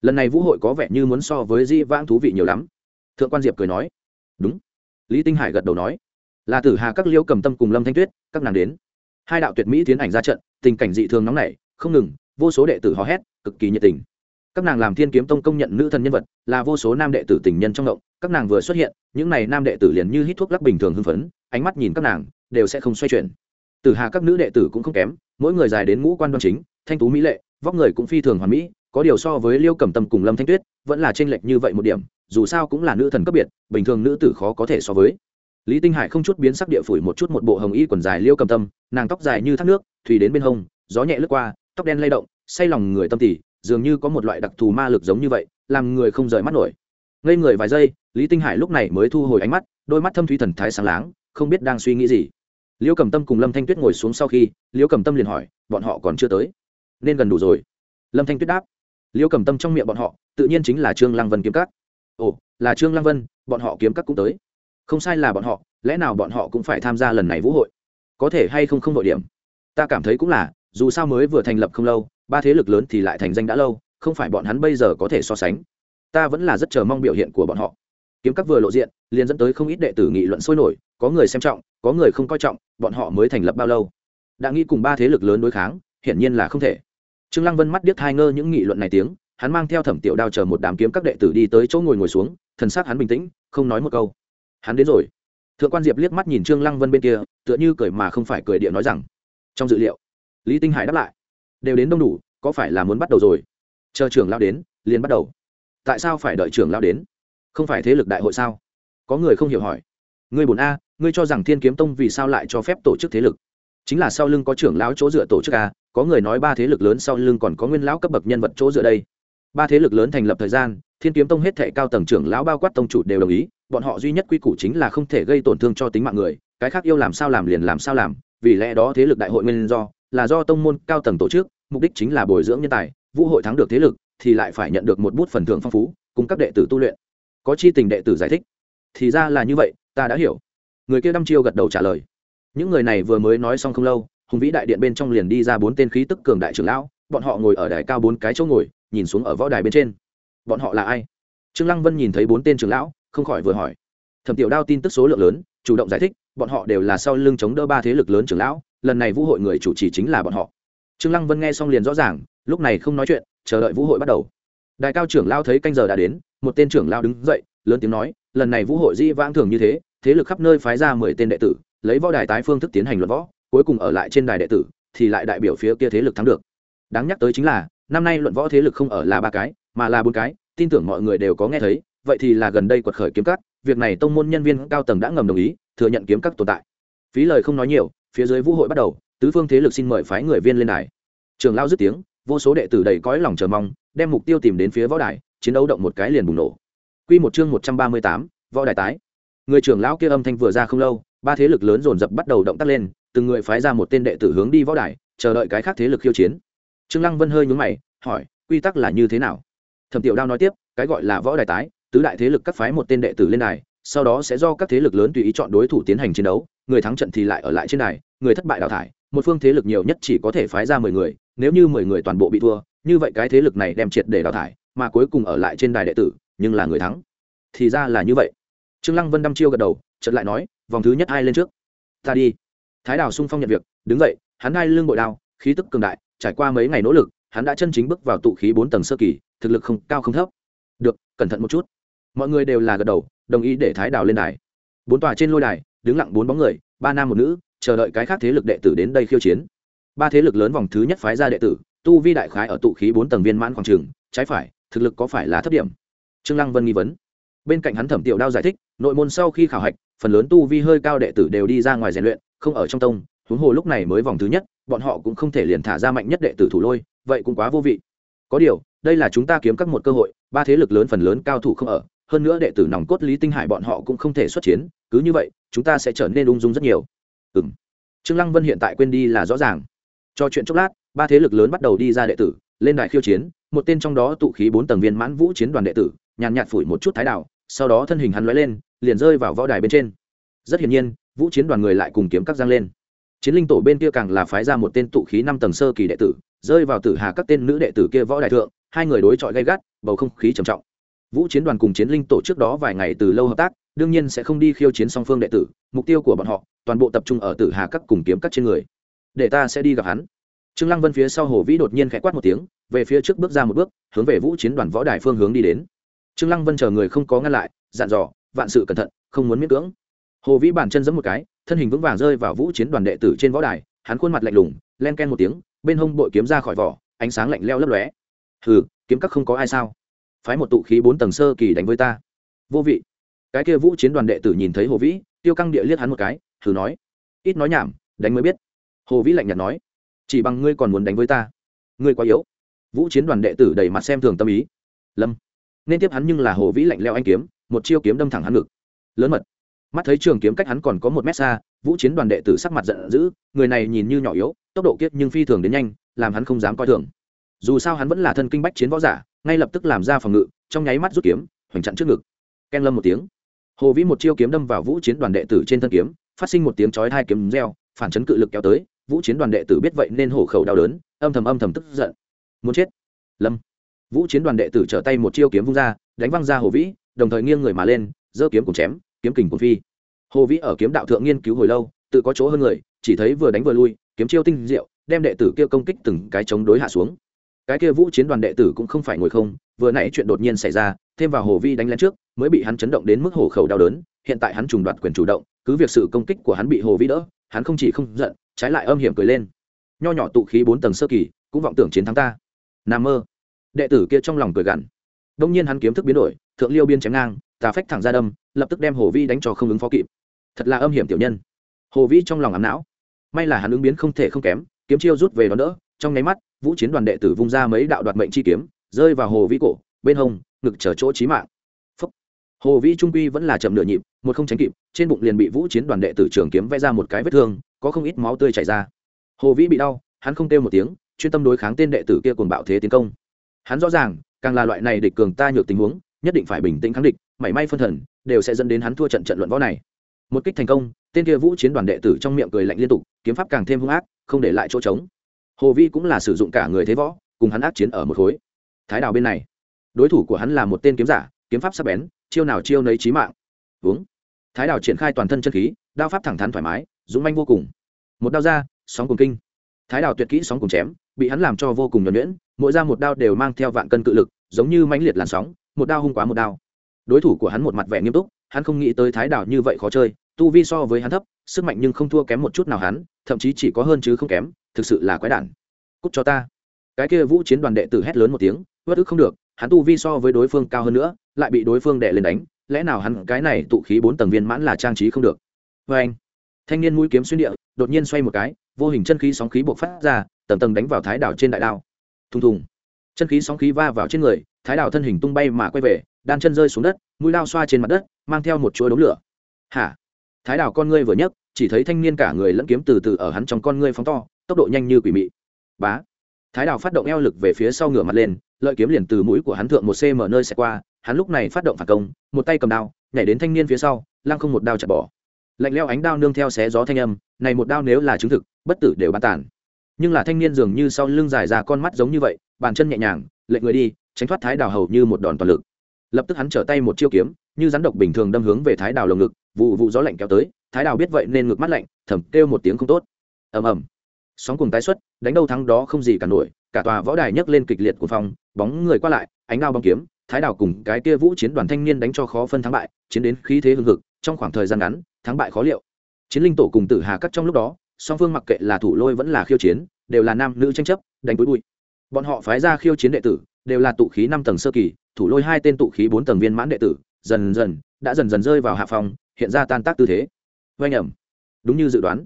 Lần này vũ hội có vẻ như muốn so với di vãng thú vị nhiều lắm. Thượng quan diệp cười nói, đúng. Lý tinh hải gật đầu nói, là tử hà các liêu cầm tâm cùng lâm thanh tuyết, các nàng đến. Hai đạo tuyệt mỹ tiến ảnh ra trận, tình cảnh dị thường nóng nảy, không ngừng, vô số đệ tử hò hét, cực kỳ nhiệt tình các nàng làm thiên kiếm tông công nhận nữ thần nhân vật, là vô số nam đệ tử tình nhân trong động. Các nàng vừa xuất hiện, những n à y nam đệ tử liền như hít thuốc lắc bình thường hưng phấn, ánh mắt nhìn các nàng, đều sẽ không xoay chuyển. Tử hà các nữ đệ tử cũng không kém, mỗi người dài đến ngũ quan đoan chính, thanh tú mỹ lệ, vóc người cũng phi thường hoàn mỹ, có điều so với liêu cầm tâm cùng lâm thanh tuyết, vẫn là t r ê n lệch như vậy một điểm, dù sao cũng là nữ thần cấp biệt, bình thường nữ tử khó có thể so với. Lý tinh hải không chút biến sắc địa phủi một chút một bộ hồng y quần dài liêu cầm tâm, nàng tóc dài như thác nước, thủy đến bên hông, gió nhẹ lướt qua, tóc đen lay động, say lòng người tâm tỉ dường như có một loại đặc thù ma lực giống như vậy, làm người không rời mắt nổi. Ngây người vài giây, lý tinh hải lúc này mới thu hồi ánh mắt, đôi mắt thâm thúy thần thái sáng láng, không biết đang suy nghĩ gì. Liễu cầm tâm cùng lâm thanh tuyết ngồi xuống sau khi, Liễu cầm tâm liền hỏi, bọn họ còn chưa tới? Nên gần đủ rồi. Lâm thanh tuyết đáp. Liễu cầm tâm trong miệng bọn họ, tự nhiên chính là trương lăng vân kiếm các. Ồ, là trương lăng vân, bọn họ kiếm các cũng tới. Không sai là bọn họ, lẽ nào bọn họ cũng phải tham gia lần này vũ hội? Có thể hay không không đội điểm? Ta cảm thấy cũng là, dù sao mới vừa thành lập không lâu ba thế lực lớn thì lại thành danh đã lâu, không phải bọn hắn bây giờ có thể so sánh. Ta vẫn là rất chờ mong biểu hiện của bọn họ. Kiếm các vừa lộ diện, liền dẫn tới không ít đệ tử nghị luận sôi nổi, có người xem trọng, có người không coi trọng, bọn họ mới thành lập bao lâu. Đã nghĩ cùng ba thế lực lớn đối kháng, hiển nhiên là không thể. Trương lăng vân mắt điếc hai ngơ những nghị luận này tiếng, hắn mang theo thẩm tiểu đao chờ một đám kiếm các đệ tử đi tới chỗ ngồi ngồi xuống, thần sắc hắn bình tĩnh, không nói một câu. Hắn đến rồi. Thượng quan diệp liếc mắt nhìn trương lăng vân bên kia, tựa như cười mà không phải cười địa nói rằng, trong dự liệu. Lý tinh hải đáp lại đều đến đông đủ, có phải là muốn bắt đầu rồi? Chờ trưởng lao đến, liền bắt đầu. Tại sao phải đợi trưởng lao đến? Không phải thế lực đại hội sao? Có người không hiểu hỏi. Ngươi bổn a, ngươi cho rằng thiên kiếm tông vì sao lại cho phép tổ chức thế lực? Chính là sau lưng có trưởng lão chỗ dựa tổ chức a, có người nói ba thế lực lớn sau lưng còn có nguyên lão cấp bậc nhân vật chỗ dựa đây. Ba thế lực lớn thành lập thời gian, thiên kiếm tông hết thệ cao tầng trưởng lão bao quát tông chủ đều đồng ý, bọn họ duy nhất quy củ chính là không thể gây tổn thương cho tính mạng người, cái khác yêu làm sao làm liền làm sao làm, vì lẽ đó thế lực đại hội nguyên do là do tông môn cao tầng tổ chức, mục đích chính là bồi dưỡng nhân tài, vũ hội thắng được thế lực thì lại phải nhận được một bút phần thưởng phong phú, cùng các đệ tử tu luyện. Có chi tình đệ tử giải thích. Thì ra là như vậy, ta đã hiểu. Người kia đăm chiêu gật đầu trả lời. Những người này vừa mới nói xong không lâu, hùng vĩ đại điện bên trong liền đi ra bốn tên khí tức cường đại trưởng lão, bọn họ ngồi ở đài cao bốn cái chỗ ngồi, nhìn xuống ở võ đài bên trên. Bọn họ là ai? Trương lăng vân nhìn thấy bốn tên trưởng lão, không khỏi vừa hỏi. Thẩm tiểu đao tin tức số lượng lớn, chủ động giải thích, bọn họ đều là sau lưng chống đỡ ba thế lực lớn trưởng lão lần này vũ hội người chủ trì chính là bọn họ. Trương lăng vân nghe xong liền rõ ràng, lúc này không nói chuyện, chờ đợi vũ hội bắt đầu. Đại cao trưởng lao thấy canh giờ đã đến, một tên trưởng lao đứng dậy, lớn tiếng nói, lần này vũ hội di vãng thường như thế thế lực khắp nơi phái ra mười tên đệ tử, lấy võ đài tái phương thức tiến hành luận võ, cuối cùng ở lại trên đài đệ tử, thì lại đại biểu phía kia thế lực thắng được. Đáng nhắc tới chính là, năm nay luận võ thế lực không ở là ba cái, mà là bốn cái, tin tưởng mọi người đều có nghe thấy, vậy thì là gần đây quật khởi kiếm cắt việc này tông môn nhân viên cao tầng đã ngầm đồng ý, thừa nhận kiếm các tồn tại. Phí lời không nói nhiều phía dưới vũ hội bắt đầu tứ phương thế lực xin mời phái người viên lên đài trường lao dứt tiếng vô số đệ tử đầy cõi lòng chờ mong đem mục tiêu tìm đến phía võ đài chiến đấu động một cái liền bùng nổ Quy một chương một trăm ba mươi tám, võ đài tái. Người trưởng lão kia âm thanh vừa ra không lâu, ba thế lực lớn dồn dập bắt đầu động tác lên, từng người phái ra một tên đệ tử hướng đi võ đài, chờ đợi cái khác thế lực khiêu chiến. Trương Lăng Vân hơi nhướng mày, hỏi, quy tắc là như thế nào? Thẩm Tiểu Đao nói tiếp, cái gọi là võ đài tái, tứ đại thế lực các phái một tên đệ tử lên đài, sau đó sẽ do các thế lực lớn tùy ý chọn đối thủ tiến hành chiến đấu, người thắng trận thì lại ở lại trên đài, người thất bại đào thải, một phương thế lực nhiều nhất chỉ có thể phái ra mười người, nếu như mười người toàn bộ bị thua, như vậy cái thế lực này đem triệt để đào thải, mà cuối cùng ở lại trên đài đệ tử, nhưng là người thắng. Thì ra là như vậy. Trương Lăng Vân đăm chiêu gật đầu, chợt lại nói, vòng thứ nhất ai lên trước? Ta đi. Thái Đào sung phong nhận việc, đứng dậy, hắn hai lưng bội đao, khí tức cường đại, trải qua mấy ngày nỗ lực, hắn đã chân chính bước vào tụ khí bốn tầng sơ kỳ, thực lực không cao không thấp. Được, cẩn thận một chút. Mọi người đều là gật đầu, đồng ý để Thái Đào lên đài. Bốn tòa trên lôi đài, đứng lặng bốn bóng người, ba nam một nữ, chờ đợi cái khác thế lực đệ tử đến đây khiêu chiến. Ba thế lực lớn vòng thứ nhất phái ra đệ tử tu vi đại khái ở tụ khí bốn tầng viên mãn khoảng trường trái phải thực lực có phải là thấp điểm? Trương lăng vân nghi vấn. Bên cạnh hắn thẩm tiểu đao giải thích nội môn sau khi khảo hạch phần lớn tu vi hơi cao đệ tử đều đi ra ngoài rèn luyện không ở trong tông huống hồ lúc này mới vòng thứ nhất bọn họ cũng không thể liền thả ra mạnh nhất đệ tử thủ lôi vậy cũng quá vô vị. Có điều đây là chúng ta kiếm các một cơ hội ba thế lực lớn phần lớn cao thủ không ở hơn nữa đệ tử nòng cốt lý tinh hải bọn họ cũng không thể xuất chiến, cứ như vậy, chúng ta sẽ trở nên ung dung rất nhiều. Ừ trương lăng vân hiện tại quên đi là rõ ràng. Cho chuyện chốc lát, ba thế lực lớn bắt đầu đi ra đệ tử, lên đại khiêu chiến, một tên trong đó tụ khí bốn tầng viên mãn vũ chiến đoàn đệ tử, nhàn nhạt phủi một chút thái đạo, sau đó thân hình hắn lóe lên, liền rơi vào võ đài bên trên. Rất hiển nhiên, vũ chiến đoàn người lại cùng kiếm các giang lên. Chiến linh tổ bên kia càng là phái ra một tên tụ khí năm tầng sơ kỳ đệ tử, rơi vào tử hà các tên nữ đệ tử kia võ đại thượng, hai người đối chọi gay gắt, bầu không khí trầm trọng vũ chiến đoàn cùng chiến linh tổ trước đó vài ngày từ lâu hợp tác, đương nhiên sẽ không đi khiêu chiến song phương đệ tử, mục tiêu của bọn họ, toàn bộ tập trung ở tử hà các cùng kiếm các trên người. Để ta sẽ đi gặp hắn. Trương lăng vân phía sau hồ vĩ đột nhiên khẽ quát một tiếng, về phía trước bước ra một bước, hướng về vũ chiến đoàn võ đài phương hướng đi đến. Trương lăng vân chờ người không có ngăn lại, dặn dò, vạn sự cẩn thận, không muốn miễn cưỡng. Hồ vĩ bản chân giẫm một cái, thân hình vững vàng rơi vào vũ chiến đoàn đệ tử trên võ đài, hắn khuôn mặt lạnh lùng, len ken một tiếng, bên hông bội kiếm ra khỏi vỏ, ánh sáng lạnh leo lấp lóe. Hừ, kiếm các không có ai sao? Phái một tụ khí bốn tầng sơ kỳ đánh với ta. Vô vị. Cái kia vũ chiến đoàn đệ tử nhìn thấy hồ vĩ, tiêu căng địa liếc hắn một cái, thử nói. Ít nói nhảm, đánh mới biết. Hồ vĩ lạnh nhạt nói. Chỉ bằng ngươi còn muốn đánh với ta. Ngươi quá yếu. Vũ chiến đoàn đệ tử đầy mặt xem thường tâm ý. Lâm. Nên tiếp hắn nhưng là hồ vĩ lạnh leo anh kiếm, một chiêu kiếm đâm thẳng hắn ngực. Lớn mật. Mắt thấy trường kiếm cách hắn còn có một mét xa, vũ chiến đoàn đệ tử sắc mặt giận dữ, người này nhìn như nhỏ yếu, tốc độ kiết nhưng phi thường đến nhanh, làm hắn không dám coi thường. Dù sao hắn vẫn là thân kinh bách chiến võ giả ngay lập tức làm ra phòng ngự, trong nháy mắt rút kiếm, hoành chặn trước ngực. Ken lâm một tiếng. Hồ vĩ một chiêu kiếm đâm vào vũ chiến đoàn đệ tử trên thân kiếm, phát sinh một tiếng chói hai kiếm reo, phản chấn cự lực kéo tới, vũ chiến đoàn đệ tử biết vậy nên hổ khẩu đau đớn, âm thầm âm thầm tức giận. Muốn chết. Lâm. Vũ chiến đoàn đệ tử trở tay một chiêu kiếm vung ra, đánh văng ra hồ vĩ, đồng thời nghiêng người mà lên, giơ kiếm cùng chém, kiếm kình cùng phi. Hồ vĩ ở kiếm đạo thượng nghiên cứu hồi lâu, tự có chỗ hơn người, chỉ thấy vừa đánh vừa lui, kiếm chiêu tinh diệu, đem đệ tử kia công kích từng cái chống đối hạ xuống cái kia vũ chiến đoàn đệ tử cũng không phải ngồi không, vừa nãy chuyện đột nhiên xảy ra, thêm vào hồ vi đánh lén trước, mới bị hắn chấn động đến mức hổ khẩu đau đớn, hiện tại hắn trùng đoạt quyền chủ động, cứ việc sự công kích của hắn bị hồ vi đỡ, hắn không chỉ không giận, trái lại âm hiểm cười lên. Nho nhỏ tụ khí bốn tầng sơ kỳ, cũng vọng tưởng chiến thắng ta. N mơ. Đệ tử kia trong lòng cười gằn. Đông nhiên hắn kiếm thức biến đổi, thượng liêu biên chém ngang, tà phách thẳng ra đâm, lập tức đem hồ vi đánh cho không ứng phó kịp. Thật là âm hiểm tiểu nhân. Hồ vi trong lòng ám não. May là hắn ứng biến không thể không kém, kiếm chiêu rút về đón đỡ, trong nháy mắt vũ chiến đoàn đệ tử vung ra mấy đạo đoạt mệnh chi kiếm, rơi vào hồ vi cổ, bên hông, ngực trở chỗ trí mạng. Phúc. hồ vi trung quy vẫn là chậm nửa nhịp, một không tránh kịp, trên bụng liền bị vũ chiến đoàn đệ tử trường kiếm vẽ ra một cái vết thương, có không ít máu tươi chảy ra. Hồ vĩ bị đau, hắn không kêu một tiếng, chuyên tâm đối kháng tên đệ tử kia cùng bạo thế tiến công. Hắn rõ ràng, càng là loại này địch cường ta nhược tình huống, nhất định phải bình tĩnh kháng địch, mảy may phân thần, đều sẽ dẫn đến hắn thua trận trận luận võ này. Một kích thành công, tên kia vũ chiến đoàn đệ tử trong miệng cười lạnh liên tục, kiếm pháp càng thêm hung ác, không để lại chỗ trống hồ vi cũng là sử dụng cả người thế võ, cùng hắn ác chiến ở một khối. Thái đào bên này, đối thủ của hắn là một tên kiếm giả, kiếm pháp sắc bén, chiêu nào chiêu nấy trí mạng. Uống thái đào triển khai toàn thân chân khí, đao pháp thẳng thắn thoải mái, dũng manh vô cùng. Một đao ra, sóng cùng kinh. Thái đào tuyệt kỹ sóng cùng chém, bị hắn làm cho vô cùng nhuẩn nhuyễn, mỗi ra một đao đều mang theo vạn cân cự lực, giống như mãnh liệt làn sóng, một đao hung quá một đao. Đối thủ của hắn một mặt vẻ nghiêm túc, hắn không nghĩ tới thái đào như vậy khó chơi tu vi so với hắn thấp, sức mạnh nhưng không thua kém một chút nào hắn, thậm chí chỉ có hơn chứ không kém, thực sự là quái đản. Cút cho ta. Cái kia vũ chiến đoàn đệ tử hét lớn một tiếng, bất ức không được, hắn tu vi so với đối phương cao hơn nữa, lại bị đối phương đệ lên đánh, lẽ nào hắn cái này tụ khí bốn tầng viên mãn là trang trí không được? Vê anh, thanh niên mũi kiếm xuyên địa, đột nhiên xoay một cái, vô hình chân khí sóng khí bộc phát ra, tầng tầng đánh vào thái đảo trên đại đao. Thùng thùng. Chân khí sóng khí va vào trên người, thái đảo thân hình tung bay mà quay về, đan chân rơi xuống đất, mũi lao xoa trên mặt đất, mang theo một chuỗi đống lửa. Hả? Thái Đào con ngươi vừa nhấc, chỉ thấy thanh niên cả người lẫn kiếm từ từ ở hắn trong con ngươi phóng to, tốc độ nhanh như quỷ mị. Bá! Thái Đào phát động eo lực về phía sau ngửa mặt lên, lợi kiếm liền từ mũi của hắn thượng một cm nơi xẹt qua, hắn lúc này phát động phản công, một tay cầm đao, nhảy đến thanh niên phía sau, lăng không một đao chặt bỏ. Lạnh leo ánh đao nương theo xé gió thanh âm, này một đao nếu là chứng thực, bất tử đều bàn tàn. Nhưng là thanh niên dường như sau lưng dài ra con mắt giống như vậy, bàn chân nhẹ nhàng, lệnh người đi, tránh thoát thái đào hầu như một đòn toàn lực. Lập tức hắn trở tay một chiêu kiếm, như rắn độc bình thường đâm hướng về thái đào lồng ngực vụ vụ gió lạnh kéo tới, thái đào biết vậy nên ngược mắt lạnh, thầm kêu một tiếng không tốt. Ầm ầm. Sóng cùng tái xuất, đánh đâu thắng đó không gì cả nổi, cả tòa võ đài nhấc lên kịch liệt của phòng bóng người qua lại, ánh đao bóng kiếm, thái đào cùng cái kia vũ chiến đoàn thanh niên đánh cho khó phân thắng bại, chiến đến khí thế hưng hực, trong khoảng thời gian ngắn, thắng bại khó liệu. Chiến linh tổ cùng tử hà cắt trong lúc đó, song phương mặc kệ là thủ lôi vẫn là khiêu chiến, đều là nam nữ tranh chấp, đánh túi bụi. Bọn họ phái ra khiêu chiến đệ tử, đều là tụ khí năm tầng sơ kỳ, thủ lôi hai tên tụ khí bốn tầng viên mãn đệ tử, dần dần, đã dần dần rơi vào hạ phòng hiện ra tan tác tư thế. Vay nhầm đúng như dự đoán.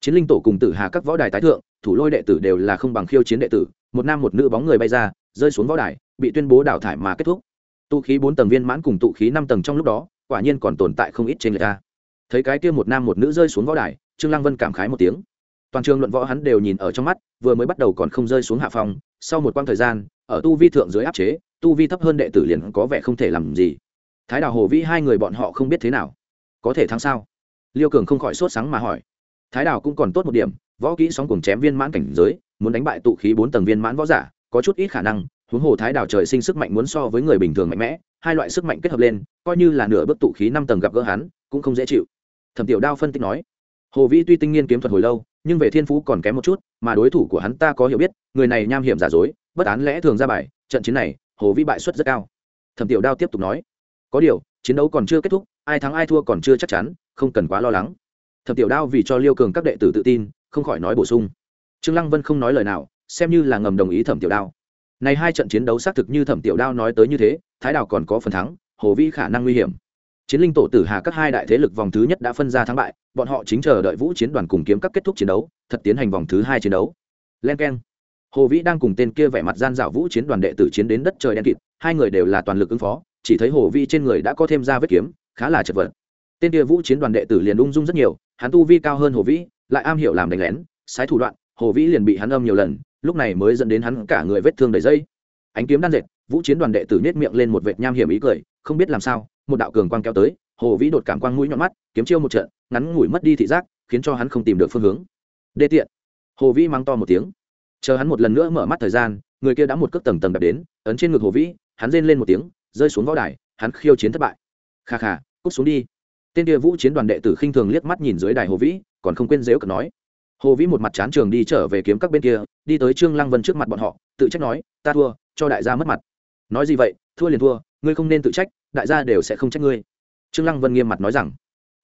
Chiến linh tổ cùng tử hà các võ đài tái thượng, thủ lôi đệ tử đều là không bằng khiêu chiến đệ tử, một nam một nữ bóng người bay ra, rơi xuống võ đài, bị tuyên bố đào thải mà kết thúc. Tụ khí bốn tầng viên mãn cùng tụ khí năm tầng trong lúc đó, quả nhiên còn tồn tại không ít trên người ta. Thấy cái kia một nam một nữ rơi xuống võ đài, trương lăng vân cảm khái một tiếng. Toàn trường luận võ hắn đều nhìn ở trong mắt, vừa mới bắt đầu còn không rơi xuống hạ phòng, sau một quãng thời gian, ở tu vi thượng dưới áp chế, tu vi thấp hơn đệ tử liền có vẻ không thể làm gì. Thái đào hồ vĩ hai người bọn họ không biết thế nào có thể thắng sao? Liêu cường không khỏi sốt sáng mà hỏi. Thái đào cũng còn tốt một điểm, võ kỹ sóng cùng chém viên mãn cảnh giới, muốn đánh bại tụ khí bốn tầng viên mãn võ giả, có chút ít khả năng, huống hồ thái đào trời sinh sức mạnh muốn so với người bình thường mạnh mẽ, hai loại sức mạnh kết hợp lên, coi như là nửa bước tụ khí năm tầng gặp gỡ hắn, cũng không dễ chịu. Thẩm tiểu đao phân tích nói, hồ vĩ tuy tinh nghiên kiếm thuật hồi lâu, nhưng về thiên phú còn kém một chút, mà đối thủ của hắn ta có hiểu biết, người này nham hiểm giả dối, bất án lẽ thường ra bài, trận chiến này, hồ vĩ bại suất rất cao. Thẩm tiểu đao tiếp tục nói, có điều, chiến đấu còn chưa kết thúc ai thắng ai thua còn chưa chắc chắn, không cần quá lo lắng. Thẩm tiểu đao vì cho liêu cường các đệ tử tự tin, không khỏi nói bổ sung. Trương lăng vân không nói lời nào, xem như là ngầm đồng ý thẩm tiểu đao. Này hai trận chiến đấu xác thực như thẩm tiểu đao nói tới như thế, thái đào còn có phần thắng, hồ vĩ khả năng nguy hiểm. Chiến linh tổ tử hà các hai đại thế lực vòng thứ nhất đã phân ra thắng bại, bọn họ chính chờ đợi vũ chiến đoàn cùng kiếm các kết thúc chiến đấu, thật tiến hành vòng thứ hai chiến đấu. Len keng. Hồ vĩ đang cùng tên kia vẻ mặt gian dạo vũ chiến đoàn đệ tử chiến đến đất trời đen kịt, hai người đều là toàn lực ứng phó, chỉ thấy hồ vĩ trên người đã có thêm ra vết kiếm khá là chật vật. Tên kia vũ chiến đoàn đệ tử liền ung dung rất nhiều, hắn tu vi cao hơn hồ vĩ, lại am hiểu làm đánh lén, sái thủ đoạn, hồ vĩ liền bị hắn âm nhiều lần, lúc này mới dẫn đến hắn cả người vết thương đầy dây. Ánh kiếm đan dệt, vũ chiến đoàn đệ tử nết miệng lên một vệt nham hiểm ý cười, không biết làm sao, một đạo cường quang kéo tới, hồ vĩ đột cảm quang mũi nhọn mắt, kiếm chiêu một trận, ngắn ngủi mất đi thị giác, khiến cho hắn không tìm được phương hướng. Đê tiện. Hồ vĩ mang to một tiếng. Chờ hắn một lần nữa mở mắt thời gian, người kia đã một cước tầng tầng đập đến, ấn trên ngực hồ vĩ, hắn rên lên một tiếng, rơi xuống võ đài, hắn khiêu chiến thất bại. Kha kha cút xuống đi. Tên kia vũ chiến đoàn đệ tử khinh thường liếc mắt nhìn dưới đài hồ vĩ, còn không quên dếu cật nói. Hồ vĩ một mặt chán trường đi trở về kiếm các bên kia, đi tới trương lăng vân trước mặt bọn họ, tự trách nói, ta thua, cho đại gia mất mặt. Nói gì vậy? Thua liền thua, ngươi không nên tự trách, đại gia đều sẽ không trách ngươi. Trương lăng vân nghiêm mặt nói rằng,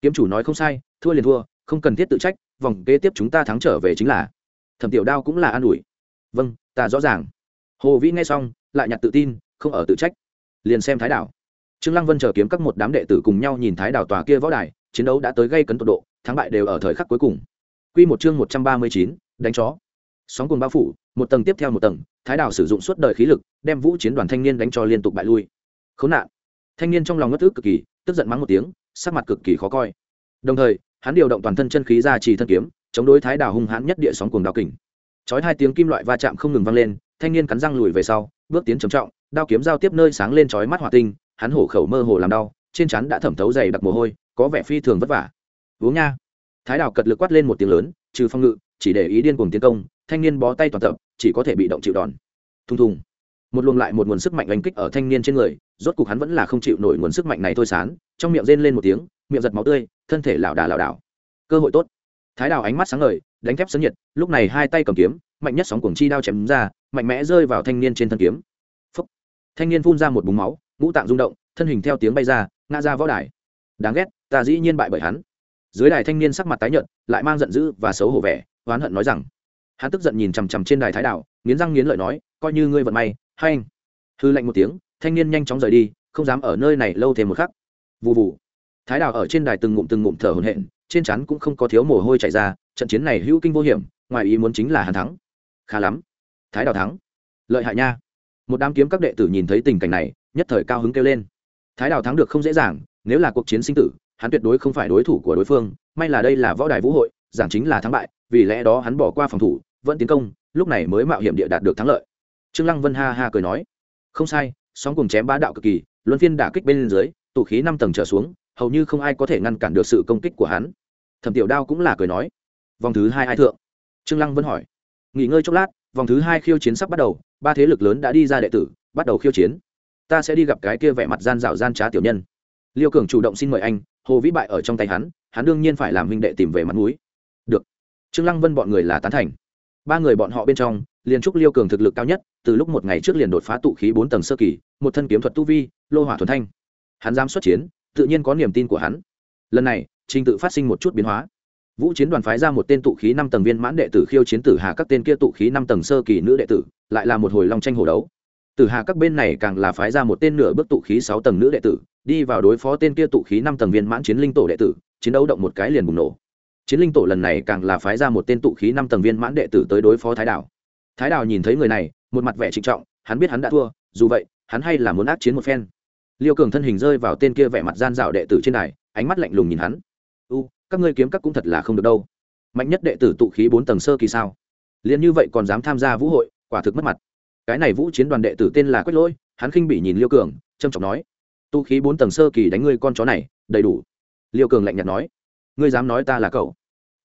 kiếm chủ nói không sai, thua liền thua, không cần thiết tự trách, vòng kế tiếp chúng ta thắng trở về chính là thẩm tiểu đao cũng là an ủi. Vâng ta rõ ràng. Hồ vĩ nghe xong, lại nhặt tự tin, không ở tự trách, liền xem thái đảo trương lăng vân chờ kiếm các một đám đệ tử cùng nhau nhìn thái đảo tòa kia võ đài chiến đấu đã tới gây cấn tột độ thắng bại đều ở thời khắc cuối cùng. Quy một chương một trăm ba mươi chín, đánh chó. Sóng cuồng bao phủ một tầng tiếp theo một tầng thái đảo sử dụng suốt đời khí lực đem vũ chiến đoàn thanh niên đánh cho liên tục bại lui. Khốn nạn. Thanh niên trong lòng ngất ức cực kỳ tức giận mắng một tiếng sắc mặt cực kỳ khó coi. Đồng thời hắn điều động toàn thân chân khí ra trì thân kiếm chống đối thái đảo hung hãn nhất địa sóng cuồng đao kình. Chói hai tiếng kim loại va chạm không ngừng vang lên thanh niên cắn răng lùi về sau bước tiến trầm trọng đao kiếm giao tiếp nơi sáng lên chói mắt hỏa tinh hắn hổ khẩu mơ hồ làm đau, trên chắn đã thẩm thấu dày đặc mồ hôi, có vẻ phi thường vất vả. Uống nha. Thái Đào cật lực quát lên một tiếng lớn, trừ phong ngự, chỉ để ý điên cuồng tiến công, thanh niên bó tay toàn tập, chỉ có thể bị động chịu đòn. Thùng thùng. Một luồng lại một nguồn sức mạnh đánh kích ở thanh niên trên người, rốt cục hắn vẫn là không chịu nổi nguồn sức mạnh này thôi sán, trong miệng rên lên một tiếng, miệng giật máu tươi, thân thể lảo đà lảo đảo. Cơ hội tốt. Thái đào ánh mắt sáng ngời, đánh thép sấn nhiệt, lúc này hai tay cầm kiếm, mạnh nhất sóng cuồng chi đao chém ra, mạnh mẽ rơi vào thanh niên trên thân kiếm. Phúc. thanh niên phun ra một búng máu ngũ tạng rung động, thân hình theo tiếng bay ra, ngã ra võ đài. Đáng ghét, ta dĩ nhiên bại bởi hắn. Dưới đài thanh niên sắc mặt tái nhợt, lại mang giận dữ và xấu hổ vẻ, oán hận nói rằng, hắn tức giận nhìn chằm chằm trên đài thái đạo nghiến răng nghiến lợi nói, coi như ngươi vận may, hay anh. Hư lạnh một tiếng, thanh niên nhanh chóng rời đi, không dám ở nơi này lâu thêm một khắc. Vụ vụ thái đảo ở trên đài từng ngụm từng ngụm thở hổn hển, trên chắn cũng không có thiếu mồ hôi chảy ra, trận chiến này hữu kinh vô hiểm, ngoài ý muốn chính là hắn thắng. Khá lắm. Thái đảo thắng. Lợi hại nha. Một đám kiếm các đệ tử nhìn thấy tình cảnh này nhất thời cao hứng kêu lên. Thái Đào thắng được không dễ dàng, nếu là cuộc chiến sinh tử, hắn tuyệt đối không phải đối thủ của đối phương, may là đây là võ đài vũ hội, giảng chính là thắng bại, vì lẽ đó hắn bỏ qua phòng thủ, vẫn tiến công, lúc này mới mạo hiểm địa đạt được thắng lợi. Trương lăng vân ha ha cười nói, không sai, sóng cùng chém bá đạo cực kỳ, luân phiên đả kích bên dưới, tụ khí năm tầng trở xuống, hầu như không ai có thể ngăn cản được sự công kích của hắn. Thẩm tiểu đao cũng là cười nói, vòng thứ hai ai thượng? Trương lăng vân hỏi, nghỉ ngơi chốc lát, vòng thứ hai khiêu chiến sắp bắt đầu, ba thế lực lớn đã đi ra đệ tử, bắt đầu khiêu chiến ta sẽ đi gặp cái kia vẻ mặt gian dạo gian trá tiểu nhân. Liêu cường chủ động xin mời anh, hồ vĩ bại ở trong tay hắn hắn đương nhiên phải làm huynh đệ tìm về mặt mũi. Được. Trương lăng vân bọn người là tán thành. Ba người bọn họ bên trong, liền trúc liêu cường thực lực cao nhất, từ lúc một ngày trước liền đột phá tụ khí bốn tầng sơ kỳ, một thân kiếm thuật tu vi, lô hỏa thuần thanh. Hắn dám xuất chiến, tự nhiên có niềm tin của hắn. Lần này, trình tự phát sinh một chút biến hóa. Vũ chiến đoàn phái ra một tên tụ khí năm tầng viên mãn đệ tử khiêu chiến tử hà các tên kia tụ khí năm tầng sơ kỳ nữ đệ tử, lại là một hồi long tranh hồ đấu tử hà các bên này càng là phái ra một tên nửa bước tụ khí sáu tầng nữ đệ tử, đi vào đối phó tên kia tụ khí năm tầng viên mãn chiến linh tổ đệ tử, chiến đấu động một cái liền bùng nổ. Chiến linh tổ lần này càng là phái ra một tên tụ khí năm tầng viên mãn đệ tử tới đối phó thái đảo. Thái đảo nhìn thấy người này, một mặt vẻ trịnh trọng, hắn biết hắn đã thua, dù vậy, hắn hay là muốn ác chiến một phen. Liêu cường thân hình rơi vào tên kia vẻ mặt gian dạo đệ tử trên đài, ánh mắt lạnh lùng nhìn hắn. U, các ngươi kiếm các cũng thật là không được đâu. Mạnh nhất đệ tử tụ khí bốn tầng sơ kỳ sao? Liền như vậy còn dám tham gia vũ hội, quả thực mất mặt cái này vũ chiến đoàn đệ tử tên là quách lỗi, hắn khinh bị nhìn liêu cường trâm trọng nói, tu khí bốn tầng sơ kỳ đánh ngươi con chó này, đầy đủ. Liêu cường lạnh nhạt nói, ngươi dám nói ta là cậu,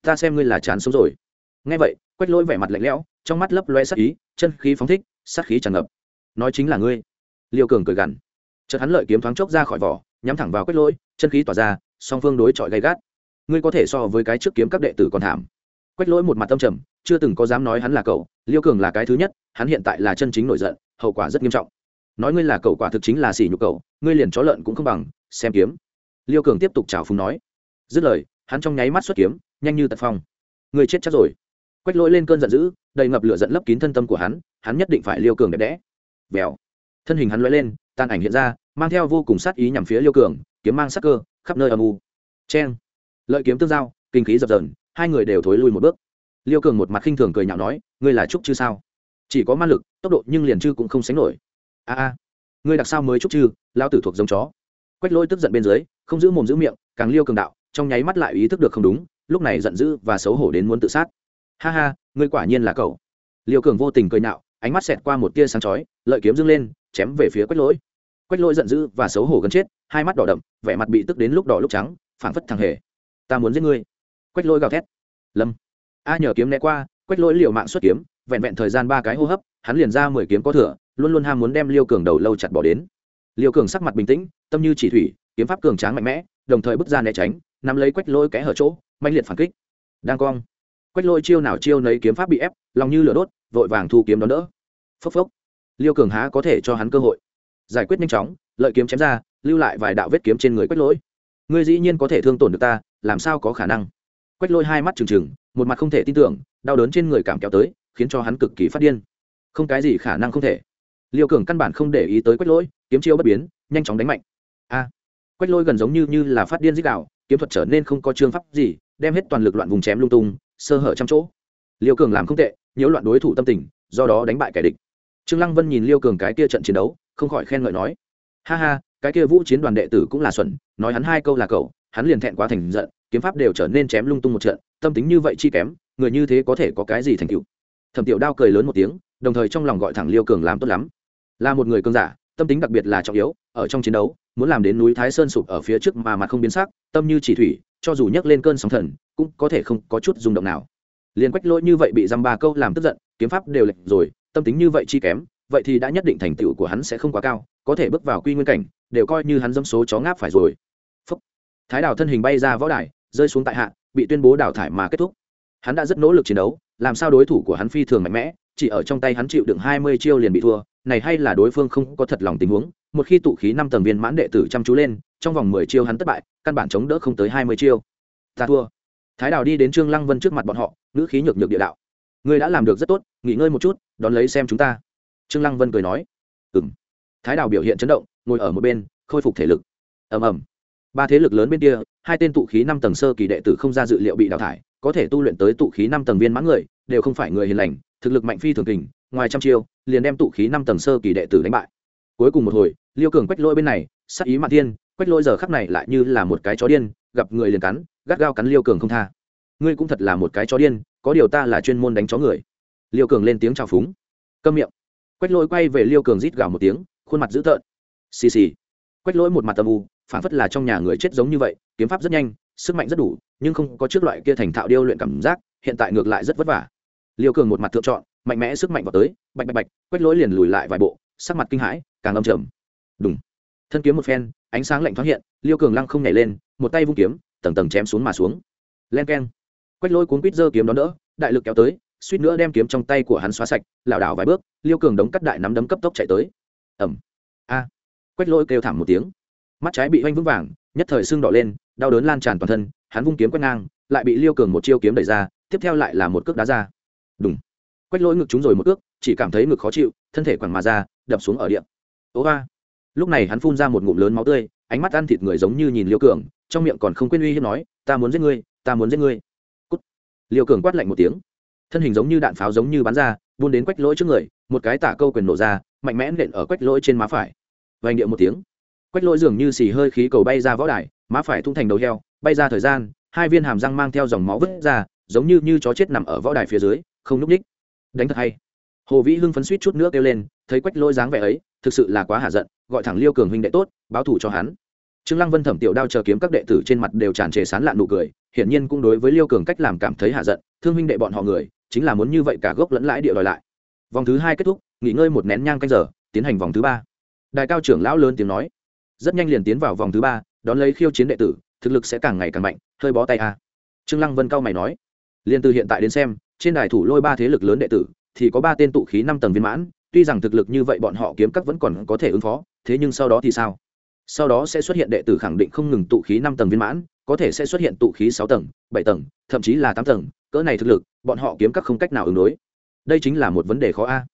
ta xem ngươi là chán sống rồi. Nghe vậy, quách lỗi vẻ mặt lạnh lẽo, trong mắt lấp loe sắc ý, chân khí phóng thích, sát khí tràn ngập. Nói chính là ngươi. Liêu cường cười gằn. Chợt hắn lợi kiếm thoáng chốc ra khỏi vỏ, nhắm thẳng vào quách lỗi, chân khí tỏa ra, song phương đối chọi gay gắt. Ngươi có thể so với cái trước kiếm các đệ tử còn thảm. Quách lỗi một mặt tâm trầm, chưa từng có dám nói hắn là cậu, liêu cường là cái thứ nhất hắn hiện tại là chân chính nổi giận, hậu quả rất nghiêm trọng. Nói ngươi là cậu quả thực chính là xỉ nhục cậu, ngươi liền chó lợn cũng không bằng, xem kiếm. Liêu cường tiếp tục chào phúng nói. Dứt lời, hắn trong nháy mắt xuất kiếm, nhanh như tật phong. Người chết chắc rồi. Quách lỗi lên cơn giận dữ, đầy ngập lửa dẫn lấp kín thân tâm của hắn hắn nhất định phải liêu cường đẹp đẽ. Vèo. Thân hình hắn lóe lên tàn ảnh hiện ra, mang theo vô cùng sát ý nhằm phía liêu cường, kiếm mang sắc cơ, khắp nơi âm u. Cheng. Lợi kiếm tương giao, kinh khí dập dờn, hai người đều thối lui một bước. Liêu cường một mặt khinh thường cười nhạo nói, ngươi là trúc chứ sao? Chỉ có ma lực, tốc độ nhưng liền chư cũng không sánh nổi. A a, ngươi đặc sao mới chúc chư lao tử thuộc giống chó. Quách lôi tức giận bên dưới, không giữ mồm giữ miệng, càng liêu cường đạo, trong nháy mắt lại ý thức được không đúng, lúc này giận dữ và xấu hổ đến muốn tự sát. Ha ha, ngươi quả nhiên là cậu. Liêu cường vô tình cười nạo, ánh mắt xẹt qua một tia sáng chói, lợi kiếm dâng lên, chém về phía quách lỗi quách lỗi giận dữ và xấu hổ gần chết, hai mắt đỏ đậm, vẻ mặt bị tức đến lúc đỏ lúc trắng, phảng phất thằng hề. Ta muốn giết ngươi. Quách lỗi gào thét. Lâm. A nhờ kiếm né qua, quách lỗi liều mạng xuất kiếm vẹn vẹn thời gian ba cái hô hấp, hắn liền ra mười kiếm có thừa, luôn luôn ham muốn đem liêu cường đầu lâu chặt bỏ đến. Liêu cường sắc mặt bình tĩnh, tâm như chỉ thủy, kiếm pháp cường tráng mạnh mẽ, đồng thời bước ra né tránh, nắm lấy quách lôi kẽ hở chỗ mạnh liệt phản kích. Đang cong. Quách lôi chiêu nào chiêu nấy kiếm pháp bị ép, lòng như lửa đốt, vội vàng thu kiếm đón đỡ. Phốc phốc. Liêu cường há có thể cho hắn cơ hội. Giải quyết nhanh chóng, lợi kiếm chém ra, lưu lại vài đạo vết kiếm trên người quách lỗi ngươi dĩ nhiên có thể thương tổn được ta, làm sao có khả năng? Quách lôi hai mắt trừng trừng, một mặt không thể tin tưởng, đau đớn trên người cảm kéo tới khiến cho hắn cực kỳ phát điên. Không cái gì khả năng không thể. Liêu cường căn bản không để ý tới quách lỗi, kiếm chiêu bất biến, nhanh chóng đánh mạnh. A, quách lỗi gần giống như như là phát điên dích đạo, kiếm thuật trở nên không có chương pháp gì, đem hết toàn lực loạn vùng chém lung tung, sơ hở trăm chỗ. Liêu cường làm không tệ, nhiễu loạn đối thủ tâm tình, do đó đánh bại kẻ địch. Trương lăng vân nhìn liêu cường cái kia trận chiến đấu, không khỏi khen ngợi nói, ha ha, cái kia vũ chiến đoàn đệ tử cũng là xuẩn, nói hắn hai câu là cậu, hắn liền thẹn quá thành giận, kiếm pháp đều trở nên chém lung tung một trận, tâm tính như vậy chi kém, người như thế có thể có cái gì thành tựu? Thẩm tiểu đao cười lớn một tiếng, đồng thời trong lòng gọi thẳng liêu cường làm tốt lắm. Là một người cường giả, tâm tính đặc biệt là trọng yếu, ở trong chiến đấu, muốn làm đến núi thái sơn sụp ở phía trước mà mặt không biến sắc, tâm như chỉ thủy, cho dù nhấc lên cơn sóng thần, cũng có thể không có chút rung động nào. Liền quách lỗi như vậy bị dăm ba câu làm tức giận, kiếm pháp đều lệch rồi, tâm tính như vậy chi kém, vậy thì đã nhất định thành tựu của hắn sẽ không quá cao, có thể bước vào quy nguyên cảnh, đều coi như hắn dâm số chó ngáp phải rồi. Phúc. thái đảo thân hình bay ra võ đài, rơi xuống tại hạ, bị tuyên bố đào thải mà kết thúc. Hắn đã rất nỗ lực chiến đấu làm sao đối thủ của hắn phi thường mạnh mẽ, chỉ ở trong tay hắn chịu đựng hai mươi chiêu liền bị thua, này hay là đối phương không có thật lòng tình huống, một khi tụ khí năm tầng viên mãn đệ tử chăm chú lên, trong vòng mười chiêu hắn thất bại, căn bản chống đỡ không tới hai mươi chiêu. Ta thua. Thái đào đi đến trương lăng vân trước mặt bọn họ, ngữ khí nhược nhược địa đạo. Ngươi đã làm được rất tốt, nghỉ ngơi một chút, đón lấy xem chúng ta. Trương lăng vân cười nói. Ừm. Thái đào biểu hiện chấn động, ngồi ở một bên, khôi phục thể lực. Ầm ầm. Ba thế lực lớn bên kia, hai tên tụ khí năm tầng sơ kỳ đệ tử không ra dự liệu bị đào thải có thể tu luyện tới tụ khí năm tầng viên mãn người, đều không phải người hiền lành, thực lực mạnh phi thường kình, ngoài trăm chiêu, liền đem tụ khí năm tầng sơ kỳ đệ tử đánh bại. Cuối cùng một hồi, liêu cường quách lôi bên này sắc ý mạn tiên quách lôi giờ khắc này lại như là một cái chó điên, gặp người liền cắn, gắt gao cắn liêu cường không tha. Ngươi cũng thật là một cái chó điên, có điều ta là chuyên môn đánh chó người. Liêu cường lên tiếng chào phúng. Câm miệng. Quách lôi quay về liêu cường rít gào một tiếng, khuôn mặt dữ tợn. Xì xì. Quách lỗi một mặt tầm u, phản phất là trong nhà người chết giống như vậy, kiếm pháp rất nhanh sức mạnh rất đủ, nhưng không có trước loại kia thành thạo điêu luyện cảm giác, hiện tại ngược lại rất vất vả. Liêu cường một mặt thượng chọn, mạnh mẽ sức mạnh vào tới, bạch bạch bạch, quét lỗi liền lùi lại vài bộ, sắc mặt kinh hãi, càng âm trầm. Đúng thân kiếm một phen, ánh sáng lạnh thoáng hiện, liêu cường lăng không nhảy lên, một tay vung kiếm, tầng tầng chém xuống mà xuống. Len keng. Quách lỗi cuốn quýt giơ kiếm đón đỡ, đại lực kéo tới, suýt nữa đem kiếm trong tay của hắn xóa sạch, lảo đảo vài bước, liêu cường đống cắt đại nắm đấm cấp tốc chạy tới. Ẩm a. Quách lỗi kêu thảm một tiếng. Mắt trái bị oanh vững vàng, nhất thời sưng đỏ lên đau đớn lan tràn toàn thân, hắn vung kiếm quét ngang, lại bị liêu cường một chiêu kiếm đẩy ra, tiếp theo lại là một cước đá ra. Đúng quách lỗi ngực chúng rồi một cước, chỉ cảm thấy ngực khó chịu, thân thể quẳng mà ra, đập xuống ở điện ố ba. Lúc này hắn phun ra một ngụm lớn máu tươi, ánh mắt ăn thịt người giống như nhìn liêu cường, trong miệng còn không quên uy hiếp nói, ta muốn giết ngươi, ta muốn giết ngươi. Cút. Liêu cường quát lạnh một tiếng. Thân hình giống như đạn pháo giống như bắn ra, buôn đến quách lỗi trước người, một cái tả câu quyền nổ ra, mạnh mẽ nện ở quách lỗi trên má phải. Vành điệu một tiếng. Quách lỗi dường như xì hơi khí cầu bay ra võ đài má phải thung thành đầu heo, bay ra thời gian, hai viên hàm răng mang theo dòng máu vứt ra, giống như như chó chết nằm ở võ đài phía dưới, không núp ních. Đánh thật hay. Hồ vĩ hưng phấn suýt chút nước kêu lên, thấy quách lôi dáng vẻ ấy, thực sự là quá hạ giận, gọi thẳng liêu cường huynh đệ tốt, báo thủ cho hắn. Trương lăng vân thẩm tiểu đao chờ kiếm các đệ tử trên mặt đều tràn trề sán lạn nụ cười, hiển nhiên cũng đối với liêu cường cách làm cảm thấy hạ giận, thương huynh đệ bọn họ người, chính là muốn như vậy cả gốc lẫn lãi địa đòi lại. Vòng thứ hai kết thúc, nghỉ ngơi một nén nhang canh giờ, tiến hành vòng thứ ba. Đại cao trưởng lão lớn tiếng nói, rất nhanh liền tiến vào vòng thứ ba đón lấy khiêu chiến đệ tử, thực lực sẽ càng ngày càng mạnh, hơi bó tay a. Trương lăng vân cao mày nói liền từ hiện tại đến xem, trên đài thủ lôi ba thế lực lớn đệ tử, thì có ba tên tụ khí năm tầng viên mãn, tuy rằng thực lực như vậy bọn họ kiếm các vẫn còn có thể ứng phó, thế nhưng sau đó thì sao? Sau đó sẽ xuất hiện đệ tử khẳng định không ngừng tụ khí năm tầng viên mãn, có thể sẽ xuất hiện tụ khí sáu tầng, bảy tầng, thậm chí là tám tầng, cỡ này thực lực, bọn họ kiếm các không cách nào ứng đối. Đây chính là một vấn đề khó a.